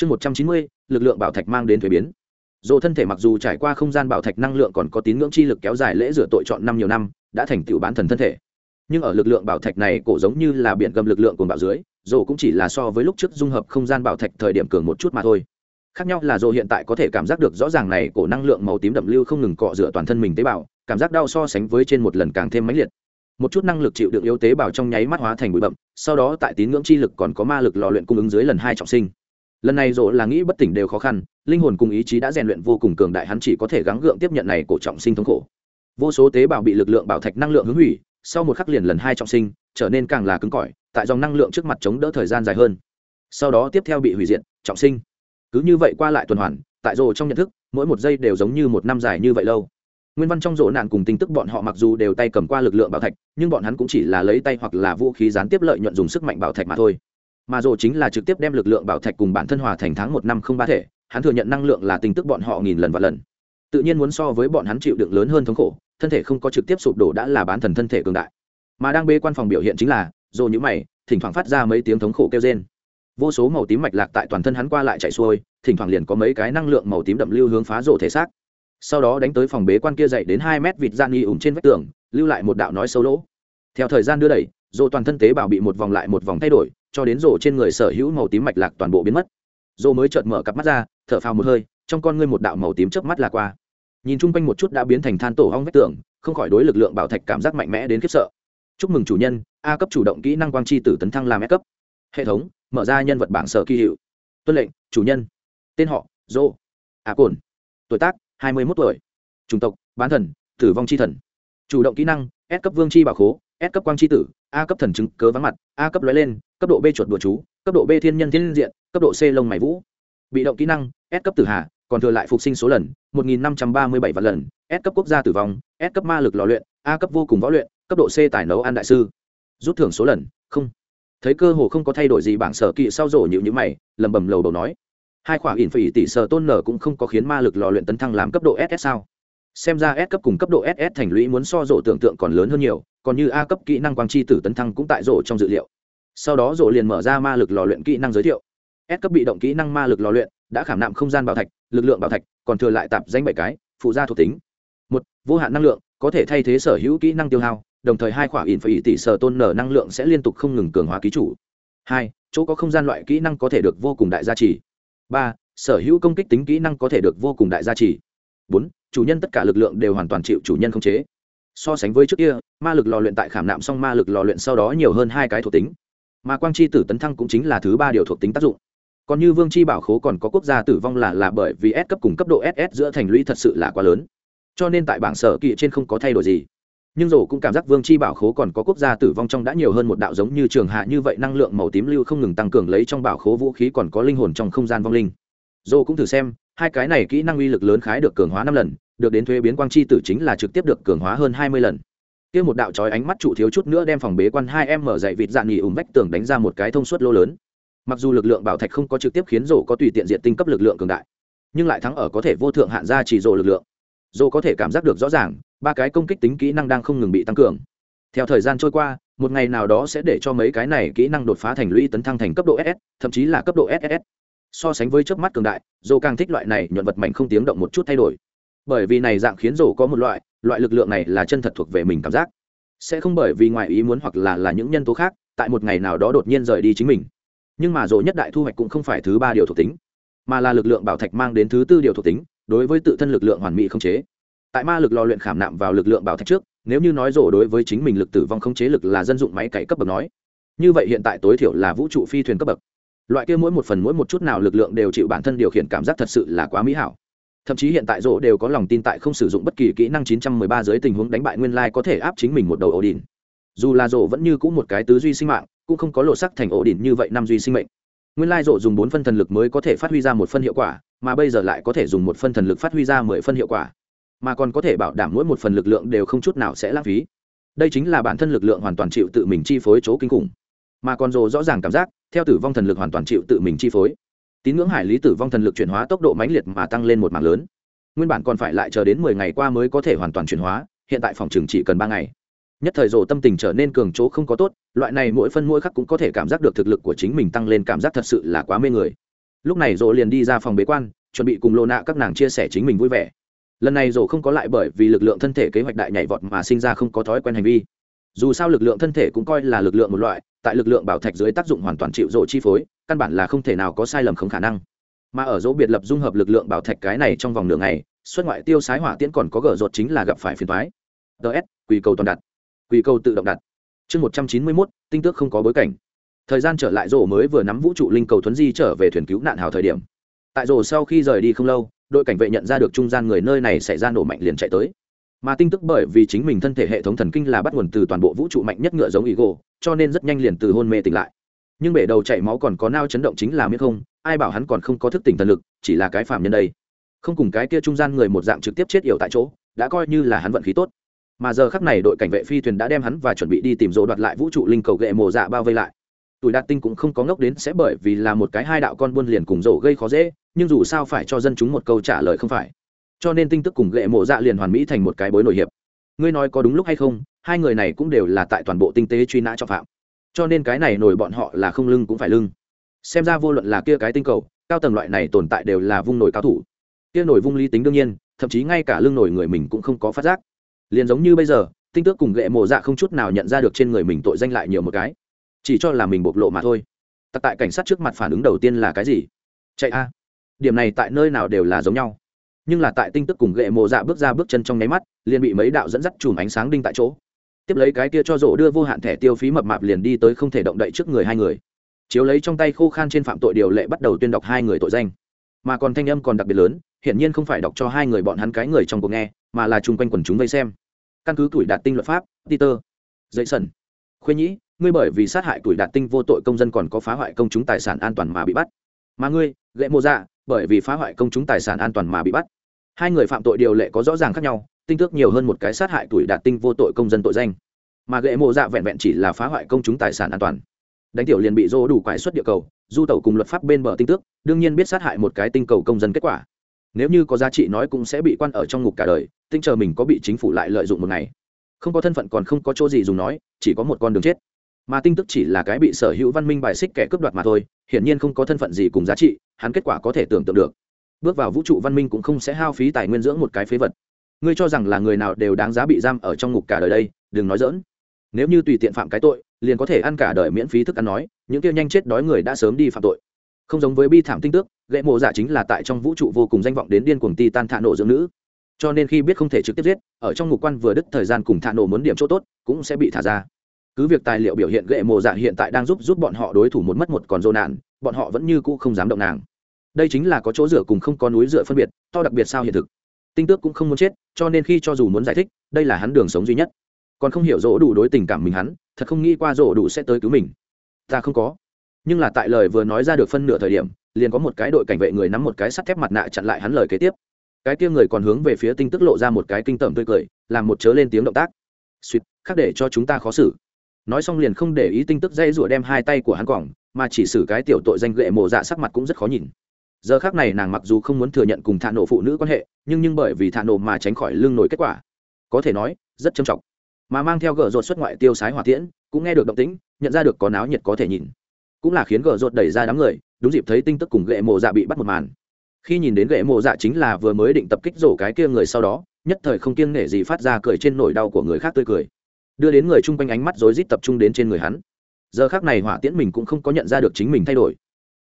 chương một trăm chín mươi, lực lượng bảo thạch mang đến thuế biến. Dồ thân thể mặc dù trải qua không gian bảo thạch năng lượng còn có tín ngưỡng chi lực kéo dài lễ rửa tội chọn năm nhiều năm, đã thành tựu bán thần thân thể. Nhưng ở lực lượng bảo thạch này cổ giống như là biển gầm lực lượng cồn bạo dưới dồ cũng chỉ là so với lúc trước dung hợp không gian bảo thạch thời điểm cường một chút mà thôi. Khác nhau là dồ hiện tại có thể cảm giác được rõ ràng này cổ năng lượng màu tím đậm lưu không ngừng cọ rửa toàn thân mình tế bào, cảm giác đau so sánh với trên một lần càng thêm mãnh liệt. Một chút năng lực chịu đựng yếu tế bào trong nháy mắt hóa thành bụi bậm sau đó tại tín ngưỡng chi lực còn có ma lực lò luyện cung ứng dưới lần hai trọng sinh lần này dỗ là nghĩ bất tỉnh đều khó khăn, linh hồn cùng ý chí đã rèn luyện vô cùng cường đại, hắn chỉ có thể gắng gượng tiếp nhận này cổ trọng sinh thống khổ. Vô số tế bào bị lực lượng bảo thạch năng lượng hướng hủy, sau một khắc liền lần hai trọng sinh, trở nên càng là cứng cỏi, tại dòng năng lượng trước mặt chống đỡ thời gian dài hơn. Sau đó tiếp theo bị hủy diệt, trọng sinh. Cứ như vậy qua lại tuần hoàn, tại rồ trong nhận thức, mỗi một giây đều giống như một năm dài như vậy lâu. Nguyên văn trong rộ nạn cùng tin tức bọn họ mặc dù đều tay cầm qua lực lượng bảo thạch, nhưng bọn hắn cũng chỉ là lấy tay hoặc là vũ khí gián tiếp lợi nhuận dùng sức mạnh bảo thạch mà thôi mà rồ chính là trực tiếp đem lực lượng bảo thạch cùng bản thân hòa thành tháng một năm không ba thể, hắn thừa nhận năng lượng là tình tức bọn họ nghìn lần và lần. Tự nhiên muốn so với bọn hắn chịu đựng lớn hơn thống khổ, thân thể không có trực tiếp sụp đổ đã là bán thần thân thể cường đại. Mà đang bê quan phòng biểu hiện chính là rồ nhữ mày, thỉnh thoảng phát ra mấy tiếng thống khổ kêu trên vô số màu tím mạch lạc tại toàn thân hắn qua lại chạy xuôi, thỉnh thoảng liền có mấy cái năng lượng màu tím đậm lưu hướng phá rổ thể xác. Sau đó đánh tới phòng bế quan kia dậy đến hai mét vịt gian nghi ủng trên vách tường, lưu lại một đạo nói sâu lỗ. Theo thời gian đưa đẩy rộ toàn thân tế bào bị một vòng lại một vòng thay đổi, cho đến rộ trên người sở hữu màu tím mạch lạc toàn bộ biến mất. Rộ mới chợt mở cặp mắt ra, thở phào một hơi, trong con ngươi một đạo màu tím chớp mắt là qua. Nhìn chung quanh một chút đã biến thành than tổ hong vách tường, không khỏi đối lực lượng bảo thạch cảm giác mạnh mẽ đến khiếp sợ. Chúc mừng chủ nhân, a cấp chủ động kỹ năng quang chi tử tấn thăng làm s cấp. Hệ thống, mở ra nhân vật bảng sở kỳ hiệu. Tuân lệnh, chủ nhân. Tên họ dô a cồn tuổi tác, hai mươi một tuổi. Chủng tộc, bán thần, tử vong chi thần. Chủ động kỹ năng, s cấp vương chi bảo khố s cấp quang chi tử, a cấp thần chứng cớ vắng mặt, a cấp lói lên, cấp độ b chuột đùa chú, cấp độ b thiên nhân thiên diện, cấp độ c lông mày vũ. Bị động kỹ năng, s cấp tử hà, còn thừa lại phục sinh số lần, một nghìn năm trăm ba mươi bảy vạn lần, s cấp quốc gia tử vong, s cấp ma lực lò luyện, a cấp vô cùng võ luyện, cấp độ c tài nấu ăn đại sư. Rút thưởng số lần, không. Thấy cơ hồ không có thay đổi gì bảng sở kỵ sau rổ nhíu nhíu mày lầm bầm lầu đầu nói. Hai khoản ỉn phỉ tỷ sở tôn nở cũng không có khiến ma lực lò luyện tấn thăng làm cấp độ ss sao? Xem ra s cấp cùng cấp độ ss thành lũy muốn so rộ tưởng tượng còn lớn hơn nhiều, còn như a cấp kỹ năng quang chi tử tấn thăng cũng tại rộ trong dự liệu. Sau đó rộ liền mở ra ma lực lò luyện kỹ năng giới thiệu. S cấp bị động kỹ năng ma lực lò luyện, đã khảm nạm không gian bảo thạch, lực lượng bảo thạch, còn thừa lại tạp danh bảy cái, phụ gia thuộc tính. Một, vô hạn năng lượng, có thể thay thế sở hữu kỹ năng tiêu hao, đồng thời hai khoản ỉn phải tỷ sở tôn nở năng lượng sẽ liên tục không ngừng cường hóa ký chủ. Hai, chỗ có không gian loại kỹ năng có thể được vô cùng đại gia trì. Ba, sở hữu công kích tính kỹ năng có thể được vô cùng đại gia trì. Bốn chủ nhân tất cả lực lượng đều hoàn toàn chịu chủ nhân khống chế. So sánh với trước kia, ma lực lò luyện tại khảm nạm xong ma lực lò luyện sau đó nhiều hơn hai cái thuộc tính. Mà quang chi tử tấn thăng cũng chính là thứ ba điều thuộc tính tác dụng. Còn như vương chi bảo khố còn có quốc gia tử vong là là bởi vì s cấp cùng cấp độ ss giữa thành lũy thật sự là quá lớn. Cho nên tại bảng sở kỵ trên không có thay đổi gì. Nhưng rổ cũng cảm giác vương chi bảo khố còn có quốc gia tử vong trong đã nhiều hơn một đạo giống như trường hạ như vậy năng lượng màu tím lưu không ngừng tăng cường lấy trong bảo khố vũ khí còn có linh hồn trong không gian vong linh. Rổ cũng thử xem, hai cái này kỹ năng uy lực lớn khái được cường hóa năm lần được đến thuế biến quang chi tử chính là trực tiếp được cường hóa hơn hai mươi lần. Kia một đạo chói ánh mắt trụ thiếu chút nữa đem phòng bế quan hai em mở dậy vịt dạn nghỉ ủng vách tường đánh ra một cái thông suốt lô lớn. Mặc dù lực lượng bảo thạch không có trực tiếp khiến rổ có tùy tiện diện tinh cấp lực lượng cường đại, nhưng lại thắng ở có thể vô thượng hạn ra chỉ rổ lực lượng. Rổ có thể cảm giác được rõ ràng, ba cái công kích tính kỹ năng đang không ngừng bị tăng cường. Theo thời gian trôi qua, một ngày nào đó sẽ để cho mấy cái này kỹ năng đột phá thành lũy tấn thăng thành cấp độ ss thậm chí là cấp độ ss so sánh với trước mắt cường đại dồ càng thích loại này nhuận vật mạnh không tiếng động một chút thay đổi bởi vì này dạng khiến rổ có một loại loại lực lượng này là chân thật thuộc về mình cảm giác. Sẽ không bởi vì ngoài ý muốn hoặc là là những nhân tố khác, tại một ngày nào đó đột nhiên rời đi chính mình. Nhưng mà rổ nhất đại thu hoạch cũng không phải thứ ba điều thuộc tính, mà là lực lượng bảo thạch mang đến thứ tư điều thuộc tính, đối với tự thân lực lượng hoàn mỹ không chế. Tại ma lực lò luyện khảm nạm vào lực lượng bảo thạch trước, nếu như nói rổ đối với chính mình lực tử vong không chế lực là dân dụng máy cày cấp bậc nói, như vậy hiện tại tối thiểu là vũ trụ phi thuyền cấp bậc. Loại kia mỗi một phần mỗi một chút nào lực lượng đều chịu bản thân điều khiển cảm giác thật sự là quá mỹ hảo thậm chí hiện tại Rỗ đều có lòng tin tại không sử dụng bất kỳ kỹ năng 913 dưới tình huống đánh bại nguyên lai có thể áp chính mình một đầu ổ đỉnh. Dù là Rỗ vẫn như cũ một cái tứ duy sinh mạng, cũng không có lộ sắc thành ổ đỉnh như vậy năm duy sinh mệnh. Nguyên lai Rỗ dùng bốn phân thần lực mới có thể phát huy ra một phân hiệu quả, mà bây giờ lại có thể dùng một phân thần lực phát huy ra mười phân hiệu quả. Mà còn có thể bảo đảm mỗi một phần lực lượng đều không chút nào sẽ lãng phí. Đây chính là bản thân lực lượng hoàn toàn chịu tự mình chi phối chỗ kinh khủng. Mà còn rồ rõ ràng cảm giác, theo tử vong thần lực hoàn toàn chịu tự mình chi phối tín ngưỡng hải lý tử vong thần lực chuyển hóa tốc độ mãnh liệt mà tăng lên một mảng lớn. Nguyên bản còn phải lại chờ đến mười ngày qua mới có thể hoàn toàn chuyển hóa, hiện tại phòng trường chỉ cần ba ngày. Nhất thời rồ tâm tình trở nên cường chỗ không có tốt, loại này mỗi phân mỗi khắc cũng có thể cảm giác được thực lực của chính mình tăng lên cảm giác thật sự là quá mê người. Lúc này rộ liền đi ra phòng bế quan, chuẩn bị cùng lô nạ các nàng chia sẻ chính mình vui vẻ. Lần này rộ không có lại bởi vì lực lượng thân thể kế hoạch đại nhảy vọt mà sinh ra không có thói quen hành vi. Dù sao lực lượng thân thể cũng coi là lực lượng một loại tại lực lượng bảo thạch dưới tác dụng hoàn toàn chịu rộ chi phối, căn bản là không thể nào có sai lầm không khả năng. Mà ở dỗ biệt lập dung hợp lực lượng bảo thạch cái này trong vòng nửa ngày, xuất ngoại tiêu sái hỏa tiễn còn có gở rột chính là gặp phải phiền thoái ts quỳ cầu toàn đặt. Quỳ cầu tự động đặt. Chương một trăm chín mươi mốt, tinh tước không có bối cảnh. Thời gian trở lại rổ mới vừa nắm vũ trụ linh cầu thuấn di trở về thuyền cứu nạn hào thời điểm. Tại rổ sau khi rời đi không lâu, đội cảnh vệ nhận ra được trung gian người nơi này xảy ra nổ mạnh liền chạy tới mà tinh tức bởi vì chính mình thân thể hệ thống thần kinh là bắt nguồn từ toàn bộ vũ trụ mạnh nhất ngựa giống ý gỗ cho nên rất nhanh liền từ hôn mê tỉnh lại. Nhưng bể đầu chảy máu còn có nao chấn động chính là miễn không, ai bảo hắn còn không có thức tỉnh thần lực, chỉ là cái phạm nhân đây. Không cùng cái kia trung gian người một dạng trực tiếp chết yểu tại chỗ, đã coi như là hắn vận khí tốt. Mà giờ khắc này đội cảnh vệ phi thuyền đã đem hắn và chuẩn bị đi tìm dỗ đoạt lại vũ trụ linh cầu gậy mồ dạ bao vây lại. Tuổi đạt tinh cũng không có ngốc đến sẽ bởi vì là một cái hai đạo con buôn liền cùng dỗ gây khó dễ, nhưng dù sao phải cho dân chúng một câu trả lời không phải cho nên tinh tức cùng gệ mộ dạ liền hoàn mỹ thành một cái bối nổi hiệp. Ngươi nói có đúng lúc hay không, hai người này cũng đều là tại toàn bộ tinh tế truy nã cho phạm. Cho nên cái này nổi bọn họ là không lưng cũng phải lưng. Xem ra vô luận là kia cái tinh cầu, cao tầng loại này tồn tại đều là vung nổi cao thủ. Kia nổi vung lý tính đương nhiên, thậm chí ngay cả lưng nổi người mình cũng không có phát giác. Liền giống như bây giờ, tinh tước cùng gệ mộ dạ không chút nào nhận ra được trên người mình tội danh lại nhiều một cái. Chỉ cho là mình bộc lộ mà thôi. Tặc tại cảnh sát trước mặt phản ứng đầu tiên là cái gì? Chạy a. Điểm này tại nơi nào đều là giống nhau nhưng là tại tinh tức cùng gậy mộ dạ bước ra bước chân trong nháy mắt, liền bị mấy đạo dẫn dắt chùm ánh sáng đinh tại chỗ. Tiếp lấy cái kia cho rổ đưa vô hạn thẻ tiêu phí mập mạp liền đi tới không thể động đậy trước người hai người. Chiếu lấy trong tay khô khan trên phạm tội điều lệ bắt đầu tuyên đọc hai người tội danh. Mà còn thanh âm còn đặc biệt lớn, hiển nhiên không phải đọc cho hai người bọn hắn cái người trong cuộc nghe, mà là chung quanh quần chúng vây xem. Căn cứ tuổi đạt tinh luật pháp, peter dậy sần khuê nhĩ, ngươi bởi vì sát hại tuổi đạt tinh vô tội công dân còn có phá hoại công chúng tài sản an toàn mà bị bắt. Mà ngươi gậy mô dạ bởi vì phá hoại công chúng tài sản an toàn mà bị bắt hai người phạm tội điều lệ có rõ ràng khác nhau, tinh tước nhiều hơn một cái sát hại tuổi đạt tinh vô tội công dân tội danh. Mà gậy mộ dạ vẹn vẹn chỉ là phá hoại công chúng tài sản an toàn. Đánh tiểu liền bị dô đủ quải xuất địa cầu, du tẩu cùng luật pháp bên bờ tinh tước, đương nhiên biết sát hại một cái tinh cầu công dân kết quả. Nếu như có giá trị nói cũng sẽ bị quan ở trong ngục cả đời, tinh chờ mình có bị chính phủ lại lợi dụng một ngày. Không có thân phận còn không có chỗ gì dùng nói, chỉ có một con đường chết. Mà tinh tức chỉ là cái bị sở hữu văn minh bài xích kẻ cướp đoạt mà thôi, hiển nhiên không có thân phận gì cùng giá trị, hắn kết quả có thể tưởng tượng được bước vào vũ trụ văn minh cũng không sẽ hao phí tài nguyên dưỡng một cái phế vật. Ngươi cho rằng là người nào đều đáng giá bị giam ở trong ngục cả đời đây, đừng nói dỡn nếu như tùy tiện phạm cái tội, liền có thể ăn cả đời miễn phí thức ăn nói, những kia nhanh chết đói người đã sớm đi phạm tội. Không giống với bi thảm tinh tước, gậy mộ giả chính là tại trong vũ trụ vô cùng danh vọng đến điên cuồng ti tan thạ nổ dưỡng nữ. Cho nên khi biết không thể trực tiếp giết, ở trong ngục quan vừa đứt thời gian cùng thạ nổ muốn điểm chỗ tốt, cũng sẽ bị thả ra. Cứ việc tài liệu biểu hiện gậy mộ giả hiện tại đang giúp giúp bọn họ đối thủ một mất một còn dô nạn bọn họ vẫn như cũ không dám động nàng đây chính là có chỗ dựa cùng không có núi dựa phân biệt, to đặc biệt sao hiện thực. Tinh tước cũng không muốn chết, cho nên khi cho dù muốn giải thích, đây là hắn đường sống duy nhất. Còn không hiểu rỗ đủ đối tình cảm mình hắn, thật không nghĩ qua rỗ đủ sẽ tới cứu mình. Ta không có. Nhưng là tại lời vừa nói ra được phân nửa thời điểm, liền có một cái đội cảnh vệ người nắm một cái sắt thép mặt nạ chặn lại hắn lời kế tiếp. Cái kia người còn hướng về phía tinh tức lộ ra một cái kinh tởm tươi cười, làm một chớ lên tiếng động tác. Suýt, khác để cho chúng ta khó xử. Nói xong liền không để ý tinh tức dây rủa đem hai tay của hắn quỏng mà chỉ xử cái tiểu tội danh gệ mộ dạ sắc mặt cũng rất khó nhìn giờ khác này nàng mặc dù không muốn thừa nhận cùng thạ nổ phụ nữ quan hệ, nhưng nhưng bởi vì thạ nổ mà tránh khỏi lương nổi kết quả. Có thể nói, rất trầm trọng. Mà mang theo gờ rột xuất ngoại tiêu sái hỏa tiễn, cũng nghe được động tĩnh, nhận ra được có náo nhiệt có thể nhìn. Cũng là khiến gờ rột đẩy ra đám người, đúng dịp thấy tinh tức cùng gậy mộ dạ bị bắt một màn. Khi nhìn đến gậy mộ dạ chính là vừa mới định tập kích rổ cái kia người sau đó, nhất thời không kiêng nể gì phát ra cười trên nỗi đau của người khác tươi cười. Đưa đến người chung quanh ánh mắt rối rít tập trung đến trên người hắn. Giờ khác này hỏa tiễn mình cũng không có nhận ra được chính mình thay đổi.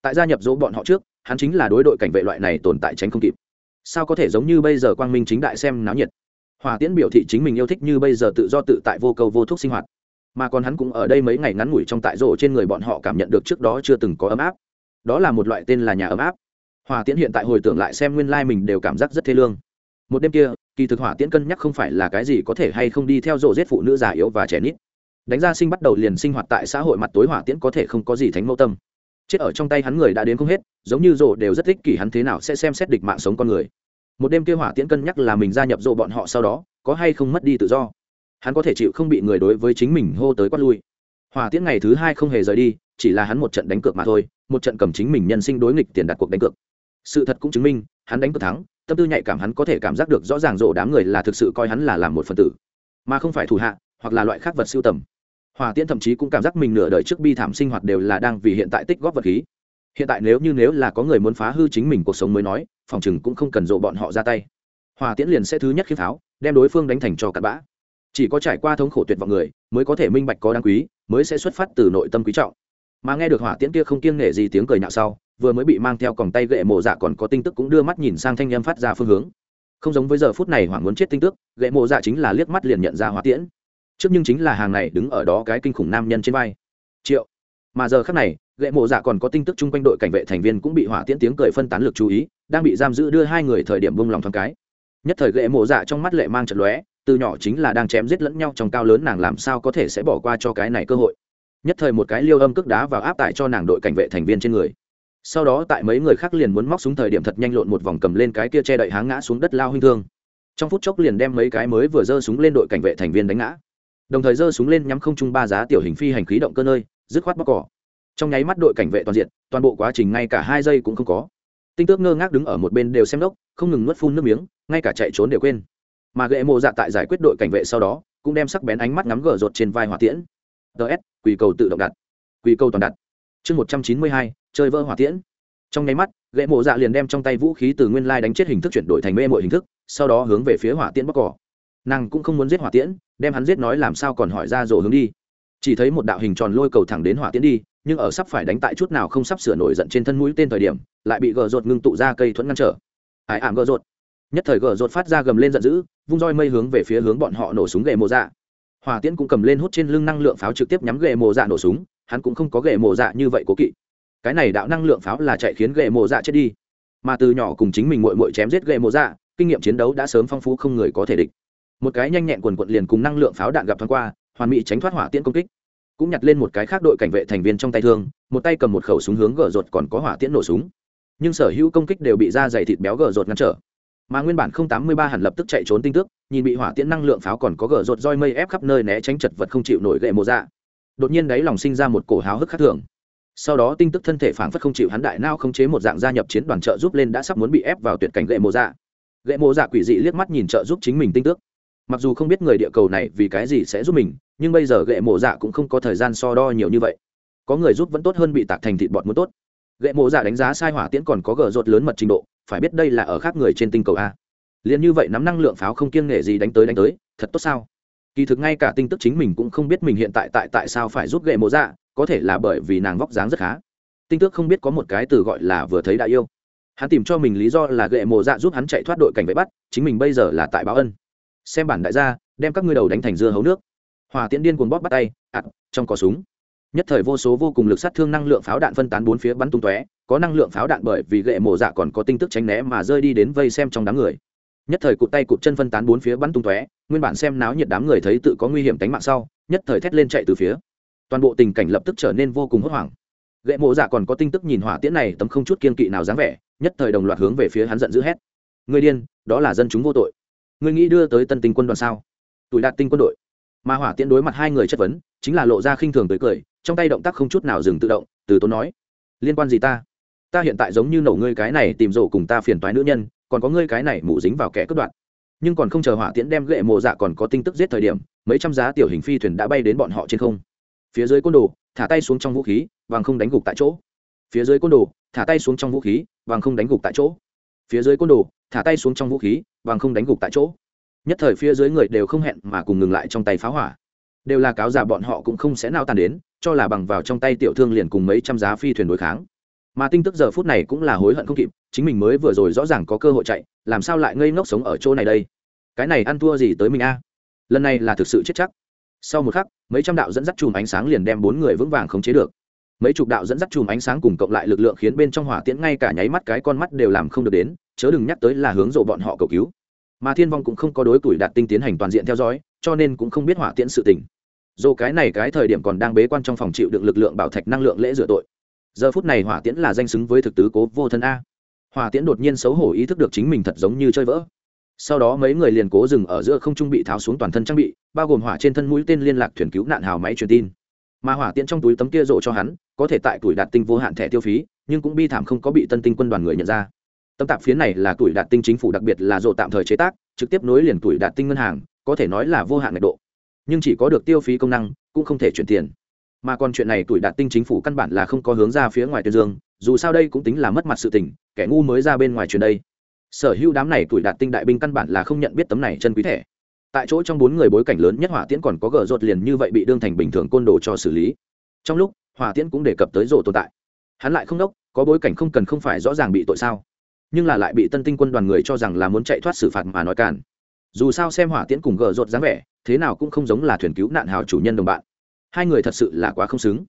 Tại gia nhập dỗ bọn họ trước hắn chính là đối đội cảnh vệ loại này tồn tại tránh không kịp. Sao có thể giống như bây giờ quang minh chính đại xem náo nhiệt? Hòa tiễn biểu thị chính mình yêu thích như bây giờ tự do tự tại vô cầu vô thuốc sinh hoạt. Mà còn hắn cũng ở đây mấy ngày ngắn ngủi trong tại rổ trên người bọn họ cảm nhận được trước đó chưa từng có ấm áp. Đó là một loại tên là nhà ấm áp. Hòa tiễn hiện tại hồi tưởng lại xem nguyên lai、like、mình đều cảm giác rất thê lương. Một đêm kia, kỳ thực hỏa tiễn cân nhắc không phải là cái gì có thể hay không đi theo rộ giết phụ nữ già yếu và trẻ nít. Đánh ra sinh bắt đầu liền sinh hoạt tại xã hội mặt tối hỏa tiễn có thể không có gì thánh mẫu tâm chết ở trong tay hắn người đã đến không hết, giống như rộ đều rất thích kỷ hắn thế nào sẽ xem xét địch mạng sống con người. Một đêm kia hỏa tiễn cân nhắc là mình gia nhập rộ bọn họ sau đó, có hay không mất đi tự do. Hắn có thể chịu không bị người đối với chính mình hô tới quát lui. Hỏa tiễn ngày thứ hai không hề rời đi, chỉ là hắn một trận đánh cược mà thôi, một trận cầm chính mình nhân sinh đối nghịch tiền đặt cuộc đánh cược. Sự thật cũng chứng minh, hắn đánh cược thắng, tâm tư nhạy cảm hắn có thể cảm giác được rõ ràng rộ đám người là thực sự coi hắn là làm một phần tử, mà không phải thủ hạ, hoặc là loại khác vật siêu tầm hòa tiễn thậm chí cũng cảm giác mình nửa đời trước bi thảm sinh hoạt đều là đang vì hiện tại tích góp vật khí. Hiện tại nếu như nếu là có người muốn phá hư chính mình cuộc sống mới nói, phòng chừng cũng không cần dộ bọn họ ra tay. Hỏa tiễn liền sẽ thứ nhất khiếp pháo, đem đối phương đánh thành cho cặn bã. Chỉ có trải qua thống khổ tuyệt vọng người, mới có thể minh bạch có đáng quý, mới sẽ xuất phát từ nội tâm quý trọng. Mà nghe được hỏa tiễn kia không kiêng nể gì tiếng cười nhạo sau, vừa mới bị mang theo còng tay gậy mộ dạ còn có tinh tức cũng đưa mắt nhìn sang thanh â phát ra phương hướng. Không giống với giờ phút này hoảng muốn chết tinh tức, gậy mộ dạ chính là liếc mắt liền nhận ra hỏa tiễn trước nhưng chính là hàng này đứng ở đó cái kinh khủng nam nhân trên vai. Triệu. Mà giờ khác này, gậy mộ dạ còn có tin tức chung quanh đội cảnh vệ thành viên cũng bị hỏa tiễn tiếng cười phân tán lực chú ý, đang bị giam giữ đưa hai người thời điểm bông lòng thoáng cái. Nhất thời gậy mộ dạ trong mắt lệ mang trận lóe, từ nhỏ chính là đang chém giết lẫn nhau trong cao lớn nàng làm sao có thể sẽ bỏ qua cho cái này cơ hội. Nhất thời một cái liêu âm cước đá vào áp tải cho nàng đội cảnh vệ thành viên trên người. Sau đó tại mấy người khác liền muốn móc súng thời điểm thật nhanh lộn một vòng cầm lên cái kia che đậy háng ngã xuống đất lao huynh thương. Trong phút chốc liền đem mấy cái mới vừa giơ súng lên đội cảnh vệ thành viên đánh ngã đồng thời giơ súng lên nhắm không trung ba giá tiểu hình phi hành khí động cơ nơi, dứt khoát bóc cỏ. Trong nháy mắt đội cảnh vệ toàn diện, toàn bộ quá trình ngay cả hai giây cũng không có. Tinh tước ngơ ngác đứng ở một bên đều xem đốc, không ngừng nuốt phun nước miếng, ngay cả chạy trốn đều quên. Mà gậy mộ dạ tại giải quyết đội cảnh vệ sau đó, cũng đem sắc bén ánh mắt ngắm gờ rột trên vai hỏa tiễn. Ts quỳ cầu tự động đặt. Quỳ cầu toàn đặt. Chương một trăm chín mươi hai, chơi vỡ hỏa tiễn. Trong nháy mắt gậy mộ dạ liền đem trong tay vũ khí từ nguyên lai đánh chết hình thức chuyển đổi thành mê mọi hình thức, sau đó hướng về phía hỏa tiễn bóc cỏ nàng cũng không muốn giết hỏa tiễn, đem hắn giết nói làm sao còn hỏi ra rổ hướng đi. Chỉ thấy một đạo hình tròn lôi cầu thẳng đến hỏa tiễn đi, nhưng ở sắp phải đánh tại chút nào không sắp sửa nổi giận trên thân mũi tên thời điểm, lại bị gờ rột ngưng tụ ra cây thuẫn ngăn trở. Ải ảm gờ rột nhất thời gờ rột phát ra gầm lên giận dữ, vung roi mây hướng về phía hướng bọn họ nổ súng ghệ mộ dạ. Hỏa tiễn cũng cầm lên hút trên lưng năng lượng pháo trực tiếp nhắm ghệ mộ dạ nổ súng, hắn cũng không có ghệ mộ dạ như vậy cố kỵ. Cái này đạo năng lượng pháo là chạy khiến ghệ mộ dạ chết đi. Mà từ nhỏ cùng chính mình mội mội chém giết ghệ mộ dạ kinh nghiệm chiến đấu đã sớm phong phú không người có thể địch một cái nhanh nhẹn quần quận liền cùng năng lượng pháo đạn gặp thoáng qua, hoàn mỹ tránh thoát hỏa tiễn công kích. Cũng nhặt lên một cái khác đội cảnh vệ thành viên trong tay thương, một tay cầm một khẩu súng hướng gờ rột còn có hỏa tiễn nổ súng. Nhưng sở hữu công kích đều bị da dày thịt béo gờ rột ngăn trở. Mà nguyên bản không tám mươi ba hẳn lập tức chạy trốn tin tức, nhìn bị hỏa tiễn năng lượng pháo còn có gờ rột roi mây ép khắp nơi né tránh chật vật không chịu nổi gậy mộ dạ. Đột nhiên đáy lòng sinh ra một cổ háo hức khác thường. Sau đó tinh tức thân thể phảng phất không chịu hắn đại nao không chế một dạng gia nhập chiến đoàn trợ giúp lên đã sắp muốn bị ép vào tuyệt cảnh gậy mộ dạ. Gậy mộ dạ quỷ dị liếc mắt nhìn trợ giúp chính mình tinh tước mặc dù không biết người địa cầu này vì cái gì sẽ giúp mình, nhưng bây giờ gậy mộ dạ cũng không có thời gian so đo nhiều như vậy. Có người giúp vẫn tốt hơn bị tạc thành thịt bọt muốn tốt. Gậy mộ dạ đánh giá sai hỏa tiễn còn có gờ rột lớn mật trình độ, phải biết đây là ở khác người trên tinh cầu a. Liền như vậy nắm năng lượng pháo không kiêng nể gì đánh tới đánh tới, thật tốt sao? Kỳ thực ngay cả tinh tức chính mình cũng không biết mình hiện tại tại tại sao phải giúp gậy mộ dạ có thể là bởi vì nàng vóc dáng rất khá. Tinh tức không biết có một cái từ gọi là vừa thấy đã yêu. Hắn tìm cho mình lý do là gậy mộ dạ giúp hắn chạy thoát đội cảnh vệ bắt, chính mình bây giờ là tại báo ân xem bản đại gia, đem các ngươi đầu đánh thành dưa hấu nước. Hòa tiễn điên cuồng bóp bắt tay, ạt, trong cò súng. Nhất thời vô số vô cùng lực sát thương năng lượng pháo đạn phân tán bốn phía bắn tung tóe, có năng lượng pháo đạn bởi vì gậy mổ dạ còn có tinh tức tránh né mà rơi đi đến vây xem trong đám người. Nhất thời cụt tay cụt chân phân tán bốn phía bắn tung tóe, nguyên bản xem náo nhiệt đám người thấy tự có nguy hiểm tính mạng sau, nhất thời thét lên chạy từ phía. Toàn bộ tình cảnh lập tức trở nên vô cùng hốt hoảng. Gậy mộ dạ còn có tinh tức nhìn hỏa tiễn này, tấm không chút kiên kỵ nào dáng vẻ, nhất thời đồng loạt hướng về phía hắn giận dữ hét. Người điên, đó là dân chúng vô tội ngươi nghĩ đưa tới tân tinh quân đoàn sao? Tuổi đạt tinh quân đội. Mà hỏa tiễn đối mặt hai người chất vấn, chính là lộ ra khinh thường tới cười, trong tay động tác không chút nào dừng tự động, từ tốn nói, liên quan gì ta? Ta hiện tại giống như nổ ngươi cái này tìm rổ cùng ta phiền toái nữ nhân, còn có ngươi cái này mụ dính vào kẻ cướp đoạn nhưng còn không chờ hỏa tiễn đem gậy mộ dạ còn có tinh tức giết thời điểm, mấy trăm giá tiểu hình phi thuyền đã bay đến bọn họ trên không. Phía dưới côn đồ, thả tay xuống trong vũ khí vàng không đánh gục tại chỗ. Phía dưới côn đồ, thả tay xuống trong vũ khí vàng không đánh gục tại chỗ phía dưới côn đồ, thả tay xuống trong vũ khí, bằng không đánh gục tại chỗ. Nhất thời phía dưới người đều không hẹn mà cùng ngừng lại trong tay pháo hỏa. Đều là cáo giả bọn họ cũng không sẽ nào tàn đến, cho là bằng vào trong tay tiểu thương liền cùng mấy trăm giá phi thuyền đối kháng. Mà tinh tức giờ phút này cũng là hối hận không kịp, chính mình mới vừa rồi rõ ràng có cơ hội chạy, làm sao lại ngây ngốc sống ở chỗ này đây? Cái này ăn thua gì tới mình a? Lần này là thực sự chết chắc. Sau một khắc, mấy trăm đạo dẫn dắt chùm ánh sáng liền đem bốn người vững vàng khống chế được mấy chục đạo dẫn dắt chùm ánh sáng cùng cộng lại lực lượng khiến bên trong hỏa tiễn ngay cả nháy mắt cái con mắt đều làm không được đến, chớ đừng nhắc tới là hướng rộ bọn họ cầu cứu. Mà thiên vong cũng không có đối tuổi đạt tinh tiến hành toàn diện theo dõi, cho nên cũng không biết hỏa tiễn sự tình. Dù cái này cái thời điểm còn đang bế quan trong phòng chịu đựng lực lượng bảo thạch năng lượng lễ rửa tội. Giờ phút này hỏa tiễn là danh xứng với thực tứ cố vô thân a. Hỏa tiễn đột nhiên xấu hổ ý thức được chính mình thật giống như chơi vỡ. Sau đó mấy người liền cố dừng ở giữa không trung bị tháo xuống toàn thân trang bị, bao gồm hỏa trên thân mũi tên liên lạc thuyền cứu nạn hào máy truyền tin. Mà hỏa tiễn trong túi tấm kia rộ cho hắn có thể tại tuổi đạt tinh vô hạn thẻ tiêu phí, nhưng cũng bi thảm không có bị tân tinh quân đoàn người nhận ra. Tấm tạp phiến này là tuổi đạt tinh chính phủ đặc biệt là rộ tạm thời chế tác, trực tiếp nối liền tuổi đạt tinh ngân hàng, có thể nói là vô hạn nhiệt độ. Nhưng chỉ có được tiêu phí công năng, cũng không thể chuyển tiền. Mà còn chuyện này tuổi đạt tinh chính phủ căn bản là không có hướng ra phía ngoài tuyên dương, dù sao đây cũng tính là mất mặt sự tình, kẻ ngu mới ra bên ngoài chuyện đây. Sở hữu đám này tuổi đạt tinh đại binh căn bản là không nhận biết tấm này chân quý thẻ. Tại chỗ trong bốn người bối cảnh lớn nhất hỏa tiễn còn có gờ rột liền như vậy bị đương thành bình thường côn đồ cho xử lý. Trong lúc hòa tiễn cũng đề cập tới rổ tồn tại. Hắn lại không đốc, có bối cảnh không cần không phải rõ ràng bị tội sao? Nhưng là lại bị tân tinh quân đoàn người cho rằng là muốn chạy thoát xử phạt mà nói cản. Dù sao xem hỏa tiễn cùng gờ rột dáng vẻ, thế nào cũng không giống là thuyền cứu nạn hào chủ nhân đồng bạn. Hai người thật sự là quá không xứng.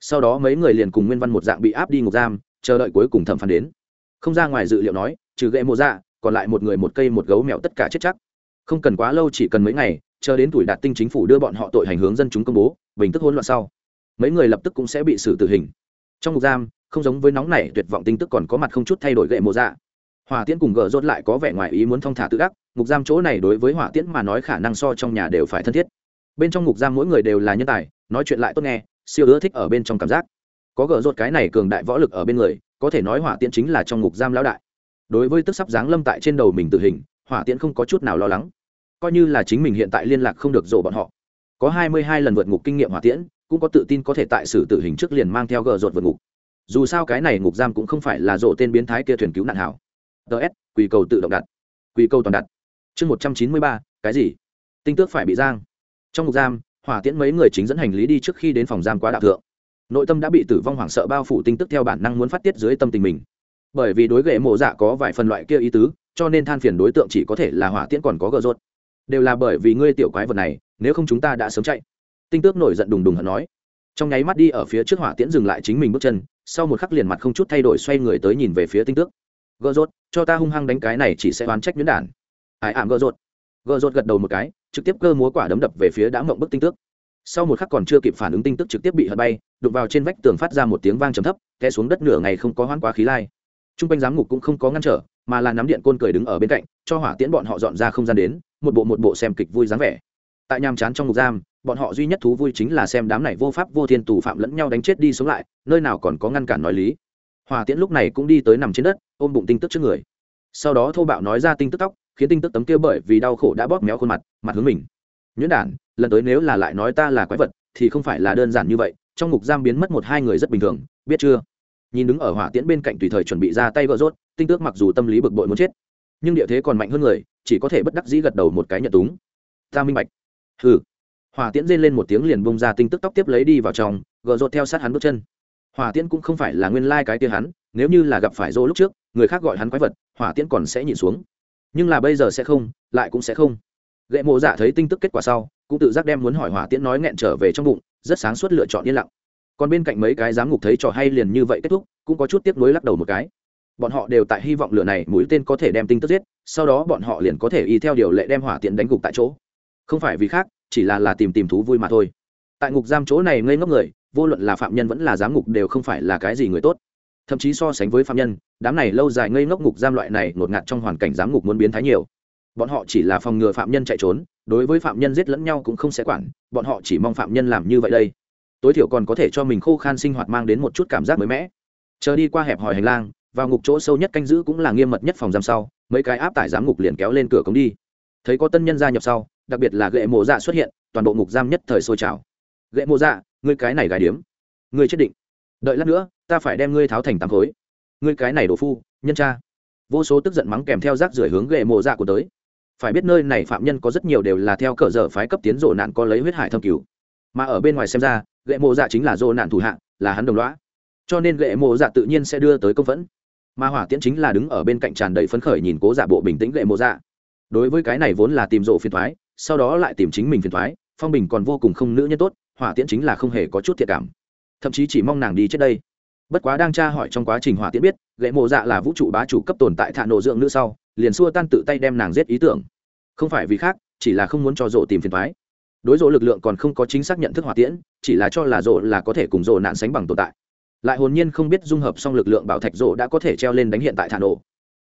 Sau đó mấy người liền cùng nguyên văn một dạng bị áp đi ngục giam, chờ đợi cuối cùng thẩm phán đến. Không ra ngoài dự liệu nói, trừ gậy mộ dạ còn lại một người một cây một gấu mèo tất cả chết chắc. Không cần quá lâu, chỉ cần mấy ngày, chờ đến tuổi đạt tinh chính phủ đưa bọn họ tội hành hướng dân chúng công bố, bình tức hỗn loạn sau mấy người lập tức cũng sẽ bị xử tử hình. Trong ngục giam, không giống với nóng này tuyệt vọng tinh tức còn có mặt không chút thay đổi gậy mộ dạ. Hỏa tiễn cùng gờ rốt lại có vẻ ngoài ý muốn thong thả tự ác ngục giam chỗ này đối với hỏa tiễn mà nói khả năng so trong nhà đều phải thân thiết. Bên trong ngục giam mỗi người đều là nhân tài, nói chuyện lại tốt nghe, siêu ưa thích ở bên trong cảm giác. Có gờ rốt cái này cường đại võ lực ở bên người, có thể nói hỏa tiễn chính là trong ngục giam lão đại. Đối với tức sắp giáng lâm tại trên đầu mình tử hình, hỏa tiễn không có chút nào lo lắng. Coi như là chính mình hiện tại liên lạc không được rộ bọn họ. Có hai mươi hai lần vượt ngục kinh nghiệm hỏa tiễn cũng có tự tin có thể tại xử tử hình trước liền mang theo gờ rột vượt ngục. Dù sao cái này ngục giam cũng không phải là rộ tên biến thái kia thuyền cứu nạn hảo. Ts quỳ cầu tự động đặt. Quỳ cầu toàn đặt. Chương một trăm chín mươi ba, cái gì? Tinh tước phải bị giang. Trong ngục giam, hỏa tiễn mấy người chính dẫn hành lý đi trước khi đến phòng giam quá đạo thượng. Nội tâm đã bị tử vong hoảng sợ bao phủ tinh tức theo bản năng muốn phát tiết dưới tâm tình mình. Bởi vì đối ghệ mộ dạ có vài phần loại kia ý tứ, cho nên than phiền đối tượng chỉ có thể là hỏa tiễn còn có gờ rốt đều là bởi vì ngươi tiểu quái vật này, nếu không chúng ta đã sớm chạy tinh tước nổi giận đùng đùng hận nói. Trong nháy mắt đi ở phía trước hỏa tiễn dừng lại chính mình bước chân, sau một khắc liền mặt không chút thay đổi xoay người tới nhìn về phía tinh tước. Gỡ rốt, cho ta hung hăng đánh cái này chỉ sẽ oán trách nhuyễn đản. Ải ảm gỡ rốt. Gỡ rốt gật đầu một cái, trực tiếp cơ múa quả đấm đập về phía đã mộng bức tinh tước. Sau một khắc còn chưa kịp phản ứng tinh tức trực tiếp bị hất bay, đụng vào trên vách tường phát ra một tiếng vang trầm thấp, té xuống đất nửa ngày không có hoãn quá khí lai. T r u n g quanh giám ngục cũng không có ngăn trở, mà là nắm điện côn cười đứng ở bên cạnh, cho hỏa tiễn bọn họ dọn ra không gian đến, một bộ một bộ xem kịch vui dáng vẻ. Tại nhàm chán trong ngục giam bọn họ duy nhất thú vui chính là xem đám này vô pháp vô thiên tù phạm lẫn nhau đánh chết đi sống lại, nơi nào còn có ngăn cản nói lý. Hòa tiễn lúc này cũng đi tới nằm trên đất, ôm bụng tinh tức trước người. Sau đó thô bạo nói ra tinh tức tóc, khiến tinh tức tấm kia bởi vì đau khổ đã bóp méo khuôn mặt mặt hướng mình. Nhuyễn đản, lần tới nếu là lại nói ta là quái vật, thì không phải là đơn giản như vậy, trong ngục giam biến mất một hai người rất bình thường, biết chưa? Nhìn đứng ở hỏa tiễn bên cạnh tùy thời chuẩn bị ra tay vợ rốt, tinh tước mặc dù tâm lý bực bội muốn chết, nhưng địa thế còn mạnh hơn người, chỉ có thể bất đắc dĩ gật đầu một cái nhận túng. Ta minh bạch. Hừ hỏa tiễn rên lên một tiếng liền bông ra tinh tức tóc tiếp lấy đi vào trong, gờ rột theo sát hắn bước chân. Hỏa tiễn cũng không phải là nguyên lai cái tia hắn, nếu như là gặp phải dỗ lúc trước, người khác gọi hắn quái vật, hỏa tiễn còn sẽ nhìn xuống. Nhưng là bây giờ sẽ không, lại cũng sẽ không. Gậy mộ dạ thấy tinh tức kết quả sau, cũng tự giác đem muốn hỏi hỏa tiễn nói nghẹn trở về trong bụng, rất sáng suốt lựa chọn yên lặng. Còn bên cạnh mấy cái giám ngục thấy trò hay liền như vậy kết thúc, cũng có chút tiếc nuối lắc đầu một cái. Bọn họ đều tại hy vọng lửa này mũi tên có thể đem tinh tức giết, sau đó bọn họ liền có thể y theo điều lệ đem hỏa tiễn đánh gục tại chỗ. Không phải vì khác chỉ là là tìm tìm thú vui mà thôi. Tại ngục giam chỗ này ngây ngốc người, vô luận là phạm nhân vẫn là giám ngục đều không phải là cái gì người tốt. Thậm chí so sánh với phạm nhân, đám này lâu dài ngây ngốc ngục giam loại này ngột ngạt trong hoàn cảnh giám ngục muốn biến thái nhiều. Bọn họ chỉ là phòng ngừa phạm nhân chạy trốn, đối với phạm nhân giết lẫn nhau cũng không sẽ quản, bọn họ chỉ mong phạm nhân làm như vậy đây. Tối thiểu còn có thể cho mình khô khan sinh hoạt mang đến một chút cảm giác mới mẻ. Chờ đi qua hẹp hòi hành lang, vào ngục chỗ sâu nhất canh giữ cũng là nghiêm mật nhất phòng giam sau, mấy cái áp tải giám ngục liền kéo lên cửa cống đi. Thấy có tân nhân gia nhập sau đặc biệt là gậy mộ dạ xuất hiện, toàn bộ ngục giam nhất thời sôi trào. Gậy mộ dạ ngươi cái này gài điếm. Ngươi chết định. Đợi lát nữa, ta phải đem ngươi tháo thành tám khối. Ngươi cái này đồ phu, nhân cha. Vô số tức giận mắng kèm theo rác rưởi hướng gậy mộ dạ của tới. Phải biết nơi này phạm nhân có rất nhiều đều là theo cờ dở phái cấp tiến rộ nạn có lấy huyết hải thâm cứu. Mà ở bên ngoài xem ra, gậy mộ dạ chính là rộ nạn thủ hạ, là hắn đồng loã cho nên gậy mộ dạ tự nhiên sẽ đưa tới công phẫn. Mà hỏa tiễn chính là đứng ở bên cạnh tràn đầy phấn khởi nhìn cố giả bộ bình tĩnh gậy mộ dạ. Đối với cái này vốn là tìm rộ phiền thoái sau đó lại tìm chính mình phiền thoái, phong bình còn vô cùng không nữ nhân tốt, hỏa tiễn chính là không hề có chút thiệt cảm. Thậm chí chỉ mong nàng đi trước đây. Bất quá đang tra hỏi trong quá trình hỏa tiễn biết gậy mộ dạ là vũ trụ bá chủ cấp tồn tại thạ nộ dưỡng nữ sau, liền xua tan tự tay đem nàng giết ý tưởng. Không phải vì khác, chỉ là không muốn cho rộ tìm phiền thoái. Đối rộ lực lượng còn không có chính xác nhận thức hỏa tiễn, chỉ là cho là rộ là có thể cùng rộ nạn sánh bằng tồn tại. Lại hồn nhiên không biết dung hợp xong lực lượng bảo thạch rộ đã có thể treo lên đánh hiện tại thả nổ.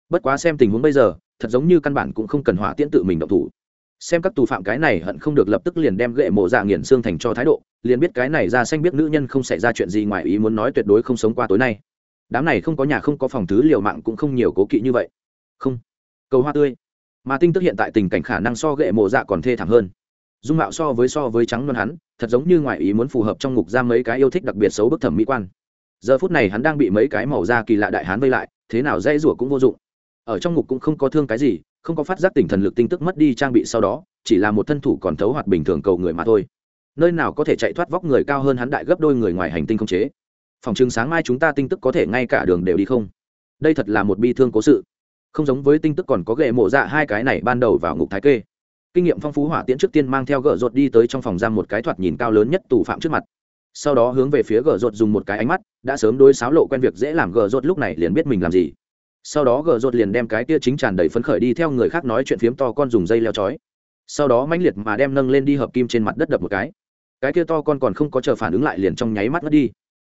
Bất quá xem tình huống bây giờ, thật giống như căn bản cũng không cần hỏa tiễn tự mình động thủ xem các tù phạm cái này hận không được lập tức liền đem gậy mộ dạ nghiền xương thành cho thái độ, liền biết cái này ra xanh biết nữ nhân không xảy ra chuyện gì ngoài ý muốn nói tuyệt đối không sống qua tối nay. Đám này không có nhà không có phòng thứ liều mạng cũng không nhiều cố kỵ như vậy. Không. Cầu hoa tươi. Mà tinh tức hiện tại tình cảnh khả năng so gậy mộ dạ còn thê thảm hơn. Dung mạo so với so với trắng non hắn, thật giống như ngoại ý muốn phù hợp trong ngục giam mấy cái yêu thích đặc biệt xấu bức thẩm mỹ quan. Giờ phút này hắn đang bị mấy cái màu da kỳ lạ đại hán vây lại, thế nào dây rủa cũng vô dụng. Ở trong ngục cũng không có thương cái gì không có phát giác tỉnh thần lực tinh tức mất đi trang bị sau đó, chỉ là một thân thủ còn thấu hoạt bình thường cầu người mà thôi. Nơi nào có thể chạy thoát vóc người cao hơn hắn đại gấp đôi người ngoài hành tinh không chế. Phòng chừng sáng mai chúng ta tinh tức có thể ngay cả đường đều đi không. Đây thật là một bi thương cố sự. Không giống với tinh tức còn có ghệ mộ dạ hai cái này ban đầu vào ngục thái kê. Kinh nghiệm phong phú hỏa tiễn trước tiên mang theo gợ rột đi tới trong phòng giam một cái thoạt nhìn cao lớn nhất tù phạm trước mặt. Sau đó hướng về phía gợ rột dùng một cái ánh mắt, đã sớm đối xáo lộ quen việc dễ làm gợ rột lúc này liền biết mình làm gì sau đó gờ rột liền đem cái tia chính tràn đầy phấn khởi đi theo người khác nói chuyện phiếm to con dùng dây leo chói. Sau đó mãnh liệt mà đem nâng lên đi hợp kim trên mặt đất đập một cái. Cái tia to con còn không có chờ phản ứng lại liền trong nháy mắt mất đi.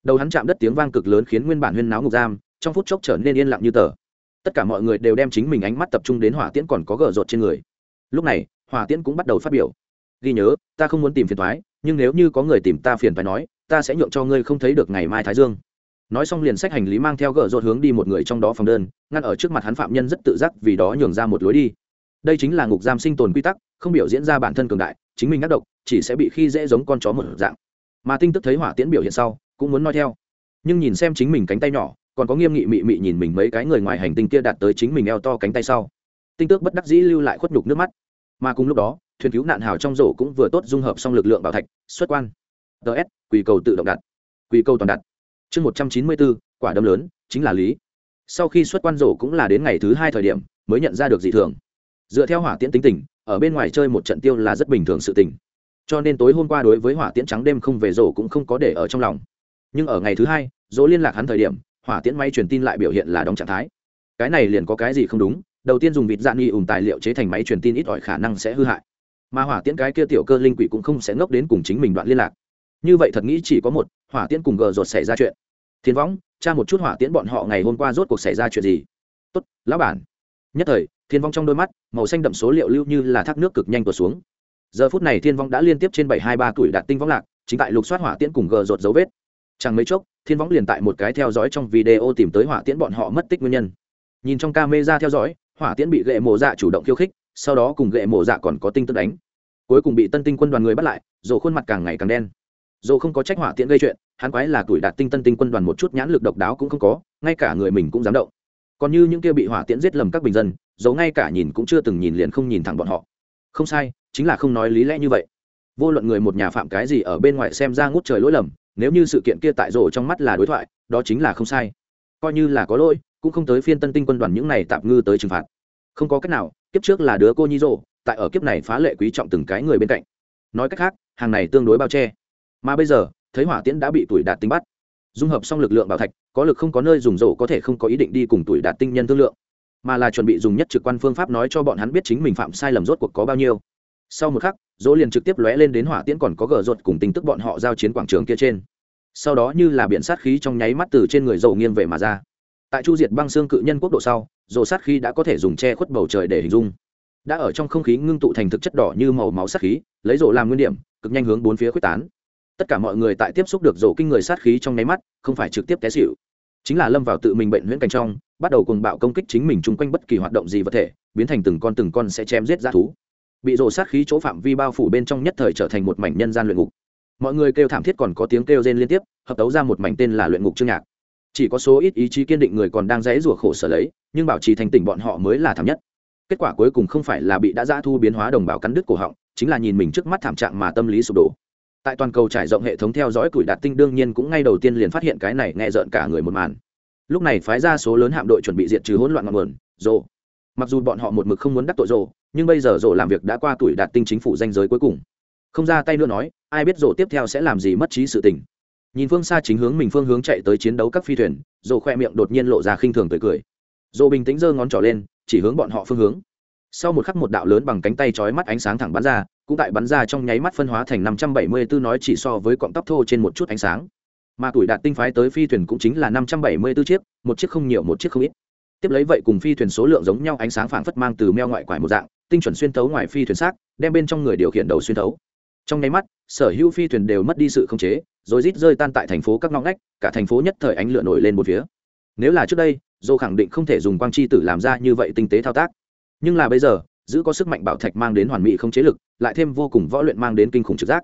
Đầu hắn chạm đất tiếng vang cực lớn khiến nguyên bản huyên náo ngục giam, trong phút chốc trở nên yên lặng như tờ. Tất cả mọi người đều đem chính mình ánh mắt tập trung đến hỏa tiễn còn có gờ rột trên người. Lúc này, hỏa tiễn cũng bắt đầu phát biểu. Ghi nhớ, ta không muốn tìm phiền thoái, nhưng nếu như có người tìm ta phiền phải nói, ta sẽ nhượng cho ngươi không thấy được ngày mai thái dương nói xong liền sách hành lý mang theo gờ rột hướng đi một người trong đó phòng đơn, ngăn ở trước mặt hắn phạm nhân rất tự giác vì đó nhường ra một lối đi. Đây chính là ngục giam sinh tồn quy tắc, không biểu diễn ra bản thân cường đại, chính mình ác độc, chỉ sẽ bị khi dễ giống con chó một dạng. Mà tinh tức thấy hỏa tiễn biểu hiện sau, cũng muốn nói theo. Nhưng nhìn xem chính mình cánh tay nhỏ, còn có nghiêm nghị mị mị nhìn mình mấy cái người ngoài hành tinh kia đạt tới chính mình eo to cánh tay sau. Tinh tước bất đắc dĩ lưu lại khuất nhục nước mắt. Mà cùng lúc đó, thuyền cứu nạn hào trong rổ cũng vừa tốt dung hợp xong lực lượng bảo thạch, xuất quan. Ts quỳ cầu tự động đặt. Quỳ cầu toàn đặt chương một trăm chín mươi bốn, quả đâm lớn, chính là lý. Sau khi xuất quan rổ cũng là đến ngày thứ hai thời điểm, mới nhận ra được dị thường. Dựa theo hỏa tiễn tính tình, ở bên ngoài chơi một trận tiêu là rất bình thường sự tình. Cho nên tối hôm qua đối với hỏa tiễn trắng đêm không về rổ cũng không có để ở trong lòng. Nhưng ở ngày thứ hai dỗ liên lạc hắn thời điểm, hỏa tiễn máy truyền tin lại biểu hiện là đóng trạng thái. Cái này liền có cái gì không đúng, đầu tiên dùng vịt dạng nghi ủng tài liệu chế thành máy truyền tin ít ỏi khả năng sẽ hư hại. Mà hỏa tiễn cái kia tiểu cơ linh quỷ cũng không sẽ ngốc đến cùng chính mình đoạn liên lạc như vậy thật nghĩ chỉ có một, hỏa tiễn cùng gờ rột xảy ra chuyện. Thiên võng, tra một chút hỏa tiễn bọn họ ngày hôm qua rốt cuộc xảy ra chuyện gì. Tốt, lão bản. Nhất thời, thiên vong trong đôi mắt, màu xanh đậm số liệu lưu như là thác nước cực nhanh tuột xuống. Giờ phút này thiên vong đã liên tiếp trên bảy hai ba tuổi đạt tinh võng lạc, chính tại lục soát hỏa tiễn cùng gờ rột dấu vết. Chẳng mấy chốc, thiên võng liền tại một cái theo dõi trong video tìm tới hỏa tiễn bọn họ mất tích nguyên nhân. Nhìn trong camera theo dõi, hỏa tiễn bị gậy mổ dạ chủ động khiêu khích, sau đó cùng gậy mổ dạ còn có tinh tức đánh. Cuối cùng bị tân tinh quân đoàn người bắt lại dồ khuôn mặt càng ngày càng đen dồ không có trách hỏa tiễn gây chuyện, hắn quái là tuổi đạt tinh tân tinh quân đoàn một chút nhãn lực độc đáo cũng không có, ngay cả người mình cũng dám động. Còn như những kia bị hỏa tiễn giết lầm các bình dân dầu ngay cả nhìn cũng chưa từng nhìn liền không nhìn thẳng bọn họ. Không sai, chính là không nói lý lẽ như vậy. Vô luận người một nhà phạm cái gì ở bên ngoài xem ra ngút trời lỗi lầm, nếu như sự kiện kia tại rổ trong mắt là đối thoại, đó chính là không sai. Coi như là có lỗi, cũng không tới phiên tân tinh quân đoàn những này tạm ngư tới trừng phạt. Không có cách nào, kiếp trước là đứa cô nhi rổ, tại ở kiếp này phá lệ quý trọng từng cái người bên cạnh. Nói cách khác, hàng này tương đối bao che mà bây giờ, thấy hỏa tiễn đã bị tuổi đạt tinh bắt. Dung hợp xong lực lượng bảo thạch, có lực không có nơi dùng rổ có thể không có ý định đi cùng tuổi đạt tinh nhân thương lượng. Mà là chuẩn bị dùng nhất trực quan phương pháp nói cho bọn hắn biết chính mình phạm sai lầm rốt cuộc có bao nhiêu. Sau một khắc, dỗ liền trực tiếp lóe lên đến hỏa tiễn còn có gờ rột cùng tin tức bọn họ giao chiến quảng trường kia trên. Sau đó như là biển sát khí trong nháy mắt từ trên người dầu nghiêng về mà ra. Tại chu diệt băng xương cự nhân quốc độ sau dồ sát khí đã có thể dùng che khuất bầu trời để hình dung. Đã ở trong không khí ngưng tụ thành thực chất đỏ như màu máu sát khí, lấy rổ làm nguyên điểm, cực nhanh hướng bốn phía quyết tán tất cả mọi người tại tiếp xúc được rổ kinh người sát khí trong nháy mắt, không phải trực tiếp té xịu chính là lâm vào tự mình bệnh huyễn cảnh trong, bắt đầu cùng bạo công kích chính mình chung quanh bất kỳ hoạt động gì vật thể, biến thành từng con từng con sẽ chém giết ra thú. Bị rổ sát khí chỗ phạm vi bao phủ bên trong nhất thời trở thành một mảnh nhân gian luyện ngục. Mọi người kêu thảm thiết còn có tiếng kêu rên liên tiếp, hợp tấu ra một mảnh tên là luyện ngục chương nhạc. Chỉ có số ít ý chí kiên định người còn đang dãy rủa khổ sở lấy, nhưng bảo trì thành tỉnh bọn họ mới là thảm nhất. Kết quả cuối cùng không phải là bị đã ra thu biến hóa đồng bào cắn đứt cổ họng, chính là nhìn mình trước mắt thảm trạng mà tâm lý sụp đổ tại toàn cầu trải rộng hệ thống theo dõi tuổi đạt tinh đương nhiên cũng ngay đầu tiên liền phát hiện cái này nghe rợn cả người một màn. Lúc này phái ra số lớn hạm đội chuẩn bị diệt trừ hỗn loạn ngọn nguồn, rồ. Mặc dù bọn họ một mực không muốn đắc tội rồ, nhưng bây giờ rồ làm việc đã qua tuổi đạt tinh chính phủ danh giới cuối cùng. Không ra tay nữa nói, ai biết rồ tiếp theo sẽ làm gì mất trí sự tình. Nhìn phương xa chính hướng mình phương hướng chạy tới chiến đấu các phi thuyền, rồ khoe miệng đột nhiên lộ ra khinh thường tươi cười. Rồ bình tĩnh giơ ngón trỏ lên, chỉ hướng bọn họ phương hướng. Sau một khắc một đạo lớn bằng cánh tay chói mắt ánh sáng thẳng bắn ra cũng tại bắn ra trong nháy mắt phân hóa thành năm trăm bảy mươi 574 nói chỉ so với cọng tóc thô trên một chút ánh sáng. Mà tuổi đạt tinh phái tới phi thuyền cũng chính là năm trăm bảy mươi 574 chiếc, một chiếc không nhiều, một chiếc không ít. Tiếp lấy vậy cùng phi thuyền số lượng giống nhau, ánh sáng phảng phất mang từ meo ngoại quải một dạng, tinh chuẩn xuyên thấu ngoài phi thuyền xác, đem bên trong người điều khiển đầu xuyên thấu. Trong nháy mắt, sở hữu phi thuyền đều mất đi sự khống chế, rồi rít rơi tan tại thành phố các ngõ ngách, cả thành phố nhất thời ánh lửa nổi lên một phía. Nếu là trước đây dô khẳng định không thể dùng quang chi tử làm ra như vậy tinh tế thao tác. Nhưng là bây giờ giữ có sức mạnh bảo thạch mang đến hoàn mỹ không chế lực, lại thêm vô cùng võ luyện mang đến kinh khủng trực giác.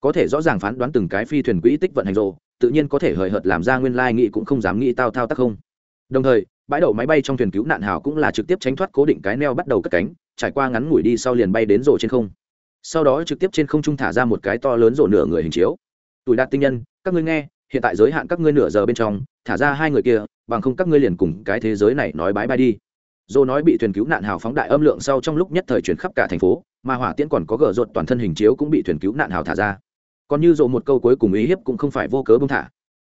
Có thể rõ ràng phán đoán từng cái phi thuyền quỹ tích vận hành rồ, tự nhiên có thể hời hợt làm ra nguyên lai nghĩ cũng không dám nghĩ tao thao tác không. Đồng thời, bãi đậu máy bay trong thuyền cứu nạn hào cũng là trực tiếp tránh thoát cố định cái neo bắt đầu cất cánh, trải qua ngắn ngủi đi sau liền bay đến rổ trên không. Sau đó trực tiếp trên không trung thả ra một cái to lớn rổ nửa người hình chiếu. Tuổi đạt tinh nhân, các ngươi nghe, hiện tại giới hạn các ngươi nửa giờ bên trong, thả ra hai người kia, bằng không các ngươi liền cùng cái thế giới này nói bãi bay đi dô nói bị thuyền cứu nạn hào phóng đại âm lượng sau trong lúc nhất thời chuyển khắp cả thành phố, mà hỏa tiễn còn có gờ rột toàn thân hình chiếu cũng bị thuyền cứu nạn hào thả ra. Còn như dồ một câu cuối cùng ý hiếp cũng không phải vô cớ bông thả.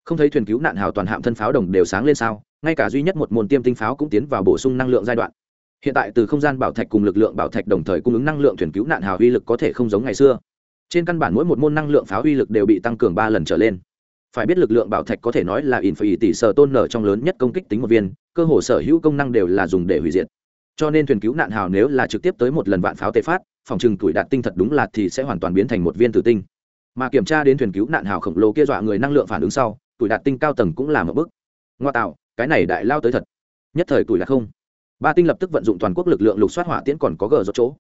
Không thấy thuyền cứu nạn hào toàn hạm thân pháo đồng đều sáng lên sao, ngay cả duy nhất một môn tiêm tinh pháo cũng tiến vào bổ sung năng lượng giai đoạn. Hiện tại từ không gian bảo thạch cùng lực lượng bảo thạch đồng thời cung ứng năng lượng thuyền cứu nạn hào uy lực có thể không giống ngày xưa. Trên căn bản mỗi một môn năng lượng pháo uy lực đều bị tăng cường ba lần trở lên phải biết lực lượng bảo thạch có thể nói là in phải tỷ sở tôn nở trong lớn nhất công kích tính một viên, cơ hồ sở hữu công năng đều là dùng để hủy diệt. Cho nên thuyền cứu nạn hào nếu là trực tiếp tới một lần vạn pháo tê phát, phòng trừng tuổi đạt tinh thật đúng là thì sẽ hoàn toàn biến thành một viên tử tinh. Mà kiểm tra đến thuyền cứu nạn hào khổng lồ kia dọa người năng lượng phản ứng sau, tuổi đạt tinh cao tầng cũng là một bước. Ngoa tạo, cái này đại lao tới thật. Nhất thời tuổi đạt không. Ba tinh lập tức vận dụng toàn quốc lực lượng lục soát hỏa tiễn còn có gờ rốt chỗ.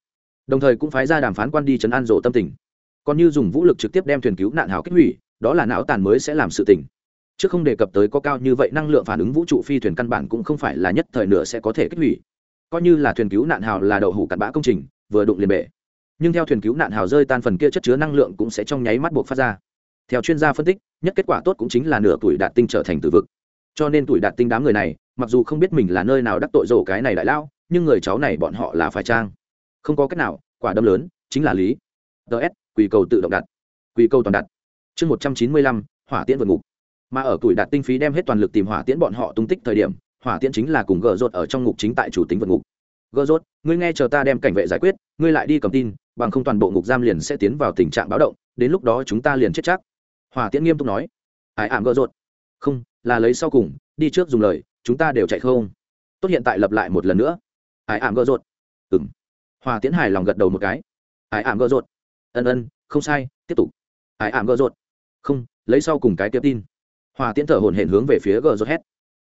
Đồng thời cũng phái ra đàm phán quan đi chấn an rộ tâm tình. Còn như dùng vũ lực trực tiếp đem thuyền cứu nạn hào kích hủy đó là não tàn mới sẽ làm sự tình. Chứ không đề cập tới có cao như vậy năng lượng phản ứng vũ trụ phi thuyền căn bản cũng không phải là nhất thời nửa sẽ có thể kích hủy. Coi như là thuyền cứu nạn hào là đậu hủ cặn bã công trình, vừa đụng liền bể. Nhưng theo thuyền cứu nạn hào rơi tan phần kia chất chứa năng lượng cũng sẽ trong nháy mắt buộc phát ra. Theo chuyên gia phân tích, nhất kết quả tốt cũng chính là nửa tuổi đạt tinh trở thành từ vực. Cho nên tuổi đạt tinh đám người này, mặc dù không biết mình là nơi nào đắc tội rổ cái này đại lao nhưng người cháu này bọn họ là phải trang. Không có cách nào, quả đâm lớn, chính là lý. Ts quỳ cầu tự động đặt. Quỳ cầu toàn đặt chương một trăm chín mươi lăm, hỏa tiễn vượt ngục. Mà ở tuổi đạt tinh phí đem hết toàn lực tìm hỏa tiễn bọn họ tung tích thời điểm, hỏa tiễn chính là cùng gờ rột ở trong ngục chính tại chủ tính vượt ngục. Gờ rột ngươi nghe chờ ta đem cảnh vệ giải quyết, ngươi lại đi cầm tin, bằng không toàn bộ ngục giam liền sẽ tiến vào tình trạng báo động, đến lúc đó chúng ta liền chết chắc. Hỏa tiễn nghiêm túc nói. Ải ảm gờ rột không, là lấy sau cùng, đi trước dùng lời, chúng ta đều chạy không. Tốt hiện tại lập lại một lần nữa. Ải ảm gờ rột ừng hòa tiễn hài lòng gật đầu một cái. Ải ảm gờ rột ân ân, không sai, tiếp tục. Ải ảm gờ rột không, lấy sau cùng cái tiếp tin. Hòa tiễn thở hồn hển hướng về phía gờ rột hét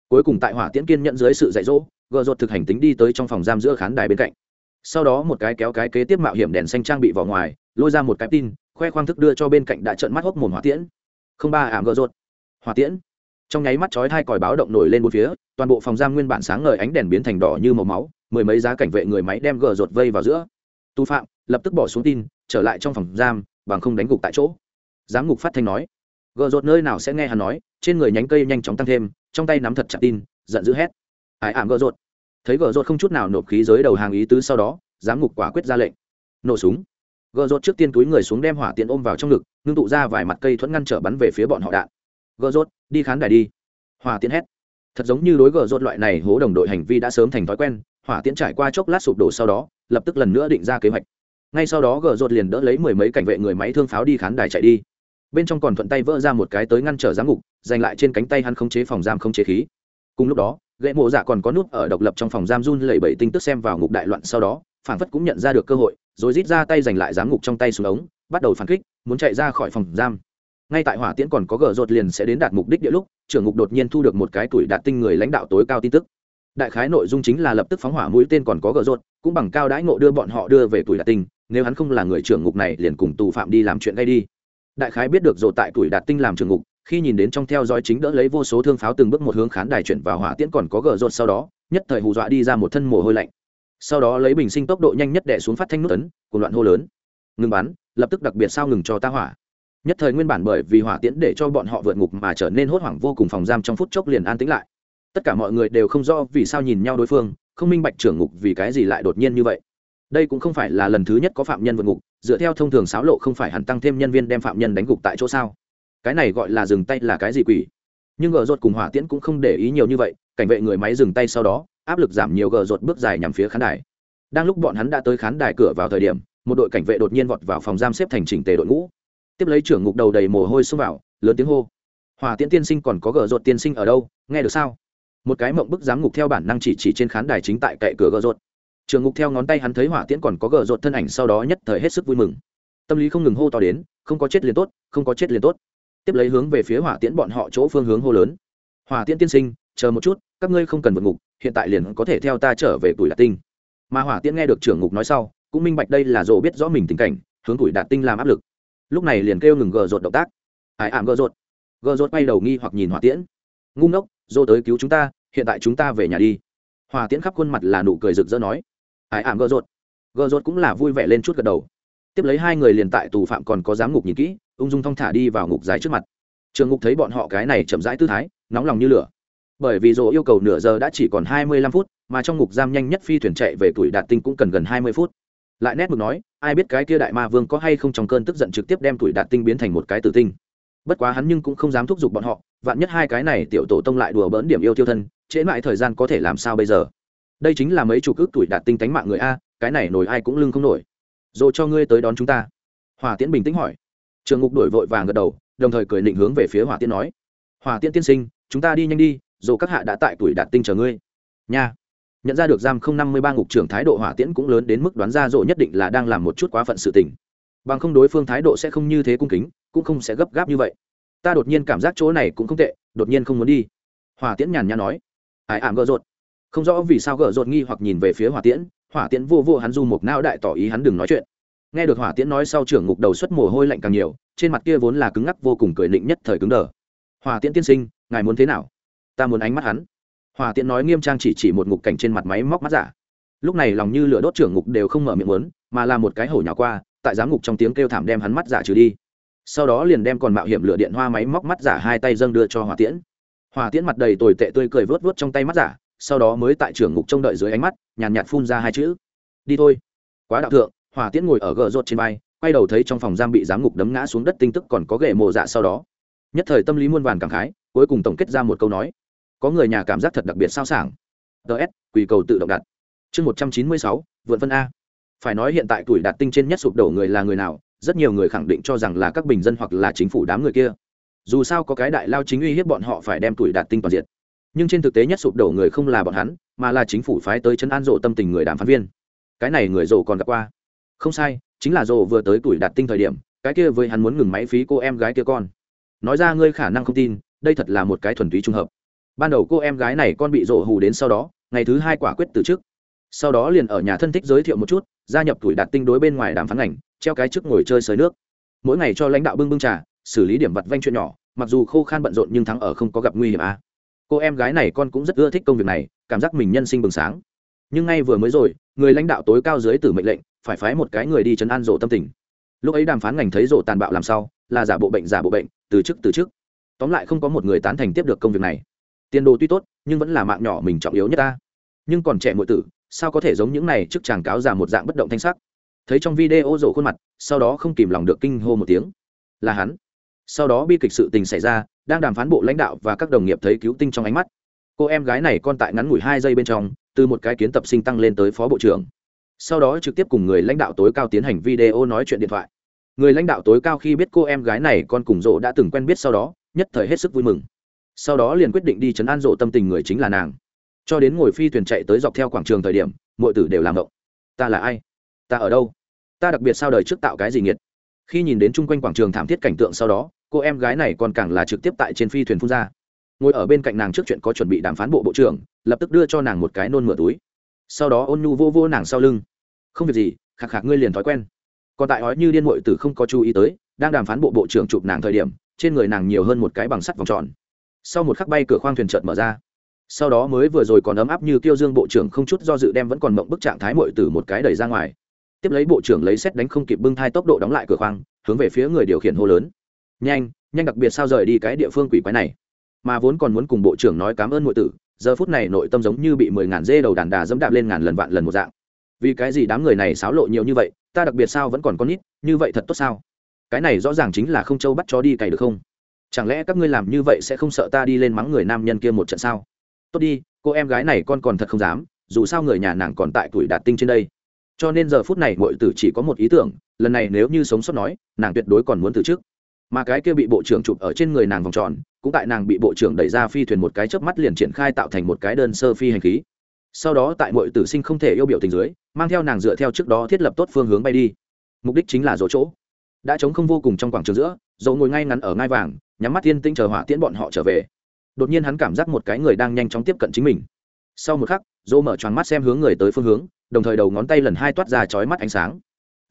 cuối cùng tại hỏa tiễn kiên nhận dưới sự dạy dỗ gờ rột thực hành tính đi tới trong phòng giam giữa khán đài bên cạnh. Sau đó một cái kéo cái kế tiếp mạo hiểm đèn xanh trang bị vào ngoài, lôi ra một cái tin, khoe khoang thức đưa cho bên cạnh đã trợn mắt hốc mồm hỏa tiễn. Không ba ảm gờ rột hỏa tiễn. Trong nháy mắt chói hai còi báo động nổi lên một phía, toàn bộ phòng giam nguyên bản sáng ngời ánh đèn biến thành đỏ như màu máu, mười mấy giá cảnh vệ người máy đem gờ rột vây vào giữa. Tu phạm, lập tức bỏ xuống tin, trở lại trong phòng giam, bằng không đánh gục tại chỗ giám ngục phát thanh nói. Gờ rột nơi nào sẽ nghe hắn nói, trên người nhánh cây nhanh chóng tăng thêm, trong tay nắm thật chặt tin, giận dữ hét. Ải ảm gờ rột. Thấy gờ rột không chút nào nộp khí giới đầu hàng ý tứ sau đó, giám ngục quả quyết ra lệnh. Nổ súng. Gờ rột trước tiên túi người xuống đem hỏa tiện ôm vào trong ngực, ngưng tụ ra vài mặt cây thuẫn ngăn trở bắn về phía bọn họ đạn. Gờ rột, đi khán đài đi. Hỏa tiễn hét. Thật giống như đối gờ rột loại này hố đồng đội hành vi đã sớm thành thói quen, hỏa tiễn trải qua chốc lát sụp đổ sau đó, lập tức lần nữa định ra kế hoạch. Ngay sau đó gờ rột liền đỡ lấy mười mấy cảnh vệ người máy thương pháo đi khán đài chạy đi bên trong còn thuận tay vỡ ra một cái tới ngăn trở giám ngục, giành lại trên cánh tay hắn không chế phòng giam không chế khí. Cùng lúc đó, gậy mộ dạ còn có nút ở độc lập trong phòng giam run lẩy bẩy tinh tức xem vào ngục đại loạn sau đó phản phất cũng nhận ra được cơ hội, rồi rít ra tay giành lại giám ngục trong tay xuống ống, bắt đầu phản kích, muốn chạy ra khỏi phòng giam. Ngay tại hỏa tiễn còn có gờ rột liền sẽ đến đạt mục đích địa lúc, trưởng ngục đột nhiên thu được một cái tuổi đạt tinh người lãnh đạo tối cao tin tức. Đại khái nội dung chính là lập tức phóng hỏa mũi tên còn có gờ rột cũng bằng cao đãi ngộ đưa bọn họ đưa về tuổi đạt tinh, nếu hắn không là người trưởng ngục này liền cùng tù phạm đi làm chuyện gây đi đại khái biết được rồi tại tuổi đạt tinh làm trưởng ngục, khi nhìn đến trong theo dõi chính đỡ lấy vô số thương pháo từng bước một hướng khán đài chuyển vào hỏa tiễn còn có gờ rột sau đó, nhất thời hù dọa đi ra một thân mồ hôi lạnh. Sau đó lấy bình sinh tốc độ nhanh nhất đẻ xuống phát thanh nút tấn cùng loạn hô lớn. Ngừng bắn, lập tức đặc biệt sao ngừng cho ta hỏa. Nhất thời nguyên bản bởi vì hỏa tiễn để cho bọn họ vượt ngục mà trở nên hốt hoảng vô cùng phòng giam trong phút chốc liền an tĩnh lại. Tất cả mọi người đều không rõ vì sao nhìn nhau đối phương, không minh bạch trưởng ngục vì cái gì lại đột nhiên như vậy đây cũng không phải là lần thứ nhất có phạm nhân vượt ngục, dựa theo thông thường xáo lộ không phải hẳn tăng thêm nhân viên đem phạm nhân đánh gục tại chỗ sao? Cái này gọi là dừng tay là cái gì quỷ? Nhưng gờ rột cùng hỏa tiễn cũng không để ý nhiều như vậy, cảnh vệ người máy dừng tay sau đó, áp lực giảm nhiều gờ rột bước dài nhằm phía khán đài. Đang lúc bọn hắn đã tới khán đài cửa vào thời điểm, một đội cảnh vệ đột nhiên vọt vào phòng giam xếp thành chỉnh tề đội ngũ. Tiếp lấy trưởng ngục đầu đầy mồ hôi xông vào, lớn tiếng hô. Hòa tiễn tiên sinh còn có gờ rột tiên sinh ở đâu? Nghe được sao? Một cái mộng bức giám ngục theo bản năng chỉ chỉ trên khán đài chính tại cậy cửa gờ rột trường ngục theo ngón tay hắn thấy hỏa tiễn còn có gờ rột thân ảnh sau đó nhất thời hết sức vui mừng. Tâm lý không ngừng hô to đến, không có chết liền tốt, không có chết liền tốt. Tiếp lấy hướng về phía hỏa tiễn bọn họ chỗ phương hướng hô lớn. Hỏa tiễn tiên sinh, chờ một chút, các ngươi không cần vượt ngục, hiện tại liền có thể theo ta trở về tuổi Đạt tinh. Mà hỏa tiễn nghe được trưởng ngục nói sau, cũng minh bạch đây là rộ biết rõ mình tình cảnh, hướng tuổi đạt tinh làm áp lực. Lúc này liền kêu ngừng gờ rột động tác. Ải ảm gờ rột gờ rột bay đầu nghi hoặc nhìn hỏa tiễn. Ngu ngốc rô tới cứu chúng ta, hiện tại chúng ta về nhà đi. Hỏa tiễn khắp khuôn mặt là nụ cười rực rỡ nói ải ảm gờ rột. Gờ rột cũng là vui vẻ lên chút gật đầu. Tiếp lấy hai người liền tại tù phạm còn có giám ngục nhìn kỹ, ung dung thong thả đi vào ngục dài trước mặt. Trường ngục thấy bọn họ cái này chậm rãi tư thái, nóng lòng như lửa. Bởi vì dỗ yêu cầu nửa giờ đã chỉ còn hai mươi lăm phút, mà trong ngục giam nhanh nhất phi thuyền chạy về tuổi đạt tinh cũng cần gần hai mươi phút. Lại nét mực nói, ai biết cái kia đại ma vương có hay không trong cơn tức giận trực tiếp đem tuổi đạt tinh biến thành một cái tử tinh. Bất quá hắn nhưng cũng không dám thúc giục bọn họ, vạn nhất hai cái này tiểu tổ tông lại đùa bỡn điểm yêu tiêu thân, trễ mãi thời gian có thể làm sao bây giờ? Đây chính là mấy chủ cước tuổi đạt tinh tánh mạng người a, cái này nổi ai cũng lưng không nổi. Rồi cho ngươi tới đón chúng ta. Hòa tiễn bình tĩnh hỏi. Trường ngục đổi vội vàng gật đầu, đồng thời cười định hướng về phía hỏa tiễn nói, hỏa tiễn tiên sinh, chúng ta đi nhanh đi dù các hạ đã tại tuổi đạt tinh chờ ngươi. Nha. Nhận ra được giam không năm mươi ba ngục trưởng thái độ hỏa tiễn cũng lớn đến mức đoán ra rộ nhất định là đang làm một chút quá phận sự tình. Bằng không đối phương thái độ sẽ không như thế cung kính, cũng không sẽ gấp gáp như vậy. Ta đột nhiên cảm giác chỗ này cũng không tệ, đột nhiên không muốn đi. Hỏa tiễn nhàn nhã nói. Ải ảm gỡ rột không rõ vì sao gở rột nghi hoặc nhìn về phía hỏa tiễn hỏa tiễn vô vô hắn du một não đại tỏ ý hắn đừng nói chuyện. Nghe được hỏa tiễn nói sau trưởng ngục đầu xuất mồ hôi lạnh càng nhiều, trên mặt kia vốn là cứng ngắc vô cùng cười định nhất thời cứng đờ. Hỏa tiễn tiên sinh, ngài muốn thế nào? Ta muốn ánh mắt hắn. Hòa tiễn nói nghiêm trang chỉ chỉ một ngục cảnh trên mặt máy móc mắt giả. Lúc này lòng như lửa đốt trưởng ngục đều không mở miệng muốn, mà là một cái hổ nhỏ qua, tại giám ngục trong tiếng kêu thảm đem hắn mắt giả trừ đi. Sau đó liền đem còn mạo hiểm lửa điện hoa máy móc mắt giả hai tay dâng đưa cho hòa tiễn. Hòa tiễn mặt đầy tồi tệ tươi cười vớt vớt trong tay mắt giả sau đó mới tại trưởng ngục trông đợi dưới ánh mắt nhàn nhạt, nhạt phun ra hai chữ. Đi thôi. Quá đạo thượng hòa tiễn ngồi ở gờ rột trên vai quay đầu thấy trong phòng giam bị giám ngục đấm ngã xuống đất tinh tức còn có ghệ mồ dạ sau đó. Nhất thời tâm lý muôn vàn cảm khái cuối cùng tổng kết ra một câu nói. Có người nhà cảm giác thật đặc biệt sao sảng. Ts quỳ cầu tự động đặt. Chương một trăm chín mươi sáu vượn phân a. Phải nói hiện tại tuổi đạt tinh trên nhất sụp đổ người là người nào rất nhiều người khẳng định cho rằng là các bình dân hoặc là chính phủ đám người kia. Dù sao có cái đại lao chính uy hiếp bọn họ phải đem tuổi đạt tinh toàn diện nhưng trên thực tế nhất sụp đổ người không là bọn hắn, mà là chính phủ phái tới chân an rộ tâm tình người đàm phán viên. Cái này người rộ còn gặp qua. Không sai, chính là rộ vừa tới tuổi đạt tinh thời điểm, cái kia với hắn muốn ngừng máy phí cô em gái kia con. Nói ra ngươi khả năng không tin, đây thật là một cái thuần túy trung hợp. Ban đầu cô em gái này con bị rộ hù đến sau đó, ngày thứ hai quả quyết từ chức. Sau đó liền ở nhà thân thích giới thiệu một chút, gia nhập tuổi đạt tinh đối bên ngoài đàm phán ảnh treo cái trước ngồi chơi sới nước. Mỗi ngày cho lãnh đạo bưng bưng trà, xử lý điểm vặt vanh chuyện nhỏ, mặc dù khô khan bận rộn nhưng thắng ở không có gặp nguy hiểm à cô em gái này con cũng rất ưa thích công việc này, cảm giác mình nhân sinh bừng sáng. Nhưng ngay vừa mới rồi, người lãnh đạo tối cao dưới tử mệnh lệnh, phải phái một cái người đi chấn an rộ tâm tình. Lúc ấy đàm phán ngành thấy rộ tàn bạo làm sao, là giả bộ bệnh giả bộ bệnh, từ chức từ chức. Tóm lại không có một người tán thành tiếp được công việc này. Tiền đồ tuy tốt, nhưng vẫn là mạng nhỏ mình trọng yếu nhất ta. Nhưng còn trẻ mọi tử, sao có thể giống những này trước chàng cáo già một dạng bất động thanh sắc? Thấy trong video rổ khuôn mặt, sau đó không kìm lòng được kinh hô một tiếng. Là hắn. Sau đó bi kịch sự tình xảy ra đang đàm phán bộ lãnh đạo và các đồng nghiệp thấy cứu tinh trong ánh mắt. Cô em gái này con tại ngắn ngủi hai giây bên trong, từ một cái kiến tập sinh tăng lên tới phó bộ trưởng. Sau đó trực tiếp cùng người lãnh đạo tối cao tiến hành video nói chuyện điện thoại. Người lãnh đạo tối cao khi biết cô em gái này con cùng rộ đã từng quen biết sau đó, nhất thời hết sức vui mừng. Sau đó liền quyết định đi chấn an rộ tâm tình người chính là nàng. Cho đến ngồi phi thuyền chạy tới dọc theo quảng trường thời điểm, mọi tử đều làm động ta là ai? Ta ở đâu? Ta đặc biệt sao đời trước tạo cái gì nghiệt? Khi nhìn đến chung quanh quảng trường thảm thiết cảnh tượng sau đó cô em gái này còn càng là trực tiếp tại trên phi thuyền phun ra. Ngồi ở bên cạnh nàng trước chuyện có chuẩn bị đàm phán bộ bộ trưởng, lập tức đưa cho nàng một cái nôn mửa túi. Sau đó ôn nhu vô vô nàng sau lưng. Không việc gì khạc khạc ngươi liền thói quen. Còn tại ói như điên mội tử không có chú ý tới, đang đàm phán bộ bộ trưởng chụp nàng thời điểm, trên người nàng nhiều hơn một cái bằng sắt vòng tròn. Sau một khắc bay cửa khoang thuyền chợt mở ra. Sau đó mới vừa rồi còn ấm áp như tiêu dương bộ trưởng không chút do dự đem vẫn còn mộng bức trạng thái mội tử một cái đẩy ra ngoài. Tiếp lấy bộ trưởng lấy xét đánh không kịp bưng thai tốc độ đóng lại cửa khoang, hướng về phía người điều khiển hô lớn nhanh nhanh đặc biệt sao rời đi cái địa phương quỷ quái này. Mà vốn còn muốn cùng bộ trưởng nói cảm ơn nội tử, giờ phút này nội tâm giống như bị mười ngàn dê đầu đàn đà dẫm đạp lên ngàn lần vạn lần một dạng. Vì cái gì đám người này xáo lộ nhiều như vậy, ta đặc biệt sao vẫn còn con nít, như vậy thật tốt sao? Cái này rõ ràng chính là không châu bắt chó đi cày được không? Chẳng lẽ các ngươi làm như vậy sẽ không sợ ta đi lên mắng người nam nhân kia một trận sao? Tốt đi, cô em gái này con còn thật không dám, dù sao người nhà nàng còn tại tuổi đạt tinh trên đây. Cho nên giờ phút này mọi tử chỉ có một ý tưởng, lần này nếu như sống sót nói, nàng tuyệt đối còn muốn từ trước mà cái kia bị bộ trưởng chụp ở trên người nàng vòng tròn, cũng tại nàng bị bộ trưởng đẩy ra phi thuyền một cái chớp mắt liền triển khai tạo thành một cái đơn sơ phi hành khí. Sau đó tại mọi tử sinh không thể yêu biểu tình dưới, mang theo nàng dựa theo trước đó thiết lập tốt phương hướng bay đi. Mục đích chính là dỗ chỗ. Đã chống không vô cùng trong quảng trường giữa, dỗ ngồi ngay ngắn ở ngai vàng, nhắm mắt tiên tinh chờ hỏa tiễn bọn họ trở về. Đột nhiên hắn cảm giác một cái người đang nhanh chóng tiếp cận chính mình. Sau một khắc, dỗ mở choáng mắt xem hướng người tới phương hướng, đồng thời đầu ngón tay lần hai toát ra chói mắt ánh sáng.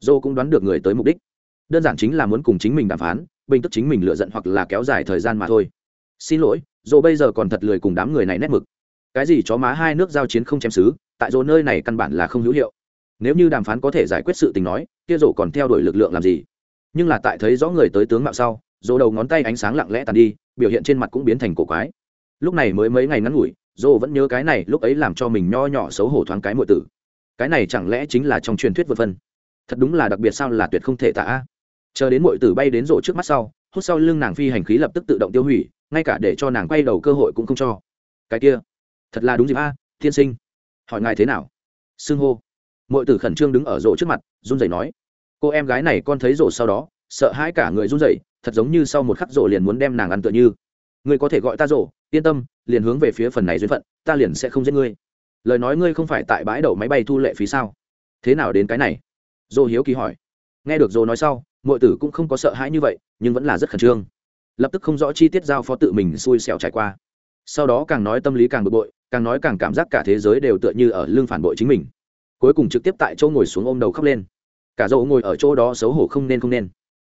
Dỗ cũng đoán được người tới mục đích. Đơn giản chính là muốn cùng chính mình đàm phán bình tức chính mình lựa giận hoặc là kéo dài thời gian mà thôi. Xin lỗi, dô bây giờ còn thật lười cùng đám người này nét mực. Cái gì chó má hai nước giao chiến không chém xứ, tại dô nơi này căn bản là không hữu hiệu. Nếu như đàm phán có thể giải quyết sự tình nói, kia dô còn theo đuổi lực lượng làm gì? Nhưng là tại thấy rõ người tới tướng mạo sau, dô đầu ngón tay ánh sáng lặng lẽ tàn đi, biểu hiện trên mặt cũng biến thành cổ quái. Lúc này mới mấy ngày ngắn ngủi, dô vẫn nhớ cái này lúc ấy làm cho mình nho nhỏ xấu hổ thoáng cái mọi tử. Cái này chẳng lẽ chính là trong truyền thuyết vượt phân? Thật đúng là đặc biệt sao là tuyệt không thể tả chờ đến mọi tử bay đến rộ trước mắt sau hút sau lưng nàng phi hành khí lập tức tự động tiêu hủy ngay cả để cho nàng quay đầu cơ hội cũng không cho. Cái kia thật là đúng dịp a à, thiên sinh. Hỏi ngài thế nào? Xưng hô. Mọi tử khẩn trương đứng ở rộ trước mặt run rẩy nói. Cô em gái này con thấy rộ sau đó sợ hãi cả người run rẩy thật giống như sau một khắc rộ liền muốn đem nàng ăn tựa như. Ngươi có thể gọi ta rộ yên tâm liền hướng về phía phần này duyên phận ta liền sẽ không giết ngươi. Lời nói ngươi không phải tại bãi đậu máy bay thu lệ phí sao? Thế nào đến cái này? Dô hiếu kỳ hỏi. Nghe được dô nói sau mọi tử cũng không có sợ hãi như vậy, nhưng vẫn là rất khẩn trương. Lập tức không rõ chi tiết giao phó tự mình xui xẻo trải qua. Sau đó càng nói tâm lý càng bực bội, càng nói càng cảm giác cả thế giới đều tựa như ở lưng phản bội chính mình. Cuối cùng trực tiếp tại chỗ ngồi xuống ôm đầu khóc lên. Cả dâu ngồi ở chỗ đó xấu hổ không nên không nên.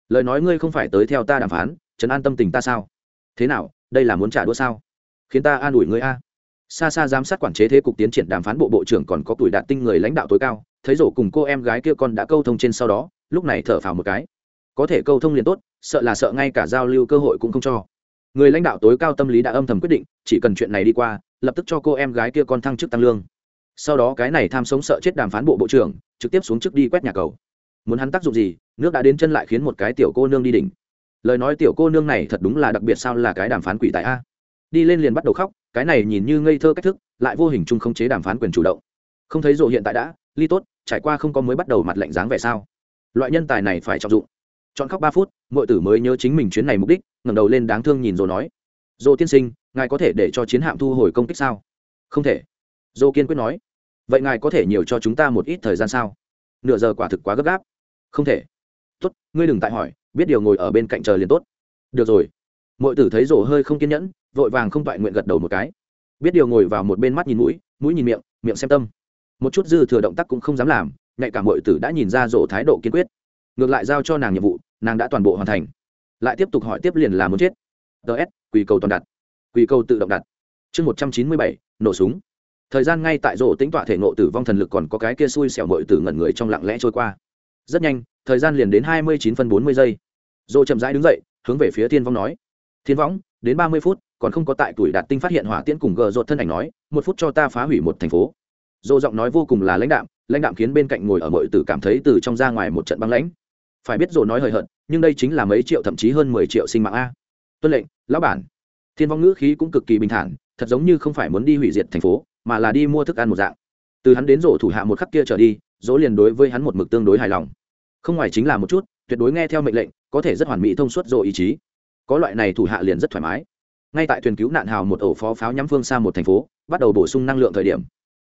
Lời nói ngươi không phải tới theo ta đàm phán chấn an tâm tình ta sao? Thế nào, đây là muốn trả đũa sao? Khiến ta an ủi ngươi a. Xa xa giám sát quản chế thế cục tiến triển đàm phán bộ bộ trưởng còn có tuổi đạt tinh người lãnh đạo tối cao, thấy rổ cùng cô em gái kia con đã câu thông trên sau đó, lúc này thở phào một cái có thể câu thông liền tốt, sợ là sợ ngay cả giao lưu cơ hội cũng không cho. Người lãnh đạo tối cao tâm lý đã âm thầm quyết định, chỉ cần chuyện này đi qua, lập tức cho cô em gái kia con thăng chức tăng lương. Sau đó cái này tham sống sợ chết đàm phán bộ bộ trưởng, trực tiếp xuống chức đi quét nhà cầu. Muốn hắn tác dụng gì, nước đã đến chân lại khiến một cái tiểu cô nương đi đỉnh. Lời nói tiểu cô nương này thật đúng là đặc biệt sao là cái đàm phán quỷ tại a. Đi lên liền bắt đầu khóc, cái này nhìn như ngây thơ cách thức, lại vô hình chung không chế đàm phán quyền chủ động. Không thấy rộ hiện tại đã, ly tốt, trải qua không có mới bắt đầu mặt lạnh dáng vẻ sao. Loại nhân tài này phải trọng dụng chọn khóc ba phút mọi tử mới nhớ chính mình chuyến này mục đích, ngẩng đầu lên đáng thương nhìn rồi nói, dô tiên sinh, ngài có thể để cho chiến hạm thu hồi công kích sao? Không thể. Dô kiên quyết nói, vậy ngài có thể nhiều cho chúng ta một ít thời gian sao? Nửa giờ quả thực quá gấp gáp. Không thể. Tốt, ngươi đừng tại hỏi, biết điều ngồi ở bên cạnh chờ liền tốt. Được rồi. Mọi tử thấy rổ hơi không kiên nhẫn, vội vàng không toại nguyện gật đầu một cái. Biết điều ngồi vào một bên mắt nhìn mũi mũi nhìn miệng miệng xem tâm. Một chút dư thừa động tác cũng không dám làm, nhạy cả mọi tử đã nhìn ra rổ thái độ kiên quyết. Ngược lại giao cho nàng nhiệm vụ nàng đã toàn bộ hoàn thành. Lại tiếp tục hỏi tiếp liền là muốn chết. Ts quỳ cầu toàn đặt. Quỳ cầu tự động đặt. Chương một trăm chín mươi bảy, nổ súng. Thời gian ngay tại rổ tính tọa thể ngộ tử vong thần lực còn có cái kia xui xẻo mội tử ngẩn người trong lặng lẽ trôi qua. Rất nhanh, thời gian liền đến hai mươi chín phân bốn mươi giây. Rổ chậm rãi đứng dậy, hướng về phía thiên vong nói. Thiên võng đến ba mươi phút, còn không có tại tuổi đạt tinh phát hiện hỏa tiễn cùng gờ rột thân ảnh nói, một phút cho ta phá hủy một thành phố. Dô giọng nói vô cùng là lãnh đạm lãnh đạm khiến bên cạnh ngồi ở mọi tử cảm thấy từ trong ra ngoài một trận băng lãnh phải biết rồi nói hời hợt, nhưng đây chính là mấy triệu thậm chí hơn mười triệu sinh mạng a. Tuân lệnh, lão bản. Thiên vong ngữ khí cũng cực kỳ bình thản, thật giống như không phải muốn đi hủy diệt thành phố, mà là đi mua thức ăn một dạng. Từ hắn đến rổ thủ hạ một khắc kia trở đi dỗ liền đối với hắn một mực tương đối hài lòng. Không ngoài chính là một chút, tuyệt đối nghe theo mệnh lệnh, có thể rất hoàn mỹ thông suốt rồi ý chí. Có loại này thủ hạ liền rất thoải mái. Ngay tại thuyền cứu nạn hào một ổ phó pháo nhắm phương xa một thành phố, bắt đầu bổ sung năng lượng thời điểm.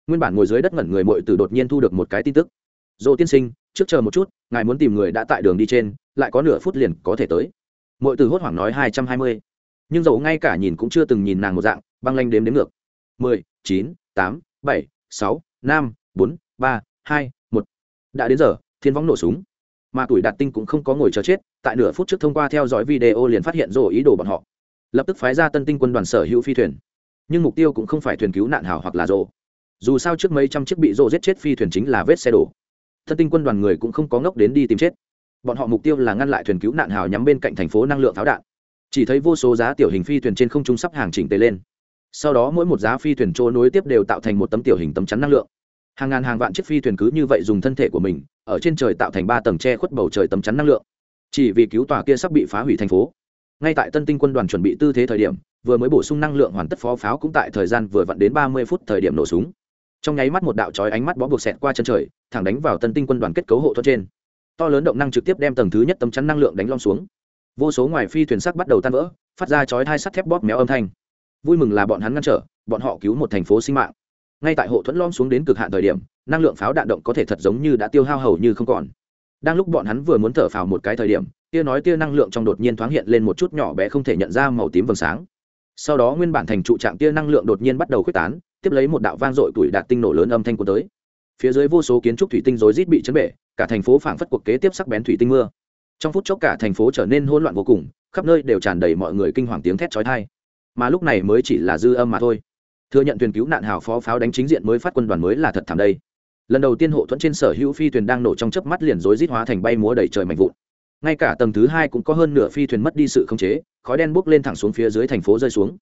Nguyên bản ngồi dưới đất ngẩn người mội từ đột nhiên thu được một cái tin tức. Dỗ tiên sinh trước chờ một chút, ngài muốn tìm người đã tại đường đi trên, lại có nửa phút liền có thể tới. Mội từ hốt hoảng nói hai trăm hai mươi. Nhưng dẫu ngay cả nhìn cũng chưa từng nhìn nàng một dạng, băng lanh đếm đếm ngược. mười, chín, tám, bảy, sáu, năm, bốn, ba, hai, một. Đã đến giờ, thiên võng nổ súng. Mà tuổi đạt tinh cũng không có ngồi chờ chết, tại nửa phút trước thông qua theo dõi video liền phát hiện rồ ý đồ bọn họ. Lập tức phái ra tân tinh quân đoàn sở hữu phi thuyền. Nhưng mục tiêu cũng không phải thuyền cứu nạn hào hoặc là rồ. Dù sao trước mấy trăm chiếc bị rồ giết chết phi thuyền chính là vết xe đổ tân tinh quân đoàn người cũng không có ngốc đến đi tìm chết. Bọn họ mục tiêu là ngăn lại thuyền cứu nạn hào nhắm bên cạnh thành phố năng lượng pháo đạn. Chỉ thấy vô số giá tiểu hình phi thuyền trên không trung sắp hàng chỉnh tề lên. Sau đó mỗi một giá phi thuyền trôi nối tiếp đều tạo thành một tấm tiểu hình tấm chắn năng lượng. Hàng ngàn hàng vạn chiếc phi thuyền cứ như vậy dùng thân thể của mình, ở trên trời tạo thành ba tầng che khuất bầu trời tấm chắn năng lượng. Chỉ vì cứu tòa kia sắp bị phá hủy thành phố. Ngay tại tân tinh quân đoàn chuẩn bị tư thế thời điểm, vừa mới bổ sung năng lượng hoàn tất phó pháo cũng tại thời gian vừa vặn đến ba mươi phút thời điểm nổ súng. Trong nháy mắt một đạo chói ánh mắt bó buộc xẹt qua chân trời thẳng đánh vào tân tinh quân đoàn kết cấu hộ thuận trên. To lớn động năng trực tiếp đem tầng thứ nhất tấm chắn năng lượng đánh lom xuống. Vô số ngoài phi thuyền sắc bắt đầu tan vỡ, phát ra chói hai sắt thép bóp méo âm thanh. Vui mừng là bọn hắn ngăn trở, bọn họ cứu một thành phố sinh mạng. Ngay tại hộ thuẫn lom xuống đến cực hạn thời điểm, năng lượng pháo đạn động có thể thật giống như đã tiêu hao hầu như không còn. Đang lúc bọn hắn vừa muốn thở phào một cái thời điểm, tia nói tia năng lượng trong đột nhiên thoáng hiện lên một chút nhỏ bé không thể nhận ra màu tím vầng sáng. Sau đó nguyên bản thành trụ trạng tia năng lượng đột nhiên bắt đầu khuếch tán, tiếp lấy một đạo vang dội tuổi đạt tinh nổ lớn âm thanh của tới phía dưới vô số kiến trúc thủy tinh rối rít bị chấn bể, cả thành phố phảng phất cuộc kế tiếp sắc bén thủy tinh mưa. Trong phút chốc cả thành phố trở nên hỗn loạn vô cùng, khắp nơi đều tràn đầy mọi người kinh hoàng tiếng thét chói tai. Mà lúc này mới chỉ là dư âm mà thôi. Thừa nhận thuyền cứu nạn hào phó pháo đánh chính diện mới phát quân đoàn mới là thật thảm đây. Lần đầu tiên hộ thuẫn trên sở hữu phi thuyền đang nổ trong chớp mắt liền rối rít hóa thành bay múa đầy trời mạnh vụn. Ngay cả tầng thứ hai cũng có hơn nửa phi thuyền mất đi sự khống chế, khói đen bốc lên thẳng xuống phía dưới thành phố rơi xuống.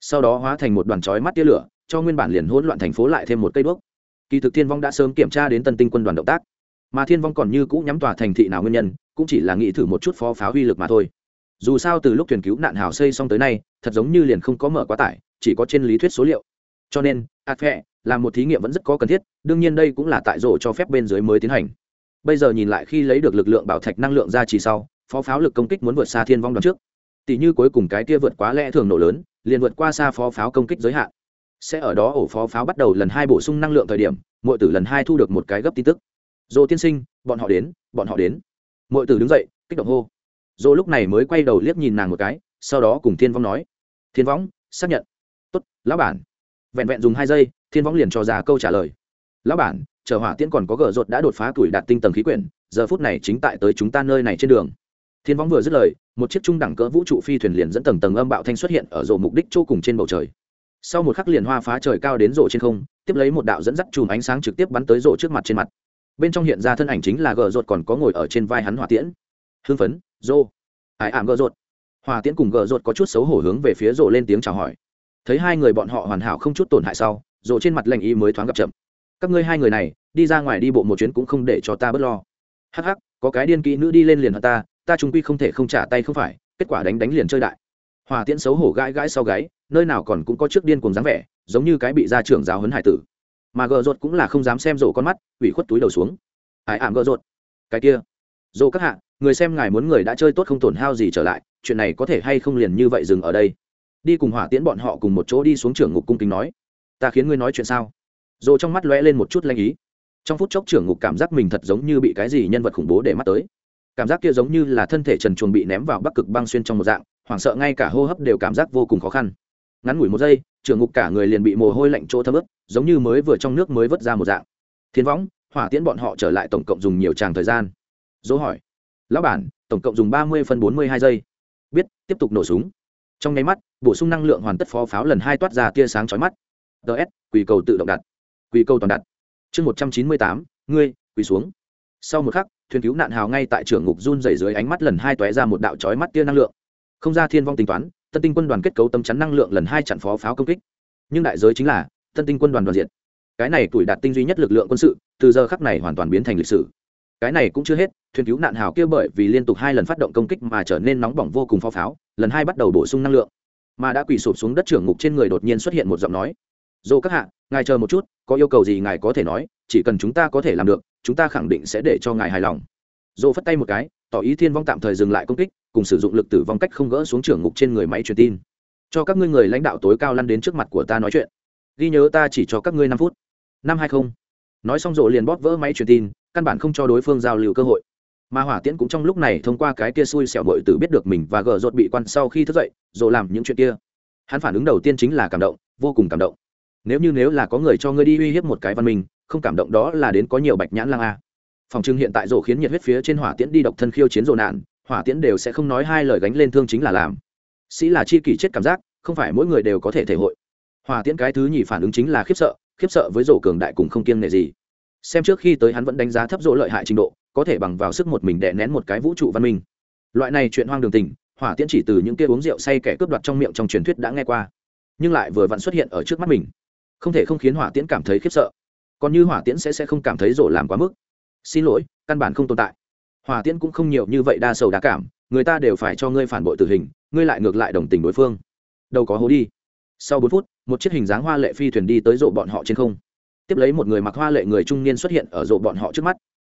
Sau đó hóa thành một đoàn chói mắt tia lửa, cho nguyên bản liền hỗn loạn thành phố lại thêm một cây đuốc kỳ thực thiên vong đã sớm kiểm tra đến tân tinh quân đoàn động tác. Mà thiên vong còn như cũ nhắm tòa thành thị nào nguyên nhân, cũng chỉ là nghĩ thử một chút phó pháo uy lực mà thôi. Dù sao từ lúc thuyền cứu nạn hào xây xong tới nay, thật giống như liền không có mở quá tải, chỉ có trên lý thuyết số liệu. Cho nên ạt phẹ làm một thí nghiệm vẫn rất có cần thiết, đương nhiên đây cũng là tại rổ cho phép bên dưới mới tiến hành. Bây giờ nhìn lại khi lấy được lực lượng bảo thạch năng lượng ra chỉ sau, phó pháo lực công kích muốn vượt xa thiên vong đoạn trước. Tỷ như cuối cùng cái kia vượt quá lẽ thường nổ lớn, liền vượt qua xa phó pháo công kích giới hạn sẽ ở đó ổ phó pháo bắt đầu lần hai bổ sung năng lượng thời điểm mọi tử lần hai thu được một cái gấp tin tức. Dô tiên sinh, bọn họ đến, bọn họ đến. Mọi tử đứng dậy, kích động hô. Dô lúc này mới quay đầu liếc nhìn nàng một cái, sau đó cùng thiên vong nói. Thiên võng xác nhận. Tốt, lão bản. Vẹn vẹn dùng hai giây, thiên võng liền cho ra câu trả lời. Lão bản, chờ hỏa tiễn còn có gờ rột đã đột phá tuổi đạt tinh tầng khí quyển, giờ phút này chính tại tới chúng ta nơi này trên đường. Thiên võng vừa dứt lời, một chiếc trung đẳng cỡ vũ trụ phi thuyền liền dẫn tầng tầng âm bạo thanh xuất hiện ở rổ mục đích chỗ cùng trên bầu trời sau một khắc liền hoa phá trời cao đến rổ trên không, tiếp lấy một đạo dẫn dắt chùm ánh sáng trực tiếp bắn tới rổ trước mặt trên mặt. Bên trong hiện ra thân ảnh chính là gờ rột còn có ngồi ở trên vai hắn hỏa tiễn. Hưng phấn, rô. Ải ảm gờ rột hỏa tiễn cùng gờ rột có chút xấu hổ hướng về phía rổ lên tiếng chào hỏi. Thấy hai người bọn họ hoàn hảo không chút tổn hại sau rổ trên mặt lành y mới thoáng gặp chậm. Các ngươi hai người này, đi ra ngoài đi bộ một chuyến cũng không để cho ta bớt lo. Hắc hắc, có cái điên kỹ nữ đi lên liền hận ta ta trung quy không thể không trả tay không phải, kết quả đánh đánh liền chơi đại. Hòa tiễn xấu hổ gãi gãi sau gáy nơi nào còn cũng có trước điên cùng dáng vẻ, giống như cái bị gia trưởng giáo huấn hải tử. Mà gờ rột cũng là không dám xem rổ con mắt, ủy khuất túi đầu xuống. Ải ảm gờ rột? Cái kia. Dồ các hạ, người xem ngài muốn người đã chơi tốt không tổn hao gì trở lại, chuyện này có thể hay không liền như vậy dừng ở đây? Đi cùng hỏa tiễn bọn họ cùng một chỗ đi xuống trưởng ngục cung kính nói. Ta khiến ngươi nói chuyện sao? Dồ trong mắt lóe lên một chút lanh ý. Trong phút chốc trưởng ngục cảm giác mình thật giống như bị cái gì nhân vật khủng bố để mắt tới. Cảm giác kia giống như là thân thể trần chuồng bị ném vào bắc cực băng xuyên trong một dạng, hoảng sợ ngay cả hô hấp đều cảm giác vô cùng khó khăn ngắn ngủi một giây, trưởng ngục cả người liền bị mồ hôi lạnh chỗ thấm ướt, giống như mới vừa trong nước mới vớt ra một dạng. Thiên võng, hỏa tiễn bọn họ trở lại tổng cộng dùng nhiều tràng thời gian? Dỗ hỏi. Lão bản, tổng cộng dùng ba mươi phân bốn mươi hai giây. Biết, tiếp tục nổ súng. Trong nháy mắt, bổ sung năng lượng hoàn tất phó pháo lần hai toát ra tia sáng chói mắt. Ts quỳ cầu tự động đặt. Quỳ cầu toàn đặt. Chương một trăm chín mươi tám, ngươi, quỳ xuống. Sau một khắc, thuyền cứu nạn hào ngay tại trưởng ngục run rẩy dưới ánh mắt lần hai tóe ra một đạo chói mắt tia năng lượng. Không ra thiên vong tính toán tân tinh quân đoàn kết cấu tâm chắn năng lượng lần hai chặn phó pháo công kích. Nhưng đại giới chính là, tân tinh quân đoàn đoàn diện cái này tuổi đạt tinh duy nhất lực lượng quân sự, từ giờ khắc này hoàn toàn biến thành lịch sử. Cái này cũng chưa hết, thuyền cứu nạn hào kia bởi vì liên tục hai lần phát động công kích mà trở nên nóng bỏng vô cùng pháo pháo, lần hai bắt đầu bổ sung năng lượng. Mà đã quỳ sụp xuống đất trưởng ngục trên người đột nhiên xuất hiện một giọng nói. Dô các hạ, ngài chờ một chút, có yêu cầu gì ngài có thể nói, chỉ cần chúng ta có thể làm được, chúng ta khẳng định sẽ để cho ngài hài lòng. Dô phất tay một cái, tỏ ý thiên vong tạm thời dừng lại công kích cùng sử dụng lực tử vong cách không gỡ xuống trưởng ngục trên người máy truyền tin. Cho các ngươi người lãnh đạo tối cao lăn đến trước mặt của ta nói chuyện. Ghi nhớ ta chỉ cho các ngươi năm phút. Năm hai không. Nói xong rộ liền bóp vỡ máy truyền tin, căn bản không cho đối phương giao lưu cơ hội. Mà hỏa tiễn cũng trong lúc này thông qua cái kia xui xẻo bội tử biết được mình và gờ rột bị quan sau khi thức dậy, rộ làm những chuyện kia. Hắn phản ứng đầu tiên chính là cảm động, vô cùng cảm động. Nếu như nếu là có người cho ngươi đi uy hiếp một cái văn minh, không cảm động đó là đến có nhiều bạch nhãn lang a. Phòng trưng hiện tại rổ khiến nhiệt huyết phía trên hỏa tiễn đi độc thân khiêu chiến rổ nạn hỏa tiễn đều sẽ không nói hai lời gánh lên thương chính là làm. Sĩ là chi kỷ chết cảm giác, không phải mỗi người đều có thể thể hội. Hỏa tiễn cái thứ nhì phản ứng chính là khiếp sợ khiếp sợ với rổ cường đại cùng không kiêng nề gì. Xem trước khi tới hắn vẫn đánh giá thấp rỗ lợi hại trình độ, có thể bằng vào sức một mình đè nén một cái vũ trụ văn minh. Loại này chuyện hoang đường tình, hỏa tiễn chỉ từ những kia uống rượu say kẻ cướp đoạt trong miệng trong truyền thuyết đã nghe qua, nhưng lại vừa vặn xuất hiện ở trước mắt mình. Không thể không khiến hỏa tiễn cảm thấy khiếp sợ. Còn như hỏa tiễn sẽ sẽ không cảm thấy rổ làm quá mức. Xin lỗi, căn bản không tồn tại hòa tiễn cũng không nhiều như vậy đa sầu đa cảm, người ta đều phải cho ngươi phản bội tử hình, ngươi lại ngược lại đồng tình đối phương. Đâu có hố đi. Sau bốn phút, một chiếc hình dáng hoa lệ phi thuyền đi tới rộ bọn họ trên không. Tiếp lấy một người mặc hoa lệ người trung niên xuất hiện ở rộ bọn họ trước mắt.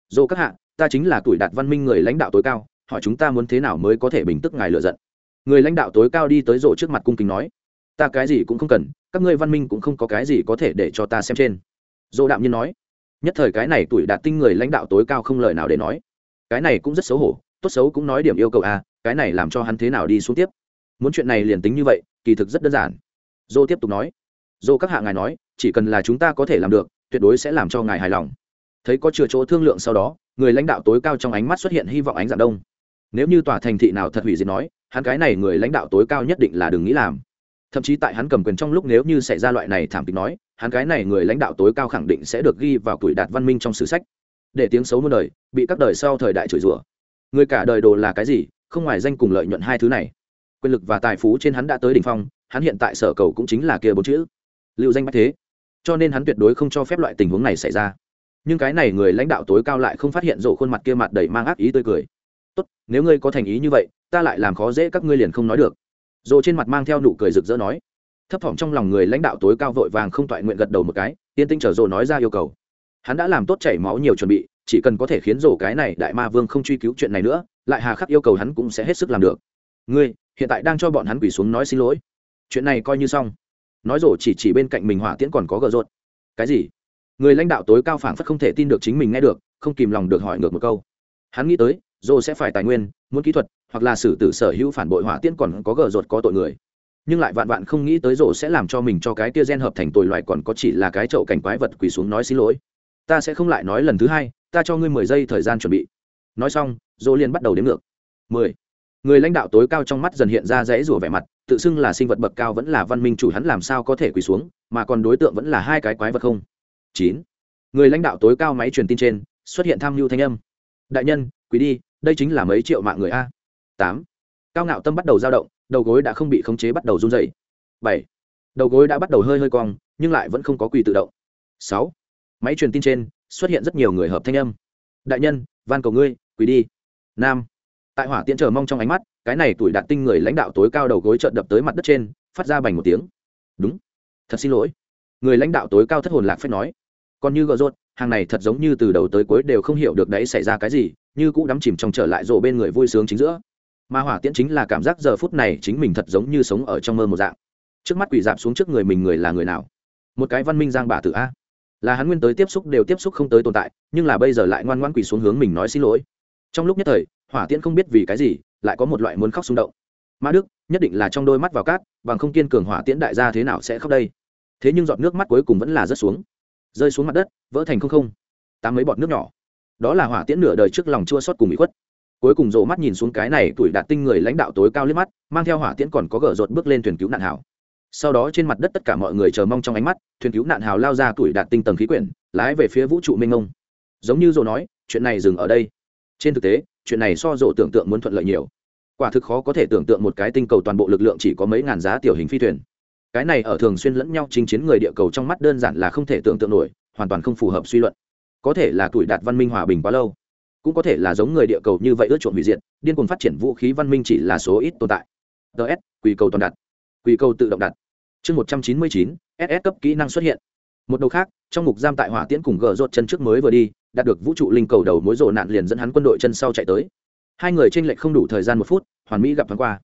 Dô các hạ, ta chính là tuổi đạt văn minh người lãnh đạo tối cao, hỏi chúng ta muốn thế nào mới có thể bình tức ngài lựa giận? Người lãnh đạo tối cao đi tới rộ trước mặt cung kính nói, ta cái gì cũng không cần, các ngươi văn minh cũng không có cái gì có thể để cho ta xem trên. Dô đạm nhiên nói, nhất thời cái này tuổi đạt tinh người lãnh đạo tối cao không lời nào để nói cái này cũng rất xấu hổ tốt xấu cũng nói điểm yêu cầu a à, cái này làm cho hắn thế nào đi xuống tiếp? Muốn chuyện này liền tính như vậy kỳ thực rất đơn giản. Dô tiếp tục nói. Dô các hạ ngài nói chỉ cần là chúng ta có thể làm được tuyệt đối sẽ làm cho ngài hài lòng. Thấy có chừa chỗ thương lượng sau đó người lãnh đạo tối cao trong ánh mắt xuất hiện hy vọng ánh dạng đông. Nếu như tòa thành thị nào thật hủy diệt nói hắn cái này người lãnh đạo tối cao nhất định là đừng nghĩ làm. Thậm chí tại hắn cầm quyền trong lúc nếu như xảy ra loại này thảm kịch nói hắn cái này người lãnh đạo tối cao khẳng định sẽ được ghi vào tuổi đạt văn minh trong sử sách để tiếng xấu muôn đời, bị các đời sau thời đại chửi rủa. Người cả đời đồ là cái gì, không ngoài danh cùng lợi nhuận hai thứ này. Quyền lực và tài phú trên hắn đã tới đỉnh phong, hắn hiện tại sở cầu cũng chính là kia bốn chữ. Lưu danh bách thế. Cho nên hắn tuyệt đối không cho phép loại tình huống này xảy ra. Nhưng cái này người lãnh đạo tối cao lại không phát hiện rộ khuôn mặt kia mặt đầy mang ác ý tươi cười. Tốt, nếu ngươi có thành ý như vậy, ta lại làm khó dễ các ngươi liền không nói được. Rộ trên mặt mang theo nụ cười rực rỡ nói. Thấp thỏm trong lòng người lãnh đạo tối cao vội vàng không toại nguyện gật đầu một cái tiên tinh chờ rộ nói ra yêu cầu hắn đã làm tốt chảy máu nhiều chuẩn bị, chỉ cần có thể khiến rổ cái này đại ma vương không truy cứu chuyện này nữa, lại hà khắc yêu cầu hắn cũng sẽ hết sức làm được. Ngươi, hiện tại đang cho bọn hắn quỳ xuống nói xin lỗi. Chuyện này coi như xong. Nói rổ chỉ chỉ bên cạnh mình hỏa tiễn còn có gờ rột cái gì? Người lãnh đạo tối cao phảng phất không thể tin được chính mình nghe được, không kìm lòng được hỏi ngược một câu. Hắn nghĩ tới, rổ sẽ phải tài nguyên, muốn kỹ thuật, hoặc là xử tử sở hữu phản bội hỏa tiễn còn có gờ rột có tội người. Nhưng lại vạn vạn không nghĩ tới rổ sẽ làm cho mình cho cái tia gen hợp thành tồi loại còn có chỉ là cái chậu cảnh quái vật quỳ xuống nói xin lỗi ta sẽ không lại nói lần thứ hai, ta cho ngươi mười giây thời gian chuẩn bị. Nói xong, dỗ liền bắt đầu đếm ngược. Mười. Người lãnh đạo tối cao trong mắt dần hiện ra rẽ rủa vẻ mặt, tự xưng là sinh vật bậc cao vẫn là văn minh chủ hắn làm sao có thể quỳ xuống, mà còn đối tượng vẫn là hai cái quái vật không? Chín. Người lãnh đạo tối cao máy truyền tin trên, xuất hiện tham mưu thanh âm. Đại nhân quý đi, đây chính là mấy triệu mạng người a. Tám. Cao ngạo tâm bắt đầu dao động, đầu gối đã không bị khống chế bắt đầu run dày bảy. Đầu gối đã bắt đầu hơi hơi cong, nhưng lại vẫn không có quỳ tự động. Sáu máy truyền tin trên, xuất hiện rất nhiều người hợp thanh âm. Đại nhân, van cầu ngươi, quỳ đi. Nam. Tại hỏa tiễn chờ mong trong ánh mắt, cái này tuổi đạt tinh người lãnh đạo tối cao đầu gối trợn đập tới mặt đất trên, phát ra bành một tiếng. Đúng. Thật xin lỗi. Người lãnh đạo tối cao thất hồn lạc phép nói. Còn như gợ rốt, hàng này thật giống như từ đầu tới cuối đều không hiểu được đấy xảy ra cái gì, như cũ đắm chìm trong trở lại rộ bên người vui sướng chính giữa. Mà hỏa tiễn chính là cảm giác giờ phút này chính mình thật giống như sống ở trong mơ một dạng. Trước mắt quỷ dạp xuống trước người mình người là người nào? Một cái văn minh giang bà tử a là hắn nguyên tới tiếp xúc đều tiếp xúc không tới tồn tại, nhưng là bây giờ lại ngoan ngoan quỳ xuống hướng mình nói xin lỗi. Trong lúc nhất thời, hỏa tiễn không biết vì cái gì, lại có một loại muốn khóc xung động. Mã đức, nhất định là trong đôi mắt vào cát, bằng không kiên cường hỏa tiễn đại gia thế nào sẽ khóc đây? Thế nhưng giọt nước mắt cuối cùng vẫn là rớt xuống. Rơi xuống mặt đất, vỡ thành không không. Tám mấy bọt nước nhỏ. Đó là hỏa tiễn nửa đời trước lòng chua xót cùng bị khuất. Cuối cùng rộ mắt nhìn xuống cái này tuổi đạt tinh người lãnh đạo tối cao liếc mắt, mang theo hỏa tiễn còn có gở rột bước lên thuyền cứu nạn hảo sau đó trên mặt đất tất cả mọi người chờ mong trong ánh mắt, thuyền cứu nạn hào lao ra tuổi đạt tinh tầng khí quyển, lái về phía vũ trụ mênh mông. Giống như dồ nói, chuyện này dừng ở đây. Trên thực tế, chuyện này so dồ tưởng tượng muốn thuận lợi nhiều. Quả thực khó có thể tưởng tượng một cái tinh cầu toàn bộ lực lượng chỉ có mấy ngàn giá tiểu hình phi thuyền. Cái này ở thường xuyên lẫn nhau chinh chiến người địa cầu trong mắt đơn giản là không thể tưởng tượng nổi, hoàn toàn không phù hợp suy luận. Có thể là tuổi đạt văn minh hòa bình quá lâu, cũng có thể là giống người địa cầu như vậy ước chuộng hủy diệt, điên cuồng phát triển vũ khí văn minh chỉ là số ít tồn tại. Ts quỳ cầu toàn đặt. Quỳ cầu tự động đặt chương một trăm chín mươi chín ss cấp kỹ năng xuất hiện. Một đầu khác, trong mục giam tại hỏa tiễn cùng gờ rột chân trước mới vừa đi, đạt được vũ trụ linh cầu đầu mối rộ nạn liền dẫn hắn quân đội chân sau chạy tới. Hai người tranh lệch không đủ thời gian một phút, hoàn mỹ gặp thoáng qua.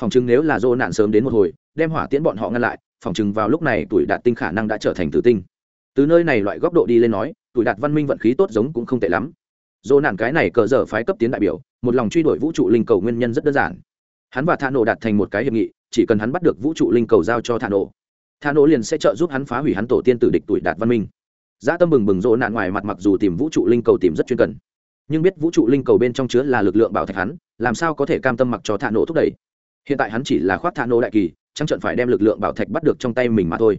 Phòng chứng nếu là rộ nạn sớm đến một hồi, đem hỏa tiễn bọn họ ngăn lại, phòng chứng vào lúc này tuổi đạt tinh khả năng đã trở thành tử tinh. Từ nơi này loại góc độ đi lên nói, tuổi đạt văn minh vận khí tốt giống cũng không tệ lắm. Dỗ nạn cái này cờ dở phái cấp tiến đại biểu, một lòng truy đuổi vũ trụ linh cầu nguyên nhân rất đơn giản. Hắn và thả nổ đạt thành một cái hiệp nghị chỉ cần hắn bắt được vũ trụ linh cầu giao cho thả nổ thả nổ liền sẽ trợ giúp hắn phá hủy hắn tổ tiên tử địch tuổi đạt văn minh. Dã tâm bừng bừng rộ nạn ngoài mặt mặc dù tìm vũ trụ linh cầu tìm rất chuyên cần, nhưng biết vũ trụ linh cầu bên trong chứa là lực lượng bảo thạch hắn, làm sao có thể cam tâm mặc cho thả nổ thúc đẩy? Hiện tại hắn chỉ là khoác thả nổ đại kỳ trăng trận phải đem lực lượng bảo thạch bắt được trong tay mình mà thôi.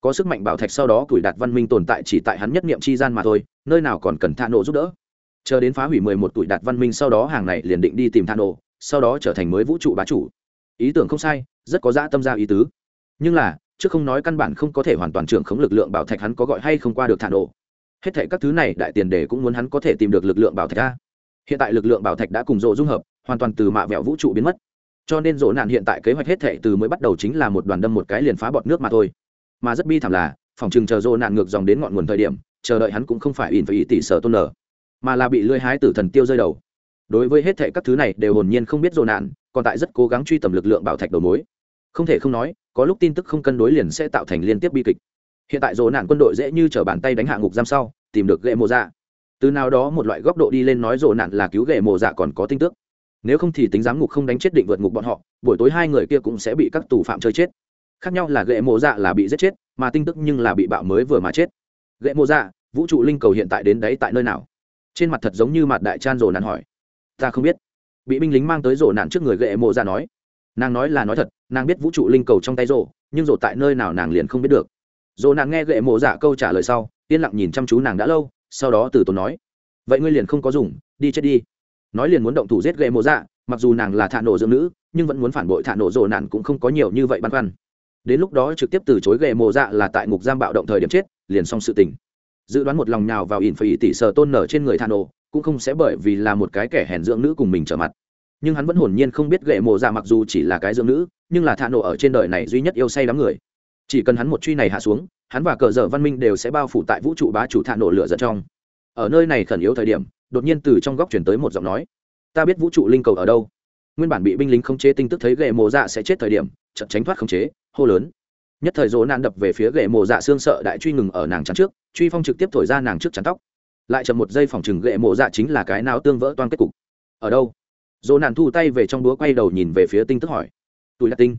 Có sức mạnh bảo thạch sau đó tuổi đạt văn minh tồn tại chỉ tại hắn nhất niệm chi gian mà thôi, nơi nào còn cần thả nổ giúp đỡ. Chờ đến phá hủy mười một tuổi đạt văn minh sau đó hàng này liền định đi tìm thả nổ sau đó trở thành mới vũ trụ bá chủ ý tưởng không sai, rất có dã tâm ra ý tứ. Nhưng là chứ không nói căn bản không có thể hoàn toàn trưởng khống lực lượng bảo thạch hắn có gọi hay không qua được thả nổ. Hết thể các thứ này đại tiền đề cũng muốn hắn có thể tìm được lực lượng bảo thạch ra. Hiện tại lực lượng bảo thạch đã cùng rộ dung hợp, hoàn toàn từ mạ vẹo vũ trụ biến mất. Cho nên rộ nạn hiện tại kế hoạch hết thể từ mới bắt đầu chính là một đoàn đâm một cái liền phá bọt nước mà thôi. Mà rất bi thảm là, phòng chừng chờ rộ nạn ngược dòng đến ngọn nguồn thời điểm, chờ đợi hắn cũng không phải ỉn phải ý tỷ sở tôn nở, mà là bị lưỡi hái tử thần tiêu rơi đầu. Đối với hết thệ các thứ này đều hồn nhiên không biết rộ nạn còn tại rất cố gắng truy tầm lực lượng bảo thạch đầu mối. Không thể không nói, có lúc tin tức không cân đối liền sẽ tạo thành liên tiếp bi kịch. Hiện tại rộ nạn quân đội dễ như t bàn tay đánh hạ ngục giam sau, tìm được ghệ mộ dạ. Từ nào đó một loại góc độ đi lên nói rộ nạn là cứu ghệ mộ dạ còn có tin tức. Nếu không thì tính giám ngục không đánh chết định vượt ngục bọn họ, buổi tối hai người kia cũng sẽ bị các tù phạm chơi chết. Khác nhau là ghệ mộ dạ là bị giết chết, mà tin tức nhưng là bị bạo mới vừa mà chết. Ghệ mộ dạ vũ trụ linh cầu hiện tại đến đấy tại nơi nào? Trên mặt thật giống như mặt đại chan rồ nạn hỏi. Ta không biết bị binh lính mang tới rổ nạn trước người gậy mộ ra nói. Nàng nói là nói thật nàng biết vũ trụ linh cầu trong tay rổ, nhưng rổ tại nơi nào nàng liền không biết được. Rổ nạn nghe gậy mộ giả câu trả lời sau yên lặng nhìn chăm chú nàng đã lâu sau đó từ tốn nói. Vậy ngươi liền không có dùng đi chết đi. Nói liền muốn động thủ giết gậy mộ dạ mặc dù nàng là thạ nổ dưỡng nữ nhưng vẫn muốn phản bội thạ nổ rổ nạn cũng không có nhiều như vậy băn khoăn. Đến lúc đó trực tiếp từ chối gậy mộ dạ là tại ngục giam bạo động thời điểm chết liền xong sự tình. Dự đoán một lòng nào vào ỉn phải tỷ sờ tôn nở trên người thạ nổ cũng không sẽ bởi vì là một cái kẻ hèn dưỡng nữ cùng mình trở mặt. Nhưng hắn vẫn hồn nhiên không biết gậy mộ dạ mặc dù chỉ là cái dưỡng nữ, nhưng là thạ nổ ở trên đời này duy nhất yêu say đám người. Chỉ cần hắn một truy này hạ xuống, hắn và cờ dở văn minh đều sẽ bao phủ tại vũ trụ bá chủ thạ nổ lửa giật trong. Ở nơi này khẩn yếu thời điểm, đột nhiên từ trong góc chuyển tới một giọng nói. Ta biết vũ trụ linh cầu ở đâu. Nguyên bản bị binh lính khống chế tinh tức thấy gậy mộ dạ sẽ chết thời điểm chậm tránh thoát khống chế, hô lớn. Nhất thời rỗ nạn đập về phía gậy mộ dạ xương sợ đại truy ngừng ở nàng chắn trước, truy phong trực tiếp thổi ra nàng trước chắn tóc lại chậm một giây phòng chừng gệ mộ dạ chính là cái nào tương vỡ toan kết cục. Ở đâu? Dỗ nạn thu tay về trong búa quay đầu nhìn về phía tinh tức hỏi. Tụi là tinh.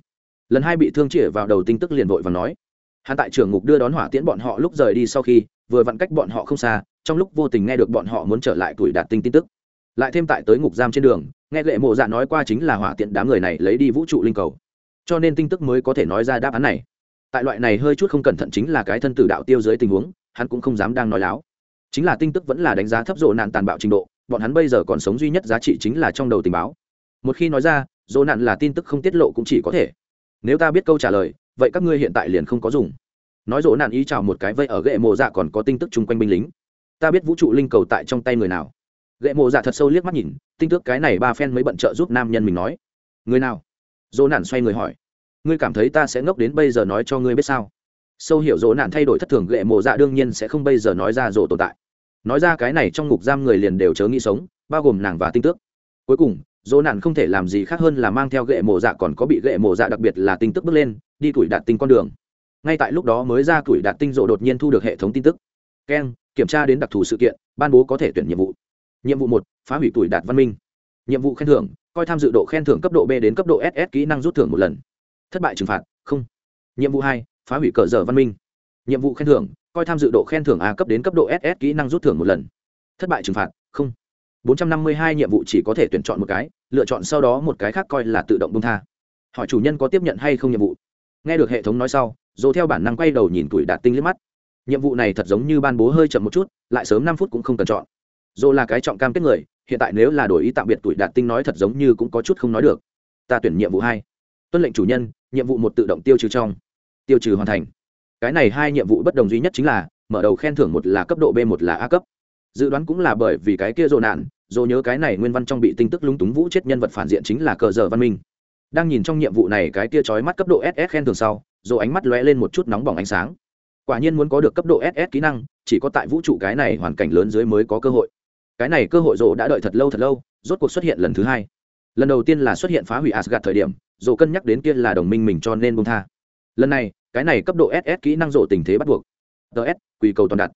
Lần hai bị thương chĩa vào đầu tinh tức liền vội và nói. Hắn tại trưởng ngục đưa đón hỏa tiễn bọn họ lúc rời đi sau khi, vừa vặn cách bọn họ không xa, trong lúc vô tình nghe được bọn họ muốn trở lại tuổi đạt tinh tin tức. Lại thêm tại tới ngục giam trên đường, nghe lệ mộ dạ nói qua chính là hỏa tiện đám người này lấy đi vũ trụ linh cầu. Cho nên tin tức mới có thể nói ra đáp án này. Tại loại này hơi chút không cẩn thận chính là cái thân tử đạo tiêu dưới tình huống, hắn cũng không dám đang nói láo chính là tin tức vẫn là đánh giá thấp rộ nạn tàn bạo trình độ, bọn hắn bây giờ còn sống duy nhất giá trị chính là trong đầu tình báo. Một khi nói ra, rộ nạn là tin tức không tiết lộ cũng chỉ có thể. Nếu ta biết câu trả lời, vậy các ngươi hiện tại liền không có dùng. Nói rộ nạn ý chào một cái vây ở gậy mộ dạ còn có tin tức chung quanh binh lính. Ta biết vũ trụ linh cầu tại trong tay người nào. Gậy mộ dạ thật sâu liếc mắt nhìn tin tức cái này ba phen mới bận trợ giúp nam nhân mình nói. Người nào? Rộ nạn xoay người hỏi. Ngươi cảm thấy ta sẽ ngốc đến bây giờ nói cho ngươi biết sao? Sâu hiểu rỗ nạn thay đổi thất thường ghệ mộ dạ đương nhiên sẽ không bây giờ nói ra rỗ tồn tại nói ra cái này trong ngục giam người liền đều chớ nghĩ sống, bao gồm nàng và tinh tước. Cuối cùng, dỗ nạn không thể làm gì khác hơn là mang theo gệ mộ dạ còn có bị gệ mộ dạ đặc biệt là tinh tức bước lên, đi tuổi đạt tinh con đường. Ngay tại lúc đó mới ra tuổi đạt tinh rộ đột nhiên thu được hệ thống tin tức. Keng, kiểm tra đến đặc thù sự kiện, ban bố có thể tuyển nhiệm vụ. Nhiệm vụ một, phá hủy tuổi đạt văn minh. Nhiệm vụ khen thưởng, coi tham dự độ khen thưởng cấp độ b đến cấp độ ss kỹ năng rút thưởng một lần. Thất bại trừng phạt, không. Nhiệm vụ hai, phá hủy cờ dở văn minh. Nhiệm vụ khen thưởng coi tham dự độ khen thưởng a cấp đến cấp độ ss kỹ năng rút thưởng một lần. Thất bại trừng phạt, không. Bốn trăm năm mươi hai nhiệm vụ chỉ có thể tuyển chọn một cái, lựa chọn sau đó một cái khác coi là tự động bông tha. Hỏi chủ nhân có tiếp nhận hay không nhiệm vụ? Nghe được hệ thống nói sau dồ theo bản năng quay đầu nhìn tuổi đạt tinh liếc mắt. Nhiệm vụ này thật giống như ban bố hơi chậm một chút, lại sớm năm phút cũng không cần chọn. Dồ là cái trọng cam kết người, hiện tại nếu là đổi ý tạm biệt tuổi đạt tinh nói thật giống như cũng có chút không nói được. Ta tuyển nhiệm vụ hai. Tuân lệnh chủ nhân, nhiệm vụ một tự động tiêu trừ trong. Tiêu trừ hoàn thành cái này hai nhiệm vụ bất đồng duy nhất chính là, mở đầu khen thưởng một là cấp độ b một là a cấp. Dự đoán cũng là bởi vì cái kia dồn nạn dồ nhớ cái này nguyên văn trong bị tinh tức lúng túng vũ chết nhân vật phản diện chính là cờ giờ văn minh. Đang nhìn trong nhiệm vụ này cái kia trói mắt cấp độ ss khen thưởng sau dồ ánh mắt lóe lên một chút nóng bỏng ánh sáng. Quả nhiên muốn có được cấp độ ss kỹ năng, chỉ có tại vũ trụ cái này hoàn cảnh lớn dưới mới có cơ hội. Cái này cơ hội dồ đã đợi thật lâu thật lâu, rốt cuộc xuất hiện lần thứ hai. Lần đầu tiên là xuất hiện phá hủy asgad thời điểm dồ cân nhắc đến kia là đồng minh mình cho nên bông tha lần này, cái này cấp độ ss kỹ năng rộ tình thế bắt buộc. Ts quy cầu toàn đặt.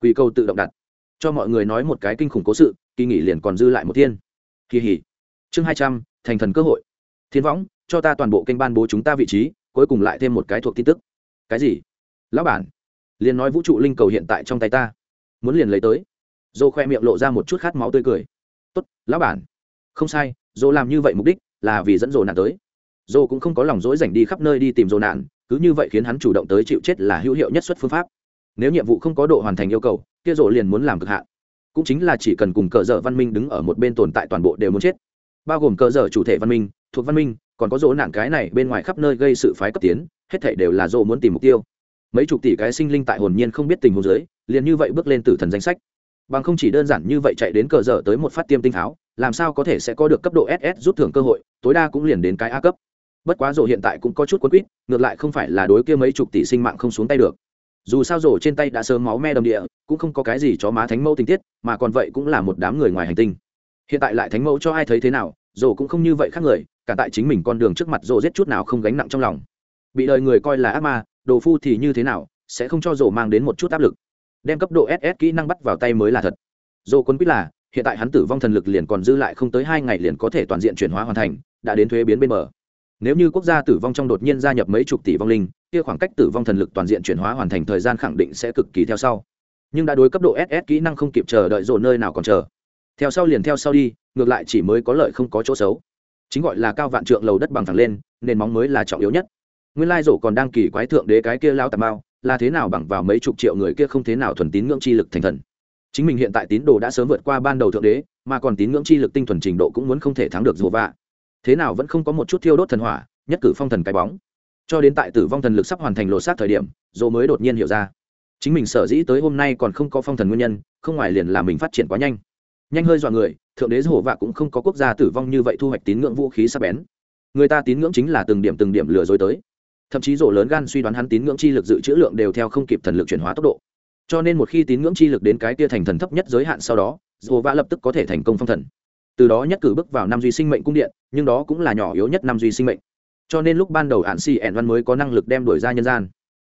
Quy cầu tự động đặt. Cho mọi người nói một cái kinh khủng cố sự, kỳ nghỉ liền còn dư lại một thiên. Kỳ hỉ. Chương hai trăm, thành thần cơ hội. Thiên võng, cho ta toàn bộ kênh ban bố chúng ta vị trí, cuối cùng lại thêm một cái thuộc tin tức. Cái gì? Lão bản. Liền nói vũ trụ linh cầu hiện tại trong tay ta. Muốn liền lấy tới. Dô khoe miệng lộ ra một chút khát máu tươi cười. Tốt, lão bản. Không sai, dô làm như vậy mục đích là vì dẫn dồ nạn tới. Dô cũng không có lòng dối dành đi khắp nơi đi tìm dồ nạn cứ như vậy khiến hắn chủ động tới chịu chết là hữu hiệu nhất xuất phương pháp. Nếu nhiệm vụ không có độ hoàn thành yêu cầu, kia rộ liền muốn làm cực hạn. Cũng chính là chỉ cần cùng cờ dở văn minh đứng ở một bên tồn tại toàn bộ đều muốn chết. Bao gồm cờ dở chủ thể văn minh, thuộc văn minh, còn có rỗ nạn cái này bên ngoài khắp nơi gây sự phái cấp tiến, hết thể đều là rỗ muốn tìm mục tiêu. Mấy chục tỷ cái sinh linh tại hồn nhiên không biết tình huống giới liền như vậy bước lên tử thần danh sách. Bằng không chỉ đơn giản như vậy chạy đến cờ dở tới một phát tiêm tinh tháo, làm sao có thể sẽ có được cấp độ ss rút thưởng cơ hội, tối đa cũng liền đến cái a cấp bất quá rổ hiện tại cũng có chút quấn quýt, ngược lại không phải là đối kia mấy chục tỷ sinh mạng không xuống tay được. Dù sao rổ trên tay đã sớm máu me đầm địa, cũng không có cái gì cho má thánh mẫu tình tiết, mà còn vậy cũng là một đám người ngoài hành tinh. Hiện tại lại thánh mẫu cho ai thấy thế nào, rổ cũng không như vậy khác người, cả tại chính mình con đường trước mặt rổ giết chút nào không gánh nặng trong lòng. Bị đời người coi là ác ma, đồ phu thì như thế nào, sẽ không cho rổ mang đến một chút áp lực. Đem cấp độ ss kỹ năng bắt vào tay mới là thật. Rổ quân quýt là, hiện tại hắn tử vong thần lực liền còn dư lại không tới hai ngày liền có thể toàn diện chuyển hóa hoàn thành, đã đến thuế biến bên bờ nếu như quốc gia tử vong trong đột nhiên gia nhập mấy chục tỷ vong linh, kia khoảng cách tử vong thần lực toàn diện chuyển hóa hoàn thành thời gian khẳng định sẽ cực kỳ theo sau. Nhưng đã đối cấp độ ss kỹ năng không kịp chờ đợi dồn nơi nào còn chờ. Theo sau liền theo sau đi, ngược lại chỉ mới có lợi không có chỗ xấu. Chính gọi là cao vạn trượng lầu đất bằng thẳng lên, nền móng mới là trọng yếu nhất. Nguyên lai rổ còn đang kỳ quái thượng đế cái kia lao tà mao, là thế nào bằng vào mấy chục triệu người kia không thế nào thuần tín ngưỡng chi lực thành thần. Chính mình hiện tại tín đồ đã sớm vượt qua ban đầu thượng đế, mà còn tín ngưỡng chi lực tinh thuần trình độ cũng muốn không thể thắng được dù vạ thế nào vẫn không có một chút thiêu đốt thần hỏa, nhất cử phong thần cái bóng. Cho đến tại tử vong thần lực sắp hoàn thành lột xác thời điểm, dỗ mới đột nhiên hiểu ra. Chính mình sở dĩ tới hôm nay còn không có phong thần nguyên nhân, không ngoài liền là mình phát triển quá nhanh. Nhanh hơi dọa người, thượng đế hồ vạ cũng không có quốc gia tử vong như vậy thu hoạch tín ngưỡng vũ khí sắp bén. Người ta tín ngưỡng chính là từng điểm từng điểm lừa dối tới. Thậm chí rổ lớn gan suy đoán hắn tín ngưỡng chi lực dự trữ lượng đều theo không kịp thần lực chuyển hóa tốc độ. Cho nên một khi tín ngưỡng chi lực đến cái tia thành thần thấp nhất giới hạn sau đó rổ vạ lập tức có thể thành công phong thần từ đó nhất cử bước vào năm duy sinh mệnh cung điện, nhưng đó cũng là nhỏ yếu nhất năm duy sinh mệnh. Cho nên lúc ban đầu hạn xì ẻn văn mới có năng lực đem đổi ra nhân gian.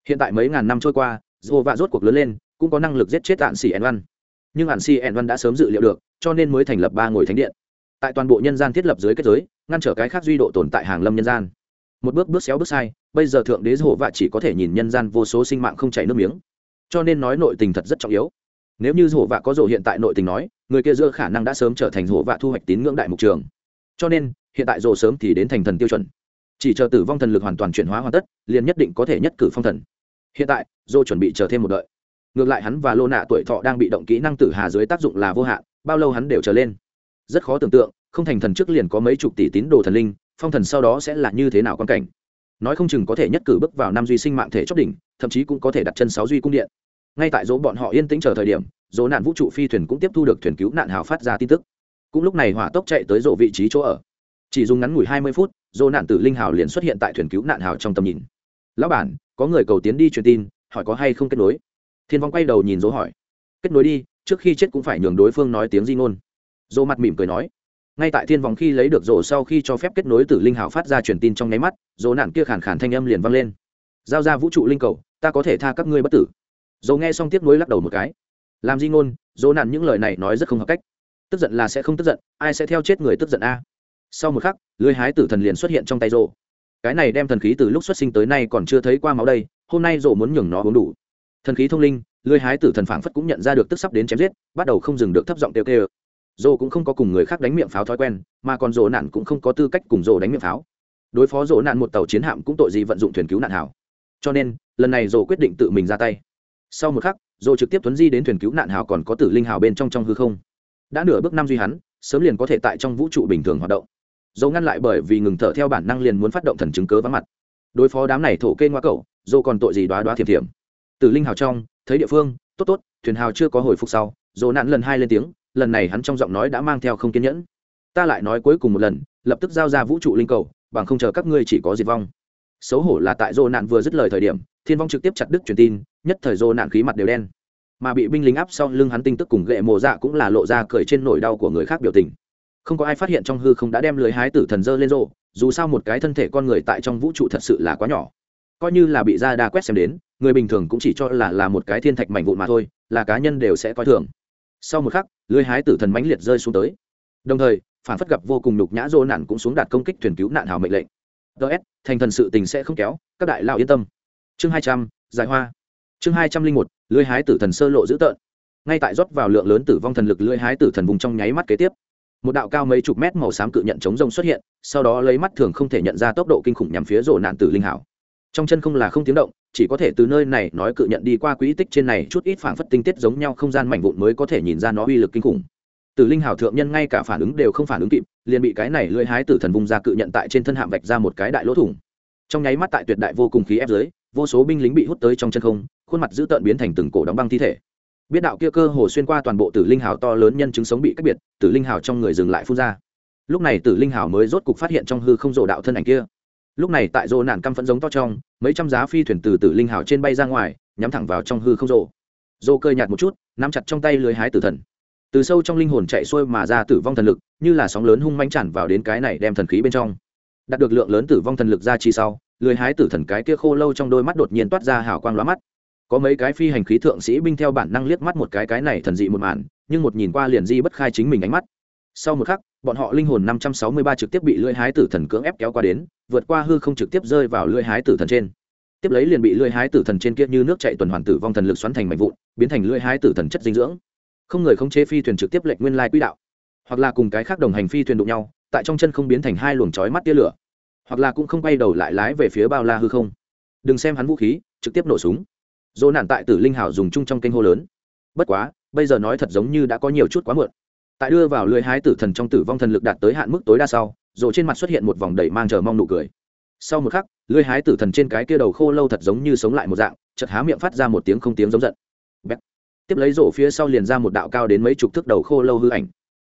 Hiện tại mấy ngàn năm trôi qua rổ vạ rốt cuộc lớn lên, cũng có năng lực giết chết hạn xì ẻn văn. Nhưng hạn xì ẻn văn đã sớm dự liệu được, cho nên mới thành lập ba ngồi thánh điện. Tại toàn bộ nhân gian thiết lập dưới kết giới, ngăn trở cái khác duy độ tồn tại hàng lâm nhân gian. Một bước bước xéo bước sai, bây giờ thượng đế hổ vạ chỉ có thể nhìn nhân gian vô số sinh mạng không chảy nước miếng. Cho nên nói nội tình thật rất trọng yếu nếu như hổ vạ có rổ hiện tại nội tình nói, người kia giữa khả năng đã sớm trở thành hổ vạ thu hoạch tín ngưỡng đại mục trường. Cho nên, hiện tại rổ sớm thì đến thành thần tiêu chuẩn. Chỉ chờ tử vong thần lực hoàn toàn chuyển hóa hoàn tất, liền nhất định có thể nhất cử phong thần. Hiện tại rổ chuẩn bị chờ thêm một đợi. Ngược lại hắn và lô nạ tuổi thọ đang bị động kỹ năng tử hà dưới tác dụng là vô hạn, bao lâu hắn đều trở lên. Rất khó tưởng tượng, không thành thần trước liền có mấy chục tỷ tín đồ thần linh, phong thần sau đó sẽ là như thế nào quan cảnh. Nói không chừng có thể nhất cử bước vào năm duy sinh mạng thể chót đỉnh, thậm chí cũng có thể đặt chân sáu duy cung điện ngay tại dỗ bọn họ yên tĩnh chờ thời điểm, dỗ nạn vũ trụ phi thuyền cũng tiếp thu được thuyền cứu nạn hào phát ra tin tức. Cũng lúc này hỏa tốc chạy tới rộ vị trí chỗ ở. Chỉ dùng ngắn ngủi hai mươi phút, dỗ nạn tử linh hào liền xuất hiện tại thuyền cứu nạn hào trong tầm nhìn. Lão bản, có người cầu tiến đi truyền tin, hỏi có hay không kết nối? Thiên vong quay đầu nhìn dỗ hỏi. Kết nối đi, trước khi chết cũng phải nhường đối phương nói tiếng di ngôn. Dỗ mặt mỉm cười nói. Ngay tại thiên vòng khi lấy được rổ sau khi cho phép kết nối từ linh hào phát ra truyền tin trong nháy mắt rổ nạn kia khàn khàn thanh âm liền vang lên. Giao ra vũ trụ linh cầu, ta có thể tha các ngươi bất tử dồ nghe xong tiếp nối lắc đầu một cái. Làm di ngôn, dỗ nản những lời này nói rất không hợp cách. Tức giận là sẽ không tức giận, ai sẽ theo chết người tức giận a? Sau một khắc, lưới hái tử thần liền xuất hiện trong tay rộ cái này đem thần khí từ lúc xuất sinh tới nay còn chưa thấy qua máu đây, hôm nay rộ muốn nhường nó uống đủ. Thần khí thông linh, lưới hái tử thần phảng phất cũng nhận ra được tức sắp đến chém giết, bắt đầu không dừng được thấp giọng kêu kêu. Dồ cũng không có cùng người khác đánh miệng pháo thói quen, mà còn dồ nạn cũng không có tư cách cùng dồ đánh miệng pháo. Đối phó dồ nạn một tàu chiến hạm cũng tội gì vận dụng thuyền cứu nạn hảo. Cho nên, lần này dồ quyết định tự mình ra tay sau một khắc dồ trực tiếp tuấn di đến thuyền cứu nạn hào còn có tử linh hào bên trong trong hư không. Đã nửa bước năm duy hắn, sớm liền có thể tại trong vũ trụ bình thường hoạt động. Dồ ngăn lại bởi vì ngừng thở theo bản năng liền muốn phát động thần chứng cớ vắng mặt. Đối phó đám này thổ kê ngoa cậu dồ còn tội gì đoá đoá thiềm thiềm tử linh hào trong, thấy địa phương, tốt tốt, thuyền hào chưa có hồi phục sau dồ nạn lần hai lên tiếng, lần này hắn trong giọng nói đã mang theo không kiên nhẫn. Ta lại nói cuối cùng một lần, lập tức giao ra vũ trụ linh cầu, bằng không chờ các ngươi chỉ có diệt vong. Xấu hổ là tại dồ nạn vừa dứt lời thời điểm, thiên vong trực tiếp chặt đứt truyền tin nhất thời dô nạn khí mặt đều đen. Mà bị binh lính áp sau lưng hắn tinh tức cùng gậy mồ dạ cũng là lộ ra cười trên nỗi đau của người khác biểu tình. Không có ai phát hiện trong hư không đã đem lưới hái tử thần dơ lên rộ, dù sao một cái thân thể con người tại trong vũ trụ thật sự là quá nhỏ. Coi như là bị ra đa quét xem đến, người bình thường cũng chỉ cho là là một cái thiên thạch mảnh vụn mà thôi, là cá nhân đều sẽ coi thường. Sau một khắc, lưới hái tử thần mãnh liệt rơi xuống tới. Đồng thời, phản phất gặp vô cùng nhục nhã dô nạn cũng xuống đạt công kích thuyền cứu nạn hào mệnh lệnh. Ts thành thần sự tình sẽ không kéo, các đại lao yên tâm. Chương hai trăm, giải hoa chương hai trăm linh một, lưới hái tử thần sơ lộ dữ tợn. Ngay tại rót vào lượng lớn tử vong thần lực lưới hái tử thần vùng trong nháy mắt kế tiếp, một đạo cao mấy chục mét màu xám cự nhận chống rông xuất hiện, sau đó lấy mắt thường không thể nhận ra tốc độ kinh khủng nhằm phía rổ nạn tử linh hảo. Trong chân không là không tiếng động, chỉ có thể từ nơi này nói cự nhận đi qua quỹ tích trên này chút ít phảng phất tinh tiết giống nhau không gian mảnh vụn mới có thể nhìn ra nó uy lực kinh khủng. Tử linh hảo thượng nhân ngay cả phản ứng đều không phản ứng kịp, liền bị cái này lưỡi hái tử thần vung ra cự nhận tại trên thân hạm vạch ra một cái đại lỗ thủng. Trong nháy mắt tại tuyệt đại vô cùng khí ép dưới, vô số binh lính bị hút tới trong chân không khuôn mặt dữ tợn biến thành từng cổ đóng băng thi thể. Biết đạo kia cơ hồ xuyên qua toàn bộ tử linh hào to lớn nhân chứng sống bị cách biệt, tử linh hào trong người dừng lại phun ra. Lúc này tử linh hào mới rốt cục phát hiện trong hư không rộ đạo thân ảnh kia. Lúc này tại rộ nạn căm phẫn giống to trong, mấy trăm giá phi thuyền từ tử linh hào trên bay ra ngoài, nhắm thẳng vào trong hư không rộ. Rộ cơi nhạt một chút, nắm chặt trong tay lưới hái tử thần. Từ sâu trong linh hồn chạy xuôi mà ra tử vong thần lực, như là sóng lớn hung manh tràn vào đến cái này đem thần khí bên trong. Đạt được lượng lớn tử vong thần lực ra chi sau, lưới hái tử thần cái kia khô lâu trong đôi mắt đột nhiên toát ra hào quang lóa mắt có mấy cái phi hành khí thượng sĩ binh theo bản năng liếc mắt một cái cái này thần dị một màn, nhưng một nhìn qua liền di bất khai chính mình ánh mắt. Sau một khắc, bọn họ linh hồn năm trăm sáu mươi ba trực tiếp bị lưỡi hái tử thần cưỡng ép kéo qua đến, vượt qua hư không trực tiếp rơi vào lưỡi hái tử thần trên. Tiếp lấy liền bị lưỡi hái tử thần trên kia như nước chạy tuần hoàn tử vong thần lực xoắn thành mạnh vụn, biến thành lưỡi hái tử thần chất dinh dưỡng. Không người không chế phi thuyền trực tiếp lệnh nguyên lai quỹ đạo, hoặc là cùng cái khác đồng hành phi thuyền đụng nhau, tại trong chân không biến thành hai luồng chói mắt tia lửa, hoặc là cũng không quay đầu lại lái về phía bao la hư không. Đừng xem hắn vũ khí, trực tiếp nổ súng dỗ nạn tại tử linh hảo dùng chung trong kênh hô lớn. Bất quá, bây giờ nói thật giống như đã có nhiều chút quá muộn. Tại đưa vào lưới hái tử thần trong tử vong thần lực đạt tới hạn mức tối đa sau rồi trên mặt xuất hiện một vòng đầy mang chờ mong nụ cười. Sau một khắc, lưới hái tử thần trên cái kia đầu khô lâu thật giống như sống lại một dạng chật há miệng phát ra một tiếng không tiếng giống giận. Bẹp. tiếp lấy rổ phía sau liền ra một đạo cao đến mấy chục thước đầu khô lâu hư ảnh.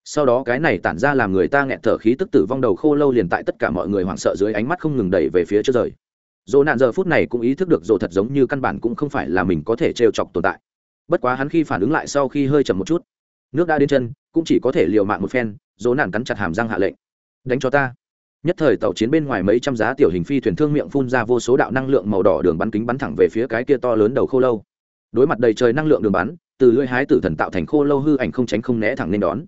Sau đó cái này tản ra làm người ta nghẹt thở khí tức tử vong đầu khô lâu liền tại tất cả mọi người hoảng sợ dưới ánh mắt không ngừng đẩy về phía trước rời dồ nạn giờ phút này cũng ý thức được dồ thật giống như căn bản cũng không phải là mình có thể trêu chọc tồn tại. Bất quá hắn khi phản ứng lại sau khi hơi chậm một chút, nước đã đến chân, cũng chỉ có thể liều mạng một phen dồ nạn cắn chặt hàm răng hạ lệnh. Đánh cho ta. Nhất thời tàu chiến bên ngoài mấy trăm giá tiểu hình phi thuyền thương miệng phun ra vô số đạo năng lượng màu đỏ đường bắn kính bắn thẳng về phía cái kia to lớn đầu khô lâu. Đối mặt đầy trời năng lượng đường bắn, từ lưỡi hái tử thần tạo thành khô lâu hư ảnh không tránh không né thẳng nên đón.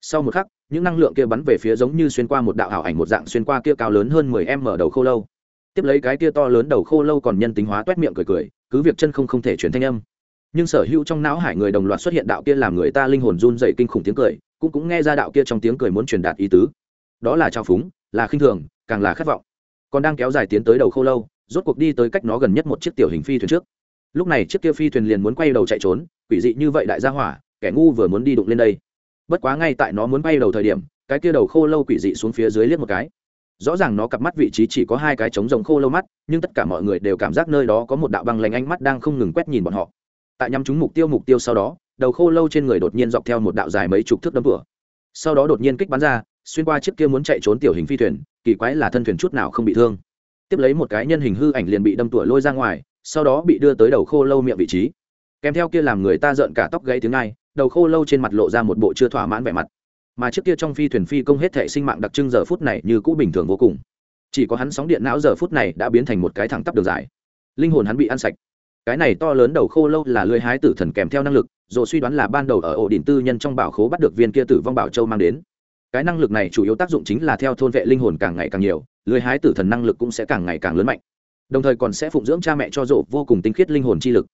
Sau một khắc, những năng lượng kia bắn về phía giống như xuyên qua một đạo ảo ảnh một dạng xuyên qua kia cao lớn hơn mười em mở đầu khô lâu tiếp lấy cái kia to lớn đầu khô lâu còn nhân tính hóa toét miệng cười cười, cứ việc chân không không thể chuyển thanh âm. Nhưng sở hữu trong não hải người đồng loạt xuất hiện đạo kia làm người ta linh hồn run dậy kinh khủng tiếng cười, cũng cũng nghe ra đạo kia trong tiếng cười muốn truyền đạt ý tứ. Đó là trao phúng, là khinh thường, càng là khát vọng. Còn đang kéo dài tiến tới đầu khô lâu, rốt cuộc đi tới cách nó gần nhất một chiếc tiểu hình phi thuyền trước. Lúc này chiếc kia phi thuyền liền muốn quay đầu chạy trốn, quỷ dị như vậy đại gia hỏa, kẻ ngu vừa muốn đi đụng lên đây. Bất quá ngay tại nó muốn bay đầu thời điểm, cái kia đầu khô lâu quỷ dị xuống phía dưới liếc một cái rõ ràng nó cặp mắt vị trí chỉ có hai cái trống rồng khô lâu mắt, nhưng tất cả mọi người đều cảm giác nơi đó có một đạo băng lành ánh mắt đang không ngừng quét nhìn bọn họ. Tại nhắm trúng mục tiêu mục tiêu sau đó, đầu khô lâu trên người đột nhiên dọc theo một đạo dài mấy chục thước đấm vừa. Sau đó đột nhiên kích bắn ra, xuyên qua chiếc kia muốn chạy trốn tiểu hình phi thuyền, kỳ quái là thân thuyền chút nào không bị thương. Tiếp lấy một cái nhân hình hư ảnh liền bị đâm tủa lôi ra ngoài, sau đó bị đưa tới đầu khô lâu miệng vị trí. Kèm theo kia làm người ta rợn cả tóc gãy tiếng ai, đầu khô lâu trên mặt lộ ra một bộ chưa thỏa mãn vẻ mặt mà trước kia trong phi thuyền phi công hết thể sinh mạng đặc trưng giờ phút này như cũ bình thường vô cùng. Chỉ có hắn sóng điện não giờ phút này đã biến thành một cái thẳng tắp đường dài. Linh hồn hắn bị ăn sạch. Cái này to lớn đầu khô lâu là lưới hái tử thần kèm theo năng lực dồ suy đoán là ban đầu ở ổ đỉnh tư nhân trong bảo khố bắt được viên kia tử vong bảo châu mang đến. Cái năng lực này chủ yếu tác dụng chính là theo thôn vệ linh hồn càng ngày càng nhiều lưới hái tử thần năng lực cũng sẽ càng ngày càng lớn mạnh. Đồng thời còn sẽ phụng dưỡng cha mẹ cho dồ vô cùng tinh khiết linh hồn chi lực.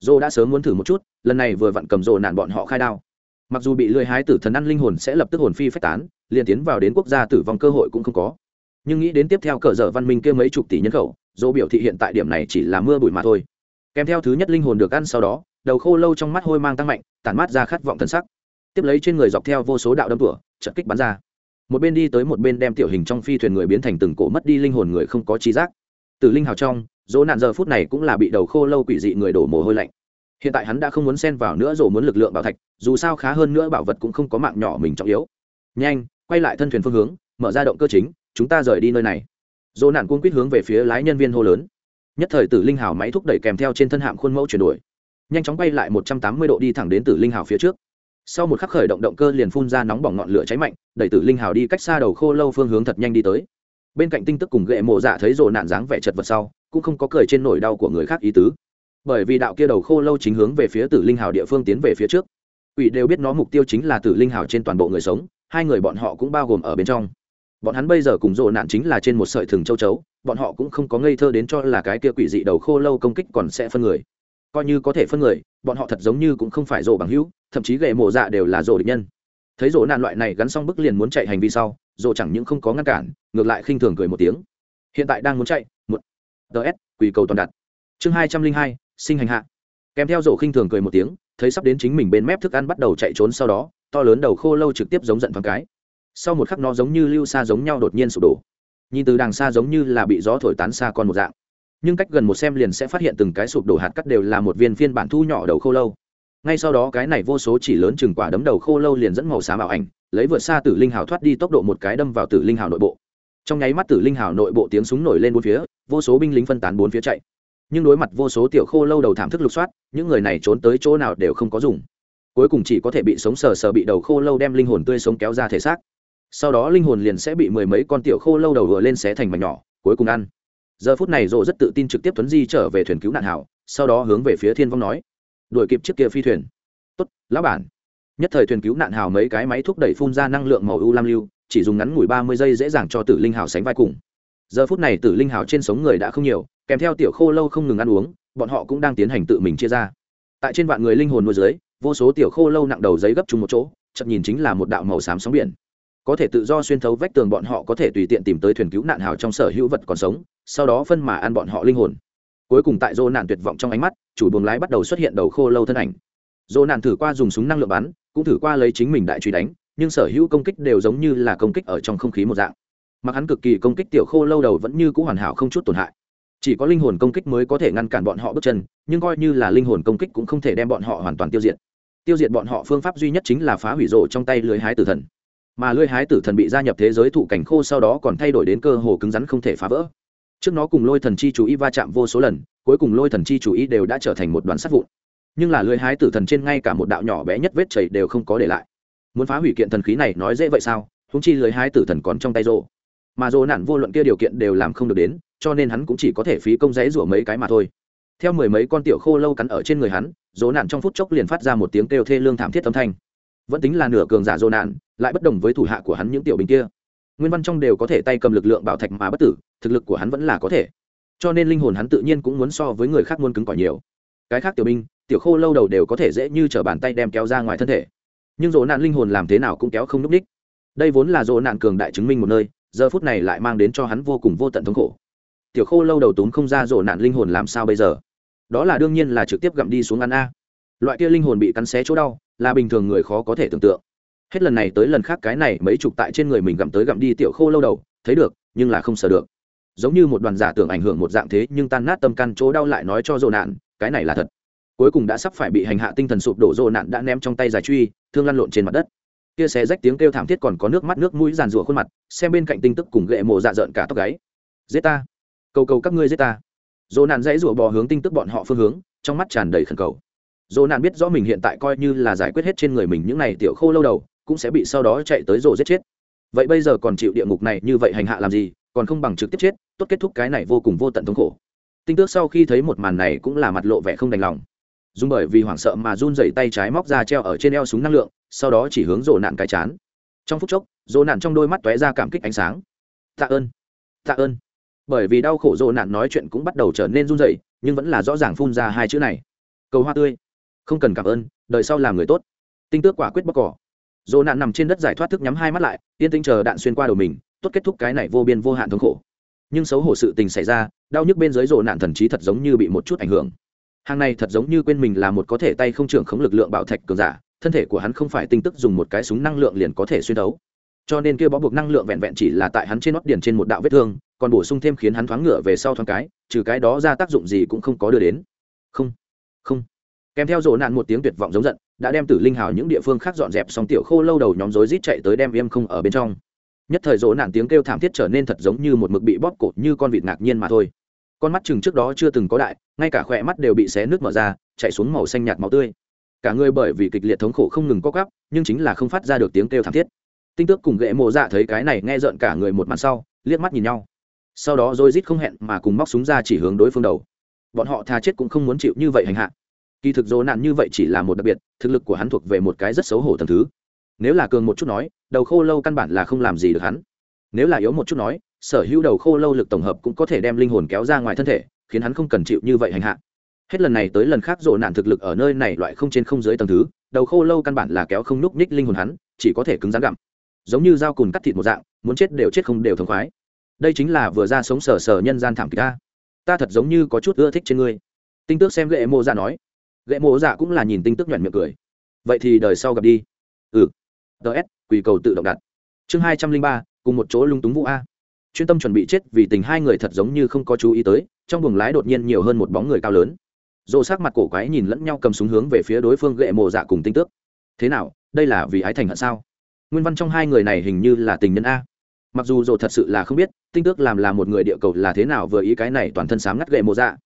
Dồ đã sớm muốn thử một chút, lần này vừa vặn cầm dồ nạn bọn họ khai đao mặc dù bị lưỡi hái tử thần ăn linh hồn sẽ lập tức hồn phi phách tán, liền tiến vào đến quốc gia tử vong cơ hội cũng không có. Nhưng nghĩ đến tiếp theo cờ dở văn minh kia mấy chục tỷ nhân khẩu, dỗ biểu thị hiện tại điểm này chỉ là mưa bụi mà thôi. Kèm theo thứ nhất linh hồn được ăn sau đó, đầu khô lâu trong mắt hôi mang tăng mạnh, tản mát ra khát vọng thân sắc. Tiếp lấy trên người dọc theo vô số đạo đâm tủa trận kích bắn ra. Một bên đi tới một bên đem tiểu hình trong phi thuyền người biến thành từng cổ mất đi linh hồn người không có trí giác. Từ linh hào trong, dỗ nạn giờ phút này cũng là bị đầu khô lâu quỷ dị người đổ mồ hôi lạnh hiện tại hắn đã không muốn xen vào nữa rồi muốn lực lượng bảo thạch, dù sao khá hơn nữa bảo vật cũng không có mạng nhỏ mình trọng yếu. Nhanh, quay lại thân thuyền phương hướng, mở ra động cơ chính, chúng ta rời đi nơi này. Dỗ nạn cuốn quýt hướng về phía lái nhân viên hô lớn. Nhất thời tử linh hào máy thúc đẩy kèm theo trên thân hạm khuôn mẫu chuyển đổi. Nhanh chóng bay lại một trăm tám mươi độ đi thẳng đến tử linh hào phía trước. Sau một khắc khởi động động cơ liền phun ra nóng bỏng ngọn lửa cháy mạnh, đẩy tử linh hào đi cách xa đầu khô lâu phương hướng thật nhanh đi tới. Bên cạnh tinh tức cùng ghệ mộ dạ thấy rồ nạn dáng vẻ chật vật sau, cũng không có cười trên nỗi đau của người khác ý tứ bởi vì đạo kia đầu khô lâu chính hướng về phía tử linh hào địa phương tiến về phía trước. Quỷ đều biết nó mục tiêu chính là tử linh hào trên toàn bộ người sống, hai người bọn họ cũng bao gồm ở bên trong. Bọn hắn bây giờ cùng rộ nạn chính là trên một sợi thừng châu chấu, bọn họ cũng không có ngây thơ đến cho là cái kia quỷ dị đầu khô lâu công kích còn sẽ phân người. Coi như có thể phân người, bọn họ thật giống như cũng không phải rộ bằng hữu, thậm chí gậy mộ dạ đều là rộ địch nhân. Thấy rộ nạn loại này gắn xong bức liền muốn chạy hành vi sau, rộ chẳng những không có ngăn cản, ngược lại khinh thường cười một tiếng. Hiện tại đang muốn chạy, một. Ts quỷ cầu toàn đặt. Chương hai trăm linh hai sinh hành hạ. Kèm theo rổ khinh thường cười một tiếng, thấy sắp đến chính mình bên mép thức ăn bắt đầu chạy trốn sau đó, to lớn đầu khô lâu trực tiếp giống giận thoáng cái. Sau một khắc nó giống như lưu xa giống nhau đột nhiên sụp đổ. Nhìn từ đằng xa giống như là bị gió thổi tán xa con một dạng. Nhưng cách gần một xem liền sẽ phát hiện từng cái sụp đổ hạt cắt đều là một viên phiên bản thu nhỏ đầu khô lâu. Ngay sau đó cái này vô số chỉ lớn chừng quả đấm đầu khô lâu liền dẫn màu xám ảo ảnh, lấy vượt xa tử linh hào thoát đi tốc độ một cái đâm vào tử linh hào nội bộ. Trong nháy mắt tử linh hào nội bộ tiếng súng nổi lên bốn phía, vô số binh lính phân tán bốn phía chạy nhưng đối mặt vô số tiểu khô lâu đầu thảm thức lục soát, những người này trốn tới chỗ nào đều không có dùng. Cuối cùng chỉ có thể bị sống sờ sờ bị đầu khô lâu đem linh hồn tươi sống kéo ra thể xác. Sau đó linh hồn liền sẽ bị mười mấy con tiểu khô lâu đầu vừa lên xé thành mảnh nhỏ, cuối cùng ăn. Giờ phút này rộ rất tự tin trực tiếp tuấn di trở về thuyền cứu nạn hảo, sau đó hướng về phía thiên vong nói, đuổi kịp chiếc kia phi thuyền. Tốt, lão bản. Nhất thời thuyền cứu nạn hào mấy cái máy thúc đẩy phun ra năng lượng màu u lam lưu, chỉ dùng ngắn ngủi ba mươi giây dễ dàng cho tử linh hào sánh vai cùng. Giờ phút này tử linh hào trên sống người đã không nhiều kèm theo tiểu khô lâu không ngừng ăn uống, bọn họ cũng đang tiến hành tự mình chia ra. Tại trên vạn người linh hồn môi dưới, vô số tiểu khô lâu nặng đầu giấy gấp chung một chỗ chậm nhìn chính là một đạo màu xám sóng biển. Có thể tự do xuyên thấu vách tường bọn họ có thể tùy tiện tìm tới thuyền cứu nạn hào trong sở hữu vật còn sống, sau đó phân mà ăn bọn họ linh hồn. Cuối cùng tại dô nạn tuyệt vọng trong ánh mắt, chủ buồng lái bắt đầu xuất hiện đầu khô lâu thân ảnh. Dô nạn thử qua dùng súng năng lượng bắn, cũng thử qua lấy chính mình đại truy đánh, nhưng sở hữu công kích đều giống như là công kích ở trong không khí một dạng. Mặc hắn cực kỳ công kích tiểu khô lâu đầu vẫn như c ũ hoàn hảo không chút tổn hại chỉ có linh hồn công kích mới có thể ngăn cản bọn họ bước chân, nhưng coi như là linh hồn công kích cũng không thể đem bọn họ hoàn toàn tiêu diệt. Tiêu diệt bọn họ phương pháp duy nhất chính là phá hủy rộ trong tay lưới hái tử thần. Mà lưới hái tử thần bị gia nhập thế giới thụ cảnh khô sau đó còn thay đổi đến cơ hồ cứng rắn không thể phá vỡ. Trước nó cùng lôi thần chi chú ý va chạm vô số lần, cuối cùng lôi thần chi chú ý đều đã trở thành một đoàn sắt vụn. Nhưng là lưới hái tử thần trên ngay cả một đạo nhỏ bé nhất vết chảy đều không có để lại. Muốn phá hủy kiện thần khí này nói dễ vậy sao? Húng chi lưới hái tử thần còn trong tay rộ. Mà rộ nạn vô luận kia điều kiện đều làm không được đến cho nên hắn cũng chỉ có thể phí công giấy rủa mấy cái mà thôi. Theo mười mấy con tiểu khô lâu cắn ở trên người hắn, dỗ nạn trong phút chốc liền phát ra một tiếng kêu thê lương thảm thiết âm thanh. Vẫn tính là nửa cường giả dỗ nạn, lại bất đồng với thủ hạ của hắn những tiểu bình kia. Nguyên văn trong đều có thể tay cầm lực lượng bảo thạch mà bất tử, thực lực của hắn vẫn là có thể. Cho nên linh hồn hắn tự nhiên cũng muốn so với người khác muôn cứng cỏi nhiều. Cái khác tiểu binh, tiểu khô lâu đầu đều có thể dễ như t r ở bàn tay đem kéo ra ngoài thân thể. Nhưng dỗ nạn linh hồn làm thế nào cũng kéo không n ú c đây vốn là dỗ nạn cường đại chứng minh một nơi, giờ phút này lại mang đến cho hắn vô cùng vô tận thống khổ tiểu khô lâu đầu túm không ra rổ nạn linh hồn làm sao bây giờ? Đó là đương nhiên là trực tiếp gặm đi xuống ăn a. Loại kia linh hồn bị cắn xé chỗ đau, là bình thường người khó có thể tưởng tượng. Hết lần này tới lần khác cái này mấy chục tại trên người mình gặm tới gặm đi tiểu khô lâu đầu, thấy được, nhưng là không sờ được. Giống như một đoàn giả tưởng ảnh hưởng một dạng thế, nhưng tan nát tâm căn chỗ đau lại nói cho dồ nạn, cái này là thật. Cuối cùng đã sắp phải bị hành hạ tinh thần sụp đổ dồ nạn đã ném trong tay giải truy, thương lăn lộn trên mặt đất. Kia xé rách tiếng kêu thảm thiết còn có nước mắt, nước mũi giàn rủa khuôn mặt, xem bên cạnh tinh tức cùng gệ mồ dạ dợn cả tóc gáy. Giết ta! Cầu cầu các ngươi giết ta. Dỗ nạn dãy rủa bò hướng tinh tức bọn họ phương hướng, trong mắt tràn đầy khẩn cầu. Dỗ nạn biết rõ mình hiện tại coi như là giải quyết hết trên người mình những này tiểu khô lâu đầu, cũng sẽ bị sau đó chạy tới rồ giết chết. Vậy bây giờ còn chịu địa ngục này như vậy hành hạ làm gì, còn không bằng trực tiếp chết, tốt kết thúc cái này vô cùng vô tận thống khổ. Tinh tước sau khi thấy một màn này cũng là mặt lộ vẻ không đành lòng. Dùng bởi vì hoảng sợ mà run dày tay trái móc ra treo ở trên eo súng năng lượng, sau đó chỉ hướng rồ nạn cái chán. Trong phút chốc rồ nạn trong đôi mắt tóe ra cảm kích ánh sáng. Tạ ơn. Tạ ơn bởi vì đau khổ rồ nạn nói chuyện cũng bắt đầu trở nên run rẩy, nhưng vẫn là rõ ràng phun ra hai chữ này. Cầu hoa tươi. Không cần cảm ơn, đời sau làm người tốt. Tinh tước quả quyết bóc cỏ. Dồ nạn nằm trên đất giải thoát thức nhắm hai mắt lại, yên tĩnh chờ đạn xuyên qua đầu mình, tốt kết thúc cái này vô biên vô hạn thống khổ. Nhưng xấu hổ sự tình xảy ra, đau nhức bên dưới rồ nạn thần trí thật giống như bị một chút ảnh hưởng. Hàng này thật giống như quên mình là một có thể tay không trưởng khống lực lượng bảo thạch cường giả, thân thể của hắn không phải tinh tức dùng một cái súng năng lượng liền có thể xuyên đấu cho nên kia bó buộc năng lượng vẹn vẹn chỉ là tại hắn trên nót điển trên một đạo vết thương còn bổ sung thêm khiến hắn thoáng ngựa về sau thoáng cái, trừ cái đó ra tác dụng gì cũng không có đưa đến. Không không. Kèm theo rộ nạn một tiếng tuyệt vọng giống giận, đã đem tử linh hào những địa phương khác dọn dẹp xong tiểu khô lâu đầu nhóm rối rít chạy tới đem viêm không ở bên trong. Nhất thời rộ nạn tiếng kêu thảm thiết trở nên thật giống như một mực bị bóp cột như con vịt ngạc nhiên mà thôi. Con mắt chừng trước đó chưa từng có đại, ngay cả khỏe mắt đều bị xé nước mở ra, chạy xuống màu xanh nhạt máu tươi. Cả người bởi vì kịch liệt thống khổ không ngừng co cắp nhưng chính là không phát ra được tiếng kêu thảm thiết. Tinh tước cùng ghệ mộ dạ thấy cái này nghe rợn cả người một màn sau, liếc mắt nhìn nhau sau đó rồi rít không hẹn mà cùng móc súng ra chỉ hướng đối phương đầu. Bọn họ thà chết cũng không muốn chịu như vậy hành hạ. Kỳ thực dỗ nạn như vậy chỉ là một đặc biệt, thực lực của hắn thuộc về một cái rất xấu hổ t thứ. Nếu là cường một chút nói, đầu khô lâu căn bản là không làm gì được hắn. Nếu là yếu một chút nói, sở hữu đầu khô lâu lực tổng hợp cũng có thể đem linh hồn kéo ra ngoài thân thể, khiến hắn không cần chịu như vậy hành hạ. Hết lần này tới lần khác dỗ nạn thực lực ở nơi này loại không trên không dưới tầng thứ, đầu khô lâu căn bản là kéo không núc ních linh hồn hắn, chỉ có thể cứng rắn gặm. Giống như dao cùn cắt thịt một dạng, muốn chết đều chết không đều thống khoái đây chính là vừa ra sống sờ sờ nhân gian thảm kịch ta ta thật giống như có chút ưa thích trên ngươi. Tinh tước xem lệ mô dạ nói. Ghệ mộ dạ cũng là nhìn tinh tức nhuận miệng cười. Vậy thì đời sau gặp đi. Ừ. Ts quỳ cầu tự động đặt. Chương hai trăm linh ba, cùng một chỗ lung túng vũ a. Chuyên tâm chuẩn bị chết vì tình hai người thật giống như không có chú ý tới, trong buồng lái đột nhiên nhiều hơn một bóng người cao lớn. Dồ sắc mặt cổ quái nhìn lẫn nhau cầm súng hướng về phía đối phương ghệ mộ dạ cùng tinh tước. Thế nào, đây là vì ái thành hận sao? Nguyên văn trong hai người này hình như là tình nhân a mặc dù dồ thật sự là không biết, tinh tước làm là một người địa cầu là thế nào vừa ý cái này toàn thân sám ngắt gậy mộ dạ.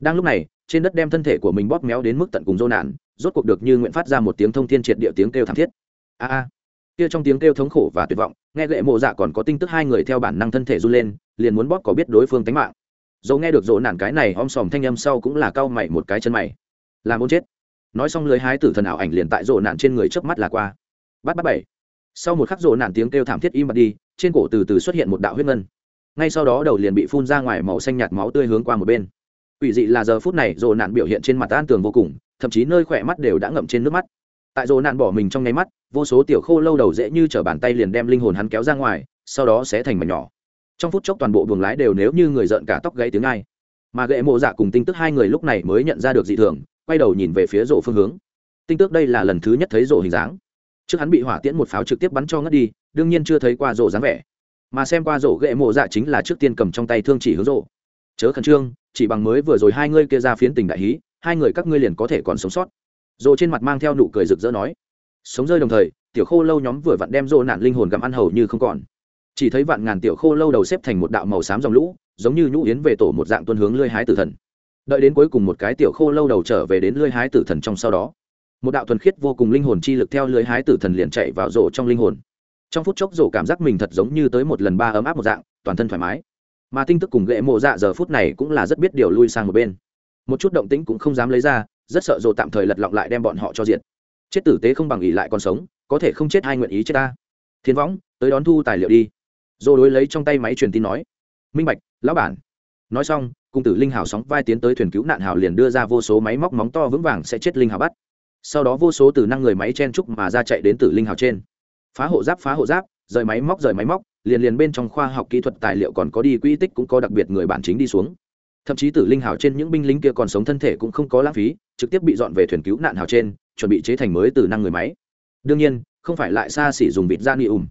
Đang lúc này, trên đất đem thân thể của mình bóp méo đến mức tận cùng dô nạn, rốt cuộc được như nguyện phát ra một tiếng thông thiên triệt địa tiếng kêu thảm thiết. A a. Kia trong tiếng kêu thống khổ và tuyệt vọng, nghe gậy mộ dạ còn có tinh tức hai người theo bản năng thân thể run lên, liền muốn bóp có biết đối phương tánh mạng. Dẫu nghe được dỗ nản cái này om sòm thanh âm sau cũng là cau mày một cái chân mày. Là muốn chết. Nói xong lưới hái tử thần ảo ảnh liền tại dỗ nạn trên người trước mắt là qua. Bắt bắt bảy sau một khắc rộ nản tiếng kêu thảm thiết im bặt đi, trên cổ từ từ xuất hiện một đạo huyết ngân. Ngay sau đó đầu liền bị phun ra ngoài màu xanh nhạt máu tươi hướng qua một bên. Quỷ dị là giờ phút này rồ nạn biểu hiện trên mặt an tường vô cùng, thậm chí nơi khỏe mắt đều đã ngậm trên nước mắt. Tại rồ nạn bỏ mình trong nháy mắt, vô số tiểu khô lâu đầu dễ như t bàn tay liền đem linh hồn hắn kéo ra ngoài, sau đó sẽ thành mảnh nhỏ. Trong phút chốc toàn bộ buồng lái đều nếu như người giận cả tóc gãy tiếng ai. Mà gậy mộ dạ cùng tinh tức hai người lúc này mới nhận ra được dị thường, quay đầu nhìn về phía rộ phương hướng. Tinh tước đây là lần thứ nhất thấy rộ hình dáng trước hắn bị hỏa tiễn một pháo trực tiếp bắn cho ngất đi, đương nhiên chưa thấy qua rổ dáng vẻ. Mà xem qua rổ gậy mộ dạ chính là trước tiên cầm trong tay thương chỉ hướng rổ. Chớ khẩn trương, chỉ bằng mới vừa rồi hai ngươi kia ra phiến tình đại hí, hai người các ngươi liền có thể còn sống sót. Rổ trên mặt mang theo nụ cười rực rỡ nói. Sống rơi đồng thời, tiểu khô lâu nhóm vừa vặn đem rổ nạn linh hồn gặm ăn hầu như không còn. Chỉ thấy vạn ngàn tiểu khô lâu đầu xếp thành một đạo màu xám dòng lũ, giống như nhũ yến về tổ một dạng tuân hướng lưới hái tử thần. Đợi đến cuối cùng một cái tiểu khô lâu đầu trở về đến lưới hái tử thần trong sau đó một đạo thuần khiết vô cùng linh hồn chi lực theo lưới hái tử thần liền chạy vào rổ trong linh hồn. Trong phút chốc rổ cảm giác mình thật giống như tới một lần ba ấm áp một dạng, toàn thân thoải mái. Mà tinh tức cùng ghệ mộ dạ giờ phút này cũng là rất biết điều lui sang một bên. Một chút động tĩnh cũng không dám lấy ra, rất sợ rổ tạm thời lật lọng lại đem bọn họ cho diện chết tử tế không bằng ỉ lại còn sống, có thể không chết ai nguyện ý chết ta. Thiên võng, tới đón thu tài liệu đi. Rổ đối lấy trong tay máy truyền tin nói. Minh bạch, lão bản. Nói xong cung tử linh hào sóng vai tiến tới thuyền cứu nạn hào liền đưa ra vô số máy móc móng to vững vàng sẽ chết linh hào bắt sau đó vô số từ năng người máy chen trúc mà ra chạy đến tử linh hào trên. Phá hộ giáp, phá hộ giáp, rời máy móc, rời máy móc, liền liền bên trong khoa học kỹ thuật tài liệu còn có đi quỹ tích cũng có đặc biệt người bản chính đi xuống. Thậm chí tử linh hào trên những binh lính kia còn sống thân thể cũng không có lãng phí, trực tiếp bị dọn về thuyền cứu nạn hào trên, chuẩn bị chế thành mới từ năng người máy. Đương nhiên, không phải lại xa xỉ dùng vịt da ni ùm.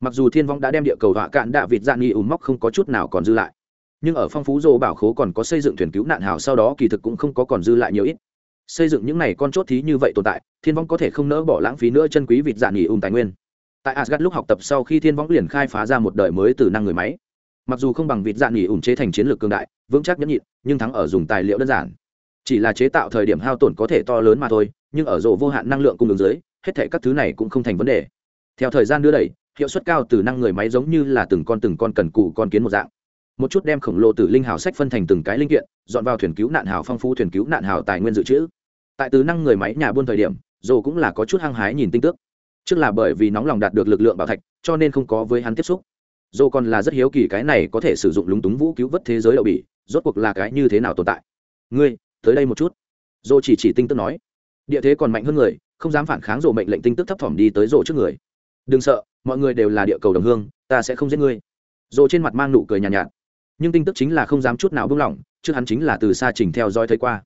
Mặc dù thiên vong đã đem địa cầu họa cạn đạ vịt da ni ùm móc không có chút nào còn dư lại. Nhưng ở phong phú dô bảo khố còn có xây dựng thuyền cứu nạn hào sau đó kỳ thực cũng không có còn dư lại nhiều ít xây dựng những này con chốt thí như vậy tồn tại, thiên vong có thể không nỡ bỏ lãng phí nữa chân quý vịt dạ nghỉ ùm tài nguyên. Tại asgad lúc học tập sau khi thiên vong liền khai phá ra một đời mới từ năng người máy. Mặc dù không bằng vịt dạ nghỉ ùm chế thành chiến lược cương đại, vững chắc nhẫn nhịn, nhưng thắng ở dùng tài liệu đơn giản. Chỉ là chế tạo thời điểm hao tổn có thể to lớn mà thôi, nhưng ở rộ vô hạn năng lượng cung ứng dưới, hết thể các thứ này cũng không thành vấn đề. Theo thời gian đưa đẩy, hiệu suất cao từ năng người máy giống như là từng con từng con cần cụ con kiến một dạng một chút đem khổng lồ từ linh hào sách phân thành từng cái linh kiện dọn vào thuyền cứu nạn hào phong phú thuyền cứu nạn hào tài nguyên dự trữ. Tại từ năng người máy nhà buôn thời điểm dồ cũng là có chút hăng hái nhìn tinh tức, trước là bởi vì nóng lòng đạt được lực lượng bảo thạch cho nên không có với hắn tiếp xúc. Dồ còn là rất hiếu kỳ cái này có thể sử dụng lúng túng vũ cứu vớt thế giới đậu bỉ rốt cuộc là cái như thế nào tồn tại. Ngươi tới đây một chút. Dồ chỉ chỉ tinh tức nói. Địa thế còn mạnh hơn người không dám phản kháng dồ mệnh lệnh tinh tức thấp thỏm đi tới dồ trước người. Đừng sợ mọi người đều là địa cầu đồng hương ta sẽ không giết ngươi. Dồ trên mặt mang nụ cười nhàn nhạt, nhạt nhưng tinh tức chính là không dám chút nào buông lỏng trước hắn chính là từ xa trình theo dõi thấy qua.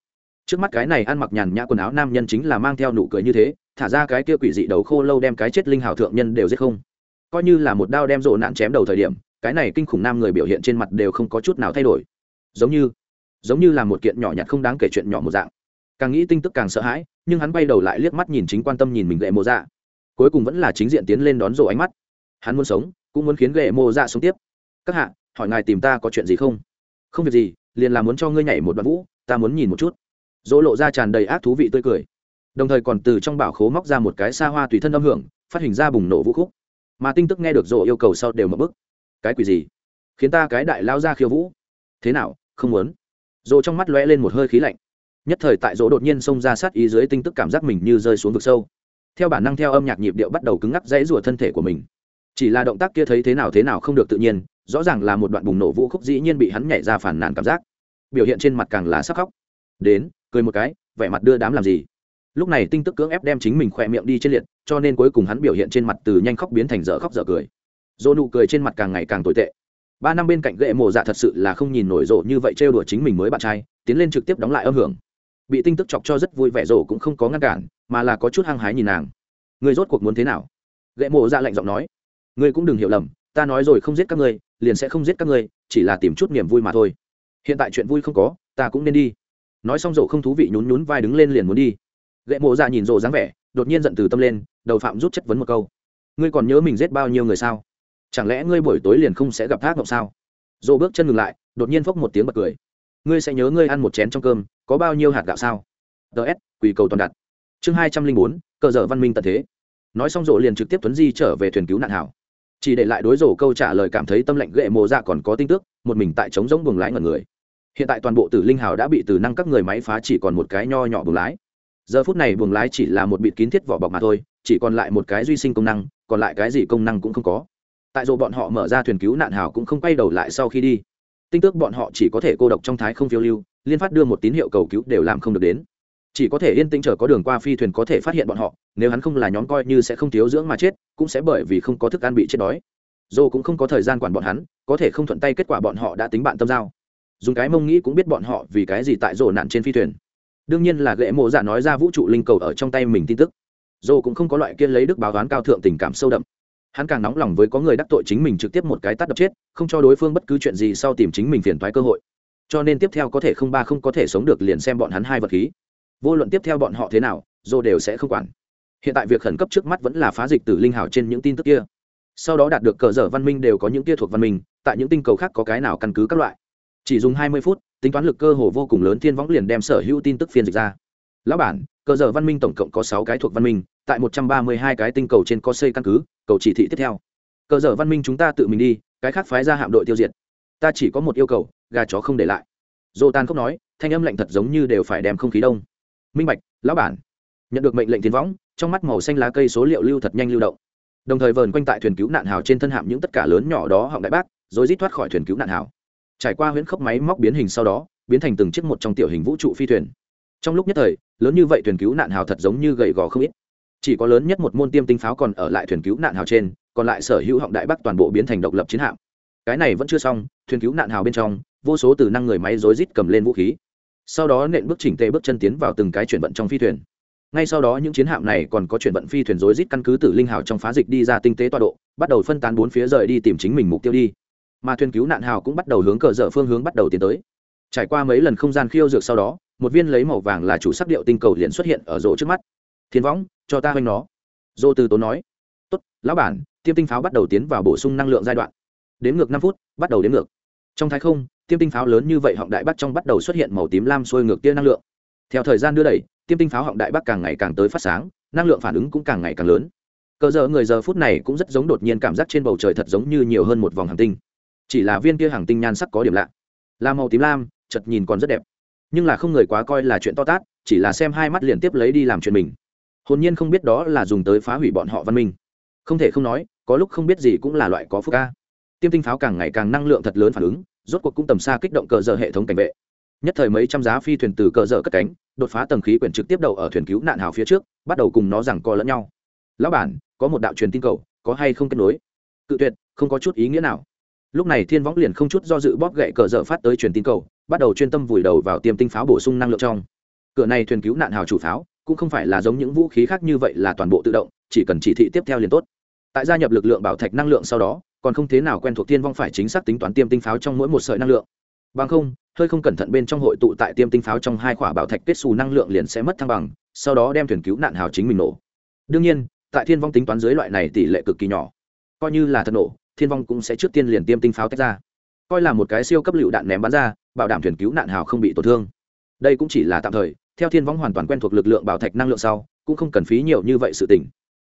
Trước mắt cái này ăn mặc nhàn nhã quần áo nam nhân chính là mang theo nụ cười như thế, thả ra cái kia quỷ dị đầu khô lâu đem cái chết linh hào thượng nhân đều giết không. Coi như là một đao đem rộ nạn chém đầu thời điểm, cái này kinh khủng nam người biểu hiện trên mặt đều không có chút nào thay đổi. Giống như giống như là một kiện nhỏ nhặt không đáng kể chuyện nhỏ một dạng. Càng nghĩ tinh tức càng sợ hãi, nhưng hắn bay đầu lại liếc mắt nhìn chính quan tâm nhìn mình gậy mộ dạ. Cuối cùng vẫn là chính diện tiến lên đón rộ ánh mắt. Hắn muốn sống, cũng muốn khiến gậy mộ dạ sống tiếp. Các hạ hỏi ngài tìm ta có chuyện gì không? Không việc gì, liền là muốn cho ngươi nhảy một đoạn vũ, ta muốn nhìn một chút. Dỗ lộ ra tràn đầy ác thú vị tươi cười. Đồng thời còn từ trong bảo khố móc ra một cái xa hoa tùy thân âm hưởng, phát hình ra bùng nổ vũ khúc. Mà tin tức nghe được dỗ yêu cầu sau đều mở bức. Cái quỷ gì? Khiến ta cái đại lao ra khiêu vũ. Thế nào, không muốn? Dỗ trong mắt lóe lên một hơi khí lạnh. Nhất thời tại dỗ đột nhiên xông ra sát ý dưới tinh tức cảm giác mình như rơi xuống vực sâu. Theo bản năng theo âm nhạc nhịp điệu bắt đầu cứng ngắc dãy rủa thân thể của mình. Chỉ là động tác kia thấy thế nào thế nào không được tự nhiên rõ ràng là một đoạn bùng nổ vũ khúc dĩ nhiên bị hắn nhảy ra phản nàn cảm giác. Biểu hiện trên mặt càng là sắc khóc. Đến, cười một cái, vẻ mặt đưa đám làm gì? Lúc này tinh tức cưỡng ép đem chính mình khỏe miệng đi trên liệt, cho nên cuối cùng hắn biểu hiện trên mặt từ nhanh khóc biến thành dở khóc dở cười. Dỗ nụ cười trên mặt càng ngày càng tồi tệ. Ba năm bên cạnh gậy mộ dạ thật sự là không nhìn nổi rộ như vậy trêu đùa chính mình mới bạn trai, tiến lên trực tiếp đóng lại âm hưởng. Bị tinh tức chọc cho rất vui vẻ rộ cũng không có ngăn cản, mà là có chút hăng hái nhìn nàng. Người rốt cuộc muốn thế nào? Gậy mộ dạ lạnh giọng nói. Ngươi cũng đừng hiểu lầm ta nói rồi không giết các ngươi, liền sẽ không giết các ngươi, chỉ là tìm chút niềm vui mà thôi. Hiện tại chuyện vui không có, ta cũng nên đi. Nói xong rổ không thú vị nhún nhún vai đứng lên liền muốn đi. Gậy mộ ra nhìn rổ dáng vẻ, đột nhiên giận từ tâm lên, đầu phạm rút chất vấn một câu. Ngươi còn nhớ mình giết bao nhiêu người sao? Chẳng lẽ ngươi buổi tối liền không sẽ gặp thác ngọc sao? Rổ bước chân ngừng lại, đột nhiên phốc một tiếng bật cười. Ngươi sẽ nhớ ngươi ăn một chén trong cơm, có bao nhiêu hạt gạo sao? Ts quỳ cầu toàn đặt. Chương hai trăm linh bốn, cờ dở văn minh tận thế. Nói xong rộ liền trực tiếp tuấn di trở về thuyền cứu nạn hảo chỉ để lại đối rổ câu trả lời cảm thấy tâm lệnh ghệ mộ dạ còn có tin tức, một mình tại trống giống buồng lái ngần người. Hiện tại toàn bộ tử linh hào đã bị từ năng các người máy phá chỉ còn một cái nho nhỏ buồng lái. Giờ phút này buồng lái chỉ là một bịt kín thiết vỏ bọc mà thôi, chỉ còn lại một cái duy sinh công năng, còn lại cái gì công năng cũng không có. Tại dù bọn họ mở ra thuyền cứu nạn hào cũng không quay đầu lại sau khi đi. Tinh tước bọn họ chỉ có thể cô độc trong thái không phiêu lưu, liên phát đưa một tín hiệu cầu cứu đều làm không được đến. Chỉ có thể yên tĩnh chờ có đường qua phi thuyền có thể phát hiện bọn họ, nếu hắn không là nhóm coi như sẽ không thiếu dưỡng mà chết cũng sẽ bởi vì không có thức ăn bị chết đói. Dô cũng không có thời gian quản bọn hắn, có thể không thuận tay kết quả bọn họ đã tính bạn tâm giao. Dùng cái mông nghĩ cũng biết bọn họ vì cái gì tại rổ nạn trên phi thuyền. Đương nhiên là ghệ mộ giả nói ra vũ trụ linh cầu ở trong tay mình tin tức. Dô cũng không có loại kiên lấy đức báo toán cao thượng tình cảm sâu đậm. Hắn càng nóng lòng với có người đắc tội chính mình trực tiếp một cái tắt đập chết, không cho đối phương bất cứ chuyện gì sau tìm chính mình phiền thoái cơ hội. Cho nên tiếp theo có thể không ba không có thể sống được liền xem bọn hắn hai vật khí. Vô luận tiếp theo bọn họ thế nào dô đều sẽ không quản hiện tại việc khẩn cấp trước mắt vẫn là phá dịch tử linh hảo trên những tin tức kia. Sau đó đạt được cờ dở văn minh đều có những kia thuộc văn minh, tại những tinh cầu khác có cái nào căn cứ các loại. Chỉ dùng hai mươi phút, tính toán lực cơ hồ vô cùng lớn thiên võng liền đem sở hữu tin tức phiên dịch ra. Lão bản, cờ dở văn minh tổng cộng có sáu cái thuộc văn minh, tại một trăm ba mươi hai cái tinh cầu trên có xây căn cứ, cầu chỉ thị tiếp theo. Cờ dở văn minh chúng ta tự mình đi, cái khác phái ra hạm đội tiêu diệt. Ta chỉ có một yêu cầu, gà chó không để lại. Dô tan không nói, thanh âm lạnh thật giống như đều phải đem không khí đông. Minh bạch, lão bản, nhận được mệnh lệnh thiên võng trong mắt màu xanh lá cây số liệu lưu thật nhanh lưu động. Đồng thời vờn quanh tại thuyền cứu nạn hào trên thân hạm những tất cả lớn nhỏ đó họng đại bác, rồi rít thoát khỏi thuyền cứu nạn hào. Trải qua huyễn khốc máy móc biến hình sau đó, biến thành từng chiếc một trong tiểu hình vũ trụ phi thuyền. Trong lúc nhất thời, lớn như vậy thuyền cứu nạn hào thật giống như gầy gò không ít. Chỉ có lớn nhất một môn tiêm tinh pháo còn ở lại thuyền cứu nạn hào trên, còn lại sở hữu họng đại bắc toàn bộ biến thành độc lập chiến hạm. Cái này vẫn chưa xong, thuyền cứu nạn hào bên trong, vô số từ năng người máy rối rít cầm lên vũ khí. Sau đó nện bước chỉnh tề bước chân tiến vào từng cái chuyển vận trong phi thuyền ngay sau đó những chiến hạm này còn có chuyển vận phi thuyền rối rít căn cứ tử linh hào trong phá dịch đi ra tinh tế tọa độ, bắt đầu phân tán bốn phía rời đi tìm chính mình mục tiêu đi. Mà thuyền cứu nạn hào cũng bắt đầu hướng cờ dở phương hướng bắt đầu tiến tới. Trải qua mấy lần không gian khiêu dược sau đó, một viên lấy màu vàng là chủ sắc điệu tinh cầu liền xuất hiện ở rỗ trước mắt. Thiên võng, cho ta hoành nó. Dô từ tốn nói. Tốt, lão bản, tiêm tinh pháo bắt đầu tiến vào bổ sung năng lượng giai đoạn. Đến ngược năm phút, bắt đầu đến ngược. Trong thái không, tiêm tinh pháo lớn như vậy họng đại bắt trong bắt đầu xuất hiện màu tím lam sôi ngược tia năng lượng. Theo thời gian đưa đẩy tiêm tinh pháo họng đại bắc càng ngày càng tới phát sáng, năng lượng phản ứng cũng càng ngày càng lớn. Cờ giờ người giờ phút này cũng rất giống đột nhiên cảm giác trên bầu trời thật giống như nhiều hơn một vòng hàng tinh. Chỉ là viên kia hàng tinh nhan sắc có điểm lạ. Là màu tím lam chật nhìn còn rất đẹp. Nhưng là không người quá coi là chuyện to tát, chỉ là xem hai mắt liền tiếp lấy đi làm chuyện mình. Hồn nhiên không biết đó là dùng tới phá hủy bọn họ văn minh. Không thể không nói, có lúc không biết gì cũng là loại có phúc ca. Tiêm tinh pháo càng ngày càng năng lượng thật lớn phản ứng, rốt cuộc cũng tầm xa kích động cờ giờ hệ thống cảnh vệ nhất thời mấy trăm giá phi thuyền từ cờ dở cất cánh, đột phá tầng khí quyển trực tiếp đầu ở thuyền cứu nạn hào phía trước, bắt đầu cùng nó rằng co lẫn nhau. Lão bản, có một đạo truyền tin cầu, có hay không kết nối? Cự tuyệt, không có chút ý nghĩa nào. Lúc này thiên võng liền không chút do dự bóp gậy cờ dở phát tới truyền tin cầu, bắt đầu chuyên tâm vùi đầu vào tiêm tinh pháo bổ sung năng lượng trong. Cửa này thuyền cứu nạn hào chủ pháo, cũng không phải là giống những vũ khí khác như vậy là toàn bộ tự động, chỉ cần chỉ thị tiếp theo liền tốt. Tại gia nhập lực lượng bảo thạch năng lượng sau đó, còn không thế nào quen thuộc thiên vong phải chính xác tính toán tiêm tinh pháo trong mỗi một sợi năng lượng. Bằng không hơi không cẩn thận bên trong hội tụ tại tiêm tinh pháo trong hai quả bảo thạch kết xù năng lượng liền sẽ mất thăng bằng, sau đó đem thuyền cứu nạn hào chính mình nổ. Đương nhiên, tại thiên vong tính toán dưới loại này tỷ lệ cực kỳ nhỏ. Coi như là thật nổ, thiên vong cũng sẽ trước tiên liền tiêm tinh pháo tách ra. Coi là một cái siêu cấp lựu đạn ném bắn ra, bảo đảm thuyền cứu nạn hào không bị tổn thương. Đây cũng chỉ là tạm thời, theo thiên vong hoàn toàn quen thuộc lực lượng bảo thạch năng lượng sau, cũng không cần phí nhiều như vậy sự tỉnh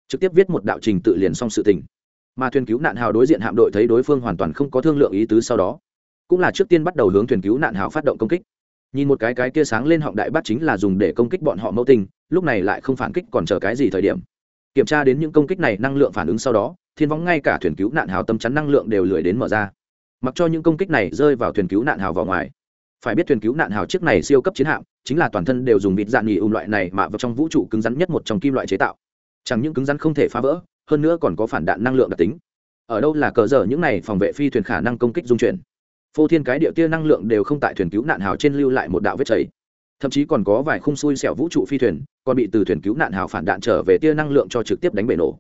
trực tiếp viết một đạo trình tự liền xong sự tỉnh mà thuyền cứu nạn hào đối diện hạm đội thấy đối phương hoàn toàn không có thương lượng ý tứ sau đó cũng là trước tiên bắt đầu hướng thuyền cứu nạn hào phát động công kích. Nhìn một cái cái kia sáng lên họng đại bát chính là dùng để công kích bọn họ mẫu tình lúc này lại không phản kích còn chờ cái gì thời điểm. Kiểm tra đến những công kích này năng lượng phản ứng sau đó, thiên võng ngay cả thuyền cứu nạn hào tâm chắn năng lượng đều lười đến mở ra. Mặc cho những công kích này rơi vào thuyền cứu nạn hào vào ngoài. Phải biết thuyền cứu nạn hào chiếc này siêu cấp chiến hạm, chính là toàn thân đều dùng vịt dạng nghỉ ùm loại này mà vào trong vũ trụ cứng rắn nhất một trong kim loại chế tạo. Chẳng những cứng rắn không thể phá vỡ, hơn nữa còn có phản đạn năng lượng đặc tính. Ở đâu là cờ dở những này phòng vệ phi thuyền khả năng công kích dung chuyển? Phô thiên cái địa tia năng lượng đều không tại thuyền cứu nạn hào trên lưu lại một đạo vết chảy. Thậm chí còn có vài khung xui xẻo vũ trụ phi thuyền, còn bị từ thuyền cứu nạn hào phản đạn trở về tia năng lượng cho trực tiếp đánh bể nổ.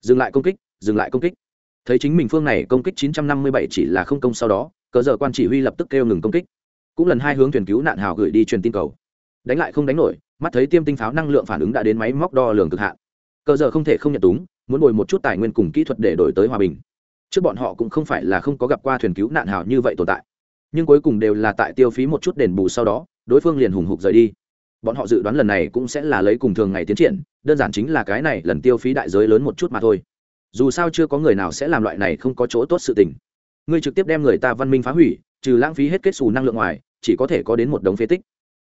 Dừng lại công kích, dừng lại công kích. Thấy chính mình phương này công kích 957 chỉ là không công sau đó, cờ giờ quan chỉ huy lập tức kêu ngừng công kích. Cũng lần hai hướng thuyền cứu nạn hào gửi đi truyền tin cầu. Đánh lại không đánh nổi, mắt thấy tiêm tinh pháo năng lượng phản ứng đã đến máy móc đo lường cực hạn. Cờ giờ không thể không nhận túng, muốn bồi một chút tài nguyên cùng kỹ thuật để đổi tới hòa bình trước bọn họ cũng không phải là không có gặp qua thuyền cứu nạn hào như vậy tồn tại. Nhưng cuối cùng đều là tại tiêu phí một chút đền bù sau đó, đối phương liền hùng hục rời đi. Bọn họ dự đoán lần này cũng sẽ là lấy cùng thường ngày tiến triển, đơn giản chính là cái này lần tiêu phí đại giới lớn một chút mà thôi. Dù sao chưa có người nào sẽ làm loại này không có chỗ tốt sự tình. Ngươi trực tiếp đem người ta văn minh phá hủy, trừ lãng phí hết kết xù năng lượng ngoài, chỉ có thể có đến một đống phế tích.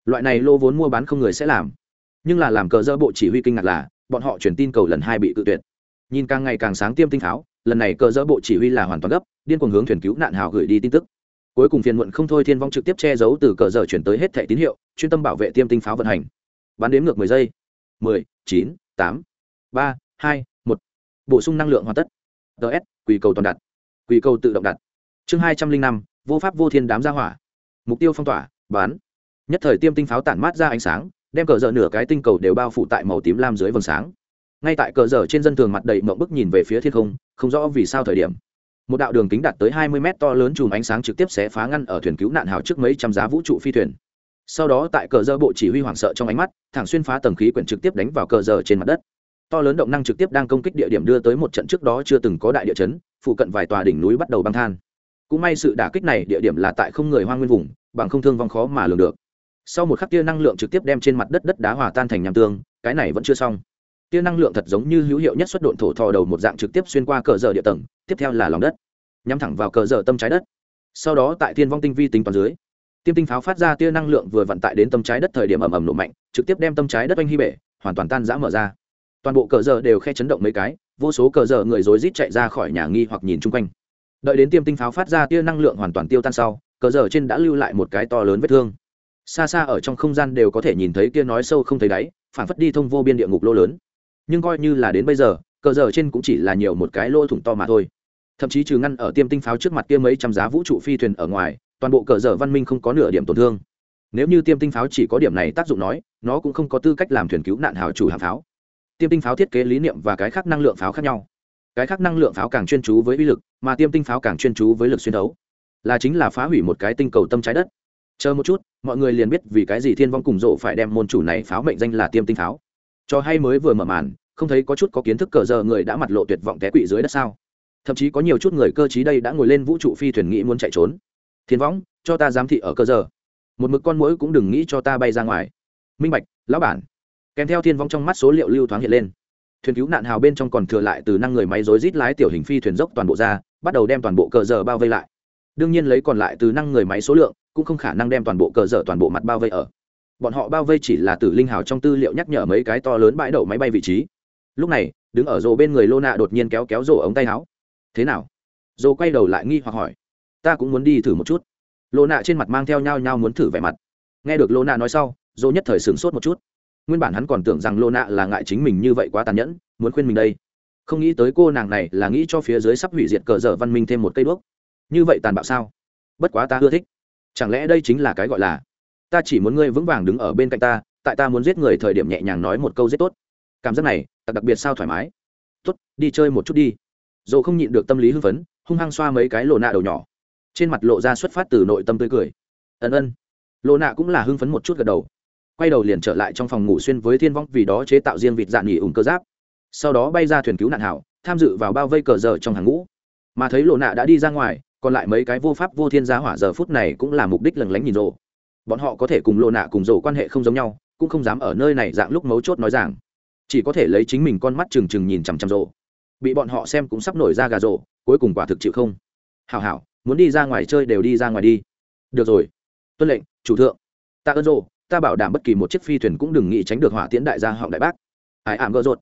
Loại này lô vốn mua bán không người sẽ làm. Nhưng là làm cờ dơ bộ chỉ huy kinh ngạc là, bọn họ truyền tin cầu lần hai bị tự tuyệt. Nhìn càng ngày càng sáng tiêm tinh tháo lần này cờ dỡ bộ chỉ huy là hoàn toàn gấp, điên cuồng hướng thuyền cứu nạn hào gửi đi tin tức. Cuối cùng phiền muộn không thôi thiên vong trực tiếp che giấu từ cờ dở chuyển tới hết thẻ tín hiệu, chuyên tâm bảo vệ tiêm tinh pháo vận hành. Bắn đếm ngược mười giây. Mười, chín, tám, ba, hai, một. Bổ sung năng lượng hoàn tất. Ts quỳ cầu toàn đặt. Quỳ cầu tự động đặt. Chương hai trăm linh năm, vô pháp vô thiên đám ra hỏa. Mục tiêu phong tỏa, bán. Nhất thời tiêm tinh pháo tản mát ra ánh sáng, đem cờ dở nửa cái tinh cầu đều bao phủ tại màu tím lam dưới vầng sáng ngay tại cờ dở trên dân thường mặt đầy mộng bức nhìn về phía thiên không không rõ vì sao thời điểm. Một đạo đường kính đạt tới hai mươi mét to lớn chùm ánh sáng trực tiếp xé phá ngăn ở thuyền cứu nạn hào trước mấy trăm giá vũ trụ phi thuyền. Sau đó tại cờ dơ bộ chỉ huy hoảng sợ trong ánh mắt, thẳng xuyên phá tầng khí quyển trực tiếp đánh vào cờ dơ trên mặt đất. To lớn động năng trực tiếp đang công kích địa điểm đưa tới một trận trước đó chưa từng có đại địa chấn, phụ cận vài tòa đỉnh núi bắt đầu băng than. Cũng may sự đả kích này địa điểm là tại không người hoang nguyên vùng, bằng không thương vong khó mà lường được. Sau một khắc tia năng lượng trực tiếp đem trên mặt đất đất đá hòa tan thành nham tương, cái này vẫn chưa xong tia năng lượng thật giống như hữu hiệu nhất xuất độn thổ thò đầu một dạng trực tiếp xuyên qua cờ dở địa tầng, tiếp theo là lòng đất, nhắm thẳng vào cờ dở tâm trái đất. Sau đó tại thiên vong tinh vi tính toàn dưới, tiêm tinh pháo phát ra tia năng lượng vừa vận tải đến tâm trái đất thời điểm ầm ầm nổ mạnh, trực tiếp đem tâm trái đất oanh hy bể, hoàn toàn tan rã mở ra. Toàn bộ cờ dở đều khe chấn động mấy cái, vô số cờ dở người rối rít chạy ra khỏi nhà nghi hoặc nhìn chung quanh. Đợi đến tiêm tinh pháo phát ra tia năng lượng hoàn toàn tiêu tan sau, cờ dở trên đã lưu lại một cái to lớn vết thương. Xa xa ở trong không gian đều có thể nhìn thấy kia nói sâu không thấy đáy, phản phất đi thông vô biên địa ngục lô lớn nhưng coi như là đến bây giờ, cờ giờ trên cũng chỉ là nhiều một cái lô thủng to mà thôi. Thậm chí trừ ngăn ở tiêm tinh pháo trước mặt kia mấy trăm giá vũ trụ phi thuyền ở ngoài, toàn bộ cờ giờ văn minh không có nửa điểm tổn thương. Nếu như tiêm tinh pháo chỉ có điểm này tác dụng nói, nó cũng không có tư cách làm thuyền cứu nạn hào chủ hàng pháo. Tiêm tinh pháo thiết kế lý niệm và cái khác năng lượng pháo khác nhau. Cái khác năng lượng pháo càng chuyên chú với uy lực, mà tiêm tinh pháo càng chuyên chú với lực xuyên đấu. Là chính là phá hủy một cái tinh cầu tâm trái đất. Chờ một chút, mọi người liền biết vì cái gì thiên vong cùng rộ phải đem môn chủ này pháo mệnh danh là tiêm tinh pháo cho hay mới vừa mở màn, không thấy có chút có kiến thức cờ giờ người đã mặt lộ tuyệt vọng té quỵ dưới đất sao. Thậm chí có nhiều chút người cơ t đây đã ngồi lên vũ trụ phi thuyền nghĩ muốn chạy trốn. Thiên võng, cho ta giám thị ở cơ giờ. Một mực con mũi cũng đừng nghĩ cho ta bay ra ngoài. Minh bạch, lão bản. Kèm theo thiên vong trong mắt số liệu lưu thoáng hiện lên. Thuyền cứu nạn hào bên trong còn thừa lại từ năng người máy rối rít lái tiểu hình phi thuyền dốc toàn bộ ra, bắt đầu đem toàn bộ cờ giờ bao vây lại. Đương nhiên lấy còn lại từ năng người máy số lượng, cũng không khả năng đem toàn bộ cờ giờ toàn bộ mặt bao vây ở bọn họ bao vây chỉ là tử linh hào trong tư liệu nhắc nhở mấy cái to lớn bãi đậu máy bay vị trí. Lúc này, đứng ở rồ bên người lô nạ đột nhiên kéo kéo rổ ống tay áo. Thế nào? Rồ quay đầu lại nghi hoặc hỏi. Ta cũng muốn đi thử một chút. Lô nạ trên mặt mang theo nhau nhau muốn thử vẻ mặt. Nghe được lô nạ nói sau, rồ nhất thời sửng sốt một chút. Nguyên bản hắn còn tưởng rằng lô nạ là ngại chính mình như vậy quá tàn nhẫn, muốn khuyên mình đây. Không nghĩ tới cô nàng này là nghĩ cho phía dưới sắp hủy diệt cờ dở văn minh thêm một cây đuốc. Như vậy tàn bạo sao? Bất quá ta ưa thích. Chẳng lẽ đây chính là cái gọi là ta chỉ muốn ngươi vững vàng đứng ở bên cạnh ta, tại ta muốn giết người thời điểm nhẹ nhàng nói một câu giết tốt. Cảm giác này đặc biệt sao thoải mái. Tốt, đi chơi một chút đi. Dồ không nhịn được tâm lý hưng phấn, hung hăng xoa mấy cái lộ nạ đầu nhỏ. Trên mặt lộ ra xuất phát từ nội tâm tươi cười. Ân ân. Lộ nạ cũng là hưng phấn một chút gật đầu. Quay đầu liền trở lại trong phòng ngủ xuyên với thiên vong vì đó chế tạo riêng vịt dạn nghỉ ủng cơ giáp. Sau đó bay ra thuyền cứu nạn hảo, tham dự vào bao vây cờ giờ trong hàng ngũ. Mà thấy lộ nạ đã đi ra ngoài, còn lại mấy cái vô pháp vô thiên giá hỏa giờ phút này cũng là mục đích lừng lánh nhìn rộ bọn họ có thể cùng lộ nạ cùng rộ quan hệ không giống nhau, cũng không dám ở nơi này dạng lúc mấu chốt nói rằng, chỉ có thể lấy chính mình con mắt trừng trừng nhìn chằm chằm rộ bị bọn họ xem cũng sắp nổi ra gà rộ cuối cùng quả thực chịu không. Hảo hảo, muốn đi ra ngoài chơi đều đi ra ngoài đi. Được rồi. Tuân lệnh, chủ thượng. Ta ơn rộ ta bảo đảm bất kỳ một chiếc phi thuyền cũng đừng nghĩ tránh được hỏa tiễn đại gia họng đại bác. Ai ảm gỡ rột.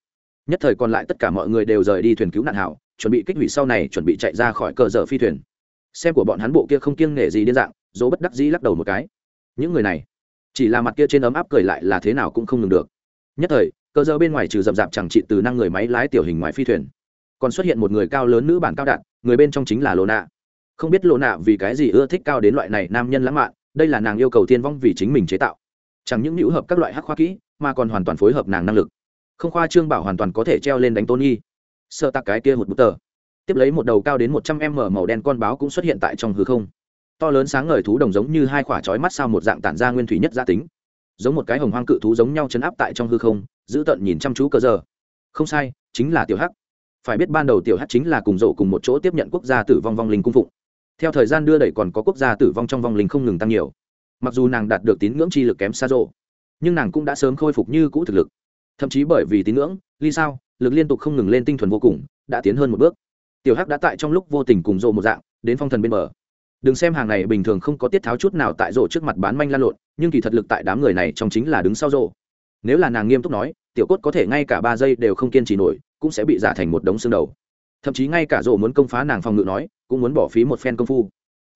Nhất thời còn lại tất cả mọi người đều rời đi thuyền cứu nạn hảo, chuẩn bị kích hủy sau này chuẩn bị chạy ra khỏi cờ dở phi thuyền. Xem của bọn hắn bộ kia không kiêng nể gì điên dạng dỗ bất đắc dĩ lắc đầu một cái những người này. Chỉ là mặt kia trên ấm áp cười lại là thế nào cũng không ngừng được. Nhất thời, cơ giờ bên ngoài trừ rậm rạp chẳng trị từ năng người máy lái tiểu hình ngoài phi thuyền. Còn xuất hiện một người cao lớn nữ bản cao đạn, người bên trong chính là lô nạ. Không biết lô nạ vì cái gì ưa thích cao đến loại này nam nhân lãng mạn, đây là nàng yêu cầu tiên vong vì chính mình chế tạo. Chẳng những hữu hợp các loại hắc khoa kỹ, mà còn hoàn toàn phối hợp nàng năng lực. Không khoa trương bảo hoàn toàn có thể treo lên đánh tôn nghi sợ tạc cái kia một bút tờ. Tiếp lấy một đầu cao đến một trăm m màu đen con báo cũng xuất hiện tại trong hư không to lớn sáng ngời thú đồng giống như hai quả chói mắt sao một dạng tản ra nguyên thủy nhất gia tính. Giống một cái hồng hoang cự thú giống nhau chấn áp tại trong hư không, giữ tận nhìn chăm chú cơ giờ. Không sai, chính là tiểu hắc. Phải biết ban đầu tiểu hắc chính là cùng rộ cùng một chỗ tiếp nhận quốc gia tử vong vong linh cung phụng. Theo thời gian đưa đẩy còn có quốc gia tử vong trong vong linh không ngừng tăng nhiều. Mặc dù nàng đạt được tín ngưỡng chi lực kém xa rộ, nhưng nàng cũng đã sớm khôi phục như cũ thực lực. Thậm chí bởi vì tín ngưỡng, ly sao, lực liên tục không ngừng lên tinh thuần vô cùng, đã tiến hơn một bước. Tiểu hắc đã tại trong lúc vô tình cùng rộ một dạng, đến phong thần bên bờ đừng xem hàng này bình thường không có tiết tháo chút nào tại rổ trước mặt bán manh lan lộn, nhưng kỳ thật lực tại đám người này trong chính là đứng sau rổ. nếu là nàng nghiêm túc nói, tiểu cốt có thể ngay cả ba giây đều không kiên trì nổi, cũng sẽ bị giả thành một đống xương đầu. Thậm chí ngay cả rổ muốn công phá nàng phòng ngự nói, cũng muốn bỏ phí một phen công phu.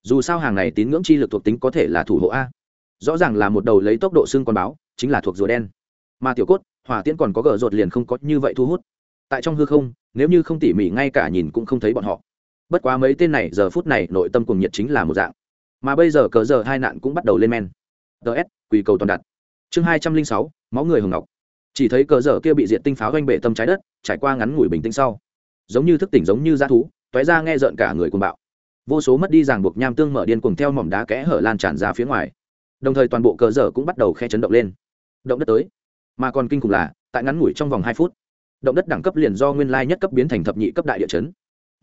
Dù sao hàng này tín ngưỡng chi lực thuộc tính có thể là thủ hộ a. Rõ ràng là một đầu lấy tốc độ xương con báo, chính là thuộc rùa đen. Mà tiểu cốt, hỏa tiễn còn có gờ rột liền không có như vậy thu hút. Tại trong hư không, nếu như không tỉ mỉ ngay cả nhìn cũng không thấy bọn họ bất quá mấy tên này giờ phút này nội tâm cùng nhiệt chính là một dạng. Mà bây giờ cờ giờ hai nạn cũng bắt đầu lên men. Ts quỳ cầu toàn đặt. Chương hai trăm linh sáu, máu người hồng ngọc. Chỉ thấy cờ giờ kia bị diện tinh pháo doanh bệ tâm trái đất, trải qua ngắn ngủi bình tĩnh sau. Giống như thức tỉnh giống như g thú t ó é ra nghe rợn cả người cùng bạo. Vô số mất đi ràng buộc nham tương mở điên cùng theo mỏm đá kẽ hở lan tràn ra phía ngoài. Đồng thời toàn bộ cờ giờ cũng bắt đầu khe chấn động lên. Động đất tới. Mà còn kinh khủng là, tại ngắn ngủi trong vòng hai phút, động đất đẳng cấp liền do nguyên lai nhất cấp biến thành thập nhị cấp đại địa chấn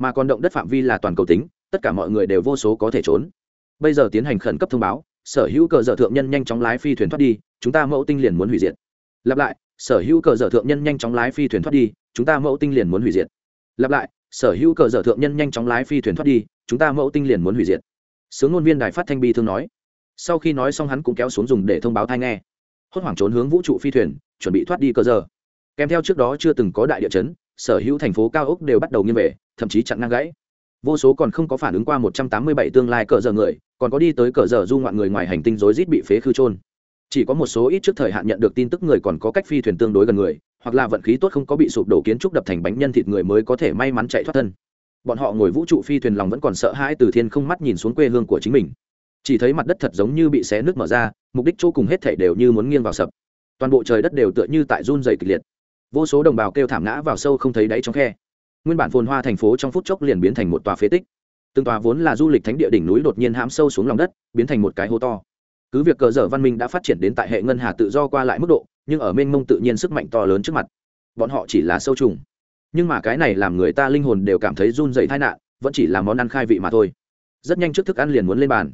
mà còn động đất phạm vi là toàn cầu tính, tất cả mọi người đều vô số có thể trốn. Bây giờ tiến hành khẩn cấp thông báo, sở hữu cờ dở thượng nhân nhanh chóng lái phi thuyền thoát đi, chúng ta mẫu tinh liền muốn hủy diệt. Lặp lại, sở hữu cờ dở thượng nhân nhanh chóng lái phi thuyền thoát đi, chúng ta mẫu tinh liền muốn hủy diệt. Lặp lại, sở hữu cờ dở thượng nhân nhanh chóng lái phi thuyền thoát đi, chúng ta mẫu tinh liền muốn hủy diệt. Sướng ngôn viên đài phát thanh bi thương nói. Sau khi nói xong hắn cũng kéo xuống dùng để thông báo thai nghe. Hốt hoảng trốn hướng vũ trụ phi thuyền, chuẩn bị thoát đi cờ giờ. Kèm theo trước đó chưa từng có đại địa chấn, sở hữu thành phố cao ốc đều bắt đầu nghiêng về thậm chí chặn ngang gãy. Vô số còn không có phản ứng qua một trăm tám mươi bảy tương lai cờ giờ người, còn có đi tới cờ giờ du ngoạn người ngoài hành tinh rối rít bị phế khư trôn chỉ có một số ít trước thời hạn nhận được tin tức người còn có cách phi thuyền tương đối gần người, hoặc là vận khí tốt không có bị sụp đổ kiến trúc đập thành bánh nhân thịt người mới có thể may mắn chạy thoát thân. Bọn họ ngồi vũ trụ phi thuyền lòng vẫn còn sợ hãi từ thiên không mắt nhìn xuống quê hương của chính mình. Chỉ thấy mặt đất thật giống như bị xé nước mở ra, mục đích chỗ cùng hết thể đều như muốn nghiêng vào sập. Toàn bộ trời đất đều tựa như tại run dày kịch liệt. Vô số đồng bào kêu thảm ngã vào sâu không thấy đáy trong khe nguyên bản phồn hoa thành phố trong phút chốc liền biến thành một tòa phế tích. Từng tòa vốn là du lịch thánh địa đỉnh núi đột nhiên hãm sâu xuống lòng đất, biến thành một cái hố to. Cứ việc cờ dở văn minh đã phát triển đến tại hệ ngân hà tự do qua lại mức độ, nhưng ở mênh mông tự nhiên sức mạnh to lớn trước mặt, bọn họ chỉ là sâu trùng. Nhưng mà cái này làm người ta linh hồn đều cảm thấy run dày tai nạn, vẫn chỉ là món ăn khai vị mà thôi. Rất nhanh trước thức ăn liền muốn lên bàn.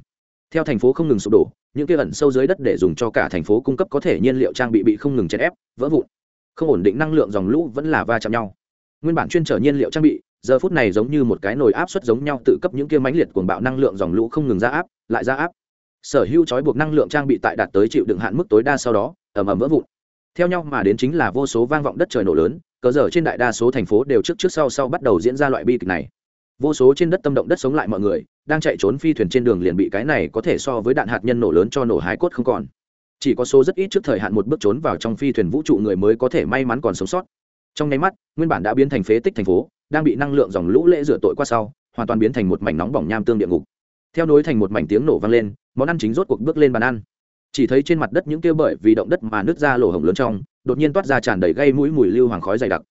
Theo thành phố không ngừng sụp đổ, những kia ẩn sâu dưới đất để dùng cho cả thành phố cung cấp có thể nhiên liệu trang bị bị không ngừng chèn ép, vỡ vụn. Không ổn định năng lượng dòng lũ vẫn là va chạm nhau nguyên bản chuyên trở nhiên liệu trang bị, giờ phút này giống như một cái nồi áp suất giống nhau tự cấp những kia mãnh liệt cuồng bạo năng lượng dòng lũ không ngừng ra áp, lại ra áp. Sở hữu trói buộc năng lượng trang bị tại đạt tới chịu đựng hạn mức tối đa sau đó, ầm ầm vỡ vụn. Theo nhau mà đến chính là vô số vang vọng đất trời nổ lớn, cờ giờ trên đại đa số thành phố đều trước trước sau sau bắt đầu diễn ra loại bi kịch này. Vô số trên đất tâm động đất sống lại mọi người, đang chạy trốn phi thuyền trên đường liền bị cái này có thể so với đạn hạt nhân nổ lớn cho nổ hái cốt không còn. Chỉ có số rất ít trước thời hạn một bước trốn vào trong phi thuyền vũ trụ người mới có thể may mắn còn sống sót trong nháy mắt, nguyên bản đã biến thành phế tích thành phố, đang bị năng lượng dòng lũ lễ rửa tội qua sau, hoàn toàn biến thành một mảnh nóng bỏng nham tương địa ngục. Theo nối thành một mảnh tiếng nổ vang lên, món ăn chính rốt cuộc bước lên bàn ăn. Chỉ thấy trên mặt đất những kia bởi vì động đất mà nước ra lỗ hổng lớn trong, đột nhiên toát ra tràn đầy gây mũi mùi lưu hoàng khói dày đặc.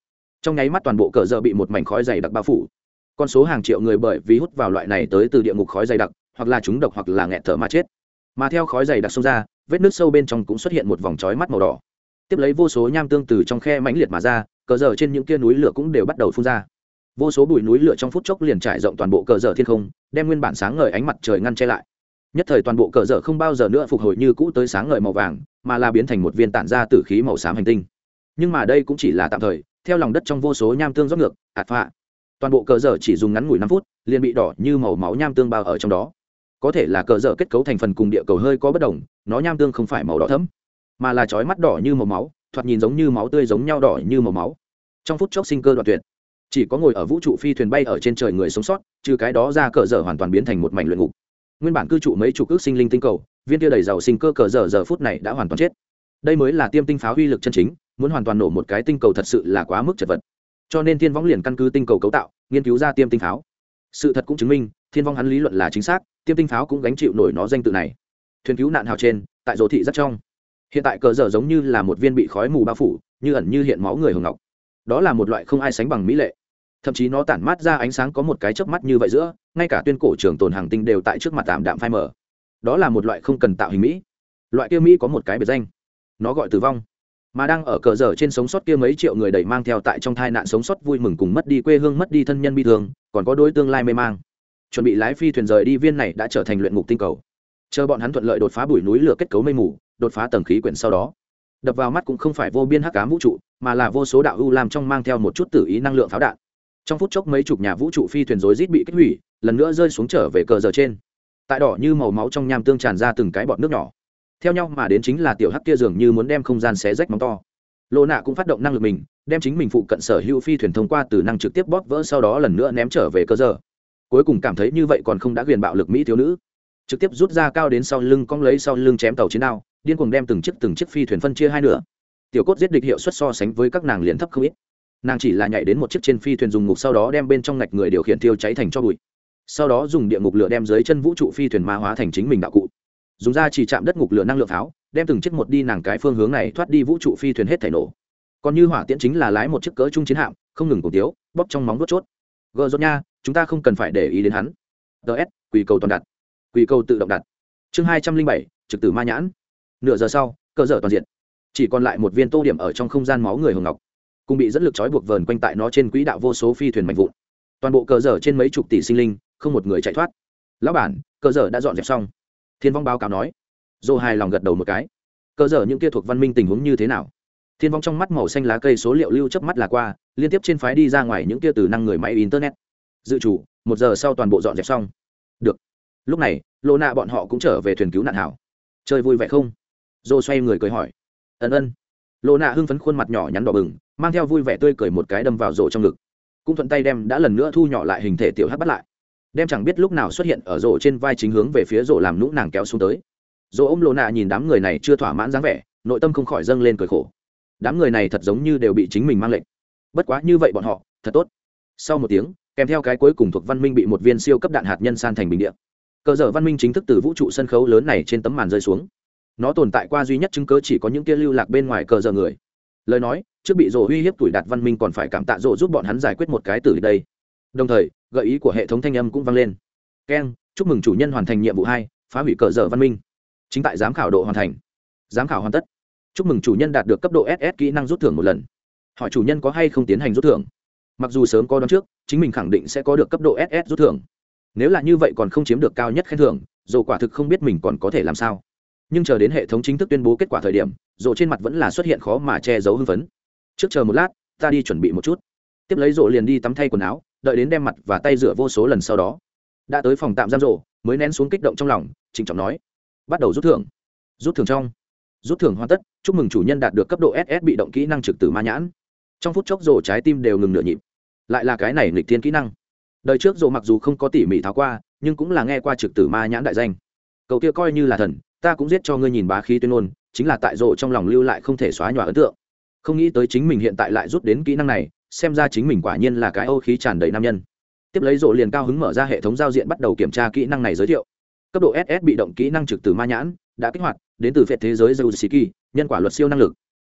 Trong nháy mắt toàn bộ cờ dợ bị một mảnh khói dày đặc bao phủ. Con số hàng triệu người bởi vì hút vào loại này tới từ địa ngục khói dày đặc, hoặc là chúng độc hoặc là nghẹt thở mà chết. Mà theo khói dày đặc xông ra, vết nước sâu bên trong cũng xuất hiện một vòng trói mắt màu đỏ. Tiếp lấy vô số nham tương từ trong khe mãnh liệt mà ra cờ dở trên những kia núi lửa cũng đều bắt đầu phun ra. Vô số bụi núi lửa trong phút chốc liền trải rộng toàn bộ cờ dở thiên không, đem nguyên bản sáng ngời ánh mặt trời ngăn che lại. Nhất thời toàn bộ cờ dở không bao giờ nữa phục hồi như cũ tới sáng ngời màu vàng, mà là biến thành một viên tản ra từ khí màu xám hành tinh. Nhưng mà đây cũng chỉ là tạm thời, theo lòng đất trong vô số nham tương rót ngược, ạt phạ. Toàn bộ cờ dở chỉ dùng ngắn ngủi năm phút, liền bị đỏ như màu máu nham tương bao ở trong đó. Có thể là cờ dở kết cấu thành phần cùng địa cầu hơi có bất đồng, nó nham tương không phải màu đỏ thấm mà là chói mắt đỏ như màu máu thoạt nhìn giống như máu tươi giống nhau đỏ như màu máu. Trong phút chốc sinh cơ đoạn tuyệt. Chỉ có ngồi ở vũ trụ phi thuyền bay ở trên trời người sống sót, trừ cái đó ra cờ dở hoàn toàn biến thành một mảnh luyện ngục. Nguyên bản cư trụ mấy chục ước sinh linh tinh cầu, viên tia đầy giàu sinh cơ cờ dở giờ phút này đã hoàn toàn chết. Đây mới là tiêm tinh pháo uy lực chân chính, muốn hoàn toàn nổ một cái tinh cầu thật sự là quá mức chật vật. Cho nên thiên võng liền căn cứ tinh cầu cấu tạo, nghiên cứu ra tiêm tinh pháo. Sự thật cũng chứng minh, thiên vong hắn lý luận là chính xác, tiêm tinh pháo cũng gánh chịu nổi nó danh tự này. Thuyền cứu nạn hào trên, tại rổ thị rất trong hiện tại cờ dở giống như là một viên bị khói mù bao phủ, như ẩn như hiện máu người hồng ngọc. Đó là một loại không ai sánh bằng mỹ lệ. Thậm chí nó tản mát ra ánh sáng có một cái chớp mắt như vậy giữa, ngay cả tuyên cổ trường tồn hàng tinh đều tại trước mặt tạm đạm phai mờ. Đó là một loại không cần tạo hình mỹ. Loại kia mỹ có một cái biệt danh. Nó gọi tử vong. Mà đang ở cờ dở trên sống sót kia mấy triệu người đầy mang theo tại trong tai nạn sống sót vui mừng cùng mất đi quê hương, mất đi thân nhân bi thương, còn có đối tương lai mê mang. Chuẩn bị lái phi thuyền rời đi, viên này đã trở thành luyện ngục tinh cầu chờ bọn hắn thuận lợi đột phá bụi núi lửa kết cấu mây mù, đột phá tầng khí quyển sau đó. Đập vào mắt cũng không phải vô biên hắc cám vũ trụ, mà là vô số đạo ưu làm trong mang theo một chút tử ý năng lượng pháo đạn. Trong phút chốc mấy chục nhà vũ trụ phi thuyền rối rít bị kích hủy, lần nữa rơi xuống trở về cờ giờ trên. Tại đỏ như màu máu trong nham tương tràn ra từng cái bọt nước nhỏ. Theo nhau mà đến chính là tiểu hắc kia dường như muốn đem không gian xé rách móng to. Lộ nạ cũng phát động năng lực mình, đem chính mình phụ cận sở hữu phi thuyền thông qua từ năng trực tiếp bóp vỡ sau đó lần nữa ném trở về cơ giờ. Cuối cùng cảm thấy như vậy còn không đã quyền bạo lực mỹ thiếu nữ trực tiếp rút ra cao đến sau lưng cong lấy sau lưng chém tàu chiến đao, điên cuồng đem từng chiếc từng chiếc phi thuyền phân chia hai nửa. Tiểu cốt giết địch hiệu suất so sánh với các nàng liền thấp không ít. Nàng chỉ là nhảy đến một chiếc trên phi thuyền dùng ngục sau đó đem bên trong ngạch người điều khiển thiêu cháy thành cho bụi. Sau đó dùng địa ngục lửa đem dưới chân vũ trụ phi thuyền ma hóa thành chính mình đạo cụ. Dùng ra chỉ chạm đất ngục lửa năng lượng pháo, đem từng chiếc một đi nàng cái phương hướng này thoát đi vũ trụ phi thuyền hết thể nổ. Còn như hỏa tiễn chính là lái một chiếc cỡ trung chiến hạm, không ngừng cổ tiếu, bóp trong móng đốt chốt. Gờ rốt nha, chúng ta không cần phải để ý đến hắn. Ts quỳ cầu toàn đặt quỳ cầu tự động đặt. Chương hai trăm linh bảy, trực tử ma nhãn. Nửa giờ sau cơ sở toàn diện. Chỉ còn lại một viên tô điểm ở trong không gian máu người hồng ngọc. Cùng bị dẫn lực trói buộc vờn quanh tại nó trên quỹ đạo vô số phi thuyền mạnh vụn. Toàn bộ cơ dở trên mấy chục tỷ sinh linh, không một người chạy thoát. Lão bản cơ dở đã dọn dẹp xong. Thiên vong báo cáo nói. Dô hài lòng gật đầu một cái. Cơ dở những kia thuộc văn minh tình huống như thế nào? Thiên vong trong mắt màu xanh lá cây số liệu lưu chớp mắt là qua, liên tiếp trên phái đi ra ngoài những kia từ năng người máy internet. Dự chủ một giờ sau toàn bộ dọn dẹp xong lúc này, lô nạ bọn họ cũng trở về thuyền cứu nạn hảo. Chơi vui vẻ không? Dô xoay người cười hỏi. Ân ân. Lô nạ hưng phấn khuôn mặt nhỏ nhắn đỏ bừng, mang theo vui vẻ tươi cười một cái đâm vào rổ trong ngực. Cũng thuận tay đem đã lần nữa thu nhỏ lại hình thể tiểu hắc bắt lại. Đem chẳng biết lúc nào xuất hiện ở rổ trên vai chính hướng về phía rổ làm nũng nàng kéo xuống tới. Rổ ôm lô nạ nhìn đám người này chưa thỏa mãn dáng vẻ, nội tâm không khỏi dâng lên cười khổ. Đám người này thật giống như đều bị chính mình mang lệnh. Bất quá như vậy bọn họ, thật tốt. Sau một tiếng, kèm theo cái cuối cùng thuộc văn minh bị một viên siêu cấp đạn hạt nhân san thành bình địa cờ dở văn minh chính thức từ vũ trụ sân khấu lớn này trên tấm màn rơi xuống. Nó tồn tại qua duy nhất chứng cớ chỉ có những kia lưu lạc bên ngoài cờ dở người. Lời nói, trước bị rổ uy hiếp tuổi đạt văn minh còn phải cảm tạ rổ giúp bọn hắn giải quyết một cái từ đây. Đồng thời, gợi ý của hệ thống thanh âm cũng vang lên. Keng chúc mừng chủ nhân hoàn thành nhiệm vụ hai, phá hủy cờ dở văn minh. Chính tại giám khảo độ hoàn thành. Giám khảo hoàn tất. Chúc mừng chủ nhân đạt được cấp độ ss kỹ năng rút thưởng một lần. Hỏi chủ nhân có hay không tiến hành rút thưởng. Mặc dù sớm có đón trước, chính mình khẳng định sẽ có được cấp độ ss rút thưởng nếu là như vậy còn không chiếm được cao nhất khen thưởng dồ quả thực không biết mình còn có thể làm sao. Nhưng chờ đến hệ thống chính thức tuyên bố kết quả thời điểm dồ trên mặt vẫn là xuất hiện khó mà che giấu hưng phấn. Trước chờ một lát, ta đi chuẩn bị một chút. Tiếp lấy rộ liền đi tắm thay quần áo, đợi đến đem mặt và tay rửa vô số lần sau đó. Đã tới phòng tạm giam rộ, mới nén xuống kích động trong lòng, trịnh trọng nói. Bắt đầu rút thưởng. Rút thưởng trong. Rút thưởng hoàn tất, chúc mừng chủ nhân đạt được cấp độ ss bị động kỹ năng trực tử ma nhãn. Trong phút chốc rộ trái tim đều ngừng nửa nhịp. Lại là cái này nghịch thiên kỹ năng đời trước dù mặc dù không có tỉ mỉ tháo qua nhưng cũng là nghe qua trực tử ma nhãn đại danh. Cậu kia coi như là thần ta cũng giết cho ngươi nhìn bá khí tuyên ngôn chính là tại rộ trong lòng lưu lại không thể xóa nhòa ấn tượng. Không nghĩ tới chính mình hiện tại lại rút đến kỹ năng này xem ra chính mình quả nhiên là cái ô khí tràn đầy nam nhân. Tiếp lấy rộ liền cao hứng mở ra hệ thống giao diện bắt đầu kiểm tra kỹ năng này giới thiệu. Cấp độ ss bị động kỹ năng trực tử ma nhãn đã kích hoạt đến từ phệ thế giới Zeusiki, nhân quả luật siêu năng lực.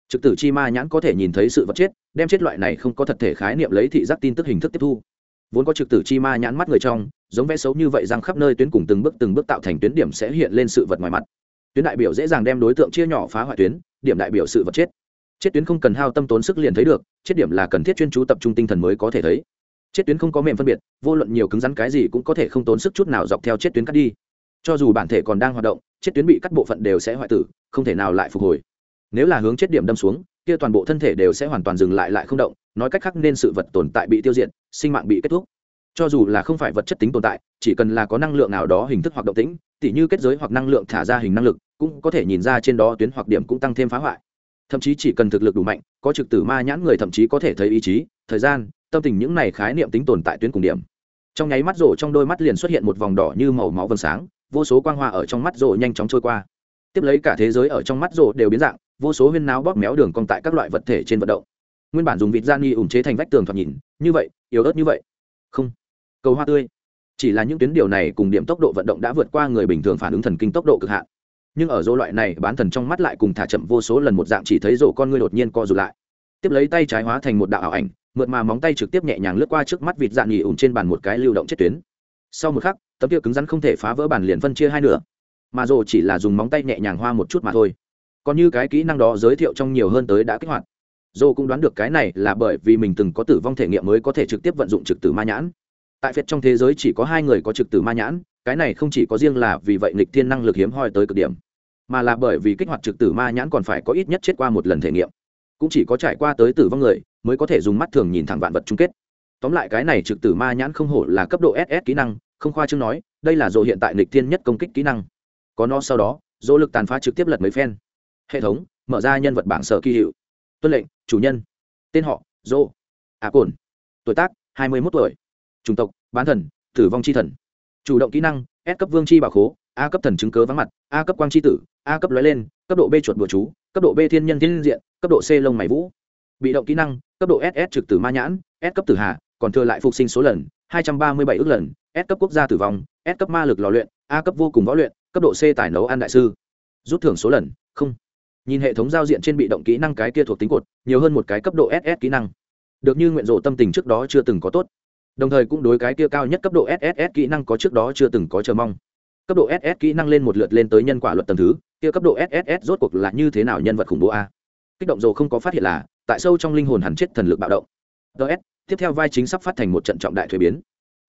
Trực tử chi ma nhãn có thể nhìn thấy sự vật chết đem chết loại này không có thật thể khái niệm lấy thị giác tin tức hình thức tiếp thu vốn có trực tử chi ma nhãn mắt người trong, giống vẽ xấu như vậy rằng khắp nơi tuyến cùng từng bước từng bước tạo thành tuyến điểm sẽ hiện lên sự vật ngoài mặt. Tuyến đại biểu dễ dàng đem đối tượng chia nhỏ phá hoại tuyến, điểm đại biểu sự vật chết. Chết tuyến không cần hao tâm tốn sức liền thấy được, chết điểm là cần thiết chuyên chú tập trung tinh thần mới có thể thấy. Chết tuyến không có mềm phân biệt, vô luận nhiều cứng rắn cái gì cũng có thể không tốn sức chút nào dọc theo chết tuyến cắt đi. Cho dù bản thể còn đang hoạt động, chết tuyến bị cắt bộ phận đều sẽ hoại tử, không thể nào lại phục hồi. Nếu là hướng chết điểm đâm xuống, kia toàn bộ thân thể đều sẽ hoàn toàn dừng lại lại không động nói cách khác nên sự vật tồn tại bị tiêu diệt, sinh mạng bị kết thúc. Cho dù là không phải vật chất tính tồn tại, chỉ cần là có năng lượng nào đó hình thức hoặc động tĩnh, tỉ như kết giới hoặc năng lượng thả ra hình năng lực, cũng có thể nhìn ra trên đó tuyến hoặc điểm cũng tăng thêm phá hoại. Thậm chí chỉ cần thực lực đủ mạnh, có trực tử ma nhãn người thậm chí có thể thấy ý chí, thời gian, tâm tình những này khái niệm tính tồn tại tuyến cùng điểm. Trong nháy mắt rổ trong đôi mắt liền xuất hiện một vòng đỏ như màu máu vầng sáng, vô số quang hoa ở trong mắt rổ nhanh chóng trôi qua. Tiếp lấy cả thế giới ở trong mắt rổ đều biến dạng, vô số huyên náo bóp méo đường cong tại các loại vật thể trên vận động nguyên bản dùng vịt da nghi ủng chế thành vách tường thoạt nhìn, như vậy, yếu ớt như vậy. Không. Cầu hoa tươi. Chỉ là những tuyến điều này cùng điểm tốc độ vận động đã vượt qua người bình thường phản ứng thần kinh tốc độ cực hạn. Nhưng ở dỗ loại này bán thần trong mắt lại cùng thả chậm vô số lần một dạng chỉ thấy rổ con ngươi đột nhiên co rụt lại. Tiếp lấy tay trái hóa thành một đạo ảo ảnh, mượt mà móng tay trực tiếp nhẹ nhàng lướt qua trước mắt vịt dạn nghỉ ủng trên bàn một cái lưu động chết tuyến. Sau một khắc, tấm kia cứng rắn không thể phá vỡ bàn liền phân chia hai nửa. Mà rổ chỉ là dùng móng tay nhẹ nhàng hoa một chút mà thôi. Còn như cái kỹ năng đó giới thiệu trong nhiều hơn tới đã kích hoạt dô cũng đoán được cái này là bởi vì mình từng có tử vong thể nghiệm mới có thể trực tiếp vận dụng trực tử ma nhãn. Tại phiệt trong thế giới chỉ có hai người có trực tử ma nhãn, cái này không chỉ có riêng là vì vậy nghịch thiên năng lực hiếm hoi tới cực điểm, mà là bởi vì kích hoạt trực tử ma nhãn còn phải có ít nhất chết qua một lần thể nghiệm. Cũng chỉ có trải qua tới tử vong người mới có thể dùng mắt thường nhìn thẳng vạn vật chung kết. Tóm lại cái này trực tử ma nhãn không hổ là cấp độ ss kỹ năng, không khoa chương nói, đây là dỗ hiện tại nghịch thiên nhất công kích kỹ năng. Có nó sau đó dỗ lực tàn phá trực tiếp lật mấy phen. Hệ thống, mở ra nhân vật bảng sở kỳ hiệu. Tuân lệnh chủ nhân. Tên họ, dô. À cồn tuổi tác, hai mươi một tuổi. Chủng tộc, bán thần, tử vong c h i thần. Chủ động kỹ năng, s cấp vương c h i bảo khố, a cấp thần chứng cớ vắng mặt, a cấp quang c h i tử, a cấp lói lên, cấp độ b chuột bùa chú, cấp độ b thiên nhân thiên diện, cấp độ c lông mày vũ. Bị động kỹ năng, cấp độ ss trực tử ma nhãn, s cấp tử hà, còn thừa lại phục sinh số lần, hai trăm ba mươi bảy ước lần, s cấp quốc gia tử vong, s cấp ma lực lò luyện, a cấp vô cùng võ luyện, cấp độ c tài nấu ăn đại sư. Rút thưởng số lần, không nhìn hệ thống giao diện trên bị động kỹ năng cái kia thuộc tính cột, nhiều hơn một cái cấp độ ss kỹ năng. Được như nguyện rộ tâm tình trước đó chưa từng có tốt. Đồng thời cũng đối cái kia cao nhất cấp độ ss kỹ năng có trước đó chưa từng có chờ mong. Cấp độ ss kỹ năng lên một lượt lên tới nhân quả luật tầm thứ, kia cấp độ ss rốt cuộc là như thế nào nhân vật khủng bố a? Kích động rồ không có phát hiện là, tại sâu trong linh hồn hẳn chết thần lực bạo động. Ts tiếp theo vai chính sắp phát thành một trận trọng đại thuế biến.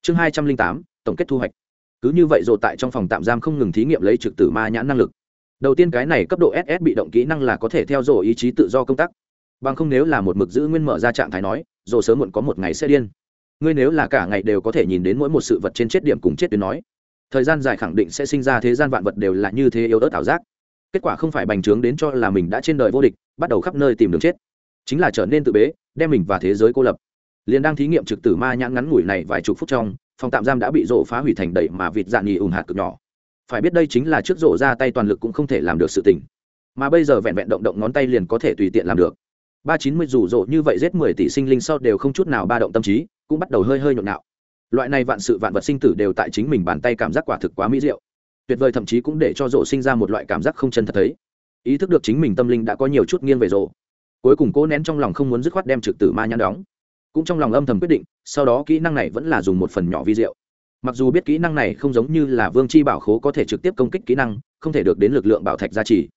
Chương hai trăm linh tám, tổng kết thu hoạch. Cứ như vậy rồ tại trong phòng tạm giam không ngừng thí nghiệm lấy trực tử ma nhãn năng lực đầu tiên cái này cấp độ ss bị động kỹ năng là có thể theo dõi ý chí tự do công tác. Bằng không nếu là một mực giữ nguyên mở ra trạng thái nói rồi sớm muộn có một ngày sẽ điên. Ngươi nếu là cả ngày đều có thể nhìn đến mỗi một sự vật trên chết điểm cùng chết tuyến nói, thời gian dài khẳng định sẽ sinh ra thế gian vạn vật đều là như thế yếu ớt ảo giác. Kết quả không phải bành trướng đến cho là mình đã trên đời vô địch, bắt đầu khắp nơi tìm đường chết. Chính là trở nên tự bế, đem mình và thế giới cô lập. Liền đang thí nghiệm trực tử ma nhãn ngắn ngủi này vài chục phút trong, phòng tạm giam đã bị rộ phá hủy thành đầy mà vịt dạn nghỉ ùn hạt cực nhỏ phải biết đây chính là trước rộ ra tay toàn lực cũng không thể làm được sự tình. Mà bây giờ vẹn vẹn động động ngón tay liền có thể tùy tiện làm được. Ba chín mươi rủ rộ như vậy giết mười tỷ sinh linh sau đều không chút nào ba động tâm trí, cũng bắt đầu hơi hơi nhộn nạo loại này vạn sự vạn vật sinh tử đều tại chính mình bàn tay cảm giác quả thực quá mỹ diệu. Tuyệt vời thậm chí cũng để cho rộ sinh ra một loại cảm giác không chân thật thấy. Ý thức được chính mình tâm linh đã có nhiều chút nghiêng về rộ cuối cùng cố nén trong lòng không muốn dứt khoát đem trực tử ma nhãn đóng. Cũng trong lòng âm thầm quyết định, sau đó kỹ năng này vẫn là dùng một phần nhỏ vi diệu mặc dù biết kỹ năng này không giống như là vương chi bảo khố có thể trực tiếp công kích kỹ năng, không thể được đến lực lượng bảo thạch gia trì.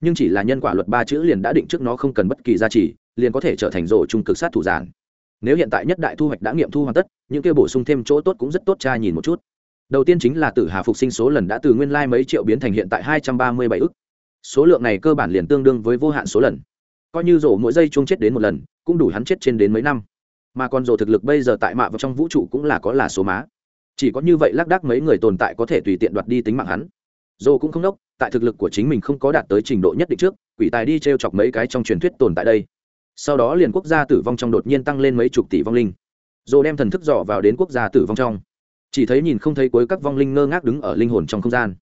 Nhưng chỉ là nhân quả luật ba chữ liền đã định trước nó không cần bất kỳ gia trì, liền có thể trở thành rổ trung cực sát thủ giản. Nếu hiện tại nhất đại thu hoạch đã nghiệm thu hoàn tất, những kia bổ sung thêm chỗ tốt cũng rất tốt cha nhìn một chút. Đầu tiên chính là tử hà phục sinh số lần đã từ nguyên lai mấy triệu biến thành hiện tại hai trăm ba mươi bảy ức. Số lượng này cơ bản liền tương đương với vô hạn số lần. Coi như rổ mỗi giây chuông chết đến một lần, cũng đủ hắn chết trên đến mấy năm. Mà còn rổ thực lực bây giờ tại mạ và trong vũ trụ cũng là có là số má chỉ có như vậy lác đác mấy người tồn tại có thể tùy tiện đoạt đi tính mạng hắn. Dô cũng không đốc, tại thực lực của chính mình không có đạt tới trình độ nhất định trước, quỷ tài đi t r e o chọc mấy cái trong truyền thuyết tồn tại đây. Sau đó liền quốc gia tử vong trong đột nhiên tăng lên mấy chục tỷ vong linh. Dô đem thần thức dò vào đến quốc gia tử vong trong, chỉ thấy nhìn không thấy cuối các vong linh ngơ ngác đứng ở linh hồn trong không gian.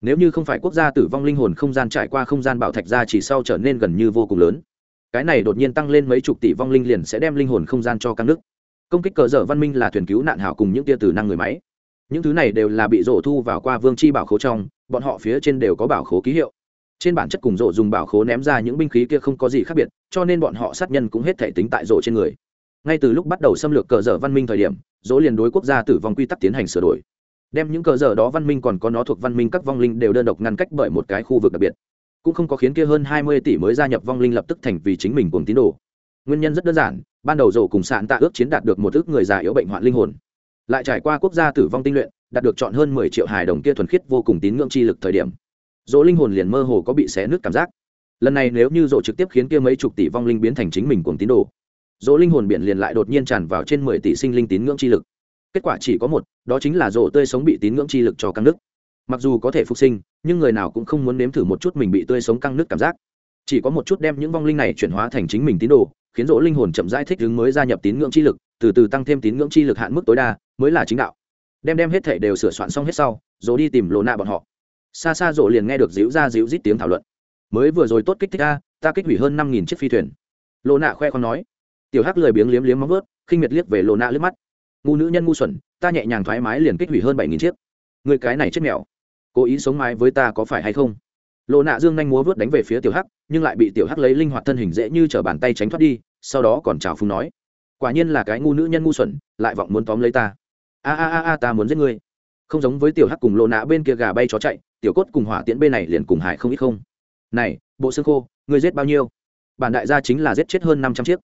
Nếu như không phải quốc gia tử vong linh hồn không gian trải qua không gian bảo thạch ra chỉ sau trở nên gần như vô cùng lớn. Cái này đột nhiên tăng lên mấy chục tỷ vong linh liền sẽ đem linh hồn không gian cho căng nước công kích cờ dở văn minh là thuyền cứu nạn hảo cùng những tia tử năng người máy. Những thứ này đều là bị rổ thu vào qua vương chi bảo khố trong, bọn họ phía trên đều có bảo khố ký hiệu. Trên bản chất cùng rổ dùng bảo khố ném ra những binh khí kia không có gì khác biệt, cho nên bọn họ sát nhân cũng hết thể tính tại rổ trên người. Ngay từ lúc bắt đầu xâm lược cờ dở văn minh thời điểm dỗ liền đối quốc gia tử vong quy tắc tiến hành sửa đổi. Đem những cờ dở đó văn minh còn có nó thuộc văn minh các vong linh đều đơn độc ngăn cách bởi một cái khu vực đặc biệt. Cũng không có khiến kia hơn hai mươi tỷ mới gia nhập vong linh lập tức thành vì chính mình cùng tín đồ. Nguyên nhân rất đơn giản ban đầu rổ cùng sạn tạ ước chiến đạt được một ước người già yếu bệnh hoạn linh hồn. Lại trải qua quốc gia tử vong tinh luyện, đạt được chọn hơn mười triệu hài đồng kia thuần khiết vô cùng tín ngưỡng chi lực thời điểm rỗ linh hồn liền mơ hồ có bị xé nứt cảm giác. Lần này nếu như rỗ trực tiếp khiến kia mấy chục tỷ vong linh biến thành chính mình cùng tín đồ rỗ linh hồn biển liền lại đột nhiên tràn vào trên mười tỷ sinh linh tín ngưỡng chi lực. Kết quả chỉ có một, đó chính là rỗ tươi sống bị tín ngưỡng chi lực cho căng nước mặc dù có thể phục sinh, nhưng người nào cũng không muốn nếm thử một chút mình bị tươi sống căng nước cảm giác. Chỉ có một chút đem những vong linh này chuyển hóa thành chính mình tín đồ khiến dỗ linh hồn chậm rãi thích ứng mới gia nhập tín ngưỡng chi lực, từ từ tăng thêm tín ngưỡng chi lực hạn mức tối đa, mới là chính đạo. Đem đem hết thể đều sửa soạn xong hết sau rỗ đi tìm lộ nạ bọn họ. Xa xa dỗ liền nghe được díu ra díu rít tiếng thảo luận. Mới vừa rồi tốt kích thích ta ta kích hủy hơn năm nghìn chiếc phi thuyền. Lộ nạ khoe con nói. Tiểu hắc lười biếng liếm liếm móng vớt khinh miệt liếc về lộ nạ liếc mắt. Ngu nữ nhân ngu xuẩn, ta nhẹ nhàng thoải mái liền kích hủy hơn bảy nghìn chiếc. Người cái này chết mèo. Cố ý sống mái với ta có phải hay không? Lộ nạ dương nhanh múa vớt đánh về phía tiểu hắc, nhưng lại bị tiểu hắc lấy linh hoạt thân hình dễ như t r ở bàn tay tránh thoát đi sau đó còn chào phúng nói, quả nhiên là cái ngu nữ nhân ngu xuẩn, lại vọng muốn tóm lấy ta. A a a a, ta muốn giết ngươi. Không giống với tiểu hắc cùng lộ nạ bên kia gà bay chó chạy, tiểu cốt cùng hỏa tiễn bên này liền cùng hải không ít không. Này, bộ xương khô, ngươi giết bao nhiêu? Bản đại gia chính là giết chết hơn năm trăm chiếc.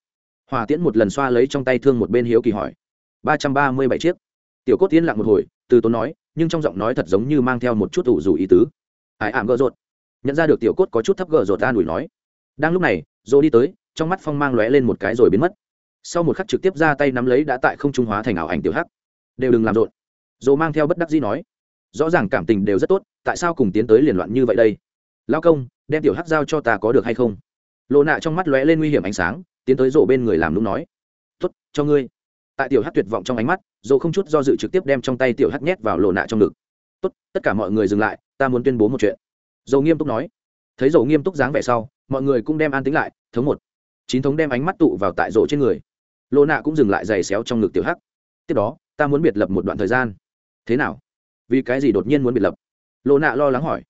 Hỏa tiễn một lần xoa lấy trong tay thương một bên hiếu kỳ hỏi, ba trăm ba mươi bảy chiếc? Tiểu cốt tiến lặng một hồi, từ tốn nói, nhưng trong giọng nói thật giống như mang theo một chút ủ rủ ý tứ. Ải ảm gỡ rột. Nhận ra được tiểu cốt có chút thấp gỡ rột ta đuổi nói. Đang lúc này dô đi tới trong mắt phong mang lóe lên một cái rồi biến mất. Sau một khắc trực tiếp ra tay nắm lấy đã tại không trung hóa thành ảo ảnh tiểu hắc. Đều đừng làm rộn. Dồ mang theo bất đắc dĩ nói. Rõ ràng cảm tình đều rất tốt tại sao cùng tiến tới liền loạn như vậy đây? Lao công đem tiểu hắc giao cho ta có được hay không? Lộ nạ trong mắt lóe lên nguy hiểm ánh sáng tiến tới rổ bên người làm đúng nói. Tốt, cho ngươi. Tại tiểu hắc tuyệt vọng trong ánh mắt dồ không chút do dự trực tiếp đem trong tay tiểu hắc nhét vào lộ nạ trong ngực. Tốt tất cả mọi người dừng lại ta muốn tuyên bố một chuyện. Dầu nghiêm túc nói. Thấy dầu nghiêm túc dáng vẻ sau mọi người cũng đem an tính lại thứ một chín thống đem ánh mắt tụ vào tại rổ trên người. Lô nạ cũng dừng lại giày xéo trong ngực tiểu hắc. Tiếp đó, ta muốn biệt lập một đoạn thời gian. Thế nào? Vì cái gì đột nhiên muốn biệt lập? Lô nạ lo lắng hỏi.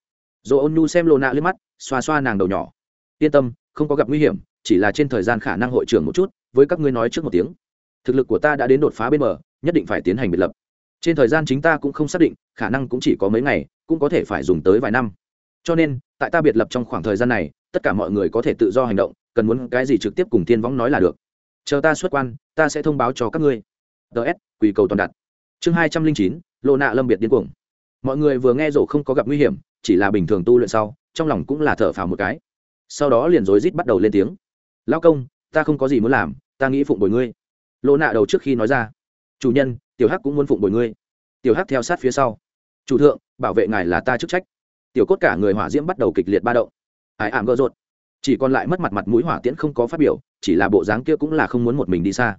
Dồ ôn nhu xem Lô nạ lên mắt, xoa xoa nàng đầu nhỏ. Yên tâm, không có gặp nguy hiểm, chỉ là trên thời gian khả năng hội trưởng một chút, với các ngươi nói trước một tiếng. Thực lực của ta đã đến đột phá bên bờ, nhất định phải tiến hành biệt lập. Trên thời gian chính ta cũng không xác định, khả năng cũng chỉ có mấy ngày, cũng có thể phải dùng tới vài năm. Cho nên, tại ta biệt lập trong khoảng thời gian này, tất cả mọi người có thể tự do hành động cần muốn cái gì trực tiếp cùng tiên võng nói là được. Chờ ta xuất quan, ta sẽ thông báo cho các ngươi. Ts quỳ cầu toàn đặt. Chương hai trăm linh chín lộ nạ lâm biệt điên cuồng. Mọi người vừa nghe rổ không có gặp nguy hiểm, chỉ là bình thường tu luyện sau, trong lòng cũng là thở phào một cái. Sau đó liền rối rít bắt đầu lên tiếng. Lao công, ta không có gì muốn làm, ta nghĩ phụng bồi ngươi. Lộ nạ đầu trước khi nói ra. Chủ nhân, tiểu hắc cũng muốn phụng bồi ngươi. Tiểu hắc theo sát phía sau. Chủ thượng, bảo vệ ngài là ta chức trách. Tiểu cốt cả người hỏa diễm bắt đầu kịch liệt ba động. Ải ảm gỡ rột chỉ còn lại mất mặt mặt mũi hỏa tiễn không có phát biểu, chỉ là bộ dáng kia cũng là không muốn một mình đi xa.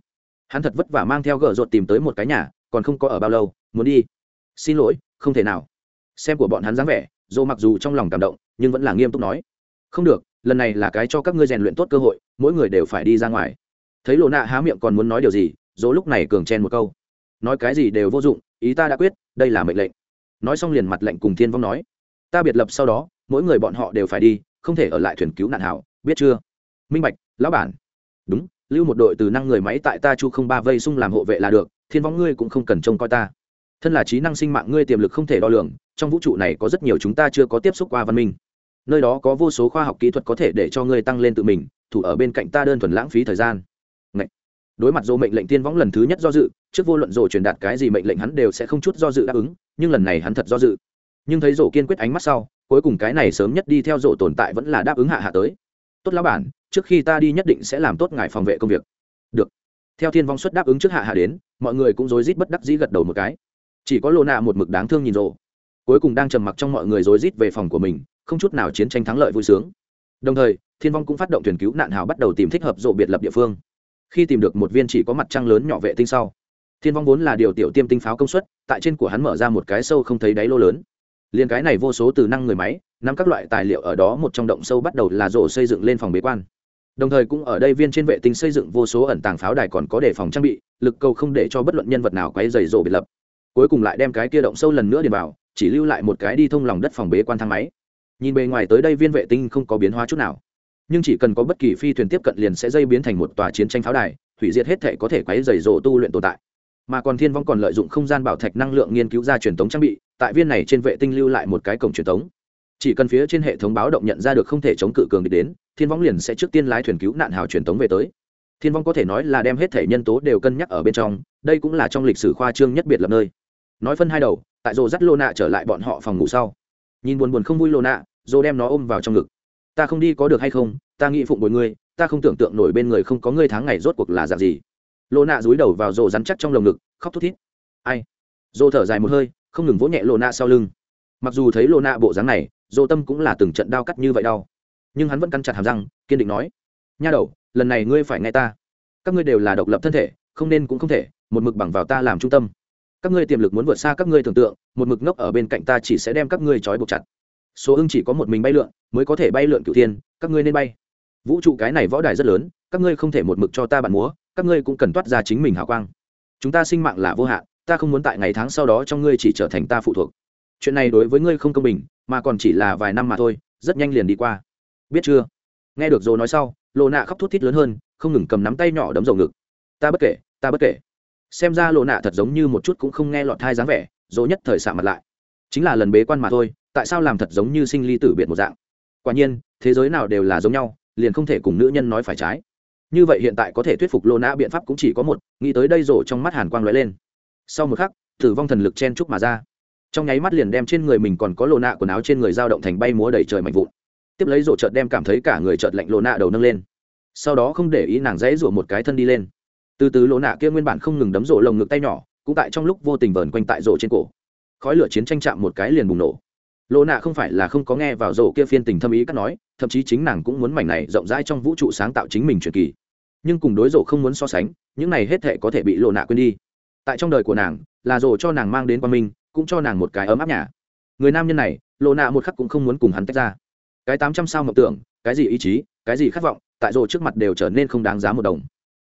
Hắn thật vất vả mang theo gỡ rột tìm tới một cái nhà, còn không có ở bao lâu, muốn đi. Xin lỗi, không thể nào. Xem của bọn hắn dáng vẻ, dô mặc dù trong lòng cảm động, nhưng vẫn là nghiêm túc nói. Không được, lần này là cái cho các ngươi rèn luyện tốt cơ hội, mỗi người đều phải đi ra ngoài. Thấy lộ nạ há miệng còn muốn nói điều gì dỗ lúc này cường chen một câu. Nói cái gì đều vô dụng, ý ta đã quyết, đây là mệnh lệnh. Nói xong liền mặt lệnh cùng thiên vong nói. Ta biệt lập sau đó, mỗi người bọn họ đều phải đi không thể ở lại thuyền cứu nạn hảo, biết chưa? Minh bạch, lão bản. Đúng, lưu một đội từ năng người máy tại ta chu không ba vây xung làm hộ vệ là được, thiên võng ngươi cũng không cần trông coi ta. Thân là trí năng sinh mạng ngươi tiềm lực không thể đo lường, trong vũ trụ này có rất nhiều chúng ta chưa có tiếp xúc qua văn minh. Nơi đó có vô số khoa học kỹ thuật có thể để cho ngươi tăng lên tự mình, thủ ở bên cạnh ta đơn thuần lãng phí thời gian. Ngậy. đối mặt dỗ mệnh lệnh tiên võng lần thứ nhất do dự, trước vô luận dỗ truyền đạt cái gì mệnh lệnh hắn đều sẽ không chút do dự đáp ứng, nhưng lần này hắn thật do dự. Nhưng thấy dỗ kiên quyết ánh mắt sau cuối cùng cái này sớm nhất đi theo rộ tồn tại vẫn là đáp ứng hạ hạ tới. Tốt lão bản, trước khi ta đi nhất định sẽ làm tốt ngài phòng vệ công việc. Được. Theo thiên vong xuất đáp ứng trước hạ hạ đến, mọi người cũng rối rít bất đắc dĩ gật đầu một cái. Chỉ có lộ nạ một mực đáng thương nhìn rộ. Cuối cùng đang trầm mặc trong mọi người rối rít về phòng của mình, không chút nào chiến tranh thắng lợi vui sướng. Đồng thời, thiên vong cũng phát động thuyền cứu nạn hào bắt đầu tìm thích hợp rộ biệt lập địa phương. Khi tìm được một viên chỉ có mặt trăng lớn nhỏ vệ tinh sau, thiên vong vốn là điều tiểu tiêm tinh pháo công suất, tại trên của hắn mở ra một cái sâu không thấy đáy lô lớn liền cái này vô số từ năng người máy, nắm các loại tài liệu ở đó một trong động sâu bắt đầu là rổ xây dựng lên phòng bế quan. Đồng thời cũng ở đây viên trên vệ tinh xây dựng vô số ẩn tàng pháo đài còn có đề phòng trang bị, lực cầu không để cho bất luận nhân vật nào quấy dày rộ biệt lập. Cuối cùng lại đem cái kia động sâu lần nữa điền vào, chỉ lưu lại một cái đi thông lòng đất phòng bế quan thang máy. Nhìn bề ngoài tới đây viên vệ tinh không có biến hóa chút nào. Nhưng chỉ cần có bất kỳ phi thuyền tiếp cận liền sẽ dây biến thành một tòa chiến tranh pháo đài, hủy diệt hết thể có thể quấy dày rộ tu luyện tồn tại. Mà còn thiên vong còn lợi dụng không gian bảo thạch năng lượng nghiên cứu ra truyền thống trang bị tại viên này trên vệ tinh lưu lại một cái cổng truyền thống. Chỉ cần phía trên hệ thống báo động nhận ra được không thể chống cự cường địch đến, thiên vong liền sẽ trước tiên lái thuyền cứu nạn hào truyền thống về tới. Thiên vong có thể nói là đem hết thể nhân tố đều cân nhắc ở bên trong, đây cũng là trong lịch sử khoa trương nhất biệt lập nơi. Nói phân hai đầu, tại rồ dắt lô nạ trở lại bọn họ phòng ngủ sau. Nhìn buồn buồn không vui lô nạ rồ đem nó ôm vào trong ngực. Ta không đi có được hay không? Ta nghĩ phụng bồi ngươi, ta không tưởng tượng nổi bên người không có ngươi tháng ngày rốt cuộc là dạng gì. Lô nạ dúi đầu vào rồ rắn chắc trong lồng ngực, khóc thút thít. Ai? Rồ thở dài một hơi không ngừng vỗ nhẹ lô nạ sau lưng. Mặc dù thấy lô nạ bộ dáng này rồ tâm cũng là từng trận đau cắt như vậy đau. Nhưng hắn vẫn cắn chặt hàm răng, kiên định nói, nha đầu, lần này ngươi phải nghe ta. Các ngươi đều là độc lập thân thể, không nên cũng không thể, một mực bằng vào ta làm trung tâm. Các ngươi tiềm lực muốn vượt xa các ngươi tưởng tượng, một mực ngốc ở bên cạnh ta chỉ sẽ đem các ngươi trói buộc chặt. Số ưng chỉ có một mình bay lượn, mới có thể bay lượn cựu tiên các ngươi nên bay. Vũ trụ cái này võ đài rất lớn, các ngươi không thể một mực cho ta bạn múa, các ngươi cũng cần toát ra chính mình hào quang. Chúng ta sinh mạng là vô hạn ta không muốn tại ngày tháng sau đó trong ngươi chỉ trở thành ta phụ thuộc. Chuyện này đối với ngươi không công bình, mà còn chỉ là vài năm mà thôi, rất nhanh liền đi qua. Biết chưa? Nghe được dồ nói sau lộ nạ khóc thút thít lớn hơn, không ngừng cầm nắm tay nhỏ đấm dầu ngực. Ta bất kể, ta bất kể. Xem ra lộ nạ thật giống như một chút cũng không nghe lọt thai dáng vẻ, dỗ nhất thời xạ mặt lại. Chính là lần bế quan mà thôi, tại sao làm thật giống như sinh ly tử biệt một dạng? Quả nhiên, thế giới nào đều là giống nhau, liền không thể cùng nữ nhân nói phải trái. Như vậy hiện tại có thể thuyết phục lô nạ biện pháp cũng chỉ có một, nghĩ tới đây rổ trong mắt hàn quang lóe lên sau một khắc, tử vong thần lực chen trúc mà ra. Trong nháy mắt liền đem trên người mình còn có lộ nạ quần áo trên người dao động thành bay múa đầy trời mạnh vụn. Tiếp lấy rổ trợt đem cảm thấy cả người trợt lạnh lộ nạ đầu nâng lên. Sau đó không để ý nàng dãy rủa một cái thân đi lên. Từ từ lỗ nạ kia nguyên bản không ngừng đấm rổ lồng ngực tay nhỏ, cũng tại trong lúc vô tình vờn quanh tại rổ trên cổ. Khói lửa chiến tranh chạm một cái liền bùng nổ. Lỗ nạ không phải là không có nghe vào rổ kia phiên tình thâm ý cắt nói, thậm chí chính nàng cũng muốn mảnh này rộng rãi trong vũ trụ sáng tạo chính mình truyền kỳ. Nhưng cùng đối rổ không muốn so sánh, những này hết thể có thể bị lộ nạ quên đi tại trong đời của nàng, là rổ cho nàng mang đến qua mình cũng cho nàng một cái ấm áp nhà. Người nam nhân này lộ nạ một khắc cũng không muốn cùng hắn tách ra. Cái tám trăm sao mộng tưởng, cái gì ý chí, cái gì khát vọng, tại rổ trước mặt đều trở nên không đáng giá một đồng.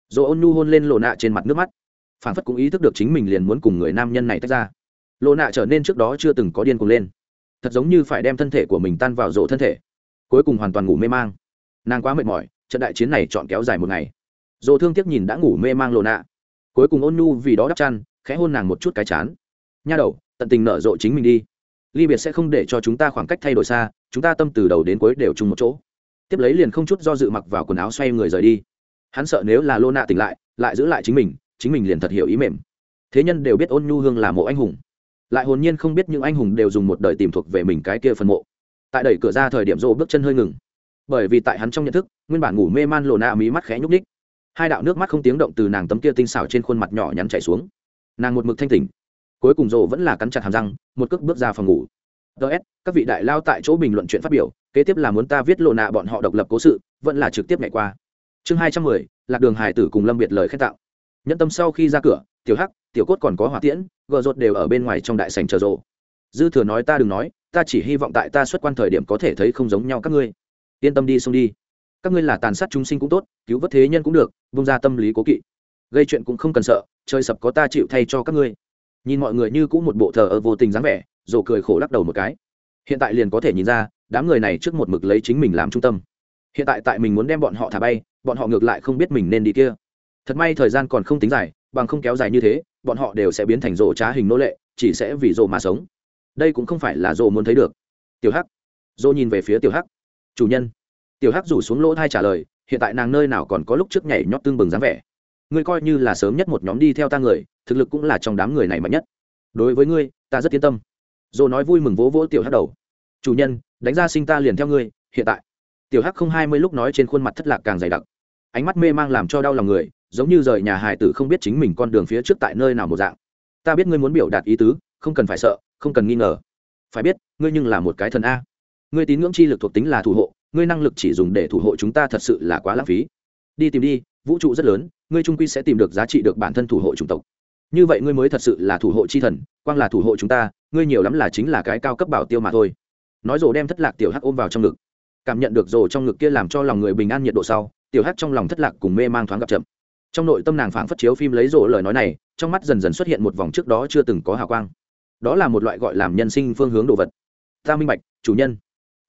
Rổ ôn nhu hôn lên lộ nạ trên mặt nước mắt. Phản phất cũng ý thức được chính mình liền muốn cùng người nam nhân này tách ra. Lộ nạ trở nên trước đó chưa từng có điên cuồng lên. Thật giống như phải đem thân thể của mình tan vào rổ thân thể. Cuối cùng hoàn toàn ngủ mê mang. Nàng quá mệt mỏi, trận đại chiến này chọn kéo dài một ngày. Dồ thương tiếc nhìn đã ngủ mê mang lộ nạ cuối cùng ôn nhu vì đó đắp chăn, khẽ hôn nàng một chút cái chán. Nha đầu, tận tình nở rộ chính mình đi. Ly biệt sẽ không để cho chúng ta khoảng cách thay đổi xa, chúng ta tâm từ đầu đến cuối đều chung một chỗ. Tiếp lấy liền không chút do dự mặc vào quần áo xoay người rời đi. Hắn sợ nếu là lô nạ tỉnh lại lại giữ lại chính mình chính mình liền thật hiểu ý mềm. Thế nhân đều biết ôn nhu hương là mộ anh hùng. Lại hồn nhiên không biết những anh hùng đều dùng một đời tìm thuộc về mình cái kia phần mộ. Tại đẩy cửa ra thời điểm rô bước chân hơi ngừng. Bởi vì tại hắn trong nhận thức, nguyên bản ngủ mê man lộ nạ mí mắt khẽ nhúc ních hai đạo nước mắt không tiếng động từ nàng tấm kia tinh xảo trên khuôn mặt nhỏ nhắn chảy xuống. Nàng một mực thanh tỉnh. Cuối cùng rộ vẫn là cắn chặt hàm răng, một cước bước ra phòng ngủ. Ts các vị đại lao tại chỗ bình luận chuyện phát biểu, kế tiếp là muốn ta viết lộ nạ bọn họ độc lập cố sự, vẫn là trực tiếp ngày qua. Chương hai trăm mười, lạc đường hải tử cùng lâm biệt lời khen tạo. Nhẫn tâm sau khi ra cửa, tiểu hắc, tiểu cốt còn có hỏa tiễn, gờ rột đều ở bên ngoài trong đại sành chờ rộ dư thừa nói ta đừng nói, ta chỉ hy vọng tại ta xuất quan thời điểm có thể thấy không giống nhau các ngươi. Yên tâm đi, xông đi các ngươi là tàn sát chúng sinh cũng tốt, cứu vớt thế nhân cũng được, vung ra tâm lý cố kỵ. Gây chuyện cũng không cần sợ chơi sập có ta chịu thay cho các ngươi. Nhìn mọi người như cũng một bộ thờ ơ vô tình dáng vẻ, rồ cười khổ lắc đầu một cái. Hiện tại liền có thể nhìn ra, đám người này trước một mực lấy chính mình làm trung tâm. Hiện tại tại mình muốn đem bọn họ thả bay, bọn họ ngược lại không biết mình nên đi kia. Thật may thời gian còn không tính dài, bằng không kéo dài như thế, bọn họ đều sẽ biến thành rổ trá hình nô lệ, chỉ sẽ vì rổ mà sống. Đây cũng không phải là rổ muốn thấy được. Tiểu hắc. Rổ nhìn về phía tiểu hắc. Chủ nhân tiểu hắc rủ xuống lỗ thai trả lời, hiện tại nàng nơi nào còn có lúc trước nhảy nhót tương bừng dáng vẻ. Ngươi coi như là sớm nhất một nhóm đi theo ta người, thực lực cũng là trong đám người này mạnh nhất. Đối với ngươi, ta rất yên tâm. Dồ nói vui mừng vỗ vỗ tiểu hắc đầu. Chủ nhân, đánh ra sinh ta liền theo ngươi, hiện tại. Tiểu hắc không hai mươi lúc nói trên khuôn mặt thất lạc càng dày đặc. Ánh mắt mê mang làm cho đau lòng người, giống như rời nhà hải tử không biết chính mình con đường phía trước tại nơi nào một dạng. Ta biết ngươi muốn biểu đạt ý tứ, không cần phải sợ, không cần nghi ngờ. Phải biết, ngươi nhưng là một cái thần a. Ngươi tín ngưỡng chi lực thuộc tính là thủ hộ ngươi năng lực chỉ dùng để thủ hộ chúng ta thật sự là quá lãng phí. Đi tìm đi, vũ trụ rất lớn, ngươi trung quy sẽ tìm được giá trị được bản thân thủ hộ chủng tộc. Như vậy ngươi mới thật sự là thủ hộ chi thần, quang là thủ hộ chúng ta, ngươi nhiều lắm là chính là cái cao cấp bảo tiêu mà thôi. Nói rồ đem thất lạc tiểu hắc ôm vào trong ngực. Cảm nhận được rồ trong ngực kia làm cho lòng người bình an nhiệt độ sau, tiểu hắc trong lòng thất lạc cùng mê mang thoáng gặp chậm. Trong nội tâm nàng phảng phất chiếu phim lấy rồ lời nói này, trong mắt dần dần xuất hiện một vòng trước đó chưa từng có hào quang. Đó là một loại gọi làm nhân sinh phương hướng đồ vật. Ta minh bạch, chủ nhân.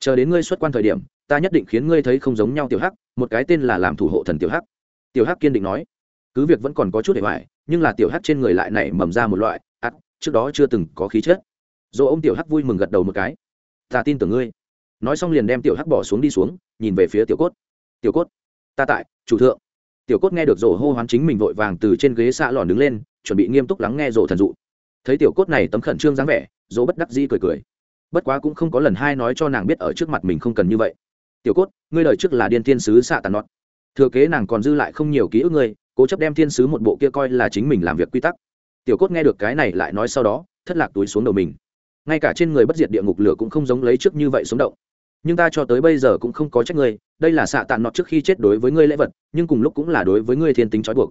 Chờ đến ngươi xuất quan thời điểm ta nhất định khiến ngươi thấy không giống nhau tiểu hắc, một cái tên là làm thủ hộ thần tiểu hắc. Tiểu hắc kiên định nói, cứ việc vẫn còn có chút để hoài, nhưng là tiểu hắc trên người lại nảy mầm ra một loại, ắt, trước đó chưa từng có khí chất. Dỗ ông tiểu hắc vui mừng gật đầu một cái, ta tin tưởng ngươi. Nói xong liền đem tiểu hắc bỏ xuống đi xuống, nhìn về phía tiểu cốt. Tiểu cốt, ta tại, chủ thượng. Tiểu cốt nghe được rổ hô hoán chính mình vội vàng từ trên ghế xạ lòn đứng lên, chuẩn bị nghiêm túc lắng nghe rổ thần dụ. Thấy tiểu cốt này tấm khẩn trương dáng vẻ dỗ bất đắc di cười cười. Bất quá cũng không có lần hai nói cho nàng biết ở trước mặt mình không cần như vậy tiểu cốt, ngươi đời trước là điên thiên sứ xạ tàn nọt. Thừa kế nàng còn dư lại không nhiều ký ức ngươi, cố chấp đem thiên sứ một bộ kia coi là chính mình làm việc quy tắc. Tiểu cốt nghe được cái này lại nói sau đó, thất lạc túi xuống đầu mình. Ngay cả trên người bất diệt địa ngục lửa cũng không giống lấy trước như vậy sống động. Nhưng ta cho tới bây giờ cũng không có trách ngươi, đây là xạ tàn nọt trước khi chết đối với ngươi lễ vật, nhưng cùng lúc cũng là đối với ngươi thiên tính trói buộc.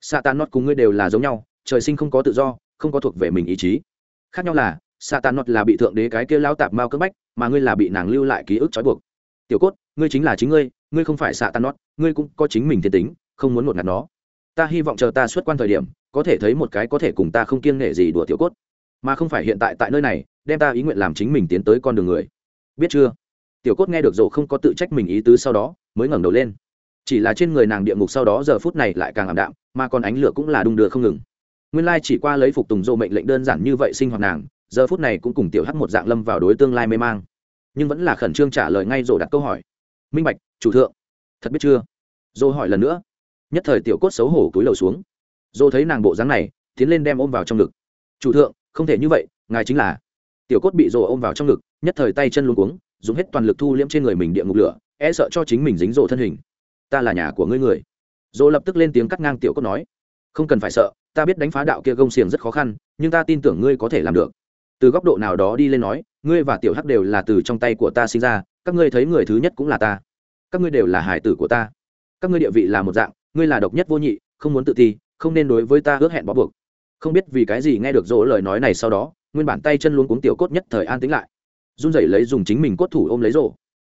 Xạ tàn nọt cùng ngươi đều là giống nhau, trời sinh không có tự do, không có thuộc về mình ý chí. Khác nhau là, xạ tàn nọt là bị thượng đế cái kia lao tạp mao cướp bách, mà ngươi là bị nàng lưu lại ký ức trói buộc tiểu cốt ngươi chính là chính ngươi ngươi không phải xạ tàn nót, ngươi cũng có chính mình thiên tính không muốn một ngạt nó. Ta hy vọng chờ ta xuất quan thời điểm có thể thấy một cái có thể cùng ta không kiêng nể gì đùa tiểu cốt. Mà không phải hiện tại tại nơi này đem ta ý nguyện làm chính mình tiến tới con đường người. Biết chưa? Tiểu cốt nghe được dồ không có tự trách mình ý tứ sau đó mới ngẩng đầu lên. Chỉ là trên người nàng địa ngục sau đó giờ phút này lại càng ảm đạm mà còn ánh lửa cũng là đung đưa không ngừng. Nguyên lai chỉ qua lấy phục tùng dô mệnh lệnh đơn giản như vậy sinh hoạt nàng giờ phút này cũng cùng tiểu hắc một dạng lâm vào đối tương lai mê mang nhưng vẫn là khẩn trương trả lời ngay rồi đặt câu hỏi. Minh bạch, chủ thượng, thật biết chưa? Dô hỏi lần nữa. Nhất thời tiểu cốt xấu hổ túi lầu xuống. Dô thấy nàng bộ dáng này, tiến lên đem ôm vào trong ngực. Chủ thượng, không thể như vậy, ngài chính là. Tiểu cốt bị dô ôm vào trong ngực, nhất thời tay chân luôn cuống, dùng hết toàn lực thu liễm trên người mình địa ngục lửa e sợ cho chính mình dính rộ thân hình. Ta là nhà của ngươi người. Dô lập tức lên tiếng cắt ngang tiểu cốt nói. Không cần phải sợ, ta biết đánh phá đạo kia gông xiềng rất khó khăn, nhưng ta tin tưởng ngươi có thể làm được từ góc độ nào đó đi lên nói, ngươi và tiểu hắc đều là từ trong tay của ta sinh ra, các ngươi thấy người thứ nhất cũng là ta. Các ngươi đều là hải tử của ta. Các ngươi địa vị là một dạng, ngươi là độc nhất vô nhị, không muốn tự ti, không nên đối với ta ước hẹn bó buộc. Không biết vì cái gì nghe được dỗ lời nói này sau đó, nguyên bản tay chân luôn cuống tiểu cốt nhất thời an tính lại. Run rẩy lấy dùng chính mình cốt thủ ôm lấy rỗ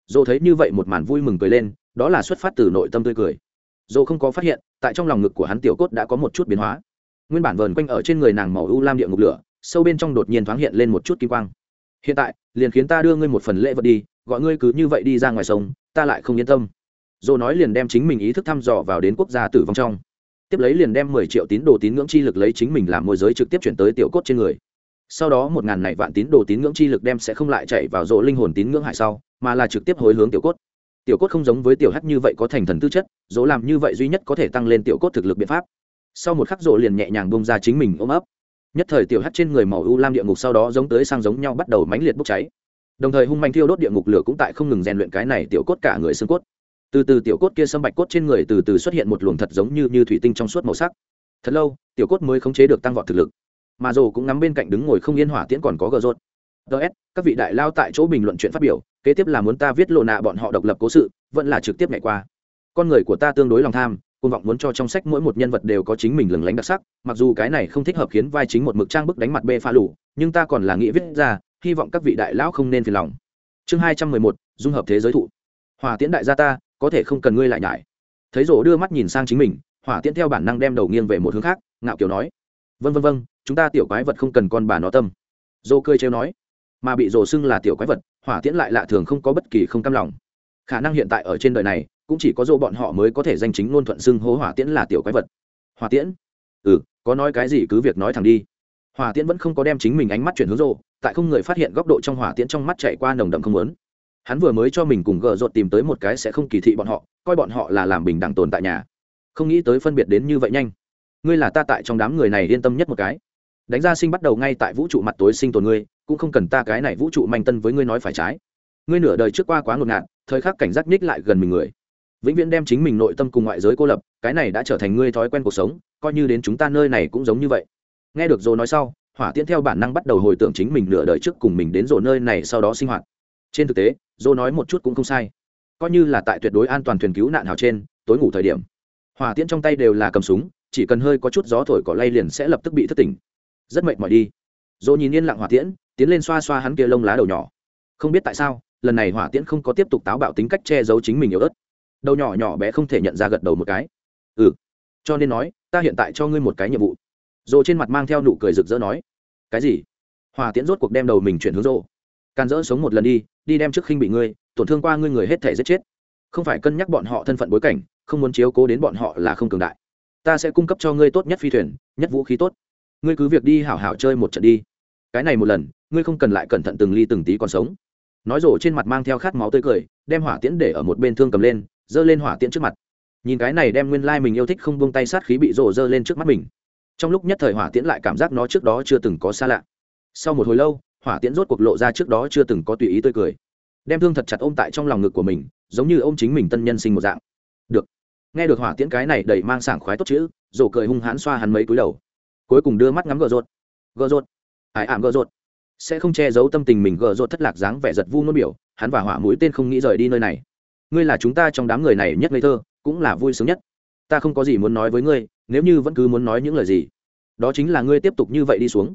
dỗ thấy như vậy một màn vui mừng cười lên, đó là xuất phát từ nội tâm tươi cười. Dỗ không có phát hiện, tại trong lòng ngực của hắn tiểu cốt đã có một chút biến hóa. Nguyên bản vờn quanh ở trên người nàng màu u lam địa ngục lửa sâu bên trong đột nhiên thoáng hiện lên một chút kim quang. Hiện tại, liền khiến ta đưa ngươi một phần lễ vật đi, gọi ngươi cứ như vậy đi ra ngoài sống. ta lại không yên tâm. Dồ nói liền đem chính mình ý thức thăm dò vào đến quốc gia tử vong trong. Tiếp lấy liền đem mười triệu tín đồ tín ngưỡng chi lực lấy chính mình làm môi giới trực tiếp chuyển tới tiểu cốt trên người. Sau đó một ngàn này vạn tín đồ tín ngưỡng chi lực đem sẽ không lại chạy vào rộ linh hồn tín ngưỡng hải sau, mà là trực tiếp hối hướng tiểu cốt. Tiểu cốt không giống với tiểu hắc như vậy có thành thần tư chất, dỗ làm như vậy duy nhất có thể tăng lên tiểu cốt thực lực biện pháp. Sau một khắc rộ liền nhẹ nhàng bông ra chính mình ôm ấp nhất thời tiểu hắt trên người màu u lam địa ngục sau đó giống tới sang giống nhau bắt đầu mãnh liệt bốc cháy. Đồng thời hung manh thiêu đốt địa ngục lửa cũng tại không ngừng rèn luyện cái này tiểu cốt cả người xương cốt. Từ từ tiểu cốt kia sâm bạch cốt trên người từ từ xuất hiện một luồng thật giống như như thủy tinh trong suốt màu sắc. Thật lâu, tiểu cốt mới khống chế được tăng vọt thực lực. Mà dồ cũng ngắm bên cạnh đứng ngồi không yên hỏa tiễn còn có gờ rốt. Ts các vị đại lao tại chỗ bình luận chuyện phát biểu, kế tiếp là muốn ta viết lộ nạ bọn họ độc lập cố sự, vẫn là trực tiếp ngày qua. Con người của ta tương đối lòng tham côn vọng muốn cho trong sách mỗi một nhân vật đều có chính mình lừng lánh đặc sắc, mặc dù cái này không thích hợp khiến vai chính một mực trang bức đánh mặt bê pha lủ nhưng ta còn là nghĩ viết ra, hy vọng các vị đại lão không nên phiền lòng. Chương hai trăm mười một, dung hợp thế giới thụ. Hòa tiễn đại gia ta, có thể không cần ngươi lại nhải. Thấy rổ đưa mắt nhìn sang chính mình, hỏa tiễn theo bản năng đem đầu nghiêng về một hướng khác, ngạo kiều nói. Vân vân vân, chúng ta tiểu quái vật không cần con bà nó tâm. Dô cười trêu nói. Mà bị rổ xưng là tiểu quái vật, hỏa tiễn lại lạ thường không có bất kỳ không cam lòng. Khả năng hiện tại ở trên đời này cũng chỉ có dỗ bọn họ mới có thể danh chính ngôn thuận xưng hô hỏa tiễn là tiểu quái vật. Hỏa tiễn? Ừ có nói cái gì cứ việc nói thẳng đi. Hỏa tiễn vẫn không có đem chính mình ánh mắt chuyển hướng rô tại không người phát hiện góc độ trong hỏa tiễn trong mắt chạy qua nồng đậm không lớn hắn vừa mới cho mình cùng gờ rột tìm tới một cái sẽ không kỳ thị bọn họ, coi bọn họ là làm bình đẳng tồn tại nhà. Không nghĩ tới phân biệt đến như vậy nhanh. Ngươi là ta tại trong đám người này yên tâm nhất một cái. Đánh ra sinh bắt đầu ngay tại vũ trụ mặt tối sinh tồn ngươi, cũng không cần ta cái này vũ trụ manh tân với ngươi nói phải trái. Ngươi nửa đời trước qua quá ngột ngạt, thời khắc cảnh giác ních lại gần mình người vĩnh viễn đem chính mình nội tâm cùng ngoại giới cô lập, cái này đã trở thành ngươi thói quen cuộc sống, coi như đến chúng ta nơi này cũng giống như vậy. Nghe được rồi nói sau, hỏa tiễn theo bản năng bắt đầu hồi tưởng chính mình nửa đời trước cùng mình đến rồi nơi này sau đó sinh hoạt. Trên thực tế dô nói một chút cũng không sai. Coi như là tại tuyệt đối an toàn thuyền cứu nạn hào trên, tối ngủ thời điểm, hỏa tiễn trong tay đều là cầm súng, chỉ cần hơi có chút gió thổi cỏ lay liền sẽ lập tức bị thất tỉnh. Rất mệt mỏi đi. Dô nhìn yên lặng hỏa tiễn, tiến lên xoa xoa hắn kia lông lá đầu nhỏ. Không biết tại sao, lần này hỏa tiễn không có tiếp tục táo bạo tính cách che giấu chính mình yếu ớt đầu nhỏ nhỏ bé không thể nhận ra gật đầu một cái. Ừ. Cho nên nói, ta hiện tại cho ngươi một cái nhiệm vụ. Rồ trên mặt mang theo nụ cười rực rỡ nói. Cái gì? Hòa tiễn rốt cuộc đem đầu mình chuyển hướng rồ. Càn rỡ sống một lần đi đi đem trước khinh bị ngươi, tổn thương qua ngươi người hết thể giết chết. Không phải cân nhắc bọn họ thân phận bối cảnh, không muốn chiếu cố đến bọn họ là không cường đại. Ta sẽ cung cấp cho ngươi tốt nhất phi thuyền, nhất vũ khí tốt. Ngươi cứ việc đi hảo hảo chơi một trận đi. Cái này một lần, ngươi không cần lại cẩn thận từng ly từng tí còn sống. Nói rổ trên mặt mang theo khát máu tươi cười, đem hỏa tiễn để ở một bên thương cầm lên giơ lên hỏa tiễn trước mặt. Nhìn cái này đem nguyên lai mình yêu thích không buông tay sát khí bị rổ giơ lên trước mắt mình. Trong lúc nhất thời hỏa tiễn lại cảm giác nó trước đó chưa từng có xa lạ. Sau một hồi lâu, hỏa tiễn rốt cuộc lộ ra trước đó chưa từng có tùy ý tươi cười. Đem thương thật chặt ôm tại trong lòng ngực của mình, giống như ôm chính mình tân nhân sinh một dạng. Được. Nghe được hỏa tiễn cái này đầy mang sảng khoái tốt chữ rổ cười hung hãn xoa hắn mấy cúi đầu. Cuối cùng đưa mắt ngắm gờ rột. Gờ rột. Ải ảm gờ rột. Sẽ không che giấu tâm tình mình gờ rột thất lạc dáng vẻ giật vu nôn biểu, hắn và hỏa mũi tên không nghĩ rời đi nơi này ngươi là chúng ta trong đám người này nhất ngây thơ, cũng là vui sướng nhất. Ta không có gì muốn nói với ngươi, nếu như vẫn cứ muốn nói những lời gì, đó chính là ngươi tiếp tục như vậy đi xuống.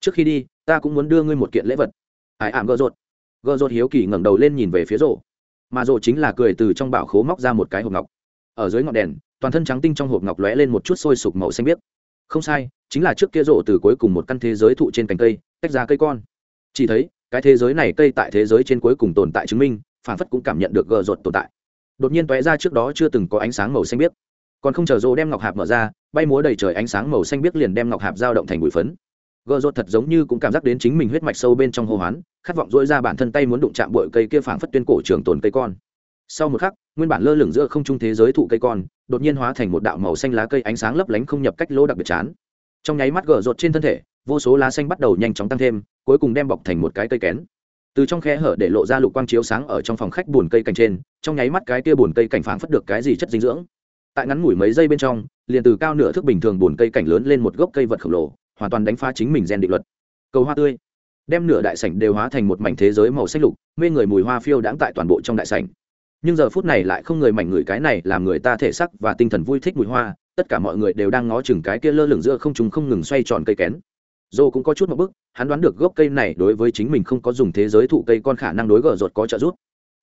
Trước khi đi, ta cũng muốn đưa ngươi một kiện lễ vật. Ải ảm gợ rột. Gợ rột hiếu kỳ ngẩng đầu lên nhìn về phía rộ mà rộ chính là cười từ trong bảo khố móc ra một cái hộp ngọc. Ở dưới ngọn đèn, toàn thân trắng tinh trong hộp ngọc lóe lên một chút sôi sục màu xanh biếc. Không sai, chính là trước kia rộ từ cuối cùng một căn thế giới thụ trên cành cây, tách ra cây con. Chỉ thấy, cái thế giới này cây tại thế giới trên cuối cùng tồn tại chứng minh phản phất cũng cảm nhận được gờ rột tồn tại. Đột nhiên tóe ra trước đó chưa từng có ánh sáng màu xanh biếc. Còn không chờ rô đem ngọc hạp mở ra, bay múa đầy trời ánh sáng màu xanh biếc liền đem ngọc hạp dao động thành bụi phấn. Gờ rột thật giống như cũng cảm giác đến chính mình huyết mạch sâu bên trong hô hoán, khát vọng dỗi ra bản thân tay muốn đụng chạm bội cây kia phảng phất tuyên cổ trường tồn cây con. Sau một khắc, nguyên bản lơ lửng giữa không trung thế giới thụ cây con, đột nhiên hóa thành một đạo màu xanh lá cây ánh sáng lấp lánh không nhập cách lỗ đặc biệt chán. Trong nháy mắt gờ rột trên thân thể, vô số lá xanh bắt đầu nhanh chóng tăng thêm, cuối cùng đem bọc thành một cái cây kén từ trong khe hở để lộ ra lục quang chiếu sáng ở trong phòng khách bùn cây cành trên, trong nháy mắt cái kia bùn cây cảnh phảng phất được cái gì chất dinh dưỡng. Tại ngắn ngủi mấy giây bên trong, liền từ cao nửa thước bình thường bùn cây cảnh lớn lên một gốc cây vật khổng lồ, hoàn toàn đánh phá chính mình gen định luật. Cầu hoa tươi. Đem nửa đại sảnh đều hóa thành một mảnh thế giới màu xanh lục, mê người mùi hoa phiêu đãng tại toàn bộ trong đại sảnh. Nhưng giờ phút này lại không người mảnh người cái này làm người ta thể sắc và tinh thần vui thích mùi hoa, tất cả mọi người đều đang ngó chừng cái kia lơ lửng giữa không chúng không ngừng xoay tròn cây kén dô cũng có chút một bức, hắn đoán được gốc cây này đối với chính mình không có dùng thế giới thụ cây con khả năng đối gờ rột có trợ giúp.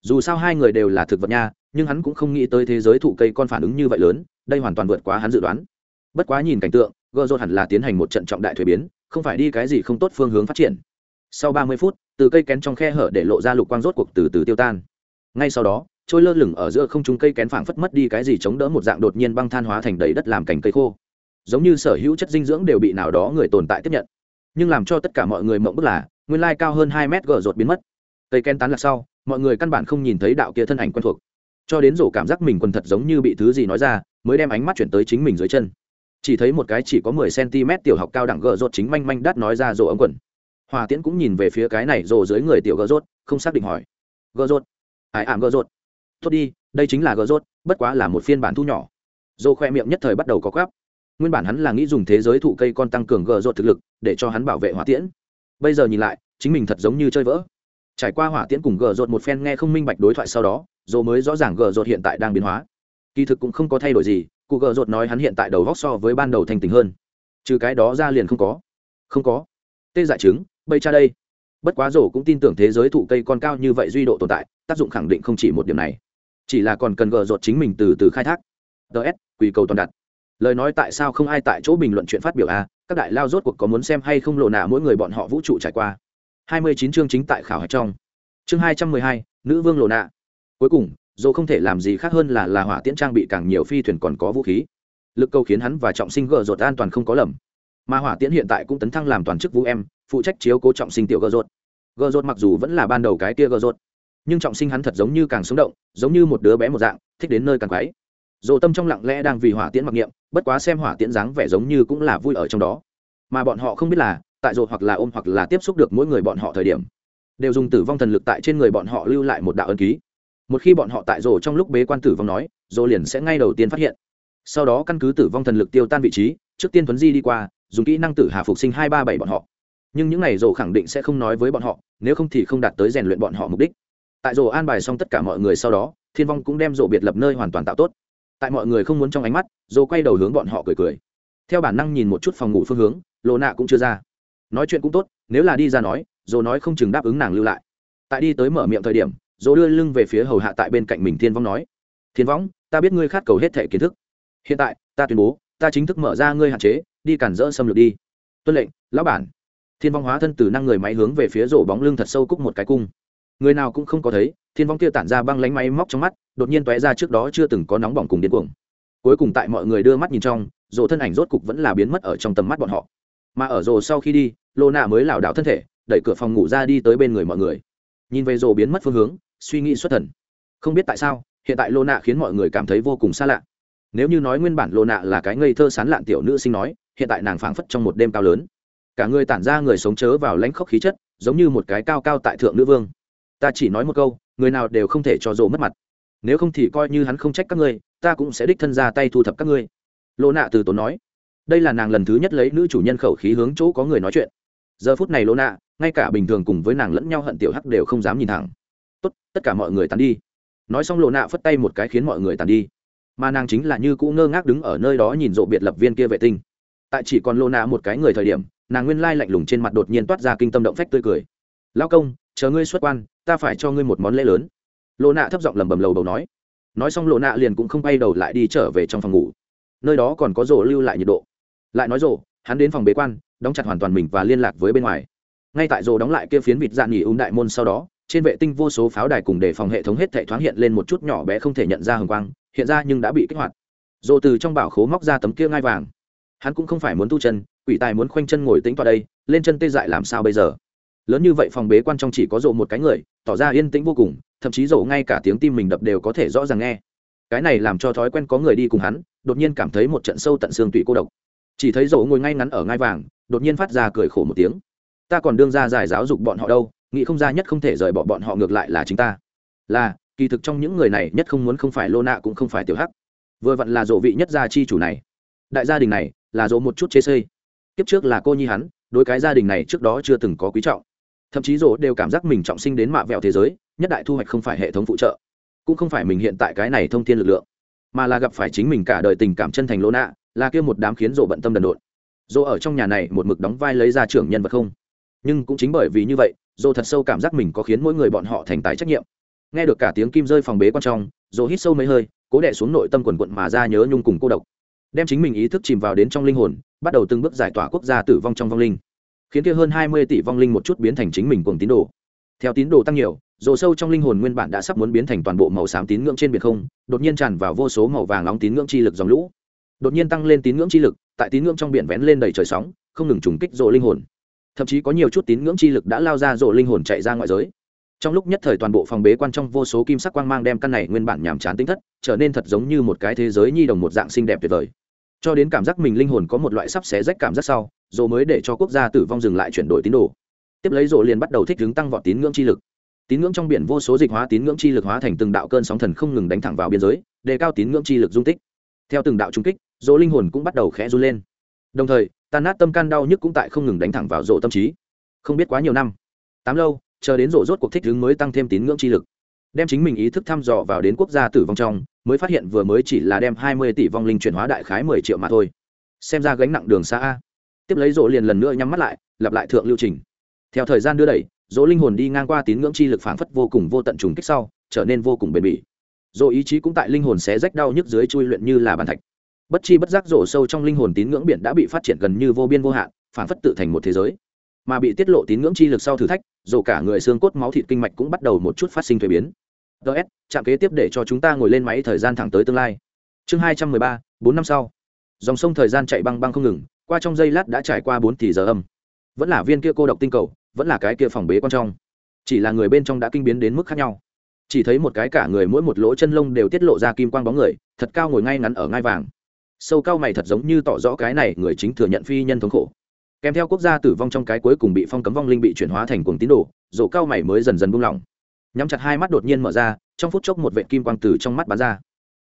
Dù sao hai người đều là thực vật nha, nhưng hắn cũng không nghĩ tới thế giới thụ cây con phản ứng như vậy lớn, đây hoàn toàn vượt quá hắn dự đoán. Bất quá nhìn cảnh tượng, gờ rột hẳn là tiến hành một trận trọng đại thuế biến, không phải đi cái gì không tốt phương hướng phát triển. Sau ba mươi phút, từ cây kén trong khe hở để lộ ra lục quang rốt cuộc từ từ tiêu tan. Ngay sau đó, trôi lơ lửng ở giữa không trung cây kén phảng phất mất đi cái gì chống đỡ một dạng đột nhiên băng than hóa thành đầy đất làm cành cây khô giống như sở hữu chất dinh dưỡng đều bị nào đó người tồn tại tiếp nhận. Nhưng làm cho tất cả mọi người mộng bức là, nguyên lai cao hơn hai mét gờ rột biến mất. Cây ken tán lạc sau, mọi người căn bản không nhìn thấy đạo kia thân ảnh quen thuộc. Cho đến rổ cảm giác mình quần thật giống như bị thứ gì nói ra, mới đem ánh mắt chuyển tới chính mình dưới chân. Chỉ thấy một cái chỉ có mười cm tiểu học cao đẳng gờ rột chính manh manh đắt nói ra rổ ống quần. Hòa tiễn cũng nhìn về phía cái này rổ dưới người tiểu gờ rột không xác định hỏi. Gờ rột ai ảm gờ rột tốt đi, đây chính là gờ rột bất quá là một phiên bản thu nhỏ. Rổ khoe miệng nhất thời bắt đầu có quáp nguyên bản hắn là nghĩ dùng thế giới thụ cây con tăng cường gờ rột thực lực, để cho hắn bảo vệ hỏa tiễn. Bây giờ nhìn lại, chính mình thật giống như chơi vỡ. Trải qua hỏa tiễn cùng gờ rột một phen nghe không minh bạch đối thoại sau đó rồi mới rõ ràng gờ rột hiện tại đang biến hóa. Kỳ thực cũng không có thay đổi gì, cụ gờ rột nói hắn hiện tại đầu vóc so với ban đầu thành tình hơn. Trừ cái đó ra liền không có. Không có. Tê dại chứng, bây cha đây. Bất quá rổ cũng tin tưởng thế giới thụ cây con cao như vậy duy độ tồn tại, tác dụng khẳng định không chỉ một điểm này. Chỉ là còn cần gờ rột chính mình từ từ khai thác. Ts quy cầu toàn đặt lời nói tại sao không ai tại chỗ bình luận chuyện phát biểu a các đại lao rốt cuộc có muốn xem hay không lộ nạ mỗi người bọn họ vũ trụ trải qua. 29 chương chính tại khảo hạch trong. Chương 212, nữ vương lộ nạ. Cuối cùng dồ không thể làm gì khác hơn là là hỏa tiễn trang bị càng nhiều phi thuyền còn có vũ khí. Lực câu khiến hắn và trọng sinh gờ rột an toàn không có lầm. Mà hỏa tiễn hiện tại cũng tấn thăng làm toàn chức vũ em phụ trách chiếu cố trọng sinh tiểu gờ rột gờ rột mặc dù vẫn là ban đầu cái kia gờ rột nhưng trọng sinh hắn thật giống như càng sống động giống như một đứa bé một dạng thích đến nơi càng quái dồ tâm trong lặng lẽ đang vì hỏa tiễn mặc niệm, bất quá xem hỏa tiễn dáng vẻ giống như cũng là vui ở trong đó. Mà bọn họ không biết là, tại dồ hoặc là ôm hoặc là tiếp xúc được mỗi người bọn họ thời điểm, đều dùng tử vong thần lực tại trên người bọn họ lưu lại một đạo ân ký. Một khi bọn họ tại rồ trong lúc bế quan tử vong nói rồ liền sẽ ngay đầu tiên phát hiện. Sau đó căn cứ tử vong thần lực tiêu tan vị trí, trước tiên tuấn di đi qua, dùng kỹ năng tử hà phục sinh hai ba bảy bọn họ. Nhưng những n à y rồ khẳng định sẽ không nói với bọn họ, nếu không thì không đạt tới rèn luyện bọn họ mục đích. Tại rồ an bài xong tất cả mọi người sau đó, thiên vong cũng đem rồ biệt lập nơi hoàn toàn tạo tốt tại mọi người không muốn trong ánh mắt dô quay đầu hướng bọn họ cười cười. Theo bản năng nhìn một chút phòng ngủ phương hướng lộ nạ cũng chưa ra. Nói chuyện cũng tốt nếu là đi ra nói dô nói không chừng đáp ứng nàng lưu lại. Tại đi tới mở miệng thời điểm dô đưa lưng về phía hầu hạ tại bên cạnh mình thiên vong nói thiên vong, ta biết ngươi khát cầu hết thể kiến thức. Hiện tại ta tuyên bố ta chính thức mở ra ngươi hạn chế đi cản rỡ xâm lược đi. Tuân lệnh lão bản. Thiên vong hóa thân từ năng người máy hướng về phía rổ bóng lưng thật sâu cúc một cái cung người nào cũng không có thấy, thiên vong kia tản ra băng lánh máy móc trong mắt, đột nhiên tóe ra trước đó chưa từng có nóng bỏng cùng điên cuồng. Cuối cùng tại mọi người đưa mắt nhìn trong rộ thân ảnh rốt cục vẫn là biến mất ở trong tầm mắt bọn họ. Mà ở rồ sau khi đi, lô nạ mới lảo đảo thân thể, đẩy cửa phòng ngủ ra đi tới bên người mọi người. Nhìn về rồ biến mất phương hướng, suy nghĩ xuất thần. Không biết tại sao, hiện tại lô nạ khiến mọi người cảm thấy vô cùng xa lạ. Nếu như nói nguyên bản lô nạ là cái ngây thơ sán lạn tiểu nữ sinh nói, hiện tại nàng phảng phất trong một đêm cao lớn. Cả người tản ra người sống chớ vào lãnh khốc khí chất, giống như một cái cao cao tại thượng nữ vương ta chỉ nói một câu, người nào đều không thể cho rộ mất mặt. Nếu không thì coi như hắn không trách các ngươi, ta cũng sẽ đích thân ra tay thu thập các ngươi. Lộ nạ từ tốn nói. Đây là nàng lần thứ nhất lấy nữ chủ nhân khẩu khí hướng chỗ có người nói chuyện. Giờ phút này lộ nạ, ngay cả bình thường cùng với nàng lẫn nhau hận tiểu hắc đều không dám nhìn thẳng. Tốt, tất cả mọi người tàn đi. Nói xong lộ nạ phất tay một cái khiến mọi người tàn đi. Mà nàng chính là như cũ ngơ ngác đứng ở nơi đó nhìn rộ biệt lập viên kia vệ tinh. Tại chỉ còn lộ nạ một cái người thời điểm, nàng nguyên lai lạnh lùng trên mặt đột nhiên toát ra kinh tâm động phách tươi cười. Lao công, chờ ngươi xuất quan ta phải cho ngươi một món lễ lớn. Lộ nạ thấp giọng lầm bầm lầu đầu nói. Nói xong lộ nạ liền cũng không bay đầu lại đi trở về trong phòng ngủ. Nơi đó còn có rổ lưu lại nhiệt độ. Lại nói rổ, hắn đến phòng bế quan, đóng chặt hoàn toàn mình và liên lạc với bên ngoài. Ngay tại rổ đóng lại kia phiến vịt dạn nghỉ ung đại môn sau đó, trên vệ tinh vô số pháo đài cùng đề phòng hệ thống hết thể thoáng hiện lên một chút nhỏ bé không thể nhận ra hồng quang, hiện ra nhưng đã bị kích hoạt. Rổ từ trong bảo khố móc ra tấm kia ngai vàng. Hắn cũng không phải muốn tu chân, quỷ tài muốn khoanh chân ngồi tính vào đây, lên chân tê dại làm sao bây giờ? Lớn như vậy phòng bế quan trong chỉ có rộ một cái người, tỏ ra yên tĩnh vô cùng, thậm chí rộ ngay cả tiếng tim mình đập đều có thể rõ ràng nghe. Cái này làm cho thói quen có người đi cùng hắn, đột nhiên cảm thấy một trận sâu tận xương tụy cô độc. Chỉ thấy rộ ngồi ngay ngắn ở ngai vàng, đột nhiên phát ra cười khổ một tiếng. Ta còn đương ra giải giáo dục bọn họ đâu, nghĩ không ra nhất không thể rời bỏ bọn họ ngược lại là chính ta. Là, kỳ thực trong những người này nhất không muốn không phải lô nạ cũng không phải tiểu hắc. Vừa vặn là rộ vị nhất gia chi chủ này. Đại gia đình này là rộ một chút chế xây. Kiếp trước là cô nhi hắn, đối cái gia đình này trước đó chưa từng có quý trọng thậm chí rỗ đều cảm giác mình trọng sinh đến mạ vẹo thế giới, nhất đại thu hoạch không phải hệ thống phụ trợ, cũng không phải mình hiện tại cái này thông thiên lực lượng, mà là gặp phải chính mình cả đời tình cảm chân thành lỗ nạ, là kia một đám khiến rộ bận tâm đần độn. Rộ ở trong nhà này một mực đóng vai lấy ra trưởng nhân vật không? Nhưng cũng chính bởi vì như vậy rộ thật sâu cảm giác mình có khiến mỗi người bọn họ thành tài trách nhiệm. Nghe được cả tiếng kim rơi phòng bế quan trong rộ hít sâu mấy hơi, cố đẻ xuống nội tâm quần quận mà ra nhớ nhung cùng cô độc. Đem chính mình ý thức chìm vào đến trong linh hồn, bắt đầu từng bước giải tỏa quốc gia tử vong trong vong linh khiến kia hơn hai mươi tỷ vong linh một chút biến thành chính mình cùng tín đồ. Theo tín đồ tăng nhiều rồ sâu trong linh hồn nguyên bản đã sắp muốn biến thành toàn bộ màu xám tín ngưỡng trên biển không, đột nhiên tràn vào vô số màu vàng nóng tín ngưỡng chi lực dòng lũ. Đột nhiên tăng lên tín ngưỡng chi lực, tại tín ngưỡng trong biển vén lên đầy trời sóng, không ngừng trùng kích rộ linh hồn. Thậm chí có nhiều chút tín ngưỡng chi lực đã lao ra rộ linh hồn chạy ra ngoại giới. Trong lúc nhất thời toàn bộ phòng bế quan trong vô số kim sắc quang mang đem căn này nguyên bản nhàm chán tính thất, trở nên thật giống như một cái thế giới nhi đồng một dạng xinh đẹp tuyệt vời cho đến cảm giác mình linh hồn có một loại sắp xé rách cảm giác sau dồ mới để cho quốc gia tử vong dừng lại chuyển đổi tín đồ. Tiếp lấy dồ liền bắt đầu thích ứng tăng vọt tín ngưỡng chi lực. Tín ngưỡng trong biển vô số dịch hóa, tín ngưỡng chi lực hóa thành từng đạo cơn sóng thần không ngừng đánh thẳng vào biên giới, đề cao tín ngưỡng chi lực dung tích. Theo từng đạo trung kích dồ linh hồn cũng bắt đầu khẽ run lên. Đồng thời tàn nát tâm can đau nhức cũng tại không ngừng đánh thẳng vào dồ tâm trí. Không biết quá nhiều năm, tám lâu, chờ đến rộ rốt cuộc thích ứng mới tăng thêm tín ngưỡng chi lực, đem chính mình ý thức thăm dò vào đến quốc gia tử vong trong mới phát hiện vừa mới chỉ là đem hai mươi tỷ vong linh chuyển hóa đại khái mười triệu mà thôi. Xem ra gánh nặng đường xa a. Tiếp lấy rỗ liền lần nữa nhắm mắt lại, lặp lại thượng lưu trình. Theo thời gian đưa đẩy, dỗ linh hồn đi ngang qua tín ngưỡng chi lực phảng phất vô cùng vô tận trùng kích sau, trở nên vô cùng bền bỉ. Dỗ ý chí cũng tại linh hồn xé rách đau nhức dưới chui luyện như là bàn thạch. Bất chi bất giác rổ sâu trong linh hồn tín ngưỡng biển đã bị phát triển gần như vô biên vô hạn phản phất tự thành một thế giới. Mà bị tiết lộ tín ngưỡng chi lực sau thử thách rỗ cả người xương cốt máu thịt kinh mạch cũng bắt đầu một chút phát sinh thuế biến ts trạm kế tiếp để cho chúng ta ngồi lên máy thời gian thẳng tới tương lai. Chương hai trăm mười ba, bốn năm sau. Dòng sông thời gian chạy băng băng không ngừng, qua trong giây lát đã trải qua bốn tỷ giờ âm. Vẫn là viên kia cô độc tinh cầu, vẫn là cái kia phòng bế quan trong. Chỉ là người bên trong đã kinh biến đến mức khác nhau. Chỉ thấy một cái cả người mỗi một lỗ chân lông đều tiết lộ ra kim quang bóng người, thật cao ngồi ngay ngắn ở ngai vàng. Sâu cao mày thật giống như tỏ rõ cái này người chính thừa nhận phi nhân thống khổ. Kèm theo quốc gia tử vong trong cái cuối cùng bị phong cấm vong linh bị chuyển hóa thành cuồng tín đồ, rổ cao mày mới dần dần buông lỏng nhắm chặt hai mắt đột nhiên mở ra, trong phút chốc một vệ kim quang từ trong mắt bắn ra.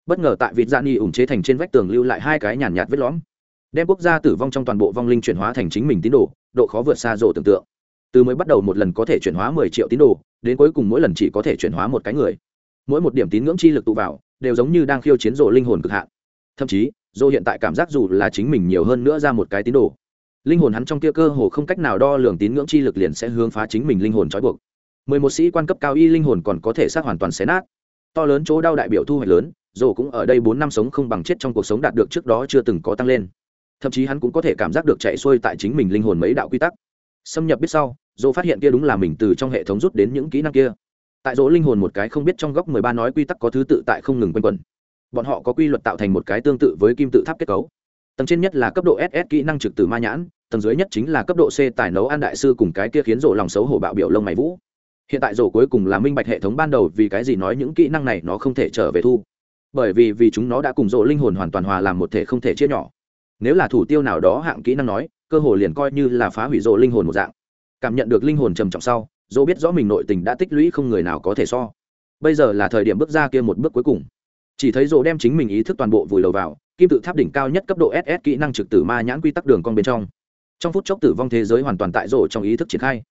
Bất ngờ tại vịt da ni ủng chế thành trên vách tường lưu lại hai cái nhàn nhạt vết lõm. Đem quốc gia tử vong trong toàn bộ vong linh chuyển hóa thành chính mình tín đồ, độ khó vượt xa rộ tưởng tượng. Từ mới bắt đầu một lần có thể chuyển hóa mười triệu tín đồ, đến cuối cùng mỗi lần chỉ có thể chuyển hóa một cái người. Mỗi một điểm tín ngưỡng chi lực tụ vào, đều giống như đang khiêu chiến rộ linh hồn cực hạn. Thậm chí, rộ hiện tại cảm giác dù là chính mình nhiều hơn nữa ra một cái tín đồ. Linh hồn hắn trong kia cơ hồ không cách nào đo lường tín ngưỡng chi lực liền sẽ hướng phá chính mình linh hồn trói buộc mười một sĩ quan cấp cao y linh hồn còn có thể xác hoàn toàn xé nát. To lớn chỗ đau đại biểu thu hoạch lớn dồ cũng ở đây bốn năm sống không bằng chết trong cuộc sống đạt được trước đó chưa từng có tăng lên. Thậm chí hắn cũng có thể cảm giác được chạy xuôi tại chính mình linh hồn mấy đạo quy tắc. Xâm nhập biết sau dồ phát hiện kia đúng là mình từ trong hệ thống rút đến những kỹ năng kia. Tại dỗ linh hồn một cái không biết trong góc mười ba nói quy tắc có thứ tự tại không ngừng quanh quẩn. Bọn họ có quy luật tạo thành một cái tương tự với kim tự tháp kết cấu. Tầng trên nhất là cấp độ ss kỹ năng trực từ ma nhãn, tầng dưới nhất chính là cấp độ c tài nấu an đại sư cùng cái kia khiến rổ lòng xấu hổ bạo biểu lông mày vũ hiện tại rổ cuối cùng là minh bạch hệ thống ban đầu vì cái gì nói những kỹ năng này nó không thể trở về thu. Bởi vì vì chúng nó đã cùng rổ linh hồn hoàn toàn hòa làm một thể không thể chia nhỏ. Nếu là thủ tiêu nào đó hạng kỹ năng nói, cơ hồ liền coi như là phá hủy rổ linh hồn một dạng. Cảm nhận được linh hồn trầm trọng sau dỗ biết rõ mình nội tình đã tích lũy không người nào có thể so. Bây giờ là thời điểm bước ra kia một bước cuối cùng. Chỉ thấy dỗ đem chính mình ý thức toàn bộ vùi đầu vào, kim tự tháp đỉnh cao nhất cấp độ ss kỹ năng trực tử ma nhãn quy tắc đường con bên trong. Trong phút chốc tử vong thế giới hoàn toàn tại rổ trong ý thức triển khai.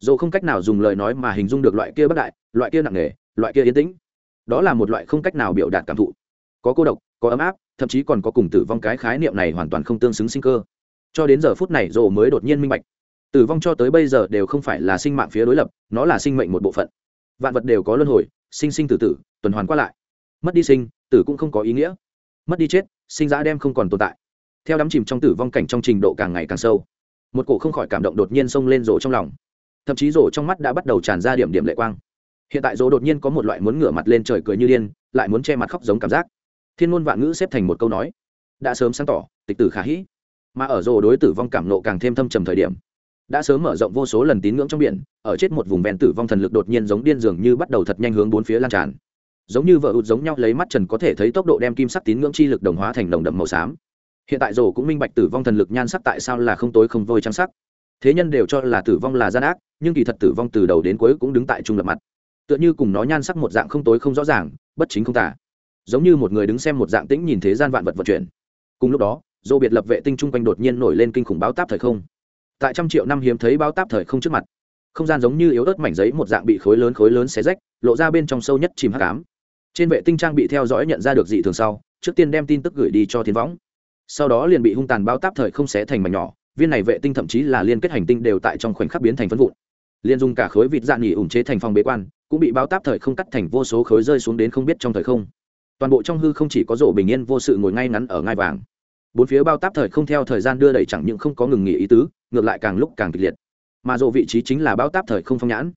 Dù không cách nào dùng lời nói mà hình dung được loại kia bất đại, loại kia nặng nề, loại kia yên tĩnh. Đó là một loại không cách nào biểu đạt cảm thụ. Có cô độc, có ấm áp, thậm chí còn có cùng tử vong cái khái niệm này hoàn toàn không tương xứng sinh cơ. Cho đến giờ phút này rổ mới đột nhiên minh bạch. Tử vong cho tới bây giờ đều không phải là sinh mạng phía đối lập, nó là sinh mệnh một bộ phận. Vạn vật đều có luân hồi, sinh sinh tử tử, tuần hoàn qua lại. Mất đi sinh, tử cũng không có ý nghĩa. Mất đi chết, sinh giã đem không còn tồn tại. Theo đắm chìm trong tử vong cảnh trong trình độ càng ngày càng sâu, một cổ không khỏi cảm động đột nhiên xông lên rổ trong lòng thậm chí rổ trong mắt đã bắt đầu tràn ra điểm điểm lệ quang. Hiện tại rổ đột nhiên có một loại muốn ngửa mặt lên trời cười như điên, lại muốn che mặt khóc giống cảm giác. Thiên ngôn vạn ngữ xếp thành một câu nói. Đã sớm sáng tỏ, tịch tử khả hĩ. Mà ở rổ đối tử vong cảm nộ càng thêm thâm trầm thời điểm, đã sớm mở rộng vô số lần tín ngưỡng trong biển, ở chết một vùng ven tử vong thần lực đột nhiên giống điên dường như bắt đầu thật nhanh hướng bốn phía lan tràn. Giống như vợ ụt giống nhau lấy mắt trần có thể thấy tốc độ đem kim sắc tín ngưỡng chi lực đồng hóa thành đồng đậm màu xám. Hiện tại rổ cũng minh bạch tử vong thần lực nhan sắc tại sao là không tối không vôi trắng sắc thế nhân đều cho là tử vong là gian ác, nhưng kỳ thật tử vong từ đầu đến cuối cũng đứng tại trung lập mặt. Tựa như cùng nó nhan sắc một dạng không tối không rõ ràng, bất chính không tả giống như một người đứng xem một dạng tĩnh nhìn thế gian vạn vật vận chuyển. Cùng lúc đó, dô biệt lập vệ tinh chung quanh đột nhiên nổi lên kinh khủng báo táp thời không. Tại trăm triệu năm hiếm thấy báo táp thời không trước mặt, không gian giống như yếu ớt mảnh giấy một dạng bị khối lớn khối lớn xé rách, lộ ra bên trong sâu nhất chìm hắc ám. Trên vệ tinh trang bị theo dõi nhận ra được dị thường sau, trước tiên đem tin tức gửi đi cho thiên võng. Sau đó liền bị hung tàn báo táp thời không xé thành mảnh nhỏ viên này vệ tinh thậm chí là liên kết hành tinh đều tại trong khoảnh khắc biến thành phân vụn. Liên dùng cả khối vịt dạng nghỉ ủng chế thành phòng bế quan, cũng bị báo táp thời không cắt thành vô số khối rơi xuống đến không biết trong thời không. Toàn bộ trong hư không chỉ có rổ bình yên vô sự ngồi ngay ngắn ở ngai vàng. Bốn phía bao táp thời không theo thời gian đưa đẩy chẳng những không có ngừng nghỉ ý tứ, ngược lại càng lúc càng kịch liệt. Mà rộ vị trí chính là bao táp thời không phong nhãn.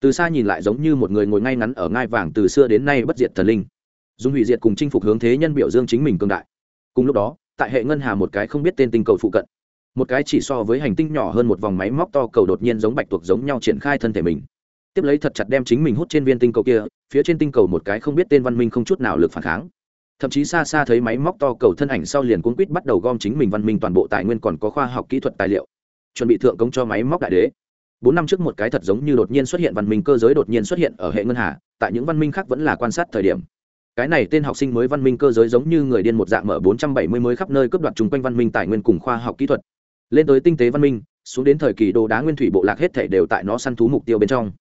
Từ xa nhìn lại giống như một người ngồi ngay ngắn ở ngai vàng từ xưa đến nay bất diệt thần linh. Dùng hủy diệt cùng chinh phục hướng thế nhân biểu dương chính mình cương đại. Cùng lúc đó, tại hệ ngân hà một cái không biết tên tinh cầu phụ cận một cái chỉ so với hành tinh nhỏ hơn một vòng máy móc to cầu đột nhiên giống bạch tuộc giống nhau triển khai thân thể mình. Tiếp lấy thật chặt đem chính mình hút trên viên tinh cầu kia, phía trên tinh cầu một cái không biết tên văn minh không chút nào lực phản kháng. Thậm chí xa xa thấy máy móc to cầu thân ảnh sau liền cuốn quýt bắt đầu gom chính mình văn minh toàn bộ tài nguyên còn có khoa học kỹ thuật tài liệu. Chuẩn bị thượng công cho máy móc đại đế. Bốn năm trước một cái thật giống như đột nhiên xuất hiện văn minh cơ giới đột nhiên xuất hiện ở hệ ngân hà, tại những văn minh khác vẫn là quan sát thời điểm. Cái này tên học sinh mới văn minh cơ giới giống như người điên một dạng mở bốn trăm bảy mươi mới khắp nơi cướp đoạt chung quanh văn minh tài nguyên cùng khoa học kỹ thuật lên tới tinh tế văn minh, xuống đến thời kỳ đồ đá nguyên thủy bộ lạc hết thể đều tại nó săn thú mục tiêu bên trong.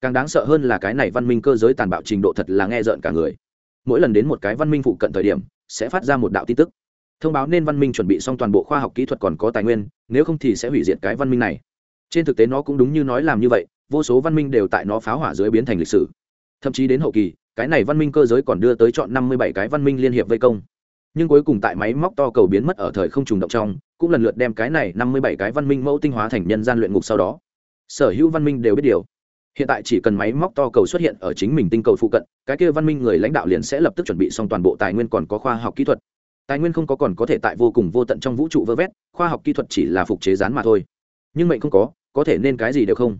Càng đáng sợ hơn là cái này văn minh cơ giới tàn bạo trình độ thật là nghe rợn cả người. Mỗi lần đến một cái văn minh phụ cận thời điểm, sẽ phát ra một đạo tin tức. Thông báo nên văn minh chuẩn bị xong toàn bộ khoa học kỹ thuật còn có tài nguyên, nếu không thì sẽ hủy diệt cái văn minh này. Trên thực tế nó cũng đúng như nói làm như vậy, vô số văn minh đều tại nó phá hỏa dưới biến thành lịch sử. Thậm chí đến hậu kỳ, cái này văn minh cơ giới còn đưa tới chọn năm mươi bảy cái văn minh liên hiệp vây công. Nhưng cuối cùng tại máy móc to cầu biến mất ở thời không trùng động trong cũng lần lượt đem cái này năm mươi bảy cái văn minh mẫu tinh hóa thành nhân gian luyện ngục sau đó. Sở hữu văn minh đều biết điều. Hiện tại chỉ cần máy móc to cầu xuất hiện ở chính mình tinh cầu phụ cận, cái kia văn minh người lãnh đạo liền sẽ lập tức chuẩn bị xong toàn bộ tài nguyên còn có khoa học kỹ thuật. Tài nguyên không có còn có thể tại vô cùng vô tận trong vũ trụ vơ vét, khoa học kỹ thuật chỉ là phục chế rán mà thôi. Nhưng mệnh không có có thể nên cái gì đều không.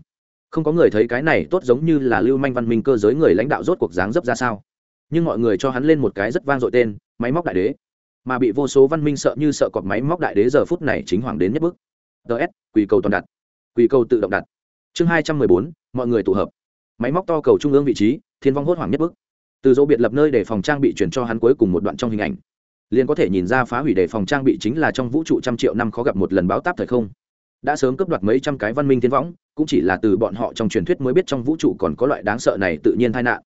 Không có người thấy cái này tốt giống như là lưu manh văn minh cơ giới người lãnh đạo rốt cuộc dáng dấp ra sao. Nhưng mọi người cho hắn lên một cái rất vang dội tên, máy móc đại đế mà bị vô số văn minh sợ như sợ cọp máy móc đại đế giờ phút này chính hoàng đến nhất bước. Ts quỳ cầu toàn đặt. Quỳ cầu tự động đặt. Chương hai trăm mười bốn, mọi người tụ hợp. Máy móc to cầu trung ương vị trí, thiên vong hốt hoảng nhất bước. từ dỗ biệt lập nơi để phòng trang bị chuyển cho hắn cuối cùng một đoạn trong hình ảnh. Liền có thể nhìn ra phá hủy đề phòng trang bị chính là trong vũ trụ trăm triệu năm khó gặp một lần báo táp thời không. Đã sớm cướp đoạt mấy trăm cái văn minh thiên võng cũng chỉ là từ bọn họ trong truyền thuyết mới biết trong vũ trụ còn có loại đáng sợ này tự nhiên tai nạn.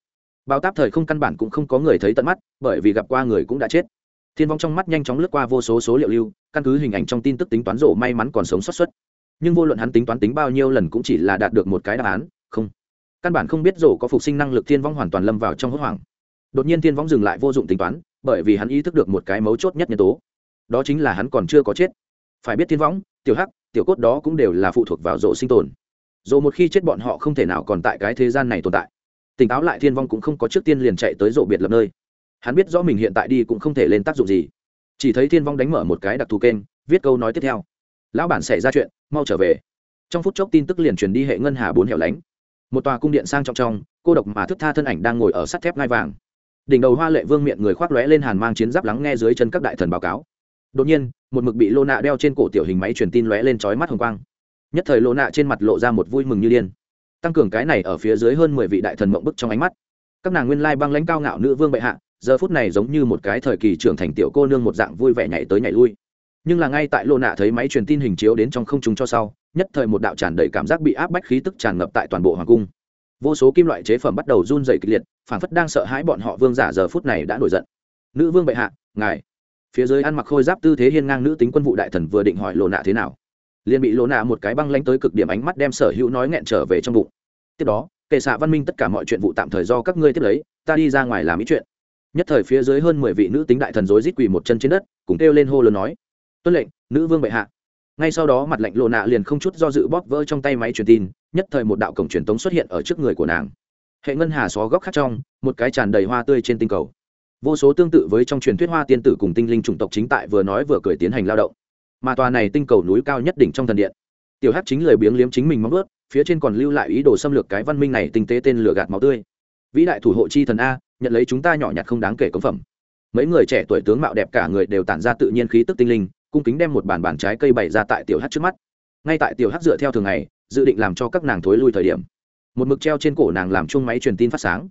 Báo táp thời không căn bản cũng không có người thấy tận mắt, bởi vì gặp qua người cũng đã chết thiên vong trong mắt nhanh chóng lướt qua vô số số liệu lưu căn cứ hình ảnh trong tin tức tính toán rổ may mắn còn sống sót xuất. Nhưng vô luận hắn tính toán tính bao nhiêu lần cũng chỉ là đạt được một cái đáp án không. Căn bản không biết rổ có phục sinh năng lực thiên vong hoàn toàn lâm vào trong hốt hoảng. Đột nhiên thiên vong dừng lại vô dụng tính toán bởi vì hắn ý thức được một cái mấu chốt nhất nhân tố. Đó chính là hắn còn chưa có chết. Phải biết thiên Vong, tiểu hắc tiểu cốt đó cũng đều là phụ thuộc vào rộ sinh tồn. Rộ một khi chết bọn họ không thể nào còn tại cái thế gian này tồn tại. Tỉnh táo lại thiên vong cũng không có trước tiên liền chạy tới rộ biệt lập nơi hắn biết rõ mình hiện tại đi cũng không thể lên tác dụng gì. Chỉ thấy thiên vong đánh mở một cái đặc thù kênh, viết câu nói tiếp theo. Lão bản xảy ra chuyện, mau trở về. Trong phút chốc tin tức liền truyền đi hệ ngân hà bốn hẻo lánh. Một tòa cung điện sang trọng trong, cô độc mà thức tha thân ảnh đang ngồi ở sắt thép ngai vàng. Đỉnh đầu hoa lệ vương miệng người khoác lóe lên hàn mang chiến giáp lắng nghe dưới chân các đại thần báo cáo. Đột nhiên, một mực bị lô nạ đeo trên cổ tiểu hình máy truyền tin lóe lên trói mắt hồng quang. Nhất thời lô nạ trên mặt lộ ra một vui mừng như điên. Tăng cường cái này ở phía dưới hơn mười vị đại thần mộng bức trong ánh mắt. Các nàng nguyên lai băng lãnh cao ngạo nữ vương bệ hạ giờ phút này giống như một cái thời kỳ trưởng thành tiểu cô nương một dạng vui vẻ nhảy tới nhảy lui. Nhưng là ngay tại lô nạ thấy máy truyền tin hình chiếu đến trong không trung cho sau, nhất thời một đạo tràn đầy cảm giác bị áp bách khí tức tràn ngập tại toàn bộ hoàng cung. Vô số kim loại chế phẩm bắt đầu run dày kịch liệt phản phất đang sợ hãi bọn họ vương giả giờ phút này đã nổi giận. Nữ vương bệ hạ, ngài. Phía dưới ăn mặc khôi giáp tư thế hiên ngang nữ tính quân vụ đại thần vừa định hỏi lộ nạ thế nào. Liền bị lộ nạ một cái băng lanh tới cực điểm ánh mắt đem sở hữu nói nghẹn trở về trong bụng. Tiếp đó, kệ xạ văn minh tất cả mọi chuyện vụ tạm thời do các ngươi tiếp lấy, ta đi ra ngoài làm ý chuyện nhất thời phía dưới hơn mười vị nữ tính đại thần rối rít quỳ một chân trên đất, cùng kêu lên hô lớn nói, tuân lệnh, nữ vương bệ hạ. Ngay sau đó mặt lạnh lộ nạ liền không chút do dự bóp vỡ trong tay máy truyền tin, nhất thời một đạo cổng truyền tống xuất hiện ở trước người của nàng. Hệ ngân hà xó góc khác trong, một cái tràn đầy hoa tươi trên tinh cầu. Vô số tương tự với trong truyền thuyết hoa tiên tử cùng tinh linh chủng tộc chính tại vừa nói vừa cười tiến hành lao động. Mà tòa này tinh cầu núi cao nhất đỉnh trong thần điện. Tiểu hát chính lời biếng liếm chính mình móng ướt phía trên còn lưu lại ý đồ xâm lược cái văn minh này tinh tế tên lửa gạt máu tươi. Vĩ đại thủ hộ chi thần a nhận lấy chúng ta nhỏ nhặt không đáng kể cống phẩm. Mấy người trẻ tuổi tướng mạo đẹp cả người đều tản ra tự nhiên khí tức tinh linh, cung kính đem một bàn bàn trái cây bày ra tại tiểu hát trước mắt. Ngay tại tiểu hát dựa theo thường ngày, dự định làm cho các nàng thối lui thời điểm, một mực treo trên cổ nàng làm chung máy truyền tin phát sáng.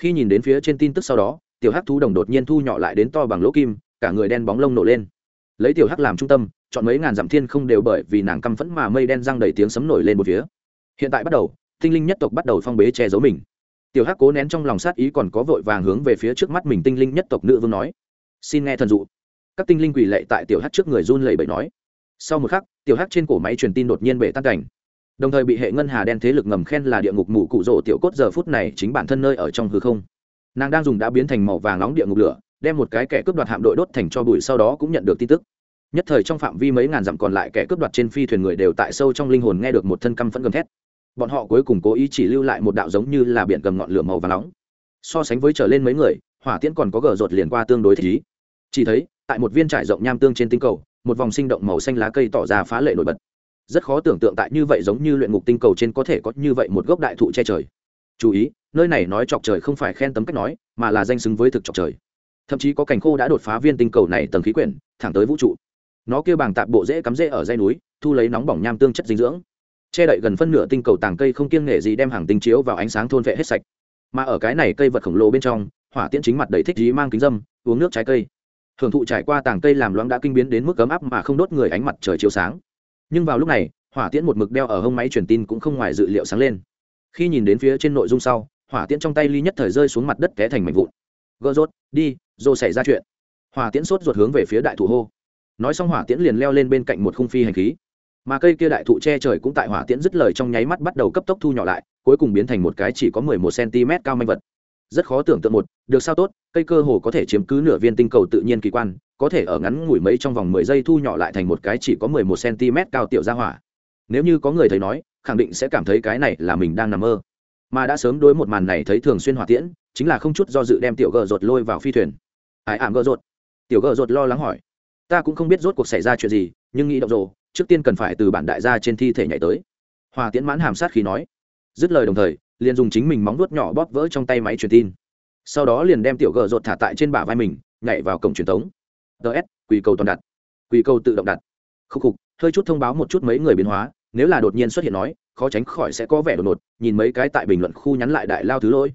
Khi nhìn đến phía trên tin tức sau đó, tiểu hắc thú đồng đột nhiên thu nhỏ lại đến to bằng lỗ kim, cả người đen bóng lông nổ lên. Lấy tiểu hắc làm trung tâm, chọn mấy ngàn dặm thiên không đều bởi vì nàng căm phẫn mà mây đen răng đầy tiếng sấm nổi lên một phía. Hiện tại bắt đầu, tinh linh nhất tộc bắt đầu phong bế che giấu mình tiểu hắc cố nén trong lòng sát ý còn có vội vàng hướng về phía trước mắt mình tinh linh nhất tộc nữ vương nói. Xin nghe thần dụ. Các tinh linh quỳ lệ tại tiểu hắc trước người run lẩy bẩy nói. Sau một khắc, tiểu hắc trên cổ máy truyền tin đột nhiên bể tan cảnh. Đồng thời bị hệ ngân hà đen thế lực ngầm khen là địa ngục mù cụ rỗ tiểu cốt giờ phút này chính bản thân nơi ở trong hư không. Nàng đang dùng đã biến thành màu vàng nóng địa ngục lửa, đem một cái kẻ cướp đoạt hạm đội đốt thành cho bụi sau đó cũng nhận được tin tức. Nhất thời trong phạm vi mấy ngàn dặm còn lại kẻ cướp đoạt trên phi thuyền người đều tại sâu trong linh hồn nghe được một thân căm phẫn gầm thét bọn họ cuối cùng cố ý chỉ lưu lại một đạo giống như là biển gầm ngọn lửa màu và nóng. So sánh với trở lên mấy người, hỏa tiễn còn có gờ rột liền qua tương đối thích ý. Chỉ thấy, tại một viên trải rộng nham tương trên tinh cầu, một vòng sinh động màu xanh lá cây tỏ ra phá lệ nổi bật. Rất khó tưởng tượng tại như vậy giống như luyện ngục tinh cầu trên có thể có như vậy một gốc đại thụ che trời. Chú ý, nơi này nói chọc trời không phải khen tấm cách nói, mà là danh xứng với thực chọc trời. Thậm chí có cảnh khô đã đột phá viên tinh cầu này tầng khí quyển, thẳng tới vũ trụ. Nó kêu bằng tạp bộ dễ cắm dễ ở dây núi, thu lấy nóng bỏng nham tương chất dinh dưỡng che đậy gần phân nửa tinh cầu tàng cây không kiêng nghệ gì đem hàng tinh chiếu vào ánh sáng thôn vệ hết sạch. Mà ở cái này cây vật khổng lồ bên trong, hỏa tiễn chính mặt đầy thích dí mang kính dâm, uống nước trái cây. Hưởng thụ trải qua tàng cây làm loãng đã kinh biến đến mức ấm áp mà không đốt người ánh mặt trời chiếu sáng. Nhưng vào lúc này, hỏa tiễn một mực đeo ở hông máy truyền tin cũng không ngoài dự liệu sáng lên. Khi nhìn đến phía trên nội dung sau, hỏa tiễn trong tay ly nhất thời rơi xuống mặt đất té thành mảnh vụn. Gỡ rốt, đi rồi xảy ra chuyện. Hỏa tiễn sốt ruột hướng về phía đại thủ hô. Nói xong hỏa tiễn liền leo lên bên cạnh một khung phi hành khí mà cây kia đại thụ che trời cũng tại hỏa tiễn dứt lời trong nháy mắt bắt đầu cấp tốc thu nhỏ lại, cuối cùng biến thành một cái chỉ có mười một cm cao manh vật. Rất khó tưởng tượng một, được sao tốt, cây cơ hồ có thể chiếm cứ nửa viên tinh cầu tự nhiên kỳ quan, có thể ở ngắn ngủi mấy trong vòng mười giây thu nhỏ lại thành một cái chỉ có mười một cm cao tiểu gia hỏa. Nếu như có người thấy nói, khẳng định sẽ cảm thấy cái này là mình đang nằm mơ. Mà đã sớm đối một màn này thấy thường xuyên hỏa tiễn, chính là không chút do dự đem tiểu gờ rột lôi vào phi thuyền. Ải ảm gờ rột tiểu gờ rột lo lắng hỏi. Ta cũng không biết rốt cuộc xảy ra chuyện gì, nhưng nghĩ động rồ trước tiên cần phải từ bản đại gia trên thi thể nhảy tới. Hòa tiễn mãn hàm sát khi nói. Dứt lời đồng thời, liền dùng chính mình móng vuốt nhỏ bóp vỡ trong tay máy truyền tin. Sau đó liền đem tiểu gờ rột thả tại trên bả vai mình, nhảy vào cổng truyền thống. Ts quỳ cầu toàn đặt. Quỳ cầu tự động đặt. Khúc khục, hơi chút thông báo một chút mấy người biến hóa, nếu là đột nhiên xuất hiện nói, khó tránh khỏi sẽ có vẻ đột ngột, nhìn mấy cái tại bình luận khu nhắn lại đại lao thứ lỗi.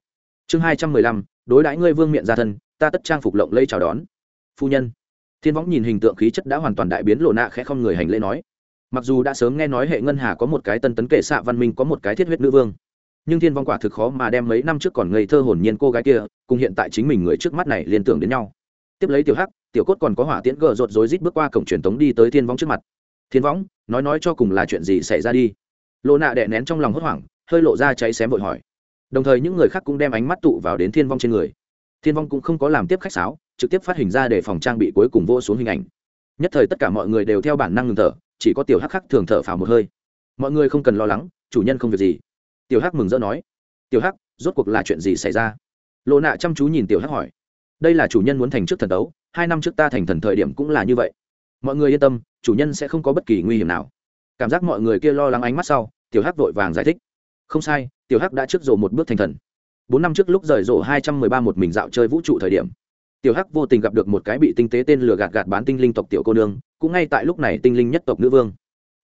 Chương hai trăm mười lăm, đối đãi ngươi vương miện gia thân, ta tất trang phục lộng lây chào đón. Phu nhân. Thiên võng nhìn hình tượng khí chất đã hoàn toàn đại biến lộ nạ khẽ không người hành lễ nói mặc dù đã sớm nghe nói hệ ngân hà có một cái tân tấn kệ xạ văn minh, có một cái thiết huyết nữ vương, nhưng thiên vong quả thực khó mà đem mấy năm trước còn ngây thơ hồn nhiên cô gái kia, cùng hiện tại chính mình người trước mắt này liên tưởng đến nhau. Tiếp lấy tiểu hắc, tiểu cốt còn có hỏa tiễn gờ rột rối rít bước qua cổng truyền tống đi tới thiên vong trước mặt. Thiên võng nói nói cho cùng là chuyện gì xảy ra đi? Lộ nạ đè nén trong lòng hốt hoảng, hơi lộ ra cháy xém vội hỏi. Đồng thời những người khác cũng đem ánh mắt tụ vào đến thiên vong trên người. Thiên vong cũng không có làm tiếp khách sáo, trực tiếp phát hình ra để phòng trang bị cuối cùng vô xuống hình ảnh. Nhất thời tất cả mọi người đều theo bản năng ngừng thở chỉ có tiểu hắc khắc thường thở phào một hơi. Mọi người không cần lo lắng, chủ nhân không việc gì. Tiểu hắc mừng rỡ nói. Tiểu hắc, rốt cuộc là chuyện gì xảy ra? Lộ nạ chăm chú nhìn tiểu hắc hỏi. Đây là chủ nhân muốn thành trước thần đấu hai năm trước ta thành thần thời điểm cũng là như vậy. Mọi người yên tâm, chủ nhân sẽ không có bất kỳ nguy hiểm nào. Cảm giác mọi người kia lo lắng ánh mắt sau, tiểu hắc vội vàng giải thích. Không sai, tiểu hắc đã trước rổ một bước thành thần. Bốn năm trước lúc rời rổ hai trăm mười ba một mình dạo chơi vũ trụ thời điểm tiểu hắc vô tình gặp được một cái bị tinh tế tên lừa gạt gạt bán tinh linh tộc tiểu cô nương, cũng ngay tại lúc này tinh linh nhất tộc nữ vương.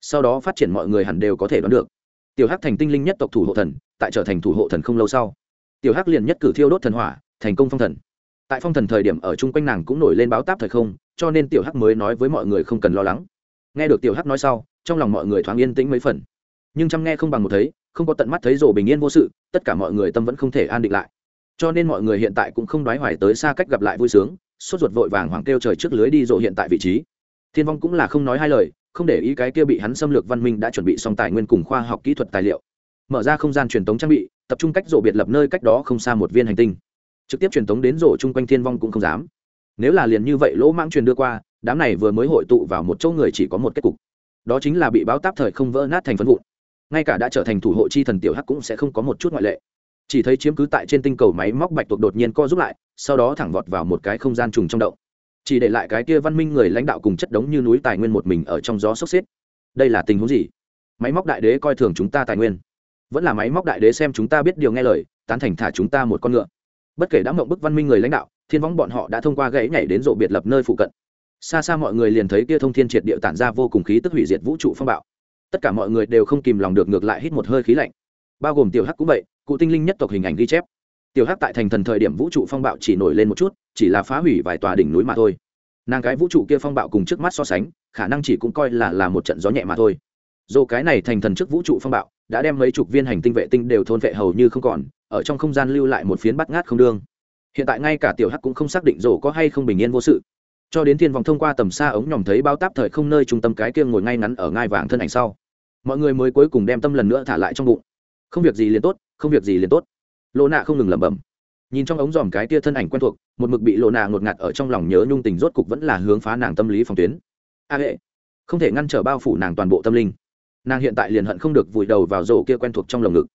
Sau đó phát triển mọi người hẳn đều có thể đoán được. Tiểu hắc thành tinh linh nhất tộc thủ hộ thần, tại trở thành thủ hộ thần không lâu sau, tiểu hắc liền nhất cử thiêu đốt thần hỏa, thành công phong thần. Tại phong thần thời điểm ở chung quanh nàng cũng nổi lên báo táp thời không, cho nên tiểu hắc mới nói với mọi người không cần lo lắng. Nghe được tiểu hắc nói sau, trong lòng mọi người thoáng yên tĩnh mấy phần. Nhưng chăm nghe không bằng một thấy, không có tận mắt thấy rổ bình yên vô sự, tất cả mọi người tâm vẫn không thể an định lại cho nên mọi người hiện tại cũng không đoái hoài tới xa cách gặp lại vui sướng, sốt ruột vội vàng hoàng kêu trời trước lưới đi rộ hiện tại vị trí. Thiên vong cũng là không nói hai lời, không để ý cái kia bị hắn xâm lược văn minh đã chuẩn bị xong tài nguyên cùng khoa học kỹ thuật tài liệu. Mở ra không gian truyền tống trang bị, tập trung cách rộ biệt lập nơi cách đó không xa một viên hành tinh. Trực tiếp truyền tống đến rộ chung quanh thiên vong cũng không dám. Nếu là liền như vậy lỗ mãng truyền đưa qua, đám này vừa mới hội tụ vào một chỗ người chỉ có một kết cục. Đó chính là bị báo táp thời không vỡ nát thành phân vụn. Ngay cả đã trở thành thủ hộ chi thần tiểu hắc cũng sẽ không có một chút ngoại lệ chỉ thấy chiếm cứ tại trên tinh cầu máy móc bạch tuộc đột nhiên co rút lại, sau đó thẳng vọt vào một cái không gian trùng trong động. Chỉ để lại cái kia văn minh người lãnh đạo cùng chất đống như núi tài nguyên một mình ở trong gió sốc xếp. Đây là tình huống gì? Máy móc đại đế coi thường chúng ta tài nguyên. Vẫn là máy móc đại đế xem chúng ta biết điều nghe lời, tán thành thả chúng ta một con ngựa. Bất kể đã mộng bức văn minh người lãnh đạo, thiên võng bọn họ đã thông qua gãy nhảy đến rộ biệt lập nơi phụ cận. Xa xa mọi người liền thấy kia thông thiên triệt địa tản ra vô cùng khí tức hủy diệt vũ trụ phong bạo. Tất cả mọi người đều không kìm lòng được ngược lại hít một hơi khí lạnh. Bao gồm tiểu hắc cũng vậy cụ tinh linh nhất tộc hình ảnh ghi chép. Tiểu hắc tại thành thần thời điểm vũ trụ phong bạo chỉ nổi lên một chút, chỉ là phá hủy vài tòa đỉnh núi mà thôi. Nàng cái vũ trụ kia phong bạo cùng trước mắt so sánh, khả năng chỉ cũng coi là là một trận gió nhẹ mà thôi. Dù cái này thành thần trước vũ trụ phong bạo, đã đem mấy chục viên hành tinh vệ tinh đều thôn vệ hầu như không còn, ở trong không gian lưu lại một phiến bắt ngát không đương hiện tại ngay cả tiểu hắc cũng không xác định rổ có hay không bình yên vô sự. Cho đến thiên vòng thông qua tầm xa ống nhòm thấy bao táp thời không nơi trung tâm cái kia ngồi ngay ngắn ở ngai vàng thân ảnh sau. Mọi người mới cuối cùng đem tâm lần nữa thả lại trong bụng không việc gì liền tốt, không việc gì liền tốt. Lộ nạ không ngừng lẩm bẩm. Nhìn trong ống dòm cái tia thân ảnh quen thuộc, một mực bị lộ nạ ngột ngạt ở trong lòng nhớ nhung tình rốt cục vẫn là hướng phá nàng tâm lý phòng tuyến. A hệ. Không thể ngăn trở bao phủ nàng toàn bộ tâm linh. Nàng hiện tại liền hận không được vùi đầu vào rổ kia quen thuộc trong lồng ngực.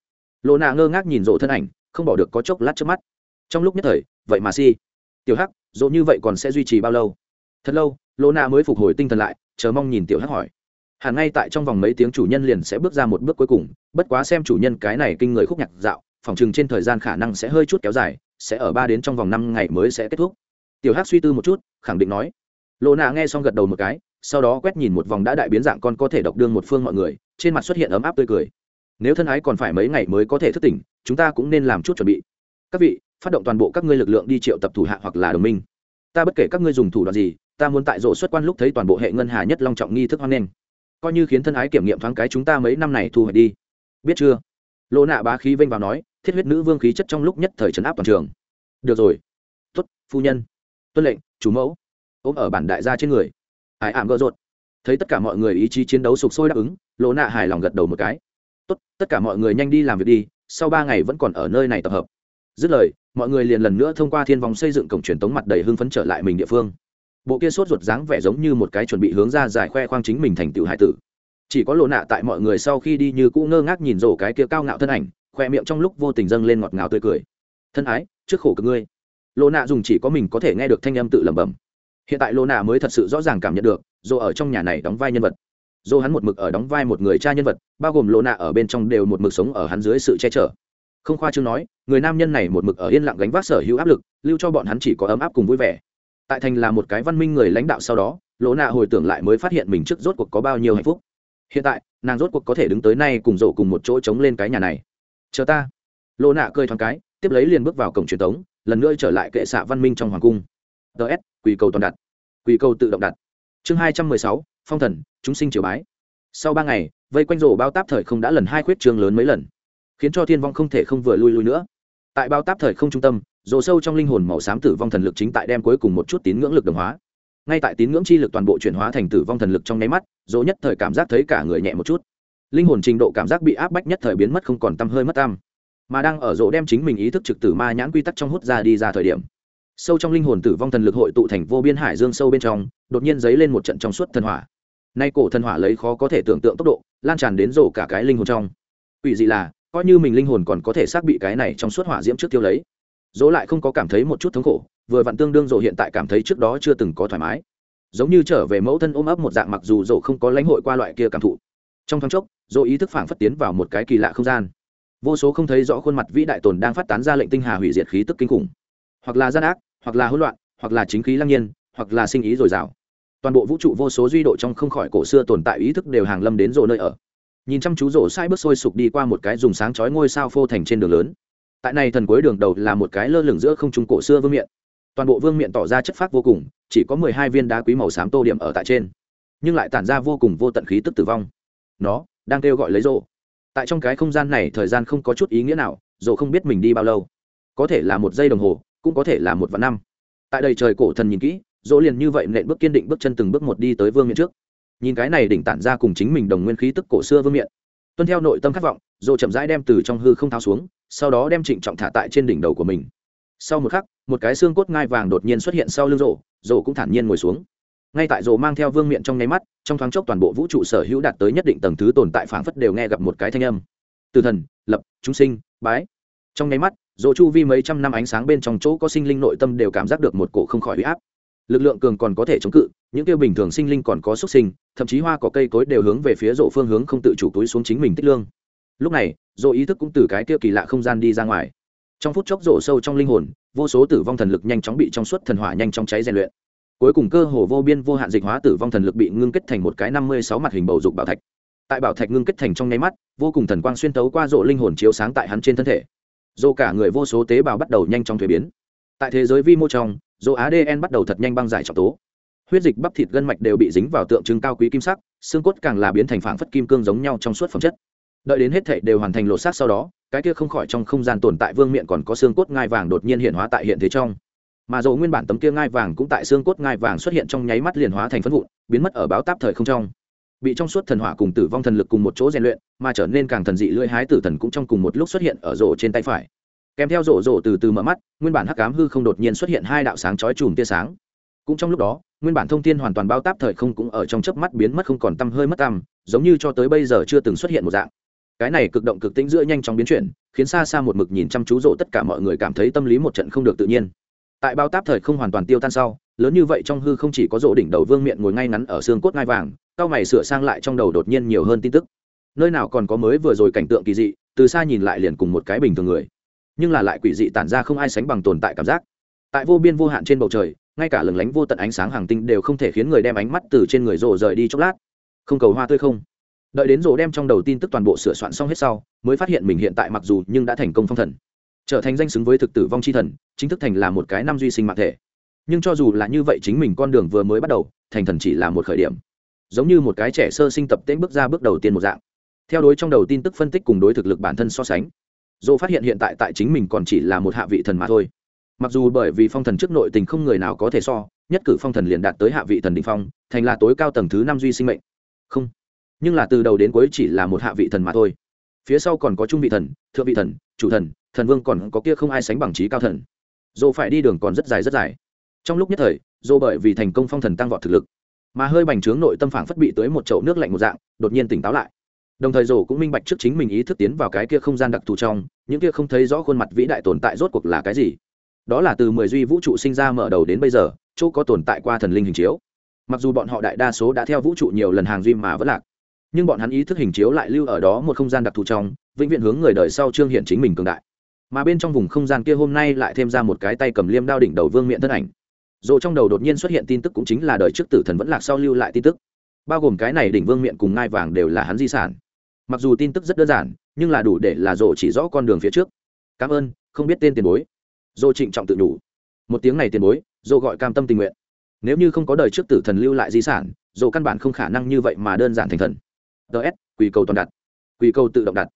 Lộ nạ ngơ ngác nhìn rổ thân ảnh, không bỏ được có chốc lát trước mắt. Trong lúc nhất thời, vậy mà si. Tiểu hắc, rổ như vậy còn sẽ duy trì bao lâu? Thật lâu lộ nạ mới phục hồi tinh thần lại, chờ mong nhìn tiểu hắc hỏi hẳn ngay tại trong vòng mấy tiếng chủ nhân liền sẽ bước ra một bước cuối cùng, bất quá xem chủ nhân cái này kinh người khúc nhạc dạo, phòng chừng trên thời gian khả năng sẽ hơi chút kéo dài, sẽ ở ba đến trong vòng năm ngày mới sẽ kết thúc. Tiểu hắc suy tư một chút, khẳng định nói. Lộ nạ nghe xong gật đầu một cái, sau đó quét nhìn một vòng đã đại biến dạng con có thể độc đương một phương mọi người, trên mặt xuất hiện ấm áp tươi cười. Nếu thân ái còn phải mấy ngày mới có thể thức tỉnh, chúng ta cũng nên làm chút chuẩn bị. Các vị, phát động toàn bộ các ngươi lực lượng đi triệu tập thủ hạ hoặc là đồng minh. Ta bất kể các ngươi dùng thủ đoạn gì, ta muốn tại rộ xuất quan lúc thấy toàn bộ hệ ngân hà nhất long trọng nghi thức hoan nghênh coi như khiến thân ái kiểm nghiệm thoáng cái chúng ta mấy năm này thu hồi đi. Biết chưa? Lộ nạ bá khí vênh vào nói, thiết huyết nữ vương khí chất trong lúc nhất thời trấn áp toàn trường. Được rồi. Tuất phu nhân. Tuân lệnh, chủ mẫu. Ôm ở bản đại gia trên người. Ải ảm gỡ rột. Thấy tất cả mọi người ý chí chiến đấu sục sôi đáp ứng lộ nạ hài lòng gật đầu một cái. Tốt, tất cả mọi người nhanh đi làm việc đi, sau ba ngày vẫn còn ở nơi này tập hợp. Dứt lời, mọi người liền lần nữa thông qua thiên vòng xây dựng cổng truyền tống mặt đầy hưng phấn trở lại mình địa phương bộ kia sốt ruột dáng vẻ giống như một cái chuẩn bị hướng ra giải khoe khoang chính mình thành tựu hải tử. Chỉ có lộ nạ tại mọi người sau khi đi như cũ ngơ ngác nhìn rổ cái kia cao ngạo thân ảnh, khoe miệng trong lúc vô tình dâng lên ngọt ngào tươi cười. Thân ái, trước khổ cực ngươi. Lộ nạ dùng chỉ có mình có thể nghe được thanh âm tự lẩm bẩm. Hiện tại lộ nạ mới thật sự rõ ràng cảm nhận được dồ ở trong nhà này đóng vai nhân vật. Dồ hắn một mực ở đóng vai một người cha nhân vật, bao gồm lộ nạ ở bên trong đều một mực sống ở hắn dưới sự che chở. Không khoa chương nói, người nam nhân này một mực ở yên lặng gánh vác sở hữu áp lực, lưu cho bọn hắn chỉ có ấm áp cùng vui vẻ tại thành là một cái văn minh người lãnh đạo sau đó, Lỗ nạ hồi tưởng lại mới phát hiện mình trước rốt cuộc có bao nhiêu hạnh phúc. Hiện tại, nàng rốt cuộc có thể đứng tới nay cùng rổ cùng một chỗ chống lên cái nhà này. Chờ ta. Lỗ nạ cười thoáng cái, tiếp lấy liền bước vào cổng truyền thống lần nữa trở lại kệ xạ văn minh trong hoàng cung. Ts quỳ cầu toàn đặt. Quỳ cầu tự động đặt. Chương hai trăm mười sáu, phong thần, chúng sinh triều bái. Sau ba ngày, vây quanh rổ bao táp thời không đã lần hai khuyết trường lớn mấy lần, khiến cho thiên vong không thể không vừa lui lui nữa tại bao táp thời không trung tâm rổ sâu trong linh hồn màu xám tử vong thần lực chính tại đem cuối cùng một chút tín ngưỡng lực đồng hóa. Ngay tại tín ngưỡng chi lực toàn bộ chuyển hóa thành tử vong thần lực trong nháy mắt rổ nhất thời cảm giác thấy cả người nhẹ một chút. Linh hồn trình độ cảm giác bị áp bách nhất thời biến mất không còn tăm hơi mất tam mà đang ở rộ đem chính mình ý thức trực tử ma nhãn quy tắc trong hút ra đi ra thời điểm, sâu trong linh hồn tử vong thần lực hội tụ thành vô biên hải dương sâu bên trong, đột nhiên dấy lên một trận trong suốt thần hỏa. Nay cổ thần hỏa lấy khó có thể tưởng tượng tốc độ, lan tràn đến rổ cả cái linh hồn trong. Ủy dị là coi như mình linh hồn còn có thể xác bị cái này trong suốt hỏa diễm trước tiêu lấy. Dỗ lại không có cảm thấy một chút thống khổ, vừa vặn tương đương dỗ hiện tại cảm thấy trước đó chưa từng có thoải mái. Giống như trở về mẫu thân ôm ấp một dạng mặc dù dỗ không có lãnh hội qua loại kia cảm thụ. Trong thoáng chốc, dỗ ý thức phảng phất tiến vào một cái kỳ lạ không gian. Vô số không thấy rõ khuôn mặt vĩ đại tồn đang phát tán ra lệnh tinh hà hủy diệt khí tức kinh khủng. Hoặc là gian ác, hoặc là hỗn loạn, hoặc là chính khí lăng nhiên, hoặc là sinh ý dồi dào. Toàn bộ vũ trụ vô số duy độ trong không khỏi cổ xưa tồn tại ý thức đều hàng lâm đến rộ nơi ở nhìn chăm chú rổ sai bước sôi sục đi qua một cái dùng sáng chói ngôi sao phô thành trên đường lớn. Tại này thần cuối đường đầu là một cái lơ lửng giữa không trung cổ xưa vương miện. Toàn bộ vương miện tỏ ra chất phác vô cùng, chỉ có mười hai viên đá quý màu xám tô điểm ở tại trên. Nhưng lại tản ra vô cùng vô tận khí tức tử vong. Nó đang kêu gọi lấy rộ tại trong cái không gian này thời gian không có chút ý nghĩa nào rộ không biết mình đi bao lâu. Có thể là một giây đồng hồ, cũng có thể là một vạn năm. Tại đây trời cổ thần nhìn kỹ rộ liền như vậy nện bước kiên định bước chân từng bước một đi tới vương miện trước nhìn cái này đỉnh tản ra cùng chính mình đồng nguyên khí tức cổ xưa vương miện. Tuân theo nội tâm khát vọng dồ chậm rãi đem từ trong hư không thao xuống, sau đó đem trịnh trọng thả tại trên đỉnh đầu của mình. Sau một khắc, một cái xương cốt ngai vàng đột nhiên xuất hiện sau lưng rộ rộ cũng thản nhiên ngồi xuống. Ngay tại rộ mang theo vương miện trong nháy mắt, trong thoáng chốc toàn bộ vũ trụ sở hữu đạt tới nhất định tầng thứ tồn tại phảng phất đều nghe gặp một cái thanh âm. Từ thần, lập, chúng sinh, bái. Trong nháy mắt rộ chu vi mấy trăm năm ánh sáng bên trong chỗ có sinh linh nội tâm đều cảm giác được một cổ không khỏi huy áp lực lượng cường còn có thể chống cự, những tiêu bình thường sinh linh còn có xuất sinh, thậm chí hoa có cây cối đều hướng về phía rộ phương hướng không tự chủ túi xuống chính mình tích lương. Lúc này, rộ ý thức cũng từ cái tiêu kỳ lạ không gian đi ra ngoài. Trong phút chốc rộ sâu trong linh hồn, vô số tử vong thần lực nhanh chóng bị trong suốt thần hỏa nhanh chóng cháy rèn luyện. Cuối cùng cơ hồ vô biên vô hạn dịch hóa tử vong thần lực bị ngưng kết thành một cái năm mươi sáu mặt hình bầu dục bảo thạch. Tại bảo thạch ngưng kết thành trong nháy mắt, vô cùng thần quang xuyên tấu qua rộ linh hồn chiếu sáng tại hắn trên thân thể. Rộ cả người vô số tế bào bắt đầu nhanh chóng thuế biến. Tại thế giới vi mô trong dỗ adn bắt đầu thật nhanh băng giải trọng tố. Huyết dịch bắp thịt gân mạch đều bị dính vào tượng trưng cao quý kim sắc, xương cốt càng là biến thành phảng phất kim cương giống nhau trong suốt phẩm chất. Đợi đến hết thệ đều hoàn thành lột xác sau đó, cái kia không khỏi trong không gian tồn tại vương miện còn có xương cốt ngai vàng đột nhiên hiện hóa tại hiện thế trong. Mà dầu nguyên bản tấm kia ngai vàng cũng tại xương cốt ngai vàng xuất hiện trong nháy mắt liền hóa thành phân vụn, biến mất ở báo táp thời không trong. Bị trong suốt thần hỏa cùng tử vong thần lực cùng một chỗ rèn luyện, mà trở nên càng thần dị lưỡi hái tử thần cũng trong cùng một lúc xuất hiện ở rổ trên tay phải kèm theo rổ rổ từ từ mở mắt, nguyên bản hắc cám hư không đột nhiên xuất hiện hai đạo sáng chói chùm tia sáng. Cũng trong lúc đó, nguyên bản thông tin hoàn toàn bao táp thời không cũng ở trong chớp mắt biến mất không còn tăm hơi mất tăm, giống như cho tới bây giờ chưa từng xuất hiện một dạng. Cái này cực động cực tĩnh giữa nhanh chóng biến chuyển, khiến xa xa một mực nhìn chăm chú rộ tất cả mọi người cảm thấy tâm lý một trận không được tự nhiên. Tại bao táp thời không hoàn toàn tiêu tan sau, lớn như vậy trong hư không chỉ có rộ đỉnh đầu vương miệng ngồi ngay ngắn ở xương cốt ngai vàng, cao mày sửa sang lại trong đầu đột nhiên nhiều hơn tin tức. Nơi nào còn có mới vừa rồi cảnh tượng kỳ dị, từ xa nhìn lại liền cùng một cái bình thường người nhưng là lại quỷ dị tản ra không ai sánh bằng tồn tại cảm giác. Tại vô biên vô hạn trên bầu trời, ngay cả lừng lánh vô tận ánh sáng hàng tinh đều không thể khiến người đem ánh mắt từ trên người rồ rời đi chốc lát. Không cầu hoa tươi không? Đợi đến rồ đem trong đầu tin tức toàn bộ sửa soạn xong hết sau, mới phát hiện mình hiện tại mặc dù nhưng đã thành công phong thần, trở thành danh xứng với thực tử vong c h i thần, chính thức thành là một cái năm duy sinh mạng thể. Nhưng cho dù là như vậy chính mình con đường vừa mới bắt đầu, thành thần chỉ là một khởi điểm. Giống như một cái trẻ sơ sinh tập tễnh bước ra bước đầu tiên một dạng. Theo đối trong đầu tin tức phân tích cùng đối thực lực bản thân so sánh dô phát hiện hiện tại tại chính mình còn chỉ là một hạ vị thần mà thôi. Mặc dù bởi vì phong thần trước nội tình không người nào có thể so, nhất cử phong thần liền đạt tới hạ vị thần định phong, thành là tối cao tầng thứ năm duy sinh mệnh. Không. Nhưng là từ đầu đến cuối chỉ là một hạ vị thần mà thôi. Phía sau còn có trung vị thần, thượng vị thần, chủ thần thần vương còn có kia không ai sánh bằng trí cao thần. Dồ phải đi đường còn rất dài rất dài. Trong lúc nhất thời dồ bởi vì thành công phong thần tăng vọt thực lực, mà hơi bành trướng nội tâm phản phất bị tới một chậu nước lạnh một dạng, đột nhiên tỉnh táo lại đồng thời rổ cũng minh bạch trước chính mình ý thức tiến vào cái kia không gian đặc thù trong, những kia không thấy rõ khuôn mặt vĩ đại tồn tại rốt cuộc là cái gì. Đó là từ mười duy vũ trụ sinh ra mở đầu đến bây giờ, chỗ có tồn tại qua thần linh hình chiếu. Mặc dù bọn họ đại đa số đã theo vũ trụ nhiều lần hàng duy mà vẫn lạc, nhưng bọn hắn ý thức hình chiếu lại lưu ở đó một không gian đặc thù trong, vĩnh viễn hướng người đời sau trương hiện chính mình cường đại. Mà bên trong vùng không gian kia hôm nay lại thêm ra một cái tay cầm liêm đao đỉnh đầu vương miện thân ảnh. Rồi trong đầu đột nhiên xuất hiện tin tức cũng chính là đời trước tử thần vẫn lạc sau lưu lại tin tức. Bao gồm cái này đỉnh vương miện cùng ngai vàng đều là hắn di sản mặc dù tin tức rất đơn giản, nhưng là đủ để là rộ chỉ rõ con đường phía trước. Cảm ơn, không biết tên tiền bối. Dô trịnh trọng tự đủ một tiếng này tiền bối dô gọi cam tâm tình nguyện. Nếu như không có đời trước tử thần lưu lại di sản dô căn bản không khả năng như vậy mà đơn giản thành thần. Ts quỳ cầu toàn đặt. Quỳ cầu tự động đặt.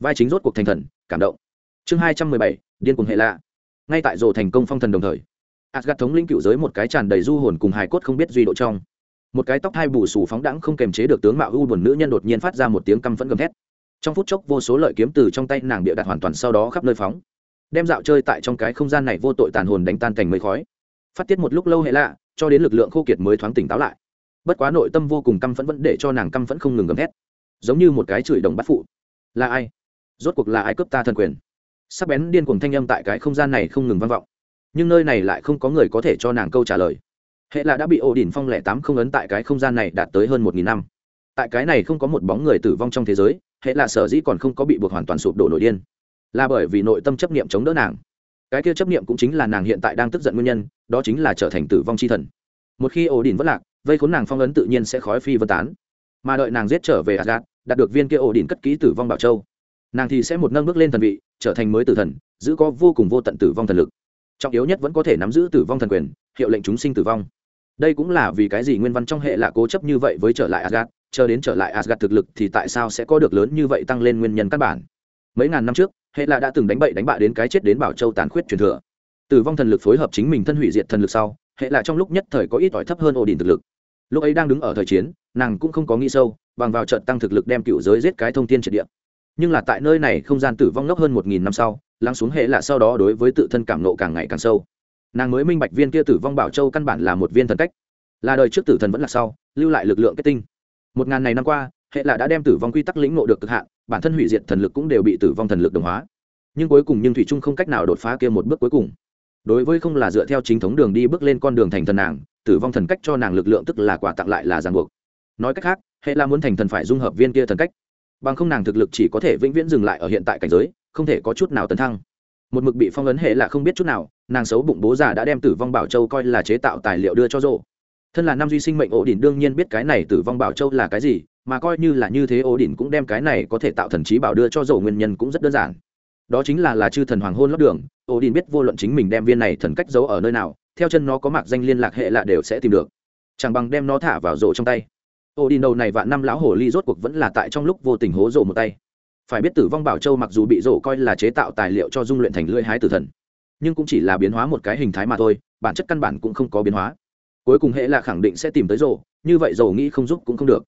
Vai chính rốt cuộc thành thần, cảm động. Chương hai trăm mười bảy, điên cuồng hệ lạ. Ngay tại dô thành công phong thần đồng thời asgad thống lĩnh cựu giới một cái tràn đầy du hồn cùng hài cốt không biết duy độ trong một cái tóc hai bù sù phóng đãng không kềm chế được tướng mạo u buồn nữ nhân đột nhiên phát ra một tiếng căm phẫn gầm thét. Trong phút chốc vô số lợi kiếm từ trong tay nàng bịa đặt hoàn toàn sau đó khắp nơi phóng. Đem dạo chơi tại trong cái không gian này vô tội tàn hồn đánh tan thành mây khói. Phát tiết một lúc lâu hệ lạ, cho đến lực lượng khô kiệt mới thoáng tỉnh táo lại. Bất quá nội tâm vô cùng căm phẫn vẫn để cho nàng căm phẫn không ngừng gầm thét. Giống như một cái chửi đồng bắt phụ. Là ai? Rốt cuộc là ai cướp ta thần quyền? Sắc bén điên cuồng thanh âm tại cái không gian này không ngừng vang vọng. Nhưng nơi này lại không có người có thể cho nàng câu trả lời hệ là đã bị ổ đỉnh phong lẻ tám không ấn tại cái không gian này đạt tới hơn một nghìn năm. Tại cái này không có một bóng người tử vong trong thế giới, hệ là sở dĩ còn không có bị buộc hoàn toàn sụp đổ nổi điên. Là bởi vì nội tâm chấp niệm chống đỡ nàng. Cái kia chấp niệm cũng chính là nàng hiện tại đang tức giận nguyên nhân, đó chính là trở thành tử vong c h i thần. Một khi ổ đỉnh vất lạc, vây khốn nàng phong ấn tự nhiên sẽ khói phi vân tán. Mà đợi nàng giết trở về asgad đạt được viên kia ổ đỉnh cất kỹ tử vong bảo châu, nàng thì sẽ một nâng bước lên thần vị, trở thành mới tử thần, giữ có vô cùng vô tận tử vong thần lực. Trọng yếu nhất vẫn có thể nắm giữ tử vong thần quyền hiệu lệnh chúng sinh tử vong. Đây cũng là vì cái gì nguyên văn trong hệ là cố chấp như vậy với trở lại asgad chờ đến trở lại asgad thực lực thì tại sao sẽ có được lớn như vậy tăng lên nguyên nhân căn bản? Mấy ngàn năm trước, hệ là đã từng đánh bậy đánh bạ đến cái chết đến bảo châu tàn khuyết truyền thừa. Tử vong thần lực phối hợp chính mình thân hủy diệt thần lực sau, hệ là trong lúc nhất thời có ít ỏi thấp hơn ổ đỉnh thực lực. Lúc ấy đang đứng ở thời chiến, nàng cũng không có nghĩ sâu, bằng vào trận tăng thực lực đem cựu giới giết cái thông tin triệt địa. Nhưng là tại nơi này không gian tử vong ngốc hơn một nghìn năm sau, lắng xuống hệ là sau đó đối với tự thân cảm nộ càng ngày càng sâu nàng mới minh bạch viên kia tử vong bảo châu căn bản là một viên thần cách. Là đời trước tử thần vẫn là sau, lưu lại lực lượng kết tinh. Một ngàn này năm qua, hệ là đã đem tử vong quy tắc lĩnh ngộ được cực hạn, bản thân hủy diệt thần lực cũng đều bị tử vong thần lực đồng hóa. Nhưng cuối cùng nhưng thủy trung không cách nào đột phá kia một bước cuối cùng. Đối với không là dựa theo chính thống đường đi bước lên con đường thành thần nàng, tử vong thần cách cho nàng lực lượng tức là quà tặng lại là ràng buộc. Nói cách khác, hệ là muốn thành thần phải dung hợp viên kia thần cách. Bằng không nàng thực lực chỉ có thể vĩnh viễn dừng lại ở hiện tại cảnh giới, không thể có chút nào tấn thăng một mực bị phong ấn hệ là không biết chút nào, nàng xấu bụng bố già đã đem tử vong bảo châu coi là chế tạo tài liệu đưa cho rộ thân là năm duy sinh mệnh ổ đỉnh đương nhiên biết cái này tử vong bảo châu là cái gì, mà coi như là như thế ổ đỉnh cũng đem cái này có thể tạo thần trí bảo đưa cho rộ nguyên nhân cũng rất đơn giản. Đó chính là là chư thần hoàng hôn lót đường ổ đỉnh biết vô luận chính mình đem viên này thần cách giấu ở nơi nào, theo chân nó có mạc danh liên lạc hệ là đều sẽ tìm được. Chẳng bằng đem nó thả vào rộ trong tay. Ổ đỉnh đầu này vạn năm lão hồ ly rốt cuộc vẫn là tại trong lúc vô tình hố rộ một tay phải biết tử vong bảo châu mặc dù bị rổ coi là chế tạo tài liệu cho dung luyện thành lưỡi hái tử thần, nhưng cũng chỉ là biến hóa một cái hình thái mà thôi, bản chất căn bản cũng không có biến hóa. Cuối cùng hệ là khẳng định sẽ tìm tới rổ, như vậy rổ nghĩ không giúp cũng không được.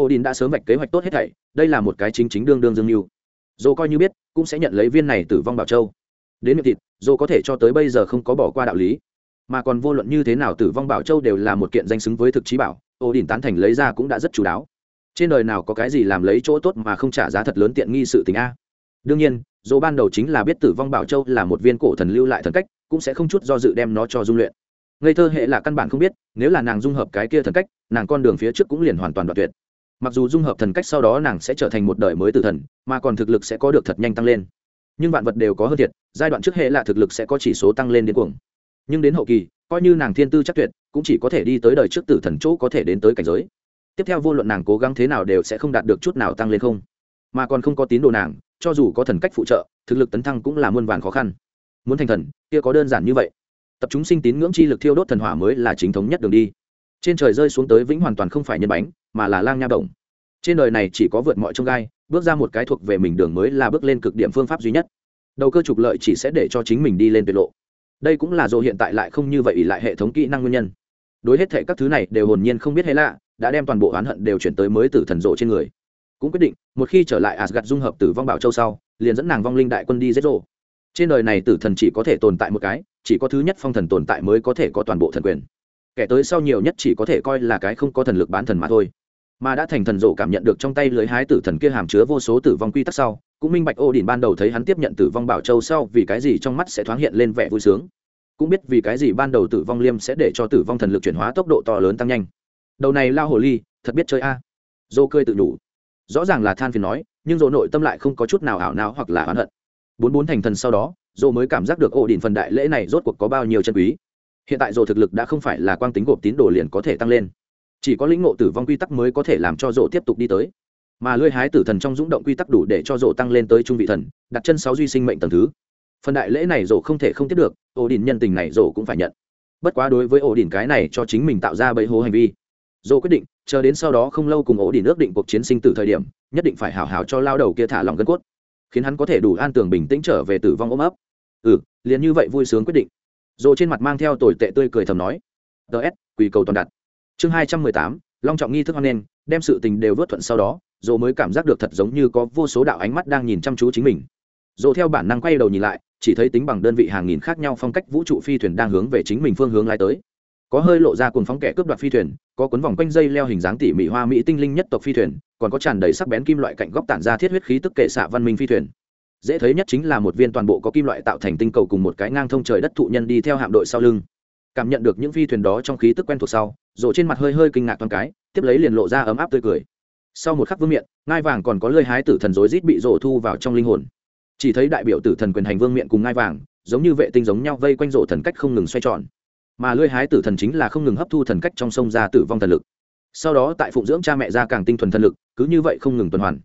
Odin đã sớm vạch kế hoạch tốt hết thảy, đây là một cái chính chính đương đương dương mưu rổ coi như biết, cũng sẽ nhận lấy viên này tử vong bảo châu. Đến miệng thịt, rổ có thể cho tới bây giờ không có bỏ qua đạo lý. Mà còn vô luận như thế nào tử vong bảo châu đều là một kiện danh xứng với thực chí bảo, odin tán thành lấy ra cũng đã rất chú đáo trên đời nào có cái gì làm lấy chỗ tốt mà không trả giá thật lớn tiện nghi sự tình a? Đương nhiên dỗ ban đầu chính là biết tử vong bảo châu là một viên cổ thần lưu lại thần cách, cũng sẽ không chút do dự đem nó cho dung luyện. Ngây thơ hệ là căn bản không biết, nếu là nàng dung hợp cái kia thần cách, nàng con đường phía trước cũng liền hoàn toàn đoạt tuyệt. Mặc dù dung hợp thần cách sau đó nàng sẽ trở thành một đời mới tử thần, mà còn thực lực sẽ có được thật nhanh tăng lên. Nhưng vạn vật đều có hơn thiệt, giai đoạn trước hệ là thực lực sẽ có chỉ số tăng lên đến cuồng. Nhưng đến hậu kỳ, coi như nàng thiên tư chắc tuyệt, cũng chỉ có thể đi tới đời trước tử thần chỗ có thể đến tới cảnh giới tiếp theo vô luận nàng cố gắng thế nào đều sẽ không đạt được chút nào tăng lên không. Mà còn không có tín đồ nàng, cho dù có thần cách phụ trợ, thực lực tấn thăng cũng là muôn vàn khó khăn. Muốn thành thần, kia có đơn giản như vậy. Tập trung sinh tín ngưỡng chi lực thiêu đốt thần hỏa mới là chính thống nhất đường đi. Trên trời rơi xuống tới vĩnh hoàn toàn không phải nhân bánh, mà là lang nha bổng. Trên đời này chỉ có vượt mọi trông gai, bước ra một cái thuộc về mình đường mới là bước lên cực điểm phương pháp duy nhất. Đầu cơ trục lợi chỉ sẽ để cho chính mình đi lên tuyệt lộ. Đây cũng là do hiện tại lại không như vậy ỉ lại hệ thống kỹ năng nguyên nhân đối hết thệ các thứ này đều hồn nhiên không biết hay lạ, đã đem toàn bộ oán hận đều chuyển tới mới tử thần rộ trên người. Cũng quyết định, một khi trở lại asgad dung hợp tử vong bảo châu sau, liền dẫn nàng vong linh đại quân đi giết rộ. Trên đời này tử thần chỉ có thể tồn tại một cái, chỉ có thứ nhất phong thần tồn tại mới có thể có toàn bộ thần quyền. Kẻ tới sau nhiều nhất chỉ có thể coi là cái không có thần lực bán thần mà thôi. Mà đã thành thần rộ cảm nhận được trong tay lưới hái tử thần kia hàm chứa vô số tử vong quy tắc sau, cũng minh bạch ô đình ban đầu thấy hắn tiếp nhận tử vong bảo châu sau vì cái gì trong mắt sẽ thoáng hiện lên vẻ vui sướng cũng biết vì cái gì ban đầu tử vong liêm sẽ để cho tử vong thần lực chuyển hóa tốc độ to lớn tăng nhanh. Đầu này lao hồ ly, thật biết chơi a. Dô cơi tự đủ rõ ràng là than phiền nói, nhưng dô nội tâm lại không có chút nào ảo nào hoặc là oán hận. Bốn bốn thành thần sau đó, dô mới cảm giác được ổ đỉnh phần đại lễ này rốt cuộc có bao nhiêu chân quý. Hiện tại dô thực lực đã không phải là quang tính gộp tín đồ liền có thể tăng lên. Chỉ có lĩnh ngộ tử vong quy tắc mới có thể làm cho dô tiếp tục đi tới. Mà lưỡi hái tử thần trong dũng động quy tắc đủ để cho dô tăng lên tới trung vị thần, đặt chân sáu duy sinh mệnh tầng thứ phần đại lễ này rổ không thể không tiếp được ổ đỉnh nhân tình này rổ cũng phải nhận. Bất quá đối với ổ đỉnh cái này cho chính mình tạo ra bẫy hố hành vi, rổ quyết định, chờ đến sau đó không lâu cùng ổ đỉnh ước định cuộc chiến sinh tử thời điểm, nhất định phải hảo hảo cho lao đầu kia thả lòng gân cốt, khiến hắn có thể đủ an tường bình tĩnh trở về tử vong ôm ấp. Ừ liền như vậy vui sướng quyết định. Rổ trên mặt mang theo tồi tệ tươi cười thầm nói. Ts quỳ cầu toàn đặt. Chương hai trăm mười tám, long trọng nghi thức hoan nghênh, đem sự tình đều vớt thuận sau đó dô mới cảm giác được thật giống như có vô số đạo ánh mắt đang nhìn chăm chú chính mình dồ theo bản năng quay đầu nhìn lại chỉ thấy tính bằng đơn vị hàng nghìn khác nhau phong cách vũ trụ phi thuyền đang hướng về chính mình phương hướng lái tới. Có hơi lộ ra cuồng phóng kẻ cướp đoạt phi thuyền có cuốn vòng quanh dây leo hình dáng tỉ mỉ hoa mỹ tinh linh nhất tộc phi thuyền còn có tràn đầy sắc bén kim loại cạnh góc tản ra thiết huyết khí tức kệ xạ văn minh phi thuyền. Dễ thấy nhất chính là một viên toàn bộ có kim loại tạo thành tinh cầu cùng một cái ngang thông trời đất thụ nhân đi theo hạm đội sau lưng. Cảm nhận được những phi thuyền đó trong khí tức quen thuộc sau rộ trên mặt hơi hơi kinh ngạc toàn cái tiếp lấy liền lộ ra ấm áp tươi cười. Sau một khắc vương miệng, ngai vàng còn có lơi hái tử thần rối rít bị rộ thu vào trong linh hồn chỉ thấy đại biểu tử thần quyền hành vương miện cùng ngai vàng, giống như vệ tinh giống nhau vây quanh rộ thần cách không ngừng xoay tròn. Mà lưỡi hái tử thần chính là không ngừng hấp thu thần cách trong sông ra tử vong thần lực. Sau đó tại phụng dưỡng cha mẹ ra càng tinh thuần thần lực, cứ như vậy không ngừng tuần hoàn.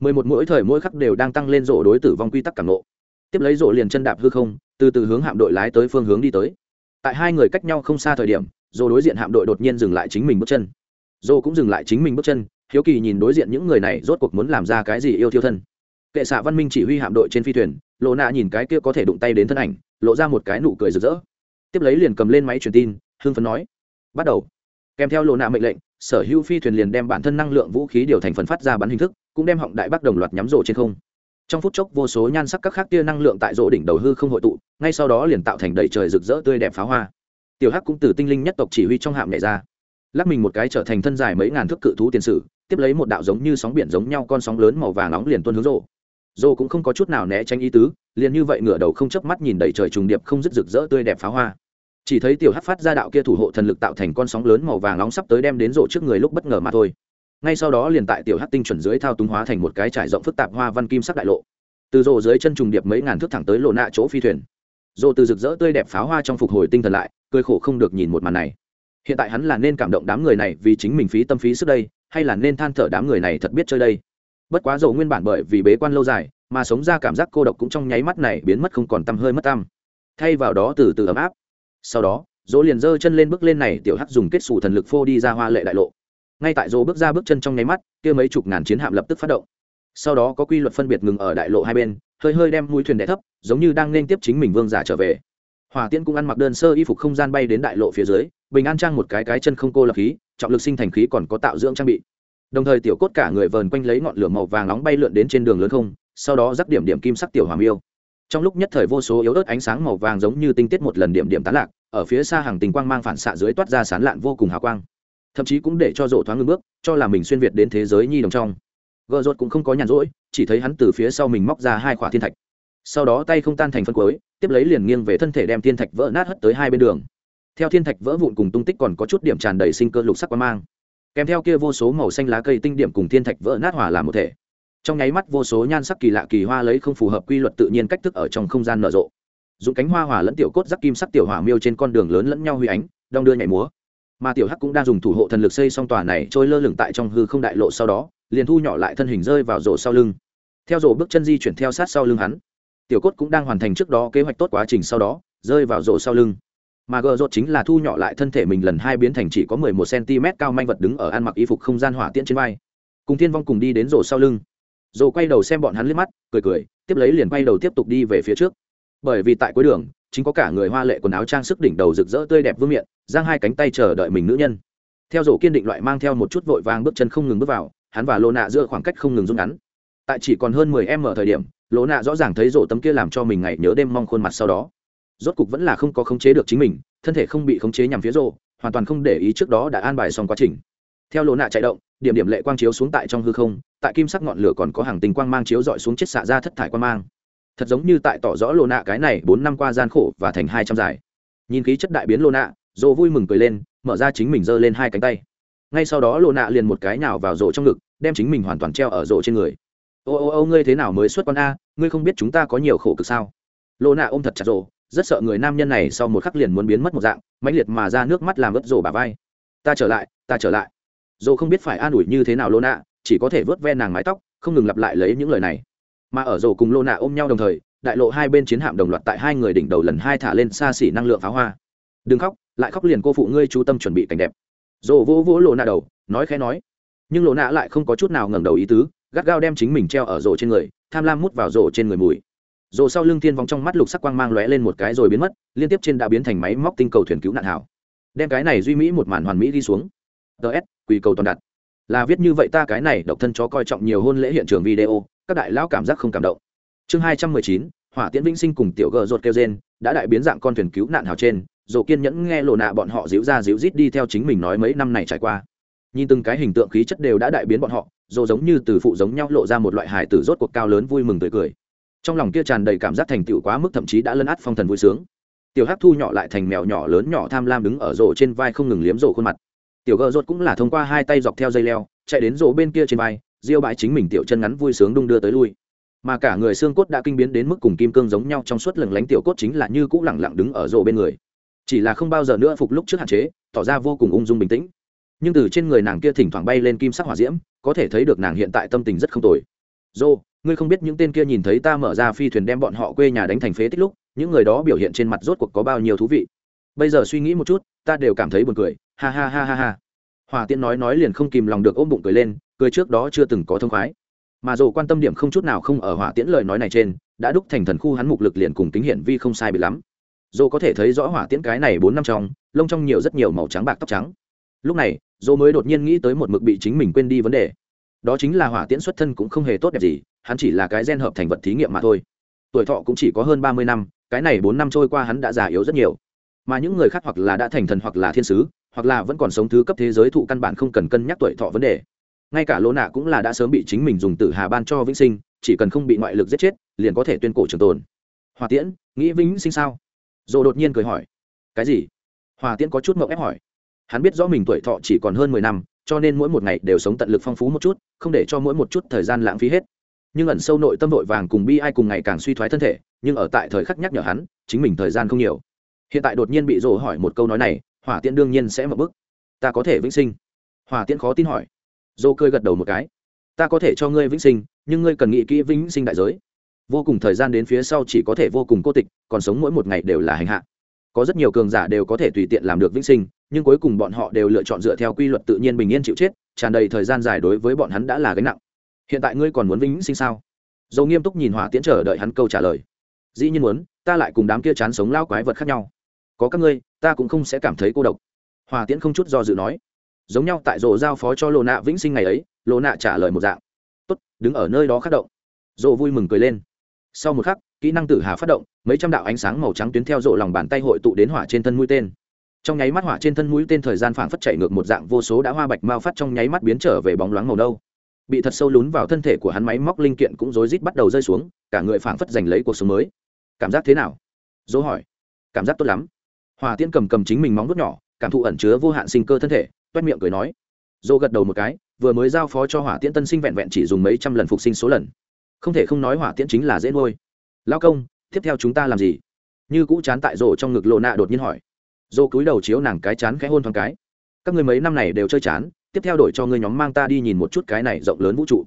Mười một mỗi thời mỗi khắc đều đang tăng lên rộ đối tử vong quy tắc càng lộ tiếp lấy rộ liền chân đạp hư không, từ từ hướng hạm đội lái tới phương hướng đi tới. Tại hai người cách nhau không xa thời điểm, rộ đối diện hạm đội đột nhiên dừng lại chính mình bước chân. Rộ cũng dừng lại chính mình bước chân, hiếu kỳ nhìn đối diện những người này rốt cuộc muốn làm ra cái gì yêu thiêu thân kệ xạ văn minh chỉ huy hạm đội trên phi thuyền lộ nạ nhìn cái kia có thể đụng tay đến thân ảnh, lộ ra một cái nụ cười rực rỡ. Tiếp lấy liền cầm lên máy truyền tin, hưng phấn nói, bắt đầu. Kèm theo lộ nạ mệnh lệnh, sở hữu phi thuyền liền đem bản thân năng lượng vũ khí điều thành phần phát ra bắn hình thức, cũng đem họng đại bắc đồng loạt nhắm rổ trên không. Trong phút chốc, vô số nhan sắc các khác tia năng lượng tại rỗ đỉnh đầu hư không hội tụ, ngay sau đó liền tạo thành đầy trời rực rỡ tươi đẹp pháo hoa. Tiểu hắc cũng từ tinh linh nhất tộc chỉ huy trong hạm nhảy ra. Lắc mình một cái trở thành thân dài mấy ngàn thước cự thú tiền sử, tiếp lấy một đạo giống như sóng biển giống nhau con sóng lớn màu vàng nóng liền tuôn hướng rộ dô cũng không có chút nào né tránh ý tứ, liền như vậy ngửa đầu không chớp mắt nhìn đầy trời trùng điệp không dứt rực rỡ tươi đẹp pháo hoa. Chỉ thấy tiểu hát phát ra đạo kia thủ hộ thần lực tạo thành con sóng lớn màu vàng nóng sắp tới đem đến rộ trước người lúc bất ngờ mà thôi. Ngay sau đó liền tại tiểu hát tinh chuẩn dưới thao túng hóa thành một cái trải rộng phức tạp hoa văn kim sắc đại lộ. Từ rộ dưới chân trùng điệp mấy ngàn thước thẳng tới lộ nạ chỗ phi thuyền. Rộ từ rực rỡ tươi đẹp pháo hoa trong phục hồi tinh thần lại, cười khổ không được nhìn một màn này. Hiện tại hắn là nên cảm động đám người này vì chính mình phí tâm phí sức đây, hay là nên than thở đám người này thật biết chơi đây? Bất quá dầu nguyên bản bởi vì bế quan lâu dài, mà sống ra cảm giác cô độc cũng trong nháy mắt này biến mất không còn tăm hơi mất tăm. Thay vào đó từ từ ấm áp. Sau đó dỗ liền giơ chân lên bước lên này, tiểu hắc dùng kết xù thần lực phô đi ra hoa lệ đại lộ. Ngay tại dỗ bước ra bước chân trong nháy mắt, kia mấy chục ngàn chiến hạm lập tức phát động. Sau đó có quy luật phân biệt ngừng ở đại lộ hai bên, hơi hơi đem mũi thuyền đẻ thấp, giống như đang nên tiếp chính mình vương giả trở về. Hỏa tiễn cũng ăn mặc đơn sơ y phục không gian bay đến đại lộ phía dưới, bình an trang một cái cái chân không cô lập khí, trọng lực sinh thành khí còn có tạo dưỡng trang bị đồng thời tiểu cốt cả người vờn quanh lấy ngọn lửa màu vàng nóng bay lượn đến trên đường lớn không, sau đó rắc điểm điểm kim sắc tiểu hoàng yêu trong lúc nhất thời vô số yếu ớt ánh sáng màu vàng giống như tinh tiết một lần điểm điểm tán lạc, ở phía xa hàng tình quang mang phản xạ dưới toát ra sán lạn vô cùng hào quang. Thậm chí cũng để cho rộ thoáng ngưng bước, cho là mình xuyên việt đến thế giới nhi đồng trong. Gợ rột cũng không có nhàn rỗi, chỉ thấy hắn từ phía sau mình móc ra hai khỏa thiên thạch. Sau đó tay không tan thành phân cuối, tiếp lấy liền nghiêng về thân thể đem thiên thạch vỡ nát hất tới hai bên đường. Theo thiên thạch vỡ vụn cùng tung tích còn có chút điểm tràn đầy sinh cơ lục sắc quang mang kèm theo kia vô số màu xanh lá cây tinh điểm cùng thiên thạch vỡ nát hòa làm một thể. Trong nháy mắt vô số nhan sắc kỳ lạ kỳ hoa lấy không phù hợp quy luật tự nhiên cách thức ở trong không gian nở rộ. Dùng cánh hoa hỏa lẫn tiểu cốt rắc kim sắc tiểu hỏa miêu trên con đường lớn lẫn nhau huy ánh, đong đưa nhảy múa. Mà tiểu hắc cũng đang dùng thủ hộ thần lực xây xong tòa này trôi lơ lửng tại trong hư không đại lộ sau đó, liền thu nhỏ lại thân hình rơi vào rổ sau lưng. Theo rổ bước chân di chuyển theo sát sau lưng hắn, tiểu cốt cũng đang hoàn thành trước đó kế hoạch tốt quá trình sau đó, rơi vào rổ sau lưng mà gờ rột chính là thu nhỏ lại thân thể mình lần hai biến thành chỉ có mười một cm cao manh vật đứng ở ăn mặc y phục không gian hỏa tiễn trên vai. Cùng thiên vong cùng đi đến rổ sau lưng. Rổ quay đầu xem bọn hắn liếc mắt, cười cười, tiếp lấy liền quay đầu tiếp tục đi về phía trước. Bởi vì tại cuối đường, chính có cả người hoa lệ quần áo trang sức đỉnh đầu rực rỡ tươi đẹp vương miệng giang hai cánh tay chờ đợi mình nữ nhân. Theo rổ kiên định loại mang theo một chút vội vàng bước chân không ngừng bước vào, hắn và lô nạ giữa khoảng cách không ngừng rút ngắn. Tại chỉ còn hơn mười em ở thời điểm, lô nạ rõ ràng thấy rổ tấm kia làm cho mình ngày nhớ đêm mong khuôn mặt sau đó rốt cục vẫn là không có khống chế được chính mình, thân thể không bị khống chế nhằm phía rổ hoàn toàn không để ý trước đó đã an bài xong quá trình. Theo lỗ nạ chạy động, điểm điểm lệ quang chiếu xuống tại trong hư không, tại kim sắc ngọn lửa còn có hàng tình quang mang chiếu dọi xuống chết xạ ra thất thải quang mang. Thật giống như tại tỏ rõ lỗ nạ cái này bốn năm qua gian khổ và thành hai trăm dài. Nhìn khí chất đại biến lỗ nạ rộ vui mừng cười lên, mở ra chính mình giơ lên hai cánh tay. Ngay sau đó lỗ nạ liền một cái nào vào rổ trong ngực, đem chính mình hoàn toàn treo ở rổ trên người. Ô ô ô, ngươi thế nào mới xuất con a? Ngươi không biết chúng ta có nhiều khổ cực sao? Lỗ nạ ôm thật chặt rổ rất sợ người nam nhân này sau một khắc liền muốn biến mất một dạng, mãnh liệt mà ra nước mắt làm ướt rổ bà vai. Ta trở lại, ta trở lại. Dồ không biết phải an ủi như thế nào lô nạ chỉ có thể vớt ve nàng mái tóc, không ngừng lặp lại lấy những lời này. Mà ở rổ cùng lô nạ ôm nhau đồng thời, đại lộ hai bên chiến hạm đồng loạt tại hai người đỉnh đầu lần hai thả lên xa xỉ năng lượng pháo hoa. Đừng khóc, lại khóc liền cô phụ ngươi chú tâm chuẩn bị cảnh đẹp. Dồ vỗ vỗ lộ nạ đầu, nói khẽ nói. Nhưng lộ nạ lại không có chút nào ngẩng đầu ý tứ, gắt gao đem chính mình treo ở rổ trên người, tham lam mút vào rổ trên người mùi rổ sau lưng thiên vong trong mắt lục sắc quang mang lóe lên một cái rồi biến mất, liên tiếp trên đã biến thành máy móc tinh cầu thuyền cứu nạn hảo. Đem cái này duy mỹ một màn hoàn mỹ đi xuống. Ts quỳ cầu toàn đặt. Là viết như vậy ta cái này độc thân chó coi trọng nhiều hôn lễ hiện trường video, các đại lão cảm giác không cảm động. Chương hai trăm mười chín, hỏa tiễn vĩnh sinh cùng tiểu gờ rột kêu gen đã đại biến dạng con thuyền cứu nạn hào trên dồ kiên nhẫn nghe lộ nạ bọn họ díu ra díu rít đi theo chính mình nói mấy năm này trải qua. Nhìn từng cái hình tượng khí chất đều đã đại biến bọn họ dồ giống như từ phụ giống nhau lộ ra một loại hài tử rốt cuộc cao lớn vui mừng tươi cười trong lòng kia tràn đầy cảm giác thành tựu quá mức, thậm chí đã lấn át phong thần vui sướng. Tiểu hắc thu nhỏ lại thành mèo nhỏ lớn nhỏ tham lam đứng ở rổ trên vai không ngừng liếm rổ khuôn mặt. Tiểu gợ rột cũng là thông qua hai tay dọc theo dây leo, chạy đến rổ bên kia trên vai, diêu bãi chính mình tiểu chân ngắn vui sướng đung đưa tới lui. Mà cả người xương cốt đã kinh biến đến mức cùng kim cương giống nhau trong suốt lừng lánh tiểu cốt chính là như cũ lẳng lặng đứng ở rổ bên người. Chỉ là không bao giờ nữa phục lúc trước hạn chế, tỏ ra vô cùng ung dung bình tĩnh. Nhưng từ trên người nàng kia thỉnh thoảng bay lên kim sắc hỏa diễm, có thể thấy được nàng hiện tại tâm tình rất không tồi. Dô ngươi không biết những tên kia nhìn thấy ta mở ra phi thuyền đem bọn họ quê nhà đánh thành phế tích lúc, những người đó biểu hiện trên mặt rốt cuộc có bao nhiêu thú vị. Bây giờ suy nghĩ một chút, ta đều cảm thấy buồn cười. Ha ha ha ha ha. Hòa tiên nói nói liền không kìm lòng được ôm bụng cười lên, cười trước đó chưa từng có thông khoái. Mà Dù quan tâm điểm không chút nào không ở hỏa tiễn lời nói này trên, đã đúc thành thần khu hắn mục lực liền cùng tính hiển vi không sai bị lắm. Dù có thể thấy rõ hỏa tiễn cái này bốn năm trong, lông trong nhiều rất nhiều màu trắng bạc tóc trắng. Lúc này, Dù mới đột nhiên nghĩ tới một mực bị chính mình quên đi vấn đề. Đó chính là hỏa tiễn xuất thân cũng không hề tốt đẹp gì hắn chỉ là cái gen hợp thành vật thí nghiệm mà thôi. Tuổi thọ cũng chỉ có hơn ba mươi năm, cái này bốn năm trôi qua hắn đã già yếu rất nhiều. Mà những người khác hoặc là đã thành thần hoặc là thiên sứ, hoặc là vẫn còn sống thứ cấp thế giới thụ căn bản không cần cân nhắc tuổi thọ vấn đề. Ngay cả lỗ nạ cũng là đã sớm bị chính mình dùng tử hà ban cho vĩnh sinh, chỉ cần không bị ngoại lực giết chết, liền có thể tuyên cổ trường tồn. Hòa tiễn, nghĩ vĩnh sinh sao? Dồ đột nhiên cười hỏi. Cái gì? Hòa tiễn có chút mậu ép hỏi. Hắn biết rõ mình tuổi thọ chỉ còn hơn mười năm, cho nên mỗi một ngày đều sống tận lực phong phú một chút, không để cho mỗi một chút thời gian lãng phí hết nhưng ẩn sâu nội tâm vội vàng cùng bi ai cùng ngày càng suy thoái thân thể, nhưng ở tại thời khắc nhắc nhở hắn, chính mình thời gian không nhiều. Hiện tại đột nhiên bị rồ hỏi một câu nói này, hỏa tiễn đương nhiên sẽ mở bức ta có thể vĩnh sinh. Hỏa tiễn khó tin hỏi. Dô cười gật đầu một cái. Ta có thể cho ngươi vĩnh sinh, nhưng ngươi cần nghĩ kỹ vĩnh sinh đại giới. Vô cùng thời gian đến phía sau chỉ có thể vô cùng cô tịch, còn sống mỗi một ngày đều là hành hạ. Có rất nhiều cường giả đều có thể tùy tiện làm được vĩnh sinh, nhưng cuối cùng bọn họ đều lựa chọn dựa theo quy luật tự nhiên bình yên chịu chết, tràn đầy thời gian dài đối với bọn hắn đã là gánh nặng hiện tại ngươi còn muốn vĩnh sinh sao? Dầu nghiêm túc nhìn hỏa tiễn chờ đợi hắn câu trả lời. Dĩ nhiên muốn, ta lại cùng đám kia chán sống lao quái vật khác nhau. Có các ngươi, ta cũng không sẽ cảm thấy cô độc. Hòa tiễn không chút do dự nói. Giống nhau tại rổ giao phó cho lộ nạ vĩnh sinh ngày ấy lộ nạ trả lời một dạng. Tốt, đứng ở nơi đó khắc động. Rổ vui mừng cười lên. Sau một khắc, kỹ năng tử hà phát động, mấy trăm đạo ánh sáng màu trắng tuyến theo rộ lòng bàn tay hội tụ đến hỏa trên thân mũi tên. Trong nháy mắt hỏa trên thân mũi tên thời gian phảng phất chạy ngược một dạng, vô số đã hoa bạch mao phát trong nháy mắt biến trở về bóng loáng màu nâu bị thật sâu lún vào thân thể của hắn máy móc linh kiện cũng rối rít bắt đầu rơi xuống, cả người phảng phất giành lấy cuộc sống mới. Cảm giác thế nào? Dỗ hỏi. Cảm giác tốt lắm. Hòa tiễn cầm cầm chính mình móng vuốt nhỏ, cảm thụ ẩn chứa vô hạn sinh cơ thân thể, toét miệng cười nói. Dỗ gật đầu một cái, vừa mới giao phó cho hỏa tiễn tân sinh vẹn vẹn chỉ dùng mấy trăm lần phục sinh số lần. Không thể không nói hỏa tiễn chính là dễ nuôi. Lao công, tiếp theo chúng ta làm gì? Như cũ chán tại rổ trong ngực lộ nạ đột nhiên hỏi. Dỗ cúi đầu chiếu nàng cái chán khẽ hôn thoáng cái. Các người mấy năm này đều chơi chán tiếp theo đổi cho ngươi nhóm mang ta đi nhìn một chút cái này rộng lớn vũ trụ.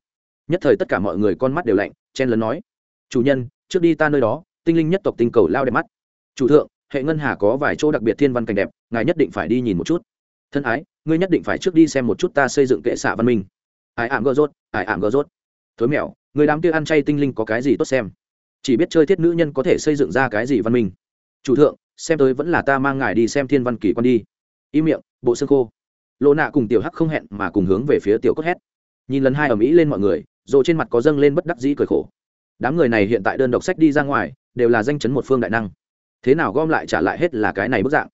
Nhất thời tất cả mọi người con mắt đều lạnh, chen lấn nói, chủ nhân, trước đi ta nơi đó, tinh linh nhất tộc tinh cầu lao đẹp mắt. Chủ thượng, hệ ngân hà có vài chỗ đặc biệt thiên văn cảnh đẹp, ngài nhất định phải đi nhìn một chút. Thân ái, ngươi nhất định phải trước đi xem một chút ta xây dựng kệ xạ văn minh. Ải ảm gỡ rốt ải ảm gỡ rốt. Thối mèo, người đám kia ăn chay tinh linh có cái gì tốt xem? Chỉ biết chơi thiết nữ nhân có thể xây dựng ra cái gì văn minh. Chủ thượng, xem tới vẫn là ta mang ngài đi xem thiên văn kỳ quan đi. Im miệng, bộ xương khô lộ nạ cùng tiểu hắc không hẹn mà cùng hướng về phía tiểu cốt hét. Nhìn lần hai ở mỹ lên mọi người rồi trên mặt có dâng lên bất đắc dĩ cười khổ. Đám người này hiện tại đơn độc sách đi ra ngoài, đều là danh chấn một phương đại năng. Thế nào gom lại trả lại hết là cái này bức dạng.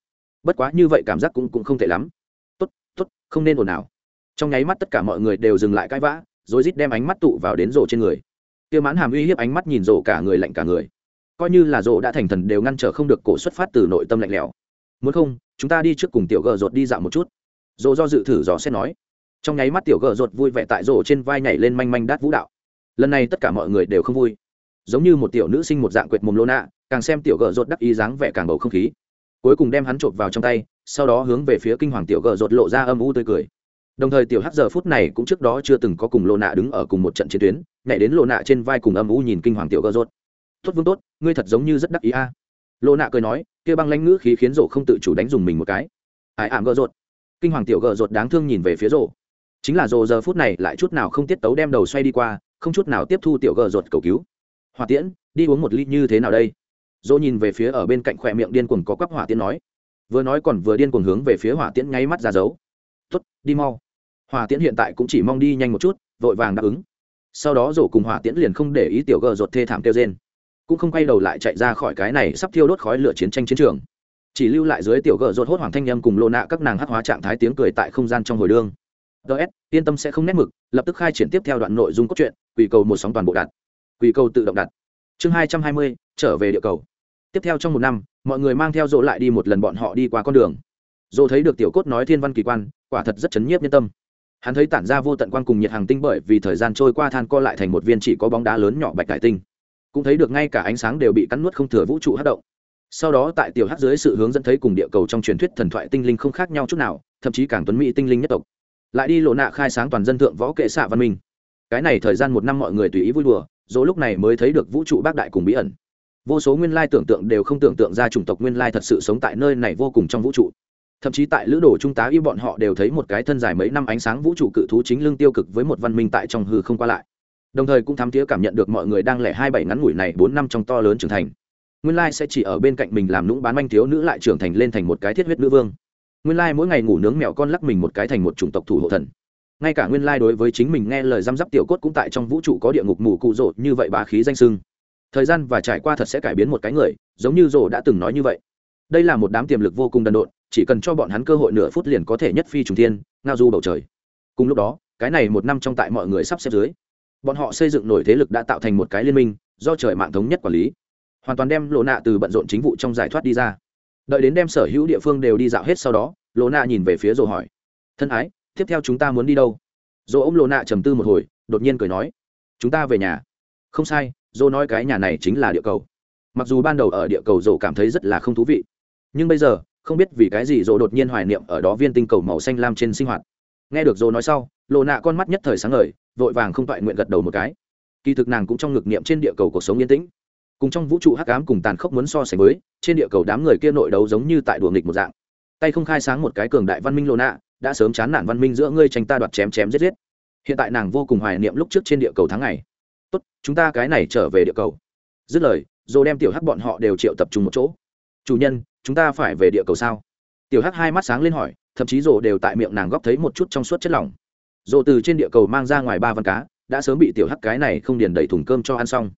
Bất quá như vậy cảm giác cũng cũng không tệ lắm. Tốt tốt, không nên ồn ào. Trong nháy mắt tất cả mọi người đều dừng lại cãi vã, rồi rít đem ánh mắt tụ vào đến rổ trên người. Tiêu mãn hàm uy hiếp ánh mắt nhìn rổ cả người lạnh cả người. Coi như là rổ đã thành thần đều ngăn trở không được cổ xuất phát từ nội tâm lạnh lẽo. Muốn không, chúng ta đi trước cùng tiểu gờ rột đi dạo một chút dồ do dự thử dò xét nói. Trong nháy mắt tiểu gờ rột vui vẻ tại rổ trên vai nhảy lên manh manh đát vũ đạo. Lần này tất cả mọi người đều không vui. Giống như một tiểu nữ sinh một dạng quệt mồm lô nạ, càng xem tiểu gờ rột đắc ý dáng vẻ càng bầu không khí. Cuối cùng đem hắn chộp vào trong tay, sau đó hướng về phía kinh hoàng tiểu gờ rột lộ ra âm u tươi cười. Đồng thời tiểu hát giờ phút này cũng trước đó chưa từng có cùng lộ nạ đứng ở cùng một trận chiến tuyến, nhảy đến lộ nạ trên vai cùng âm u nhìn kinh hoàng tiểu gờ rột tốt vương tốt, ngươi thật giống như rất đắc ý a. Lộ nạ cười nói, kia băng lãnh ngữ khí khiến rổ không tự chủ đánh dùng mình một cái. Ải ảm gờ rột kinh hoàng tiểu gờ rột đáng thương nhìn về phía rộ chính là rộ giờ phút này lại chút nào không tiết tấu đem đầu xoay đi qua, không chút nào tiếp thu tiểu gờ rột cầu cứu. Hỏa tiễn, đi uống một ly như thế nào đây? Rổ nhìn về phía ở bên cạnh khỏe miệng điên cuồng có quắp hỏa tiễn nói. Vừa nói còn vừa điên cuồng hướng về phía hỏa tiễn nháy mắt ra giấu. tuất đi mau. Hỏa tiễn hiện tại cũng chỉ mong đi nhanh một chút, vội vàng đáp ứng. Sau đó rổ cùng hỏa tiễn liền không để ý tiểu gờ rột thê thảm kêu trên cũng không quay đầu lại chạy ra khỏi cái này sắp thiêu đốt khói lửa chiến tranh chiến trường chỉ lưu lại dưới tiểu gợ rột hốt hoàng thanh nhâm cùng lộ nạ các nàng hát hóa trạng thái tiếng cười tại không gian trong hồi đương. Ts yên tâm sẽ không nét mực, lập tức khai triển tiếp theo đoạn nội dung cốt truyện, quỷ cầu một sóng toàn bộ đặt. Quỷ cầu tự động đặt. Chương hai trăm hai mươi, trở về địa cầu. Tiếp theo trong một năm, mọi người mang theo dỗ lại đi một lần bọn họ đi qua con đường. Dỗ thấy được tiểu cốt nói thiên văn kỳ quan, quả thật rất chấn nhiếp nhân tâm. Hắn thấy tản ra vô tận quan cùng nhiệt hàng tinh bởi vì thời gian trôi qua than co lại thành một viên chỉ có bóng đá lớn nhỏ bạch cải tinh. Cũng thấy được ngay cả ánh sáng đều bị cắn nuốt không thừa vũ trụ hát động sau đó tại tiểu hát dưới sự hướng dẫn thấy cùng địa cầu trong truyền thuyết thần thoại tinh linh không khác nhau chút nào, thậm chí càng tuấn mỹ tinh linh nhất tộc. Lại đi lộ nạ khai sáng toàn dân thượng võ kệ xạ văn minh. Cái này thời gian một năm mọi người tùy ý vui đùa, dỗ lúc này mới thấy được vũ trụ bác đại cùng bí ẩn. Vô số nguyên lai tưởng tượng đều không tưởng tượng ra chủng tộc nguyên lai thật sự sống tại nơi này vô cùng trong vũ trụ. Thậm chí tại lữ đồ trung tá y bọn họ đều thấy một cái thân dài mấy năm ánh sáng vũ trụ cự thú chính lương tiêu cực với một văn minh tại trong hư không qua lại. Đồng thời cũng thám tía cảm nhận được mọi người đang lẻ hai bảy ngắn ngủi này bốn năm trong to lớn trưởng thành nguyên lai sẽ chỉ ở bên cạnh mình làm nũng bán manh thiếu nữ lại trưởng thành lên thành một cái thiết huyết nữ vương. Nguyên lai mỗi ngày ngủ nướng mèo con lắc mình một cái thành một chủng tộc thủ hộ thần. Ngay cả nguyên lai đối với chính mình nghe lời răm rắp tiểu cốt cũng tại trong vũ trụ có địa ngục mù cụ rộ như vậy bá khí danh sưng. Thời gian và trải qua thật sẽ cải biến một cái người, giống như rộ đã từng nói như vậy. Đây là một đám tiềm lực vô cùng đần độn, chỉ cần cho bọn hắn cơ hội nửa phút liền có thể nhất phi trùng thiên, ngao du bầu trời. Cùng lúc đó, cái này một năm trong tại mọi người sắp xếp dưới, bọn họ xây dựng nổi thế lực đã tạo thành một cái liên minh, do trời mạng thống nhất quản lý hoàn toàn đem lộ nạ từ bận rộn chính vụ trong giải thoát đi ra. Đợi đến đem sở hữu địa phương đều đi dạo hết sau đó lộ nạ nhìn về phía rồ hỏi. Thân ái, tiếp theo chúng ta muốn đi đâu? Dỗ ô m lộ nạ trầm tư một hồi, đột nhiên cười nói. Chúng ta về nhà. Không sai, dỗ nói cái nhà này chính là địa cầu. Mặc dù ban đầu ở địa cầu dỗ cảm thấy rất là không thú vị, nhưng bây giờ, không biết vì cái gì dỗ đột nhiên hoài niệm ở đó viên tinh cầu màu xanh lam trên sinh hoạt. Nghe được dỗ nói sau lộ nạ con mắt nhất thời sáng ngời, vội vàng không toại nguyện gật đầu một cái. Kỳ thực nàng cũng trong ngực niệm trên địa cầu cuộc sống yên tĩnh cùng trong vũ trụ hắc ám cùng tàn khốc muốn so sánh với, trên địa cầu đám người kia nội đấu giống như tại đùa nghịch một dạng. Tay không khai sáng một cái cường đại văn minh lô nạ đã sớm chán nản văn minh giữa ngươi tranh ta đoạt chém chém giết giết. Hiện tại nàng vô cùng hoài niệm lúc trước trên địa cầu tháng ngày. Tốt, chúng ta cái này trở về địa cầu. Dứt lời, rồi đem tiểu hắc bọn họ đều triệu tập trung một chỗ. Chủ nhân, chúng ta phải về địa cầu sao? Tiểu hắc hai mắt sáng lên hỏi, thậm chí rồ đều tại miệng nàng góp thấy một chút trong suốt chất lỏng. Rồ từ trên địa cầu mang ra ngoài ba văn cá, đã sớm bị tiểu hắc cái này không điền đầy thùng cơm cho ăn xong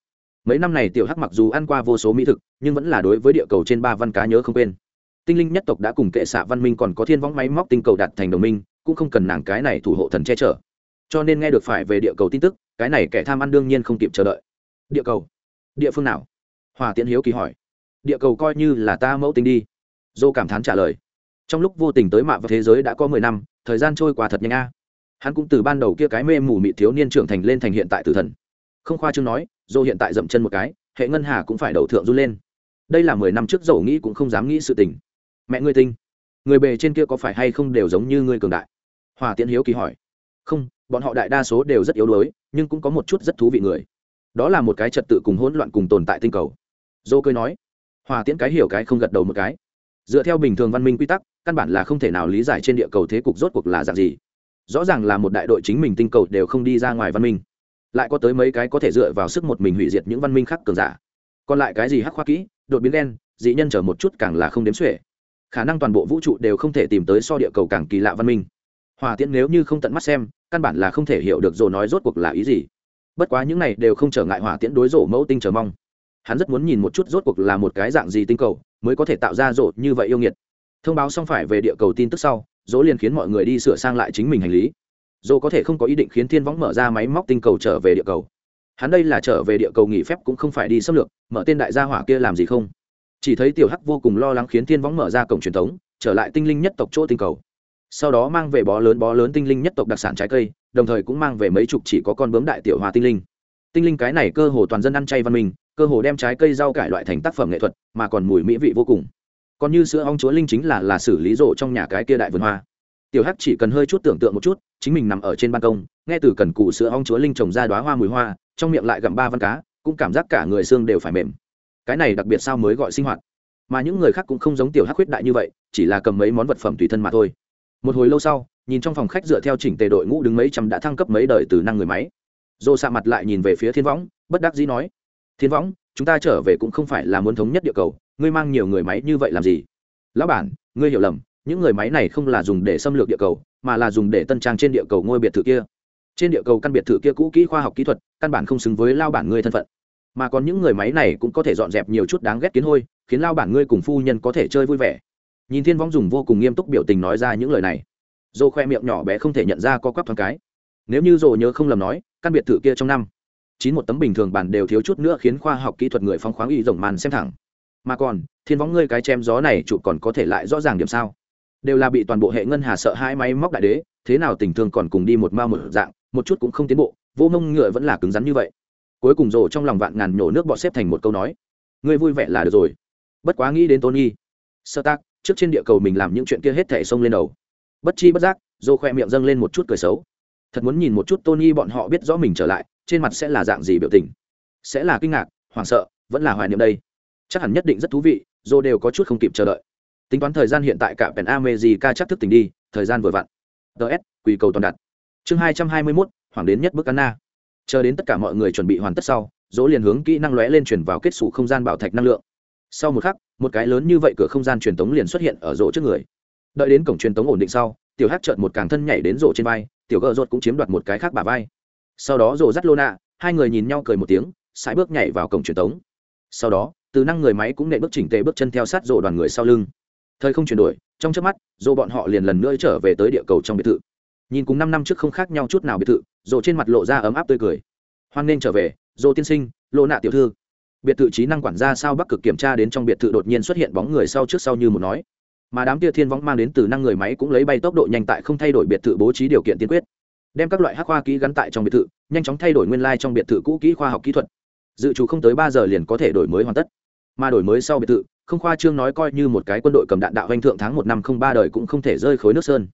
mấy năm này tiểu hắc mặc dù ăn qua vô số mỹ thực, nhưng vẫn là đối với địa cầu trên ba văn cá nhớ không quên. Tinh linh nhất tộc đã cùng kệ xạ văn minh còn có thiên võng máy móc tinh cầu đạt thành đồng minh, cũng không cần nàng cái này thủ hộ thần che chở. Cho nên nghe được phải về địa cầu tin tức, cái này kẻ tham ăn đương nhiên không kịp chờ đợi. Địa cầu? Địa phương nào? Hòa tiễn hiếu kỳ hỏi. Địa cầu coi như là ta mẫu tính đi. Dô cảm thán trả lời. Trong lúc vô tình tới mạ và thế giới đã có mười năm, thời gian trôi qua thật nhanh a. Hắn cũng từ ban đầu kia cái mê mù mị thiếu niên trưởng thành lên thành hiện tại tử thần. Không khoa chương nói dô hiện tại dậm chân một cái, hệ ngân hà cũng phải đầu thượng run lên. Đây là mười năm trước dầu nghĩ cũng không dám nghĩ sự tình. Mẹ ngươi tinh, người bề trên kia có phải hay không đều giống như ngươi cường đại? Hòa tiễn hiếu kỳ hỏi. Không, bọn họ đại đa số đều rất yếu đuối, nhưng cũng có một chút rất thú vị người. Đó là một cái trật tự cùng hỗn loạn cùng tồn tại tinh cầu. Dô cười nói. Hòa tiễn cái hiểu cái không gật đầu một cái. Dựa theo bình thường văn minh quy tắc, căn bản là không thể nào lý giải trên địa cầu thế cục rốt cuộc là dạng gì. Rõ ràng là một đại đội chính mình tinh cầu đều không đi ra ngoài văn minh lại có tới mấy cái có thể dựa vào sức một mình hủy diệt những văn minh khác cường giả. Còn lại cái gì hắc khoa kỹ, đột biến đen dị nhân trở một chút càng là không đếm xuể. Khả năng toàn bộ vũ trụ đều không thể tìm tới so địa cầu càng kỳ lạ văn minh. Hòa tiễn nếu như không tận mắt xem, căn bản là không thể hiểu được rồ nói rốt cuộc là ý gì. Bất quá những này đều không trở ngại hỏa tiễn đối rổ mẫu tinh chờ mong. Hắn rất muốn nhìn một chút rốt cuộc là một cái dạng gì tinh cầu, mới có thể tạo ra rộ như vậy yêu nghiệt. Thông báo xong phải về địa cầu tin tức sau dỗ liền khiến mọi người đi sửa sang lại chính mình hành lý. Dù có thể không có ý định khiến thiên võng mở ra máy móc tinh cầu trở về địa cầu. Hắn đây là trở về địa cầu nghỉ phép cũng không phải đi xâm lược, mở tên đại gia hỏa kia làm gì không? Chỉ thấy tiểu hắc vô cùng lo lắng khiến thiên võng mở ra cổng truyền thống, trở lại tinh linh nhất tộc chỗ tinh cầu. Sau đó mang về bó lớn bó lớn tinh linh nhất tộc đặc sản trái cây, đồng thời cũng mang về mấy chục chỉ có con bướm đại tiểu hòa tinh linh. Tinh linh cái này cơ hồ toàn dân ăn chay văn minh, cơ hồ đem trái cây rau cải loại thành tác phẩm nghệ thuật, mà còn mùi mỹ vị vô cùng. Còn như sữa ong chúa linh chính là là xử lý rộ trong nhà cái kia đại vườn hoa tiểu hắc chỉ cần hơi chút tưởng tượng một chút, chính mình nằm ở trên ban công, nghe từ cần cụ sữa ong chúa linh trồng ra đoá hoa mùi hoa, trong miệng lại gặm ba văn cá, cũng cảm giác cả người xương đều phải mềm. Cái này đặc biệt sao mới gọi sinh hoạt? Mà những người khác cũng không giống tiểu hắc huyết đại như vậy, chỉ là cầm mấy món vật phẩm tùy thân mà thôi. Một hồi lâu sau, nhìn trong phòng khách dựa theo chỉnh tề đội ngũ đứng mấy trăm đã thăng cấp mấy đời từ năng người máy. Dô xạ mặt lại nhìn về phía thiên võng, bất đắc dĩ nói, thiên võng, chúng ta trở về cũng không phải là muốn thống nhất địa cầu, ngươi mang nhiều người máy như vậy làm gì? Lão bản, ngươi hiểu lầm những người máy này không là dùng để xâm lược địa cầu, mà là dùng để tân trang trên địa cầu ngôi biệt thự kia. Trên địa cầu căn biệt thự kia cũ kỹ khoa học kỹ thuật, căn bản không xứng với lao bản ngươi thân phận. Mà còn những người máy này cũng có thể dọn dẹp nhiều chút đáng ghét kiến hôi, khiến lao bản ngươi cùng phu nhân có thể chơi vui vẻ. Nhìn thiên võng dùng vô cùng nghiêm túc biểu tình nói ra những lời này. Dô khoe miệng nhỏ bé không thể nhận ra có quắp thoáng cái. Nếu như dồ nhớ không lầm nói, căn biệt thự kia trong năm, chín một tấm bình thường bản đều thiếu chút nữa khiến khoa học kỹ thuật người phong khoáng y rồng màn xem thẳng. Mà còn, thiên võng ngươi cái chém gió này chụp còn có thể lại rõ ràng điểm sao? Đều là bị toàn bộ hệ ngân hà sợ hai máy móc đại đế, thế nào tình thương còn cùng đi một mao một dạng, một chút cũng không tiến bộ, vô mông ngựa vẫn là cứng rắn như vậy. Cuối cùng rồ trong lòng vạn ngàn nhổ nước bọt xếp thành một câu nói, ngươi vui vẻ là được rồi. Bất quá nghĩ đến tony, sơ tác, trước trên địa cầu mình làm những chuyện kia hết thể xông lên đầu. Bất chi bất giác, rồ khoe miệng dâng lên một chút cười xấu. Thật muốn nhìn một chút tony bọn họ biết rõ mình trở lại, trên mặt sẽ là dạng gì biểu tình. Sẽ là kinh ngạc, hoảng sợ, vẫn là hoài niệm đây. Chắc hẳn nhất định rất thú vị, rồ đều có chút không kịp chờ đợi tính toán thời gian hiện tại cả pèn amejica chắc thức tỉnh đi, thời gian vừa vặn. Ts quy cầu toàn đặt. Chương hai trăm hai mươi mốt hoàng đến nhất bức anna. Chờ đến tất cả mọi người chuẩn bị hoàn tất sau, dỗ liền hướng kỹ năng lóe lên chuyển vào kết xù không gian bảo thạch năng lượng. Sau một khắc, một cái lớn như vậy cửa không gian truyền tống liền xuất hiện ở rỗ trước người. Đợi đến cổng truyền tống ổn định sau, tiểu hát trợn một càng thân nhảy đến rỗ trên vai, tiểu gợ rột cũng chiếm đoạt một cái khác bà vai. Sau đó rỗ dắt lô nạ hai người nhìn nhau cười một tiếng, sải bước nhảy vào cổng truyền tống. Sau đó, từ năng người máy cũng nệ bước chỉnh tề bước chân theo sát rỗ đoàn người sau lưng thời không chuyển đổi, trong trước mắt dồ bọn họ liền lần nữa trở về tới địa cầu trong biệt thự. Nhìn cùng năm năm trước không khác nhau chút nào biệt thự dồ trên mặt lộ ra ấm áp tươi cười. Hoan nên trở về dồ tiên sinh, lô nạ tiểu thư. Biệt thự trí năng quản gia sao bắc cực kiểm tra đến trong biệt thự đột nhiên xuất hiện bóng người sau trước sau như một nói. Mà đám tia thiên võng mang đến từ năng người máy cũng lấy bay tốc độ nhanh tại không thay đổi biệt thự bố trí điều kiện tiên quyết. Đem các loại hắc khoa kỹ gắn tại trong biệt thự, nhanh chóng thay đổi nguyên lai、like、trong biệt thự cũ kỹ khoa học kỹ thuật. Dự trù không tới ba giờ liền có thể đổi mới hoàn tất. Mà đổi mới sau biệt thự không khoa trương nói coi như một cái quân đội cầm đạn đạo hoành thượng tháng một năm không ba đời cũng không thể rơi khối nước sơn.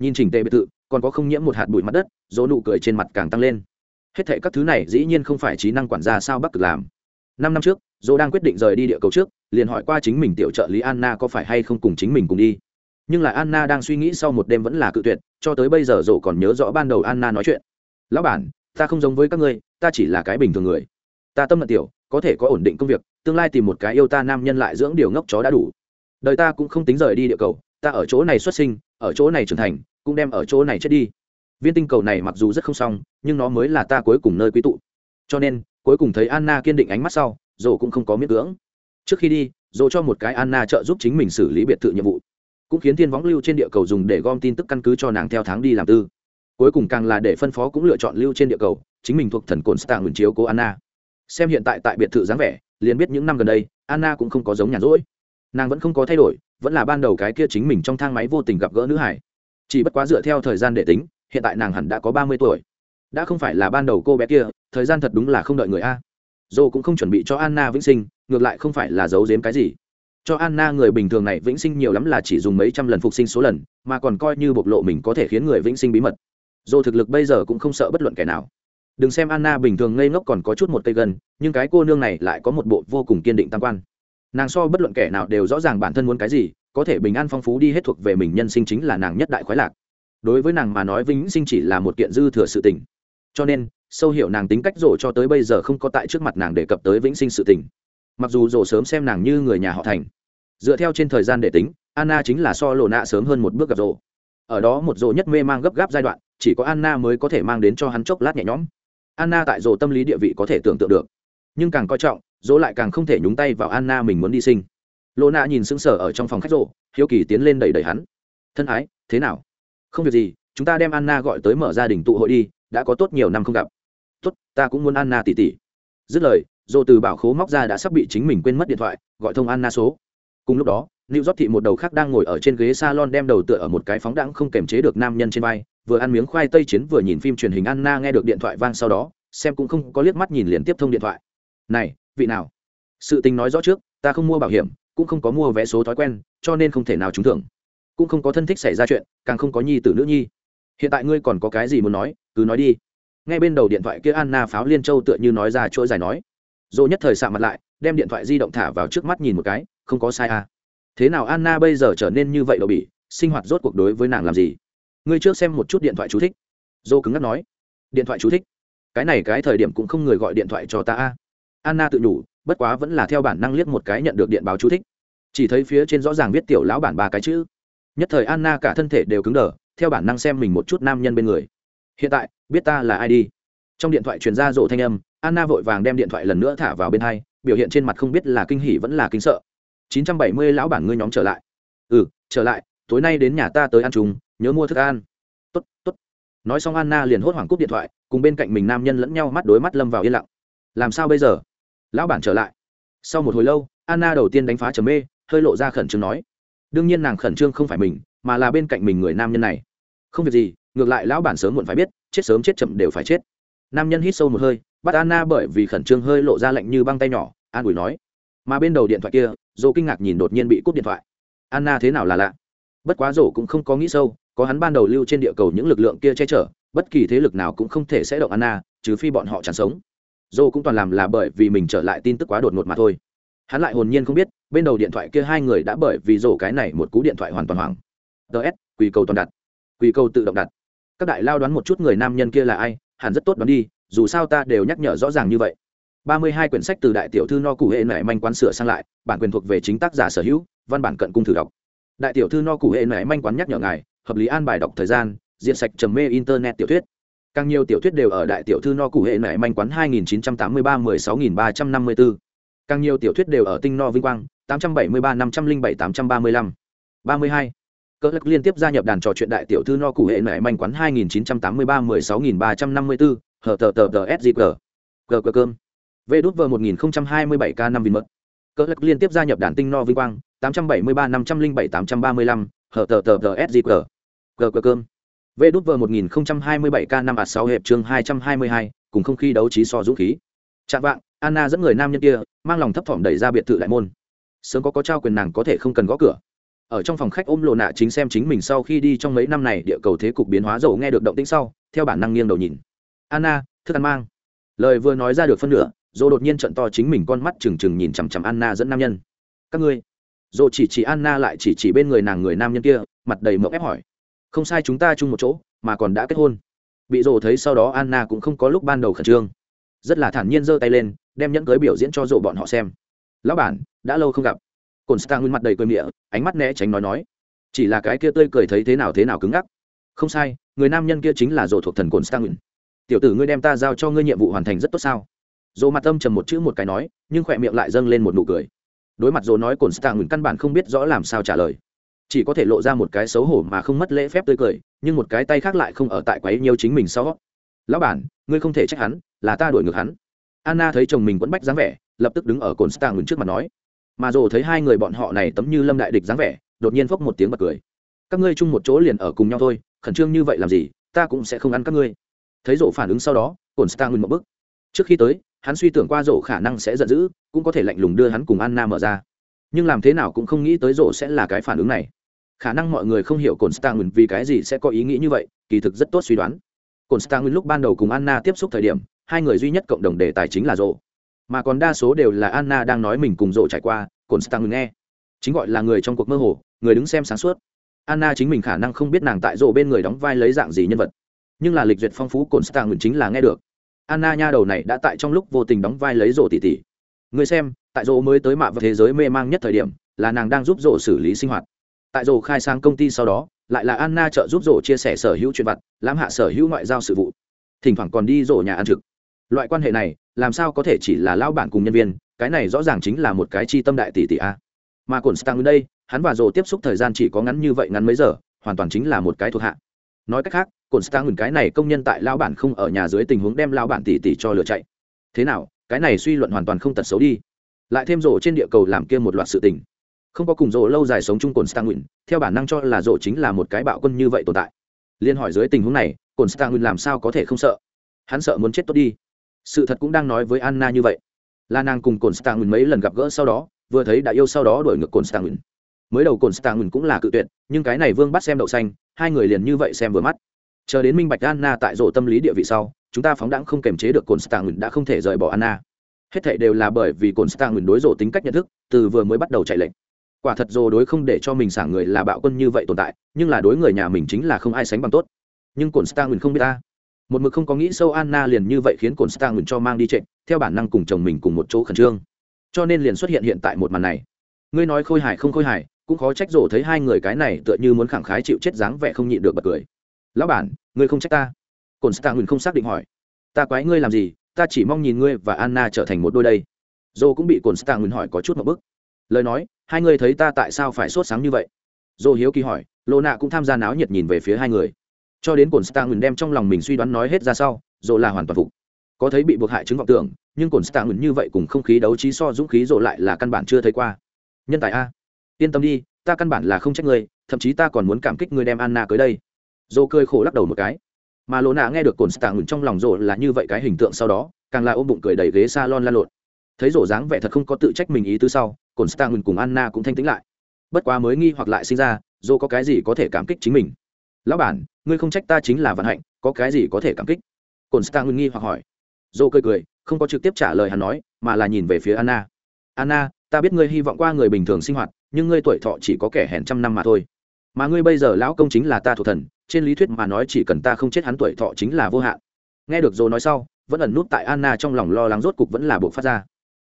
Nhìn chỉnh tề biệt thự, còn có không nhiễm một hạt bụi mặt đất, dỗ nụ cười trên mặt càng tăng lên. Hết thệ các thứ này dĩ nhiên không phải trí năng quản gia sao bắc cực làm. Năm năm trước, Dỗ đang quyết định rời đi địa cầu trước, liền hỏi qua chính mình tiểu trợ lý anna có phải hay không cùng chính mình cùng đi. Nhưng lại anna đang suy nghĩ sau một đêm vẫn là cự tuyệt, cho tới bây giờ Dỗ còn nhớ rõ ban đầu anna nói chuyện. Lão bản, ta không giống với các ngươi, ta chỉ là cái bình thường người. Ta tâm mật tiểu có thể có ổn định công việc, tương lai tìm một cái yêu ta nam nhân lại dưỡng điều ngốc chó đã đủ. Đời ta cũng không tính rời đi địa cầu, ta ở chỗ này xuất sinh, ở chỗ này trưởng thành, cũng đem ở chỗ này chết đi. Viên tinh cầu này mặc dù rất không xong, nhưng nó mới là ta cuối cùng nơi quý tụ. Cho nên, cuối cùng thấy anna kiên định ánh mắt sau dồ cũng không có miễn cưỡng. Trước khi đi dồ cho một cái anna trợ giúp chính mình xử lý biệt thự nhiệm vụ. Cũng khiến thiên võng lưu trên địa cầu dùng để gom tin tức căn cứ cho nàng theo tháng đi làm tư. Cuối cùng càng là để phân phó cũng lựa chọn lưu trên địa cầu, chính mình thuộc thần cồn stạng huyền chiếu cố anna xem hiện tại tại biệt thự dáng vẻ, liền biết những năm gần đây, anna cũng không có giống nhàn rỗi. Nàng vẫn không có thay đổi, vẫn là ban đầu cái kia chính mình trong thang máy vô tình gặp gỡ nữ hải. Chỉ bất quá dựa theo thời gian để tính, hiện tại nàng hẳn đã có ba mươi tuổi. Đã không phải là ban đầu cô bé kia, thời gian thật đúng là không đợi người a. Dô cũng không chuẩn bị cho anna vĩnh sinh, ngược lại không phải là giấu giếm cái gì. Cho anna người bình thường này vĩnh sinh nhiều lắm là chỉ dùng mấy trăm lần phục sinh số lần, mà còn coi như bộc lộ mình có thể khiến người vĩnh sinh bí mật. Dô thực lực bây giờ cũng không sợ bất luận kẻ nào đừng xem anna bình thường ngây ngốc còn có chút một cây gần nhưng cái cô nương này lại có một bộ vô cùng kiên định tam quan. Nàng so bất luận kẻ nào đều rõ ràng bản thân muốn cái gì, có thể bình an phong phú đi hết thuộc về mình nhân sinh chính là nàng nhất đại khoái lạc. Đối với nàng mà nói vĩnh sinh chỉ là một kiện dư thừa sự tình. Cho nên, sâu hiểu nàng tính cách rổ cho tới bây giờ không có tại trước mặt nàng đề cập tới vĩnh sinh sự tình. Mặc dù rổ sớm xem nàng như người nhà họ thành, dựa theo trên thời gian để tính, anna chính là so lộ nạ sớm hơn một bước gặp rổ ở đó một rổ nhất mê mang gấp gáp giai đoạn, chỉ có anna mới có thể mang đến cho hắn chốc lát nhẹ nhõm anna tại rồ tâm lý địa vị có thể tưởng tượng được. Nhưng càng coi trọng rồ lại càng không thể nhúng tay vào anna mình muốn đi sinh. Lô nạ nhìn sững sờ ở trong phòng khách rồ, hiếu kỳ tiến lên đẩy đẩy hắn. Thân ái thế nào? Không việc gì chúng ta đem anna gọi tới mở gia đình tụ hội đi đã có tốt nhiều năm không gặp. Tốt ta cũng muốn anna tỉ tỉ. Dứt lời dồ từ bảo khố móc ra đã sắp bị chính mình quên mất điện thoại gọi thông anna số. Cùng lúc đó Lưu Dót thị một đầu khác đang ngồi ở trên ghế salon đem đầu tựa ở một cái phóng đãng không kềm chế được nam nhân trên vai, vừa ăn miếng khoai tây chiến vừa nhìn phim truyền hình Anna nghe được điện thoại vang sau đó, xem cũng không có liếc mắt nhìn liền tiếp thông điện thoại. "Này, vị nào? Sự tình nói rõ trước, ta không mua bảo hiểm, cũng không có mua vé số thói quen, cho nên không thể nào trúng thưởng. Cũng không có thân thích xảy ra chuyện, càng không có nhi tử nữ nhi. Hiện tại ngươi còn có cái gì muốn nói, cứ nói đi." Nghe bên đầu điện thoại kia Anna pháo liên châu tựa như nói ra chuỗi dài nói. Dỗ nhất thời sạm mặt lại, đem điện thoại di động thả vào trước mắt nhìn một cái, không có sai à thế nào anna bây giờ trở nên như vậy đậu bỉ sinh hoạt rốt cuộc đối với nàng làm gì ngươi trước xem một chút điện thoại chú thích. Dô cứng ngắc nói. Điện thoại chú thích? Cái này cái thời điểm cũng không người gọi điện thoại cho ta a. Anna tự nhủ, bất quá vẫn là theo bản năng liếc một cái nhận được điện báo chú thích. Chỉ thấy phía trên rõ ràng viết tiểu lão bản ba cái chữ. Nhất thời anna cả thân thể đều cứng đờ, theo bản năng xem mình một chút nam nhân bên người. Hiện tại, biết ta là ai đi. Trong điện thoại truyền ra rộ thanh âm, anna vội vàng đem điện thoại lần nữa thả vào bên hai, biểu hiện trên mặt không biết là kinh hỉ vẫn là kinh sợ. 970 lão bản ngươi nhóm trở lại. Ừ trở lại, tối nay đến nhà ta tới ăn chung nhớ mua thức ăn. Tốt tốt. Nói xong anna liền hốt hoảng cúp điện thoại, cùng bên cạnh mình nam nhân lẫn nhau mắt đối mắt lâm vào yên lặng. Làm sao bây giờ? Lão bản trở lại. Sau một hồi lâu, anna đầu tiên đánh phá trầm mê, hơi lộ ra khẩn trương nói. Đương nhiên nàng khẩn trương không phải mình, mà là bên cạnh mình người nam nhân này. Không việc gì, ngược lại lão bản sớm muộn phải biết, chết sớm chết chậm đều phải chết. Nam nhân hít sâu một hơi, bắt anna bởi vì khẩn trương hơi lộ ra lạnh như băng tay nhỏ, an ủi nói. Mà bên đầu điện thoại kia dồ kinh ngạc nhìn đột nhiên bị cúp điện thoại. Anna thế nào là lạ? Bất quá rổ cũng không có nghĩ sâu, có hắn ban đầu lưu trên địa cầu những lực lượng kia che chở, bất kỳ thế lực nào cũng không thể sẽ động anna, trừ phi bọn họ chẳng sống. Rổ cũng toàn làm là bởi vì mình trở lại tin tức quá đột ngột mà thôi. Hắn lại hồn nhiên không biết, bên đầu điện thoại kia hai người đã bởi vì rổ cái này một cú điện thoại hoàn toàn hoảng. Ts quỳ cầu toàn đặt. Quỳ cầu tự động đặt. Các đại lao đoán một chút người nam nhân kia là ai, hẳn rất tốt đoán đi, dù sao ta đều nhắc nhở rõ ràng như vậy. Ba mươi hai quyển sách từ đại tiểu thư no cụ hệ nảy manh quán sửa sang lại, bản quyền thuộc về chính tác giả sở hữu, văn bản cận cung thử đọc đại tiểu thư no cụ hệ mẹ manh quán nhắc nhở ngài hợp lý an bài đọc thời gian diện sạch trầm mê internet tiểu thuyết. Càng nhiều tiểu thuyết đều ở đại tiểu thư no cụ hệ mẹ manh quán hai nghìn chín trăm tám mươi ba mười sáu nghìn ba trăm năm mươi bốn càng nhiều tiểu thuyết đều ở tinh no vinh quang tám trăm bảy mươi ba năm trăm linh bảy tám trăm ba mươi lăm. ba mươi hai. Cỡ lắc liên tiếp gia nhập đàn trò chuyện đại tiểu thư no cụ hệ mẹ manh quán hai nghìn chín trăm tám mươi ba mười sáu nghìn ba trăm năm mươi tờ tờ tờ sgg gờ cơm Vê đút vờ 1027 k năm vinh mật. Cỡ lắc liên tiếp gia nhập đàn tinh no vinh quang, 873 507 835, hở tờ tờ tờ SGQ. Cờ cờ cơm. Vê đút vờ 1027 k 5 ạt 6 hiệp chương 222, cùng không khí đấu trí so dũng khí. Chạm vạng, Anna dẫn người nam nhân kia, mang lòng thấp thỏm đẩy ra biệt thự đại môn. Sớm có có trao quyền nàng có thể không cần gõ cửa. Ở trong phòng khách ôm lộ nạ chính xem chính mình sau khi đi trong mấy năm này địa cầu thế cục biến hóa dầu nghe được động tĩnh sau, theo bản năng nghiêng đầu nhìn. Anna, thức ăn mang. Lời vừa nói ra được phân nửa, dô đột nhiên trận to chính mình con mắt trừng trừng nhìn chằm chằm anna dẫn nam nhân các ngươi dồ chỉ chỉ anna lại chỉ chỉ bên người nàng người nam nhân kia, mặt đầy mộng ép hỏi. Không sai chúng ta chung một chỗ, mà còn đã kết hôn. Bị dồ thấy sau đó anna cũng không có lúc ban đầu khẩn trương. Rất là thản nhiên giơ tay lên, đem nhẫn cưới biểu diễn cho rộ bọn họ xem. Lão bản, đã lâu không gặp. Cồn stang nguyên mặt đầy cười mịa ánh mắt né tránh nói nói. Chỉ là cái kia tươi cười thấy thế nào thế nào cứng ngắc. Không sai, người nam nhân kia chính là rộ thuộc thần cồn stang nguyên. Tiểu tử ngươi đem ta giao cho ngươi nhiệm vụ hoàn thành rất tốt sao? Rộ mặt âm trầm một chữ một cái nói, nhưng khỏe miệng lại dâng lên một nụ cười đối mặt rộ nói cồn stang nguyên căn bản không biết rõ làm sao trả lời. Chỉ có thể lộ ra một cái xấu hổ mà không mất lễ phép tươi cười, nhưng một cái tay khác lại không ở tại quấy nhiều chính mình sau. Lão bản, ngươi không thể trách hắn, là ta đuổi ngược hắn. Anna thấy chồng mình quẫn bách dáng vẻ, lập tức đứng ở cồn stang trước mặt nói. Mà rồ thấy hai người bọn họ này tấm như lâm đại địch dáng vẻ, đột nhiên phốc một tiếng bật cười. Các ngươi chung một chỗ liền ở cùng nhau thôi, khẩn trương như vậy làm gì, ta cũng sẽ không ăn các ngươi. Thấy rộ phản ứng sau đó, cồn stang một bức trước khi tới hắn suy tưởng qua rộ khả năng sẽ giận dữ, cũng có thể lạnh lùng đưa hắn cùng anna mở ra. Nhưng làm thế nào cũng không nghĩ tới rộ sẽ là cái phản ứng này. Khả năng mọi người không hiểu cồn stang vì cái gì sẽ có ý nghĩ như vậy, kỳ thực rất tốt suy đoán. Cồn stang lúc ban đầu cùng anna tiếp xúc thời điểm, hai người duy nhất cộng đồng đề tài chính là rộ mà còn đa số đều là anna đang nói mình cùng rộ trải qua cồn stang nghe. Chính gọi là người trong cuộc mơ hồ, người đứng xem sáng suốt. Anna chính mình khả năng không biết nàng tại rộ bên người đóng vai lấy dạng gì nhân vật. Nhưng là lịch duyệt phong phú cồn stang chính là nghe được anna nha đầu này đã tại trong lúc vô tình đóng vai lấy rộ tỷ tỷ người xem, tại rộ mới tới mạ và thế giới mê mang nhất thời điểm, là nàng đang giúp rộ xử lý sinh hoạt. Tại rộ khai sang công ty sau đó, lại là anna trợ giúp rộ chia sẻ sở hữu chuyện vặt, lãm hạ sở hữu ngoại giao sự vụ. Thỉnh thoảng còn đi rộ nhà ăn trực. Loại quan hệ này, làm sao có thể chỉ là lao bản cùng nhân viên, cái này rõ ràng chính là một cái chi tâm đại tỷ tỷ a. Mà cồn stang đây, hắn và rộ tiếp xúc thời gian chỉ có ngắn như vậy ngắn mấy giờ, hoàn toàn chính là một cái thuộc hạ nói cách khác cồn stang cái này công nhân tại lao bản không ở nhà dưới tình huống đem lao bản tỷ tỷ cho lửa chạy. Thế nào, cái này suy luận hoàn toàn không tật xấu đi. Lại thêm rổ trên địa cầu làm kia một loạt sự tình. Không có cùng rổ lâu dài sống chung cồn stang theo bản năng cho là rổ chính là một cái bạo quân như vậy tồn tại. Liên hỏi dưới tình huống này cồn stang làm sao có thể không sợ? Hắn sợ muốn chết tốt đi. Sự thật cũng đang nói với anna như vậy. Là nàng cùng cồn stang mấy lần gặp gỡ sau đó, vừa thấy đã yêu sau đó đổi ngược cồn stang mới đầu cồn stang cũng là cự tuyệt, nhưng cái này vương bắt xem đậu xanh, hai người liền như vậy xem vừa mắt. Chờ đến minh bạch anna tại rổ tâm lý địa vị sau, chúng ta phóng đãng không kềm chế được cồn stang đã không thể rời bỏ anna. Hết thảy đều là bởi vì cồn stang đối rổ tính cách nhận thức, từ vừa mới bắt đầu chạy lệnh. Quả thật rồ đối không để cho mình sảng người là bạo quân như vậy tồn tại, nhưng là đối người nhà mình chính là không ai sánh bằng tốt. Nhưng cồn stang không biết ta. Một mực không có nghĩ sâu anna liền như vậy khiến cồn stang cho mang đi trệnh theo bản năng cùng chồng mình cùng một chỗ khẩn trương. Cho nên liền xuất hiện hiện tại một màn này. Ngươi nói khôi hài không khôi hài cũng khó trách rổ thấy hai người cái này tựa như muốn khẳng khái chịu chết dáng vẻ không nhịn được bật cười. Lão bản, ngươi không trách ta. Cồn nguyên không xác định hỏi. Ta quái ngươi làm gì? Ta chỉ mong nhìn ngươi và anna trở thành một đôi đây. Dô cũng bị cồn nguyên hỏi có chút một bức lời nói, hai người thấy ta tại sao phải sốt sáng như vậy? Dô hiếu kỳ hỏi. Lô nạ cũng tham gia náo nhiệt nhìn về phía hai người. Cho đến cồn nguyên đem trong lòng mình suy đoán nói hết ra sau dô là hoàn toàn phục. Có thấy bị buộc hại chứng vọng tưởng, nhưng cồn nguyên như vậy cùng không khí đấu trí so dũng khí dô lại là căn bản chưa thấy qua. Nhân tài a yên tâm đi, ta căn bản là không trách ngươi, thậm chí ta còn muốn cảm kích ngươi đem anna tới đây. Dô cười khổ lắc đầu một cái. Mà lô nạ nghe được cồn stang trong lòng rộ là như vậy cái hình tượng sau đó, càng là ôm bụng cười đầy ghế salon la lộn. Thấy rổ dáng vẻ thật không có tự trách mình ý tứ sau cồn stang cùng anna cũng thanh tĩnh lại. Bất quá mới nghi hoặc lại sinh ra, dô có cái gì có thể cảm kích chính mình? Lão bản, ngươi không trách ta chính là vận hạnh, có cái gì có thể cảm kích? Cồn stang nghi hoặc hỏi. Dô cười cười, không có trực tiếp trả lời hắn nói, mà là nhìn về phía anna. Anna, ta biết ngươi hy vọng qua người bình thường sinh hoạt nhưng ngươi tuổi thọ chỉ có kẻ hèn trăm năm mà thôi. Mà ngươi bây giờ lão công chính là ta thuộc thần, trên lý thuyết mà nói chỉ cần ta không chết hắn tuổi thọ chính là vô hạn. Nghe được rồi nói sau, vẫn ẩn nút tại anna trong lòng lo lắng rốt cục vẫn là buộc phát ra.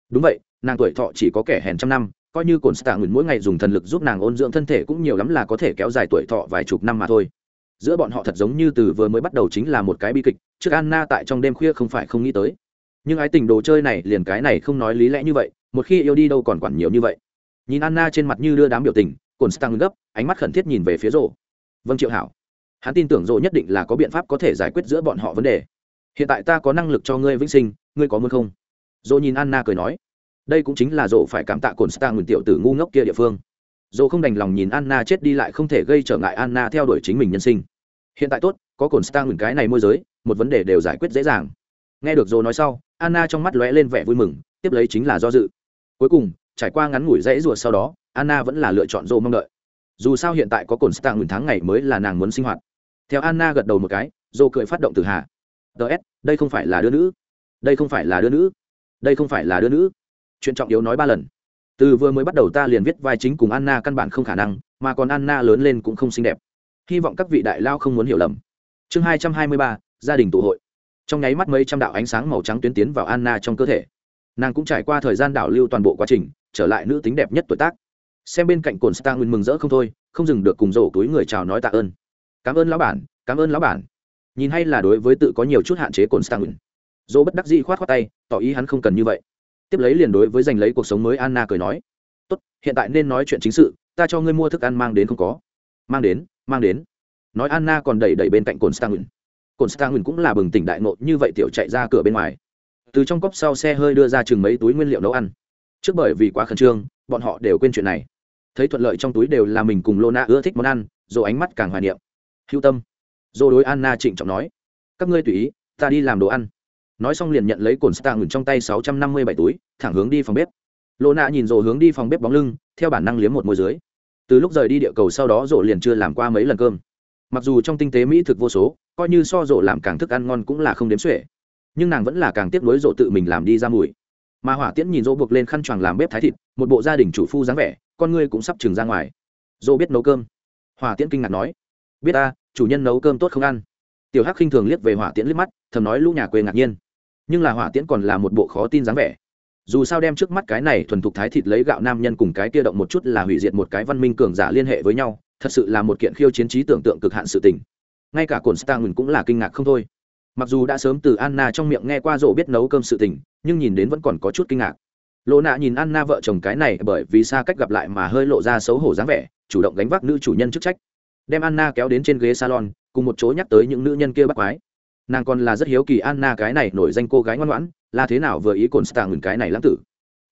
Đúng vậy, nàng tuổi thọ chỉ có kẻ hèn trăm năm, coi như cồn stạ nguyền mỗi ngày dùng thần lực giúp nàng ôn dưỡng thân thể cũng nhiều lắm là có thể kéo dài tuổi thọ vài chục năm mà thôi. Giữa bọn họ thật giống như từ vừa mới bắt đầu chính là một cái bi kịch, trước anna tại trong đêm khuya không phải không nghĩ tới. Nhưng ái tình đồ chơi này liền cái này không nói lý lẽ như vậy, một khi yêu đi đâu còn quản nhiều như vậy nhìn anna trên mặt như đưa đám biểu tình cồn stang gấp, ánh mắt khẩn thiết nhìn về phía rộ vâng triệu hảo. Hắn tin tưởng rộ nhất định là có biện pháp có thể giải quyết giữa bọn họ vấn đề. Hiện tại ta có năng lực cho ngươi vĩnh sinh, ngươi có muốn không? Dỗ nhìn anna cười nói. Đây cũng chính là dỗ phải cảm tạ cồn stang nguyền tiểu tử ngu ngốc kia địa phương. Dỗ không đành lòng nhìn anna chết đi lại không thể gây trở ngại anna theo đuổi chính mình nhân sinh. Hiện tại tốt, có cồn stang nguyền cái này môi giới, một vấn đề đều giải quyết dễ dàng. Nghe được dỗ nói sau, anna trong mắt lóe lên vẻ vui mừng, tiếp lấy chính là do dự. Cuối cùng trải qua ngắn ngủi rẫy ruột sau đó, anna vẫn là lựa chọn dỗ mong đợi. Dù sao hiện tại có cồn stạng nguyền tháng ngày mới là nàng muốn sinh hoạt. Theo anna gật đầu một cái dỗ cười phát động từ hà. Ts đây không phải là đứa nữ. Đây không phải là đứa nữ. Đây không phải là đứa nữ. Chuyện trọng yếu nói ba lần. Từ vừa mới bắt đầu ta liền viết vai chính cùng anna căn bản không khả năng, mà còn anna lớn lên cũng không xinh đẹp. Hy vọng các vị đại lao không muốn hiểu lầm. Chương hai trăm hai mươi ba, gia đình tụ hội. Trong nháy mắt mấy trăm đạo ánh sáng màu trắng tuyến tiến vào anna trong cơ thể. Nàng cũng trải qua thời gian đảo lưu toàn bộ quá trình trở lại nữ tính đẹp nhất tuổi tác. Xem bên cạnh cồn star nguyên mừng rỡ không thôi, không dừng được cùng rổ túi người chào nói tạ ơn. Cảm ơn lão bản, cảm ơn lão bản. Nhìn hay là đối với tự có nhiều chút hạn chế cồn star nguyên. Dỗ bất đắc dĩ khoát khoát tay, tỏ ý hắn không cần như vậy. Tiếp lấy liền đối với giành lấy cuộc sống mới anna cười nói, tốt, hiện tại nên nói chuyện chính sự, ta cho ngươi mua thức ăn mang đến không có. Mang đến mang đến. Nói anna còn đẩy đẩy bên cạnh cồn stangin cồn stangin cũng là bừng tỉnh đại nộ như vậy tiểu chạy ra cửa bên ngoài. Từ trong cốc sau xe hơi đưa ra chừng mấy túi nguyên liệu nấu ăn trước bởi vì quá khẩn trương, bọn họ đều quên chuyện này. Thấy thuận lợi trong túi đều là mình cùng lona ưa thích món ăn rồi ánh mắt càng hoài niệm. Hữu tâm. Rồi đối anna trịnh trọng nói. Các ngươi tùy ý, ta đi làm đồ ăn. Nói xong liền nhận lấy cồn stang trong tay sáu trăm năm mươi bảy túi, thẳng hướng đi phòng bếp. Lô nạ nhìn rồ hướng đi phòng bếp bóng lưng, theo bản năng liếm một môi dưới. Từ lúc rời đi địa cầu sau đó rộ liền chưa làm qua mấy lần cơm. Mặc dù trong tinh tế mỹ thực vô số, coi như so rộ làm càng thức ăn ngon cũng là không đếm xuể. Nhưng nàng vẫn là càng tiếp nối rộ tự mình làm đi ra mùi mà hỏa tiễn nhìn Dỗ buộc lên khăn choàng làm bếp thái thịt, một bộ gia đình chủ phu dáng vẻ, con ngươi cũng sắp trừng ra ngoài. Dỗ biết nấu cơm. Hỏa tiễn kinh ngạc nói, biết ta, chủ nhân nấu cơm tốt không ăn. Tiểu hắc khinh thường liếc về hỏa tiễn liếc mắt, thầm nói, lũ nhà quê ngạc nhiên. Nhưng là hỏa tiễn còn là một bộ khó tin dáng vẻ. Dù sao đem trước mắt cái này thuần thục thái thịt lấy gạo nam nhân cùng cái kia động một chút là hủy diệt một cái văn minh cường giả liên hệ với nhau, thật sự là một kiện khiêu chiến trí tưởng tượng cực hạn sự tình. Ngay cả cồn stang cũng là kinh ngạc không thôi mặc dù đã sớm từ anna trong miệng nghe qua rộ biết nấu cơm sự tình, nhưng nhìn đến vẫn còn có chút kinh ngạc. Lộ nạ nhìn anna vợ chồng cái này bởi vì xa cách gặp lại mà hơi lộ ra xấu hổ dáng vẻ, chủ động gánh vác nữ chủ nhân chức trách. Đem anna kéo đến trên ghế salon, cùng một chỗ nhắc tới những nữ nhân kia bắt quái. Nàng còn là rất hiếu kỳ anna cái này nổi danh cô gái ngoan ngoãn, là thế nào vừa ý cồn stạng cái này lãng tử?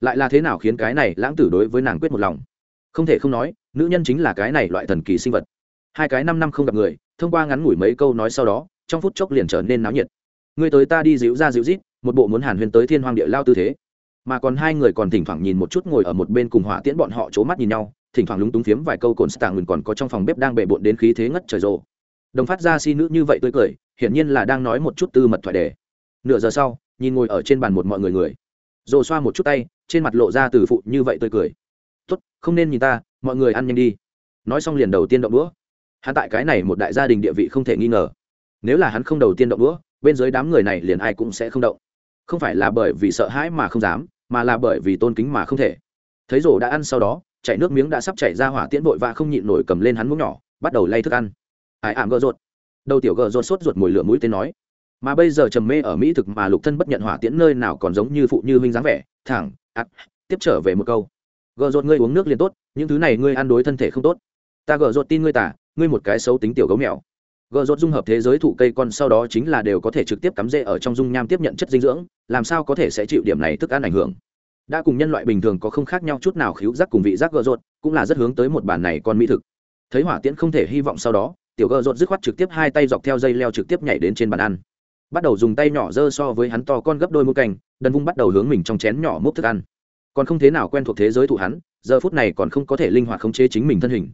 Lại là thế nào khiến cái này lãng tử đối với nàng quyết một lòng? Không thể không nói, nữ nhân chính là cái này loại thần kỳ sinh vật. Hai cái năm năm không gặp người, thông qua ngắn ngủi mấy câu nói sau đó trong phút chốc liền trở nên náo nhiệt. Người tới ta đi dịu ra dịu rít, một bộ muốn hàn huyên tới thiên hoàng địa lao tư thế. Mà còn hai người còn thỉnh thoảng nhìn một chút ngồi ở một bên cùng hỏa tiễn bọn họ c mắt nhìn nhau, thỉnh thoảng lúng túng phiếm vài câu cồn stạng còn có trong phòng bếp đang bệ bộn đến khí thế ngất trời rộ đồng phát ra si nữ như vậy tươi cười, hiển nhiên là đang nói một chút tư mật thoại đề. Nửa giờ sau, nhìn ngồi ở trên bàn một mọi người người. Rồ xoa một chút tay, trên mặt lộ ra từ phụ như vậy tươi cười. Tốt, không nên nhìn ta, mọi người ăn nhanh đi. Nói xong liền đầu tiên động đũa. Hắn tại cái này một đại gia đình địa vị không thể nghi ngờ nếu là hắn không đầu tiên động đũa, bên dưới đám người này liền ai cũng sẽ không động. Không phải là bởi vì sợ hãi mà không dám, mà là bởi vì tôn kính mà không thể. Thấy rổ đã ăn sau đó chạy nước miếng đã sắp chảy ra hỏa tiễn vội và không nhịn nổi cầm lên hắn muỗng nhỏ, bắt đầu lay thức ăn. Ải ảm gỡ rột đầu tiểu gờ rột sốt ruột mùi lửa mũi tên nói. Mà bây giờ trầm mê ở mỹ thực mà lục thân bất nhận hỏa tiễn nơi nào còn giống như phụ như minh dáng vẻ, thẳng, ắt, tiếp trở về một câu. Gờ rột ngươi uống nước liền tốt, những thứ này ngươi ăn đối thân thể không tốt. Ta gờ rột tin ngươi tả, ngươi một cái xấu tính tiểu gấu mèo gợ rốt dung hợp thế giới thụ cây con sau đó chính là đều có thể trực tiếp cắm rễ ở trong dung nham tiếp nhận chất dinh dưỡng làm sao có thể sẽ chịu điểm này thức ăn ảnh hưởng. Đã cùng nhân loại bình thường có không khác nhau chút nào khíu giác cùng vị giác gợ rốt cũng là rất hướng tới một bản này con mỹ thực. Thấy hỏa tiễn không thể hy vọng sau đó tiểu gợ rốt dứt khoát trực tiếp hai tay dọc theo dây leo trực tiếp nhảy đến trên bàn ăn. Bắt đầu dùng tay nhỏ dơ so với hắn to con gấp đôi mũi cành, đần vung bắt đầu hướng mình trong chén nhỏ múc thức ăn. Còn không thế nào quen thuộc thế giới thụ hắn giờ phút này còn không có thể linh hoạt khống chế chính mình thân hình.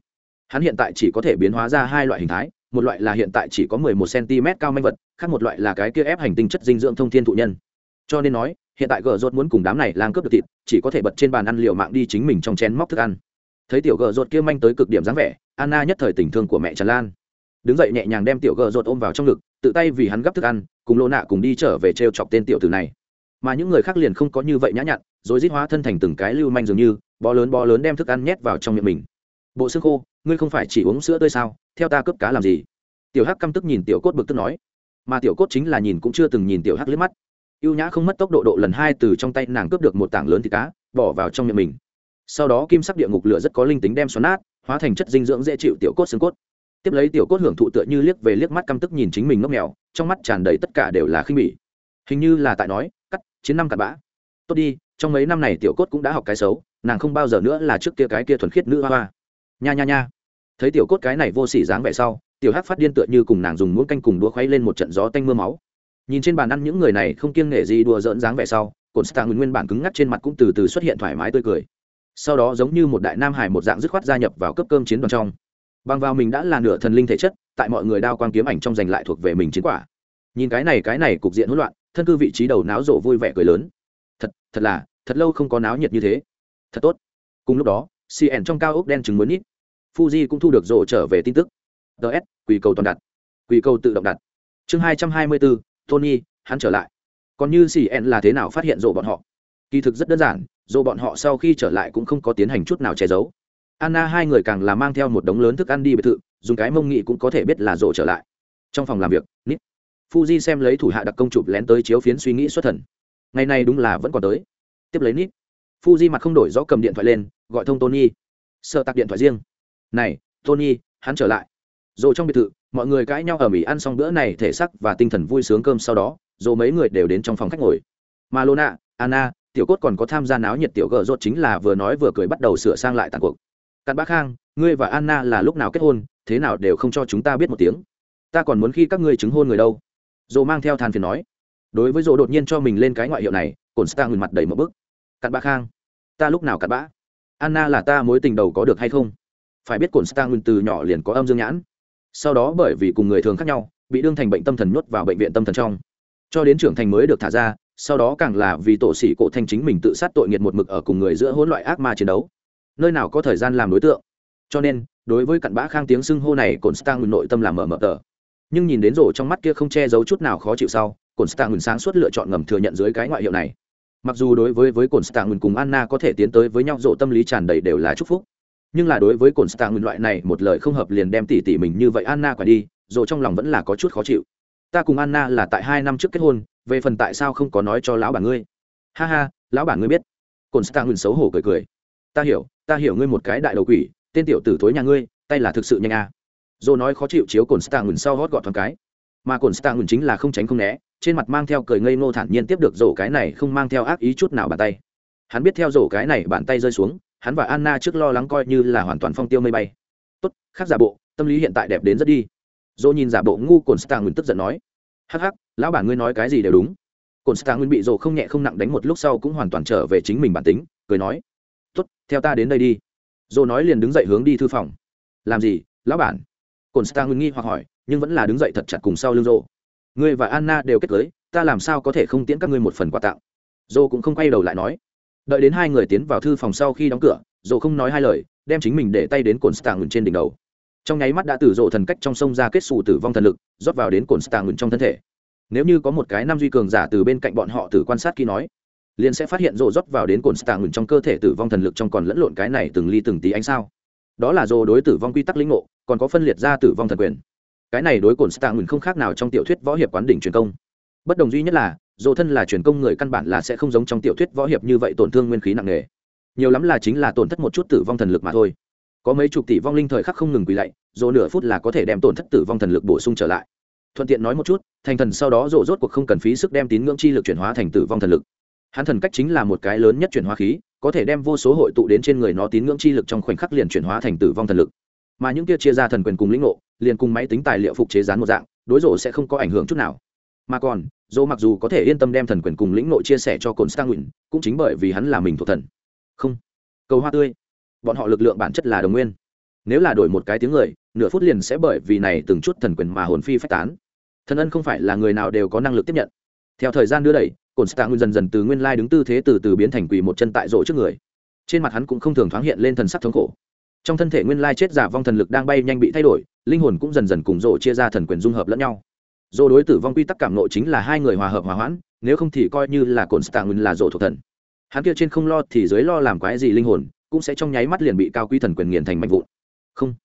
Hắn hiện tại chỉ có thể biến hóa ra hai loại hình thái một loại là hiện tại chỉ có mười một cm cao manh vật, khác một loại là cái kia ép hành tinh chất dinh dưỡng thông thiên thụ nhân. Cho nên nói, hiện tại gờ rốt muốn cùng đám này lang cướp được thịt, chỉ có thể bật trên bàn ăn liều mạng đi chính mình trong chén móc thức ăn. Thấy tiểu gờ rốt kia manh tới cực điểm dáng vẻ, anna nhất thời tình thương của mẹ tràn lan. Đứng dậy nhẹ nhàng đem tiểu gờ rốt ôm vào trong ngực, tự tay vì hắn gấp thức ăn, cùng lô nạ cùng đi trở về trêu chọc tên tiểu tử này. Mà những người khác liền không có như vậy nhã nhặn rồi rít hóa thân thành từng cái lưu manh dường như, bó lớn bó lớn đem thức ăn nhét vào trong miệng mình. Bộ xương khô ngươi không phải chỉ uống sữa tươi sao, theo ta cướp cá làm gì? Tiểu hắc căm tức nhìn tiểu cốt bực tức nói. Mà tiểu cốt chính là nhìn cũng chưa từng nhìn tiểu hắc liếc mắt. Y ê u nhã không mất tốc độ độ lần hai từ trong tay nàng cướp được một tảng lớn thịt cá, bỏ vào trong miệng mình. Sau đó kim sắc địa ngục lửa rất có linh tính đem xoắn nát, hóa thành chất dinh dưỡng dễ chịu tiểu cốt xương cốt. Tiếp lấy tiểu cốt hưởng thụ tựa như liếc về liếc mắt căm tức nhìn chính mình ngốc nghèo, trong mắt tràn đầy tất cả đều là khinh bỉ. Hình như là tại nói, cắt, chiến năm cặn bã. Tốt đi, trong mấy năm này tiểu cốt cũng đã học cái xấu, nàng không bao giờ nữa là trước kia cái kia thuần khiết nữ hoa hoa. Nha nha nha thấy tiểu cốt cái này vô sỉ dáng vẻ sau, tiểu hắc phát điên tựa như cùng nàng dùng muỗng canh cùng đũa khuấy lên một trận gió tanh mưa máu. Nhìn trên bàn ăn những người này không kiêng nghệ gì đùa dỡn dáng vẻ sau cồn stạng nguyên bản cứng ngắc trên mặt cũng từ từ xuất hiện thoải mái tươi cười. Sau đó giống như một đại nam hải một dạng dứt khoát gia nhập vào cấp cơm chiến đoàn trong. Bằng vào mình đã là nửa thần linh thể chất, tại mọi người đao quang kiếm ảnh trong giành lại thuộc về mình chiến quả. Nhìn cái này cái này cục diện hỗn loạn, thân cư vị trí đầu náo rộ vui vẻ cười lớn. Thật thật là, thật lâu không có náo nhiệt như thế. Thật tốt. Cùng lúc đó cn trong cao ốc đen chừng muốn ít fuji cũng thu được rộ trở về tin tức. Ts quỳ cầu toàn đặt. Quỳ cầu tự động đặt. Chương hai trăm hai mươi bốn tony, hắn trở lại. Còn như cn là thế nào phát hiện rộ bọn họ? Kỳ thực rất đơn giản rộ bọn họ sau khi trở lại cũng không có tiến hành chút nào che giấu. Anna hai người càng là mang theo một đống lớn thức ăn đi biệt thự, dùng cái mông nghị cũng có thể biết là rộ trở lại. Trong phòng làm việc nít fuji xem lấy thủ hạ đặc công chụp lén tới chiếu phiến suy nghĩ xuất thần. Ngày này đúng là vẫn còn tới. Tiếp lấy nít fuji mặt không đổi rõ cầm điện thoại lên, gọi thông tony. Sợ tặc điện thoại riêng này, tony, hắn trở lại. Rồi trong biệt thự, mọi người cãi nhau ở mỹ ăn xong bữa này thể sắc và tinh thần vui sướng cơm sau đó rồi mấy người đều đến trong phòng khách ngồi. Mà lona, anna, tiểu cốt còn có tham gia náo nhiệt tiểu gờ rốt chính là vừa nói vừa cười bắt đầu sửa sang lại tàn cuộc. Cặn bác khang, ngươi và anna là lúc nào kết hôn, thế nào đều không cho chúng ta biết một tiếng. Ta còn muốn khi các ngươi chứng hôn người đâu. Dồ mang theo than phiền nói. Đối với dồ đột nhiên cho mình lên cái ngoại hiệu này cồn star ngừng mặt đầy một bức cặn bác khang, ta lúc nào cặn bã? Anna là ta mối tình đầu có được hay không? Phải biết cồn Stang từ nhỏ liền có âm dương nhãn. Sau đó bởi vì cùng người thường khác nhau, bị đương thành bệnh tâm thần nhốt vào bệnh viện tâm thần trong. Cho đến trưởng thành mới được thả ra, sau đó càng là vì tổ sĩ cổ thanh chính mình tự sát tội nghiệt một mực ở cùng người giữa hỗn loại ác ma chiến đấu. Nơi nào có thời gian làm đối tượng. Cho nên, đối với cặn bã khang tiếng xưng hô này, cồn stang nội tâm làm mở mở tờ. Nhưng nhìn đến rổ trong mắt kia không che giấu chút nào khó chịu sau, cồn stang sáng suốt lựa chọn ngầm thừa nhận dưới cái ngoại hiệu này. Mặc dù đối với với cồn stang cùng anna có thể tiến tới với nhau, rổ tâm lý tràn đầy đều là chúc phúc nhưng là đối với cồn nguyên loại này, một lời không hợp liền đem tỉ tỉ mình như vậy anna quả đi rồi trong lòng vẫn là có chút khó chịu. Ta cùng anna là tại hai năm trước kết hôn, về phần tại sao không có nói cho lão bà ngươi? Ha ha, lão bà ngươi biết. Cồn stang xấu hổ cười cười. Ta hiểu ta hiểu ngươi một cái đại đầu quỷ, tên tiểu tử thối nhà ngươi, tay là thực sự nhanh à. rồi nói khó chịu chiếu cồn stạng nguyên sau hót gọt thoáng cái. Mà cồn stạng nguyên chính là không tránh không né, trên mặt mang theo cười ngây ngô thản nhiên tiếp được rổ cái này không mang theo ác ý chút nào bàn tay. Hắn biết theo rổ cái này bàn tay rơi xuống hắn và anna trước lo lắng coi như là hoàn toàn phong tiêu mây bay. Tốt, khác giả bộ, tâm lý hiện tại đẹp đến rất đi. Dỗ nhìn giả bộ ngu cồn stang nguyên tức giận nói. Hắc hắc, lão bản ngươi nói cái gì đều đúng. Cồn stang nguyên bị dỗ không nhẹ không nặng đánh một lúc sau cũng hoàn toàn trở về chính mình bản tính, cười nói. Tốt, theo ta đến đây đi. Dỗ nói liền đứng dậy hướng đi thư phòng. Làm gì, lão bản? Cồn star nguyên nghi hoặc hỏi, nhưng vẫn là đứng dậy thật chặt cùng sau lưng dỗ. Ngươi và anna đều kết cưới ta làm sao có thể không tiễn các ngươi một phần quà tặng? Dô cũng không quay đầu lại nói đợi đến hai người tiến vào thư phòng sau khi đóng cửa dồ không nói hai lời, đem chính mình để tay đến cồn stạng ngừng trên đỉnh đầu. Trong nháy mắt đã từ rộ thần cách trong sông ra kết xù tử vong thần lực, rót vào đến cồn stạng ngừng trong thân thể. Nếu như có một cái Nam duy cường giả từ bên cạnh bọn họ từ quan sát khi nói, liền sẽ phát hiện rồ rót vào đến cồn stạng trong cơ thể tử vong thần lực trong còn lẫn lộn cái này từng ly từng tí ánh sao. Đó là rồ đối tử vong quy tắc lĩnh ngộ, còn có phân liệt ra tử vong thần quyền. Cái này đối cồn stạng không khác nào trong tiểu thuyết võ hiệp quán đỉnh truyền công. Bất đồng duy nhất là dồ thân là truyền công người căn bản là sẽ không giống trong tiểu thuyết võ hiệp như vậy tổn thương nguyên khí nặng nề. Nhiều lắm là chính là tổn thất một chút tử vong thần lực mà thôi. Có mấy chục tỷ vong linh thời khắc không ngừng quỳ lạy dồ nửa phút là có thể đem tổn thất tử vong thần lực bổ sung trở lại. Thuận tiện nói một chút, thành thần sau đó rộ rốt cuộc không cần phí sức đem tín ngưỡng chi lực chuyển hóa thành tử vong thần lực. Hắn thần cách chính là một cái lớn nhất chuyển hóa khí, có thể đem vô số hội tụ đến trên người nó tín ngưỡng chi lực trong khoảnh khắc liền chuyển hóa thành tử vong thần lực. Mà những kia chia ra thần quyền cùng lĩnh ngộ, liền cùng máy tính tài liệu phục chế rán một dạng, đối rộ sẽ không có ảnh hưởng chút nào. Mà còn dô mặc dù có thể yên tâm đem thần quyền cùng lĩnh nội chia sẻ cho cồn stanwin cũng chính bởi vì hắn là mình thuộc thần. Không. Cầu hoa tươi. Bọn họ lực lượng bản chất là đồng nguyên. Nếu là đổi một cái tiếng người, nửa phút liền sẽ bởi vì này từng chút thần quyền mà hồn phi phách tán. Thần ân không phải là người nào đều có năng lực tiếp nhận. Theo thời gian đưa đẩy cồn stanwin dần dần từ nguyên lai đứng tư thế từ từ biến thành quỳ một chân tại rỗ trước người. Trên mặt hắn cũng không thường thoáng hiện lên thần sắc thống khổ. Trong thân thể nguyên lai chết giả vong thần lực đang bay nhanh bị thay đổi, linh hồn cũng dần dần cùng rỗ chia ra thần quyền dung hợp lẫn nhau rỗ đối tử vong quy tắc cảm nộ chính là hai người hòa hợp hòa hoãn, nếu không thì coi như là cồn stạng nguyên là rỗ thuộc thần. Hắn kia trên không lo thì dưới lo làm quái gì linh hồn, cũng sẽ trong nháy mắt liền bị cao quý thần quyền nghiền thành mạnh vụn. Không.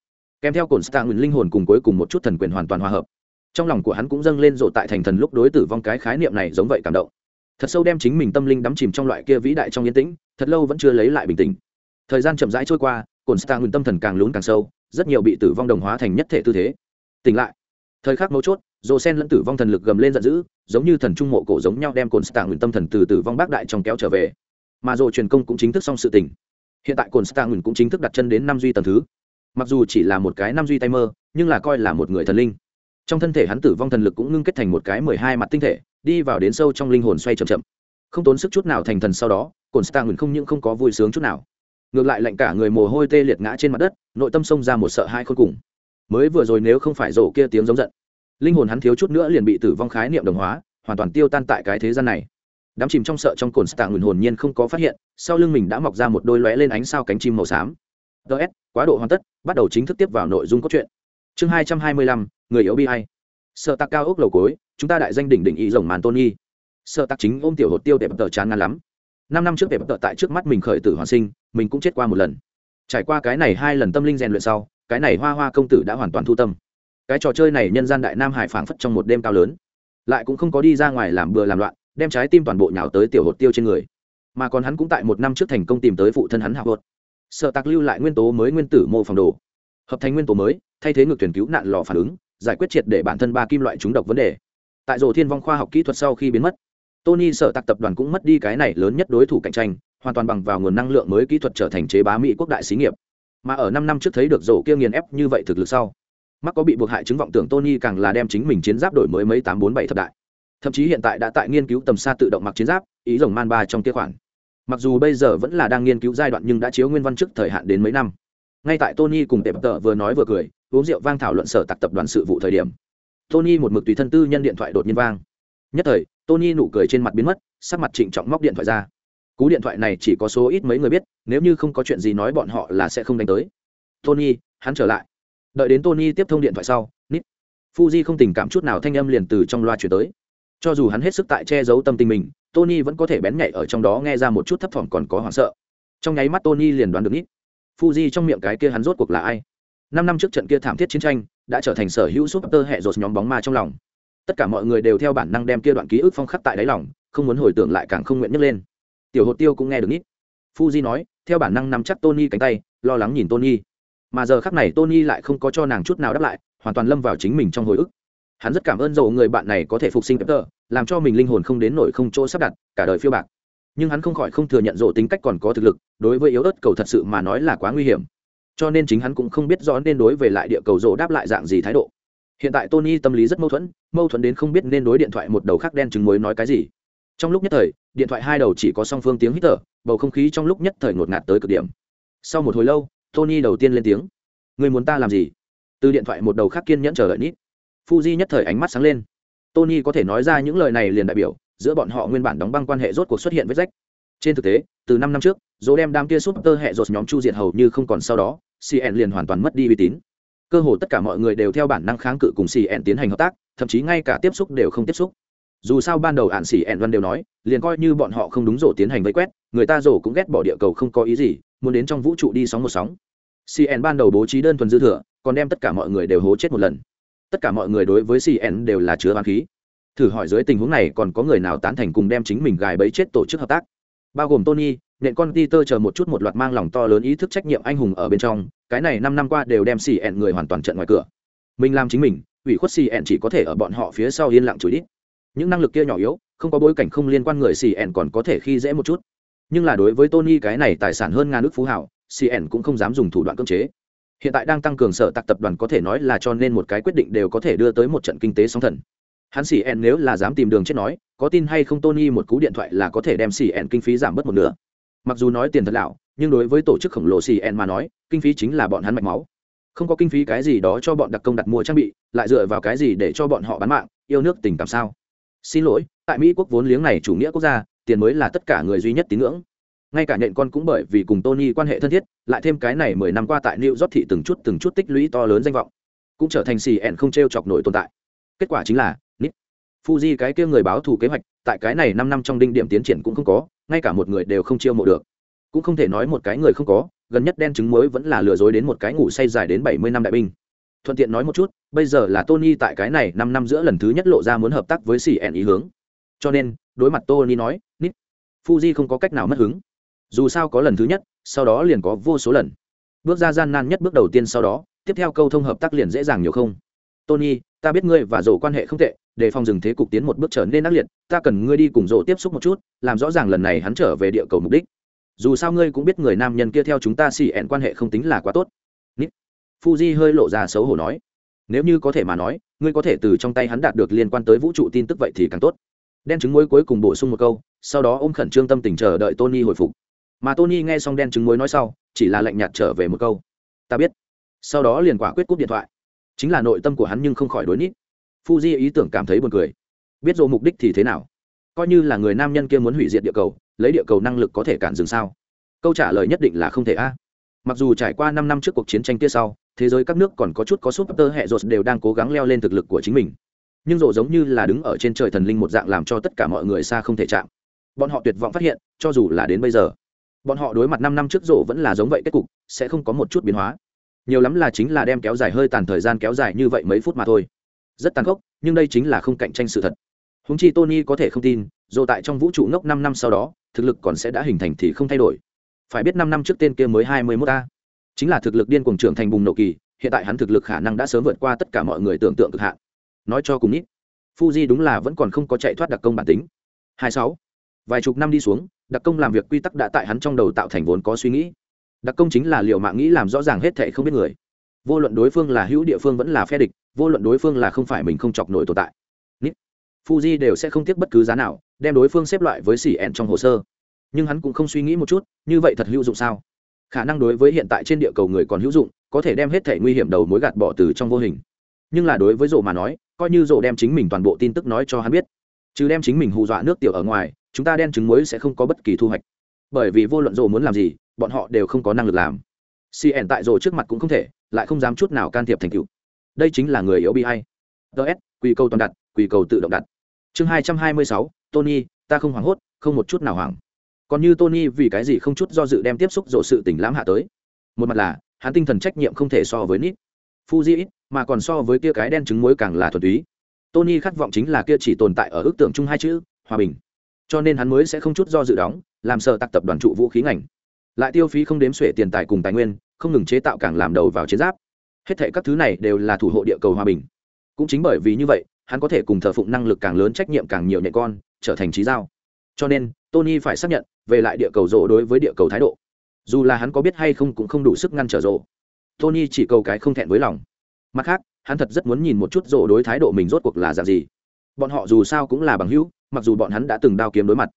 Kèm theo cồn stạng nguyên linh hồn cùng cuối cùng một chút thần quyền hoàn toàn hòa hợp. Trong lòng của hắn cũng dâng lên rộ tại thành thần lúc đối tử vong cái khái niệm này giống vậy cảm động. Thật sâu đem chính mình tâm linh đắm chìm trong loại kia vĩ đại trong yên tĩnh, thật lâu vẫn chưa lấy lại bình tĩnh. Thời gian chậm rãi trôi qua cồn star nguyên tâm thần càng lún càng sâu, rất nhiều bị tử vong đồng hóa thành nhất thể tư thế. Tỉnh lại. Thời khắc mấu chốt dồ sen lẫn tử vong thần lực gầm lên giận dữ, giống như thần trung mộ cổ giống nhau đem cồn stạng nguyên tâm thần từ tử vong bác đại trong kéo trở về. Mà dồ truyền công cũng chính thức xong sự tình. hiện tại cồn stạng nguyên cũng chính thức đặt chân đến năm duy tầng thứ. Mặc dù chỉ là một cái năm duy tay mơ nhưng là coi là một người thần linh. Trong thân thể hắn tử vong thần lực cũng ngưng kết thành một cái mười hai mặt tinh thể, đi vào đến sâu trong linh hồn xoay chậm chậm. Không tốn sức chút nào thành thần sau đó, cồn stang không những không có vui sướng chút nào. Ngược lại lạnh cả người mồ hôi tê liệt ngã trên mặt đất, nội tâm xông ra một sợ hai khôn cùng. Mới vừa rồi nếu không phải rổ kia tiếng giống giận linh hồn hắn thiếu chút nữa liền bị tử vong khái niệm đồng hóa, hoàn toàn tiêu tan tại cái thế gian này. Đám chìm trong sợ trong cồn stạng nguyền hồn nhiên không có phát hiện, sau lưng mình đã mọc ra một đôi lóe lên ánh sao cánh chim màu xám. Ts quá độ hoàn tất, bắt đầu chính thức tiếp vào nội dung cốt truyện. Chương hai trăm hai mươi lăm, người yếu bi hay. Sợ tạc cao ốc lầu cối chúng ta đại danh đỉnh đỉnh ý rồng màn tôn y sợ tạc chính ôm tiểu hột tiêu tệp tờ chán ngăn lắm. Năm năm trước tệp tờ tại trước mắt mình khởi tử hoàn sinh, mình cũng chết qua một lần. Trải qua cái này hai lần tâm linh rèn luyện sau, cái này hoa hoa công tử đã hoàn toàn thu tâm cái trò chơi này nhân gian đại nam hải phảng phất trong một đêm cao lớn, lại cũng không có đi ra ngoài làm bừa làm loạn, đem trái tim toàn bộ nhào tới tiểu hột tiêu trên người. Mà còn hắn cũng tại một năm trước thành công tìm tới phụ thân hắn hạ hột. Sợ tạc lưu lại nguyên tố mới nguyên tử mô phòng đồ. Hợp thành nguyên tố mới, thay thế ngược thuyền cứu nạn lò phản ứng, giải quyết triệt để bản thân ba kim loại trúng độc vấn đề. Tại rổ thiên vong khoa học kỹ thuật sau khi biến mất, tony sợ tạc tập đoàn cũng mất đi cái này lớn nhất đối thủ cạnh tranh, hoàn toàn bằng vào nguồn năng lượng mới kỹ thuật trở thành chế bá mỹ quốc đại xí nghiệp. Mà ở năm năm trước thấy được rổ kia nghiền ép như vậy thực lực sau mắc có bị buộc hại chứng vọng tưởng tony càng là đem chính mình chiến giáp đổi mới mấy tám bốn bảy thập đại. Thậm chí hiện tại đã tại nghiên cứu tầm xa tự động mặc chiến giáp, ý rồng man ba trong kia khoản. Mặc dù bây giờ vẫn là đang nghiên cứu giai đoạn nhưng đã chiếu nguyên văn trước thời hạn đến mấy năm. Ngay tại tony cùng tệp tợ vừa nói vừa cười, uống rượu vang thảo luận sở tặc tập đoàn sự vụ thời điểm. Tony một mực tùy thân tư nhân điện thoại đột nhiên vang. Nhất thời, tony nụ cười trên mặt biến mất, sắc mặt trịnh trọng móc điện thoại ra. Cú điện thoại này chỉ có số ít mấy người biết, nếu như không có chuyện gì nói bọn họ là sẽ không đánh tới. Tony, hắn trở lại đợi đến tony tiếp thông điện thoại sau nít fuji không tình cảm chút nào thanh âm liền từ trong loa chuyển tới. Cho dù hắn hết sức tại che giấu tâm tình mình, tony vẫn có thể bén nhạy ở trong đó nghe ra một chút thấp thỏm còn có hoảng sợ. Trong nháy mắt tony liền đoán được nít fuji trong miệng cái kia hắn rốt cuộc là ai. Năm năm trước trận kia thảm thiết chiến tranh, đã trở thành sở hữu súp tơ hệ rột nhóm bóng ma trong lòng. Tất cả mọi người đều theo bản năng đem kia đoạn ký ức phong khắc tại đáy lòng, không muốn hồi tưởng lại càng không nguyện nhấc lên. Tiểu hột tiêu cũng nghe được nít fuji nói, theo bản năng nắm chắc tony cánh tay, lo lắng nhìn tony mà giờ khắc này tony lại không có cho nàng chút nào đáp lại, hoàn toàn lâm vào chính mình trong hồi ức. Hắn rất cảm ơn dầu người bạn này có thể phục sinh tờ làm cho mình linh hồn không đến nổi không chỗ sắp đặt, cả đời phiêu bạc. Nhưng hắn không khỏi không thừa nhận rộ tính cách còn có thực lực, đối với yếu ớt cầu thật sự mà nói là quá nguy hiểm. Cho nên chính hắn cũng không biết rõ nên đối về lại địa cầu rộ đáp lại dạng gì thái độ. Hiện tại tony tâm lý rất mâu thuẫn mâu thuẫn đến không biết nên đối điện thoại một đầu khác đen chứng mới nói cái gì. Trong lúc nhất thời, điện thoại hai đầu chỉ có song phương tiếng hít thở, bầu không khí trong lúc nhất thời ngột ngạt tới cực điểm. Sau một hồi lâu tony đầu tiên lên tiếng. Người muốn ta làm gì? Từ điện thoại một đầu khác kiên nhẫn chờ đợi nít. Fuji nhất thời ánh mắt sáng lên. Tony có thể nói ra những lời này liền đại biểu, giữa bọn họ nguyên bản đóng băng quan hệ rốt cuộc xuất hiện vết rách. Trên thực tế, từ năm năm trước, dỗ đem đám kia súp tơ hệ rột nhóm chu diệt hầu như không còn sau đó cn liền hoàn toàn mất đi uy tín. Cơ hồ tất cả mọi người đều theo bản năng kháng cự cùng cn tiến hành hợp tác, thậm chí ngay cả tiếp xúc đều không tiếp xúc. Dù sao ban đầu ạn xỉ ẹn văn đều nói, liền coi như bọn họ không đúng rổ tiến hành vây quét, người ta rổ cũng ghét bỏ địa cầu không có ý gì muốn đến trong vũ trụ đi sóng một sóng. Cn ban đầu bố trí đơn thuần dư thừa, còn đem tất cả mọi người đều hố chết một lần. Tất cả mọi người đối với cn đều là chứa bán khí. Thử hỏi dưới tình huống này còn có người nào tán thành cùng đem chính mình gài bẫy chết tổ chức hợp tác? Bao gồm tony, nện con peter chờ một chút một loạt mang lòng to lớn ý thức trách nhiệm anh hùng ở bên trong, cái này năm năm qua đều đem cn người hoàn toàn trận ngoài cửa. Mình làm chính mình, ủy khuất cn chỉ có thể ở bọn họ phía sau yên lặng chửi đít. Những năng lực kia nhỏ yếu, không có bối cảnh không liên quan người cn còn có thể khi dễ một chút nhưng là đối với tony cái này tài sản hơn ngàn nước phú hảo cn cũng không dám dùng thủ đoạn cưỡng chế. Hiện tại đang tăng cường sở tạc tập đoàn có thể nói là cho nên một cái quyết định đều có thể đưa tới một trận kinh tế sóng thần. Hắn cn nếu là dám tìm đường chết nói, có tin hay không tony một cú điện thoại là có thể đem cn kinh phí giảm bớt một nửa. Mặc dù nói tiền thật lão, nhưng đối với tổ chức khổng lồ cn mà nói, kinh phí chính là bọn hắn mạch máu. Không có kinh phí cái gì đó cho bọn đặc công đặt mua trang bị, lại dựa vào cái gì để cho bọn họ bán mạng, yêu nước tình cảm sao? Xin lỗi, tại mỹ quốc vốn liếng này chủ nghĩa quốc gia tiền mới là tất cả người duy nhất tín ngưỡng. Ngay cả nhện con cũng bởi vì cùng tony quan hệ thân thiết, lại thêm cái này mười năm qua tại new york thị từng chút từng chút tích lũy to lớn danh vọng, cũng trở thành xì ẹn không t r e o chọc nổi tồn tại. Kết quả chính là nít fuji cái kia người báo thù kế hoạch, tại cái này năm năm trong đinh điểm tiến triển cũng không có, ngay cả một người đều không chiêu mộ được. Cũng không thể nói một cái người không có, gần nhất đen chứng mới vẫn là lừa dối đến một cái ngủ say dài đến bảy mươi năm đại binh. Thuận tiện nói một chút, bây giờ là tony tại cái này năm năm giữa lần thứ nhất lộ ra muốn hợp tác với cn ý hướng cho nên, đối mặt tony nói, nít, fuji không có cách nào mất hứng. Dù sao có lần thứ nhất, sau đó liền có vô số lần. Bước ra gian nan nhất bước đầu tiên sau đó, tiếp theo câu thông hợp tác liền dễ dàng nhiều không? Tony, ta biết ngươi và rổ quan hệ không tệ, để phòng dừng thế cục tiến một bước trở nên ác liệt, ta cần ngươi đi cùng rổ tiếp xúc một chút, làm rõ ràng lần này hắn trở về địa cầu mục đích. Dù sao ngươi cũng biết người nam nhân kia theo chúng ta xì ẹn quan hệ không tính là quá tốt. Nít. fuji hơi lộ ra xấu hổ nói. Nếu như có thể mà nói, ngươi có thể từ trong tay hắn đạt được liên quan tới vũ trụ tin tức vậy thì càng tốt đen trứng muối cuối cùng bổ sung một câu, sau đó ôm khẩn trương tâm tình chờ đợi tony hồi phục. Mà tony nghe xong đen trứng muối nói sau, chỉ là lạnh nhạt trở về một câu. Ta biết. Sau đó liền quả quyết cúp điện thoại. Chính là nội tâm của hắn nhưng không khỏi đối nít. Fuji ý tưởng cảm thấy buồn cười. Biết rồi mục đích thì thế nào? Coi như là người nam nhân kia muốn hủy diệt địa cầu, lấy địa cầu năng lực có thể cản dừng sao? Câu trả lời nhất định là không thể a. Mặc dù trải qua năm năm trước cuộc chiến tranh kia sau, thế giới các nước còn có chút có súp tơ hệ rột đều đang cố gắng leo lên thực lực của chính mình nhưng rộ giống như là đứng ở trên trời thần linh một dạng làm cho tất cả mọi người xa không thể chạm. Bọn họ tuyệt vọng phát hiện, cho dù là đến bây giờ, bọn họ đối mặt năm năm trước rộ vẫn là giống vậy, kết cục sẽ không có một chút biến hóa. Nhiều lắm là chính là đem kéo dài hơi tàn thời gian kéo dài như vậy mấy phút mà thôi. Rất tàn khốc, nhưng đây chính là không cạnh tranh sự thật. Húng chi tony có thể không tin dù tại trong vũ trụ ngốc năm năm sau đó, thực lực còn sẽ đã hình thành thì không thay đổi. Phải biết năm năm trước tên kia mới hai mươi mốt a. Chính là thực lực điên cuồng trưởng thành bùng nổ kỳ, hiện tại hắn thực lực khả năng đã sớm vượt qua tất cả mọi người tưởng tượng cực hạn nói cho cùng ít fuji đúng là vẫn còn không có chạy thoát đặc công bản tính. Hai sáu. Vài chục năm đi xuống, đặc công làm việc quy tắc đã tại hắn trong đầu tạo thành vốn có suy nghĩ. Đặc công chính là liệu mạng nghĩ làm rõ ràng hết thệ không biết người. Vô luận đối phương là hữu địa phương vẫn là phe địch, vô luận đối phương là không phải mình không chọc nổi tồn tại. Nít. fuji đều sẽ không tiếc bất cứ giá nào, đem đối phương xếp loại với xỉ ẹn trong hồ sơ. Nhưng hắn cũng không suy nghĩ một chút, như vậy thật hữu dụng sao? Khả năng đối với hiện tại trên địa cầu người còn hữu dụng, có thể đem hết thể nguy hiểm đầu mối gạt bỏ từ trong vô hình. Nhưng là đối với rộ mà nói coi như rộ đem chính mình toàn bộ tin tức nói cho hắn biết. Chứ đem chính mình hù dọa nước tiểu ở ngoài, chúng ta đen trứng muối sẽ không có bất kỳ thu hoạch. Bởi vì vô luận rộ muốn làm gì, bọn họ đều không có năng lực làm. Cn tại rộ trước mặt cũng không thể, lại không dám chút nào can thiệp thành cựu đây chính là người yếu bi hay. Ts quy cầu toàn đặt quy cầu tự động đặt. Chương hai trăm hai mươi sáu, tony, ta không hoảng hốt, không một chút nào hoảng. Còn như tony vì cái gì không chút do dự đem tiếp xúc rộ sự tỉnh lãm hạ tới. Một mặt là, hắn tinh thần trách nhiệm không thể so với nít fuji mà còn so với kia cái đen trứng muối càng là thuần túy. Tony khát vọng chính là kia chỉ tồn tại ở ước tưởng chung hai chữ, hòa bình. Cho nên hắn mới sẽ không chút do dự đóng, làm sợ tặc tập đoàn trụ vũ khí ngành. Lại tiêu phí không đếm xuể tiền tài cùng tài nguyên, không ngừng chế tạo càng làm đầu vào chiến giáp. Hết thệ các thứ này đều là thủ hộ địa cầu hòa bình. Cũng chính bởi vì như vậy, hắn có thể cùng thờ phụng năng lực càng lớn trách nhiệm càng nhiều nhện con, trở thành trí dao. cho nên, tony phải xác nhận, về lại địa cầu rộ đối với địa cầu thái độ. Dù là hắn có biết hay không cũng không đủ sức ngăn trở rộ tony chỉ cầu cái không thẹn với lòng. Mặt khác, hắn thật rất muốn nhìn một chút rộ đối thái độ mình rốt cuộc là dạng gì. Bọn họ dù sao cũng là bằng hữu, mặc dù bọn hắn đã từng đao kiếm đối mặt.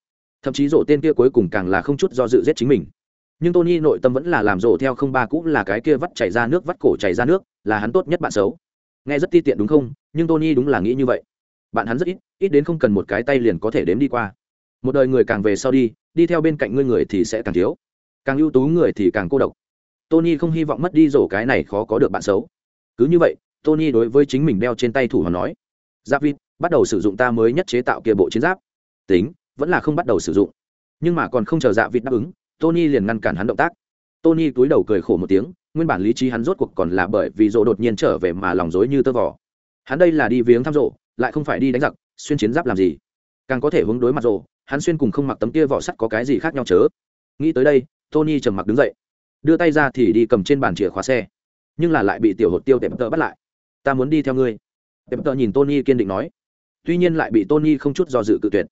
Thậm chí rộ tên kia cuối cùng càng là không chút do dự giết chính mình. Nhưng tony nội tâm vẫn là làm rộ theo không ba cũng là cái kia vắt chảy ra nước vắt cổ chảy ra nước, là hắn tốt nhất bạn xấu. Nghe rất ti tiện đúng không? Nhưng tony đúng là nghĩ như vậy. Bạn hắn rất ít ít đến không cần một cái tay liền có thể đếm đi qua. Một đời người càng về sau đi đi theo bên cạnh ngươi người thì sẽ càng thiếu. Càng ưu tú người thì càng cô độc tony không hy vọng mất đi rổ cái này khó có được bạn xấu. Cứ như vậy, tony đối với chính mình đeo trên tay thủ hoàn nói, giáp vịt, bắt đầu sử dụng ta mới nhất chế tạo kia bộ chiến giáp. Tính, vẫn là không bắt đầu sử dụng. Nhưng mà còn không chờ dạ vịt đáp ứng, tony liền ngăn cản hắn động tác. Tony túi đầu cười khổ một tiếng, nguyên bản lý trí hắn rốt cuộc còn là bởi vì rộ đột nhiên trở về mà lòng dối như tơ vỏ hắn đây là đi viếng thăm rộ lại không phải đi đánh giặc, xuyên chiến giáp làm gì? Càng có thể hướng đối mặt rộ hắn xuyên cùng không mặc tấm kia vỏ sắt có cái gì khác nhau chớ? Nghĩ tới đây, tony trầm mặc đứng dậy đưa tay ra thì đi cầm trên bàn chìa khóa xe. Nhưng là lại bị tiểu hột tiêu tệm tợ bắt lại. Ta muốn đi theo ngươi. Tệm tợ nhìn tony kiên định nói. Tuy nhiên lại bị tony không chút do dự cự tuyệt.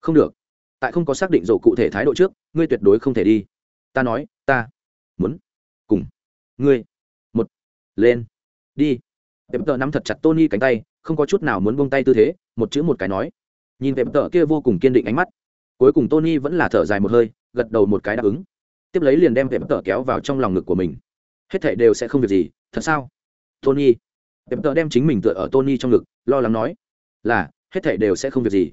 Không được. Tại không có xác định rổ cụ thể thái độ trước, ngươi tuyệt đối không thể đi. Ta nói, ta muốn cùng ngươi một lên. Đi. Tệm tợ nắm thật chặt tony cánh tay, không có chút nào muốn buông tay tư thế, một chữ một cái nói. Nhìn tệm tợ kia vô cùng kiên định ánh mắt. Cuối cùng tony vẫn là thở dài một hơi, gật đầu một cái đáp ứng tiếp lấy liền đem vẹm tợ kéo vào trong lòng ngực của mình. Hết thảy đều sẽ không việc gì, thật sao? Tony. Vẹm tợ đem chính mình tựa ở tony trong ngực, lo lắng nói. Là, hết thảy đều sẽ không việc gì.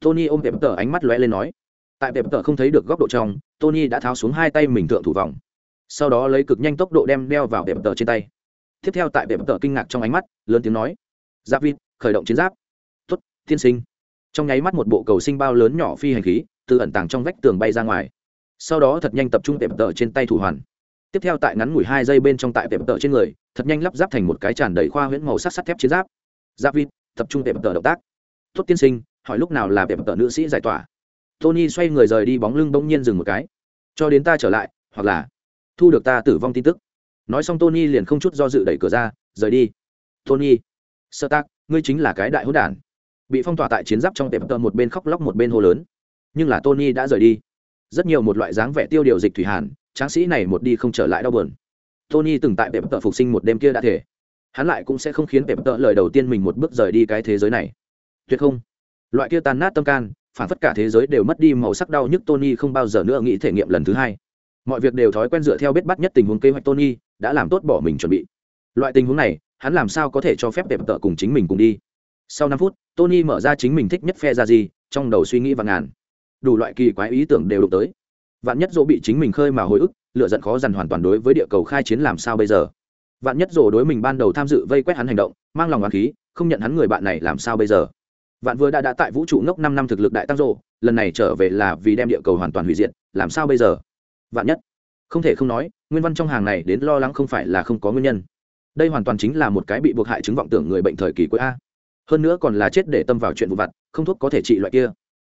Tony ôm vẹm tợ ánh mắt lóe lên nói. Tại vẹm tợ không thấy được góc độ trong, tony đã tháo xuống hai tay mình thượng thủ vòng. Sau đó lấy cực nhanh tốc độ đem đeo vào vẹm tợ trên tay. Tiếp theo tại vẹm tợ kinh ngạc trong ánh mắt, lớn tiếng nói. Giáp vịt, khởi động chiến giáp. Tuất tiên sinh. Trong nháy mắt một bộ cầu sinh bao lớn nhỏ phi hành khí, từ ẩn tàng trong vách tường bay ra ngoài sau đó thật nhanh tập trung tệm tợ trên tay thủ hoàn. Tiếp theo tại ngắn ngủi hai giây bên trong tại tệm tợ trên người, thật nhanh lắp ráp thành một cái tràn đầy khoa huyễn màu sắc sắt thép chiến giáp. Giáp vịt, tập trung tệm tợ động tác. Tốt tiên sinh, hỏi lúc nào là tệm tợ nữ sĩ giải tỏa? Tony xoay người rời đi bóng lưng bỗng nhiên dừng một cái. Cho đến ta trở lại, hoặc là thu được ta tử vong tin tức. Nói xong tony liền không chút do dự đẩy cửa ra, rời đi. Tony, sơ tác, ngươi chính là cái đại hỗn đản. Bị phong tỏa tại chiến giáp trong tệm tợ một bên khóc lóc một bên hô lớn. Nhưng là tony đã rời đi rất nhiều một loại dáng vẻ tiêu điều dịch thủy hàn, tráng sĩ này một đi không trở lại đau buồn. Tony từng tại tệm tợ phục sinh một đêm kia đã thể hắn lại cũng sẽ không khiến tệm tợ lời đầu tiên mình một bước rời đi cái thế giới này. Tuyệt không. Loại kia tàn nát tâm can, phản phất cả thế giới đều mất đi màu sắc đau nhức tony không bao giờ nữa nghĩ thể nghiệm lần thứ hai. Mọi việc đều thói quen dựa theo biết bắt nhất tình huống kế hoạch tony đã làm tốt bỏ mình chuẩn bị. Loại tình huống này, hắn làm sao có thể cho phép tệm tợ cùng chính mình cùng đi? Sau năm phút, tony mở ra chính mình thích nhất phe ra gì trong đầu suy nghĩ và ngàn đủ loại kỳ quái ý tưởng đều đụng tới. Vạn nhất dỗ bị chính mình khơi mà hồi ức lựa giận khó dằn hoàn toàn đối với địa cầu khai chiến làm sao bây giờ? Vạn nhất dỗ đối mình ban đầu tham dự vây quét hắn hành động, mang lòng oán khí, không nhận hắn người bạn này làm sao bây giờ? Vạn vừa đã đã tại vũ trụ ngốc năm năm thực lực đại tăng rộ lần này trở về là vì đem địa cầu hoàn toàn hủy diệt, làm sao bây giờ? Vạn nhất, không thể không nói, nguyên văn trong hàng này đến lo lắng không phải là không có nguyên nhân. Đây hoàn toàn chính là một cái bị buộc hại chứng vọng tưởng người bệnh thời kỳ cuối a. Hơn nữa còn là chết để tâm vào chuyện vụ vặt, không thuốc có thể trị loại kia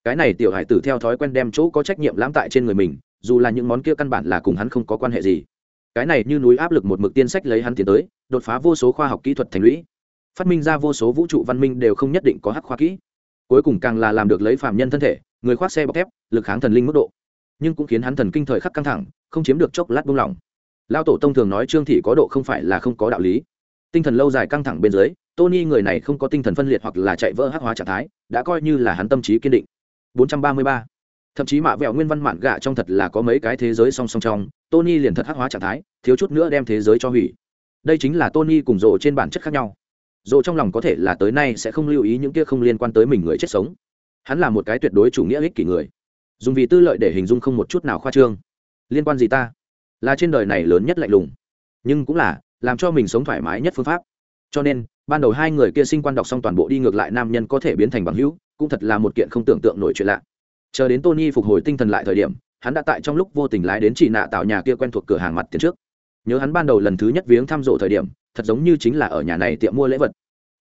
cái này tiểu hải tử theo thói quen đem chỗ có trách nhiệm lãm tại trên người mình, dù là những món kia căn bản là cùng hắn không có quan hệ gì. Cái này như núi áp lực một mực tiên sách lấy hắn tiến tới, đột phá vô số khoa học kỹ thuật thành lũy. Phát minh ra vô số vũ trụ văn minh đều không nhất định có hắc khoa kỹ. Cuối cùng càng là làm được lấy phạm nhân thân thể, người khoác xe bọc thép, lực kháng thần linh mức độ. Nhưng cũng khiến hắn thần kinh thời khắc căng thẳng, không chiếm được chốc lát buông lỏng. Lao tổ tông thường nói trương thị có độ không phải là không có đạo lý. Tinh thần lâu dài căng thẳng bên dưới, tony người này không có tinh thần phân liệt hoặc là chạy vỡ hắc hóa trạng thái, đã coi như là hắn tâm trí kiên định. 433. thậm chí mạ vẹo nguyên văn mạn gạ trong thật là có mấy cái thế giới song song trong, tony liền thật hắc hóa trạng thái, thiếu chút nữa đem thế giới cho hủy. Đây chính là tony cùng rộ trên bản chất khác nhau. Rộ trong lòng có thể là tới nay sẽ không lưu ý những kia không liên quan tới mình người chết sống. Hắn là một cái tuyệt đối chủ nghĩa ích kỷ người. Dùng vì tư lợi để hình dung không một chút nào khoa trương. Liên quan gì ta? Là trên đời này lớn nhất lạnh lùng. Nhưng cũng là, làm cho mình sống thoải mái nhất phương pháp. Cho nên, ban đầu hai người kia sinh quan đọc xong toàn bộ đi ngược lại nam nhân có thể biến thành bằng hữu cũng thật là một kiện không tưởng tượng nổi chuyện lạ. Chờ đến tony phục hồi tinh thần lại thời điểm, hắn đã tại trong lúc vô tình lái đến chị nạ tạo nhà kia quen thuộc cửa hàng mặt tiền trước. Nhớ hắn ban đầu lần thứ nhất viếng thăm rộ thời điểm, thật giống như chính là ở nhà này tiệm mua lễ vật.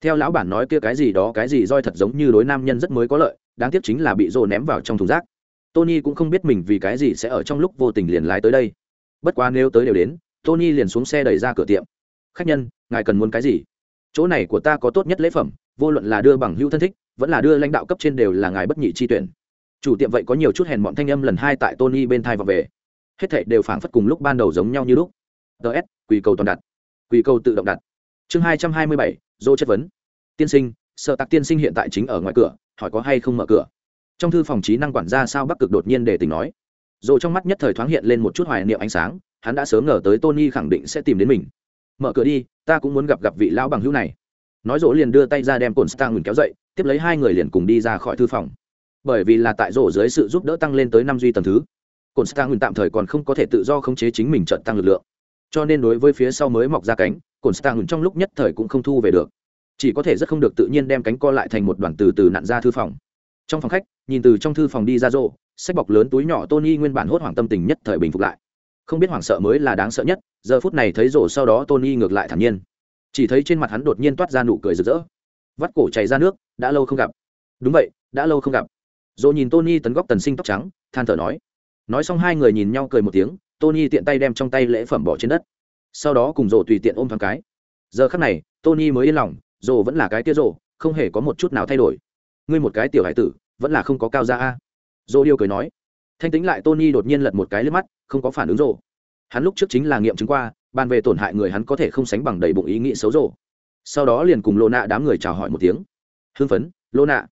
Theo lão bản nói kia cái gì đó cái gì roi thật giống như đối nam nhân rất mới có lợi, đáng tiếc chính là bị rộ ném vào trong thùng rác. Tony cũng không biết mình vì cái gì sẽ ở trong lúc vô tình liền lái tới đây. Bất quá nếu tới đều đến, tony liền xuống xe đẩy ra cửa tiệm. Khách nhân, ngài cần muốn cái gì? Chỗ này của ta có tốt nhất lễ phẩm, vô luận là đưa bằng hữu thân thích vẫn là đưa lãnh đạo cấp trên đều là ngài bất nhị chi tuyển. Chủ tiệm vậy có nhiều chút hèn mọn thanh âm lần hai tại tony bên thai và về. Hết thệ đều phảng phất cùng lúc ban đầu giống nhau như lúc. Ts quỳ cầu toàn đặt. Quỳ cầu tự động đặt. Chương hai trăm hai mươi bảy dô chất vấn. Tiên sinh, sợ tặc tiên sinh hiện tại chính ở ngoài cửa, hỏi có hay không mở cửa? Trong thư phòng trí năng quản gia sao bắc cực đột nhiên để tình nói. Dồ trong mắt nhất thời thoáng hiện lên một chút hoài niệm ánh sáng, hắn đã sớm ngờ tới tony khẳng định sẽ tìm đến mình. Mở cửa đi, ta cũng muốn gặp gặp vị lão bằng hữu này. Nói dỗ liền đưa tay ra đem cồn star ngừng kéo dậy tiếp lấy hai người liền cùng đi ra khỏi thư phòng. Bởi vì là tại rổ dưới sự giúp đỡ tăng lên tới năm duy tầng thứ cồn star tạm thời còn không có thể tự do khống chế chính mình trận tăng lực lượng. Cho nên đối với phía sau mới mọc ra cánh cồn star trong lúc nhất thời cũng không thu về được. Chỉ có thể rất không được tự nhiên đem cánh co lại thành một đoàn từ từ nặn ra thư phòng. Trong phòng khách nhìn từ trong thư phòng đi ra rổ, sách bọc lớn túi nhỏ tony nguyên bản hốt hoảng tâm tình nhất thời bình phục lại. Không biết hoảng sợ mới là đáng sợ nhất giờ phút này thấy rổ sau đó tony ngược lại thản nhiên. Chỉ thấy trên mặt hắn đột nhiên toát ra nụ cười rực rỡ vắt cổ chảy ra nước, đã lâu không gặp. Đúng vậy, đã lâu không gặp. Dỗ nhìn tony tấn góc tần sinh tóc trắng, than thở nói. Nói xong hai người nhìn nhau cười một tiếng, tony tiện tay đem trong tay lễ phẩm bỏ trên đất. Sau đó cùng rổ tùy tiện ôm thoáng cái. Giờ khắc này, tony mới yên lòng rổ vẫn là cái tia rổ không hề có một chút nào thay đổi. Ngươi một cái tiểu hải tử, vẫn là không có cao ra a. Rổ điêu cười nói. Thanh tính lại tony đột nhiên lật một cái lên mắt, không có phản ứng rổ hắn lúc trước chính là nghiệm chứng qua, bàn về tổn hại người hắn có thể không sánh bằng đầy bụng ý nghĩ xấu rổ sau đó liền cùng lô nạ đám người chào hỏi một tiếng. Hưng phấn, lô nạ.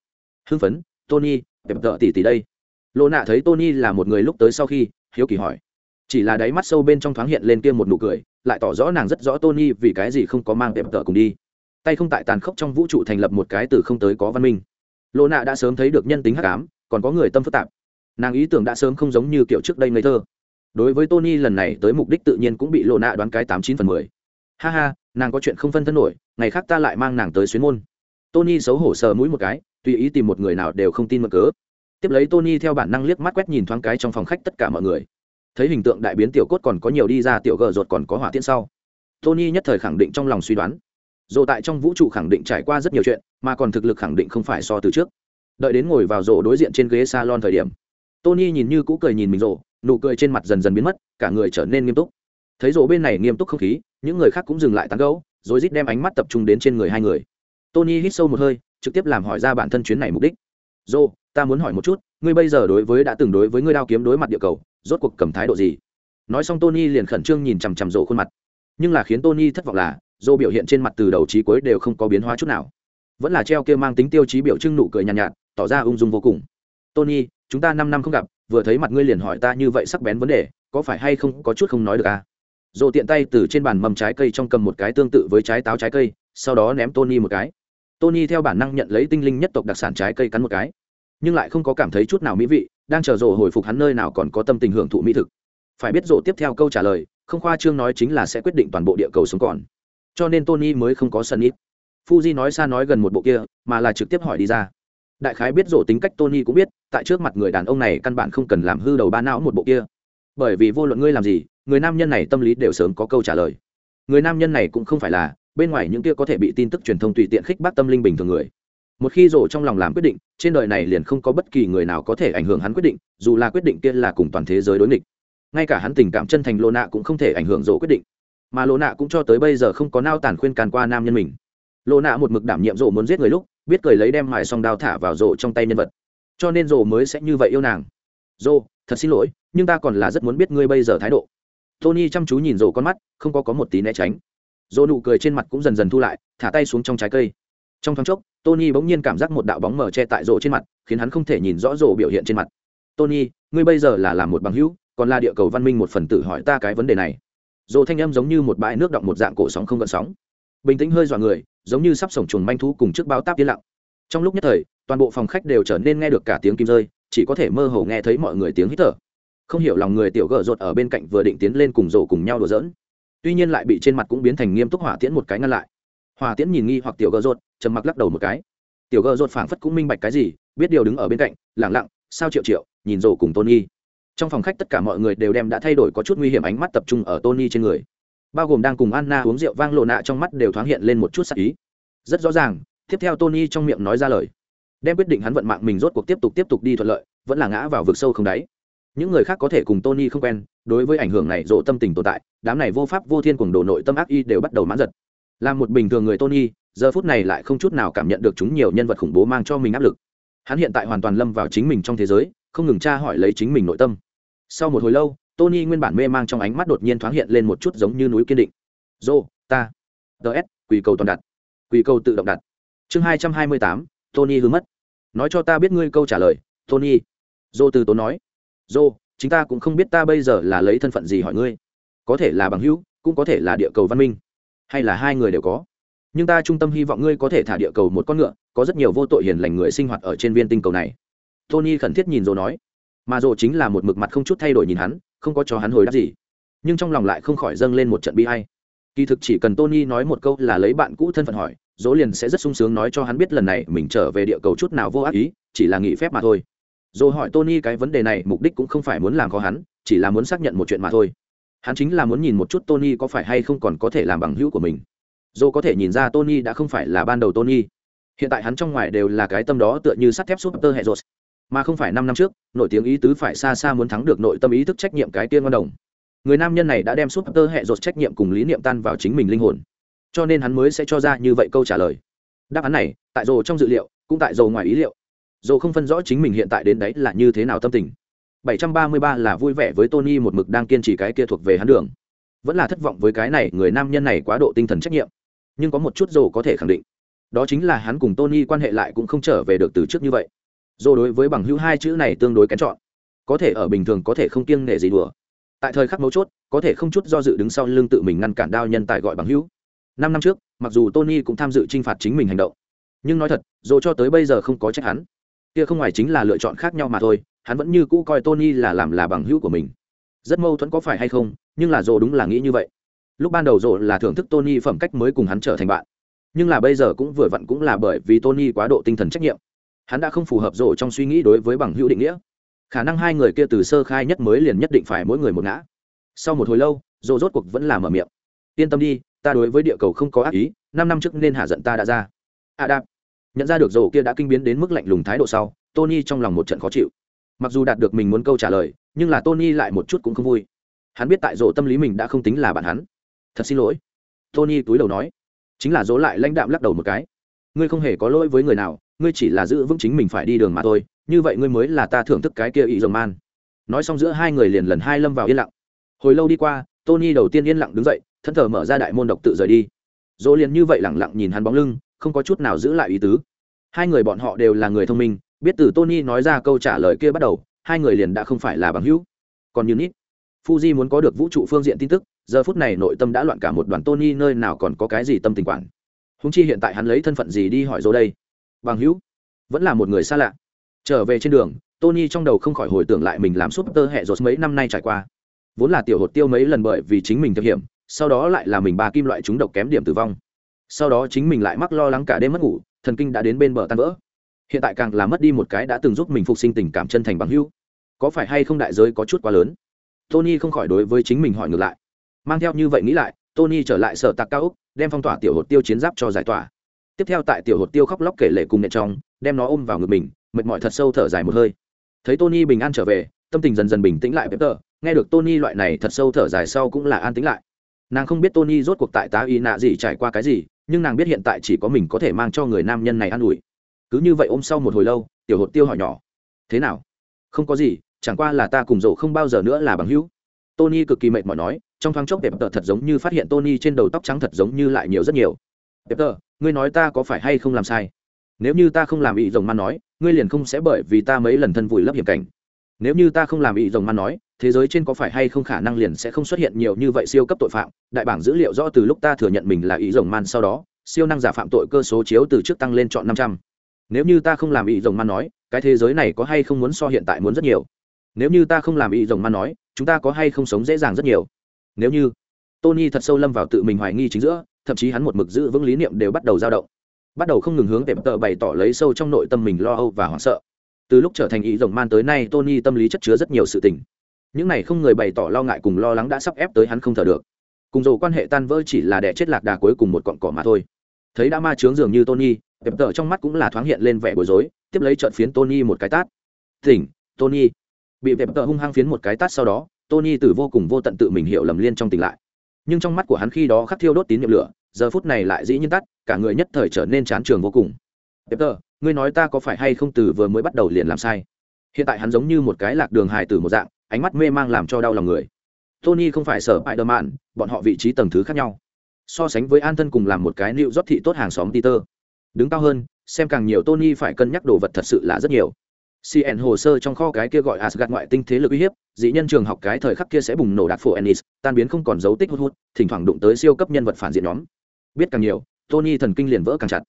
Hưng phấn, tony, đẹp tợ tỷ tỷ đây. Lô nạ thấy tony là một người lúc tới sau khi, hiếu kỳ hỏi. Chỉ là đáy mắt sâu bên trong thoáng hiện lên kia một nụ cười, lại tỏ rõ nàng rất rõ tony vì cái gì không có mang đẹp tợ cùng đi. Tay không tại tàn khốc trong vũ trụ thành lập một cái từ không tới có văn minh. Lô nạ đã sớm thấy được nhân tính hắc ám, còn có người tâm phức tạp. Nàng ý tưởng đã sớm không giống như kiểu trước đây ngây thơ. Đối với tony lần này tới mục đích tự nhiên cũng bị lộ nạ đoán cái tám chín phần mười. Ha ha, nàng có chuyện không phân thân nổi ngày khác ta lại mang nàng tới xuyến môn. Tony xấu hổ sờ mũi một cái, tùy ý tìm một người nào đều không tin mật cớ. Tiếp lấy tony theo bản năng liếc mắt quét nhìn thoáng cái trong phòng khách tất cả mọi người. Thấy hình tượng đại biến tiểu cốt còn có nhiều đi ra, tiểu gờ ruột còn có hỏa tiễn sau. Tony nhất thời khẳng định trong lòng suy đoán. Dồ tại trong vũ trụ khẳng định trải qua rất nhiều chuyện, mà còn thực lực khẳng định không phải so từ trước. Đợi đến ngồi vào rổ đối diện trên ghế salon thời điểm, tony nhìn như cũ cười nhìn mình rổ, nụ cười trên mặt dần dần biến mất, cả người trở nên nghiêm túc. Thấy rổ bên này nghiêm túc không khí, những người khác cũng dừng lại tán gấu rồi rít đem ánh mắt tập trung đến trên người hai người. Tony hít sâu một hơi trực tiếp làm hỏi ra bản thân chuyến này mục đích. Rổ ta muốn hỏi một chút ngươi bây giờ đối với đã từng đối với ngươi đao kiếm đối mặt địa cầu rốt cuộc cầm thái độ gì? Nói xong tony liền khẩn trương nhìn chằm chằm rổ khuôn mặt. Nhưng là khiến tony thất vọng là rổ biểu hiện trên mặt từ đầu chí cuối đều không có biến hóa chút nào. Vẫn là treo kia mang tính tiêu chí biểu trưng nụ cười nhàn nhạt, nhạt tỏ ra ung dung vô cùng. Tony chúng ta năm năm không gặp vừa thấy mặt ngươi liền hỏi ta như vậy sắc bén vấn đề có phải hay không có chút không nói được à? Dồ tiện tay từ trên bàn mầm trái cây trong cầm một cái tương tự với trái táo trái cây, sau đó ném tony một cái. Tony theo bản năng nhận lấy tinh linh nhất tộc đặc sản trái cây cắn một cái. Nhưng lại không có cảm thấy chút nào mỹ vị, đang chờ rộ hồi phục hắn nơi nào còn có tâm tình hưởng thụ mỹ thực. Phải biết rộ tiếp theo câu trả lời, không khoa trương nói chính là sẽ quyết định toàn bộ địa cầu sống còn. Cho nên tony mới không có sân ít fuji nói xa nói gần một bộ kia, mà là trực tiếp hỏi đi ra. Đại khái biết rổ tính cách tony cũng biết, tại trước mặt người đàn ông này căn bản không cần làm hư đầu ba não một bộ kia bởi vì vô luận ngươi làm gì, người nam nhân này tâm lý đều sớm có câu trả lời. Người nam nhân này cũng không phải là, bên ngoài những kia có thể bị tin tức truyền thông tùy tiện khích bác tâm linh bình thường người. Một khi rổ trong lòng làm quyết định, trên đời này liền không có bất kỳ người nào có thể ảnh hưởng hắn quyết định, dù là quyết định kia là cùng toàn thế giới đối nghịch. Ngay cả hắn tình cảm chân thành lô nạ cũng không thể ảnh hưởng rổ quyết định. Mà lô nạ cũng cho tới bây giờ không có nao tàn khuyên càn qua nam nhân mình. Lô nạ một mực đảm nhiệm rổ muốn giết người lúc, biết cười lấy đem mài song đao thả vào rổ trong tay nhân vật. Cho nên rổ mới sẽ như vậy yêu nàng. Rổ thật xin lỗi nhưng ta còn là rất muốn biết ngươi bây giờ thái độ. Tony chăm chú nhìn rổ con mắt, không có có một tí né tránh. Rổ nụ cười trên mặt cũng dần dần thu lại, thả tay xuống trong trái cây. Trong thoáng chốc, tony bỗng nhiên cảm giác một đạo bóng mờ che tại rổ trên mặt, khiến hắn không thể nhìn rõ rổ biểu hiện trên mặt. Tony, ngươi bây giờ là làm một bằng hữu, còn là địa cầu văn minh một phần tử hỏi ta cái vấn đề này. Rổ thanh âm giống như một bãi nước động một dạng cổ sóng không gợn sóng. Bình tĩnh hơi dọa người, giống như sắp sổng chuồng manh thú cùng trước bao táp yên lặng. Trong lúc nhất thời, toàn bộ phòng khách đều trở nên nghe được cả tiếng kim rơi, chỉ có thể mơ hồ nghe thấy mọi người tiếng hít thở không hiểu lòng người tiểu gở rột ở bên cạnh vừa định tiến lên cùng rổ cùng nhau đùa giỡn. Tuy nhiên lại bị trên mặt cũng biến thành nghiêm túc hỏa tiễn một cái ngăn lại. Hỏa tiễn nhìn nghi hoặc tiểu gở rột trầm mặc lắc đầu một cái. Tiểu gở rột phảng phất cũng minh bạch cái gì, biết điều đứng ở bên cạnh, lẳng lặng, sao triệu triệu, nhìn rổ cùng tony? Trong phòng khách tất cả mọi người đều đem đã thay đổi có chút nguy hiểm ánh mắt tập trung ở tony trên người. Bao gồm đang cùng anna uống rượu vang lộ nạ trong mắt đều thoáng hiện lên một chút sắc ý. Rất rõ ràng, tiếp theo tony trong miệng nói ra lời. Đem quyết định hắn vận mạng mình rốt cuộc tiếp tục tiếp tục đi thuận lợi, vẫn là ngã vào vực sâu không đáy những người khác có thể cùng tony không quen, đối với ảnh hưởng này rộ tâm tình tồn tại, đám này vô pháp vô thiên cùng đồ nội tâm ác y đều bắt đầu mãn giật. Là một bình thường người tony, giờ phút này lại không chút nào cảm nhận được chúng nhiều nhân vật khủng bố mang cho mình áp lực. Hắn hiện tại hoàn toàn lâm vào chính mình trong thế giới, không ngừng tra hỏi lấy chính mình nội tâm. Sau một hồi lâu, tony nguyên bản mê mang trong ánh mắt đột nhiên thoáng hiện lên một chút giống như núi kiên định. Dô, ta ts quỳ cầu toàn đặt. Quỳ cầu tự động đặt. Chương hai trăm hai mươi tám, tony hứa mất. Nói cho ta biết ngươi câu trả lời, tony. Dô từ tốn nói dô, chính ta cũng không biết ta bây giờ là lấy thân phận gì hỏi ngươi. Có thể là bằng hữu, cũng có thể là địa cầu văn minh. Hay là hai người đều có. Nhưng ta trung tâm hy vọng ngươi có thể thả địa cầu một con ngựa, có rất nhiều vô tội hiền lành người sinh hoạt ở trên viên tinh cầu này. Tony khẩn thiết nhìn dô nói. Mà dô chính là một mực mặt không chút thay đổi nhìn hắn, không có cho hắn hồi đáp gì. Nhưng trong lòng lại không khỏi dâng lên một trận bi hay kỳ thực chỉ cần tony nói một câu là lấy bạn cũ thân phận hỏi dỗ liền sẽ rất sung sướng nói cho hắn biết lần này mình trở về địa cầu chút nào vô ác ý, chỉ là nghỉ phép mà thôi dỗ hỏi tony cái vấn đề này, mục đích cũng không phải muốn làm khó hắn, chỉ là muốn xác nhận một chuyện mà thôi. Hắn chính là muốn nhìn một chút tony có phải hay không còn có thể làm bằng hữu của mình. Dỗ có thể nhìn ra tony đã không phải là ban đầu tony, hiện tại hắn trong ngoài đều là cái tâm đó tựa như sắt thép super hệ rột mà không phải năm năm trước, nổi tiếng ý tứ phải xa xa muốn thắng được nội tâm ý thức trách nhiệm cái tiên ngon đồng. Người nam nhân này đã đem súp tơ hệ rột trách nhiệm cùng lý niệm tan vào chính mình linh hồn. Cho nên hắn mới sẽ cho ra như vậy câu trả lời. Đáp án này, tại rồ trong dự liệu, cũng tại rồ ngoài ý liệu. Dù không phân rõ chính mình hiện tại đến đấy là như thế nào tâm tình. 733 là vui vẻ với Tony một mực đang kiên trì cái kia thuộc về hắn đường. Vẫn là thất vọng với cái này, người nam nhân này quá độ tinh thần trách nhiệm. Nhưng có một chút rồ có thể khẳng định, đó chính là hắn cùng Tony quan hệ lại cũng không trở về được từ trước như vậy. Rồ đối với bằng hữu hai chữ này tương đối kén chọn, có thể ở bình thường có thể không kiêng nể gì đùa. Tại thời khắc mấu chốt, có thể không chút do dự đứng sau lưng tự mình ngăn cản đao nhân tài gọi bằng hữu. Năm năm trước, mặc dù tony cũng tham dự trinh phạt chính mình hành động, nhưng nói thật, dù cho tới bây giờ không có trách hắn kia không ngoài chính là lựa chọn khác nhau mà thôi, hắn vẫn như cũ coi tony là làm là bằng hữu của mình. Rất mâu thuẫn có phải hay không, nhưng là dồ đúng là nghĩ như vậy. Lúc ban đầu dồ là thưởng thức tony phẩm cách mới cùng hắn trở thành bạn. Nhưng là bây giờ cũng vừa vặn cũng là bởi vì tony quá độ tinh thần trách nhiệm. Hắn đã không phù hợp dồ trong suy nghĩ đối với bằng hữu định nghĩa. Khả năng hai người kia từ sơ khai nhất mới liền nhất định phải mỗi người một ngã. Sau một hồi lâu dồ rốt cuộc vẫn là mở miệng. Yên tâm đi, ta đối với địa cầu không có ác ý, năm năm trước nên hạ giận ta đã ra. A à đạp nhận ra được rổ kia đã kinh biến đến mức lạnh lùng thái độ sau, tony trong lòng một trận khó chịu. Mặc dù đạt được mình muốn câu trả lời, nhưng là tony lại một chút cũng không vui. Hắn biết tại rổ tâm lý mình đã không tính là bạn hắn. Thật xin lỗi. Tony túi đầu nói. Chính là dỗ lại lãnh đạm lắc đầu một cái. Ngươi không hề có lỗi với người nào, ngươi chỉ là giữ vững chính mình phải đi đường mà thôi, như vậy ngươi mới là ta thưởng thức cái kia ý dòng man. Nói xong giữa hai người liền lần hai lâm vào yên lặng. Hồi lâu đi qua, tony đầu tiên yên lặng đứng dậy, thân thờ mở ra đại môn độc tự rời đi. Dỗ liền như vậy lẳng lặng nhìn hắn bóng lưng không có chút nào giữ lại ý tứ. Hai người bọn họ đều là người thông minh, biết từ tony nói ra câu trả lời kia bắt đầu, hai người liền đã không phải là bằng hữu. Còn như nít fuji muốn có được vũ trụ phương diện tin tức, giờ phút này nội tâm đã loạn cả một đoàn tony nơi nào còn có cái gì tâm tình quản. Húng chi hiện tại hắn lấy thân phận gì đi hỏi dỗ đây? Bằng hữu, vẫn là một người xa lạ. Trở về trên đường, tony trong đầu không khỏi hồi tưởng lại mình làm súp tơ hẹ rột mấy năm nay trải qua. Vốn là tiểu hột tiêu mấy lần bởi vì chính mình thực hiểm, sau đó lại là mình ba kim loại trúng độc kém điểm tử vong sau đó chính mình lại mắc lo lắng cả đêm mất ngủ, thần kinh đã đến bên bờ tan vỡ. Hiện tại càng là mất đi một cái đã từng giúp mình phục sinh tình cảm chân thành bằng hữu. Có phải hay không đại giới có chút quá lớn? Tony không khỏi đối với chính mình hỏi ngược lại. Mang theo như vậy nghĩ lại, tony trở lại sở tạc cao úc đem phong tỏa tiểu hột tiêu chiến giáp cho giải tỏa. Tiếp theo tại tiểu hột tiêu khóc lóc kể lệ cùng nện trong, đem nó ôm vào ngực mình, mệt mỏi thật sâu thở dài một hơi. Thấy tony bình an trở về, tâm tình dần dần bình tĩnh lại bếp tờ nghe được tony loại này thật sâu thở dài sau cũng là an tĩnh lại. Nàng không biết tony rốt cuộc tại tá y nạ gì trải qua cái gì nhưng nàng biết hiện tại chỉ có mình có thể mang cho người nam nhân này an ủi. Cứ như vậy ôm sau một hồi lâu, tiểu hột tiêu hỏi nhỏ, thế nào? Không có gì, chẳng qua là ta cùng rổ không bao giờ nữa là bằng hữu. Tony cực kỳ mệt mỏi nói, trong thoáng chốc đẹp tờ thật giống như phát hiện tony trên đầu tóc trắng thật giống như lại nhiều rất nhiều. Đẹp tờ, ngươi nói ta có phải hay không làm sai? Nếu như ta không làm ý rồng man nói, ngươi liền không sẽ bởi vì ta mấy lần thân vùi lấp hiểm cảnh nếu như ta không làm ý rồng man nói, thế giới trên có phải hay không khả năng liền sẽ không xuất hiện nhiều như vậy siêu cấp tội phạm? Đại bảng dữ liệu rõ từ lúc ta thừa nhận mình là ý rồng man sau đó, siêu năng giả phạm tội cơ số chiếu từ trước tăng lên chọn năm trăm. Nếu như ta không làm ý rồng man nói, cái thế giới này có hay không muốn so hiện tại muốn rất nhiều? Nếu như ta không làm ý rồng man nói, chúng ta có hay không sống dễ dàng rất nhiều? Nếu như tony thật sâu lâm vào tự mình hoài nghi chính giữa, thậm chí hắn một mực giữ vững lý niệm đều bắt đầu dao động. Bắt đầu không ngừng hướng tệm tợ bày tỏ lấy sâu trong nội tâm mình lo âu và hoảng sợ từ lúc trở thành ý rồng man tới nay tony tâm lý chất chứa rất nhiều sự tình. Những này không người bày tỏ lo ngại cùng lo lắng đã sắp ép tới hắn không thở được. Cùng dầu quan hệ tan vỡ chỉ là đẻ chết lạc đà cuối cùng một cọn cỏ mà thôi. Thấy đã ma trướng dường như tony tệp tở trong mắt cũng là thoáng hiện lên vẻ bối rối tiếp lấy trợn phiến tony một cái tát. Tỉnh tony. Bị tệp tở hung hăng phiến một cái tát sau đó tony từ vô cùng vô tận tự mình hiểu lầm liên trong tỉnh lại. Nhưng trong mắt của hắn khi đó khắc thiêu đốt tín nhiệm lửa giờ phút này lại dĩ nhiên tắt cả người nhất thời trở nên chán trường vô cùng. Peter, ngươi nói ta có phải hay không từ vừa mới bắt đầu liền làm sai? Hiện tại hắn giống như một cái lạc đường hài tử một dạng, ánh mắt mê mang làm cho đau lòng người. Tony không phải sở bại đờ mạn bọn họ vị trí tầng thứ khác nhau. So sánh với an thân cùng làm một cái nịu rót thị tốt hàng xóm peter. Đứng cao hơn, xem càng nhiều tony phải cân nhắc đồ vật thật sự là rất nhiều. Cn hồ sơ trong kho cái kia gọi asgad ngoại tinh thế lực uy hiếp dĩ nhân trường học cái thời khắc kia sẽ bùng nổ đạt phổ ennis, tan biến không còn dấu tích hút hút thỉnh thoảng đụng tới siêu cấp nhân vật phản diện nhóm. Biết càng nhiều, tony thần kinh liền vỡ càng chặt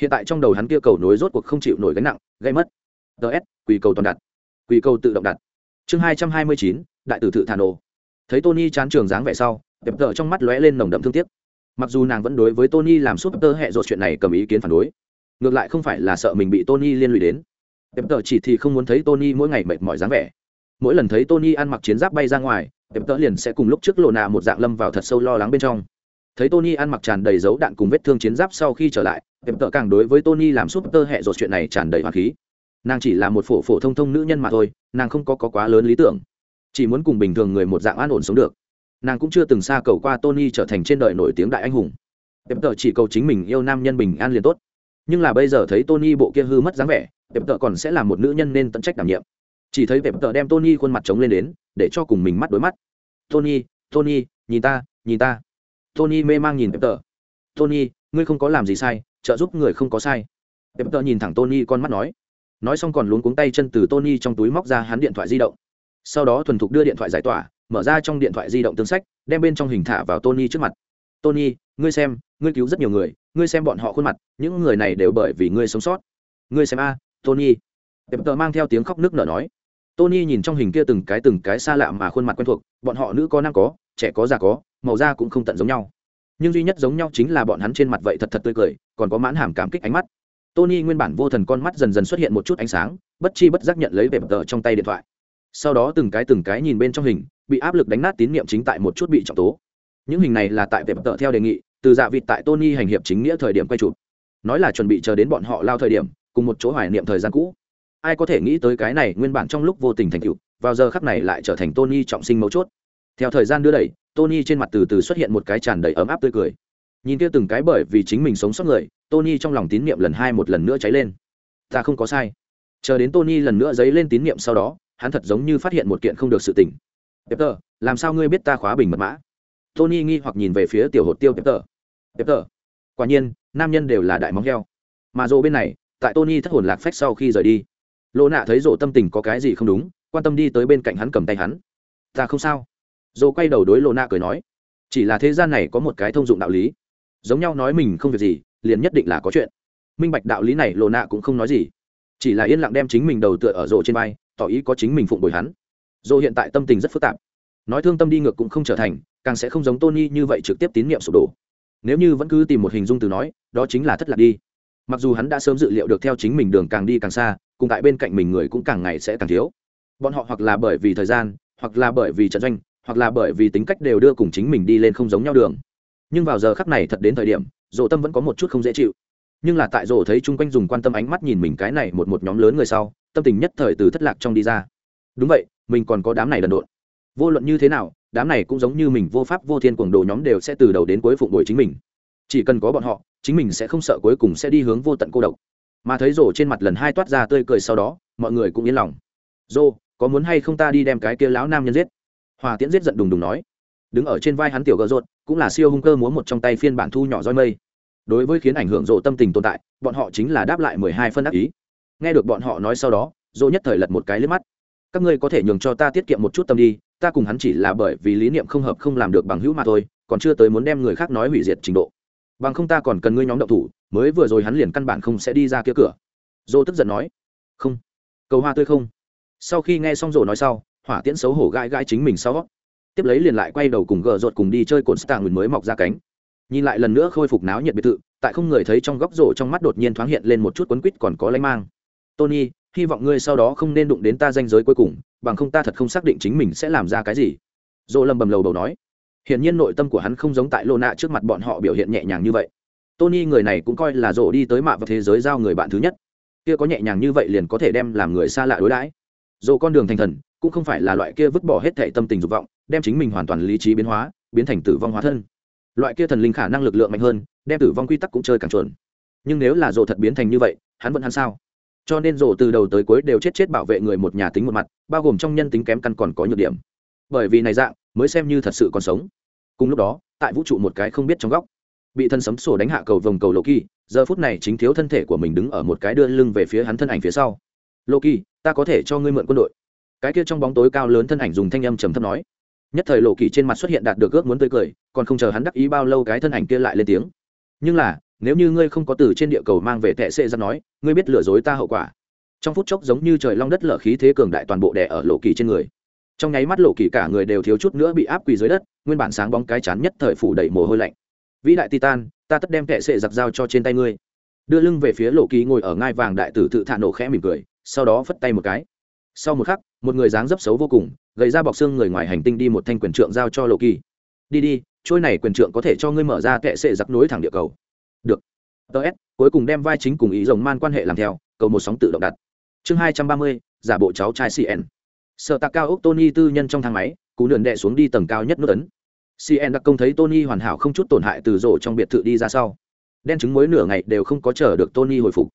hiện tại trong đầu hắn kia cầu nối rốt cuộc không chịu nổi gánh nặng gây mất. Ts quỳ cầu toàn đặt. Quỳ cầu tự động đặt. Chương hai trăm hai mươi chín, đại tử thự thà nổ. Thấy tony chán trường dáng vẻ sau đẹp tợ trong mắt lóe lên nồng đậm thương tiếc. Mặc dù nàng vẫn đối với tony làm suốt tơ hẹ dột chuyện này cầm ý kiến phản đối. Ngược lại không phải là sợ mình bị tony liên lụy đến. Đẹp tợ chỉ thì không muốn thấy tony mỗi ngày mệt mỏi dáng vẻ. Mỗi lần thấy tony ăn mặc chiến giáp bay ra ngoài đẹp tợ liền sẽ cùng lúc trước lộ nạ một dạng lâm vào thật sâu lo lắng bên trong thấy tony ăn mặc tràn đầy dấu đạn cùng vết thương chiến giáp sau khi trở lại tiệm tợ càng đối với tony làm súp tơ hẹ dột chuyện này tràn đầy hoàng khí. Nàng chỉ là một phổ phổ thông thông nữ nhân mà thôi nàng không có, có quá lớn lý tưởng. Chỉ muốn cùng bình thường người một dạng an ổn sống được. Nàng cũng chưa từng xa cầu qua tony trở thành trên đời nổi tiếng đại anh hùng. Tiệm tợ chỉ cầu chính mình yêu nam nhân bình an liền tốt. Nhưng là bây giờ thấy tony bộ kia hư mất dáng vẻ tiệm tợ còn sẽ là một nữ nhân nên tận trách đảm nhiệm. Chỉ thấy tiệm tợ đem tony khuôn mặt trống lên đến để cho cùng mình mắt đối mắt. Tony tony nhìn ta nhìn ta tony mê mang nhìn pepper. Tony, ngươi không có làm gì sai, trợ giúp người không có sai. Pepper nhìn thẳng tony con mắt nói. Nói xong còn luống cuống tay chân từ tony trong túi móc ra hắn điện thoại di động. Sau đó thuần thục đưa điện thoại giải tỏa, mở ra trong điện thoại di động tương sách, đem bên trong hình thả vào tony trước mặt. Tony, ngươi xem, ngươi cứu rất nhiều người, ngươi xem bọn họ khuôn mặt, những người này đều bởi vì ngươi sống sót. Ngươi xem a, tony. Pepper mang theo tiếng khóc nước nở nói. Tony nhìn trong hình kia từng cái từng cái xa lạ mà khuôn mặt quen thuộc, bọn họ nữ có nam có, trẻ có già có màu da cũng không tận giống nhau. Nhưng duy nhất giống nhau chính là bọn hắn trên mặt vậy thật thật tươi cười, còn có mãn hàm cảm kích ánh mắt. Tony nguyên bản vô thần con mắt dần dần xuất hiện một chút ánh sáng, bất chi bất giác nhận lấy về tờ trong tay điện thoại. Sau đó từng cái từng cái nhìn bên trong hình, bị áp lực đánh nát tín nhiệm chính tại một chút bị trọng tố. Những hình này là tại về tờ theo đề nghị, từ dạ vịt tại tony hành hiệp chính nghĩa thời điểm quay chụp. Nói là chuẩn bị chờ đến bọn họ lao thời điểm, cùng một chỗ hoài niệm thời gian cũ. Ai có thể nghĩ tới cái này nguyên bản trong lúc vô tình thành tựu, vào giờ khắc này lại trở thành tony trọng sinh mấu chốt theo thời gian đưa đẩy, tony trên mặt từ từ xuất hiện một cái tràn đầy ấm áp tươi cười. Nhìn kia từng cái bởi vì chính mình sống sót người, tony trong lòng tín niệm lần hai một lần nữa cháy lên. Ta không có sai. Chờ đến tony lần nữa dấy lên tín niệm sau đó, hắn thật giống như phát hiện một kiện không được sự tỉnh peter làm sao ngươi biết ta khóa bình mật mã? Tony nghi hoặc nhìn về phía tiểu hột tiêu peter peter quả nhiên, nam nhân đều là đại móng heo. Mà rộ bên này, tại tony thất hồn lạc phách sau khi rời đi. Lỗ nạ thấy rộ tâm tình có cái gì không đúng, quan tâm đi tới bên cạnh hắn cầm tay hắn. Ta không sao dồ quay đầu đối lô na cười nói, chỉ là thế gian này có một cái thông dụng đạo lý. Giống nhau nói mình không việc gì, liền nhất định là có chuyện. Minh bạch đạo lý này lô na cũng không nói gì. Chỉ là yên lặng đem chính mình đầu tựa ở rộ trên vai, tỏ ý có chính mình phụng bồi hắn. Dồ hiện tại tâm tình rất phức tạp. Nói thương tâm đi ngược cũng không trở thành, càng sẽ không giống tony như vậy trực tiếp tín nhiệm sụp đổ. Nếu như vẫn cứ tìm một hình dung từ nói, đó chính là thất lạc đi. Mặc dù hắn đã sớm dự liệu được theo chính mình đường càng đi càng xa, cùng tại bên cạnh mình người cũng càng ngày sẽ càng thiếu. Bọn họ hoặc là bởi vì thời gian, hoặc là bởi vì trận doanh hoặc là bởi vì tính cách đều đưa cùng chính mình đi lên không giống nhau đường. Nhưng vào giờ khắc này thật đến thời điểm, dỗ tâm vẫn có một chút không dễ chịu. Nhưng là tại dỗ thấy chung quanh dùng quan tâm ánh mắt nhìn mình cái này một một nhóm lớn người sau, tâm tình nhất thời từ thất lạc trong đi ra. Đúng vậy, mình còn có đám này đần độn. Vô luận như thế nào, đám này cũng giống như mình vô pháp vô thiên cuồng đồ nhóm đều sẽ từ đầu đến cuối phụng đổi chính mình. Chỉ cần có bọn họ, chính mình sẽ không sợ cuối cùng sẽ đi hướng vô tận cô độc. Mà thấy rổ trên mặt lần hai toát ra tươi cười sau đó, mọi người cũng yên lòng. Rô có muốn hay không ta đi đem cái kia lão nam nhân giết? Hòa tiễn giết giận đùng đùng nói, đứng ở trên vai hắn tiểu gợ rột, cũng là siêu hung cơ múa một trong tay phiên bản thu nhỏ roi mây. Đối với khiến ảnh hưởng rộ tâm tình tồn tại, bọn họ chính là đáp lại mười hai phân ác ý. Nghe được bọn họ nói sau đó rộ nhất thời lật một cái liếc mắt. Các ngươi có thể nhường cho ta tiết kiệm một chút tâm đi, ta cùng hắn chỉ là bởi vì lý niệm không hợp không làm được bằng hữu mà thôi, còn chưa tới muốn đem người khác nói hủy diệt trình độ. Bằng không ta còn cần ngươi nhóm động thủ, mới vừa rồi hắn liền căn bản không sẽ đi ra kia cửa. Dô tức giận nói, không, cầu hoa tươi không. Sau khi nghe xong rồ nói sau hỏa tiễn xấu hổ gai gai chính mình sau. Tiếp lấy liền lại quay đầu cùng gờ rột cùng đi chơi cồn stạng mới mọc ra cánh. Nhìn lại lần nữa khôi phục náo nhiệt biệt thự, tại không người thấy trong góc rổ trong mắt đột nhiên thoáng hiện lên một chút quấn quýt còn có lanh mang. Tony, hy vọng ngươi sau đó không nên đụng đến ta danh giới cuối cùng, bằng không ta thật không xác định chính mình sẽ làm ra cái gì. Dỗ lầm bầm lầu đầu nói. Hiển nhiên nội tâm của hắn không giống tại lô nạ trước mặt bọn họ biểu hiện nhẹ nhàng như vậy. Tony người này cũng coi là dỗ đi tới mạ và thế giới giao người bạn thứ nhất. Kia có nhẹ nhàng như vậy liền có thể đem làm người xa lạ đối đãi dù con đường thành thần, cũng không phải là loại kia vứt bỏ hết thệ tâm tình dục vọng, đem chính mình hoàn toàn lý trí biến hóa, biến thành tử vong hóa thân. Loại kia thần linh khả năng lực lượng mạnh hơn, đem tử vong quy tắc cũng chơi càng chuẩn. Nhưng nếu là dồ thật biến thành như vậy, hắn vẫn hắn sao? Cho nên dồ từ đầu tới cuối đều chết chết bảo vệ người một nhà tính một mặt, bao gồm trong nhân tính kém căn còn có nhược điểm. Bởi vì này dạng, mới xem như thật sự còn sống. Cùng lúc đó, tại vũ trụ một cái không biết trong góc, bị thân sấm sổ đánh hạ cầu vồng cầu lộ kỳ giờ phút này chính thiếu thân thể của mình đứng ở một cái đưa lưng về phía hắn thân ảnh phía sau. Lộ kỳ ta có thể cho ngươi mượn quân đội. Cái kia trong bóng tối cao lớn thân ảnh dùng thanh âm trầm thấp nói. Nhất thời lộ kỳ trên mặt xuất hiện đạt được ước muốn tươi cười, còn không chờ hắn đắc ý bao lâu cái thân ảnh kia lại lên tiếng. Nhưng là, nếu như ngươi không có từ trên địa cầu mang về tệ sệ ra nói, ngươi biết lừa dối ta hậu quả. Trong phút chốc giống như trời long đất lở khí thế cường đại toàn bộ đè ở lộ kỳ trên người. Trong nháy mắt lộ kỳ cả người đều thiếu chút nữa bị áp quỳ dưới đất, nguyên bản sáng bóng cái chán nhất thời phủ đầy mồ hôi lạnh. Vĩ đại titan, ta tất đem tệ sệ giặc dao cho trên tay ngươi. Đưa lưng về phía lộ kỳ ngồi ở ngai vàng đại tử tự thả nổ khẽ mỉm cười sau đó phất tay một cái. Sau một khắc, một người dáng dấp xấu vô cùng, gầy ra bọc xương người ngoài hành tinh đi một thanh quyền trượng giao cho lộ kỳ. Đi đi, trôi này quyền trượng có thể cho ngươi mở ra kệ sệ giặc nối thẳng địa cầu. Được. Ts cuối cùng đem vai chính cùng ý rồng man quan hệ làm theo, cầu một sóng tự động đặt. Chương hai trăm ba mươi, giả bộ cháu trai cn sợ tạc cao ốc tony tư nhân trong thang máy, cú lượn đệ xuống đi tầng cao nhất nước ấn. Cn đặc công thấy tony hoàn hảo không chút tổn hại từ rổ trong biệt thự đi ra sau. Đen chứng mối nửa ngày đều không có chờ được tony hồi phục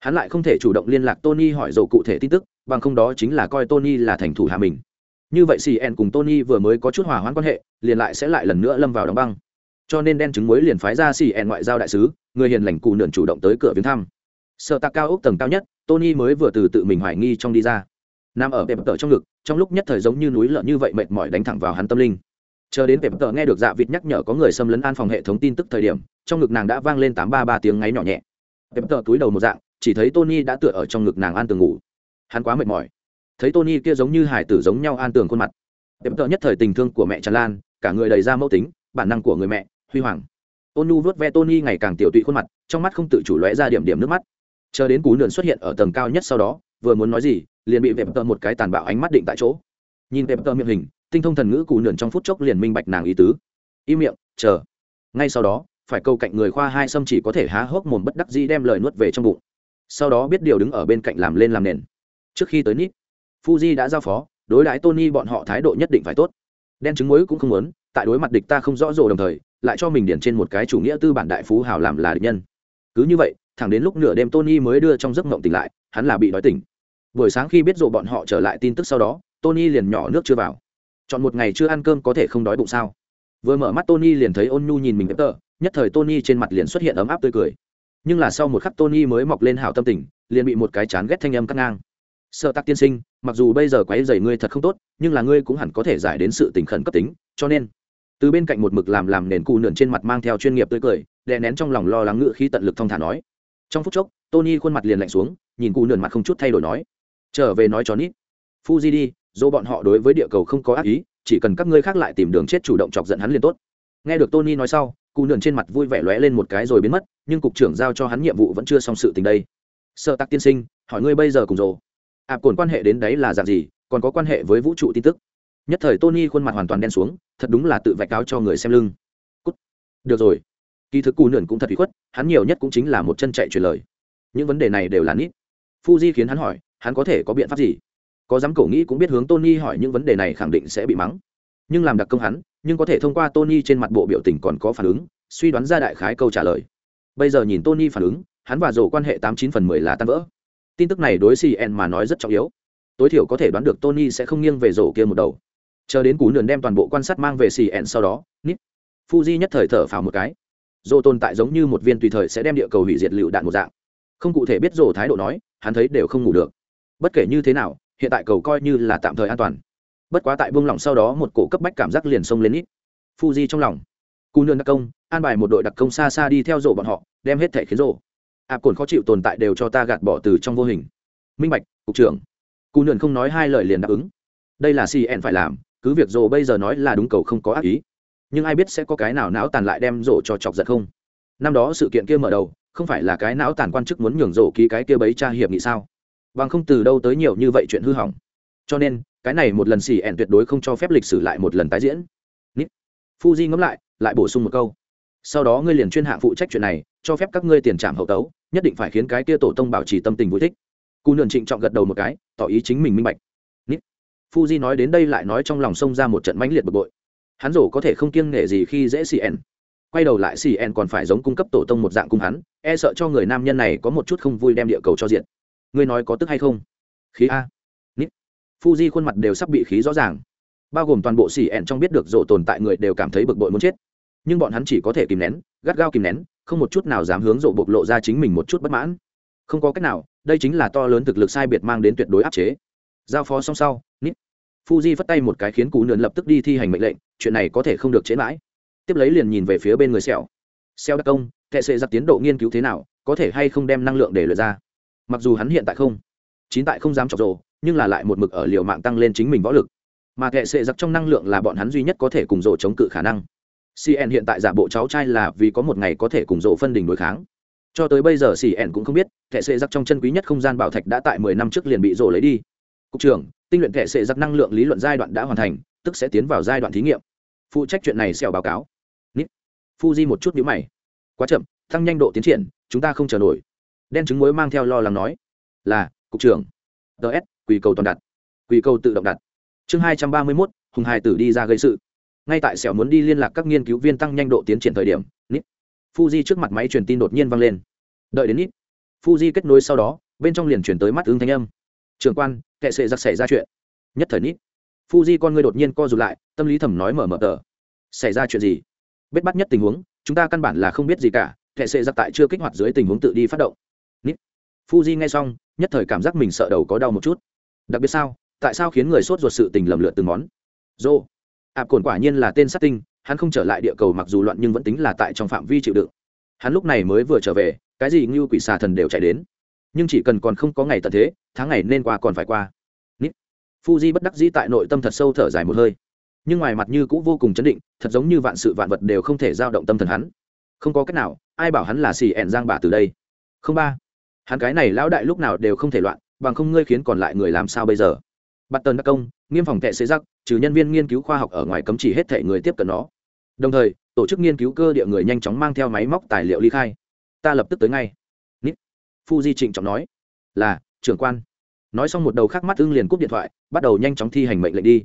hắn lại không thể chủ động liên lạc tony hỏi dầu cụ thể tin tức, bằng không đó chính là coi tony là thành thủ hạ mình. Như vậy cn cùng tony vừa mới có chút hòa hoãn quan hệ, liền lại sẽ lại lần nữa lâm vào đóng băng. Cho nên đen chứng mới liền phái ra cn ngoại giao đại sứ, người hiền lành cụ nườn chủ động tới cửa viếng thăm. Sợ tạc cao ốc tầng cao nhất, tony mới vừa từ tự mình hoài nghi trong đi ra. Nằm ở bẹp tờ trong ngực, trong lúc nhất thời giống như núi lợn như vậy mệt mỏi đánh thẳng vào hắn tâm linh. Chờ đến bẹp tờ nghe được dạ vịt nhắc nhở có người xâm lấn an phòng hệ thống tin tức thời điểm, trong ngực nàng đã vang lên tám ba ba tiếng ngáy nhỏ nhẹ. Bẹp tờ túi đầu một dạng chỉ thấy tony đã tựa ở trong ngực nàng an tường ngủ. Hắn quá mệt mỏi. Thấy tony kia giống như hải tử giống nhau an tường khuôn mặt. Bẹp tợ nhất thời tình thương của mẹ tràn lan, cả người đầy ra mẫu tính, bản năng của người mẹ, huy hoàng. Ôn nu vuốt ve tony ngày càng tiểu tụy khuôn mặt, trong mắt không tự chủ lóe ra điểm điểm nước mắt. Chờ đến cú nườn xuất hiện ở tầng cao nhất sau đó, vừa muốn nói gì, liền bị vẹp tợ một cái tàn bạo ánh mắt định tại chỗ. Nhìn vẹp tợ miệng hình, tinh thông thần ngữ cú nườn trong phút chốc liền minh bạch nàng ý tứ. Im miệng, chờ. Ngay sau đó, phải câu cạnh người khoa hai xâm chỉ có thể há hốc mồm bất đắc dĩ đem lời nuốt về trong bụng sau đó biết điều đứng ở bên cạnh làm lên làm nền. Trước khi tới nít fuji đã giao phó, đối đãi tony bọn họ thái độ nhất định phải tốt. Đen trứng muối cũng không muốn, tại đối mặt địch ta không rõ rồ đồng thời, lại cho mình điển trên một cái chủ nghĩa tư bản đại phú hào làm là địch nhân. Cứ như vậy, thẳng đến lúc nửa đêm tony mới đưa trong giấc mộng tỉnh lại, hắn là bị đói tỉnh. Buổi sáng khi biết rộ bọn họ trở lại tin tức sau đó, tony liền nhỏ nước chưa vào. Chọn một ngày chưa ăn cơm có thể không đói bụng sao? Vừa mở mắt tony liền thấy ôn nhu nhìn mình tờ, nhất thời tony trên mặt liền xuất hiện ấm áp tươi cười nhưng là sau một khắc tony mới mọc lên hảo tâm tình, liền bị một cái chán ghét thanh âm cắt ngang. Sợ tắc tiên sinh, mặc dù bây giờ quấy dày ngươi thật không tốt, nhưng là ngươi cũng hẳn có thể giải đến sự tình khẩn cấp tính, cho nên từ bên cạnh một mực làm làm nền cù nườn trên mặt mang theo chuyên nghiệp tươi cười, đè nén trong lòng lo lắng ngựa khi tận lực thong thả nói. Trong phút chốc, tony khuôn mặt liền lạnh xuống, nhìn cù nườn mặt không chút thay đổi nói. Trở về nói cho nít. Fuji đi, dỗ bọn họ đối với địa cầu không có ác ý, chỉ cần các ngươi khác lại tìm đường chết chủ động chọc giận hắn liền tốt. Nghe được tony nói sau cụ nườn trên mặt vui vẻ lóe lên một cái rồi biến mất, nhưng cục trưởng giao cho hắn nhiệm vụ vẫn chưa xong sự tình đây. Sợ tắc tiên sinh, hỏi ngươi bây giờ cùng rồ. Ạp cồn quan hệ đến đấy là dạng gì, còn có quan hệ với vũ trụ tin tức? Nhất thời tony khuôn mặt hoàn toàn đen xuống, thật đúng là tự vạch cáo cho người xem lưng. Cút. được rồi. Kỳ thực cù nườn cũng thật bị khuất, hắn nhiều nhất cũng chính là một chân chạy truyền lời. Những vấn đề này đều là nít. Fuji khiến hắn hỏi, hắn có thể có biện pháp gì? Có dám cổ nghĩ cũng biết hướng tony hỏi những vấn đề này khẳng định sẽ bị mắng. Nhưng làm đặc công hắn nhưng có thể thông qua tony trên mặt bộ biểu tình còn có phản ứng, suy đoán ra đại khái câu trả lời. Bây giờ nhìn tony phản ứng, hắn và rổ quan hệ tám chín phần mười là tan vỡ. Tin tức này đối cn mà nói rất trọng yếu. Tối thiểu có thể đoán được tony sẽ không nghiêng về rổ kia một đầu. Chờ đến cú nườn đem toàn bộ quan sát mang về cn sau đó nít fuji nhất thời thở phào một cái. Rổ tồn tại giống như một viên tùy thời sẽ đem địa cầu hủy diệt lựu đạn một dạng. Không cụ thể biết rổ thái độ nói, hắn thấy đều không ngủ được. Bất kể như thế nào, hiện tại cầu coi như là tạm thời an toàn bất quá tại buông lỏng sau đó một cổ cấp bách cảm giác liền xông lên ít. Fuji trong lòng. Cù nương đặc công, an bài một đội đặc công xa xa đi theo rổ bọn họ, đem hết thẻ khiến rổ. Ạp cồn khó chịu tồn tại đều cho ta gạt bỏ từ trong vô hình. Minh bạch, cục trưởng. Cù nương không nói hai lời liền đáp ứng. Đây là cn phải làm, cứ việc rổ bây giờ nói là đúng cầu không có ác ý. Nhưng ai biết sẽ có cái nào não tàn lại đem rổ cho chọc giật không? Năm đó sự kiện kia mở đầu, không phải là cái não tàn quan chức muốn nhường rổ ký cái kia bấy tra hiệp nghị sao? Bằng không từ đâu tới nhiều như vậy chuyện hư hỏng cho nên, cái này một lần xì ẹn tuyệt đối không cho phép lịch sử lại một lần tái diễn. Nít. Fuji ngẫm lại lại bổ sung một câu. Sau đó ngươi liền chuyên hạng phụ trách chuyện này, cho phép các ngươi tiền trảm hậu tấu, nhất định phải khiến cái kia tổ tông bảo trì tâm tình vui thích. Cụ nườn trịnh trọng gật đầu một cái, tỏ ý chính mình minh bạch. Nít. Fuji nói đến đây lại nói trong lòng xông ra một trận mãnh liệt bực bội. Hắn rổ có thể không kiêng nể gì khi dễ xì ẹn. Quay đầu lại xì ẹn còn phải giống cung cấp tổ tông một dạng cung hắn e sợ cho người nam nhân này có một chút không vui đem địa cầu cho diện. Ngươi nói có tức hay không? Khí a fuji khuôn mặt đều sắp bị khí rõ ràng. Bao gồm toàn bộ xì ẹn trong biết được rộ tồn tại người đều cảm thấy bực bội muốn chết. Nhưng bọn hắn chỉ có thể kìm nén, gắt gao kìm nén, không một chút nào dám hướng rộ bộc lộ ra chính mình một chút bất mãn. Không có cách nào, đây chính là to lớn thực lực sai biệt mang đến tuyệt đối áp chế. Giao phó xong sau nít fuji phất tay một cái khiến cú nườn lập tức đi thi hành mệnh lệnh, chuyện này có thể không được chế mãi. Tiếp lấy liền nhìn về phía bên người xẻo xẻo đặc công, kệ sẽ giặc tiến độ nghiên cứu thế nào, có thể hay không đem năng lượng để luyện ra? Mặc dù hắn hiện tại không, chín tại không dám chọc rồ nhưng là lại một mực ở liều mạng tăng lên chính mình võ lực. Mà kệ sệ giặc trong năng lượng là bọn hắn duy nhất có thể cùng rổ chống cự khả năng. Cn hiện tại giả bộ cháu trai là vì có một ngày có thể cùng rổ phân đình đối kháng. Cho tới bây giờ cn cũng không biết, kệ sệ giặc trong chân quý nhất không gian bảo thạch đã tại mười năm trước liền bị rổ lấy đi. Cục trưởng, tinh luyện kệ sệ giặc năng lượng lý luận giai đoạn đã hoàn thành, tức sẽ tiến vào giai đoạn thí nghiệm. Phụ trách chuyện này xẻo báo cáo. Nít. Fuji một chút nhíu mày. Quá chậm, tăng nhanh độ tiến triển, chúng ta không chờ nổi. Đen trứng muối mang theo lo lắng nói. Là, cục trưởng. Ts quỳ cầu toàn đặt, quỳ cầu tự động đặt. Chương hai trăm ba mươi mốt, hùng hải tử đi ra gây sự. Ngay tại sẹo muốn đi liên lạc các nghiên cứu viên tăng nhanh độ tiến triển thời điểm, nít, fuji trước mặt máy truyền tin đột nhiên vang lên. Đợi đến nít, fuji kết nối sau đó, bên trong liền chuyển tới mắt ứng thanh âm. Trường quan, kệ sệ giặc xảy ra chuyện. Nhất thời nít, fuji con người đột nhiên co rụt lại, tâm lý thầm nói mở mở tờ. Xảy ra chuyện gì? Bết bắt nhất tình huống, chúng ta căn bản là không biết gì cả, kệ sệ giặc tại chưa kích hoạt dưới tình huống tự đi phát động. Nít, fuji nghe xong, nhất thời cảm giác mình sợ đầu có đau một chút đặc biệt sao, tại sao khiến người sốt ruột sự tình lầm lượt từng món? Dô. Ạp cồn quả nhiên là tên sát tinh, hắn không trở lại địa cầu mặc dù loạn nhưng vẫn tính là tại trong phạm vi chịu đựng. Hắn lúc này mới vừa trở về, cái gì như quỷ xà thần đều chạy đến. Nhưng chỉ cần còn không có ngày tận thế, tháng ngày nên qua còn phải qua. Nít. Fuji bất đắc dĩ tại nội tâm thật sâu thở dài một hơi. Nhưng ngoài mặt như cũng vô cùng chấn định, thật giống như vạn sự vạn vật đều không thể giao động tâm thần hắn. Không có cách nào, ai bảo hắn là xì ẹn giang bà từ đây? Không ba. Hắn cái này lão đại lúc nào đều không thể loạn bằng không ngươi khiến còn lại người làm sao bây giờ? Bắt tần đắc công, nghiêm phòng tệ xế giặc trừ nhân viên nghiên cứu khoa học ở ngoài cấm chỉ hết thể người tiếp cận nó. Đồng thời, tổ chức nghiên cứu cơ địa người nhanh chóng mang theo máy móc tài liệu ly khai. Ta lập tức tới ngay. Nít. Fuji trịnh trọng nói. Là, trưởng quan. Nói xong một đầu khác mắt ưng liền cúp điện thoại, bắt đầu nhanh chóng thi hành mệnh lệnh đi.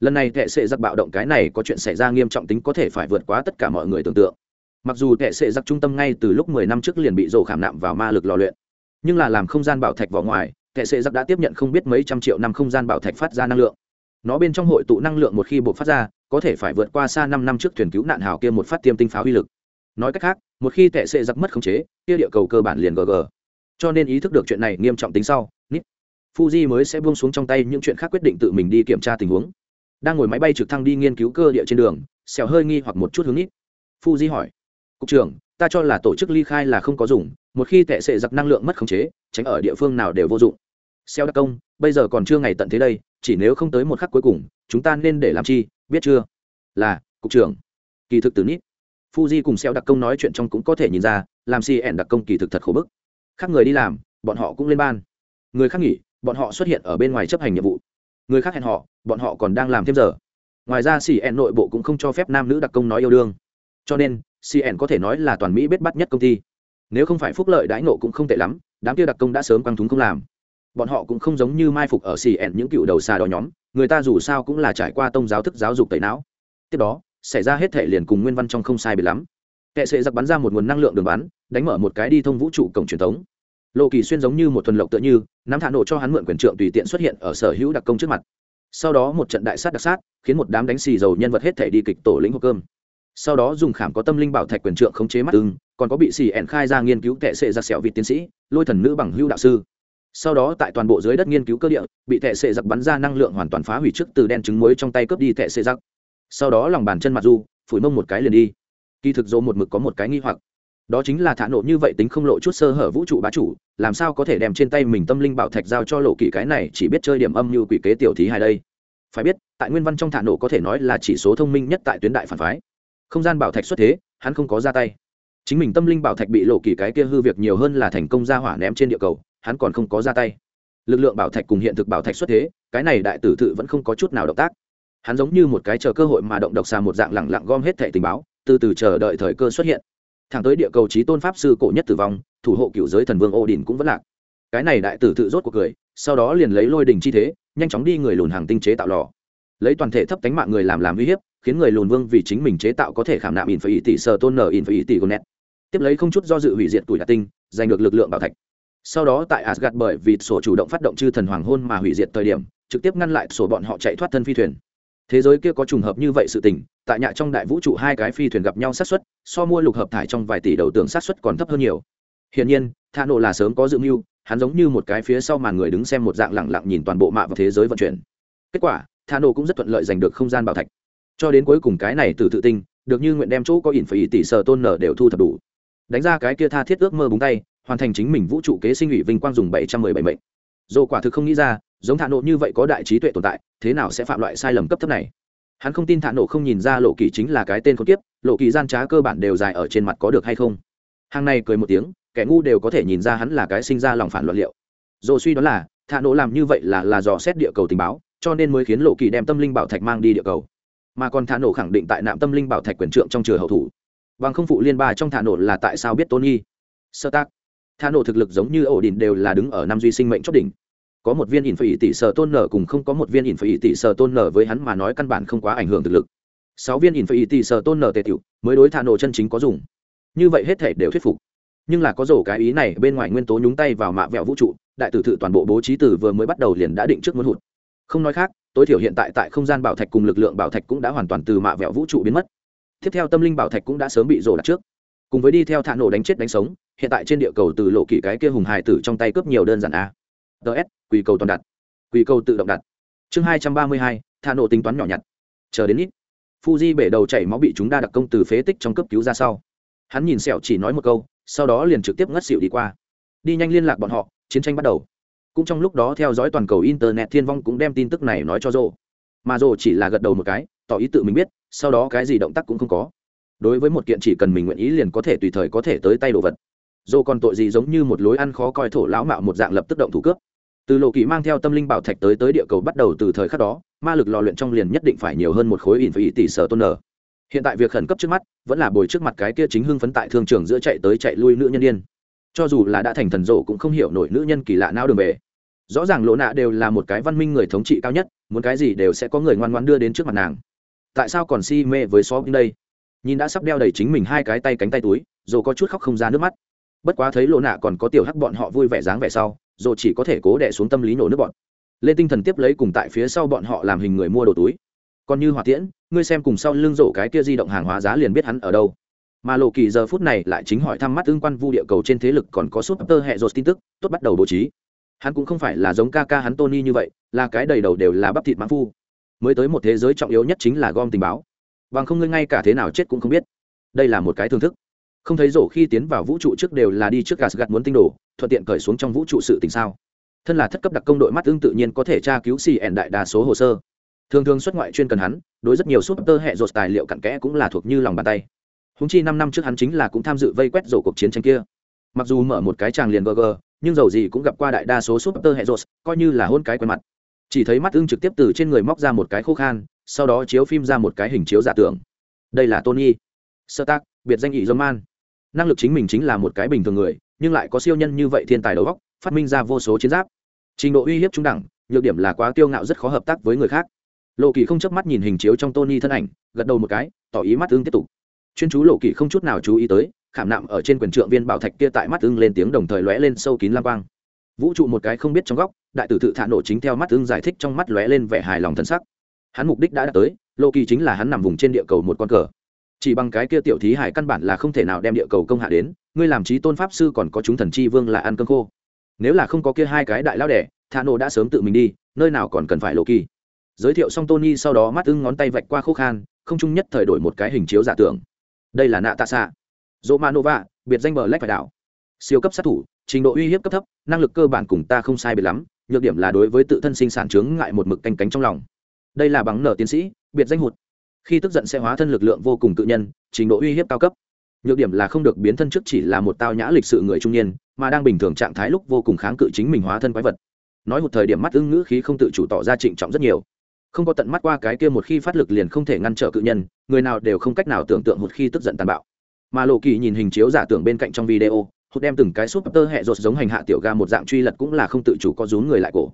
Lần này tệ sệ giặc bạo động cái này có chuyện xảy ra nghiêm trọng tính có thể phải vượt quá tất cả mọi người tưởng tượng. Mặc dù tệ sệ giặc trung tâm ngay từ lúc mười năm trước liền bị rổ khảm nạm vào ma lực lò luyện, nhưng là làm không gian bảo thạch vào ngoài kệ sệ giặc đã tiếp nhận không biết mấy trăm triệu năm không gian bảo thạch phát ra năng lượng. Nó bên trong hội tụ năng lượng một khi buộc phát ra, có thể phải vượt qua xa năm năm trước thuyền cứu nạn hào kia một phát tiêm tinh pháo uy lực. Nói cách khác, một khi tệ sệ giặc mất khống chế, kia địa cầu cơ bản liền gg cho nên ý thức được chuyện này nghiêm trọng tính sau, nít. Fuji mới sẽ buông xuống trong tay những chuyện khác quyết định tự mình đi kiểm tra tình huống. Đang ngồi máy bay trực thăng đi nghiên cứu cơ địa trên đường xèo hơi nghi hoặc một chút hướng nít. Fuji hỏi. Cục trưởng, ta cho là tổ chức ly khai là không có dùng, một khi tệ sệ giặc năng lượng mất khống chế, tránh ở địa phương nào đều vô dụng xeo đặc công, bây giờ còn chưa ngày tận thế đây, chỉ nếu không tới một khắc cuối cùng, chúng ta nên để làm chi, biết chưa? Là, cục trưởng. Kỳ thực từ nít. Fuji cùng xeo đặc công nói chuyện trong cũng có thể nhìn ra, làm cn đặc công kỳ thực thật khổ bức. Khác người đi làm, bọn họ cũng lên ban. Người khác nghỉ, bọn họ xuất hiện ở bên ngoài chấp hành nhiệm vụ. Người khác hẹn họ, bọn họ còn đang làm thêm giờ. Ngoài ra cn nội bộ cũng không cho phép nam nữ đặc công nói yêu đương. Cho nên cn có thể nói là toàn mỹ bết bắt nhất công ty. Nếu không phải phúc lợi đãi nộ cũng không tệ lắm, đám kia đặc công đã sớm quăng thúng không làm bọn họ cũng không giống như mai phục ở cn những cựu đầu xa đó nhóm, người ta dù sao cũng là trải qua tông giáo thức giáo dục tẩy não. Tiếp đó, xảy ra hết thể liền cùng nguyên văn trong không sai biệt lắm. Kệ sệ giặc bắn ra một nguồn năng lượng đường bắn, đánh mở một cái đi thông vũ trụ cổng truyền thống. Lộ kỳ xuyên giống như một thuần lộc tựa như, nắm thả nổ cho hắn mượn quyền trượng tùy tiện xuất hiện ở sở hữu đặc công trước mặt. Sau đó một trận đại sát đặc sát, khiến một đám đánh xì dầu nhân vật hết thể đi kịch tổ lĩnh hộp cơm. Sau đó dùng khảm có tâm linh bảo thạch quyền trượng khống chế mắt ưng, còn có bị xì ẻn khai ra nghiên cứu tệ sệ giặc xẻo vị tiến sĩ, lôi thần nữ bằng hữu đạo sư sau đó tại toàn bộ dưới đất nghiên cứu cơ địa, bị tệ sệ giặc bắn ra năng lượng hoàn toàn phá hủy trước từ đen trứng muối trong tay cướp đi tệ sệ giặc. Sau đó lòng bàn chân mặt du, phủi mông một cái liền đi. Kỳ thực dỗ một mực có một cái nghi hoặc. Đó chính là thả nộ như vậy tính không lộ chút sơ hở vũ trụ bá chủ, làm sao có thể đem trên tay mình tâm linh bảo thạch giao cho lộ kỳ cái này chỉ biết chơi điểm âm như quỷ kế tiểu thí hai đây? Phải biết, tại nguyên văn trong thả nộ có thể nói là chỉ số thông minh nhất tại tuyến đại phản phái. Không gian bảo thạch xuất thế, hắn không có ra tay. Chính mình tâm linh bảo thạch bị lộ kỳ cái kia hư việc nhiều hơn là thành công ra hỏa ném trên địa cầu hắn còn không có ra tay. Lực lượng bảo thạch cùng hiện thực bảo thạch xuất thế, cái này đại tử thự vẫn không có chút nào động tác. Hắn giống như một cái chờ cơ hội mà động độc xà một dạng lẳng lặng gom hết thẻ tình báo, từ từ chờ đợi thời cơ xuất hiện. Thẳng tới địa cầu trí tôn pháp sư cổ nhất tử vong, thủ hộ cựu giới thần vương ô đình cũng vẫn lạc. Cái này đại tử tự rốt cuộc cười, sau đó liền lấy lôi đình chi thế, nhanh chóng đi người lùn hàng tinh chế tạo lò. Lấy toàn thể thấp tánh mạng người làm làm uy hiếp, khiến người lùn vương vì chính mình chế tạo có thể khảm nạm in phải ý tỷ sờ tôn nở in phải ý tỷ gonet. Tiếp lấy không chút do dự hủy diệt tuổi đạt tinh, giành được lực lượng bảo thạch sau đó tại asgad bởi vì sổ chủ động phát động chư thần hoàng hôn mà hủy diệt thời điểm, trực tiếp ngăn lại sổ bọn họ chạy thoát thân phi thuyền. Thế giới kia có trùng hợp như vậy sự tình, tại nhạ trong đại vũ trụ hai cái phi thuyền gặp nhau sát xuất so mua lục hợp thải trong vài tỷ đầu tưởng sát xuất còn thấp hơn nhiều. Hiển nhiên, Tha nộ là sớm có dự mưu, hắn giống như một cái phía sau màn người đứng xem một dạng lẳng lặng nhìn toàn bộ mạ và thế giới vận chuyển. Kết quả, Tha nộ cũng rất thuận lợi giành được không gian bảo thạch. Cho đến cuối cùng cái này từ tự tinh, được như nguyện đem chỗ có ỉn phải tỷ sở tôn nở đều thu thập đủ. Đánh ra cái kia tha thiết ước mơ búng tay hoàn thành chính mình vũ trụ kế sinh ủy vinh quang dùng bảy trăm mười bảy mệnh. Dồ quả thực không nghĩ ra, giống thản nộ như vậy có đại trí tuệ tồn tại, thế nào sẽ phạm loại sai lầm cấp thấp này? Hắn không tin thản nộ không nhìn ra lộ kỳ chính là cái tên con tiếp lộ kỳ gian trá cơ bản đều dài ở trên mặt có được hay không? Hàng này cười một tiếng, kẻ ngu đều có thể nhìn ra hắn là cái sinh ra lòng phản loạn liệu. Dồ suy đoán là thản nộ làm như vậy là là dò xét địa cầu tình báo, cho nên mới khiến lộ kỳ đem tâm linh bảo thạch mang đi địa cầu. Mà còn thả nộ khẳng định tại nạm tâm linh bảo thạch quyền trượng trong chừa hậu thủ. Bằng không phụ liên ba trong thả nộ là tại sao biết tôn nghi? Sơ tác thả nổ thực lực giống như ổ đỉnh đều là đứng ở năm duy sinh mệnh chót đỉnh. Có một viên ỉn phải tỷ sở tôn nở cùng không có một viên ỉn phải tỷ sở tôn nở với hắn mà nói căn bản không quá ảnh hưởng thực lực. Sáu viên ỉn phải tỷ sở tôn nở tề tiểu, mới đối thả nổ chân chính có dùng. Như vậy hết thể đều thuyết phục. Nhưng là có rổ cái ý này, bên ngoài nguyên tố nhúng tay vào mạ vẹo vũ trụ, đại tử thự toàn bộ bố trí từ vừa mới bắt đầu liền đã định trước muốn hụt. Không nói khác, tối thiểu hiện tại tại không gian bảo thạch cùng lực lượng bảo thạch cũng đã hoàn toàn từ mạ vẹo vũ trụ biến mất. Tiếp theo tâm linh bảo thạch cũng đã sớm bị rổ đặt trước. Cùng với đi theo thả nổ đánh chết đánh sống hiện tại trên địa cầu từ lộ kỳ cái kia hùng hài tử trong tay cướp nhiều đơn giản a. Ts quỳ cầu toàn đặt. Quỳ cầu tự động đặt. Chương hai trăm ba mươi hai, thả nổ tính toán nhỏ nhặt. Chờ đến ít. Fuji bể đầu chảy máu bị chúng đa đặc công từ phế tích trong cấp cứu ra sau. Hắn nhìn sẹo chỉ nói một câu, sau đó liền trực tiếp ngất xỉu đi qua. Đi nhanh liên lạc bọn họ, chiến tranh bắt đầu. Cũng trong lúc đó theo dõi toàn cầu internet thiên vong cũng đem tin tức này nói cho rô mà rô chỉ là gật đầu một cái, tỏ ý tự mình biết, sau đó cái gì động tác cũng không có. Đối với một kiện chỉ cần mình nguyện ý liền có thể tùy thời có thể tới tay đồ vật dồ còn tội gì giống như một lối ăn khó coi thổ lão mạo một dạng lập tức động thủ cướp. Từ lộ kỳ mang theo tâm linh bảo thạch tới tới địa cầu bắt đầu từ thời khắc đó, ma lực lò luyện trong liền nhất định phải nhiều hơn một khối ỉn phải tỷ sở tôn nở. Hiện tại việc khẩn cấp trước mắt, vẫn là bồi trước mặt cái kia chính hưng phấn tại thương trường giữa chạy tới chạy lui nữ nhân đ i ê n cho dù là đã thành thần rộ cũng không hiểu nổi nữ nhân kỳ lạ nao đường về. Rõ ràng lỗ nạ đều là một cái văn minh người thống trị cao nhất, muốn cái gì đều sẽ có người ngoan ngoan đưa đến trước mặt nàng. Tại sao còn si mê với xó đây? Nhìn đã sắp đeo đầy chính mình hai cái tay cánh tay túi rồi có chút khóc không ra nước mắt bất quá thấy lỗ nạ còn có tiểu hắc bọn họ vui vẻ dáng vẻ sau rồi chỉ có thể cố đẻ xuống tâm lý nổ nước bọn. Lên tinh thần tiếp lấy cùng tại phía sau bọn họ làm hình người mua đồ túi. Còn như hỏa tiễn, ngươi xem cùng sau lưng rổ cái kia di động hàng hóa giá liền biết hắn ở đâu. Mà lộ kỳ giờ phút này lại chính hỏi thăm mắt tương quan vu địa cầu trên thế lực còn có súp tơ hệ rột tin tức, tốt bắt đầu bố trí. Hắn cũng không phải là giống ca ca hắn tony như vậy, là cái đầy đầu đều là bắp thịt mãn phu. Mới tới một thế giới trọng yếu nhất chính là gom tình báo. Bằng không ngươi ngay cả thế nào chết cũng không biết. Đây là một cái thương thức không thấy rổ khi tiến vào vũ trụ trước đều là đi trước gạt gạt muốn tinh đồ, thuận tiện cởi xuống trong vũ trụ sự tình sao? Thân là thất cấp đặc công đội mắt tương tự nhiên có thể tra cứu xì ẻn đại đa số hồ sơ. Thường thường xuất ngoại chuyên cần hắn, đối rất nhiều súp tơ hệ rột tài liệu cặn kẽ cũng là thuộc như lòng bàn tay. Húng chi năm năm trước hắn chính là cũng tham dự vây quét rổ cuộc chiến tranh kia. Mặc dù mở một cái tràng liền gg nhưng dầu gì cũng gặp qua đại đa số súp tơ hệ rột, coi như là hôn cái quen mặt. Chỉ thấy mắt ưng trực tiếp từ trên người móc ra một cái khô khan, sau đó chiếu phim ra một cái hình chiếu giả tưởng. Đây là tony. Sơ tác, biệt danh ỷ dâm man năng lực chính mình chính là một cái bình thường người, nhưng lại có siêu nhân như vậy thiên tài đầu góc phát minh ra vô số chiến giáp. Trình độ uy hiếp trung đẳng, nhược điểm là quá kiêu ngạo rất khó hợp tác với người khác. Lộ kỳ không chớp mắt nhìn hình chiếu trong tony thân ảnh, gật đầu một cái, tỏ ý mắt ưng tiếp tục. Chuyên chú lộ kỳ không chút nào chú ý tới, khảm nạm ở trên quyền trượng viên bảo thạch kia tại mắt ưng lên tiếng đồng thời lóe lên sâu kín lam quang. Vũ trụ một cái không biết trong góc, đại tử tự thả nổ chính theo mắt ưng giải thích trong mắt lóe lên vẻ hài lòng thân sắc. Hắn mục đích đã đạt tới, lộ kỳ chính là hắn nằm vùng trên địa cầu một con cờ chỉ bằng cái kia tiểu thí hải căn bản là không thể nào đem địa cầu công hạ đến, ngươi làm trí tôn pháp sư còn có chúng thần chi vương là ăn cơm khô. Nếu là không có kia hai cái đại lao đẻ thả nổ đã sớm tự mình đi, nơi nào còn cần phải lộ kỳ. Giới thiệu xong tony sau đó mắt ưng ngón tay vạch qua khô khan, không chung nhất thời đổi một cái hình chiếu giả tưởng. Đây là nạ tạ xạ. Dỗ manova biệt danh bờ lách phải đảo siêu cấp sát thủ, trình độ uy hiếp cấp thấp, năng lực cơ bản cùng ta không sai biệt lắm, nhược điểm là đối với tự thân sinh sản chướng ngại một mực canh cánh trong lòng. Đây là bằng nở tiến sĩ, biệt danh hụt khi tức giận sẽ hóa thân lực lượng vô cùng tự nhân, trình độ uy hiếp cao cấp. Nhược điểm là không được biến thân trước chỉ là một tao nhã lịch sự người trung niên, mà đang bình thường trạng thái lúc vô cùng kháng cự chính mình hóa thân quái vật. Nói một thời điểm mắt ưng ngữ khí không tự chủ tỏ ra trịnh trọng rất nhiều. Không có tận mắt qua cái kia một khi phát lực liền không thể ngăn trở cự nhân, người nào đều không cách nào tưởng tượng một khi tức giận tàn bạo. Mà lộ kỳ nhìn hình chiếu giả tưởng bên cạnh trong video, hút đem từng cái súp tơ hẹ rột giống hành hạ tiểu ga một dạng truy lật cũng là không tự chủ có rúm người lại cổ.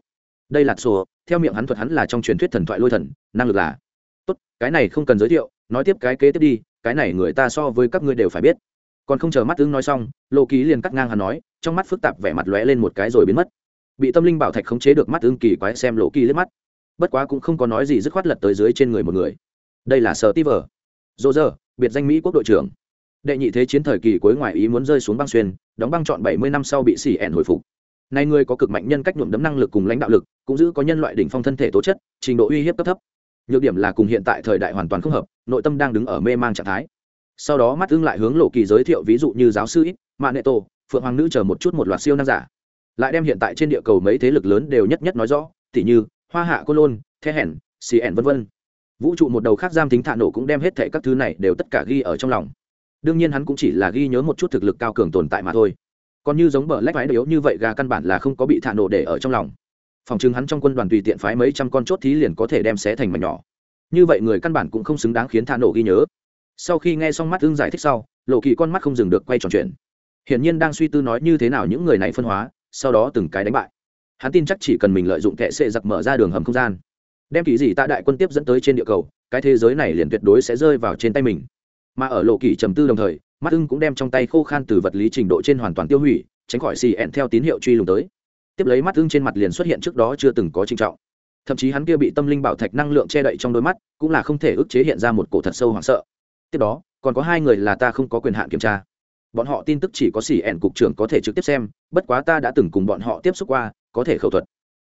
Đây là sổ, theo miệng hắn thuật hắn là trong truyền thuyết thần thoại lôi thần, năng lực là tốt, cái này không cần giới thiệu, nói tiếp cái kế tiếp đi, cái này người ta so với các ngươi đều phải biết. Còn không chờ mắt tướng nói xong lộ ký liền cắt ngang hắn nói, trong mắt phức tạp vẻ mặt lóe lên một cái rồi biến mất. Bị tâm linh bảo thạch khống chế được mắt tướng kỳ quái xem lộ kỳ liếc mắt. Bất quá cũng không có nói gì dứt khoát lật tới dưới trên người một người. Đây là sở ti vờ dô dơ, biệt danh mỹ quốc đội trưởng. Đệ nhị thế chiến thời kỳ cuối ngoài ý muốn rơi xuống băng xuyên, đóng băng trọn bảy mươi năm sau bị xỉ ẻn hồi phục. Nay người có cực mạnh nhân cách nhuộm đấm năng lực cùng lãnh đạo lực, cũng giữ có nhân loại đỉnh phong thân thể tố chất, trình độ uy hiếp cấp thấp nhược điểm là cùng hiện tại thời đại hoàn toàn không hợp, nội tâm đang đứng ở mê mang trạng thái. Sau đó mắt ưng lại hướng lộ kỳ giới thiệu ví dụ như giáo sư ít mạng nệ tổ, phượng hoàng nữ chờ một chút một loạt siêu năng giả. Lại đem hiện tại trên địa cầu mấy thế lực lớn đều nhất nhất nói rõ, tỉ như hoa hạ cô lôn the hẻn xì ẻn v v vũ trụ một đầu khác giam tính thạ nổ cũng đem hết thệ các thứ này đều tất cả ghi ở trong lòng. Đương nhiên hắn cũng chỉ là ghi nhớ một chút thực lực cao cường tồn tại mà thôi. Còn như giống bờ lách váy yếu như vậy gà căn bản là không có bị thạ nổ để ở trong lòng phòng chứng hắn trong quân đoàn tùy tiện phái mấy trăm con chốt thí liền có thể đem xé thành mảnh nhỏ. Như vậy người căn bản cũng không xứng đáng khiến thả nổ ghi nhớ. Sau khi nghe xong mắt ưng giải thích sau, lộ kỳ con mắt không dừng được quay tròn chuyện. Hiển nhiên đang suy tư nói như thế nào những người này phân hóa, sau đó từng cái đánh bại. Hắn tin chắc chỉ cần mình lợi dụng kệ sệ giặc mở ra đường hầm không gian. Đem kỳ gì tạ đại quân tiếp dẫn tới trên địa cầu, cái thế giới này liền tuyệt đối sẽ rơi vào trên tay mình. Mà ở lộ kỳ trầm tư đồng thời, mắt ưng cũng đem trong tay khô khan từ vật lý trình độ trên hoàn toàn tiêu hủy, tránh khỏi xì ẹn theo tín hiệu truy lùng tới tiếp lấy mắt ưng trên mặt liền xuất hiện trước đó chưa từng có trinh trọng. Thậm chí hắn kia bị tâm linh bảo thạch năng lượng che đậy trong đôi mắt, cũng là không thể ức chế hiện ra một cổ thật sâu hoảng sợ. Tiếp đó, còn có hai người là ta không có quyền hạn kiểm tra. Bọn họ tin tức chỉ có xỉ ẻn cục trưởng có thể trực tiếp xem, bất quá ta đã từng cùng bọn họ tiếp xúc qua, có thể khẩu thuật.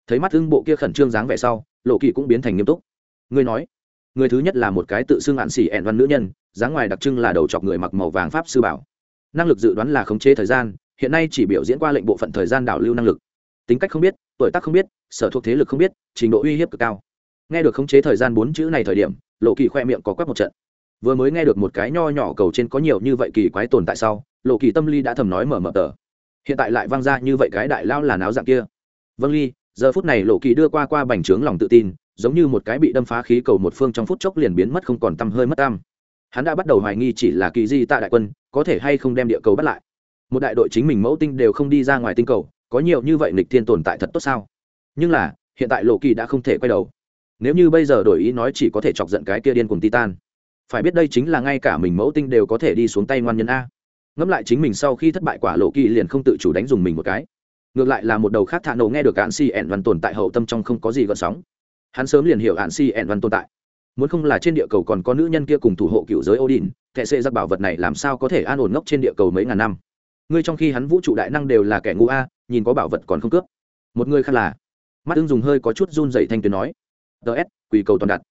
Thấy mắt ưng bộ kia khẩn trương dáng vẻ sau, lộ kỳ cũng biến thành nghiêm túc. Ngươi nói, người thứ nhất là một cái tự xưng hạn xỉ ẻn văn nữ nhân, dáng ngoài đặc trưng là đầu chọc người mặc màu vàng pháp sư bảo. Năng lực dự đoán là khống chế thời gian, hiện nay chỉ biểu diễn qua lệnh bộ phận thời gian đảo lưu năng lực tính cách không biết, tuổi tác không biết, sở thuộc thế lực không biết, trình độ uy hiếp cực cao. Nghe được khống chế thời gian bốn chữ này thời điểm, lộ kỳ khoe miệng có quét một trận. Vừa mới nghe được một cái nho nhỏ cầu trên có nhiều như vậy kỳ quái tồn tại sau, lộ kỳ tâm ly đã thầm nói mở mở tờ. Hiện tại lại vang ra như vậy cái đại lao là náo dạng kia. Vâng ly, giờ phút này lộ kỳ đưa qua qua bành trướng lòng tự tin, giống như một cái bị đâm phá khí cầu một phương trong phút chốc liền biến mất không còn tăm hơi mất tam hắn đã bắt đầu hoài nghi chỉ là kỳ di tạ đại quân, có thể hay không đem địa cầu bắt lại. Một đại đội chính mình mẫu tinh đều không đi ra ngoài tinh cầu có nhiều như vậy nghịch thiên tồn tại thật tốt sao? Nhưng là, hiện tại lộ kỳ đã không thể quay đầu. Nếu như bây giờ đổi ý nói chỉ có thể chọc giận cái kia điên cùng titan, phải biết đây chính là ngay cả mình mẫu tinh đều có thể đi xuống tay ngoan nhân a. Ngẫm lại chính mình sau khi thất bại quả lộ kỳ liền không tự chủ đánh dùng mình một cái. Ngược lại là một đầu khác thả nổ nghe được hạn si ẻn văn tồn tại hậu tâm trong không có gì gợn sóng. Hắn sớm liền hiểu hạn si ẻn văn tồn tại. Muốn không là trên địa cầu còn có nữ nhân kia cùng thủ hộ cựu giới odin thệ sệ giặc bảo vật này làm sao có thể an ổn ngốc trên địa cầu mấy ngàn năm? Ngươi trong khi hắn vũ trụ đại năng đều là kẻ ngu a nhìn có bảo vật còn không cướp. Một người khác là. Mắt ưng dùng hơi có chút run dậy thanh tuyến nói. Ts quỳ cầu toàn đặt.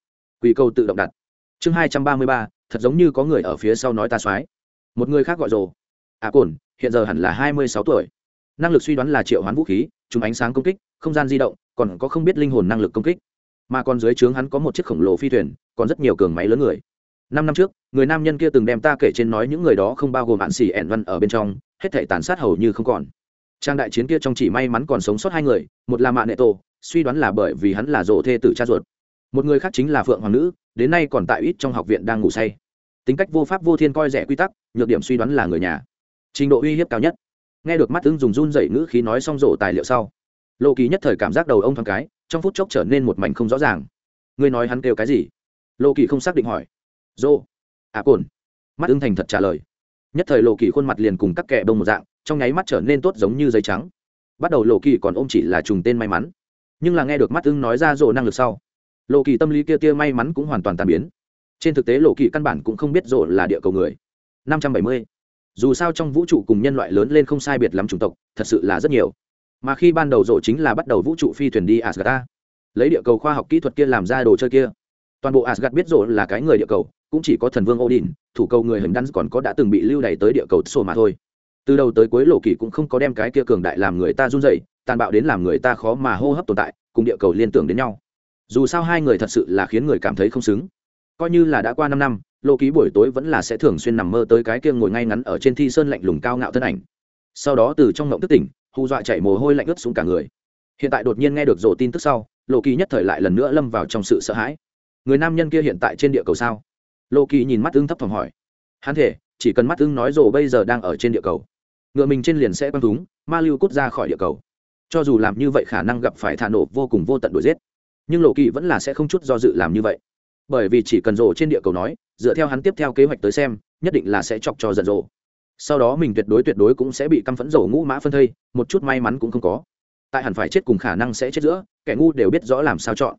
Quỳ cầu tự động đặt. Chương hai trăm ba mươi ba, thật giống như có người ở phía sau nói ta soái. Một người khác gọi rồ. À cồn, hiện giờ hẳn là hai mươi sáu tuổi. Năng lực suy đoán là triệu hoán vũ khí, chúng ánh sáng công kích, không gian di động, còn có không biết linh hồn năng lực công kích. Mà còn dưới trướng hắn có một chiếc khổng lồ phi thuyền, còn rất nhiều cường máy lớn người. Năm năm trước, người nam nhân kia từng đem ta kể trên nói những người đó không bao gồm bạn xì ẻn văn ở bên trong, hết thể tàn sát hầu như không còn trang đại chiến kia trong chỉ may mắn còn sống sót hai người, một là mạ nệ tổ, suy đoán là bởi vì hắn là rộ thê tử cha ruột. Một người khác chính là phượng hoàng nữ, đến nay còn tại ít trong học viện đang ngủ say. Tính cách vô pháp vô thiên coi rẻ quy tắc, nhược điểm suy đoán là người nhà. Trình độ uy hiếp cao nhất. Nghe được mắt ứng dùng run dậy ngữ khí nói xong rộ tài liệu sau lộ kỳ nhất thời cảm giác đầu ông thoáng cái, trong phút chốc trở nên một mảnh không rõ ràng. Ngươi nói hắn kêu cái gì? Lộ kỳ không xác định hỏi. Rộ à cồn. Mắt ứng thành thật trả lời. Nhất thời lộ kỳ khuôn mặt liền cùng các kẻ bông một dạng trong nháy mắt trở nên tốt giống như giấy trắng. Bắt đầu lộ kỳ còn ôm chỉ là trùng tên may mắn. Nhưng là nghe được mắt ưng nói ra rộ năng lực sau, lộ kỳ tâm lý kia tia may mắn cũng hoàn toàn tàn biến. Trên thực tế lộ kỳ căn bản cũng không biết rộ là địa cầu người. Năm trăm bảy mươi. Dù sao trong vũ trụ cùng nhân loại lớn lên không sai biệt lắm chủng tộc, thật sự là rất nhiều. Mà khi ban đầu rộ chính là bắt đầu vũ trụ phi thuyền đi asgard lấy địa cầu khoa học kỹ thuật kia làm ra đồ chơi kia. Toàn bộ asgard biết rộ là cái người địa cầu, cũng chỉ có thần vương odin, thủ cầu người hình đan còn có đã từng bị lưu đày tới địa cầu sổ mà thôi từ đầu tới cuối lộ kỳ cũng không có đem cái kia cường đại làm người ta run rẩy, tàn bạo đến làm người ta khó mà hô hấp tồn tại, cùng địa cầu liên tưởng đến nhau. Dù sao hai người thật sự là khiến người cảm thấy không xứng. Coi như là đã qua năm năm, lộ ký buổi tối vẫn là sẽ thường xuyên nằm mơ tới cái kia ngồi ngay ngắn ở trên thi sơn lạnh lùng cao ngạo thân ảnh. Sau đó từ trong ngộng tức tỉnh, hù dọa chảy mồ hôi lạnh ướt xuống cả người. Hiện tại đột nhiên nghe được rổ tin tức sau, lộ kỳ nhất thời lại lần nữa lâm vào trong sự sợ hãi. Người nam nhân kia hiện tại trên địa cầu sao? Lộ kỳ nhìn mắt ưng thấp thỏm hỏi. Hắn thể chỉ cần mắt ưng nói rổ bây giờ đang ở trên địa cầu ngựa mình trên liền sẽ quăng thúng, ma lưu cút ra khỏi địa cầu. Cho dù làm như vậy khả năng gặp phải thả nổ vô cùng vô tận đuổi giết. Nhưng lộ kỳ vẫn là sẽ không chút do dự làm như vậy. Bởi vì chỉ cần rộ trên địa cầu nói, dựa theo hắn tiếp theo kế hoạch tới xem, nhất định là sẽ chọc cho giận rộ sau đó mình tuyệt đối tuyệt đối cũng sẽ bị căm phẫn rổ ngũ mã phân thây, một chút may mắn cũng không có. Tại hẳn phải chết cùng khả năng sẽ chết giữa, kẻ ngu đều biết rõ làm sao chọn.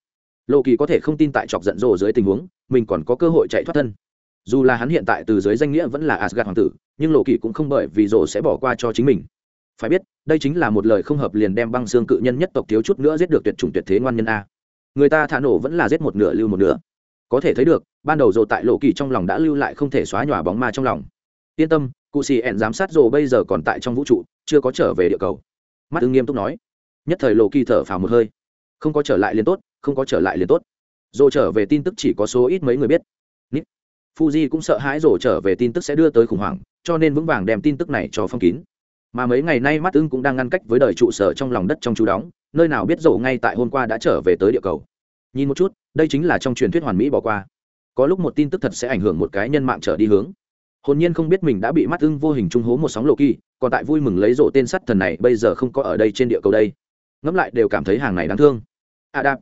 Lộ kỳ có thể không tin tại chọc giận rộ dưới tình huống, mình còn có cơ hội chạy thoát thân dù là hắn hiện tại từ dưới danh nghĩa vẫn là asgad hoàng tử, nhưng lộ kỳ cũng không bởi vì rổ sẽ bỏ qua cho chính mình. Phải biết, đây chính là một lời không hợp liền đem băng xương cự nhân nhất tộc thiếu chút nữa giết được tuyệt chủng tuyệt thế ngoan nhân a. Người ta thả nổ vẫn là giết một nửa lưu một nửa. Có thể thấy được, ban đầu rổ tại lộ kỳ trong lòng đã lưu lại không thể xóa nhòa bóng ma trong lòng. Yên tâm, cụ xì ẹn giám sát rổ bây giờ còn tại trong vũ trụ, chưa có trở về địa cầu. Mắt ưng nghiêm túc nói. Nhất thời lộ kỳ thở phào một hơi. Không có trở lại liền tốt, không có trở lại liền tốt. Rổ trở về tin tức chỉ có số ít mấy người biết. Fuji cũng sợ hãi rồ trở về tin tức sẽ đưa tới khủng hoảng, cho nên vững vàng đem tin tức này cho phong kín. Mà mấy ngày nay mắt ưng cũng đang ngăn cách với đời trụ sở trong lòng đất trong chú đóng, nơi nào biết rồ ngay tại hôm qua đã trở về tới địa cầu. Nhìn một chút, đây chính là trong truyền thuyết hoàn mỹ bỏ qua. Có lúc một tin tức thật sẽ ảnh hưởng một cái nhân mạng trở đi hướng. Hồn nhiên không biết mình đã bị mắt ưng vô hình trung hố một sóng lộ kỳ còn tại vui mừng lấy rộ tên sắt thần này bây giờ không có ở đây trên địa cầu đây. Ngẫm lại đều cảm thấy hàng này đáng thương. À đạp.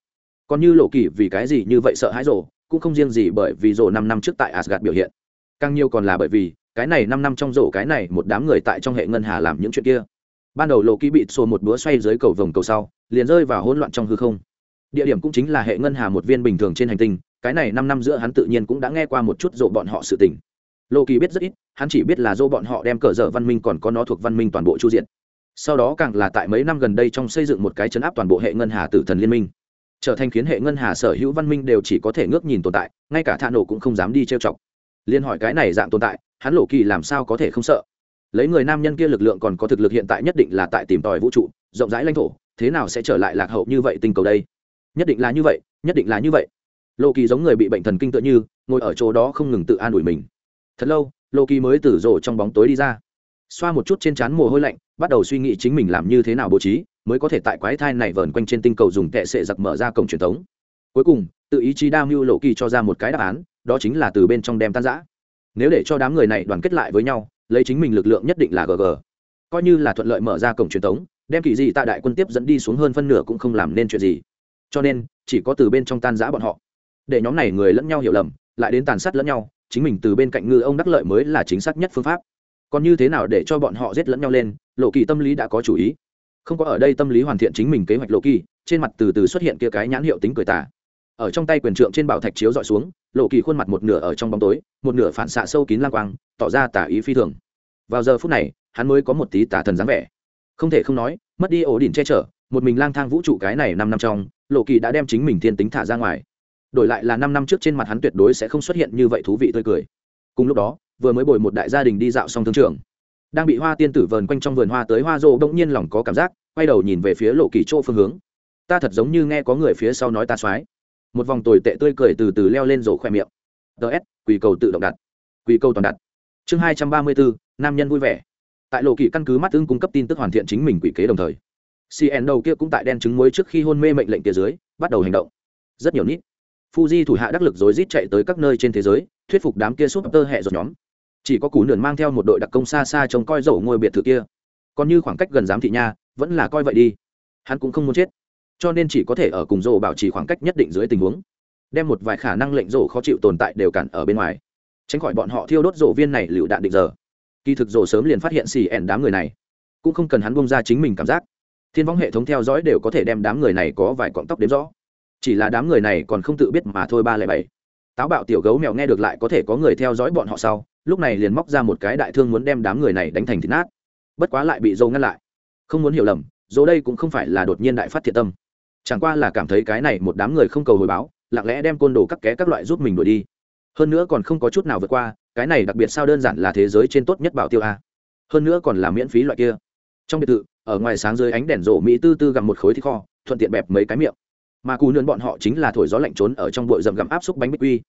Còn như lộ kỳ vì cái gì như vậy sợ hãi rộ cũng không riêng gì bởi vì rổ năm năm trước tại Asgard biểu hiện. Càng nhiều còn là bởi vì, cái này năm năm trong rổ cái này một đám người tại trong hệ ngân hà làm những chuyện kia. Ban đầu lộ bị xô một búa xoay dưới cầu vồng cầu sau, liền rơi vào hỗn loạn trong hư không. Địa điểm cũng chính là hệ ngân hà một viên bình thường trên hành tinh, cái này năm năm giữa hắn tự nhiên cũng đã nghe qua một chút rộ bọn họ sự tình. Loki kỳ biết rất ít, hắn chỉ biết là do bọn họ đem cờ dở văn minh còn có nó thuộc văn minh toàn bộ chu diện sau đó càng là tại mấy năm gần đây trong xây dựng một cái chấn áp toàn bộ hệ ngân hà tử thần liên minh trở thành khiến hệ ngân hà sở hữu văn minh đều chỉ có thể ngước nhìn tồn tại, ngay cả thạ nổ cũng không dám đi trêu chọc. Liên hỏi cái này dạng tồn tại, hắn lộ kỳ làm sao có thể không sợ? Lấy người nam nhân kia lực lượng còn có thực lực hiện tại nhất định là tại tìm tòi vũ trụ, rộng rãi lãnh thổ, thế nào sẽ trở lại lạc hậu như vậy tinh cầu đây? Nhất định là như vậy, nhất định là như vậy. Lộ kỳ giống người bị bệnh thần kinh tựa như, ngồi ở chỗ đó không ngừng tự an ủi mình. Thật lâu, lộ kỳ mới từ rổ trong bóng tối đi ra. Xoa một chút trên trán mồ hôi lạnh, bắt đầu suy nghĩ chính mình làm như thế nào bố trí mới có thể tại quái thai này vờn quanh trên tinh cầu dùng tệ sệ giặc mở ra cổng truyền thống. Cuối cùng, tự ý chí đa mưu lộ kỳ cho ra một cái đáp án, đó chính là từ bên trong đem tan giã nếu để cho đám người này đoàn kết lại với nhau, lấy chính mình lực lượng nhất định là gg coi như là thuận lợi mở ra cổng truyền thống, đem kỳ dị tại đại quân tiếp dẫn đi xuống hơn phân nửa cũng không làm nên chuyện gì. Cho nên, chỉ có từ bên trong tan giã bọn họ. Để nhóm này người lẫn nhau hiểu lầm, lại đến tàn sát lẫn nhau, chính mình từ bên cạnh ngư ông đắc lợi mới là chính xác nhất phương pháp. Còn như thế nào để cho bọn họ giết lẫn nhau lên, lộ kỳ tâm lý đã có chủ ý không có ở đây tâm lý hoàn thiện chính mình kế hoạch lộ kỳ trên mặt từ từ xuất hiện kia cái nhãn hiệu tính cười tả ở trong tay quyền trượng trên bảo thạch chiếu dọi xuống lộ kỳ khuôn mặt một nửa ở trong bóng tối, một nửa phản xạ sâu kín lang quang, tỏ ra tả ý phi thường. Vào giờ phút này, hắn mới có một tí tả thần dáng vẻ. Không thể không nói, mất đi ổ đỉnh che chở, một mình lang thang vũ trụ cái này năm năm trong lộ kỳ đã đem chính mình thiên tính thả ra ngoài. Đổi lại là năm năm trước trên mặt hắn tuyệt đối sẽ không xuất hiện như vậy thú vị tươi cười. Cùng lúc đó, vừa mới bồi một đại gia đình đi dạo xong thương trường. Đang bị hoa tiên tử vờn quanh trong vườn hoa tới hoa rô bỗng nhiên lòng có cảm giác quay đầu nhìn về phía lộ kỳ chỗ phương hướng. Ta thật giống như nghe có người phía sau nói ta soái một vòng tồi tệ tươi cười từ từ leo lên rổ khoe miệng. Ts quỳ cầu tự động đặt. Quỳ cầu toàn đặt. Chương hai trăm ba mươi bốn, nam nhân vui vẻ. Tại lộ kỳ căn cứ mắt ưng cung cấp tin tức hoàn thiện chính mình quỷ kế đồng thời cn đầu kia cũng tại đen trứng muối trước khi hôn mê mệnh lệnh kia dưới, bắt đầu hành động. Rất nhiều nít. Fuji thủ hạ đắc lực rối rít chạy tới các nơi trên thế giới, thuyết phục đám kia súp tơ hẹ dột nhóm. Chỉ có cú nườn mang theo một đội đặc công xa xa trông coi dầu ngôi biệt thự kia còn như khoảng cách gần giám thị nha, vẫn là coi vậy đi. Hắn cũng không muốn chết. Cho nên chỉ có thể ở cùng rổ bảo trì khoảng cách nhất định dưới tình huống. Đem một vài khả năng lệnh rổ khó chịu tồn tại đều cản ở bên ngoài. Tránh khỏi bọn họ thiêu đốt rổ viên này lựu đạn định giờ. Kỳ thực rổ sớm liền phát hiện xì ẻn đám người này. Cũng không cần hắn bông ra chính mình cảm giác. Thiên võng hệ thống theo dõi đều có thể đem đám người này có vài cọng tóc đếm rõ. Chỉ là đám người này còn không tự biết mà thôi ba lẻ bảy. Táo bạo tiểu gấu mèo nghe được lại có thể có người theo dõi bọn họ sau, lúc này liền móc ra một cái đại thương muốn đem đám người này đánh thành thịt nát bất quá lại bị dâu ngăn lại. Không muốn hiểu lầm, dỗ đây cũng không phải là đột nhiên đại phát thiệt tâm. Chẳng qua là cảm thấy cái này một đám người không cầu hồi báo, lặng lẽ đem côn đồ các ké các loại giúp mình đuổi đi. Hơn nữa còn không có chút nào vượt qua, cái này đặc biệt sao đơn giản là thế giới trên tốt nhất bảo tiêu a. Hơn nữa còn là miễn phí loại kia. Trong biệt thự, ở ngoài sáng dưới ánh đèn rổ mỹ tư tư gặm một khối thịt kho, thuận tiện bẹp mấy cái miệng. Mà cù nươn bọn họ chính là thổi gió lạnh trốn ở trong bụi rậm gặm áp xúc bánh bích quy.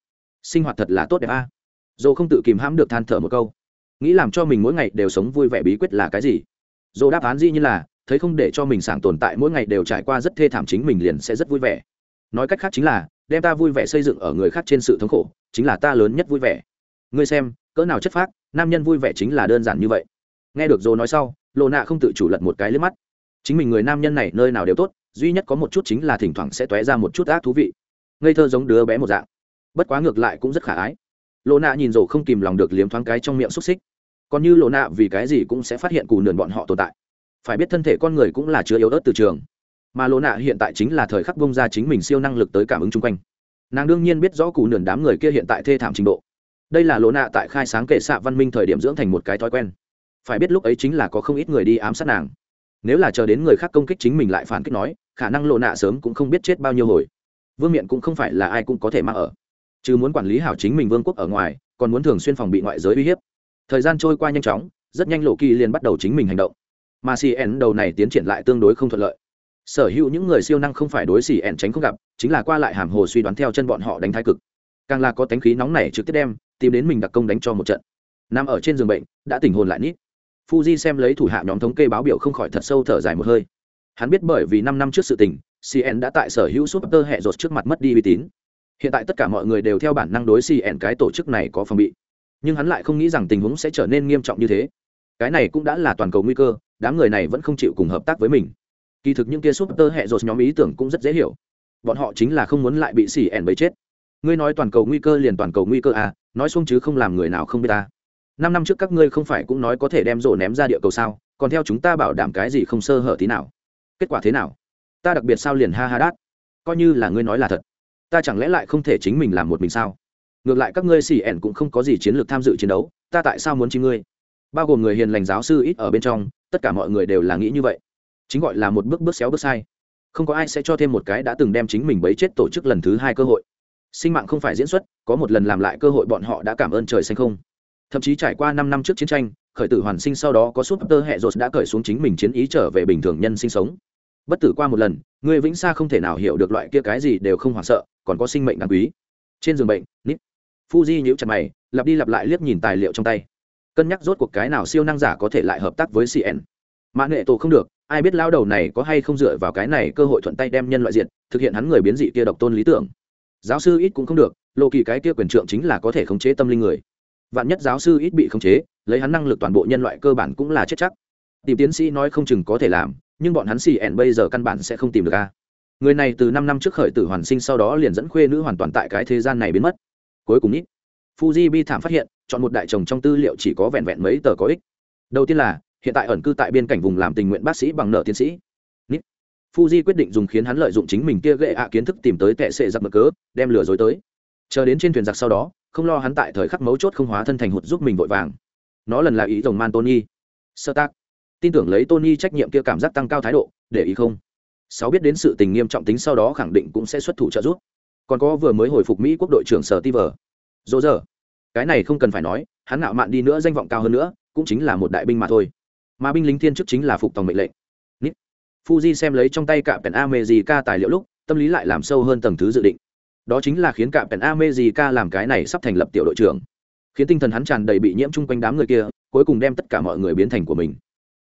Sinh hoạt thật là tốt đẹp a. Dồ không tự kìm hãm được than thở một câu nghĩ làm cho mình mỗi ngày đều sống vui vẻ bí quyết là cái gì? Dồ đáp án gì như là, thấy không để cho mình sảng tồn tại mỗi ngày đều trải qua rất thê thảm chính mình liền sẽ rất vui vẻ. Nói cách khác chính là, đem ta vui vẻ xây dựng ở người khác trên sự thống khổ, chính là ta lớn nhất vui vẻ. Ngươi xem, cỡ nào chất phác, nam nhân vui vẻ chính là đơn giản như vậy. Nghe được dồ nói sau, lộ nạ không tự chủ lật một cái lên mắt. Chính mình người nam nhân này nơi nào đều tốt, duy nhất có một chút chính là thỉnh thoảng sẽ tóe ra một chút ác thú vị. Ngây thơ giống đứa bé một dạng. Bất quá ngược lại cũng rất khả ái. Lộ nạ nhìn rổ không kìm lòng được liếm thoáng cái trong miệng xúc xích còn như lộ nạ vì cái gì cũng sẽ phát hiện cù nườn bọn họ tồn tại. Phải biết thân thể con người cũng là chứa yếu ớt từ trường. Mà lộ nạ hiện tại chính là thời khắc bông ra chính mình siêu năng lực tới cảm ứng chung quanh. Nàng đương nhiên biết rõ cù nườn đám người kia hiện tại thê thảm trình độ. Đây là lộ nạ tại khai sáng kệ xạ văn minh thời điểm dưỡng thành một cái thói quen. Phải biết lúc ấy chính là có không ít người đi ám sát nàng. Nếu là chờ đến người khác công kích chính mình lại phản kích nói, khả năng lộ nạ sớm cũng không biết chết bao nhiêu hồi. Vương miện cũng không phải là ai cũng có thể mang ở. Chứ muốn quản lý hảo chính mình vương quốc ở ngoài, còn muốn thường xuyên phòng bị ngoại giới uy hiếp thời gian trôi qua nhanh chóng, rất nhanh lộ kỳ liền bắt đầu chính mình hành động. Mà cn đầu này tiến triển lại tương đối không thuận lợi. Sở hữu những người siêu năng không phải đối cn tránh không gặp, chính là qua lại hàm hồ suy đoán theo chân bọn họ đánh thái cực. Càng là có tánh khí nóng này trực tiếp đem, tìm đến mình đặc công đánh cho một trận. Nằm ở trên giường bệnh, đã tỉnh hồn lại nít. Fuji xem lấy thủ hạ nhóm thống kê báo biểu không khỏi thật sâu thở dài một hơi. Hắn biết bởi vì năm năm trước sự tình cn đã tại sở hữu súp tơ hẹ rột trước mặt mất đi uy tín. Hiện tại tất cả mọi người đều theo bản năng đối cn cái tổ chức này có phòng bị nhưng hắn lại không nghĩ rằng tình huống sẽ trở nên nghiêm trọng như thế. Cái này cũng đã là toàn cầu nguy cơ, đám người này vẫn không chịu cùng hợp tác với mình. Kỳ thực những kia súp tơ hẹ rột nhóm ý tưởng cũng rất dễ hiểu. Bọn họ chính là không muốn lại bị cn bấy chết. Ngươi nói toàn cầu nguy cơ liền toàn cầu nguy cơ à nói xuống chứ không làm người nào không biết ta. Năm năm trước các ngươi không phải cũng nói có thể đem rổ ném ra địa cầu sao, còn theo chúng ta bảo đảm cái gì không sơ hở tí nào. Kết quả thế nào? Ta đặc biệt sao liền ha ha đát. Coi như là ngươi nói là thật. Ta chẳng lẽ lại không thể chính mình làm một mình sao? Ngược lại các ngươi xì ẻn cũng không có gì chiến lược tham dự chiến đấu, ta tại sao muốn chi ngươi? Bao gồm người hiền lành giáo sư ít ở bên trong, tất cả mọi người đều là nghĩ như vậy. Chính gọi là một bước bước xéo bước sai. Không có ai sẽ cho thêm một cái đã từng đem chính mình bấy chết tổ chức lần thứ hai cơ hội. Sinh mạng không phải diễn xuất, có một lần làm lại cơ hội bọn họ đã cảm ơn trời xanh không. Thậm chí trải qua năm năm trước chiến tranh, khởi tử hoàn sinh sau đó có súp tơ hệ rột đã cởi xuống chính mình chiến ý trở về bình thường nhân sinh sống. Bất tử qua một lần, người vĩnh xa không thể nào hiểu được loại kia cái gì đều không hoảng sợ, còn có sinh mệnh đáng quý. Trên giường bệnh, nít fuji nhíu chặt mày, lặp đi lặp lại liếc nhìn tài liệu trong tay. Cân nhắc rốt cuộc cái nào siêu năng giả có thể lại hợp tác với cn mã nghệ tổ không được, ai biết lao đầu này có hay không dựa vào cái này cơ hội thuận tay đem nhân loại diện, thực hiện hắn người biến dị kia độc tôn lý tưởng. Giáo sư ít cũng không được, lộ kỳ cái kia quyền trượng chính là có thể khống chế tâm linh người. Vạn nhất giáo sư ít bị khống chế, lấy hắn năng lực toàn bộ nhân loại cơ bản cũng là chết chắc. Tìm tiến sĩ nói không chừng có thể làm, nhưng bọn hắn xì ẻn bây giờ căn bản sẽ không tìm được a. Người này từ năm năm trước khởi tử hoàn sinh sau đó liền dẫn khuê nữ hoàn toàn tại cái thế gian này biến mất cuối cùng ít. Fuji bi thảm phát hiện, chọn một đại chồng trong tư liệu chỉ có vẹn vẹn mấy tờ có ích. Đầu tiên là, hiện tại ẩn cư tại biên cảnh vùng làm tình nguyện bác sĩ bằng nợ tiến sĩ. Nít. Fuji quyết định dùng khiến hắn lợi dụng chính mình kia gệ ạ kiến thức tìm tới tệ sệ giặc mực cớ, đem lừa dối tới. Chờ đến trên thuyền giặc sau đó, không lo hắn tại thời khắc mấu chốt không hóa thân thành hụt giúp mình vội vàng. Nó lần là ý rồng man tony. Sơ tác. Tin tưởng lấy tony trách nhiệm kia cảm giác tăng cao thái độ, để ý không? Sáu biết đến sự tình nghiêm trọng tính sau đó khẳng định cũng sẽ xuất thủ trợ giúp còn có vừa mới hồi phục mỹ quốc đội trưởng sở ti vờ. Dỗ dở. Cái này không cần phải nói hắn ngạo mạn đi nữa danh vọng cao hơn nữa cũng chính là một đại binh mà thôi. Mà binh lính thiên chức chính là phục tòng mệnh lệnh. Nít. Fuji xem lấy trong tay cạm pèn America tài liệu lúc, tâm lý lại làm sâu hơn tầng thứ dự định. đó chính là khiến cạm pèn America làm cái này sắp thành lập tiểu đội trưởng. Khiến tinh thần hắn tràn đầy bị nhiễm chung quanh đám người kia cuối cùng đem tất cả mọi người biến thành của mình.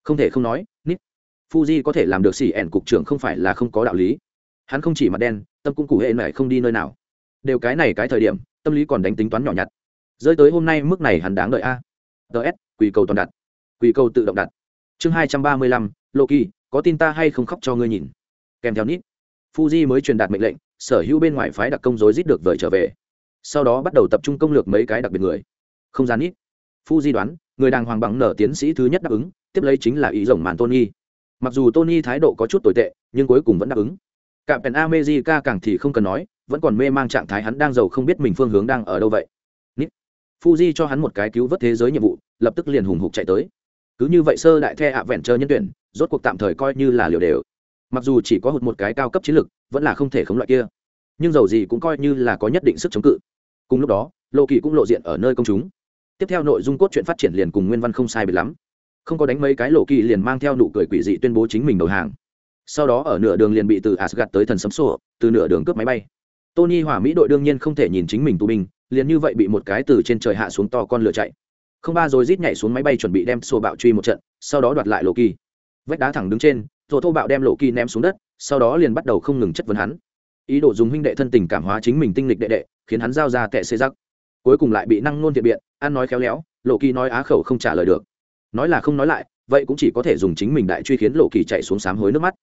Không thể không nói nít. Fuji có thể làm được xỉ ẻn cục trưởng không phải là không có đạo lý hắn không chỉ mặt đen, tâm cũng cụ hệ này không đi nơi nào. Đều cái này cái thời điểm, tâm lý còn đánh tính toán nhỏ nhặt. Rơi tới hôm nay mức này hắn đáng đợi a. Ts quỳ cầu toàn đặt. Quỳ cầu tự động đặt. Chương hai trăm ba mươi lăm, loki, có tin ta hay không khóc cho ngươi nhìn. Kèm theo nít. Fuji mới truyền đạt mệnh lệnh, sở hữu bên ngoài phái đặc công rối rít được vời trở về. Sau đó bắt đầu tập trung công lược mấy cái đặc biệt người. Không gian nít. Fuji đoán, người đàng hoàng bằng nở tiến sĩ thứ nhất đáp ứng, tiếp lấy chính là ý rồng màn tony. Mặc dù tony thái độ có chút tồi tệ, nhưng cuối cùng vẫn đáp ứng cả pèn america càng thì không cần nói vẫn còn mê mang trạng thái hắn đang giàu không biết mình phương hướng đang ở đâu vậy. Nít. Fuji cho hắn một cái cứu vớt thế giới nhiệm vụ lập tức liền hùng hục chạy tới. Cứ như vậy sơ đại the ạ vẹn chơi nhân tuyển rốt cuộc tạm thời coi như là liều đều. Mặc dù chỉ có hụt một cái cao cấp chiến lực, vẫn là không thể khống loại kia. Nhưng dầu gì cũng coi như là có nhất định sức chống cự. Cùng lúc đó lộ kỳ cũng lộ diện ở nơi công chúng. Tiếp theo nội dung cốt truyện phát triển liền cùng nguyên văn không sai biệt lắm. Không có đánh mấy cái lộ kỳ liền mang theo nụ cười quỷ dị tuyên bố chính mình đầu hàng sau đó ở nửa đường liền bị từ asgad tới thần sấm sổ, từ nửa đường cướp máy bay. Tony hỏa mỹ đội đương nhiên không thể nhìn chính mình tù binh, liền như vậy bị một cái từ trên trời hạ xuống to con lửa chạy. Không ba rồi rít nhảy xuống máy bay chuẩn bị đem sổ bạo truy một trận, sau đó đoạt lại lộ kỳ vách đá thẳng đứng trên rồi thô bạo đem lộ kỳ ném xuống đất, sau đó liền bắt đầu không ngừng chất vấn hắn. Ý đồ dùng huynh đệ thân tình cảm hóa chính mình tinh lịch đệ đệ, khiến hắn giao ra tệ xê giặc cuối cùng lại bị năng nôn thiện biện, ăn nói khéo léo lộ kỳ nói á khẩu không trả lời được. Nói là không nói lại, vậy cũng chỉ có thể dùng chính mình đại truy khiến lộ kỳ chạy xuống sám hối nước mắt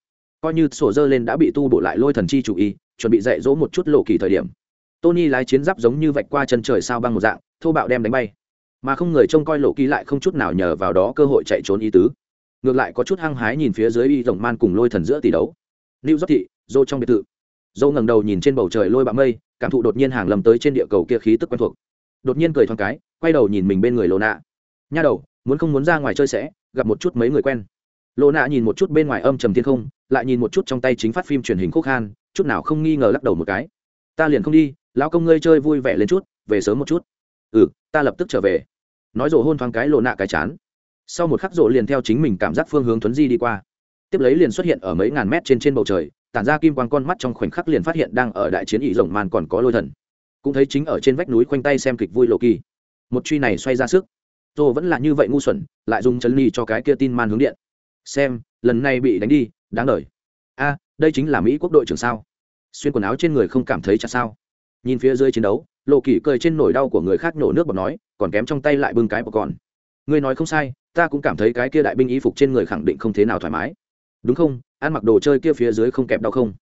coi như sổ dơ lên đã bị tu bổ lại lôi thần chi chủ y, chuẩn bị dạy dỗ một chút lộ kỳ thời điểm. Tony lái chiến giáp giống như vạch qua chân trời sao băng một dạng, thô bạo đem đánh bay. Mà không người trông coi lộ kỳ lại không chút nào nhờ vào đó cơ hội chạy trốn y tứ. Ngược lại có chút hăng hái nhìn phía dưới y rồng man cùng lôi thần giữa tỷ đấu. Lưu giáp thị, dô trong biệt thự. Dô ngẩng đầu nhìn trên bầu trời lôi bạo mây, cảm thụ đột nhiên hàng lầm tới trên địa cầu kia khí tức quen thuộc. Đột nhiên cười thoáng cái, quay đầu nhìn mình bên người lô nạ nha đầu, muốn không muốn ra ngoài chơi sẽ, gặp một chút mấy người quen. Lô nạ nhìn một chút bên ngoài âm trầm thiên không lại nhìn một chút trong tay chính phát phim truyền hình khúc khan, chút nào không nghi ngờ lắc đầu một cái. Ta liền không đi, lão công ngươi chơi vui vẻ lên chút, về sớm một chút. Ừ ta lập tức trở về. Nói rồi hôn thoáng cái lộ nạ cái chán. Sau một khắc rộ liền theo chính mình cảm giác phương hướng thuấn di đi qua. Tiếp lấy liền xuất hiện ở mấy ngàn mét trên trên bầu trời, tản ra kim quang con mắt trong khoảnh khắc liền phát hiện đang ở đại chiến ỷ rồng màn còn có lôi thần. Cũng thấy chính ở trên vách núi khoanh tay xem kịch vui lộ kỳ. Một truy này xoay ra sức. Rồ vẫn là như vậy ngu xuẩn, lại dùng chân ly cho cái kia tin man hướng điện xem, lần này bị đánh đi, đáng đời. A, đây chính là mỹ quốc đội trưởng sao? Xuyên quần áo trên người không cảm thấy chặt sao? Nhìn phía dưới chiến đấu, lộ kỳ cười trên nỗi đau của người khác nổ nước bọc nói, còn kém trong tay lại bưng cái bọc còn. Ngươi nói không sai, ta cũng cảm thấy cái kia đại binh y phục trên người khẳng định không thế nào thoải mái. Đúng không? Ăn mặc đồ chơi kia phía dưới không kẹp đau không?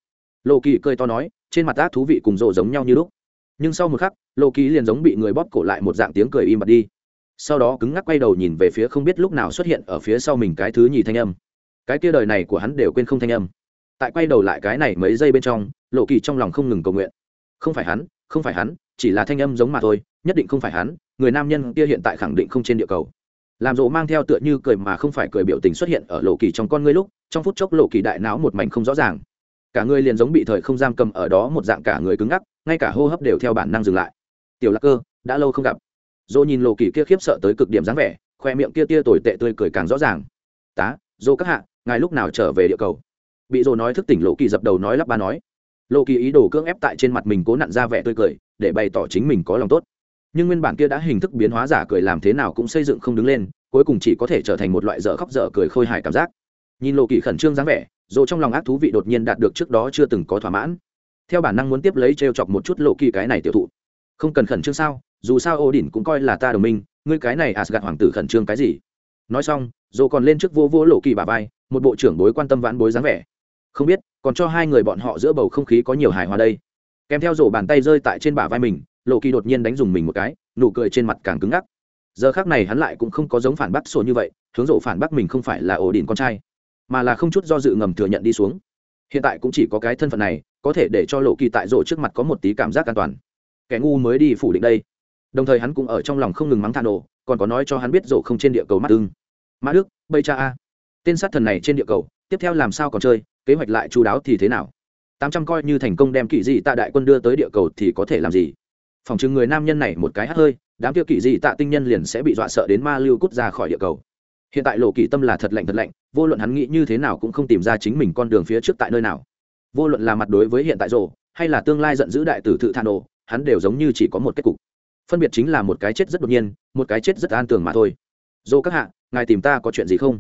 Lộ kỳ cười to nói, trên mặt ác thú vị cùng rộ giống nhau như lúc. Nhưng sau một khắc, lộ kỳ liền giống bị người bóp cổ lại một dạng tiếng cười im bặt đi sau đó cứng ngắc quay đầu nhìn về phía không biết lúc nào xuất hiện ở phía sau mình cái thứ nhì thanh âm. Cái kia đời này của hắn đều quên không thanh âm. Tại quay đầu lại cái này mấy giây bên trong, lộ kỳ trong lòng không ngừng cầu nguyện. Không phải hắn, không phải hắn, chỉ là thanh âm giống mà thôi, nhất định không phải hắn, người nam nhân kia hiện tại khẳng định không trên địa cầu. Làm rộ mang theo tựa như cười mà không phải cười biểu tình xuất hiện ở lộ kỳ trong con ngươi lúc, trong phút chốc lộ kỳ đại não một mảnh không rõ ràng. Cả người liền giống bị thời không giam cầm ở đó một dạng cả người cứng ngắc, ngay cả hô hấp đều theo bản năng dừng lại. Tiểu lạc cơ, đã lâu không gặp dô nhìn lộ kỳ kia khiếp sợ tới cực điểm dáng vẻ, khoe miệng kia tia tồi tệ tươi cười càng rõ ràng. Tá, dô các hạ, ngài lúc nào trở về địa cầu? Bị dô nói thức tỉnh lộ kỳ dập đầu nói lắp ba nói. Lộ kỳ ý đồ cưỡng ép tại trên mặt mình cố nặn ra vẻ tươi cười, để bày tỏ chính mình có lòng tốt. Nhưng nguyên bản kia đã hình thức biến hóa giả cười làm thế nào cũng xây dựng không đứng lên, cuối cùng chỉ có thể trở thành một loại dở khóc dở cười khôi hài cảm giác. Nhìn lộ kỳ khẩn trương dáng vẻ, dô trong lòng ác thú vị đột nhiên đạt được trước đó chưa từng có thỏa mãn. Theo bản năng muốn tiếp lấy t chọc một chút lộ kỳ cái này tiêu thụ. Không cần khẩn trương sao? Dù sao ô đỉnh cũng coi là ta đồng minh, ngươi cái này à gạt hoàng tử khẩn trương cái gì? Nói xong dồ còn lên trước vô vô lộ kỳ bà vai, một bộ trưởng bối quan tâm vãn bối dáng vẻ. Không biết, còn cho hai người bọn họ giữa bầu không khí có nhiều hài hòa đây. Kèm theo rổ bàn tay rơi tại trên bả vai mình, lộ kỳ đột nhiên đánh dùng mình một cái, nụ cười trên mặt càng cứng ngắc. Giờ khác này hắn lại cũng không có giống phản bác sổ như vậy, hướng rộ phản bác mình không phải là ổ đỉnh con trai, mà là không chút do dự ngầm thừa nhận đi xuống. Hiện tại cũng chỉ có cái thân phận này, có thể để cho lộ kỳ tại rộ trước mặt có một tí cảm giác an toàn. Kẻ ngu mới đi phủ định đây đồng thời hắn cũng ở trong lòng không ngừng mắng thà nổ, còn có nói cho hắn biết rổ không trên địa cầu mắt ưng mã đức bây cha a. Tên sát thần này trên địa cầu, tiếp theo làm sao còn chơi, kế hoạch lại chú đáo thì thế nào? Tám trăm coi như thành công đem kỵ dị tạ đại quân đưa tới địa cầu thì có thể làm gì? Phòng chừng người nam nhân này một cái hát hơi, đám tiêu kỵ dị tạ tinh nhân liền sẽ bị dọa sợ đến ma lưu cút ra khỏi địa cầu. Hiện tại lộ kỵ tâm là thật lạnh thật lạnh, vô luận hắn nghĩ như thế nào cũng không tìm ra chính mình con đường phía trước tại nơi nào. Vô luận là mặt đối với hiện tại rổ, hay là tương lai giận dữ đại tử thự thà nổ, hắn đều giống như chỉ có một kết cục phân biệt chính là một cái chết rất đột nhiên, một cái chết rất an tường mà thôi. Dô các hạ, ngài tìm ta có chuyện gì không?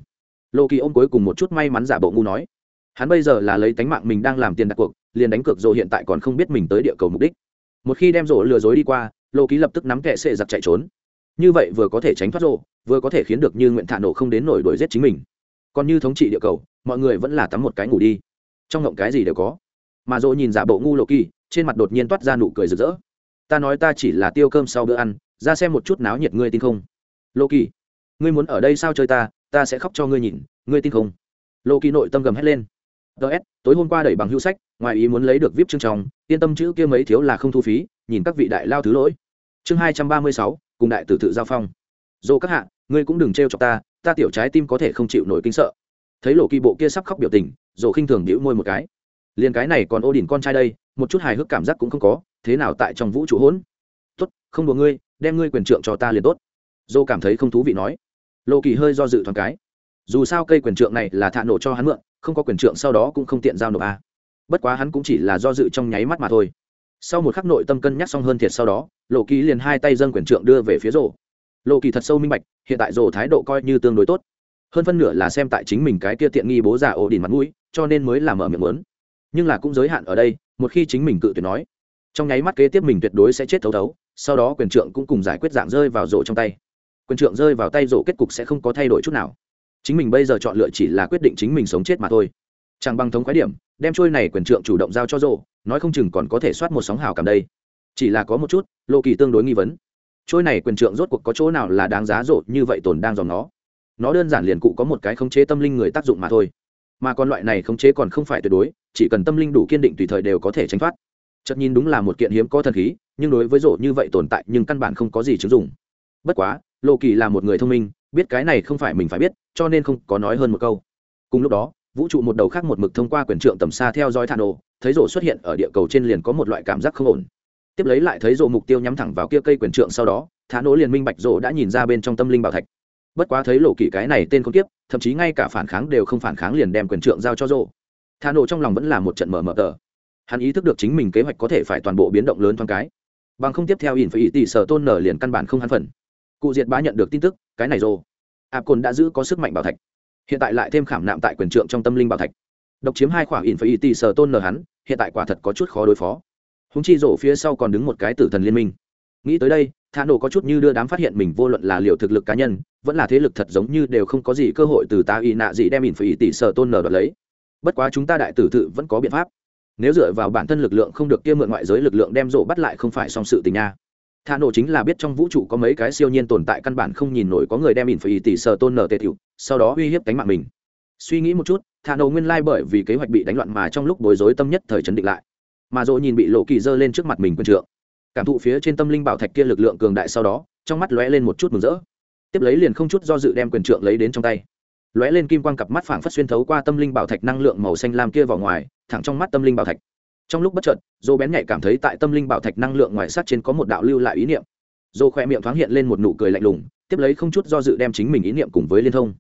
Lô kỳ ôm cuối cùng một chút may mắn giả bộ ngu nói. Hắn bây giờ là lấy tánh mạng mình đang làm tiền đặt cuộc, liền đánh cược dô hiện tại còn không biết mình tới địa cầu mục đích. Một khi đem rổ lừa dối đi qua, lô ký lập tức nắm kệ sệ giặc chạy trốn. Như vậy vừa có thể tránh thoát rổ vừa có thể khiến được như nguyện thả nổ không đến nổi đuổi giết chính mình. Còn như thống trị địa cầu, mọi người vẫn là tắm một cái ngủ đi. Trong ngộng cái gì đều có. Mà dỗ nhìn giả bộ ngu lộ kỳ, trên mặt đột nhiên toát ra nụ cười rực rỡ ta nói ta chỉ là tiêu cơm sau bữa ăn ra xem một chút náo nhiệt ngươi tin không? Lô kỳ ngươi muốn ở đây sao chơi ta ta sẽ khóc cho ngươi nhìn ngươi tin không? Lô kỳ nội tâm gầm hét lên. Ts tối hôm qua đẩy bằng hữu sách ngoài ý muốn lấy được vip chương trọng, yên tâm chữ kia mấy thiếu là không thu phí nhìn các vị đại lao thứ lỗi. Chương hai trăm ba mươi sáu cùng đại tử tự giao phong. Dô các hạ ngươi cũng đừng trêu cho ta ta tiểu trái tim có thể không chịu nổi kinh sợ. Thấy lộ kỳ bộ kia sắp khóc biểu tình dồ khinh thường đĩu môi một cái. Liền cái này còn ô đỉnh con trai đây một chút hài hước cảm giác cũng không có thế nào tại trong vũ trụ hỗn? Tốt, không đùa ngươi, đem ngươi quyền trượng cho ta liền tốt. Dô cảm thấy không thú vị nói. Lộ kỳ hơi do dự thoáng cái. Dù sao cây quyền trượng này là thạ nổ cho hắn mượn, không có quyền trượng sau đó cũng không tiện giao nộp a. Bất quá hắn cũng chỉ là do dự trong nháy mắt mà thôi. Sau một khắc nội tâm cân nhắc xong hơn thiệt sau đó lộ kỳ liền hai tay dâng quyền trượng đưa về phía rổ lộ kỳ thật sâu minh bạch, hiện tại rổ thái độ coi như tương đối tốt. Hơn phân nửa là xem tại chính mình cái kia tiện nghi bố già ổ đỉnh mặt mũi, cho nên mới làm mở miệng lớn nhưng là cũng giới hạn ở đây, một khi chính mình cự tuyệt nói trong nháy mắt kế tiếp mình tuyệt đối sẽ chết thấu thấu, sau đó quyền trượng cũng cùng giải quyết dạng rơi vào rổ trong tay. Quyền trượng rơi vào tay rổ kết cục sẽ không có thay đổi chút nào. Chính mình bây giờ chọn lựa chỉ là quyết định chính mình sống chết mà thôi. Chẳng bằng thống khái điểm, đem trôi này quyền trượng chủ động giao cho rổ, nói không chừng còn có thể soát một sóng hào cảm đây. Chỉ là có một chút lộ kỳ tương đối nghi vấn. Trôi này quyền trượng rốt cuộc có chỗ nào là đáng giá rộ như vậy tồn đang dòng nó? Nó đơn giản liền cụ có một cái khống chế tâm linh người tác dụng mà thôi. Mà còn loại này khống chế còn không phải tuyệt đối, chỉ cần tâm linh đủ kiên định tùy thời đều có thể tránh thoát chật nhìn đúng là một kiện hiếm có thần khí, nhưng đối với rổ như vậy tồn tại nhưng căn bản không có gì chứng dụng. Bất quá lộ kỳ là một người thông minh, biết cái này không phải mình phải biết, cho nên không có nói hơn một câu. Cùng lúc đó, vũ trụ một đầu khác một mực thông qua quyền trượng tầm xa theo dõi thản ồ thấy rổ xuất hiện ở địa cầu trên liền có một loại cảm giác không ổn. Tiếp lấy lại thấy rổ mục tiêu nhắm thẳng vào kia cây quyền trượng sau đó, thả nổ liền minh bạch rổ đã nhìn ra bên trong tâm linh bảo thạch. Bất quá thấy lộ kỳ cái này tên không tiếp thậm chí ngay cả phản kháng đều không phản kháng liền đem quyền trượng giao cho rổ thả nổ trong lòng vẫn là một trận mở mở tờ hắn ý thức được chính mình kế hoạch có thể phải toàn bộ biến động lớn thoáng cái. Bằng không tiếp theo ỉn phải ỉ tỷ sở tôn nở liền căn bản không hắn phần. Cụ diệt bá nhận được tin tức, cái này rồ ạp cồn đã giữ có sức mạnh bảo thạch. Hiện tại lại thêm khảm nạm tại quyền trượng trong tâm linh bảo thạch. Độc chiếm hai khoảng ỉn phải ỉ tỷ sở tôn nở hắn, hiện tại quả thật có chút khó đối phó. Húng chi rổ phía sau còn đứng một cái tử thần liên minh. Nghĩ tới đây, thả nổ có chút như đưa đám phát hiện mình vô luận là liệu thực lực cá nhân, vẫn là thế lực thật giống như đều không có gì cơ hội từ ta y nạ gì đem ỉn phải ỉ tỷ sở tôn nở đoạt lấy. Bất quá chúng ta đại tử tự vẫn có biện pháp nếu dựa vào bản thân lực lượng không được kia mượn ngoại giới lực lượng đem rổ bắt lại không phải song sự tình nha. Thả nổ chính là biết trong vũ trụ có mấy cái siêu nhiên tồn tại căn bản không nhìn nổi có người đem ỉn phải tỷ sở tôn nở tề tiểu, sau đó uy hiếp cánh mạng mình. Suy nghĩ một chút, thả nổ nguyên lai bởi vì kế hoạch bị đánh loạn mà trong lúc bối rối tâm nhất thời chấn định lại. Mà dỗ nhìn bị lộ kỳ dơ lên trước mặt mình quân trượng. Cảm thụ phía trên tâm linh bảo thạch kia lực lượng cường đại sau đó, trong mắt lóe lên một chút mừng rỡ. Tiếp lấy liền không chút do dự đem quyền trượng lấy đến trong tay. Lóe lên kim quang cặp mắt phảng phất xuyên thấu qua tâm linh bảo thạch năng lượng màu xanh lam kia vào ngoài thẳng trong mắt tâm linh bảo thạch. Trong lúc bất chợt, dô bén nhạy cảm thấy tại tâm linh bảo thạch năng lượng ngoài sát trên có một đạo lưu lại ý niệm. Dô khỏe miệng thoáng hiện lên một nụ cười lạnh lùng, tiếp lấy không chút do dự đem chính mình ý niệm cùng với liên thông.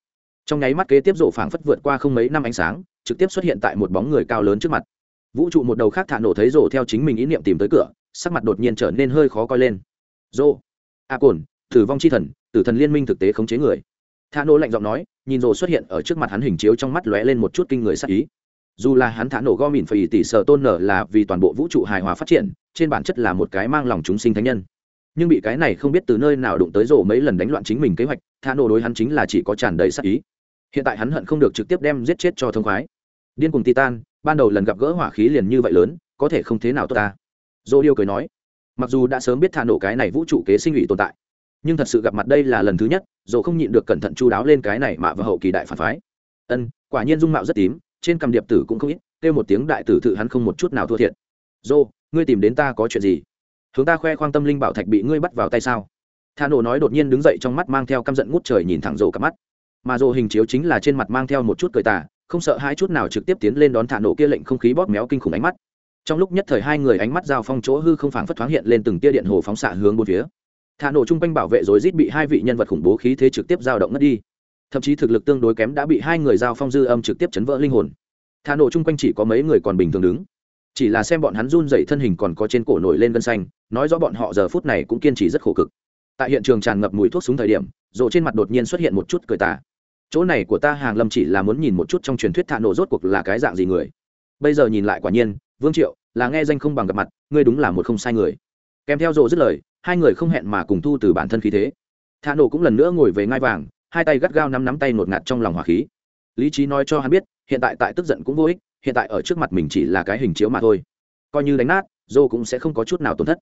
Trong nháy mắt kế tiếp rổ phảng phất vượt qua không mấy năm ánh sáng, trực tiếp xuất hiện tại một bóng người cao lớn trước mặt. Vũ trụ một đầu khác thả nổ thấy rổ theo chính mình ý niệm tìm tới cửa, sắc mặt đột nhiên trở nên hơi khó coi lên. Rộ a cồn tử vong c h i thần, tử thần liên minh thực tế khống chế người. Thả nổ lạnh giọng nói, nhìn rộ xuất hiện ở trước mặt hắn hình chiếu trong mắt lóe lên một chút kinh người sắc ý dù là hắn thả nổ gom mìn phải tỷ sợ tôn nở là vì toàn bộ vũ trụ hài hòa phát triển, trên bản chất là một cái mang lòng chúng sinh thánh nhân. Nhưng bị cái này không biết từ nơi nào đụng tới rổ mấy lần đánh loạn chính mình kế hoạch, thả nổ đối hắn chính là chỉ có tràn đầy sắc ý. Hiện tại hắn hận không được trực tiếp đem giết chết cho thông khoái. Điên cùng titan, ban đầu lần gặp gỡ hỏa khí liền như vậy lớn, có thể không thế nào tốt ta. Dô điêu cười nói, mặc dù đã sớm biết thả nổ cái này vũ trụ kế sinh ủy tồn tại, nhưng thật sự gặp mặt đây là lần thứ nhất dô không nhịn được cẩn thận chu đáo lên cái này mạ và hậu kỳ đại phản phái. Ân, quả nhiên dung mạo rất tím trên cầm điệp tử cũng không ít, kêu một tiếng đại tử thự hắn không một chút nào thua thiệt. Dô, ngươi tìm đến ta có chuyện gì? Hướng ta khoe khoang tâm linh bảo thạch bị ngươi bắt vào tay sao? Tha nổ nói đột nhiên đứng dậy trong mắt mang theo căm giận ngút trời nhìn thẳng rồ cặp mắt. Mà rồ hình chiếu chính là trên mặt mang theo một chút cười tà, không sợ hai chút nào trực tiếp tiến lên đón thả nổ kia lệnh không khí bóp méo kinh khủng ánh mắt. Trong lúc nhất thời hai người ánh mắt giao phong chỗ hư không phảng phất thoáng hiện lên từng tia điện hồ phóng xạ hướng bốn phía. Thả nổ chung quanh bảo vệ rồi rít bị hai vị nhân vật khủng bố khí thế trực tiếp giao động ngất đi thậm chí thực lực tương đối kém đã bị hai người giao phong dư âm trực tiếp chấn vỡ linh hồn. Thả nổ chung quanh chỉ có mấy người còn bình thường đứng. Chỉ là xem bọn hắn run dậy thân hình còn có trên cổ nổi lên gân xanh, nói rõ bọn họ giờ phút này cũng kiên trì rất khổ cực. Tại hiện trường tràn ngập mùi thuốc súng thời điểm rộ trên mặt đột nhiên xuất hiện một chút cười tà. Chỗ này của ta hàng lâm chỉ là muốn nhìn một chút trong truyền thuyết thạ nổ rốt cuộc là cái dạng gì người. Bây giờ nhìn lại quả nhiên, vương triệu, là nghe danh không bằng gặp mặt, ngươi đúng là một không sai người. Kèm theo rộ dứt lời, hai người không hẹn mà cùng thu từ bản thân khí thế. Thạ nổ cũng lần nữa ngồi về ngai vàng hai tay gắt gao nắm nắm tay nột ngạt trong lòng hỏa khí. Lý trí nói cho hắn biết, hiện tại tại tức giận cũng vô ích, hiện tại ở trước mặt mình chỉ là cái hình chiếu mà thôi. Coi như đánh nát, dô cũng sẽ không có chút nào tổn thất.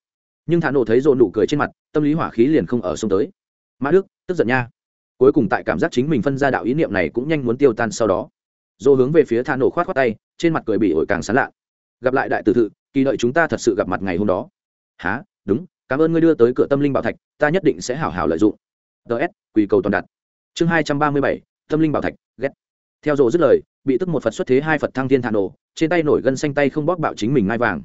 Nhưng thả nổ thấy dô nụ cười trên mặt, tâm lý hỏa khí liền không ở sông tới. Mã đức, tức giận nha. Cuối cùng tại cảm giác chính mình phân ra đạo ý niệm này cũng nhanh muốn tiêu tan sau đó. Dô hướng về phía thả nổ khoát khoát tay, trên mặt cười bị ổi càng sán lạ. Gặp lại đại tử thự, kỳ đợi chúng ta thật sự gặp mặt ngày hôm đó. Há đúng, cảm ơn ngươi đưa tới cửa tâm linh bảo thạch, ta nhất định sẽ hảo hảo lợi dụng. Ts quỳ cầu toàn đặt chương hai trăm ba mươi bảy, tâm linh bảo thạch, ghét. Theo rồ dứt lời, bị tức một phật xuất thế hai phật thăng thiên thả nổ, trên tay nổi gân xanh tay không bóc bạo chính mình ngai vàng.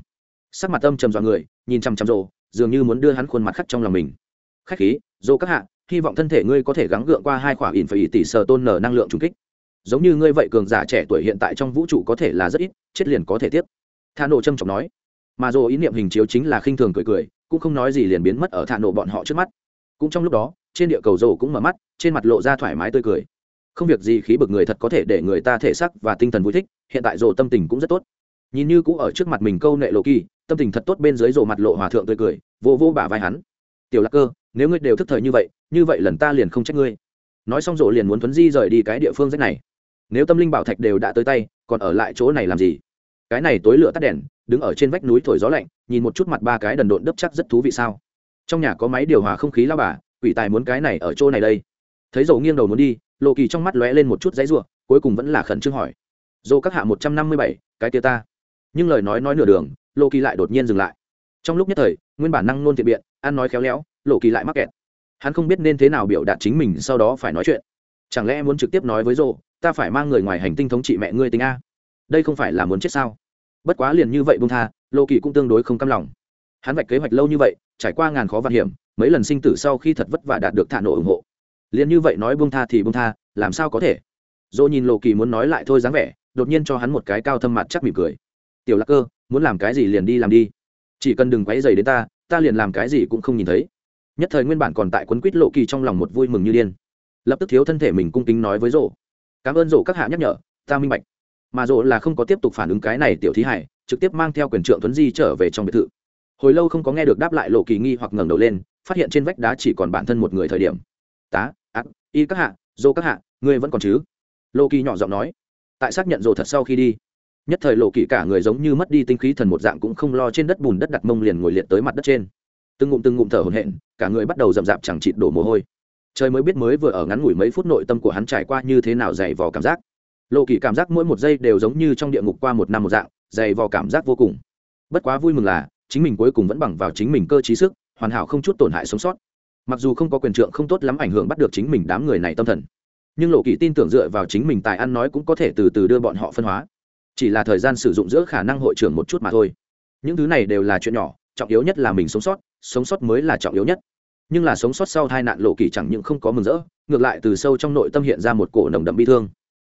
Sắc mặt âm trầm dọa người, nhìn chằm chằm rồ dường như muốn đưa hắn khuôn mặt khắc trong lòng mình. Khách khí rồ các hạ, hy vọng thân thể ngươi có thể gắng gượng qua hai khỏa ỉn phải ỉ tỷ sờ tôn nở năng lượng trung kích. Giống như ngươi vậy cường giả trẻ tuổi hiện tại trong vũ trụ có thể là rất ít, chết liền có thể tiếp. Thả nổ trầm trọng nói. Mà rồ ý niệm hình chiếu chính là khinh thường cười cười, cũng không nói gì liền biến mất ở thả nổ bọn họ trước mắt. Cũng trong lúc đó trên địa cầu rồ cũng mở mắt, trên mặt lộ ra thoải mái tươi cười. Không việc gì khí bực người thật có thể để người ta thể sắc và tinh thần vui thích, hiện tại rồ tâm tình cũng rất tốt. Nhìn như cũng ở trước mặt mình câu nệ lộ kỳ, tâm tình thật tốt bên dưới rồ mặt lộ hòa thượng tươi cười, vô vô bả vai hắn. Tiểu lạc cơ, nếu ngươi đều thức thời như vậy như vậy lần ta liền không trách ngươi. Nói xong rồ liền muốn thuấn di rời đi cái địa phương rách này. Nếu tâm linh bảo thạch đều đã tới tay, còn ở lại chỗ này làm gì? Cái này tối lửa tắt đèn, đứng ở trên vách núi thổi gió lạnh, nhìn một chút mặt ba cái đần độn đấp chắc rất thú vị sao? Trong nhà có máy điều hòa không khí lao bà quỷ tài muốn cái này ở chỗ này đây. Thấy dầu nghiêng đầu muốn đi, lộ kỳ trong mắt lóe lên một chút giấy ruộng cuối cùng vẫn là khẩn trương hỏi. Dô các hạ một trăm năm mươi bảy, cái tia ta. Nhưng lời nói nói nửa đường, lộ kỳ lại đột nhiên dừng lại. Trong lúc nhất thời, nguyên bản năng nôn thiện biện, ăn nói khéo léo, lộ kỳ lại mắc kẹt. Hắn không biết nên thế nào biểu đạt chính mình sau đó phải nói chuyện. Chẳng lẽ muốn trực tiếp nói với dô ta phải mang người ngoài hành tinh thống trị mẹ ngươi tính a. Đây không phải là muốn chết sao? Bất quá liền như vậy bung tha, lộ kỳ cũng tương đối không căm lòng. Hắn vạch kế hoạch lâu như vậy, trải qua ngàn khó vạn hiểm mấy lần sinh tử sau khi thật vất vả đạt được thả nổ ủng hộ. Liền như vậy nói bông tha thì bông tha, làm sao có thể? Dỗ nhìn lộ kỳ muốn nói lại thôi dáng vẻ, đột nhiên cho hắn một cái cao thâm mặt chắc mỉm cười. Tiểu lạc cơ, muốn làm cái gì liền đi làm đi. Chỉ cần đừng quấy dày đến ta ta liền làm cái gì cũng không nhìn thấy. Nhất thời nguyên bản còn tại quấn quýt lộ kỳ trong lòng một vui mừng như điên. Lập tức thiếu thân thể mình cung kính nói với rổ cảm ơn rổ các hạ nhắc nhở, ta minh bạch. Mà rổ là không có tiếp tục phản ứng cái này tiểu thí hải, trực tiếp mang theo quyền trượng tuấn di trở về trong biệt thự. Hồi lâu không có nghe được đáp lại lộ kỳ nghi hoặc ngẩng đầu lên phát hiện trên vách đá chỉ còn bản thân một người thời điểm. Tá ác y các hạ, dô các hạ, ngươi vẫn còn chứ? Lô kỳ nhỏ giọng nói. Tại xác nhận rồ thật sau khi đi. Nhất thời lộ kỳ cả người giống như mất đi tinh khí thần một dạng cũng không lo trên đất bùn đất đặt mông liền ngồi liệt tới mặt đất trên. Từng ngụm từng ngụm thở hổn hển, cả người bắt đầu rậm rạp chẳng chịt đổ mồ hôi. Trời mới biết mới vừa ở ngắn ngủi mấy phút nội tâm của hắn trải qua như thế nào dày vò cảm giác. Lộ kỳ cảm giác mỗi một giây đều giống như trong địa ngục qua một năm một dạng, dày vò cảm giác vô cùng. Bất quá vui mừng là, chính mình cuối cùng vẫn bằng vào chính mình cơ trí sức hoàn hảo không chút tổn hại sống sót. Mặc dù không có quyền trượng không tốt lắm ảnh hưởng bắt được chính mình đám người này tâm thần, nhưng lộ kỳ tin tưởng dựa vào chính mình tài ăn nói cũng có thể từ từ đưa bọn họ phân hóa. Chỉ là thời gian sử dụng giữa khả năng hội trưởng một chút mà thôi. Những thứ này đều là chuyện nhỏ, trọng yếu nhất là mình sống sót sống sót mới là trọng yếu nhất. Nhưng là sống sót sau tai nạn lộ kỳ chẳng những không có mừng rỡ, ngược lại từ sâu trong nội tâm hiện ra một cổ nồng đậm bi thương.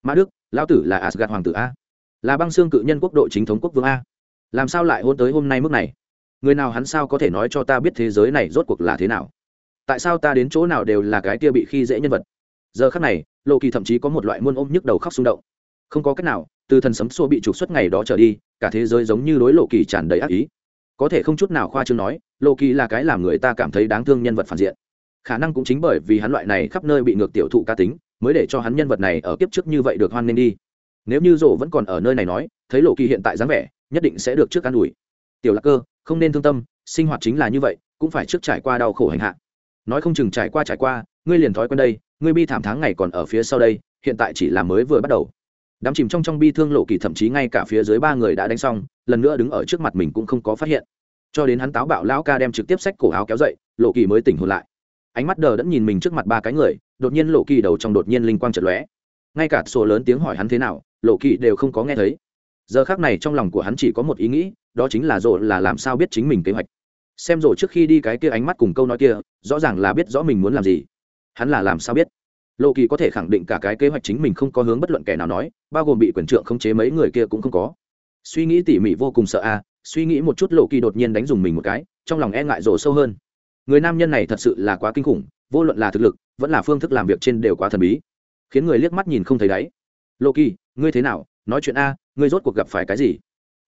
Mã đức, lão tử là asgad hoàng tử a. Là băng xương cự nhân quốc độ chính thống quốc vương a. Làm sao lại hôn tới hôm nay mức này? Người nào hắn sao có thể nói cho ta biết thế giới này rốt cuộc là thế nào? Tại sao ta đến chỗ nào đều là cái kia bị khi dễ nhân vật? Giờ khắc này lộ kỳ thậm chí có một loại muôn ôm nhức đầu khóc xung động. Không có cách nào, từ thần sấm xô bị trục xuất ngày đó trở đi, cả thế giới giống như đối lộ kỳ tràn đầy ác ý. Có thể không chút nào khoa chương nói lộ kỳ là cái làm người ta cảm thấy đáng thương nhân vật phản diện. Khả năng cũng chính bởi vì hắn loại này khắp nơi bị ngược tiểu thụ ca tính, mới để cho hắn nhân vật này ở kiếp trước như vậy được hoan nghênh đi. Nếu như rổ vẫn còn ở nơi này nói, thấy lộ kỳ hiện tại dáng vẻ, nhất định sẽ được trước an ủi. Tiểu lạc cơ không nên thương tâm, sinh hoạt chính là như vậy, cũng phải trước trải qua đau khổ hành hạ. Nói không chừng trải qua trải qua, ngươi liền thói quen đây, ngươi bi thảm tháng ngày còn ở phía sau đây, hiện tại chỉ là mới vừa bắt đầu. Đám chìm trong trong bi thương lộ kỳ thậm chí ngay cả phía dưới ba người đã đánh xong, lần nữa đứng ở trước mặt mình cũng không có phát hiện. Cho đến hắn táo bạo lão ca đem trực tiếp sách cổ áo kéo dậy, lộ kỳ mới tỉnh hồn lại. Ánh mắt đờ đẫn nhìn mình trước mặt ba cái người, đột nhiên lộ kỳ đầu trong đột nhiên linh quang chật lóe. Ngay cả số lớn tiếng hỏi hắn thế nào, lộ kỳ đều không có nghe thấy giờ khác này trong lòng của hắn chỉ có một ý nghĩ, đó chính là rộ là làm sao biết chính mình kế hoạch. Xem rộ trước khi đi cái kia ánh mắt cùng câu nói kia, rõ ràng là biết rõ mình muốn làm gì. Hắn là làm sao biết? Lộ kỳ có thể khẳng định cả cái kế hoạch chính mình không có hướng bất luận kẻ nào nói, bao gồm bị quyền trượng khống chế mấy người kia cũng không có. Suy nghĩ tỉ mỉ vô cùng sợ a, suy nghĩ một chút lộ kỳ đột nhiên đánh dùng mình một cái, trong lòng e ngại rộ sâu hơn. Người nam nhân này thật sự là quá kinh khủng, vô luận là thực lực, vẫn là phương thức làm việc trên đều quá thần bí. Khiến người liếc mắt nhìn không thấy đáy. Lộ kỳ, ngươi thế nào? Nói chuyện a ngươi rốt cuộc gặp phải cái gì?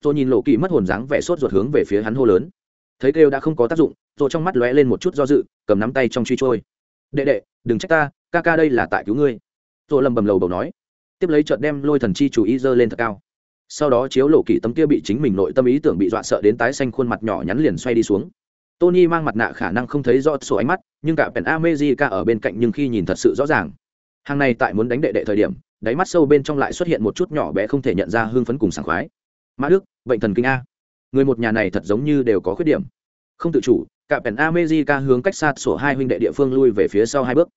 Tôi nhìn lộ kỳ mất hồn dáng vẻ sốt ruột hướng về phía hắn hô lớn. Thấy kêu đã không có tác dụng rồi trong mắt lóe lên một chút do dự, cầm nắm tay trong truy trôi. Đệ đệ, đừng trách ta, ca ca đây là tại cứu ngươi. Rồi lầm bầm lầu bầu nói. Tiếp lấy chợt đem lôi thần chi chủ ý dơ lên thật cao. Sau đó chiếu lộ kỳ tấm kia bị chính mình nội tâm ý tưởng bị dọa sợ đến tái xanh khuôn mặt nhỏ nhắn liền xoay đi xuống. Tony mang mặt nạ khả năng không thấy rõ sổ ánh mắt, nhưng cả pèn amejica ở bên cạnh nhưng khi nhìn thật sự rõ ràng. Hàng này tại muốn đánh đệ đệ thời điểm đáy mắt sâu bên trong lại xuất hiện một chút nhỏ bé không thể nhận ra hương phấn cùng sảng khoái. Mã đức, bệnh thần kinh a. Người một nhà này thật giống như đều có khuyết điểm. Không tự chủ, cả pèn amejica hướng cách xa sổ hai huynh đệ địa phương lui về phía sau hai bước.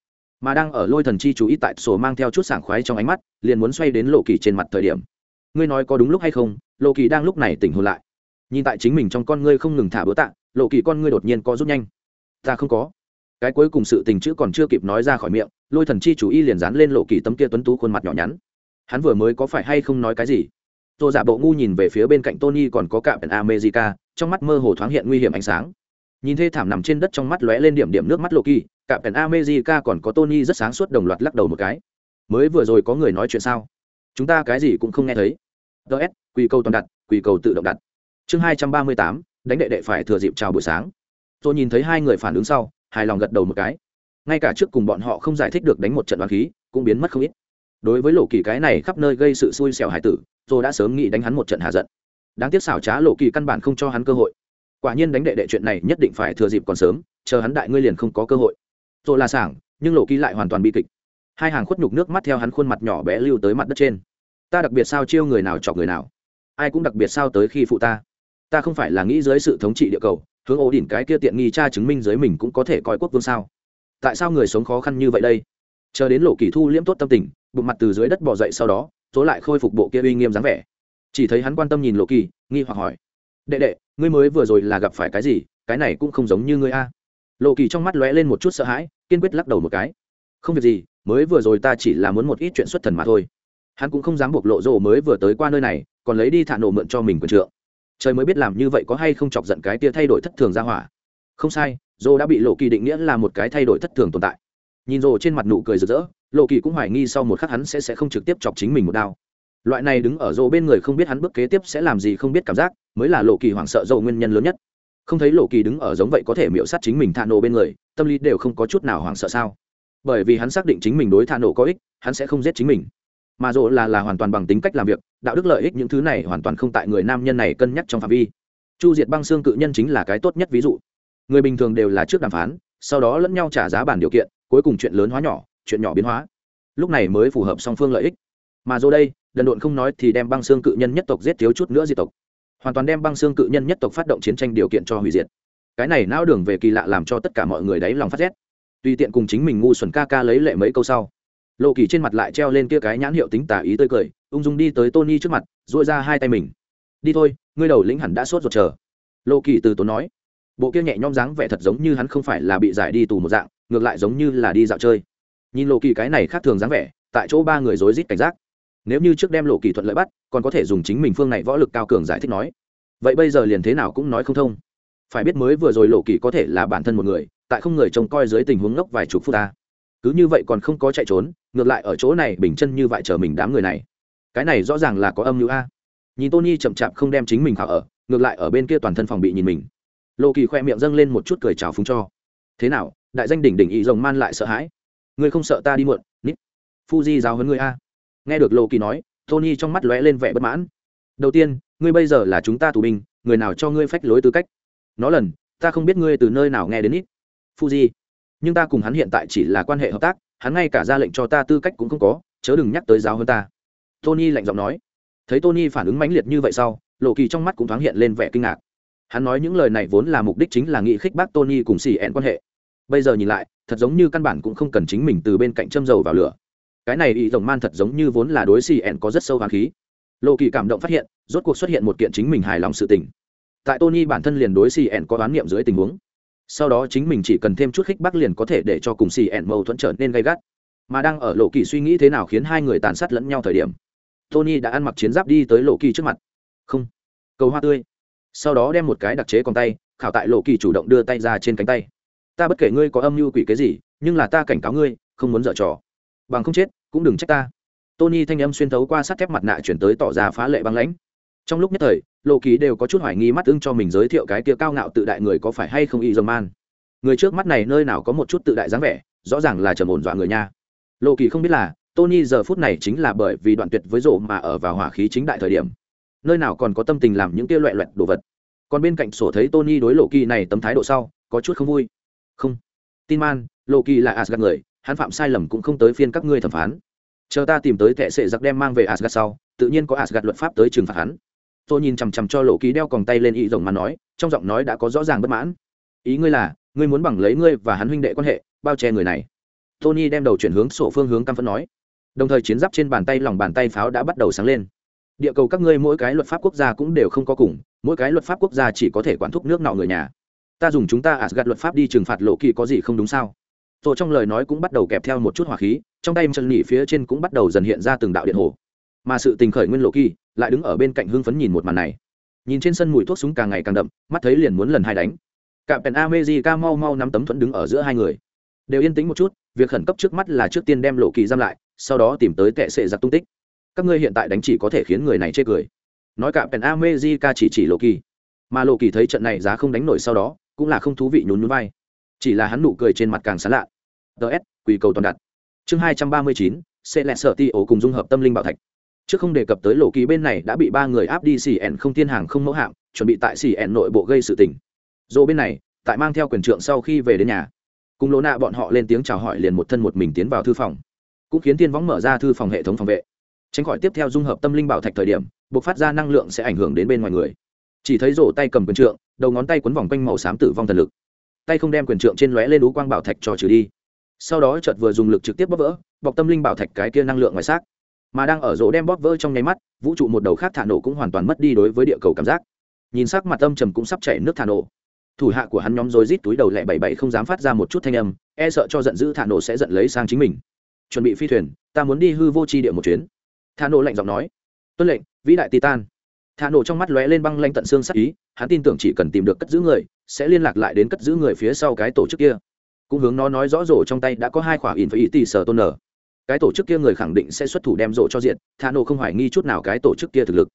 Mà đang ở lôi thần chi chú ý tại sổ mang theo chút sảng khoái trong ánh mắt, liền muốn xoay đến lộ kỳ trên mặt thời điểm. Ngươi nói có đúng lúc hay không? Lộ kỳ đang lúc này tỉnh hồn lại. Nhìn tại chính mình trong con ngươi không ngừng thả bữa tạ, lộ kỳ con ngươi đột nhiên có rút nhanh. Ta không có cái cuối cùng sự tình chữ còn chưa kịp nói ra khỏi miệng, lôi thần chi chủ y liền dán lên lộ kỳ tấm kia tuấn tú khuôn mặt nhỏ nhắn. Hắn vừa mới có phải hay không nói cái gì? Tô giả bộ ngu nhìn về phía bên cạnh tony còn có cả pèn america, trong mắt mơ hồ thoáng hiện nguy hiểm ánh sáng. Nhìn thê thảm nằm trên đất trong mắt lóe lên điểm điểm nước mắt lộ kỳ cạm pèn america còn có tony rất sáng suốt đồng loạt lắc đầu một cái. Mới vừa rồi có người nói chuyện sao? Chúng ta cái gì cũng không nghe thấy. Ts quy cầu toàn đặt quy cầu tự động đặt. Chương hai trăm ba mươi tám, đánh đệ đệ phải thừa dịp chào buổi sáng. Tôi nhìn thấy hai người phản ứng sau hài lòng gật đầu một cái. Ngay cả trước cùng bọn họ không giải thích được đánh một trận đoán khí, cũng biến mất không ít. Đối với lộ kỳ cái này khắp nơi gây sự xui xẻo hải tử tôi đã sớm nghĩ đánh hắn một trận hạ giận. Đáng tiếc xảo trá lộ kỳ căn bản không cho hắn cơ hội. Quả nhiên đánh đệ đệ chuyện này nhất định phải thừa dịp còn sớm, chờ hắn đại ngươi liền không có cơ hội. Tôi là sảng, nhưng lộ kỳ lại hoàn toàn bi kịch. Hai hàng khuất nhục nước mắt theo hắn khuôn mặt nhỏ bé lưu tới mặt đất trên. Ta đặc biệt sao chiêu người nào chọc người nào? Ai cũng đặc biệt sao tới khi phụ ta? Ta không phải là nghĩ dưới sự thống trị địa cầu hướng ổ đỉnh cái kia tiện nghi cha chứng minh dưới mình cũng có thể coi quốc vương sao? Tại sao người sống khó khăn như vậy đây? Chờ đến lộ kỳ thu liễm tốt tâm tình, bụng mặt từ dưới đất bỏ dậy sau đó tố lại khôi phục bộ kia uy nghiêm dáng vẻ. Chỉ thấy hắn quan tâm nhìn lộ kỳ, nghi hoặc hỏi, đệ đệ, ngươi mới vừa rồi là gặp phải cái gì? Cái này cũng không giống như ngươi a. Lộ kỳ trong mắt lóe lên một chút sợ hãi, kiên quyết lắc đầu một cái, không việc gì, mới vừa rồi ta chỉ là muốn một ít chuyện xuất thần mà thôi. Hắn cũng không dám buộc lộ rộ mới vừa tới qua nơi này, còn lấy đi thả nổ mượn cho mình quần trượng trời mới biết làm như vậy có hay không chọc giận cái tia thay đổi thất thường ra hỏa. Không sai, dô đã bị lộ kỳ định nghĩa là một cái thay đổi thất thường tồn tại. Nhìn rộ trên mặt nụ cười rực rỡ, lộ kỳ cũng hoài nghi sau một khắc hắn sẽ sẽ không trực tiếp chọc chính mình một đao. Loại này đứng ở rộ bên người không biết hắn bước kế tiếp sẽ làm gì không biết cảm giác, mới là lộ kỳ hoảng sợ dầu nguyên nhân lớn nhất. Không thấy lộ kỳ đứng ở giống vậy có thể miễu sát chính mình thạ nổ bên người, tâm lý đều không có chút nào hoảng sợ sao? Bởi vì hắn xác định chính mình đối thạ nổ có ích, hắn sẽ không giết chính mình mà dỗ là là hoàn toàn bằng tính cách làm việc, đạo đức lợi ích những thứ này hoàn toàn không tại người nam nhân này cân nhắc trong phạm vi. Chu diệt băng xương cự nhân chính là cái tốt nhất ví dụ. Người bình thường đều là trước đàm phán, sau đó lẫn nhau trả giá bản điều kiện, cuối cùng chuyện lớn hóa nhỏ, chuyện nhỏ biến hóa. Lúc này mới phù hợp song phương lợi ích. Mà dỗ đây, đần độn không nói thì đem băng xương cự nhân nhất tộc giết thiếu chút nữa di tộc. Hoàn toàn đem băng xương cự nhân nhất tộc phát động chiến tranh điều kiện cho hủy diệt. Cái này não đường về kỳ lạ làm cho tất cả mọi người đáy lòng phát rét. Tùy tiện cùng chính mình ngu xuẩn ca ca lấy lệ mấy câu sau lộ kỳ trên mặt lại treo lên kia cái nhãn hiệu tính tả ý tươi cười, ung dung đi tới tony trước mặt dội ra hai tay mình. Đi thôi, ngươi đầu lĩnh hẳn đã sốt ruột chờ. Lộ kỳ từ tốn nói. Bộ kia nhẹ nhõm dáng vẻ thật giống như hắn không phải là bị giải đi tù một dạng, ngược lại giống như là đi dạo chơi. Nhìn lộ kỳ cái này khác thường dáng vẻ, tại chỗ ba người rối rít cảnh giác. Nếu như trước đem lộ kỳ thuận lợi bắt, còn có thể dùng chính mình phương này võ lực cao cường giải thích nói. Vậy bây giờ liền thế nào cũng nói không thông. Phải biết mới vừa rồi lộ kỳ có thể là bản thân một người, tại không người trông coi dưới tình huống ngốc vài chục phút ta cứ như vậy còn không có chạy trốn, ngược lại ở chỗ này bình chân như vậy chờ mình đám người này. Cái này rõ ràng là có âm mưu a. Nhìn tony chậm chạp không đem chính mình khảo ở, ngược lại ở bên kia toàn thân phòng bị nhìn mình. Lộ kỳ khoe miệng dâng lên một chút cười chào phúng cho. Thế nào, đại danh đỉnh đỉnh ý rồng man lại sợ hãi. Ngươi không sợ ta đi muộn, nít. Fuji giáo hơn ngươi a. Nghe được lộ kỳ nói, tony trong mắt lóe lên vẻ bất mãn. Đầu tiên, ngươi bây giờ là chúng ta tù binh, người nào cho ngươi phách lối tư cách? Nó lần, ta không biết ngươi từ nơi nào nghe đến ít fuji nhưng ta cùng hắn hiện tại chỉ là quan hệ hợp tác, hắn ngay cả ra lệnh cho ta tư cách cũng không có, chớ đừng nhắc tới giáo hơn ta. Tony lạnh giọng nói. Thấy tony phản ứng mãnh liệt như vậy sau, lộ kỳ trong mắt cũng thoáng hiện lên vẻ kinh ngạc. Hắn nói những lời này vốn là mục đích chính là nghị khích bác tony cùng xì ẹn quan hệ. Bây giờ nhìn lại, thật giống như căn bản cũng không cần chính mình từ bên cạnh châm dầu vào lửa. Cái này ý rồng man thật giống như vốn là đối xì ẹn có rất sâu hoàng khí. Lộ kỳ cảm động phát hiện, rốt cuộc xuất hiện một kiện chính mình hài lòng sự tình. Tại tony bản thân liền đối xì ẹn có đoán niệm dưới tình huống sau đó chính mình chỉ cần thêm chút khích bác liền có thể để cho cùng xì ẹn mâu thuẫn trở nên gay gắt. Mà đang ở lộ kỳ suy nghĩ thế nào khiến hai người tàn sát lẫn nhau thời điểm, tony đã ăn mặc chiến giáp đi tới lộ kỳ trước mặt. Không, cầu hoa tươi. Sau đó đem một cái đặc chế còn tay, khảo tại lộ kỳ chủ động đưa tay ra trên cánh tay. Ta bất kể ngươi có âm mưu quỷ cái gì, nhưng là ta cảnh cáo ngươi, không muốn dở trò. Bằng không chết, cũng đừng trách ta. Tony thanh âm xuyên thấu qua sắt thép mặt nạ chuyển tới tỏ ra phá lệ băng lãnh trong lúc nhất thời, lộ ký đều có chút hoài nghi mắt ưng cho mình giới thiệu cái kia cao ngạo tự đại người có phải hay không y dâm man. Người trước mắt này nơi nào có một chút tự đại dáng vẻ, rõ ràng là trầm ổn dọa người nha. Lộ kỳ không biết là, tony giờ phút này chính là bởi vì đoạn tuyệt với rộ mà ở vào hỏa khí chính đại thời điểm. Nơi nào còn có tâm tình làm những kia loẹ loẹt đồ vật. Còn bên cạnh sổ thấy tony đối lộ kỳ này tấm thái độ sau, có chút không vui. Không. Tin man, lộ kỳ là asgad người, hắn phạm sai lầm cũng không tới phiên các ngươi thẩm phán. Chờ ta tìm tới thẻ sệ giặc đem mang về asgad sau, tự nhiên có asgad luật pháp tới trừng phạt hắn tôi nhìn chằm chằm cho lộ ký đeo còng tay lên ý rồng mà nói, trong giọng nói đã có rõ ràng bất mãn. Ý ngươi là, ngươi muốn bằng lấy ngươi và hắn huynh đệ quan hệ, bao che người này. Tony đem đầu chuyển hướng sổ phương hướng căm phẫn nói. Đồng thời chiến giáp trên bàn tay lòng bàn tay pháo đã bắt đầu sáng lên. Địa cầu các ngươi mỗi cái luật pháp quốc gia cũng đều không có cùng, mỗi cái luật pháp quốc gia chỉ có thể quản thúc nước nọ người nhà. Ta dùng chúng ta asgad luật pháp đi trừng phạt lộ kỳ có gì không đúng sao? Rồi trong lời nói cũng bắt đầu kẹp theo một chút hỏa khí, trong tay chân nhị phía trên cũng bắt đầu dần hiện ra từng đạo điện hồ. Mà sự tình khởi nguyên lộ kỳ lại đứng ở bên cạnh hưng phấn nhìn một màn này. Nhìn trên sân mùi thuốc súng càng ngày càng đậm, mắt thấy liền muốn lần hai đánh. Cả pèn amejica mau mau nắm tấm thuẫn đứng ở giữa hai người. Đều yên tĩnh một chút, việc khẩn cấp trước mắt là trước tiên đem lộ kỳ giam lại, sau đó tìm tới tệ sệ giặc tung tích. Các ngươi hiện tại đánh chỉ có thể khiến người này chê cười. Nói cả pèn amejica chỉ chỉ lộ kỳ. Mà lộ kỳ thấy trận này giá không đánh nổi sau đó, cũng là không thú vị nhún nhún vai. Chỉ là hắn nụ cười trên mặt càng sán lạ. Ts quỳ cầu toàn đặt. Chương hai trăm ba mươi chín sẽ lẹ sợ ti ổ cùng dung hợp tâm linh bảo thạch trước không đề cập tới lộ kỳ bên này đã bị ba người áp đi xỉ ẻn không tiên hàng không mẫu hạng chuẩn bị tại xỉ ẻn nội bộ gây sự tình. Dỗ bên này, tại mang theo quyền trượng sau khi về đến nhà, cùng lỗ nạ bọn họ lên tiếng chào hỏi liền một thân một mình tiến vào thư phòng. Cũng khiến tiên võng mở ra thư phòng hệ thống phòng vệ. Tránh khỏi tiếp theo dung hợp tâm linh bảo thạch thời điểm buộc phát ra năng lượng sẽ ảnh hưởng đến bên ngoài người. Chỉ thấy rổ tay cầm quyền trượng, đầu ngón tay quấn vòng quanh màu xám tử vong thần lực. Tay không đem quyền trượng trên lóe lên ú quang bảo thạch cho trừ đi. Sau đó chợt vừa dùng lực trực tiếp bóp vỡ, bọc tâm linh bảo thạch cái kia năng lượng ngoài xác mà đang ở rỗ đem bóp vỡ trong nháy mắt, vũ trụ một đầu khác thả nổ cũng hoàn toàn mất đi đối với địa cầu cảm giác. Nhìn sắc mặt âm trầm cũng sắp chảy nước thả nổ. Thủ hạ của hắn nhóm rối rít túi đầu lẹ bảy bảy không dám phát ra một chút thanh âm e sợ cho giận dữ thả nổ sẽ giận lấy sang chính mình. Chuẩn bị phi thuyền, ta muốn đi hư vô chi địa một chuyến. Thả nổ lạnh giọng nói. Tuân lệnh, vĩ đại titan. Thả nổ trong mắt lóe lên băng lanh tận xương sắc ý, hắn tin tưởng chỉ cần tìm được cất giữ người, sẽ liên lạc lại đến cất giữ người phía sau cái tổ chức kia. Cũng hướng nó nói rõ rổ trong tay đã có hai khoản in phải ý tỷ sở tôn nở cái tổ chức kia người khẳng định sẽ xuất thủ đem rộ cho diện, thả nổ không hoài nghi chút nào cái tổ chức kia thực lực.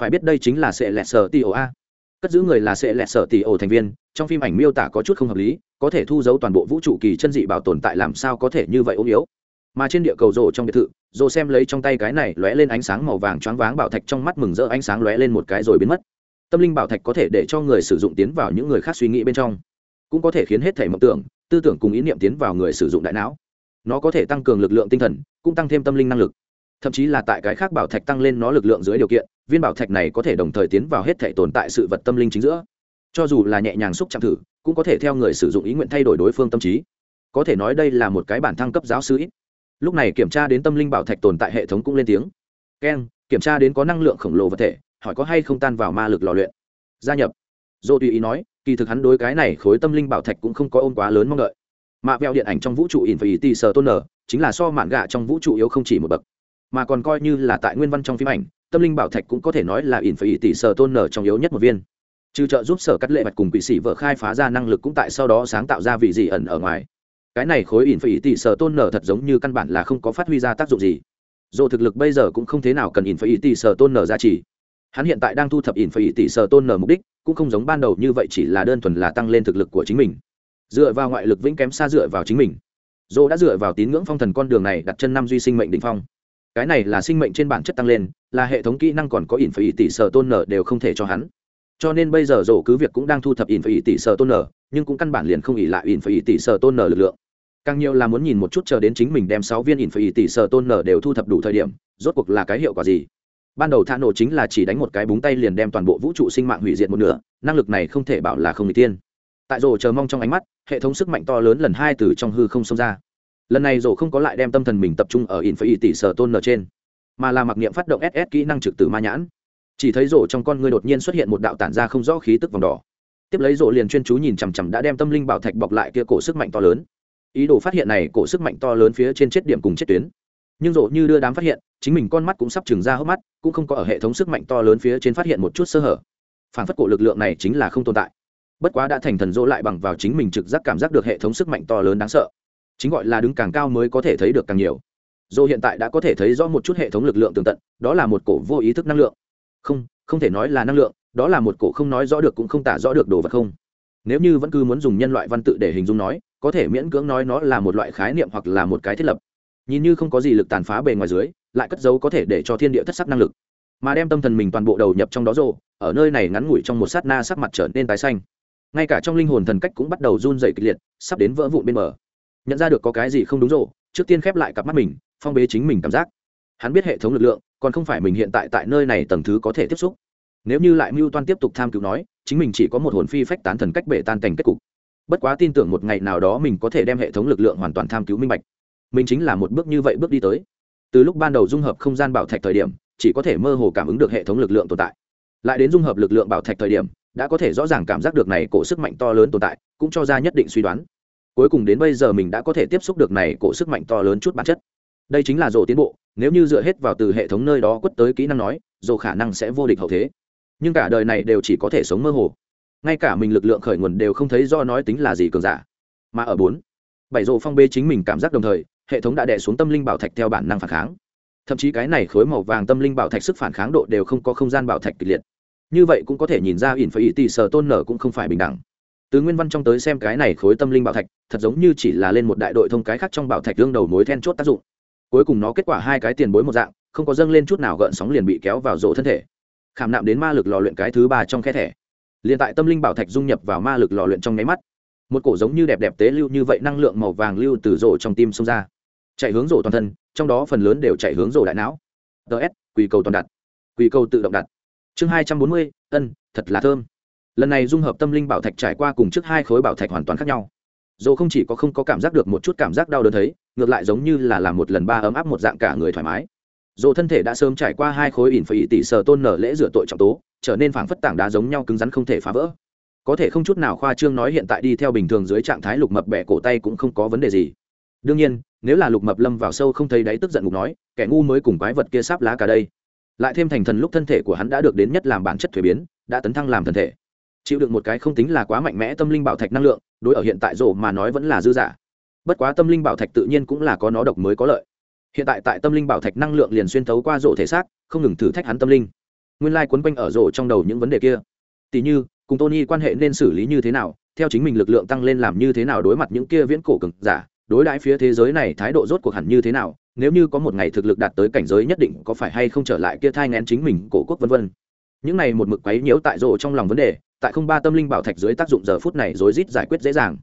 Phải biết đây chính là sệ lẹt sở ti ổ a. Cất giữ người là sệ lẹt sở ti ổ thành viên, trong phim ảnh miêu tả có chút không hợp lý, có thể thu giấu toàn bộ vũ trụ kỳ chân dị bảo tồn tại làm sao có thể như vậy ốm yếu. Mà trên địa cầu rộ trong biệt thự, rộ xem lấy trong tay cái này lóe lên ánh sáng màu vàng choáng váng bảo thạch trong mắt mừng rỡ ánh sáng lóe lên một cái rồi biến mất. Tâm linh bảo thạch có thể để cho người sử dụng tiến vào những người khác suy nghĩ bên trong, cũng có thể khiến hết thể mộng tưởng, tư tưởng cùng ý niệm tiến vào người sử dụng đại não nó có thể tăng cường lực lượng tinh thần, cũng tăng thêm tâm linh năng lực. Thậm chí là tại cái khác bảo thạch tăng lên nó lực lượng dưới điều kiện, viên bảo thạch này có thể đồng thời tiến vào hết thể tồn tại sự vật tâm linh chính giữa. Cho dù là nhẹ nhàng xúc chạm thử, cũng có thể theo người sử dụng ý nguyện thay đổi đối phương tâm trí. Có thể nói đây là một cái bản thăng cấp giáo sư ít. Lúc này kiểm tra đến tâm linh bảo thạch tồn tại hệ thống cũng lên tiếng. Keng kiểm tra đến có năng lượng khổng lồ vật thể, hỏi có hay không tan vào ma lực lò luyện. Gia nhập. Dô tùy ý nói, kỳ thực hắn đối cái này khối tâm linh bảo thạch cũng không có ôm quá lớn mong đợi mạ vẹo điện ảnh trong vũ trụ in phải tì sờ tôn nở chính là so mạn gạ trong vũ trụ yếu không chỉ một bậc, mà còn coi như là tại nguyên văn trong phim ảnh, tâm linh bảo thạch cũng có thể nói là in phải tì sờ tôn nở trong yếu nhất một viên. Trừ trợ giúp sở cắt lệ mạch cùng quỷ sĩ vợ khai phá ra năng lực cũng tại sau đó sáng tạo ra vị gì ẩn ở ngoài. Cái này khối in phải tì sờ tôn nở thật giống như căn bản là không có phát huy ra tác dụng gì. Dù thực lực bây giờ cũng không thế nào cần in phải tì sờ tôn nở giá trị hắn hiện tại đang thu thập in phải tì sờ tôn nở mục đích, cũng không giống ban đầu như vậy chỉ là đơn thuần là tăng lên thực lực của chính mình dựa vào ngoại lực vĩnh kém xa dựa vào chính mình. Dô đã dựa vào tín ngưỡng phong thần con đường này đặt chân năm duy sinh mệnh đ ỉ n h phong. Cái này là sinh mệnh trên bản chất tăng lên, là hệ thống kỹ năng còn có ỉn phải ỉ tỷ sở tôn nở đều không thể cho hắn. Cho nên bây giờ dỗ cứ việc cũng đang thu thập ỉn phải ỉ tỷ sở tôn nở, nhưng cũng căn bản liền không ỉ lại ỉn phải ỉ tỷ sở tôn nở lực lượng. Càng nhiều là muốn nhìn một chút chờ đến chính mình đem sáu viên ỉn phải ỉ tỷ sở tôn nở đều thu thập đủ thời điểm, rốt cuộc là cái hiệu quả gì? Ban đầu thả nổ chính là chỉ đánh một cái búng tay liền đem toàn bộ vũ trụ sinh mạng hủy diệt một nửa, năng lực này không thể bảo là không n g tiên tại rổ chờ mong trong ánh mắt, hệ thống sức mạnh to lớn lần hai từ trong hư không xông ra. Lần này rổ không có lại đem tâm thần mình tập trung ở in phải tỷ sở tôn nở trên, mà là mặc niệm phát động ss kỹ năng trực tử ma nhãn. Chỉ thấy rổ trong con người đột nhiên xuất hiện một đạo tản ra không rõ khí tức vòng đỏ. Tiếp lấy rổ liền chuyên chú nhìn chằm chằm đã đem tâm linh bảo thạch bọc lại kia cổ sức mạnh to lớn. Ý đồ phát hiện này cổ sức mạnh to lớn phía trên chết điểm cùng chết tuyến. Nhưng rộ như đưa đám phát hiện, chính mình con mắt cũng sắp trừng ra hốc mắt, cũng không có ở hệ thống sức mạnh to lớn phía trên phát hiện một chút sơ hở. Phản phất cổ lực lượng này chính là không tồn tại bất quá đã thành thần dỗ lại bằng vào chính mình trực giác cảm giác được hệ thống sức mạnh to lớn đáng sợ. Chính gọi là đứng càng cao mới có thể thấy được càng nhiều. Dỗ hiện tại đã có thể thấy rõ một chút hệ thống lực lượng tường tận, đó là một cổ vô ý thức năng lượng. Không không thể nói là năng lượng, đó là một cổ không nói rõ được cũng không tả rõ được đồ vật không. Nếu như vẫn cứ muốn dùng nhân loại văn tự để hình dung nói, có thể miễn cưỡng nói nó là một loại khái niệm hoặc là một cái thiết lập. Nhìn như không có gì lực tàn phá bề ngoài dưới, lại cất dấu có thể để cho thiên địa thất sắc năng lực. Mà đem tâm thần mình toàn bộ đầu nhập trong đó rộ ở nơi này ngắn ngủi trong một sát na sắc mặt trở nên tái xanh ngay cả trong linh hồn thần cách cũng bắt đầu run dày kịch liệt, sắp đến vỡ vụn bên bờ. Nhận ra được có cái gì không đúng rộ trước tiên khép lại cặp mắt mình, phong bế chính mình cảm giác. Hắn biết hệ thống lực lượng, còn không phải mình hiện tại tại nơi này tầng thứ có thể tiếp xúc. Nếu như lại mưu toan tiếp tục tham cứu nói, chính mình chỉ có một hồn phi phách tán thần cách bể tan cảnh kết cục. Bất quá tin tưởng một ngày nào đó mình có thể đem hệ thống lực lượng hoàn toàn tham cứu minh bạch. Mình chính là một bước như vậy bước đi tới. Từ lúc ban đầu dung hợp không gian bảo thạch thời điểm, chỉ có thể mơ hồ cảm ứng được hệ thống lực lượng tồn tại. Lại đến dung hợp lực lượng bảo thạch thời điểm đã có thể rõ ràng cảm giác được này cổ sức mạnh to lớn tồn tại, cũng cho ra nhất định suy đoán. Cuối cùng đến bây giờ mình đã có thể tiếp xúc được này cổ sức mạnh to lớn chút bản chất. Đây chính là rổ tiến bộ, nếu như dựa hết vào từ hệ thống nơi đó quất tới kỹ năng nói, rổ khả năng sẽ vô địch hậu thế. Nhưng cả đời này đều chỉ có thể sống mơ hồ. Ngay cả mình lực lượng khởi nguồn đều không thấy do nói tính là gì cường giả. Mà ở bốn, bảy rổ phong bê chính mình cảm giác đồng thời, hệ thống đã đè xuống tâm linh bảo thạch theo bản năng phản kháng. Thậm chí cái này khối màu vàng tâm linh bảo thạch sức phản kháng độ đều không có không gian bảo thạch kịch liệt như vậy cũng có thể nhìn ra ỉn phải ỉ tỉ sở tôn nở cũng không phải bình đẳng. Từ nguyên văn trong tới xem cái này khối tâm linh bảo thạch, thật giống như chỉ là lên một đại đội thông cái khác trong bảo thạch đương đầu mối then chốt tác dụng. Cuối cùng nó kết quả hai cái tiền bối một dạng, không có dâng lên chút nào gợn sóng liền bị kéo vào rổ thân thể. Khảm nạm đến ma lực lò luyện cái thứ ba trong khe thẻ. Liền tại tâm linh bảo thạch dung nhập vào ma lực lò luyện trong nháy mắt, một cổ giống như đẹp đẹp tế lưu như vậy năng lượng màu vàng lưu từ rổ trong tim xông ra. Chạy hướng rổ toàn thân, trong đó phần lớn đều chạy hướng rổ đại não. Ts quy cầu toàn đặt. Quy cầu tự động đặt chương hai trăm bốn mươi, ân, thật là thơm. Lần này dung hợp tâm linh bảo thạch trải qua cùng trước hai khối bảo thạch hoàn toàn khác nhau. Dồ không chỉ có không có cảm giác được một chút cảm giác đau đớn thấy, ngược lại giống như là làm một lần ba ấm áp một dạng cả người thoải mái. Dồ thân thể đã sớm trải qua hai khối ỉn phải tỷ sờ tôn nở lễ rửa tội trọng tố, trở nên phảng phất tảng đá giống nhau cứng rắn không thể phá vỡ. Có thể không chút nào khoa trương nói hiện tại đi theo bình thường dưới trạng thái lục mập bẻ cổ tay cũng không có vấn đề gì. Đương nhiên, nếu là lục mập lâm vào sâu không thấy đáy tức giận ngục nói, kẻ ngu mới cùng quái vật kia sáp lá cả đây lại thêm thành thần lúc thân thể của hắn đã được đến nhất làm bản chất thuế biến, đã tấn thăng làm thần thể. Chịu được một cái không tính là quá mạnh mẽ tâm linh bảo thạch năng lượng, đối ở hiện tại rổ mà nói vẫn là dư giả. Bất quá tâm linh bảo thạch tự nhiên cũng là có nó độc mới có lợi. Hiện tại tại tâm linh bảo thạch năng lượng liền xuyên thấu qua rổ thể xác, không ngừng thử thách hắn tâm linh. Nguyên lai quấn quanh ở rổ trong đầu những vấn đề kia. Tỷ như, cùng tony quan hệ nên xử lý như thế nào, theo chính mình lực lượng tăng lên làm như thế nào đối mặt những kia viễn cổ cực giả đối đãi phía thế giới này thái độ rốt cuộc hẳn như thế nào, nếu như có một ngày thực lực đạt tới cảnh giới nhất định có phải hay không trở lại kia thai ngén chính mình cổ quốc vân vân. Những này một mực quấy nhiễu tại rộ trong lòng vấn đề, tại không ba tâm linh bảo thạch dưới tác dụng giờ phút này rối rít giải quyết dễ dàng.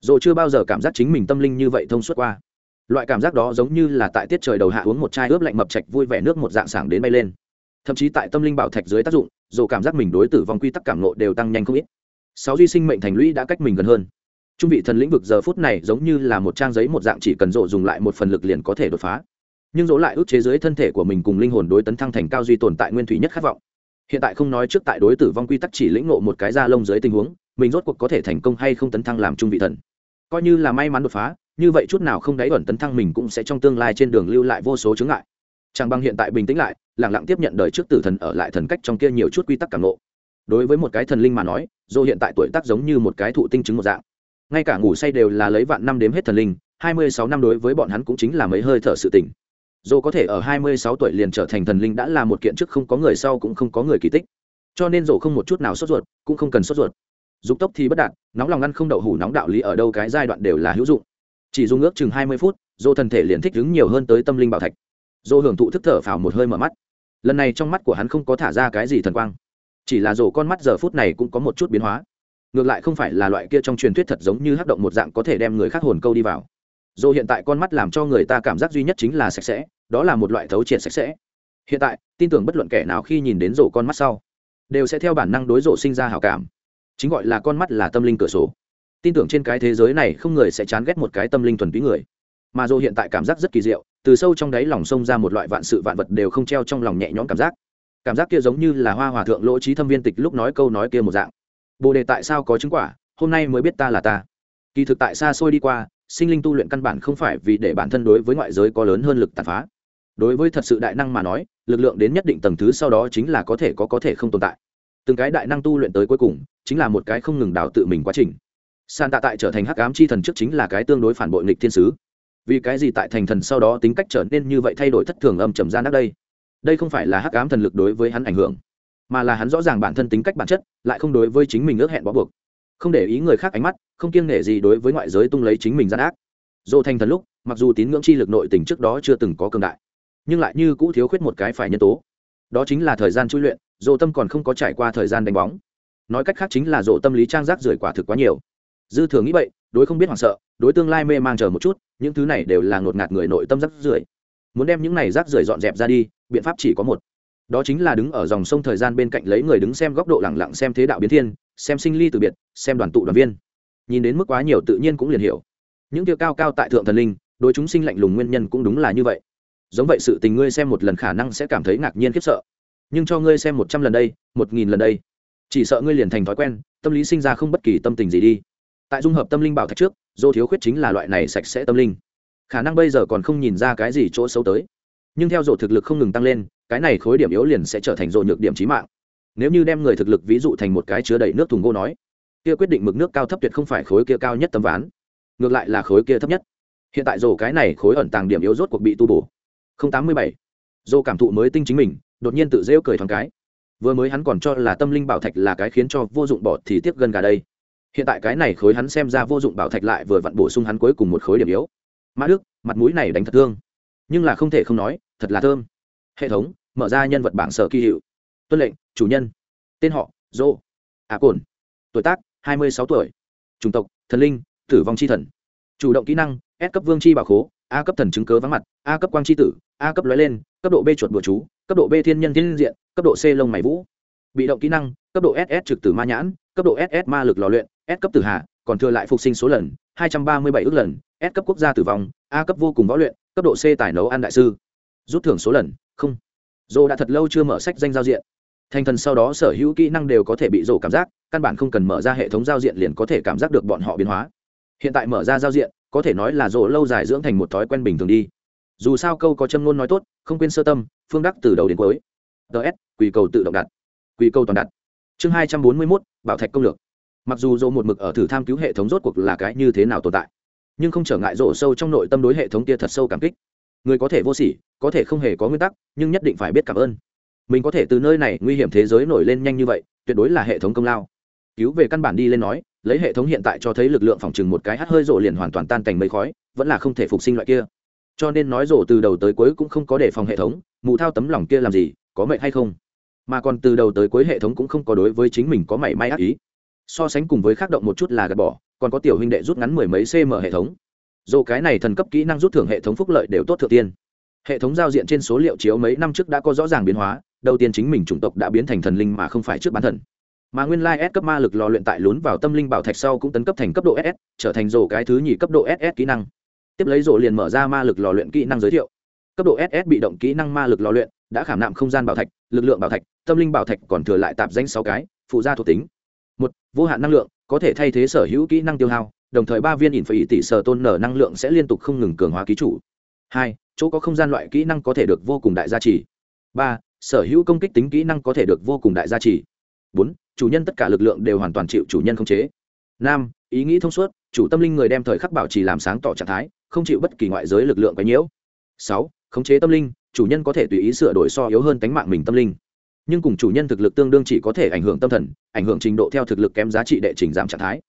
Rộ chưa bao giờ cảm giác chính mình tâm linh như vậy thông suốt qua. Loại cảm giác đó giống như là tại tiết trời đầu hạ uống một chai ướp lạnh mập chạch vui vẻ nước một dạng sảng đến bay lên. Thậm chí tại tâm linh bảo thạch dưới tác dụng rộ cảm giác mình đối tử vong quy tắc cảm nộ đều tăng nhanh không ít. Sáu duy sinh mệnh thành lũy đã cách mình gần hơn trung vị thần lĩnh vực giờ phút này giống như là một trang giấy một dạng, chỉ cần rộ dùng lại một phần lực liền có thể đột phá. Nhưng rỗ lại ước chế dưới thân thể của mình cùng linh hồn đối tấn thăng thành cao duy tồn tại nguyên thủy nhất khát vọng. Hiện tại không nói trước tại đối tử vong quy tắc chỉ lĩnh ngộ một cái da lông dưới tình huống, mình rốt cuộc có thể thành công hay không tấn thăng làm trung vị thần. Coi như là may mắn đột phá, như vậy chút nào không đáy ẩn tấn thăng mình cũng sẽ trong tương lai trên đường lưu lại vô số chướng ngại. Chàng băng hiện tại bình tĩnh lại lẳng lặng tiếp nhận đời trước tử thần ở lại thần cách trong kia nhiều chút quy tắc cảm ngộ. đối với một cái thần linh mà nói dô hiện tại tuổi tác giống như một cái thụ tinh chứng một dạng ngay cả ngủ say đều là lấy vạn năm đếm hết thần linh, hai mươi sáu năm đối với bọn hắn cũng chính là mấy hơi thở sự tỉnh dô có thể ở hai mươi sáu tuổi liền trở thành thần linh đã là một kiện trước không có người sau cũng không có người kỳ tích. Cho nên dô không một chút nào sốt ruột, cũng không cần sốt ruột. Dục tốc thì bất đạt, nóng lòng ngăn không đậu hủ nóng đạo lý ở đâu cái giai đoạn đều là hữu dụng. Chỉ dùng ước chừng hai mươi phút, dô thần thể liền thích ứng nhiều hơn tới tâm linh bảo thạch. Dô hưởng thụ thức thở phào một hơi mở mắt. Lần này trong mắt của hắn không có thả ra cái gì thần quang. Chỉ là dồ con mắt giờ phút này cũng có một chút biến hóa ngược lại không phải là loại kia trong truyền thuyết thật giống như hắc động một dạng có thể đem người khác hồn câu đi vào. Dù hiện tại con mắt làm cho người ta cảm giác duy nhất chính là sạch sẽ, đó là một loại thấu triệt sạch sẽ. Hiện tại, tin tưởng bất luận kẻ nào khi nhìn đến rổ con mắt sau, đều sẽ theo bản năng đối rộ sinh ra hào cảm. Chính gọi là con mắt là tâm linh cửa sổ. Tin tưởng trên cái thế giới này không người sẽ chán ghét một cái tâm linh thuần túy người. Mà dù hiện tại cảm giác rất kỳ diệu, từ sâu trong đáy lòng sông ra một loại vạn sự vạn vật đều không treo trong lòng nhẹ nhõm cảm giác. Cảm giác kia giống như là hoa hòa thượng lỗ trí thâm viên tịch lúc nói câu nói kia một dạng bồ đề tại sao có chứng quả? Hôm nay mới biết ta là ta. Kỳ thực tại xa xôi đi qua, sinh linh tu luyện căn bản không phải vì để bản thân đối với ngoại giới có lớn hơn lực tàn phá. Đối với thật sự đại năng mà nói, lực lượng đến nhất định tầng thứ sau đó chính là có thể có có thể không tồn tại. Từng cái đại năng tu luyện tới cuối cùng, chính là một cái không ngừng đào tự mình quá trình. San tạ tại trở thành hắc ám chi thần trước chính là cái tương đối phản bội nghịch thiên sứ. Vì cái gì tại thành thần sau đó tính cách trở nên như vậy thay đổi thất thường âm trầm gian đắc đây? Đây không phải là hắc ám thần lực đối với hắn ảnh hưởng mà là hắn rõ ràng bản thân tính cách bản chất, lại không đối với chính mình ước hẹn bó buộc. Không để ý người khác ánh mắt, không kiêng nể gì đối với ngoại giới tung lấy chính mình gian ác. Dỗ thành thần lúc, mặc dù tín ngưỡng chi lực nội tình trước đó chưa từng có cường đại, nhưng lại như cũ thiếu khuyết một cái phải nhân tố. Đó chính là thời gian chui luyện, dỗ tâm còn không có trải qua thời gian đánh bóng. Nói cách khác chính là dỗ tâm lý trang giác rưởi quả thực quá nhiều. Dư thường nghĩ vậy đối không biết hoảng sợ, đối tương lai mê mang chờ một chút, những thứ này đều là ngột ngạt người nội tâm rác rưởi. Muốn đem những này rác rưởi dọn dẹp ra đi, biện pháp chỉ có một đó chính là đứng ở dòng sông thời gian bên cạnh lấy người đứng xem góc độ lẳng lặng xem thế đạo biến thiên, xem sinh ly từ biệt, xem đoàn tụ đoàn viên. Nhìn đến mức quá nhiều tự nhiên cũng liền hiểu. Những tiêu cao cao tại thượng thần linh, đối chúng sinh lạnh lùng nguyên nhân cũng đúng là như vậy. Giống vậy sự tình ngươi xem một lần khả năng sẽ cảm thấy ngạc nhiên khiếp sợ. Nhưng cho ngươi xem một trăm lần đây, một nghìn lần đây. Chỉ sợ ngươi liền thành thói quen, tâm lý sinh ra không bất kỳ tâm tình gì đi. Tại dung hợp tâm linh bảo thạch trước, dô thiếu khuyết chính là loại này sạch sẽ tâm linh. Khả năng bây giờ còn không nhìn ra cái gì chỗ xấu tới. Nhưng theo dỗ thực lực không ngừng tăng lên cái này khối điểm yếu liền sẽ trở thành dỗ nhược điểm trí mạng. Nếu như đem người thực lực ví dụ thành một cái chứa đầy nước thùng gỗ nói, kia quyết định mực nước cao thấp tuyệt không phải khối kia cao nhất tấm ván, ngược lại là khối kia thấp nhất. Hiện tại dồ cái này khối ẩn tàng điểm yếu rốt cuộc bị tu bổ. Không tám mươi bảy. Dồ cảm thụ mới tinh chính mình, đột nhiên tự rêu cười thoáng cái. Vừa mới hắn còn cho là tâm linh bảo thạch là cái khiến cho vô dụng bỏ thì tiếp gần cả đây. Hiện tại cái này khối hắn xem ra vô dụng bảo thạch lại vừa vặn bổ sung hắn cuối cùng một khối điểm yếu. Mã đức, mặt mũi này đánh thật thương. Nhưng là không thể không nói, thật là thơm. Hệ thống mở ra nhân vật bảng sở kỳ hiệu. Tuân lệnh, chủ nhân. Tên họ, dô. À cồn tuổi tác, hai mươi sáu tuổi. Chủng tộc, thần linh, tử vong c h i thần. Chủ động kỹ năng, s cấp vương c h i bảo khố, a cấp thần chứng cớ vắng mặt, a cấp quang c h i tử, a cấp lói lên, cấp độ b chuột bùa chú, cấp độ b thiên nhân thiên diện, cấp độ c lông mày vũ. Bị động kỹ năng, cấp độ ss trực tử ma nhãn, cấp độ ss ma lực lò luyện, s cấp tử hạ còn thừa lại phục sinh số lần, hai trăm ba mươi bảy ước lần, s cấp quốc gia tử vong, a cấp vô cùng võ luyện, cấp độ c tài nấu ăn đại sư. Rút thưởng số lần, không dồ đã thật lâu chưa mở sách danh giao diện. Thành thần sau đó sở hữu kỹ năng đều có thể bị dồ cảm giác, căn bản không cần mở ra hệ thống giao diện liền có thể cảm giác được bọn họ biến hóa. Hiện tại mở ra giao diện, có thể nói là dồ lâu dài dưỡng thành một thói quen bình thường đi. Dù sao câu có châm ngôn nói tốt, không quên sơ tâm, phương đắc từ đầu đến cuối. Ts quỳ cầu tự động đặt. Quỳ cầu toàn đặt. Chương hai trăm bốn mươi mốt, bảo thạch công lược. Mặc dù rổ một mực ở thử tham cứu hệ thống rốt cuộc là cái như thế nào tồn tại, nhưng không trở ngại rổ sâu trong nội tâm đối hệ thống kia thật sâu cảm kích người có thể vô sỉ, có thể không hề có nguyên tắc, nhưng nhất định phải biết cảm ơn. Mình có thể từ nơi này nguy hiểm thế giới nổi lên nhanh như vậy, tuyệt đối là hệ thống công lao. Cứu về căn bản đi lên nói, lấy hệ thống hiện tại cho thấy lực lượng phòng trừng một cái hắt hơi rộ liền hoàn toàn tan thành mây khói, vẫn là không thể phục sinh loại kia. Cho nên nói rộ từ đầu tới cuối cũng không có đề phòng hệ thống, mù thao tấm lòng kia làm gì, có mệnh hay không? Mà còn từ đầu tới cuối hệ thống cũng không có đối với chính mình có mảy may ác ý. So sánh cùng với khác động một chút là gạt bỏ, còn có tiểu huynh đệ rút ngắn mười mấy cm hệ thống dù cái này thần cấp kỹ năng rút thưởng hệ thống phúc lợi đều tốt thượng tiên. Hệ thống giao diện trên số liệu chiếu mấy năm trước đã có rõ ràng biến hóa, đầu tiên chính mình chủng tộc đã biến thành thần linh mà không phải trước bán thần. Mà nguyên lai s cấp ma lực lò luyện tại lún vào tâm linh bảo thạch sau cũng tấn cấp thành cấp độ ss trở thành rổ cái thứ nhì cấp độ ss kỹ năng. Tiếp lấy rổ liền mở ra ma lực lò luyện kỹ năng giới thiệu. Cấp độ ss bị động kỹ năng ma lực lò luyện, đã khảm nạm không gian bảo thạch, lực lượng bảo thạch, tâm linh bảo thạch còn thừa lại tạp danh sáu cái, phụ gia thuộc tính. Một, vô hạn năng lượng, có thể thay thế sở hữu kỹ năng tiêu hao đồng thời ba viên ỉn phải tỷ sở tôn nở năng lượng sẽ liên tục không ngừng cường hóa ký chủ. Hai, chỗ có không gian loại kỹ năng có thể được vô cùng đại gia trì. Ba, sở hữu công kích tính kỹ năng có thể được vô cùng đại gia trì. Bốn, chủ nhân tất cả lực lượng đều hoàn toàn chịu chủ nhân khống chế. Năm, ý nghĩ thông suốt, chủ tâm linh người đem thời khắc bảo trì làm sáng tỏ trạng thái, không chịu bất kỳ ngoại giới lực lượng quấy nhiễu. Sáu, khống chế tâm linh, chủ nhân có thể tùy ý sửa đổi so yếu hơn tánh mạng mình tâm linh. Nhưng cùng chủ nhân thực lực tương đương chỉ có thể ảnh hưởng tâm thần, ảnh hưởng trình độ theo thực lực kém giá trị đệ trình giảm trạng thái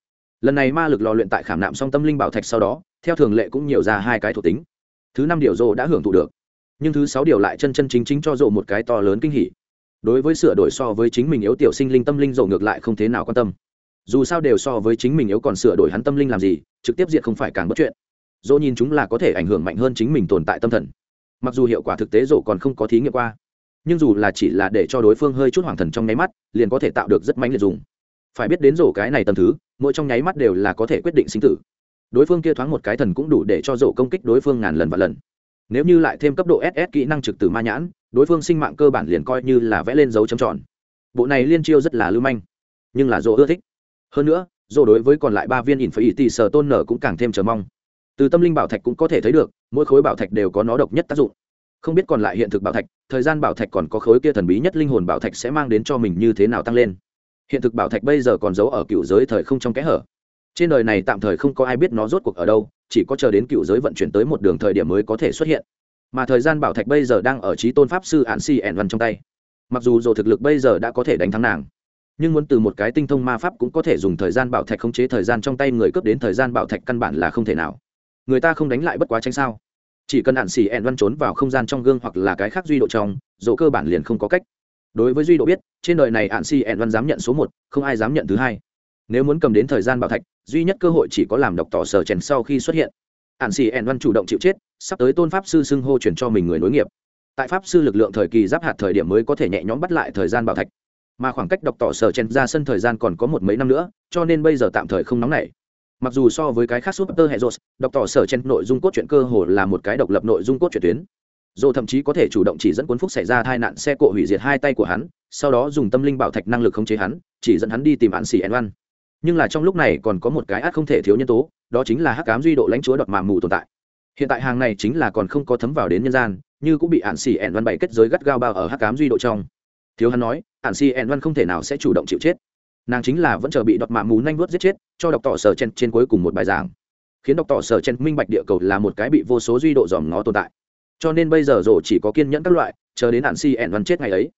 lần này ma lực lò luyện tại khảm nạm Song tâm linh bảo thạch sau đó, theo thường lệ cũng nhiều ra hai cái thuộc tính. Thứ năm điều rộ đã hưởng thụ được, nhưng thứ sáu điều lại chân chân chính chính cho rộ một cái to lớn kinh hỉ. Đối với sửa đổi so với chính mình yếu tiểu sinh linh tâm linh rộ ngược lại không thế nào quan tâm. Dù sao đều so với chính mình yếu còn sửa đổi hắn tâm linh làm gì, trực tiếp diệt không phải càng bất chuyện. Dỗ nhìn chúng là có thể ảnh hưởng mạnh hơn chính mình tồn tại tâm thần. Mặc dù hiệu quả thực tế dỗ còn không có thí nghiệm qua, nhưng dù là chỉ là để cho đối phương hơi chút hoàng thần trong nháy mắt, liền có thể tạo được rất mãnh liệt dùng phải biết đến rổ cái này tầm thứ, mỗi trong nháy mắt đều là có thể quyết định sinh tử. Đối phương kia thoáng một cái thần cũng đủ để cho rổ công kích đối phương ngàn lần và lần. Nếu như lại thêm cấp độ ss kỹ năng trực từ ma nhãn, đối phương sinh mạng cơ bản liền coi như là vẽ lên dấu chấm tròn. Bộ này liên chiêu rất là lưu manh, nhưng là rổ ưa thích. Hơn nữa, rổ đối với còn lại ba viên ỉn phải ỉ tỉ sờ tôn nở cũng càng thêm chờ mong. Từ tâm linh bảo thạch cũng có thể thấy được, mỗi khối bảo thạch đều có nó độc nhất tác dụng. Không biết còn lại hiện thực bảo thạch, thời gian bảo thạch còn có khối kia thần bí nhất linh hồn bảo thạch sẽ mang đến cho mình như thế nào tăng lên hiện thực bảo thạch bây giờ còn giấu ở cựu giới thời không trong kẽ hở. Trên đời này tạm thời không có ai biết nó rốt cuộc ở đâu, chỉ có chờ đến cựu giới vận chuyển tới một đường thời điểm mới có thể xuất hiện. Mà thời gian bảo thạch bây giờ đang ở trí tôn pháp sư ạn si ẻn văn trong tay. Mặc dù dù thực lực bây giờ đã có thể đánh thắng nàng, nhưng muốn từ một cái tinh thông ma pháp cũng có thể dùng thời gian bảo thạch khống chế thời gian trong tay người cướp đến thời gian bảo thạch căn bản là không thể nào. Người ta không đánh lại bất quá tránh sao? Chỉ cần ạn xỉ ẹn văn trốn vào không gian trong gương hoặc là cái khác duy độ trong dỗ cơ bản liền không có cách đối với duy độ biết, trên đời này ạn si ẹn văn dám nhận số một, không ai dám nhận thứ hai. Nếu muốn cầm đến thời gian bảo thạch, duy nhất cơ hội chỉ có làm độc tỏ sở chèn sau khi xuất hiện. Ạn si ẹn văn chủ động chịu chết, sắp tới tôn pháp sư xưng hô chuyển cho mình người nối nghiệp. Tại pháp sư lực lượng thời kỳ giáp hạt thời điểm mới có thể nhẹ nhõm bắt lại thời gian bảo thạch. Mà khoảng cách độc tỏ sở chen ra sân thời gian còn có một mấy năm nữa, cho nên bây giờ tạm thời không nóng nảy. Mặc dù so với cái khác super hệ rột độc tỏ sở chen nội dung cốt truyện cơ hồ là một cái độc lập nội dung cốt truyện tuyến dồ thậm chí có thể chủ động chỉ dẫn cuốn phúc xảy ra tai nạn xe cộ hủy diệt hai tay của hắn, sau đó dùng tâm linh bảo thạch năng lực khống chế hắn, chỉ dẫn hắn đi tìm án xỉ ẩn văn nhưng là trong lúc này còn có một cái ác không thể thiếu nhân tố, đó chính là hắc cám duy độ lãnh chúa đọt màng mù tồn tại. Hiện tại hàng này chính là còn không có thấm vào đến nhân gian, như cũng bị ạn xỉ ẻn văn bảy kết giới gắt gao bao ở hắc cám duy độ trong. Thiếu hắn nói ạn xỉ ẻn văn không thể nào sẽ chủ động chịu chết. Nàng chính là vẫn chờ bị đọt mạ mù nanh vuốt giết chết, cho đọc tỏ sở chen trên cuối cùng một bài giảng. Khiến đọc tỏ sở chen minh bạch địa cầu là một cái bị vô số duy độ dòm ngó tồn tại cho nên bây giờ rổ chỉ có kiên nhẫn các loại, chờ đến hạn si ẻn văn chết ngày ấy.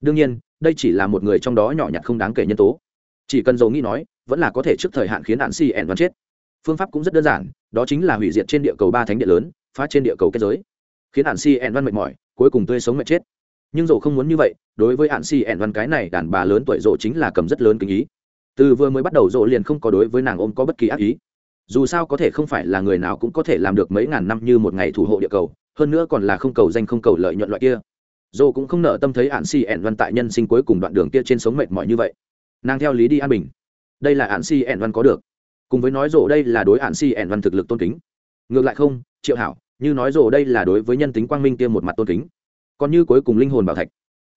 Đương nhiên, đây chỉ là một người trong đó nhỏ nhặt không đáng kể nhân tố. Chỉ cần dầu nghĩ nói, vẫn là có thể trước thời hạn khiến hạn si ẻn văn chết. Phương pháp cũng rất đơn giản, đó chính là hủy diệt trên địa cầu ba thánh địa lớn, phá trên địa cầu kết giới. Khiến hạn si ẻn văn mệt mỏi, cuối cùng tươi sống mệt chết. Nhưng dầu không muốn như vậy, đối với hạn si ẻn văn cái này đàn bà lớn tuổi dồ chính là cầm rất lớn kinh ý. Từ vừa mới bắt đầu dồ liền không có đối với nàng ôm có bất kỳ ác ý. Dù sao có thể không phải là người nào cũng có thể làm được mấy ngàn năm như một ngày thủ hộ địa cầu hơn nữa còn là không cầu danh không cầu lợi nhuận loại kia. Dô cũng không nợ tâm thấy hạn si ẻn văn tại nhân sinh cuối cùng đoạn đường kia trên sống mệt mỏi như vậy. Nàng theo lý đi an bình. Đây là hạn si ẻn văn có được. Cùng với nói rộ đây là đối hạn si ẻn văn thực lực tôn kính. Ngược lại không, triệu hảo, như nói rộ đây là đối với nhân tính quang minh kia một mặt tôn kính. Còn như cuối cùng linh hồn bảo thạch.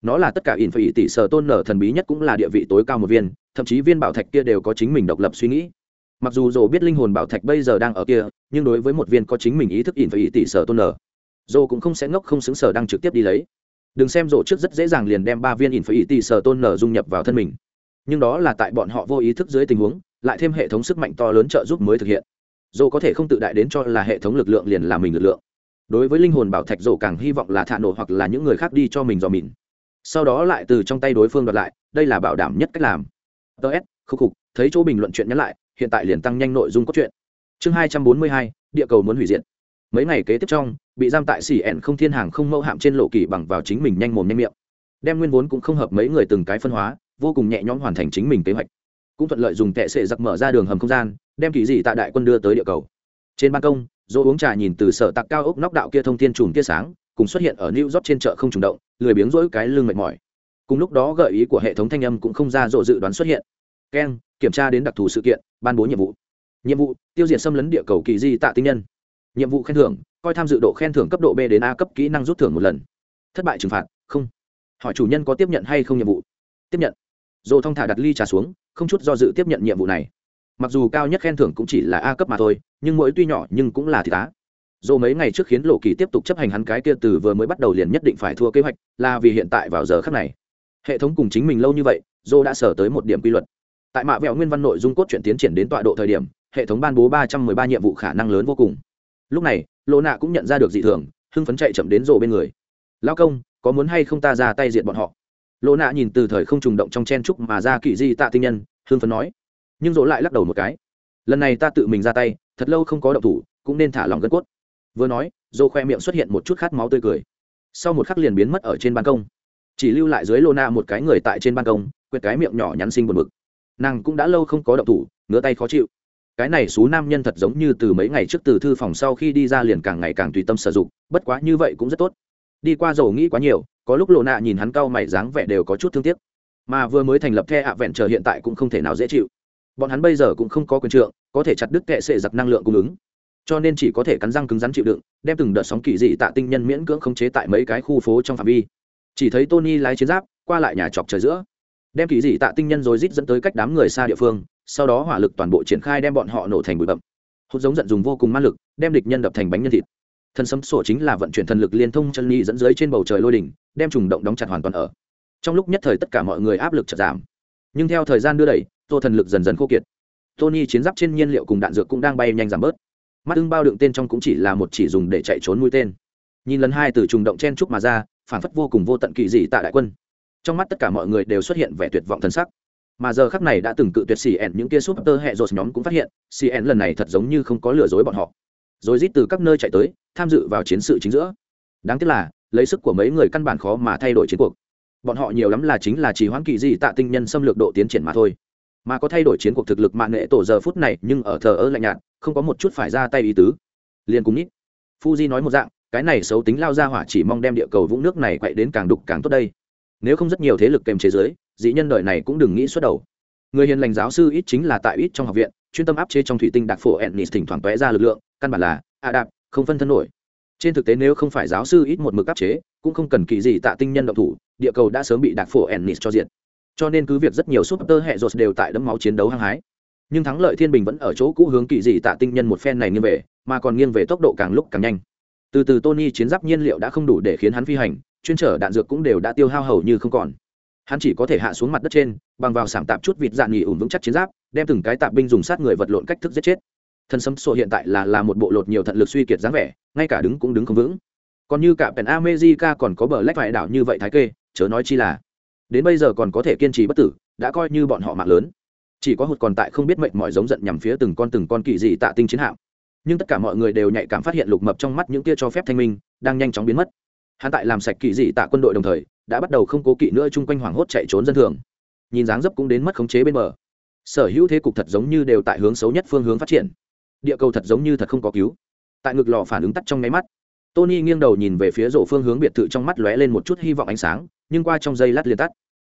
Nó là tất cả ỉn phải tỷ sở tôn nở thần bí nhất cũng là địa vị tối cao một viên, thậm chí viên bảo thạch kia đều có chính mình độc lập suy nghĩ. Mặc dù dỗ biết linh hồn bảo thạch bây giờ đang ở kia, nhưng đối với một viên có chính mình ý thức ỉn phải tỷ sở tôn nở dồ cũng không sẽ ngốc không xứng sở đang trực tiếp đi lấy. Đừng xem rộ trước rất dễ dàng liền đem ba viên in phải tỷ sở tôn nở dung nhập vào thân mình. Nhưng đó là tại bọn họ vô ý thức dưới tình huống, lại thêm hệ thống sức mạnh to lớn trợ giúp mới thực hiện. Dồ có thể không tự đại đến cho là hệ thống lực lượng liền là mình lực lượng. Đối với linh hồn bảo thạch dồ càng hy vọng là thả nổ hoặc là những người khác đi cho mình dò mìn. Sau đó lại từ trong tay đối phương đoạt lại, đây là bảo đảm nhất cách làm. Ts khúc khục, thấy chỗ bình luận chuyện nhắn lại, hiện tại liền tăng nhanh nội dung cốt truyện. Chương hai trăm bốn mươi hai, địa cầu muốn hủy diệt. Mấy ngày kế tiếp trong bị giam tại xỉ ẹn không thiên hàng không mẫu hạm trên lộ kỳ bằng vào chính mình nhanh mồm nhanh miệng. Đem nguyên vốn cũng không hợp mấy người từng cái phân hóa, vô cùng nhẹ nhõm hoàn thành chính mình kế hoạch. Cũng thuận lợi dùng tệ sệ giặc mở ra đường hầm không gian, đem kỳ dị tạ đại quân đưa tới địa cầu. Trên ban công dỗ uống trà nhìn từ sở tạc cao ốc nóc đạo kia thông thiên trùm tia sáng, cùng xuất hiện ở new york trên chợ không trùng động, lười biếng rỗi cái lưng mệt mỏi. Cùng lúc đó gợi ý của hệ thống thanh âm cũng không ra dỗ dự đoán xuất hiện. Keng, kiểm tra đến đặc thù sự kiện, ban bố nhiệm vụ. Nhiệm vụ, tiêu diệt xâm lấn địa cầu kỳ di tạ tinh nhân nhiệm vụ khen thưởng, coi tham dự độ khen thưởng cấp độ b đến a cấp kỹ năng rút thưởng một lần. Thất bại trừng phạt, không. Hỏi chủ nhân có tiếp nhận hay không nhiệm vụ? Tiếp nhận. Dồ thong thả đặt ly trà xuống, không chút do dự tiếp nhận nhiệm vụ này. Mặc dù cao nhất khen thưởng cũng chỉ là a cấp mà thôi, nhưng mỗi tuy nhỏ nhưng cũng là thị tá dồ mấy ngày trước khiến lộ kỳ tiếp tục chấp hành hắn cái kia từ vừa mới bắt đầu liền nhất định phải thua kế hoạch, là vì hiện tại vào giờ khắc này. Hệ thống cùng chính mình lâu như vậy dô đã sở tới một điểm quy luật. Tại mạ vẹo nguyên văn nội dung cốt truyện tiến triển đến tọa độ thời điểm, hệ thống ban bố ba trăm mười ba nhiệm vụ khả năng lớn vô cùng lúc này, lô nạ cũng nhận ra được dị thường, hưng phấn chạy chậm đến rộ bên người. Lao công, có muốn hay không ta ra tay diện bọn họ? Lô nạ nhìn từ thời không trùng động trong chen trúc mà ra kỳ di tạ tinh nhân, hưng phấn nói. Nhưng dỗ lại lắc đầu một cái. Lần này ta tự mình ra tay, thật lâu không có động thủ, cũng nên thả lòng gân cốt. Vừa nói dỗ khoe miệng xuất hiện một chút khát máu tươi cười. Sau một khắc liền biến mất ở trên ban công. Chỉ lưu lại dưới lô na một cái người tại trên ban công quyệt cái miệng nhỏ nhắn sinh buồn bực. Nàng cũng đã lâu không có động thủ, ngứa tay khó chịu cái này xú nam nhân thật giống như từ mấy ngày trước từ thư phòng sau khi đi ra liền càng ngày càng tùy tâm sử dụng, bất quá như vậy cũng rất tốt. Đi qua dầu nghĩ quá nhiều, có lúc lộ nạ nhìn hắn cau mày dáng vẻ đều có chút thương tiếc. Mà vừa mới thành lập the ạ vẹn chờ hiện tại cũng không thể nào dễ chịu. Bọn hắn bây giờ cũng không có quyền trượng, có thể chặt đứt kệ sệ giặc năng lượng cung ứng. Cho nên chỉ có thể cắn răng cứng rắn chịu đựng, đem từng đợt sóng kỳ dị tạ tinh nhân miễn cưỡng khống chế tại mấy cái khu phố trong phạm vi. Chỉ thấy tony lái chiến giáp, qua lại nhà chọc trời giữa. Đem kỳ dị tạ tinh nhân rồi rít dẫn tới cách đám người xa địa phương sau đó hỏa lực toàn bộ triển khai đem bọn họ nổ thành bụi bậm hút giống giận dùng vô cùng ma lực, đem địch nhân đập thành bánh nhân thịt. Thần sấm sổ chính là vận chuyển thần lực liên thông chân nhi dẫn dưới trên bầu trời lôi đỉnh, đem trùng động đóng chặt hoàn toàn ở. Trong lúc nhất thời tất cả mọi người áp lực chật giảm. Nhưng theo thời gian đưa đẩy, tô thần lực dần dần khô kiệt. Tony chiến giáp trên nhiên liệu cùng đạn dược cũng đang bay nhanh giảm bớt. Mắt ưng bao đựng tên trong cũng chỉ là một chỉ dùng để chạy trốn mũi tên. Nhìn lần hai từ trùng động chen trúc mà ra, phản phất vô cùng vô tận kỳ dị tại đại quân. Trong mắt tất cả mọi người đều xuất hiện vẻ tuyệt vọng thân sắc mà giờ khắc này đã từng cự tuyệt xì ẻn những kia súp tơ hẹ rột nhóm cũng phát hiện, xì ẻn lần này thật giống như không có lừa dối bọn họ. Rồi rít từ các nơi chạy tới, tham dự vào chiến sự chính giữa. Đáng tiếc là, lấy sức của mấy người căn bản khó mà thay đổi chiến cuộc. Bọn họ nhiều lắm là chính là chỉ hoãn kỳ dị tạ tinh nhân xâm lược độ tiến triển mà thôi. Mà có thay đổi chiến cuộc thực lực mạng nghệ tổ giờ phút này, nhưng ở thờ ơ lạnh nhạt, không có một chút phải ra tay ý tứ. Liền cùng nít fuji nói một dạng, cái này xấu tính lao ra hỏa chỉ mong đem địa cầu vũng nước này quậy đến càng đục càng tốt đây. Nếu không rất nhiều thế lực kèm chế giới dị nhân đời này cũng đừng nghĩ xuất đầu. Người hiền lành giáo sư ít chính là tại ít trong học viện, chuyên tâm áp chế trong thủy tinh đặc phổ ennis thỉnh thoảng tóe ra lực lượng, căn bản là a đạp, không phân thân nổi. Trên thực tế nếu không phải giáo sư ít một mực áp chế, cũng không cần kỳ gì tạ tinh nhân động thủ, địa cầu đã sớm bị đặc phổ ennis cho diện cho nên cứ việc rất nhiều súp tơ hệ rột đều tại đấm máu chiến đấu hăng hái. Nhưng thắng lợi thiên bình vẫn ở chỗ cũ hướng kỳ dị tạ tinh nhân một phen này nghiêng về, mà còn nghiêng về tốc độ càng lúc càng nhanh. Từ từ tony chiến giáp nhiên liệu đã không đủ để khiến hắn phi hành, chuyên trở đạn dược cũng đều đã tiêu hao hầu như không còn hắn chỉ có thể hạ xuống mặt đất trên, bằng vào sảm tạp chút vịt dạn nghỉ ủng vững chắc chiến giáp, đem từng cái tạp binh dùng sát người vật lộn cách thức giết chết. Thân sấm sổ hiện tại là là một bộ lột nhiều thận lực suy kiệt dáng vẻ, ngay cả đứng cũng đứng không vững. Còn như cả pèn amejica còn có bờ lách vải đảo như vậy thái kê, chớ nói chi là, đến bây giờ còn có thể kiên trì bất tử, đã coi như bọn họ mạng lớn. Chỉ có hụt còn tại không biết mệnh mọi giống giận nhằm phía từng con từng con kỳ dị tạ tinh chiến hạm. Nhưng tất cả mọi người đều nhạy cảm phát hiện lục mập trong mắt những tia cho phép thanh minh, đang nhanh chóng biến mất hắn tại làm sạch kỳ dị tạ quân đội đồng thời, đã bắt đầu không cố kỵ nữa chung quanh hoảng hốt chạy trốn dân thường. Nhìn dáng dấp cũng đến mất khống chế bên bờ. Sở hữu thế cục thật giống như đều tại hướng xấu nhất phương hướng phát triển. Địa cầu thật giống như thật không có cứu. Tại ngực lò phản ứng tắt trong nháy mắt, tony nghiêng đầu nhìn về phía rổ phương hướng biệt thự trong mắt lóe lên một chút hy vọng ánh sáng, nhưng qua trong giây lát liền tắt.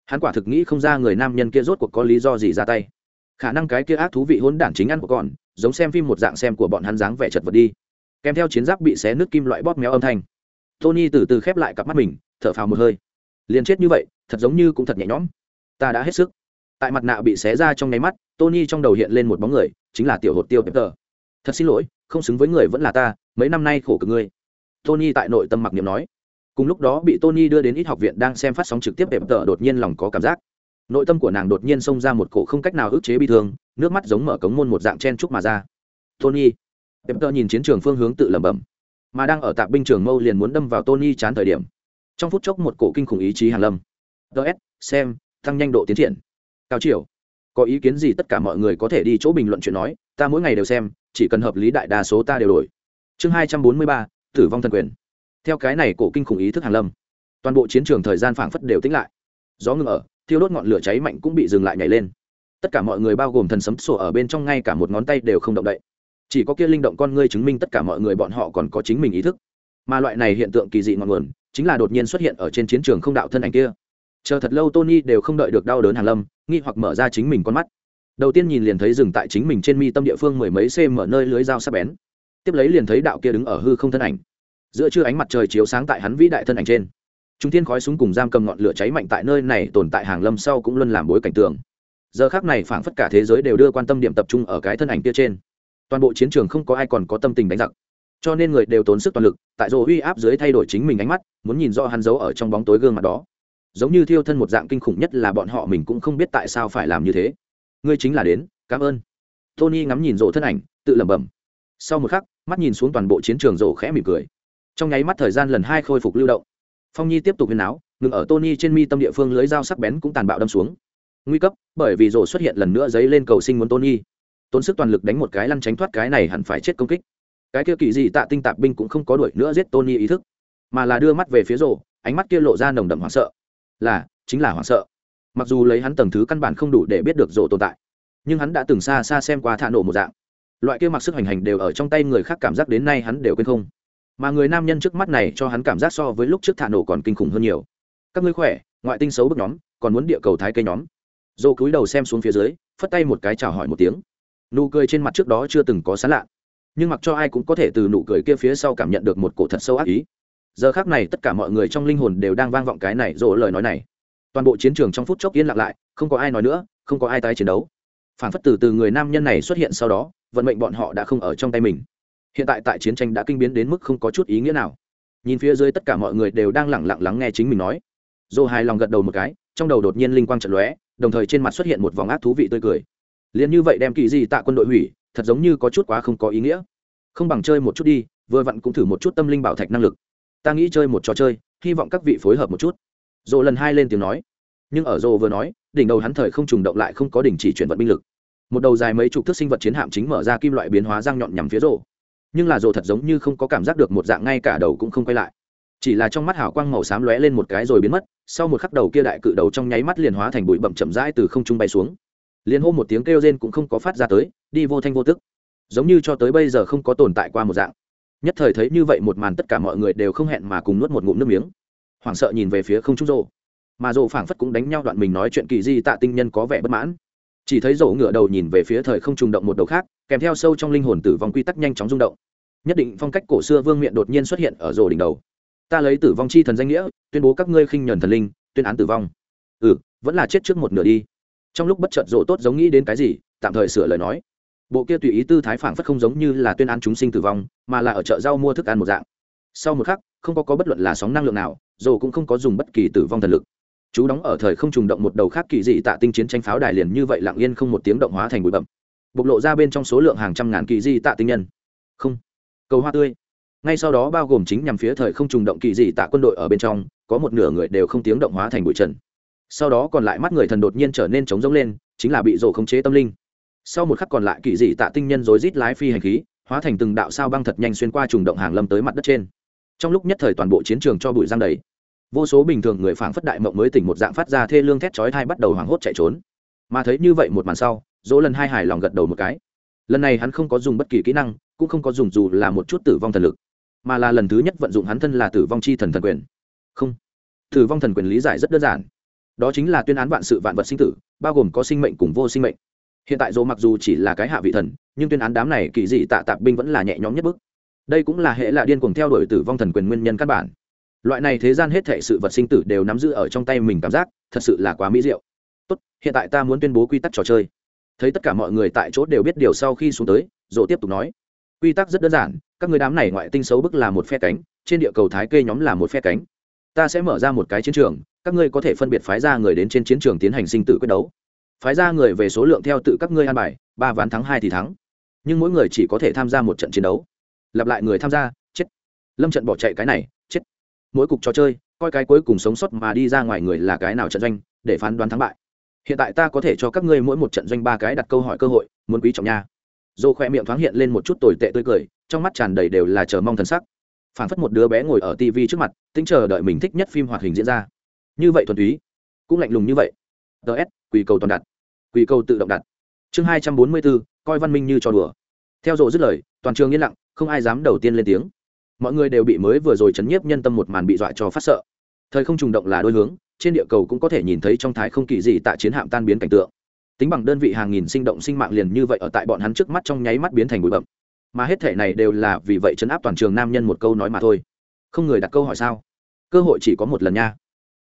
Hắn quả thực nghĩ không ra người nam nhân kia rốt cuộc có lý do gì ra tay. Khả năng cái kia ác thú vị hỗn đản chính ăn của còn giống xem phim một dạng xem của bọn hắn dáng vẻ chật vật đi. Kèm theo chiến giáp bị xé nước kim loại bóp méo âm thanh tony từ từ khép lại cặp mắt mình, thở phào một hơi. Liền chết như vậy, thật giống như cũng thật nhẹ nhõm. Ta đã hết sức. Tại mặt nạ bị xé ra trong nháy mắt, tony trong đầu hiện lên một bóng người, chính là tiểu hột tiêu pepper thật xin lỗi, không xứng với người vẫn là ta, mấy năm nay khổ cực ngươi. Tony tại nội tâm mặc niệm nói. Cùng lúc đó bị tony đưa đến ít học viện đang xem phát sóng trực tiếp pepper đột nhiên lòng có cảm giác. Nội tâm của nàng đột nhiên xông ra một cổ không cách nào ức chế bi thương, nước mắt giống mở cống môn một dạng chen trúc mà ra. Tony pepper nhìn chiến trường phương hướng tự lẩm bẩm mà đang ở tạp binh trường mâu liền muốn đâm vào tony chán thời điểm. Trong phút chốc một cổ kinh khủng ý chí hàn lâm. Ts xem, tăng nhanh độ tiến triển. Cao chiều có ý kiến gì tất cả mọi người có thể đi chỗ bình luận chuyện nói, ta mỗi ngày đều xem, chỉ cần hợp lý đại đa số ta đều đổi. Chương hai trăm bốn mươi ba, tử vong thần quyền. Theo cái này cổ kinh khủng ý thức hàn lâm, toàn bộ chiến trường thời gian phảng phất đều tĩnh lại. Gió ngừng ở, thiêu đốt ngọn lửa cháy mạnh cũng bị dừng lại nhảy lên. Tất cả mọi người bao gồm thần sấm sổ ở bên trong ngay cả một ngón tay đều không động đậy chỉ có kia linh động con ngươi chứng minh tất cả mọi người bọn họ còn có chính mình ý thức. Mà loại này hiện tượng kỳ dị ngọn nguồn, chính là đột nhiên xuất hiện ở trên chiến trường không đạo thân ảnh kia. Chờ thật lâu tony đều không đợi được đau đớn hàn lâm, nghi hoặc mở ra chính mình con mắt. Đầu tiên nhìn liền thấy dừng tại chính mình trên mi tâm địa phương mười mấy cm nơi lưới dao sắp bén. Tiếp lấy liền thấy đạo kia đứng ở hư không thân ảnh. Giữa trưa ánh mặt trời chiếu sáng tại hắn vĩ đại thân ảnh trên. Chúng thiên khói súng cùng giam cầm ngọn lửa cháy mạnh tại nơi này tồn tại hàng lâm sau cũng luôn làm bối cảnh tường giờ khác này phảng phất cả thế giới đều đưa quan tâm điểm tập trung ở cái thân ảnh kia trên toàn bộ chiến trường không có ai còn có tâm tình đánh giặc. Cho nên người đều tốn sức toàn lực, tại rồ uy áp dưới thay đổi chính mình ánh mắt, muốn nhìn rõ hắn giấu ở trong bóng tối gương mặt đó. Giống như thiêu thân một dạng kinh khủng nhất là bọn họ mình cũng không biết tại sao phải làm như thế. Ngươi chính là đến, cảm ơn. Tony ngắm nhìn rộ thân ảnh, tự lẩm bẩm. Sau một khắc, mắt nhìn xuống toàn bộ chiến trường rộ khẽ mỉm cười. Trong nháy mắt thời gian lần hai khôi phục lưu động. Phong nhi tiếp tục huyền áo, ngừng ở tony trên mi tâm địa phương lưới dao sắc bén cũng tàn bạo đâm xuống. Nguy cấp, bởi vì rộ xuất hiện lần nữa dấy lên cầu sinh muốn tony tốn sức toàn lực đánh một cái lăn tránh thoát cái này hẳn phải chết công kích. Cái kia kỳ dị tạ tinh tạp binh cũng không có đuổi nữa giết tony ý thức, mà là đưa mắt về phía rộ ánh mắt kia lộ ra nồng đậm hoảng sợ. Là, chính là hoảng sợ. Mặc dù lấy hắn tầng thứ căn bản không đủ để biết được rộ tồn tại, nhưng hắn đã từng xa xa xem qua thả nổ một dạng. Loại kia mặc sức hành hành đều ở trong tay người khác cảm giác đến nay hắn đều quên không. Mà người nam nhân trước mắt này cho hắn cảm giác so với lúc trước thả nổ còn kinh khủng hơn nhiều. Các ngươi khỏe, ngoại tinh xấu bức nhóm, còn muốn địa cầu thái cây nhóm. Dô cúi đầu xem xuống phía dưới, phất tay một cái chào hỏi một tiếng nụ cười trên mặt trước đó chưa từng có sán lạ, nhưng mặc cho ai cũng có thể từ nụ cười kia phía sau cảm nhận được một cổ thật sâu ác ý. Giờ khác này tất cả mọi người trong linh hồn đều đang vang vọng cái này rộ lời nói này. Toàn bộ chiến trường trong phút chốc yên lặng lại, không có ai nói nữa, không có ai tái chiến đấu. Phản phất từ từ người nam nhân này xuất hiện sau đó, vận mệnh bọn họ đã không ở trong tay mình. Hiện tại tại chiến tranh đã kinh biến đến mức không có chút ý nghĩa nào. Nhìn phía dưới tất cả mọi người đều đang lẳng lặng lắng nghe chính mình nói. Dồ hài lòng gật đầu một cái, trong đầu đột nhiên linh quang trận lóe, đồng thời trên mặt xuất hiện một vòng ác thú vị tươi cười liền như vậy đem kỳ gì tạ quân đội hủy, thật giống như có chút quá không có ý nghĩa. Không bằng chơi một chút đi, vừa vặn cũng thử một chút tâm linh bảo thạch năng lực. Ta nghĩ chơi một trò chơi, hy vọng các vị phối hợp một chút. Dồ lần hai lên tiếng nói. Nhưng ở dồ vừa nói, đỉnh đầu hắn thời không trùng động lại không có đình chỉ chuyển vận binh lực. Một đầu dài mấy chục thước sinh vật chiến hạm chính mở ra kim loại biến hóa răng nhọn nhằm phía rồ nhưng là rồ thật giống như không có cảm giác được một dạng ngay cả đầu cũng không quay lại. Chỉ là trong mắt hào quang màu xám lóe lên một cái rồi biến mất, sau một khắc đầu kia đại cự đầu trong nháy mắt liền hóa thành bụi bậm chậm rãi từ không trung bay xuống liền hô một tiếng kêu rên cũng không có phát ra tới, đi vô thanh vô tức. Giống như cho tới bây giờ không có tồn tại qua một dạng. Nhất thời thấy như vậy một màn tất cả mọi người đều không hẹn mà cùng nuốt một ngụm nước miếng. Hoảng sợ nhìn về phía không trung rộ mà rộ phảng phất cũng đánh nhau đoạn mình nói chuyện kỳ di tạ tinh nhân có vẻ bất mãn. Chỉ thấy rộ ngửa đầu nhìn về phía thời không trùng động một đầu khác, kèm theo sâu trong linh hồn tử vong quy tắc nhanh chóng rung động. Nhất định phong cách cổ xưa vương miện đột nhiên xuất hiện ở rộ đỉnh đầu. Ta lấy tử vong chi thần danh nghĩa, tuyên bố các ngươi khinh nhờn thần linh, tuyên án tử vong. Ừ vẫn là chết trước một nửa đi trong lúc bất chợt rộ tốt giống nghĩ đến cái gì, tạm thời sửa lời nói. Bộ kia tùy ý tư thái phảng phất không giống như là tuyên án chúng sinh tử vong, mà là ở chợ rau mua thức ăn một dạng. Sau một khắc, không có có bất luận là sóng năng lượng nào rộ cũng không có dùng bất kỳ tử vong thần lực. Chú đóng ở thời không trùng động một đầu khác kỳ dị tạ tinh chiến tranh pháo đài liền như vậy lặng yên không một tiếng động hóa thành bụi bậm bộc lộ ra bên trong số lượng hàng trăm ngàn kỳ dị tạ tinh nhân. Không. Cầu hoa tươi. Ngay sau đó bao gồm chính nhằm phía thời không trùng động kỳ dị tạ quân đội ở bên trong, có một nửa người đều không tiếng động hóa thành bụi trần sau đó còn lại mắt người thần đột nhiên trở nên trống rỗng lên, chính là bị rổ khống chế tâm linh. Sau một khắc còn lại kỳ dị tạ tinh nhân rối rít lái phi hành khí, hóa thành từng đạo sao băng thật nhanh xuyên qua trùng động hàng lâm tới mặt đất trên. Trong lúc nhất thời toàn bộ chiến trường cho bụi giang đầy. Vô số bình thường người phảng phất đại mộng mới tỉnh một dạng phát ra thê lương thét chói thai bắt đầu hoảng hốt chạy trốn. Mà thấy như vậy một màn sau dỗ lần hai hài lòng gật đầu một cái. Lần này hắn không có dùng bất kỳ kỹ năng, cũng không có dùng dù là một chút tử vong thần lực, mà là lần thứ nhất vận dụng hắn thân là tử vong chi thần thần quyền. Không, tử vong thần quyền lý giải rất đơn giản đó chính là tuyên án vạn sự vạn vật sinh tử, bao gồm có sinh mệnh cùng vô sinh mệnh. Hiện tại dỗ mặc dù chỉ là cái hạ vị thần, nhưng tuyên án đám này kỳ dị tạ tạp binh vẫn là nhẹ nhõm nhất bức. Đây cũng là hệ lạ điên cuồng theo đuổi tử vong thần quyền nguyên nhân căn bản. Loại này thế gian hết thể sự vật sinh tử đều nắm giữ ở trong tay mình cảm giác, thật sự là quá mỹ diệu. Tốt, hiện tại ta muốn tuyên bố quy tắc trò chơi. Thấy tất cả mọi người tại chỗ đều biết điều sau khi xuống tới, dỗ tiếp tục nói. Quy tắc rất đơn giản, các người đám này ngoại tinh xấu bức là một phe cánh, trên địa cầu thái kê nhóm là một phe cánh. Ta sẽ mở ra một cái chiến trường các ngươi có thể phân biệt phái ra người đến trên chiến trường tiến hành sinh tử quyết đấu. Phái ra người về số lượng theo tự các ngươi an bài, ba ván thắng, hai thì thắng. Nhưng mỗi người chỉ có thể tham gia một trận chiến đấu. Lặp lại người tham gia, chết. Lâm trận bỏ chạy cái này, chết. Mỗi cục trò chơi, coi cái cuối cùng sống sót mà đi ra ngoài người là cái nào trận doanh, để phán đoán thắng bại. Hiện tại ta có thể cho các ngươi mỗi một trận doanh ba cái đặt câu hỏi cơ hội, muốn quý trọng nha. Dô khoe miệng thoáng hiện lên một chút tồi tệ tươi cười, trong mắt tràn đầy đều là chờ mong thần sắc. Phảng phất một đứa bé ngồi ở tv trước mặt, tính chờ đợi mình thích nhất phim hoạt hình diễn ra như vậy thuần túy, cũng lạnh lùng như vậy. Ts quỳ cầu toàn đặt quỳ cầu tự động đặt. Chương hai trăm bốn mươi bốn, coi văn minh như trò đùa. Theo rộ dứt lời, toàn trường yên lặng, không ai dám đầu tiên lên tiếng. Mọi người đều bị mới vừa rồi chấn nhiếp nhân tâm một màn bị dọa cho phát sợ. Thời không trùng động là đôi hướng, trên địa cầu cũng có thể nhìn thấy trong thái không kỳ gì tại chiến hạm tan biến cảnh tượng. Tính bằng đơn vị hàng nghìn sinh động sinh mạng liền như vậy ở tại bọn hắn trước mắt trong nháy mắt biến thành bụi bậm mà hết thể này đều là vì vậy chấn áp toàn trường nam nhân một câu nói mà thôi. Không người đặt câu hỏi sao? Cơ hội chỉ có một lần nha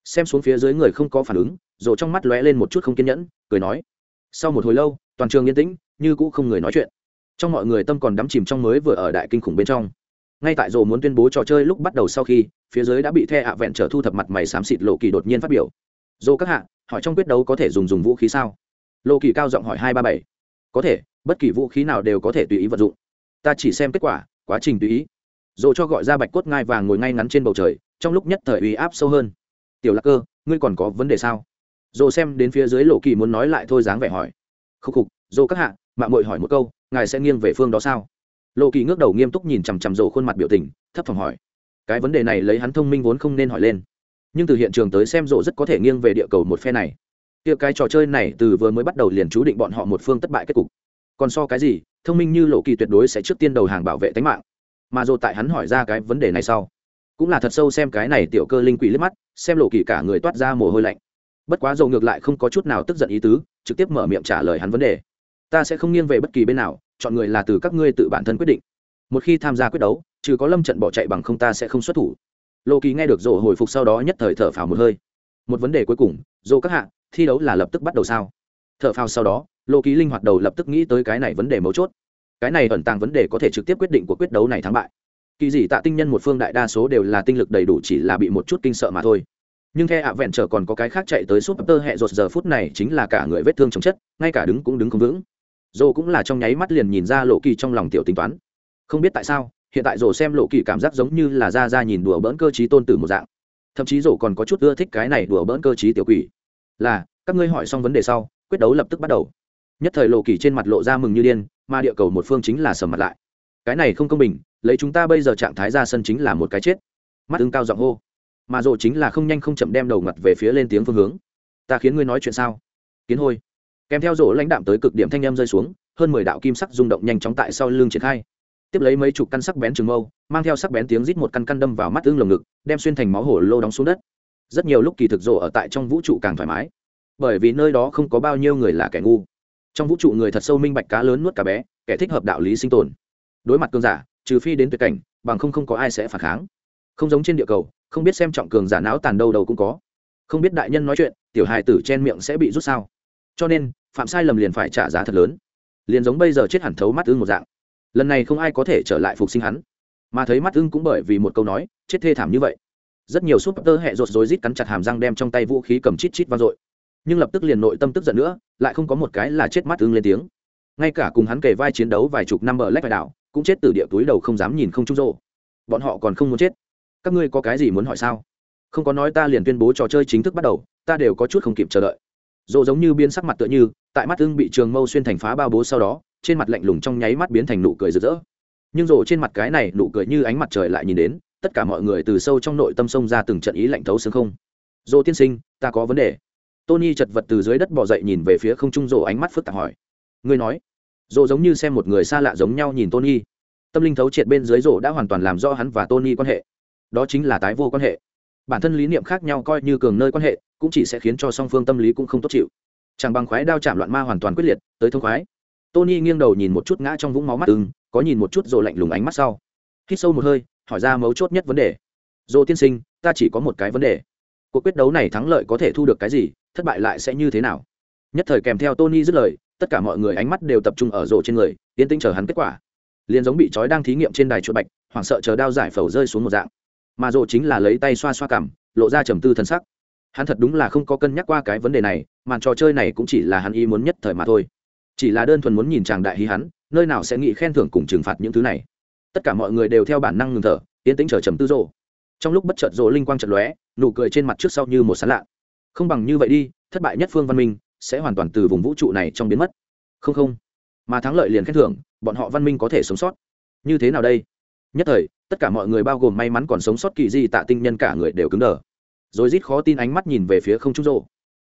xem xuống phía dưới người không có phản ứng, rồi trong mắt lóe lên một chút không kiên nhẫn, cười nói. Sau một hồi lâu, toàn trường yên tĩnh, như cũ không người nói chuyện. Trong mọi người tâm còn đắm chìm trong mới vừa ở đại kinh khủng bên trong. Ngay tại rồ muốn tuyên bố trò chơi lúc bắt đầu sau khi, phía dưới đã bị the ạ vẹn trở thu thập mặt mày xám xịt lộ kỳ đột nhiên phát biểu. Dồ các hạ, hỏi trong quyết đấu có thể dùng dùng vũ khí sao? Lộ kỳ cao giọng hỏi hai ba bảy. Có thể, bất kỳ vũ khí nào đều có thể tùy ý vận dụng. Ta chỉ xem kết quả, quá trình tùy ý. Dồ cho gọi ra bạch cốt ngai vàng ngồi ngay ngắn trên bầu trời, trong lúc nhất thời uy áp sâu hơn tiểu lạc cơ, ngươi còn có vấn đề sao? Dồ xem đến phía dưới lộ kỳ muốn nói lại thôi dáng vẻ hỏi. Khúc khục dồ các hạ, mạng mội hỏi một câu, ngài sẽ nghiêng về phương đó sao? Lộ kỳ ngước đầu nghiêm túc nhìn chằm chằm dồ khuôn mặt biểu tình, thấp thỏm hỏi. Cái vấn đề này lấy hắn thông minh vốn không nên hỏi lên. Nhưng từ hiện trường tới xem rộ rất có thể nghiêng về địa cầu một phe này. Kia cái trò chơi này từ vừa mới bắt đầu liền chú định bọn họ một phương thất bại kết cục. Còn so cái gì, thông minh như lộ kỳ tuyệt đối sẽ trước tiên đầu hàng bảo vệ tính mạng. Mà rộ tại hắn hỏi ra cái vấn đề này sau cũng là thật sâu xem cái này tiểu cơ linh quỷ liếc mắt, xem lộ kỳ cả người toát ra mồ hôi lạnh. Bất quá dầu ngược lại không có chút nào tức giận ý tứ, trực tiếp mở miệng trả lời hắn vấn đề. Ta sẽ không nghiêng về bất kỳ bên nào, chọn người là từ các ngươi tự bản thân quyết định. Một khi tham gia quyết đấu, trừ có lâm trận bỏ chạy bằng không ta sẽ không xuất thủ. Lộ kỳ nghe được rổ hồi phục sau đó nhất thời thở phào một hơi. Một vấn đề cuối cùng dô các hạ, thi đấu là lập tức bắt đầu sao? Thở phào sau đó, lộ kỳ linh hoạt đầu lập tức nghĩ tới cái này vấn đề mấu chốt. Cái này ẩn tàng vấn đề có thể trực tiếp quyết định của quyết đấu này thắng bại kỳ dị tạ tinh nhân một phương đại đa số đều là tinh lực đầy đủ chỉ là bị một chút kinh sợ mà thôi. Nhưng theo ạ vẹn trở còn có cái khác chạy tới súp tơ hẹ rột giờ phút này chính là cả người vết thương chồng chất, ngay cả đứng cũng đứng không vững. Dồ cũng là trong nháy mắt liền nhìn ra lộ kỳ trong lòng tiểu tính toán. Không biết tại sao, hiện tại dồ xem lộ kỳ cảm giác giống như là ra ra nhìn đùa bỡn cơ t tôn tử một dạng. Thậm chí dồ còn có chút ưa thích cái này đùa bỡn cơ t tiểu quỷ. Là, các ngươi hỏi xong vấn đề sau, quyết đấu lập tức bắt đầu. Nhất thời lộ kỳ trên mặt lộ ra mừng như điên mà địa cầu một phương chính là sầm mặt lại. Cái này không công bình lấy chúng ta bây giờ trạng thái ra sân chính là một cái chết. Mắt ứng cao giọng hô. Mà rổ chính là không nhanh không chậm đem đầu ngặt về phía lên tiếng phương hướng. Ta khiến ngươi nói chuyện sao? Kiến hôi. Kèm theo rổ lãnh đạm tới cực điểm thanh âm rơi xuống, hơn mười đạo kim sắc rung động nhanh chóng tại sau lưng triển khai. Tiếp lấy mấy chục căn sắc bén trường mâu, mang theo sắc bén tiếng rít một căn căn đâm vào mắt tương lồng ngực, đem xuyên thành máu hổ lô đóng xuống đất. Rất nhiều lúc kỳ thực rộ ở tại trong vũ trụ càng thoải mái. Bởi vì nơi đó không có bao nhiêu người là kẻ ngu. Trong vũ trụ người thật sâu minh bạch cá lớn nuốt cá bé, kẻ thích hợp đạo lý sinh tồn. Đối mặt cơn giả trừ phi đến tuyệt cảnh, bằng không không có ai sẽ phản kháng. Không giống trên địa cầu, không biết xem trọng cường giả não tàn đâu đầu cũng có. Không biết đại nhân nói chuyện, tiểu hài tử chen miệng sẽ bị rút sao. Cho nên, phạm sai lầm liền phải trả giá thật lớn. Liền giống bây giờ chết hẳn thấu mắt ưng một dạng. Lần này không ai có thể trở lại phục sinh hắn. Mà thấy mắt ưng cũng bởi vì một câu nói, chết thê thảm như vậy. Rất nhiều súp tơ hẹ rột rối rít cắn chặt hàm răng đem trong tay vũ khí cầm chít chít vang dội. Nhưng lập tức liền nội tâm tức giận nữa, lại không có một cái là chết mắt ưng lên tiếng. Ngay cả cùng hắn kề vai chiến đấu vài chục năm ở lách vài đảo cũng chết từ địa túi đầu không dám nhìn không trung rộ. Bọn họ còn không muốn chết. Các ngươi có cái gì muốn hỏi sao? Không có nói ta liền tuyên bố trò chơi chính thức bắt đầu, ta đều có chút không kịp chờ đợi. Rộ giống như biến sắc mặt tựa như, tại mắt ưng bị trường mâu xuyên thành phá bao bố sau đó, trên mặt lạnh lùng trong nháy mắt biến thành nụ cười rực rỡ. Nhưng rộ trên mặt cái này nụ cười như ánh mặt trời lại nhìn đến, tất cả mọi người từ sâu trong nội tâm sông ra từng trận ý lạnh thấu xương không. Rộ tiên sinh, ta có vấn đề. Tony chật vật từ dưới đất bỏ dậy nhìn về phía không trung rộ ánh mắt phức tạp hỏi. Ngươi nói rộ giống như xem một người xa lạ giống nhau nhìn tony. Tâm linh thấu triệt bên dưới rộ đã hoàn toàn làm rõ hắn và tony quan hệ. Đó chính là tái vô quan hệ. Bản thân lý niệm khác nhau coi như cường nơi quan hệ, cũng chỉ sẽ khiến cho song phương tâm lý cũng không tốt chịu. Chẳng bằng khoái đao chạm loạn ma hoàn toàn quyết liệt, tới thông khoái. Tony nghiêng đầu nhìn một chút ngã trong vũng máu mắt ưng có nhìn một chút? Rồi lạnh lùng ánh mắt sau. Hít sâu một hơi, hỏi ra mấu chốt nhất vấn đề. Dô tiên sinh, ta chỉ có một cái vấn đề. Cuộc quyết đấu này thắng lợi có thể thu được cái gì? Thất bại lại sẽ như thế nào? Nhất thời kèm theo tony dứt lời tất cả mọi người ánh mắt đều tập trung ở rổ trên người yên tĩnh chờ hắn kết quả. Liền giống bị trói đang thí nghiệm trên đài chuột bạch hoảng sợ chờ đao giải phẩu rơi xuống một dạng. Mà rổ chính là lấy tay xoa xoa cảm, lộ ra trầm tư thân sắc. Hắn thật đúng là không có cân nhắc qua cái vấn đề này màn trò chơi này cũng chỉ là hắn ý muốn nhất thời mà thôi. Chỉ là đơn thuần muốn nhìn chàng đại hí hắn nơi nào sẽ nghĩ khen thưởng cùng trừng phạt những thứ này. Tất cả mọi người đều theo bản năng ngừng thở tiến tĩnh chờ trầm tư rộ trong lúc bất chợt rộ linh quang chật lóe nụ cười trên mặt trước sau như một sán lạ. Không bằng như vậy đi thất bại nhất phương văn minh sẽ hoàn toàn từ vùng vũ trụ này trong biến mất. Không không. Mà thắng lợi liền khen thưởng, bọn họ văn minh có thể sống sót. Như thế nào đây? Nhất thời, tất cả mọi người bao gồm may mắn còn sống sót kỳ di tạ tinh nhân cả người đều cứng đờ. Rồi rít khó tin ánh mắt nhìn về phía không trung rộ.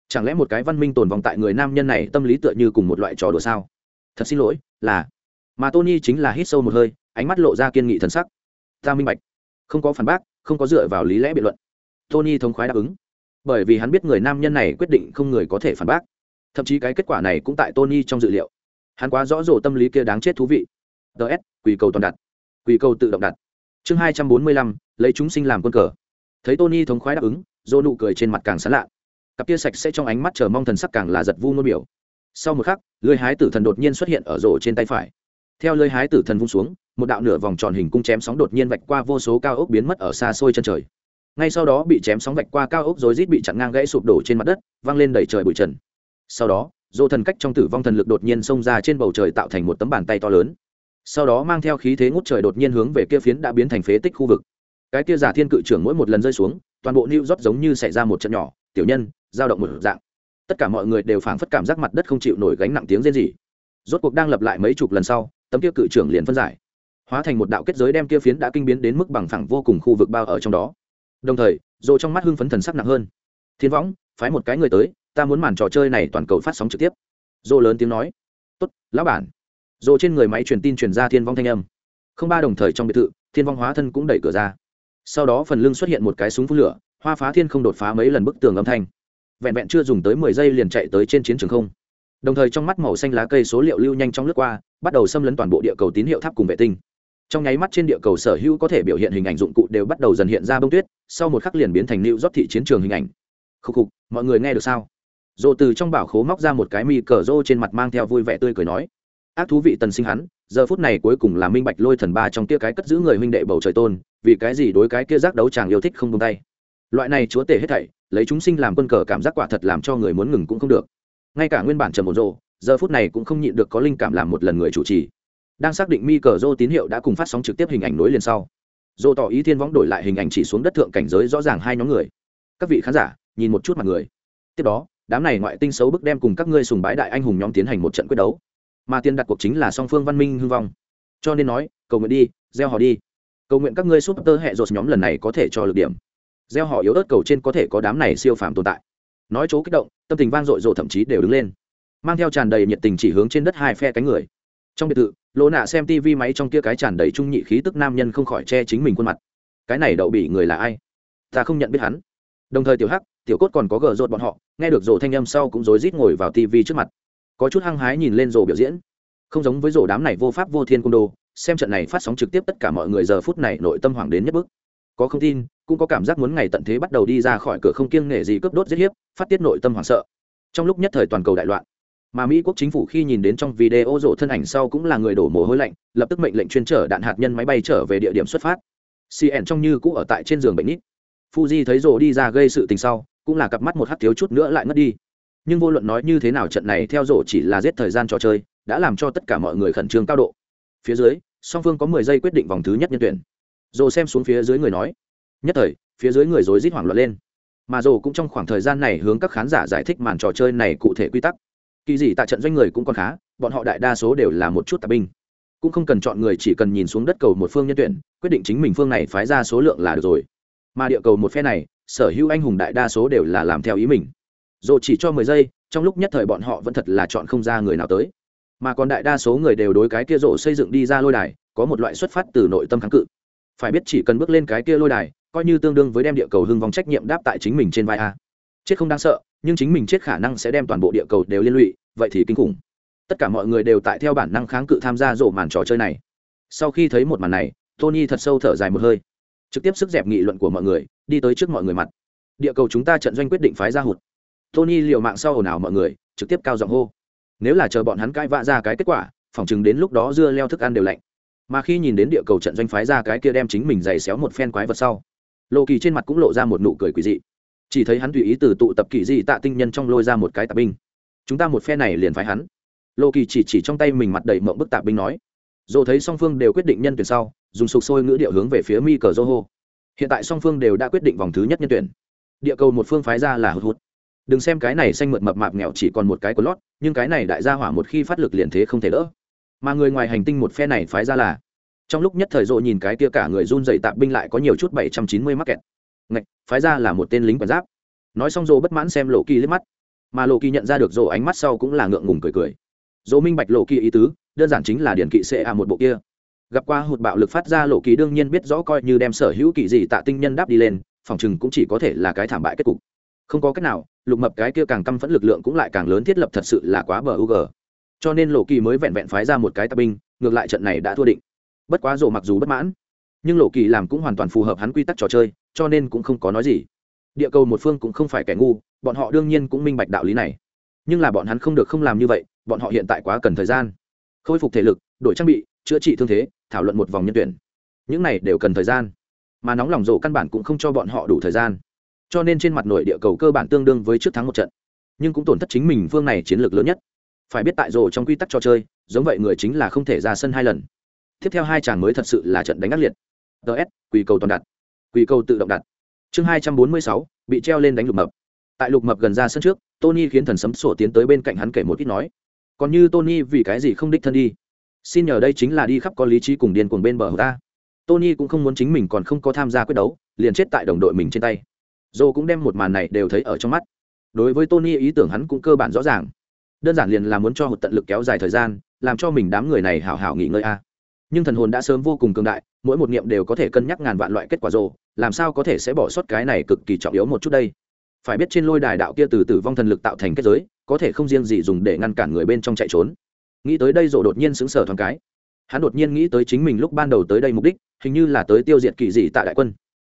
Chẳng lẽ một cái văn minh tồn vong tại người nam nhân này tâm lý tựa như cùng một loại trò đùa sao? Thật xin lỗi, là. Mà tony chính là hít sâu một hơi, ánh mắt lộ ra kiên nghị thần sắc. Ta minh bạch. Không có phản bác, không có dựa vào lý lẽ biện luận. Tony thống khoái đáp ứng. Bởi vì hắn biết người nam nhân này quyết định không người có thể phản bác thậm chí cái kết quả này cũng tại tony trong dự liệu. Hắn quá rõ rổ tâm lý kia đáng chết thú vị. Ts quỳ cầu toàn đặt. Quỳ cầu tự động đặt. Chương hai trăm bốn mươi lăm, lấy chúng sinh làm quân cờ. Thấy tony thống khoái đáp ứng dô nụ cười trên mặt càng sán lạ. Cặp kia sạch sẽ trong ánh mắt chờ mong thần sắc càng là giật vu nôn biểu. Sau một khắc lưới hái tử thần đột nhiên xuất hiện ở rổ trên tay phải. Theo lưới hái tử thần vung xuống, một đạo nửa vòng tròn hình cung chém sóng đột nhiên vạch qua vô số cao ốc biến mất ở xa xôi chân trời. Ngay sau đó bị chém sóng vạch qua cao ốc rồi rít bị chặn ngang gãy sụp đổ trên mặt đất văng lên đẩy trời bụi trần sau đó, dỗ thần cách trong tử vong thần lực đột nhiên xông ra trên bầu trời tạo thành một tấm bàn tay to lớn. Sau đó mang theo khí thế ngút trời đột nhiên hướng về kia phiến đã biến thành phế tích khu vực. Cái kia giả thiên cự trưởng mỗi một lần rơi xuống, toàn bộ new rót giống như xảy ra một trận nhỏ, tiểu nhân, dao động một dạng. Tất cả mọi người đều phảng phất cảm giác mặt đất không chịu nổi gánh nặng tiếng rên rỉ. Rốt cuộc đang lập lại mấy chục lần sau, tấm kia cự trưởng liền phân giải. Hóa thành một đạo kết giới đem kia phiến đã kinh biến đến mức bằng phẳng vô cùng khu vực bao ở trong đó. Đồng thời rồi trong mắt hưng phấn thần sắc nặng hơn. Thiên võng, phái một cái người tới ta muốn màn trò chơi này toàn cầu phát sóng trực tiếp. Dô lớn tiếng nói. Tốt, lão bản. Dô trên người máy truyền tin truyền ra thiên vong thanh âm. Không ba đồng thời trong biệt thự, thiên vong hóa thân cũng đẩy cửa ra. Sau đó phần lưng xuất hiện một cái súng phun lửa, hoa phá thiên không đột phá mấy lần bức tường âm thanh. Vẹn vẹn chưa dùng tới mười giây liền chạy tới trên chiến trường không. Đồng thời trong mắt màu xanh lá cây số liệu lưu nhanh trong lướt qua, bắt đầu xâm lấn toàn bộ địa cầu tín hiệu tháp cùng vệ tinh. Trong nháy mắt trên địa cầu sở hữu có thể biểu hiện hình ảnh dụng cụ đều bắt đầu dần hiện ra bông tuyết, sau một khắc liền biến thành lưu rót thị chiến trường hình ảnh. Khúc khục, mọi người nghe được sao? Dồ từ trong bảo khố móc ra một cái mì cờ rô trên mặt mang theo vui vẻ tươi cười nói, ác thú vị tần sinh hắn, giờ phút này cuối cùng là minh bạch lôi thần ba trong kia cái cất giữ người huynh đệ bầu trời tôn, vì cái gì đối cái kia giác đấu chàng yêu thích không tung tay. Loại này chúa tể hết thảy, lấy chúng sinh làm quân cờ cảm giác quả thật làm cho người muốn ngừng cũng không được. Ngay cả nguyên bản trầm một rộ giờ phút này cũng không nhịn được có linh cảm làm một lần người chủ trì. Đang xác định mi cờ rô tín hiệu đã cùng phát sóng trực tiếp hình ảnh nối liền sau dô tỏ ý thiên võng đổi lại hình ảnh chỉ xuống đất thượng cảnh giới rõ ràng hai nhóm người. Các vị khán giả, nhìn một chút mặt người. Tiếp đó đám này ngoại tinh xấu bức đem cùng các ngươi sùng bái đại anh hùng nhóm tiến hành một trận quyết đấu. Mà tiền đặt cuộc chính là song phương văn minh hưng vong. Cho nên nói, cầu nguyện đi, gieo họ đi. Cầu nguyện các ngươi súp tơ hệ rột nhóm lần này có thể cho lực điểm. Gieo họ yếu ớt cầu trên có thể có đám này siêu phàm tồn tại. Nói chỗ kích động, tâm tình vang dội dội thậm chí đều đứng lên. Mang theo tràn đầy nhiệt tình chỉ hướng trên đất hai phe cánh người. Trong biệt thự lỗ nạ xem tv máy trong kia cái tràn đầy trung nhị khí tức nam nhân không khỏi che chính mình khuôn mặt. Cái này đậu bị người là ai? Ta không nhận biết hắn. Đồng thời tiểu hắc tiểu cốt còn có gờ rột bọn họ, nghe được rổ thanh âm sau cũng rối rít ngồi vào tv trước mặt. Có chút hăng hái nhìn lên rổ biểu diễn. Không giống với rổ đám này vô pháp vô thiên cung đô xem trận này phát sóng trực tiếp tất cả mọi người giờ phút này nội tâm hoảng đến nhất bức có không tin, cũng có cảm giác muốn ngày tận thế bắt đầu đi ra khỏi cửa không kiêng nể gì cướp đốt giết hiếp, phát tiết nội tâm hoảng sợ. Trong lúc nhất thời toàn cầu đại loạn, mà mỹ quốc chính phủ khi nhìn đến trong video rộ thân ảnh sau cũng là người đổ mồ hôi lạnh, lập tức mệnh lệnh chuyên trở đạn hạt nhân máy bay trở về địa điểm xuất phát. Cn trong như cũ ở tại trên giường bệnh nít. Fuji thấy rộ đi ra gây sự tình sau cũng là cặp mắt một hắt thiếu chút nữa lại ngất đi. Nhưng vô luận nói như thế nào trận này theo rổ chỉ là giết thời gian trò chơi, đã làm cho tất cả mọi người khẩn trương cao độ. Phía dưới, song phương có mười giây quyết định vòng thứ nhất nhân tuyển. Rộ xem xuống phía dưới người nói, nhất thời, phía dưới người rối rít hoảng loạn lên. Mà rộ cũng trong khoảng thời gian này hướng các khán giả giải thích màn trò chơi này cụ thể quy tắc. Kỳ dị tại trận doanh người cũng còn khá, bọn họ đại đa số đều là một chút tạp binh. Cũng không cần chọn người, chỉ cần nhìn xuống đất cầu một phương nhân tuyển, quyết định chính mình phương này phái ra số lượng là được rồi. Mà địa cầu một phe này sở hữu anh hùng đại đa số đều là làm theo ý mình. Dù chỉ cho mười giây, trong lúc nhất thời bọn họ vẫn thật là chọn không ra người nào tới. Mà còn đại đa số người đều đối cái kia rộ xây dựng đi ra lôi đài, có một loại xuất phát từ nội tâm kháng cự. Phải biết chỉ cần bước lên cái kia lôi đài, coi như tương đương với đem địa cầu hưng vong trách nhiệm đáp tại chính mình trên vai a. Chết không đáng sợ, nhưng chính mình chết khả năng sẽ đem toàn bộ địa cầu đều liên lụy, vậy thì kinh khủng. Tất cả mọi người đều tại theo bản năng kháng cự tham gia rổ màn trò chơi này. Sau khi thấy một màn này, tony thật sâu thở dài một hơi. Trực tiếp sức dẹp nghị luận của mọi người đi tới trước mọi người mặt. Địa cầu chúng ta trận doanh quyết định phái ra hụt. Tony liều mạng sau ồn ào mọi người, trực tiếp cao giọng hô. Nếu là chờ bọn hắn cãi vã ra cái kết quả phỏng chừng đến lúc đó dưa leo thức ăn đều lạnh. Mà khi nhìn đến địa cầu trận doanh phái ra cái kia đem chính mình giày xéo một phen quái vật sau lộ kỳ trên mặt cũng lộ ra một nụ cười quỳ dị. Chỉ thấy hắn tùy ý từ tụ tập kỳ dị tạ tinh nhân trong lôi ra một cái tạ binh. Chúng ta một phe này liền phái hắn. Lộ kỳ chỉ chỉ trong tay mình mặt đầy mộng bức tạ binh nói. Dồ thấy song phương đều quyết định nhân tuyển sau, dùng sục sôi ngữ điệu hướng về phía mi cờ dô hô hiện tại song phương đều đã quyết định vòng thứ nhất nhân tuyển. Địa cầu một phương phái ra là hụt hụt. Đừng xem cái này xanh mượt mập mạp nghèo chỉ còn một cái của lót, nhưng cái này đại gia hỏa một khi phát lực liền thế không thể đỡ. Mà người ngoài hành tinh một phe này phái ra là, trong lúc nhất thời rộ nhìn cái kia cả người run dậy tạp binh lại có nhiều chút bảy trăm chín mươi mắc kẹt. Ngạch, phái ra là một tên lính quản giáp. Nói xong rộ bất mãn xem lộ kỳ liếc mắt. Mà lộ kỳ nhận ra được rộ ánh mắt sau cũng là ngượng ngùng cười cười. Rộ minh bạch lộ kỳ ý tứ, đơn giản chính là điển kỵ xệ à một bộ kia gặp qua hụt bạo lực phát ra lộ kỳ đương nhiên biết rõ coi như đem sở hữu kỳ gì tạ tinh nhân đáp đi lên, phòng chừng cũng chỉ có thể là cái thảm bại kết cục. Không có cách nào, lục mập cái kia càng căm phẫn lực lượng cũng lại càng lớn thiết lập thật sự là quá bờ u g cho nên lộ kỳ mới vẹn vẹn phái ra một cái tạ binh, ngược lại trận này đã thua định. Bất quá rộ mặc dù bất mãn, nhưng lộ kỳ làm cũng hoàn toàn phù hợp hắn quy tắc trò chơi, cho nên cũng không có nói gì. Địa cầu một phương cũng không phải kẻ ngu, bọn họ đương nhiên cũng minh bạch đạo lý này. Nhưng là bọn hắn không được không làm như vậy, bọn họ hiện tại quá cần thời gian. Khôi phục thể lực, đổi trang bị, chữa trị thương thế thảo luận một vòng nhân tuyển. Những này đều cần thời gian, mà nóng lòng rổ căn bản cũng không cho bọn họ đủ thời gian. Cho nên trên mặt nội địa cầu cơ bản tương đương với trước thắng một trận. Nhưng cũng tổn thất chính mình phương này chiến lược lớn nhất. Phải biết tại rổ trong quy tắc trò chơi, giống vậy người chính là không thể ra sân hai lần. Tiếp theo hai chàng mới thật sự là trận đánh ác liệt. Ts quỳ cầu toàn đặt. Quỳ cầu tự động đặt. Chương hai trăm bốn mươi sáu, bị treo lên đánh lục mập. Tại lục mập gần ra sân trước, tony khiến thần sấm sổ tiến tới bên cạnh hắn kể một ít nói. Còn như tony vì cái gì không đích thân đi? Xin nhờ đây chính là đi khắp có lý trí cùng điên cuồng bên bờ ta. Tony cũng không muốn chính mình còn không có tham gia quyết đấu, liền chết tại đồng đội mình trên tay. Dô cũng đem một màn này đều thấy ở trong mắt. Đối với tony, ý tưởng hắn cũng cơ bản rõ ràng. Đơn giản liền là muốn cho một tận lực kéo dài thời gian, làm cho mình đám người này hảo hảo nghỉ ngơi a. Nhưng thần hồn đã sớm vô cùng cường đại, mỗi một niệm đều có thể cân nhắc ngàn vạn loại kết quả rồ làm sao có thể sẽ bỏ sót cái này cực kỳ trọng yếu một chút đây? Phải biết trên lôi đài đạo kia từ tử vong thần lực tạo thành kết giới, có thể không riêng gì dùng để ngăn cản người bên trong chạy trốn nghĩ tới đây rộ đột nhiên sững sờ thoáng cái. Hắn đột nhiên nghĩ tới chính mình lúc ban đầu tới đây mục đích, hình như là tới tiêu diệt kỳ dị tại đại quân.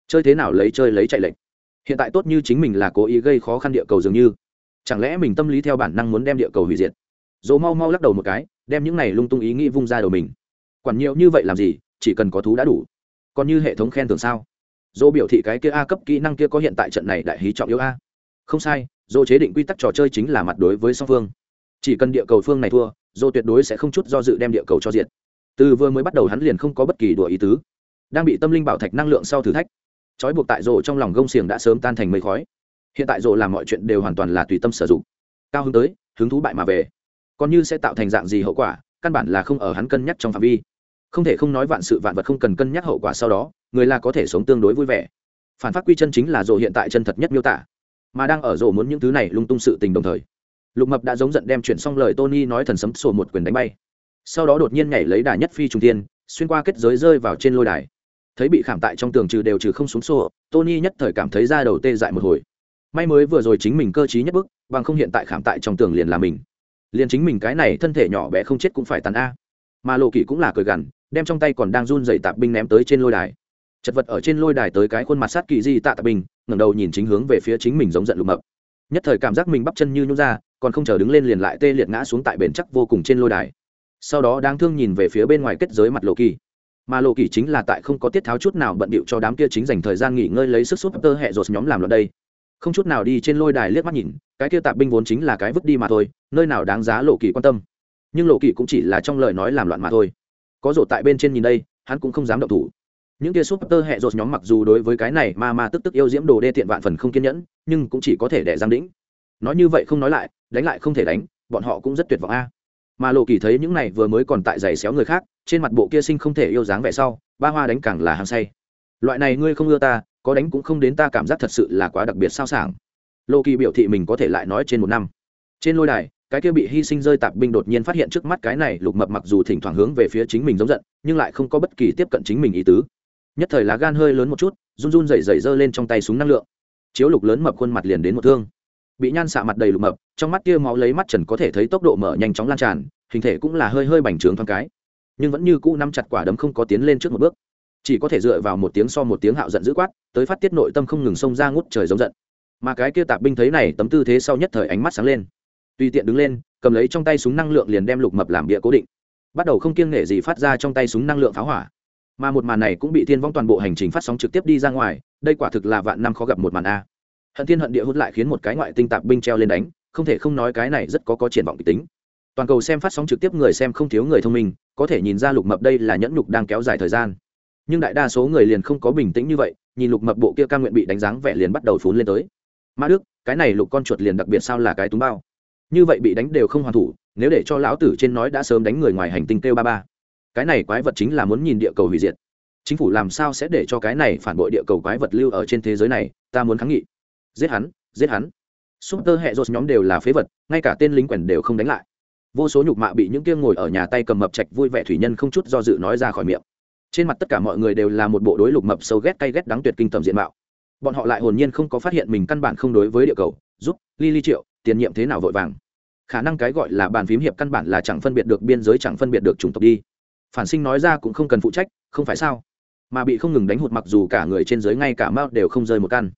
Chơi thế nào lấy chơi lấy chạy lệnh. Hiện tại tốt như chính mình là cố ý gây khó khăn địa cầu dường như. Chẳng lẽ mình tâm lý theo bản năng muốn đem địa cầu hủy diệt? Dỗ mau mau lắc đầu một cái, đem những này lung tung ý nghĩ vung ra đầu mình. Quản nhiều như vậy làm gì, chỉ cần có thú đã đủ. Còn như hệ thống khen thưởng sao? Dỗ biểu thị cái kia a cấp kỹ năng kia có hiện tại trận này đại hí trọng yếu a. Không sai, Dỗ chế định quy tắc trò chơi chính là mặt đối với song phương. Chỉ cần địa cầu phương này thua dô tuyệt đối sẽ không chút do dự đem địa cầu cho diện. từ vừa mới bắt đầu hắn liền không có bất kỳ đùa ý tứ. Đang bị tâm linh bảo thạch năng lượng sau thử thách, trói buộc tại rộ trong lòng gông xiềng đã sớm tan thành mây khói. Hiện tại rộ làm mọi chuyện đều hoàn toàn là tùy tâm sử dụng. Cao hứng tới, hứng thú bại mà về. Còn như sẽ tạo thành dạng gì hậu quả, căn bản là không ở hắn cân nhắc trong phạm vi. Không thể không nói vạn sự vạn vật không cần cân nhắc hậu quả sau đó, người là có thể sống tương đối vui vẻ. Phản phát quy chân chính là rộ hiện tại chân thật nhất miêu tả. Mà đang ở rộ muốn những thứ này lung tung sự tình đồng thời lục mập đã giống giận đem chuyển xong lời tony nói thần sấm sổ một quyền đánh bay. Sau đó đột nhiên nhảy lấy đà nhất phi trung tiên xuyên qua kết giới rơi vào trên lôi đài. Thấy bị khảm tại trong tường trừ đều trừ không xuống sổ, tony nhất thời cảm thấy ra đầu tê dại một hồi. May mới vừa rồi chính mình cơ t nhất bức, bằng không hiện tại khảm tại trong tường liền là mình. Liền chính mình cái này thân thể nhỏ bé không chết cũng phải tàn a. Mà lộ kỷ cũng là cười gằn, đem trong tay còn đang run dày tạp binh ném tới trên lôi đài. Chật vật ở trên lôi đài tới cái khuôn mặt sát kỳ di tạ tạp binh, ngẩng đầu nhìn chính hướng về phía chính mình giống giận lục mập. Nhất thời cảm giác mình bắp chân như nhún ra còn không chờ đứng lên liền lại tê liệt ngã xuống tại bền chắc vô cùng trên lôi đài. Sau đó đáng thương nhìn về phía bên ngoài kết giới mặt lộ kỳ. Mà lộ kỳ chính là tại không có tiết tháo chút nào bận bịu cho đám kia chính dành thời gian nghỉ ngơi lấy sức sút tơ hẹ rột nhóm làm loạn đây. Không chút nào đi trên lôi đài liếc mắt nhìn, cái kia tạp binh vốn chính là cái vứt đi mà thôi, nơi nào đáng giá lộ kỳ quan tâm. Nhưng lộ kỳ cũng chỉ là trong lời nói làm loạn mà thôi. Có rột tại bên trên nhìn đây, hắn cũng không dám động thủ. Những kia súp tơ hẹ rột nhóm mặc dù đối với cái này ma ma tức tức yêu diễm đồ đê tiện vạn phần không kiên nhẫn, nhưng cũng chỉ có thể để giam đĩnh nói như vậy không nói lại, đánh lại không thể đánh, bọn họ cũng rất tuyệt vọng a. Mà lộ kỳ thấy những này vừa mới còn tại giày xéo người khác, trên mặt bộ kia sinh không thể yêu dáng vẻ sau, ba hoa đánh càng là hàng say. Loại này ngươi không ưa ta, có đánh cũng không đến ta cảm giác thật sự là quá đặc biệt sao sảng. Lộ kỳ biểu thị mình có thể lại nói trên một năm. Trên lôi đài, cái kia bị hy sinh rơi tạp binh đột nhiên phát hiện trước mắt cái này lục mập mặc dù thỉnh thoảng hướng về phía chính mình giống giận, nhưng lại không có bất kỳ tiếp cận chính mình ý tứ. Nhất thời lá gan hơi lớn một chút, run run dày dày giơ lên trong tay súng năng lượng. Chiếu lục lớn mập khuôn mặt liền đến một thương bị nhan xạ mặt đầy lục mập, trong mắt kia máu lấy mắt trần có thể thấy tốc độ mở nhanh chóng lan tràn, hình thể cũng là hơi hơi bành trướng thoáng cái. Nhưng vẫn như cũ nắm chặt quả đấm không có tiến lên trước một bước. Chỉ có thể dựa vào một tiếng so một tiếng hạo giận dữ quát, tới phát tiết nội tâm không ngừng xông ra ngút trời giống giận. Mà cái kia tạp binh thấy này, tấm tư thế sau nhất thời ánh mắt sáng lên. Tùy tiện đứng lên, cầm lấy trong tay súng năng lượng liền đem lục mập làm bịa cố định. Bắt đầu không kiêng nể gì phát ra trong tay súng năng lượng pháo hỏa. Mà một màn này cũng bị thiên vong toàn bộ hành trình phát sóng trực tiếp đi ra ngoài, đây quả thực là vạn năm khó gặp một màn a hận thiên hận địa hút lại khiến một cái ngoại tinh tạp binh treo lên đánh, không thể không nói cái này rất có có triển vọng kịch tính. Toàn cầu xem phát sóng trực tiếp người xem không thiếu người thông minh, có thể nhìn ra lục mập đây là nhẫn nhục đang kéo dài thời gian. Nhưng đại đa số người liền không có bình tĩnh như vậy, nhìn lục mập bộ kia ca nguyện bị đánh dáng vẻ liền bắt đầu phún lên tới. Ma đức, cái này lục con chuột liền đặc biệt sao là cái túng bao? Như vậy bị đánh đều không hoàn thủ, nếu để cho lão tử trên nói đã sớm đánh người ngoài hành tinh kêu ba ba. Cái này quái vật chính là muốn nhìn địa cầu hủy diệt. Chính phủ làm sao sẽ để cho cái này phản bội địa cầu quái vật lưu ở trên thế giới này, ta muốn kháng nghị giết hắn giết hắn. Súp tơ hệ rột nhóm đều là phế vật, ngay cả tên lính quèn đều không đánh lại. Vô số nhục mạ bị những kia ngồi ở nhà tay cầm mập trạch vui vẻ thủy nhân không chút do dự nói ra khỏi miệng. Trên mặt tất cả mọi người đều là một bộ đối lục mập sâu ghét cay ghét đắng tuyệt kinh tầm diện mạo. Bọn họ lại hồn nhiên không có phát hiện mình căn bản không đối với địa cầu, giúp ly ly triệu, tiền nhiệm thế nào vội vàng. Khả năng cái gọi là bàn phím hiệp căn bản là chẳng phân biệt được biên giới chẳng phân biệt được chủng tộc đi. Phản sinh nói ra cũng không cần phụ trách, không phải sao? Mà bị không ngừng đánh hụt mặc dù cả người trên giới ngay cả mao đều không rơi một căn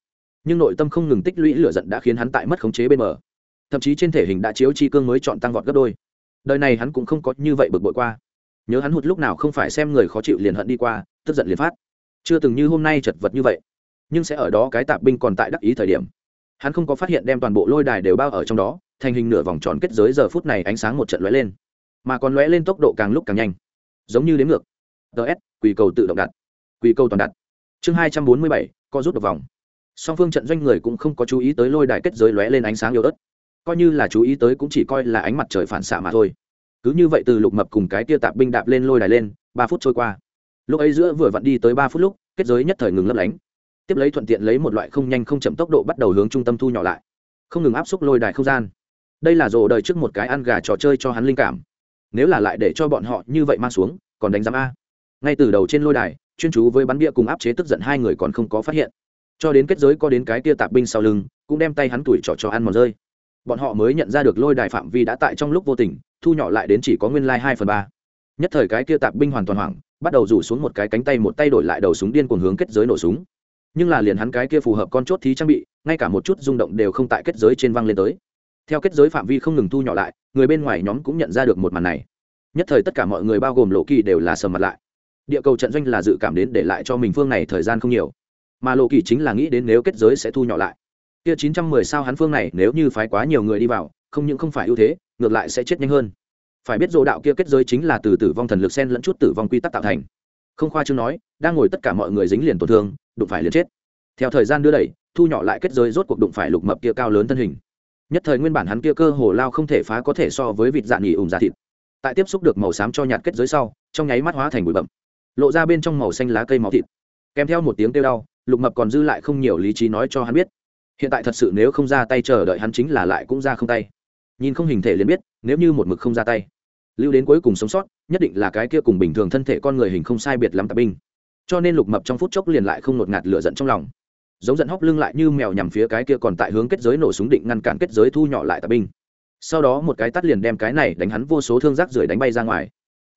nhưng nội tâm không ngừng tích lũy lửa giận đã khiến hắn tại mất khống chế bên mở thậm chí trên thể hình đã chiếu chi cương mới chọn tăng vọt gấp đôi. Đời này hắn cũng không có như vậy bực bội qua. Nhớ hắn hụt lúc nào không phải xem người khó chịu liền hận đi qua, tức giận liền phát. Chưa từng như hôm nay chật vật như vậy. Nhưng sẽ ở đó cái tạp binh còn tại đắc ý thời điểm. Hắn không có phát hiện đem toàn bộ lôi đài đều bao ở trong đó, thành hình nửa vòng tròn kết giới giờ phút này ánh sáng một trận lóe lên. Mà còn lóe lên tốc độ càng lúc càng nhanh. Giống như đếm ngược. Ts quỳ cầu tự động đặt. Quỳ cầu toàn đặt. Chương hai trăm bốn mươi bảy, co rút được vòng song phương trận doanh người cũng không có chú ý tới lôi đài kết giới lóe lên ánh sáng yếu ớt. Coi như là chú ý tới cũng chỉ coi là ánh mặt trời phản xạ mà thôi. Cứ như vậy từ lục mập cùng cái tia tạp binh đạp lên lôi đài lên, ba phút trôi qua. Lúc ấy giữa vừa vặn đi tới ba phút lúc, kết giới nhất thời ngừng lấp lánh. Tiếp lấy thuận tiện lấy một loại không nhanh không chậm tốc độ bắt đầu hướng trung tâm thu nhỏ lại. Không ngừng áp xúc lôi đài không gian. Đây là rồ đời trước một cái ăn gà trò chơi cho hắn linh cảm. Nếu là lại để cho bọn họ như vậy mang xuống, còn đánh giám a. Ngay từ đầu trên lôi đài, chuyên chú với bắn bia cùng áp chế tức giận hai người còn không có phát hiện cho đến kết giới có đến cái kia tạp binh sau lưng, cũng đem tay hắn tuổi trỏ cho ăn mòn rơi. Bọn họ mới nhận ra được lôi đài phạm vi đã tại trong lúc vô tình, thu nhỏ lại đến chỉ có nguyên lai hai phần ba. Nhất thời cái kia tạp binh hoàn toàn hoảng, bắt đầu rủ xuống một cái cánh tay một tay đổi lại đầu súng điên cuồng hướng kết giới nổ súng. Nhưng là liền hắn cái kia phù hợp con chốt thí trang bị, ngay cả một chút rung động đều không tại kết giới trên văng lên tới. Theo kết giới phạm vi không ngừng thu nhỏ lại, người bên ngoài nhóm cũng nhận ra được một màn này. Nhất thời tất cả mọi người bao gồm lộ kỳ đều là sờ mặt lại. Địa cầu trận doanh là dự cảm đến để lại cho mình phương này thời gian không nhiều mà lộ kỳ chính là nghĩ đến nếu kết giới sẽ thu nhỏ lại. Kia chín trăm mười sao hắn phương này nếu như phái quá nhiều người đi vào, không những không phải ưu thế, ngược lại sẽ chết nhanh hơn. Phải biết dồ đạo kia kết giới chính là từ tử vong thần lực sen lẫn chút tử vong quy tắc tạo thành. Không khoa chương nói, đang ngồi tất cả mọi người dính liền tổn thương, đụng phải liền chết. Theo thời gian đưa đẩy, thu nhỏ lại kết giới rốt cuộc đụng phải lục mập kia cao lớn thân hình. Nhất thời nguyên bản hắn kia cơ hồ lao không thể phá có thể so với vịt dạ nghỉ ủng giả thịt. Tại tiếp xúc được màu xám cho nhạt kết giới sau, trong nháy mắt hóa thành bụi bậm lộ ra bên trong màu xanh lá cây máu thịt. Kèm theo một tiếng kêu đau lục mập còn dư lại không nhiều lý trí nói cho hắn biết. Hiện tại thật sự nếu không ra tay chờ đợi hắn chính là lại cũng ra không tay. Nhìn không hình thể liền biết, nếu như một mực không ra tay, lưu đến cuối cùng sống sót, nhất định là cái kia cùng bình thường thân thể con người hình không sai biệt lắm tạp binh. Cho nên lục mập trong phút chốc liền lại không ngột ngạt lửa giận trong lòng. Giống giận hóc lưng lại như mèo nhằm phía cái kia còn tại hướng kết giới nổ súng định ngăn cản kết giới thu nhỏ lại tạp binh. Sau đó một cái tắt liền đem cái này đánh hắn vô số thương rác rưởi đánh bay ra ngoài.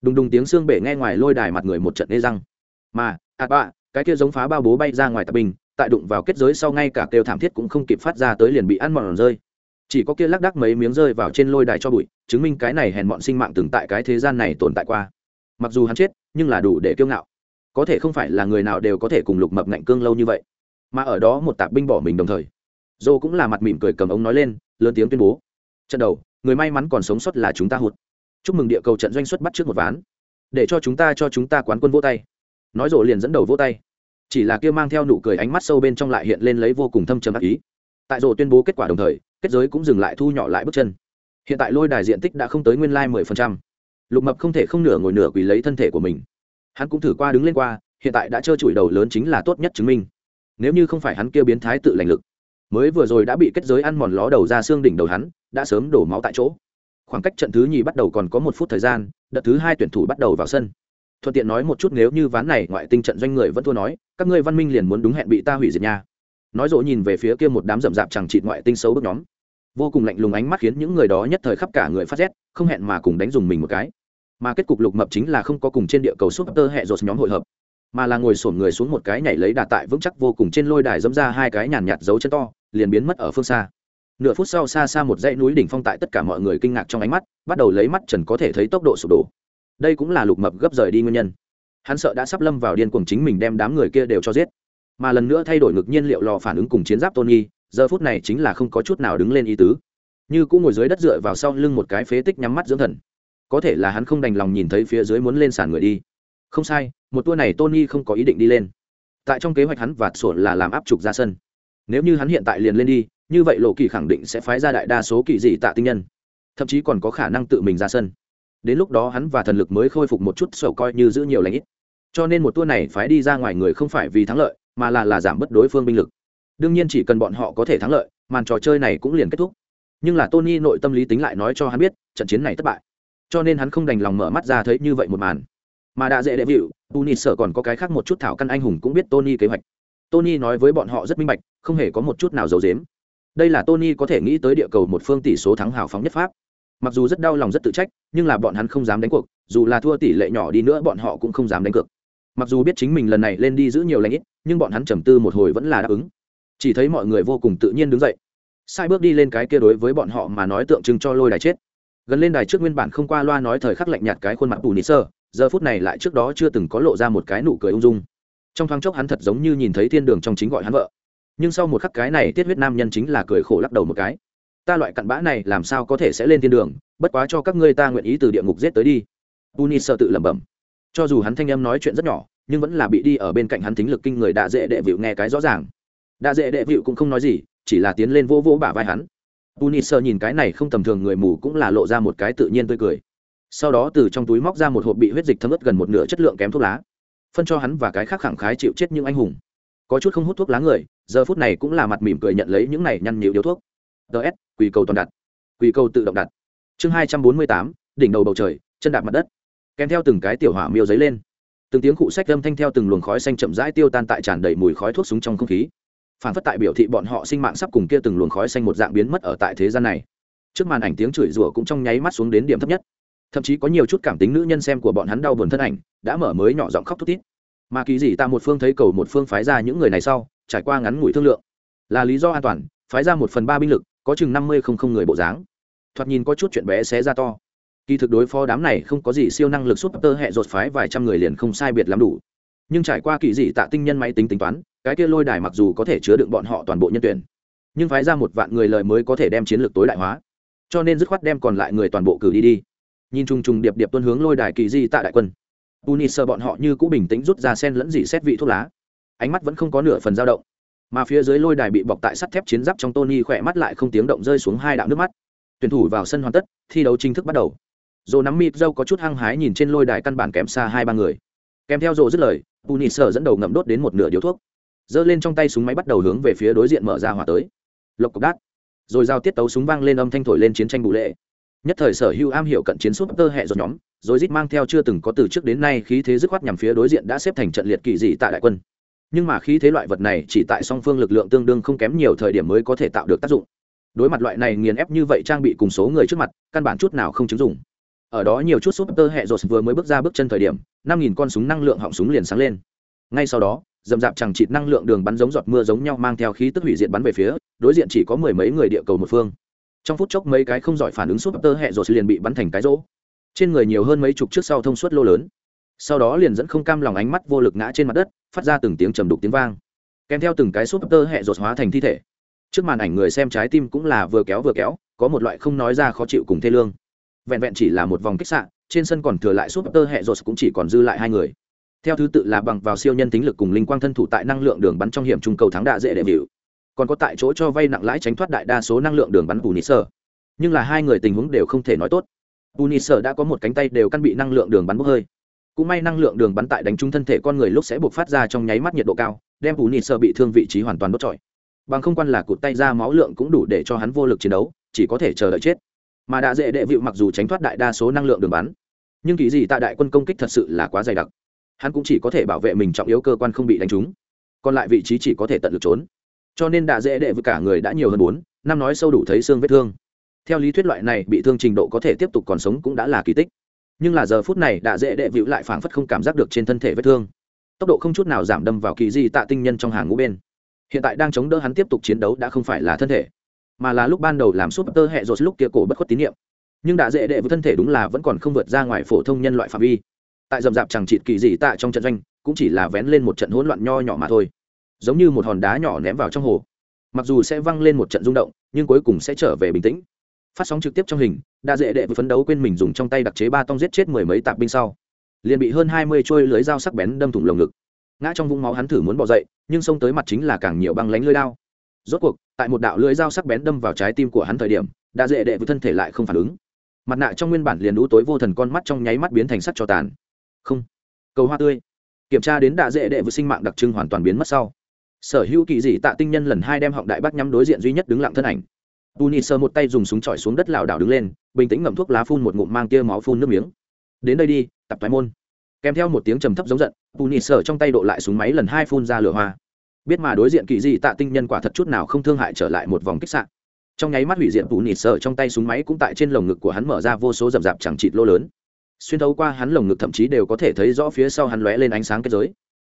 Đùng đùng tiếng xương bể nghe ngoài lôi đài mặt người một trận nê răng. Mà ạ à bạ cái kia giống phá bao bố bay ra ngoài tạp binh tại đụng vào kết giới sau ngay cả kêu thảm thiết cũng không kịp phát ra tới liền bị ăn mòn rơi. Chỉ có kia lác đác mấy miếng rơi vào trên lôi đài cho bụi, chứng minh cái này hèn mọn sinh mạng từng tại cái thế gian này tồn tại qua. Mặc dù hắn chết, nhưng là đủ để kiêu ngạo. Có thể không phải là người nào đều có thể cùng lục mập ngạnh cương lâu như vậy. Mà ở đó một tạp binh bỏ mình đồng thời, dô cũng là mặt mỉm cười cầm ống nói lên, lớn tiếng tuyên bố. Trận đầu, người may mắn còn sống sót là chúng ta hụt. Chúc mừng địa cầu trận doanh xuất bắt trước một ván. Để cho chúng ta cho chúng ta quán quân vỗ tay nói rồi liền dẫn đầu vỗ tay. Chỉ là kia mang theo nụ cười ánh mắt sâu bên trong lại hiện lên lấy vô cùng thâm trầm ác ý. Tại rộ tuyên bố kết quả đồng thời, kết giới cũng dừng lại thu nhỏ lại bước chân. Hiện tại lôi đài diện tích đã không tới nguyên lai mười phần trăm. Lục mập không thể không nửa ngồi nửa quỳ lấy thân thể của mình. Hắn cũng thử qua đứng lên qua, hiện tại đã trơ trụi đầu lớn chính là tốt nhất chứng minh. Nếu như không phải hắn kia biến thái tự lành lực, mới vừa rồi đã bị kết giới ăn mòn ló đầu ra xương đỉnh đầu hắn, đã sớm đổ máu tại chỗ. Khoảng cách trận thứ nhì bắt đầu còn có một phút thời gian, đợt thứ hai tuyển thủ bắt đầu vào sân thuận tiện nói một chút nếu như ván này ngoại tinh trận doanh người vẫn thua nói, các ngươi văn minh liền muốn đúng hẹn bị ta hủy diệt nha. Nói dỗ nhìn về phía kia một đám rậm rạp chẳng trị ngoại tinh xấu bước nhóm. Vô cùng lạnh lùng ánh mắt khiến những người đó nhất thời khắp cả người phát rét, không hẹn mà cùng đánh dùng mình một cái. Mà kết cục lục mập chính là không có cùng trên địa cầu súp tơ hẹ dột nhóm hội hợp, mà là ngồi sổm người xuống một cái nhảy lấy đà tại vững chắc vô cùng trên lôi đài dẫm ra hai cái nhàn nhạt dấu chân to, liền biến mất ở phương xa. Nửa phút sau xa xa một dãy núi đỉnh phong tại tất cả mọi người kinh ngạc trong ánh mắt, bắt đầu lấy mắt trần có thể thấy tốc độ sụp đổ đây cũng là lục mập gấp rời đi nguyên nhân. Hắn sợ đã sắp lâm vào điên cuồng chính mình đem đám người kia đều cho giết. Mà lần nữa thay đổi ngực nhiên liệu lò phản ứng cùng chiến giáp tony, giờ phút này chính là không có chút nào đứng lên ý tứ. Như cũng ngồi dưới đất dựa vào sau lưng một cái phế tích nhắm mắt dưỡng thần. Có thể là hắn không đành lòng nhìn thấy phía dưới muốn lên sàn người đi. Không sai, một tour này tony không có ý định đi lên. Tại trong kế hoạch hắn vạt sổ là làm áp trục ra sân. Nếu như hắn hiện tại liền lên đi, như vậy lộ kỳ khẳng định sẽ phái ra đại đa số kỳ dị tạ tinh nhân. Thậm chí còn có khả năng tự mình ra sân đến lúc đó hắn và thần lực mới khôi phục một chút sầu coi như giữ nhiều lãnh ít. Cho nên một tour này phái đi ra ngoài người không phải vì thắng lợi, mà là là giảm bất đối phương binh lực. Đương nhiên chỉ cần bọn họ có thể thắng lợi, màn trò chơi này cũng liền kết thúc. Nhưng là tony nội tâm lý tính lại nói cho hắn biết, trận chiến này thất bại. Cho nên hắn không đành lòng mở mắt ra thấy như vậy một màn. Mà đã dễ đệ vịu tony sợ còn có cái khác một chút thảo căn anh hùng cũng biết tony kế hoạch. Tony nói với bọn họ rất minh bạch, không hề có một chút nào giấu dếm đây là tony có thể nghĩ tới địa cầu một phương tỷ số thắng hào phóng nhất pháp mặc dù rất đau lòng rất tự trách, nhưng là bọn hắn không dám đánh cuộc, dù là thua tỷ lệ nhỏ đi nữa bọn họ cũng không dám đánh cược. Mặc dù biết chính mình lần này lên đi giữ nhiều lãnh ít, nhưng bọn hắn trầm tư một hồi vẫn là đáp ứng. Chỉ thấy mọi người vô cùng tự nhiên đứng dậy. Sai bước đi lên cái kia đối với bọn họ mà nói tượng trưng cho lôi đài chết. Gần lên đài trước nguyên bản không qua loa nói thời khắc lạnh nhạt cái khuôn mặt bù nị sơ, giờ phút này lại trước đó chưa từng có lộ ra một cái nụ cười ung dung. Trong thoáng chốc hắn thật giống như nhìn thấy thiên đường trong chính gọi hắn vợ. Nhưng sau một khắc cái này tiết huyết nam nhân chính là cười khổ lắc đầu một cái ta loại cặn bã này làm sao có thể sẽ lên thiên đường, bất quá cho các ngươi ta nguyện ý từ địa ngục giết tới đi. Tunis sợ tự lẩm bẩm. Cho dù hắn thanh âm nói chuyện rất nhỏ, nhưng vẫn là bị đi ở bên cạnh hắn tính lực kinh người đã dễ đệ vịu nghe cái rõ ràng. Đã dễ đệ vịu cũng không nói gì, chỉ là tiến lên vô vô bả vai hắn. Tunis sợ nhìn cái này không tầm thường người mù cũng là lộ ra một cái tự nhiên tươi cười. Sau đó từ trong túi móc ra một hộp bị huyết dịch thấm ướt gần một nửa chất lượng kém thuốc lá. Phân cho hắn và cái khác khẳng khái chịu chết những anh hùng. Có chút không hút thuốc lá người, giờ phút này cũng là mặt mỉm cười nhận lấy những này nhăn nhịu điếu thuốc. Ts quỳ cầu toàn đặt, quỳ cầu tự động đặt. Chương hai trăm bốn mươi tám, đỉnh đầu bầu trời, chân đạp mặt đất. Kèm theo từng cái tiểu hỏa miêu dấy lên. Từng tiếng cụ sách âm thanh theo từng luồng khói xanh chậm rãi tiêu tan tại tràn đầy mùi khói thuốc súng trong không khí. Phản phất tại biểu thị bọn họ sinh mạng sắp cùng kia từng luồng khói xanh một dạng biến mất ở tại thế gian này. Trước màn ảnh tiếng chửi rủa cũng trong nháy mắt xuống đến điểm thấp nhất. Thậm chí có nhiều chút cảm tính nữ nhân xem của bọn hắn đau buồn thân ảnh, đã mở mới nhỏ giọng khóc thút thít. Mà kỳ gì ta một phương thấy cầu một phương phái ra những người này sau, trải qua ngắn ngủi thương lượng. Là lý do an toàn, phái ra một phần ba binh lực có chừng năm mươi không không người bộ dáng. Thoạt nhìn có chút chuyện bé xé ra to. Kỳ thực đối phó đám này không có gì siêu năng lực súp tơ hẹ rột phái vài trăm người liền không sai biệt lắm đủ. Nhưng trải qua kỳ dị tạ tinh nhân máy tính tính toán, cái kia lôi đài mặc dù có thể chứa đựng bọn họ toàn bộ nhân tuyển, nhưng phái ra một vạn người lời mới có thể đem chiến lược tối đại hóa. Cho nên dứt khoát đem còn lại người toàn bộ cử đi đi. Nhìn trùng trùng điệp điệp tuân hướng lôi đài kỳ di tạ đại quân. Punisher bọn họ như cũ bình tĩnh rút ra sen lẫn dị xét vị thuốc lá. Ánh mắt vẫn không có nửa phần dao động mà phía dưới lôi đài bị bọc tại sắt thép chiến giáp trong tony khỏe mắt lại không tiếng động rơi xuống hai đạo nước mắt. Tuyển thủ vào sân hoàn tất, thi đấu chính thức bắt đầu. Dồ nắm mịt dâu có chút hăng hái nhìn trên lôi đài căn bản kém xa hai ba người. Kèm theo dồ dứt lời punisher dẫn đầu ngậm đốt đến một nửa điếu thuốc. Giơ lên trong tay súng máy bắt đầu hướng về phía đối diện mở ra hỏa tới. Lộc cộc đát. Rồi giao tiết tấu súng vang lên âm thanh thổi lên chiến tranh bù lệ. Nhất thời sở hữu am hiểu cận chiến súp tơ hẹ dột nhóm, rồi rít mang theo chưa từng có từ trước đến nay khí thế dứt khoát nhằm phía đối diện đã xếp thành trận liệt kỳ dị tại đại quân nhưng mà khí thế loại vật này chỉ tại song phương lực lượng tương đương không kém nhiều thời điểm mới có thể tạo được tác dụng. Đối mặt loại này nghiền ép như vậy trang bị cùng số người trước mặt, căn bản chút nào không chứng dụng. Ở đó nhiều chút súp tơ hẹ dột vừa mới bước ra bước chân thời điểm, năm nghìn con súng năng lượng họng súng liền sáng lên. Ngay sau đó, dầm dạp chẳng chịt năng lượng đường bắn giống giọt mưa giống nhau mang theo khí tức hủy diệt bắn về phía, đối diện chỉ có mười mấy người địa cầu một phương. Trong phút chốc mấy cái không giỏi phản ứng súp tơ hẹ rột liền bị bắn thành cái rỗ. Trên người nhiều hơn mấy chục trước sau thông suốt lô lớn sau đó liền dẫn không cam lòng ánh mắt vô lực ngã trên mặt đất, phát ra từng tiếng trầm đục tiếng vang kèm theo từng cái súp tơ hẹ rột hóa thành thi thể trước màn ảnh người xem trái tim cũng là vừa kéo vừa kéo, có một loại không nói ra khó chịu cùng thê lương vẹn vẹn chỉ là một vòng kích sạn trên sân còn thừa lại súp tơ hẹ rột cũng chỉ còn dư lại hai người theo thứ tự là bằng vào siêu nhân tính lực cùng linh quang thân thủ tại năng lượng đường bắn trong hiểm trung cầu thắng đạ dễ đệ biểu còn có tại chỗ cho vay nặng lãi tránh thoát đại đa số năng lượng đường bắn Punisher. Nhưng là hai người tình huống đều không thể nói tốt. Punisher đã có một cánh tay đều căn bị năng lượng đường bắn bốc hơi. Cũng may năng lượng đường bắn tại đánh trúng thân thể con người lúc sẽ buộc phát ra trong nháy mắt nhiệt độ cao, đem Punisher bị thương vị trí hoàn toàn đốt trọi. Bằng không quan là cụt tay ra máu lượng cũng đủ để cho hắn vô lực chiến đấu, chỉ có thể chờ đợi chết. Mà đã dễ đệ vịu mặc dù tránh thoát đại đa số năng lượng đường bắn, nhưng kỳ gì tại đại quân công kích thật sự là quá dày đặc. Hắn cũng chỉ có thể bảo vệ mình trọng yếu cơ quan không bị đánh trúng, còn lại vị trí chỉ có thể tận lực trốn cho nên đã dễ đệ vịu cả người đã nhiều hơn bốn năm nói sâu đủ thấy xương vết thương theo lý thuyết loại này bị thương trình độ có thể tiếp tục còn sống cũng đã là kỳ tích nhưng là giờ phút này đã dễ đệ vịu lại phảng phất không cảm giác được trên thân thể vết thương. Tốc độ không chút nào giảm đâm vào kỳ di tạ tinh nhân trong hàng ngũ bên. Hiện tại đang chống đỡ hắn tiếp tục chiến đấu đã không phải là thân thể, mà là lúc ban đầu làm súp tơ hẹ rột lúc kia cổ bất khuất tín nhiệm. Nhưng đã dễ đệ với thân thể đúng là vẫn còn không vượt ra ngoài phổ thông nhân loại phạm vi. Tại dầm dạp chẳng chịt kỳ dị tạ trong trận doanh, cũng chỉ là vén lên một trận hỗn loạn nho nhỏ mà thôi. Giống như một hòn đá nhỏ ném vào trong hồ. Mặc dù sẽ văng lên một trận rung động, nhưng cuối cùng sẽ trở về bình tĩnh. Phát sóng trực tiếp trong hình đa dễ đệ với phấn đấu quên mình dùng trong tay đặc chế ba tông giết chết mười mấy tạp binh sau. Liền bị hơn hai mươi trôi lưới dao sắc bén đâm thủng lồng ngực. Ngã trong vũng máu hắn thử muốn bỏ dậy, nhưng xông tới mặt chính là càng nhiều băng lánh lưới đao rốt cuộc, tại một đạo lưới dao sắc bén đâm vào trái tim của hắn thời điểm đa dễ đệ với thân thể lại không phản ứng. Mặt nạ trong nguyên bản liền đũ tối vô thần con mắt trong nháy mắt biến thành sắt cho tàn. Không. Cầu hoa tươi. Kiểm tra đến đa dễ đệ với sinh mạng đặc trưng hoàn toàn biến mất sau. Sở hữu kỳ dị tạ tinh nhân lần hai đem họng đại bác nhắm đối diện duy nhất đứng lặng thân ảnh tuni sơ một tay dùng súng chọi xuống đất lảo đảo đứng lên, bình tĩnh ngậm thuốc lá phun một ngụm mang tia máu phun nước miếng. Đến đây đi, tập thoái môn. Kèm theo một tiếng trầm thấp giống giận tuni sơ trong tay độ lại súng máy lần hai phun ra lửa hoa. Biết mà đối diện kỳ dị tạ tinh nhân quả thật chút nào không thương hại trở lại một vòng kích sạn trong nháy mắt hủy diện tù nịt sợ trong tay súng máy cũng tại trên lồng ngực của hắn mở ra vô số rậm rạp chẳng chịt lô lớn. Xuyên thấu qua hắn lồng ngực thậm chí đều có thể thấy rõ phía sau hắn lóe lên ánh sáng kết giới.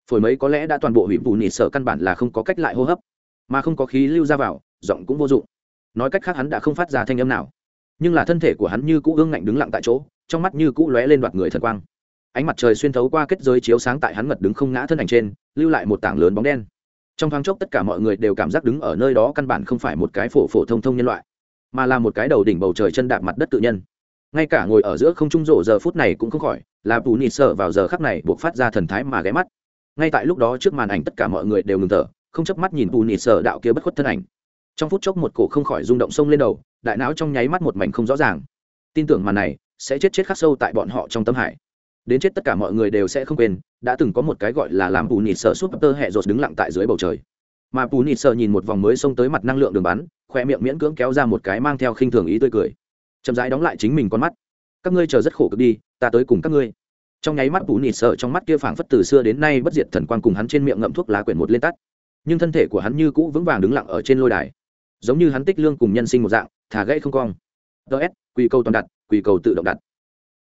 Phổi mấy có lẽ đã toàn bộ hủy bù nịt sợ căn bản là không có cách lại hô hấp, mà không có khí lưu ra vào, giọng cũng vô dụng nói cách khác hắn đã không phát ra thanh âm nào. Nhưng là thân thể của hắn như cũ ương ngạnh đứng lặng tại chỗ, trong mắt như cũ lóe lên đoạt người thần quang. Ánh mặt trời xuyên thấu qua kết giới chiếu sáng tại hắn ngật đứng không ngã thân ảnh trên, lưu lại một tảng lớn bóng đen. Trong thoáng chốc tất cả mọi người đều cảm giác đứng ở nơi đó căn bản không phải một cái phổ phổ thông thông nhân loại, mà là một cái đầu đỉnh bầu trời chân đạp mặt đất tự nhân. Ngay cả ngồi ở giữa không trung rộ giờ phút này cũng không khỏi, là bù nịt sợ vào giờ khắc này buộc phát ra thần thái mà ghé mắt. Ngay tại lúc đó trước màn ảnh tất cả mọi người đều ngừng thở, không chớp mắt nhìn bù nịt sợ đạo kia bất khuất thân ảnh trong phút chốc một cổ không khỏi rung động sông lên đầu, đại não trong nháy mắt một mảnh không rõ ràng. Tin tưởng màn này sẽ chết chết khắc sâu tại bọn họ trong tâm hải. Đến chết tất cả mọi người đều sẽ không quên, đã từng có một cái gọi là làm bù nịt sợ súp tơ hẹ rột đứng lặng tại dưới bầu trời. Mà bù nịt sợ nhìn một vòng mới xông tới mặt năng lượng đường bắn, khoe miệng miễn cưỡng kéo ra một cái mang theo khinh thường ý tươi cười. Chậm rãi đóng lại chính mình con mắt. Các ngươi chờ rất khổ cực đi, ta tới cùng các ngươi. Trong nháy mắt bù nịt sợ trong mắt kia phảng phất từ xưa đến nay bất diệt thần quang cùng hắn trên miệng ngậm thuốc lá quyển một lên tắt. Nhưng thân thể của hắn như cũ vững vàng đứng lặng ở trên lôi đài giống như hắn tích lương cùng nhân sinh một dạng thả gãy không cong. Ts quy cầu toàn đặt quy cầu tự động đặt.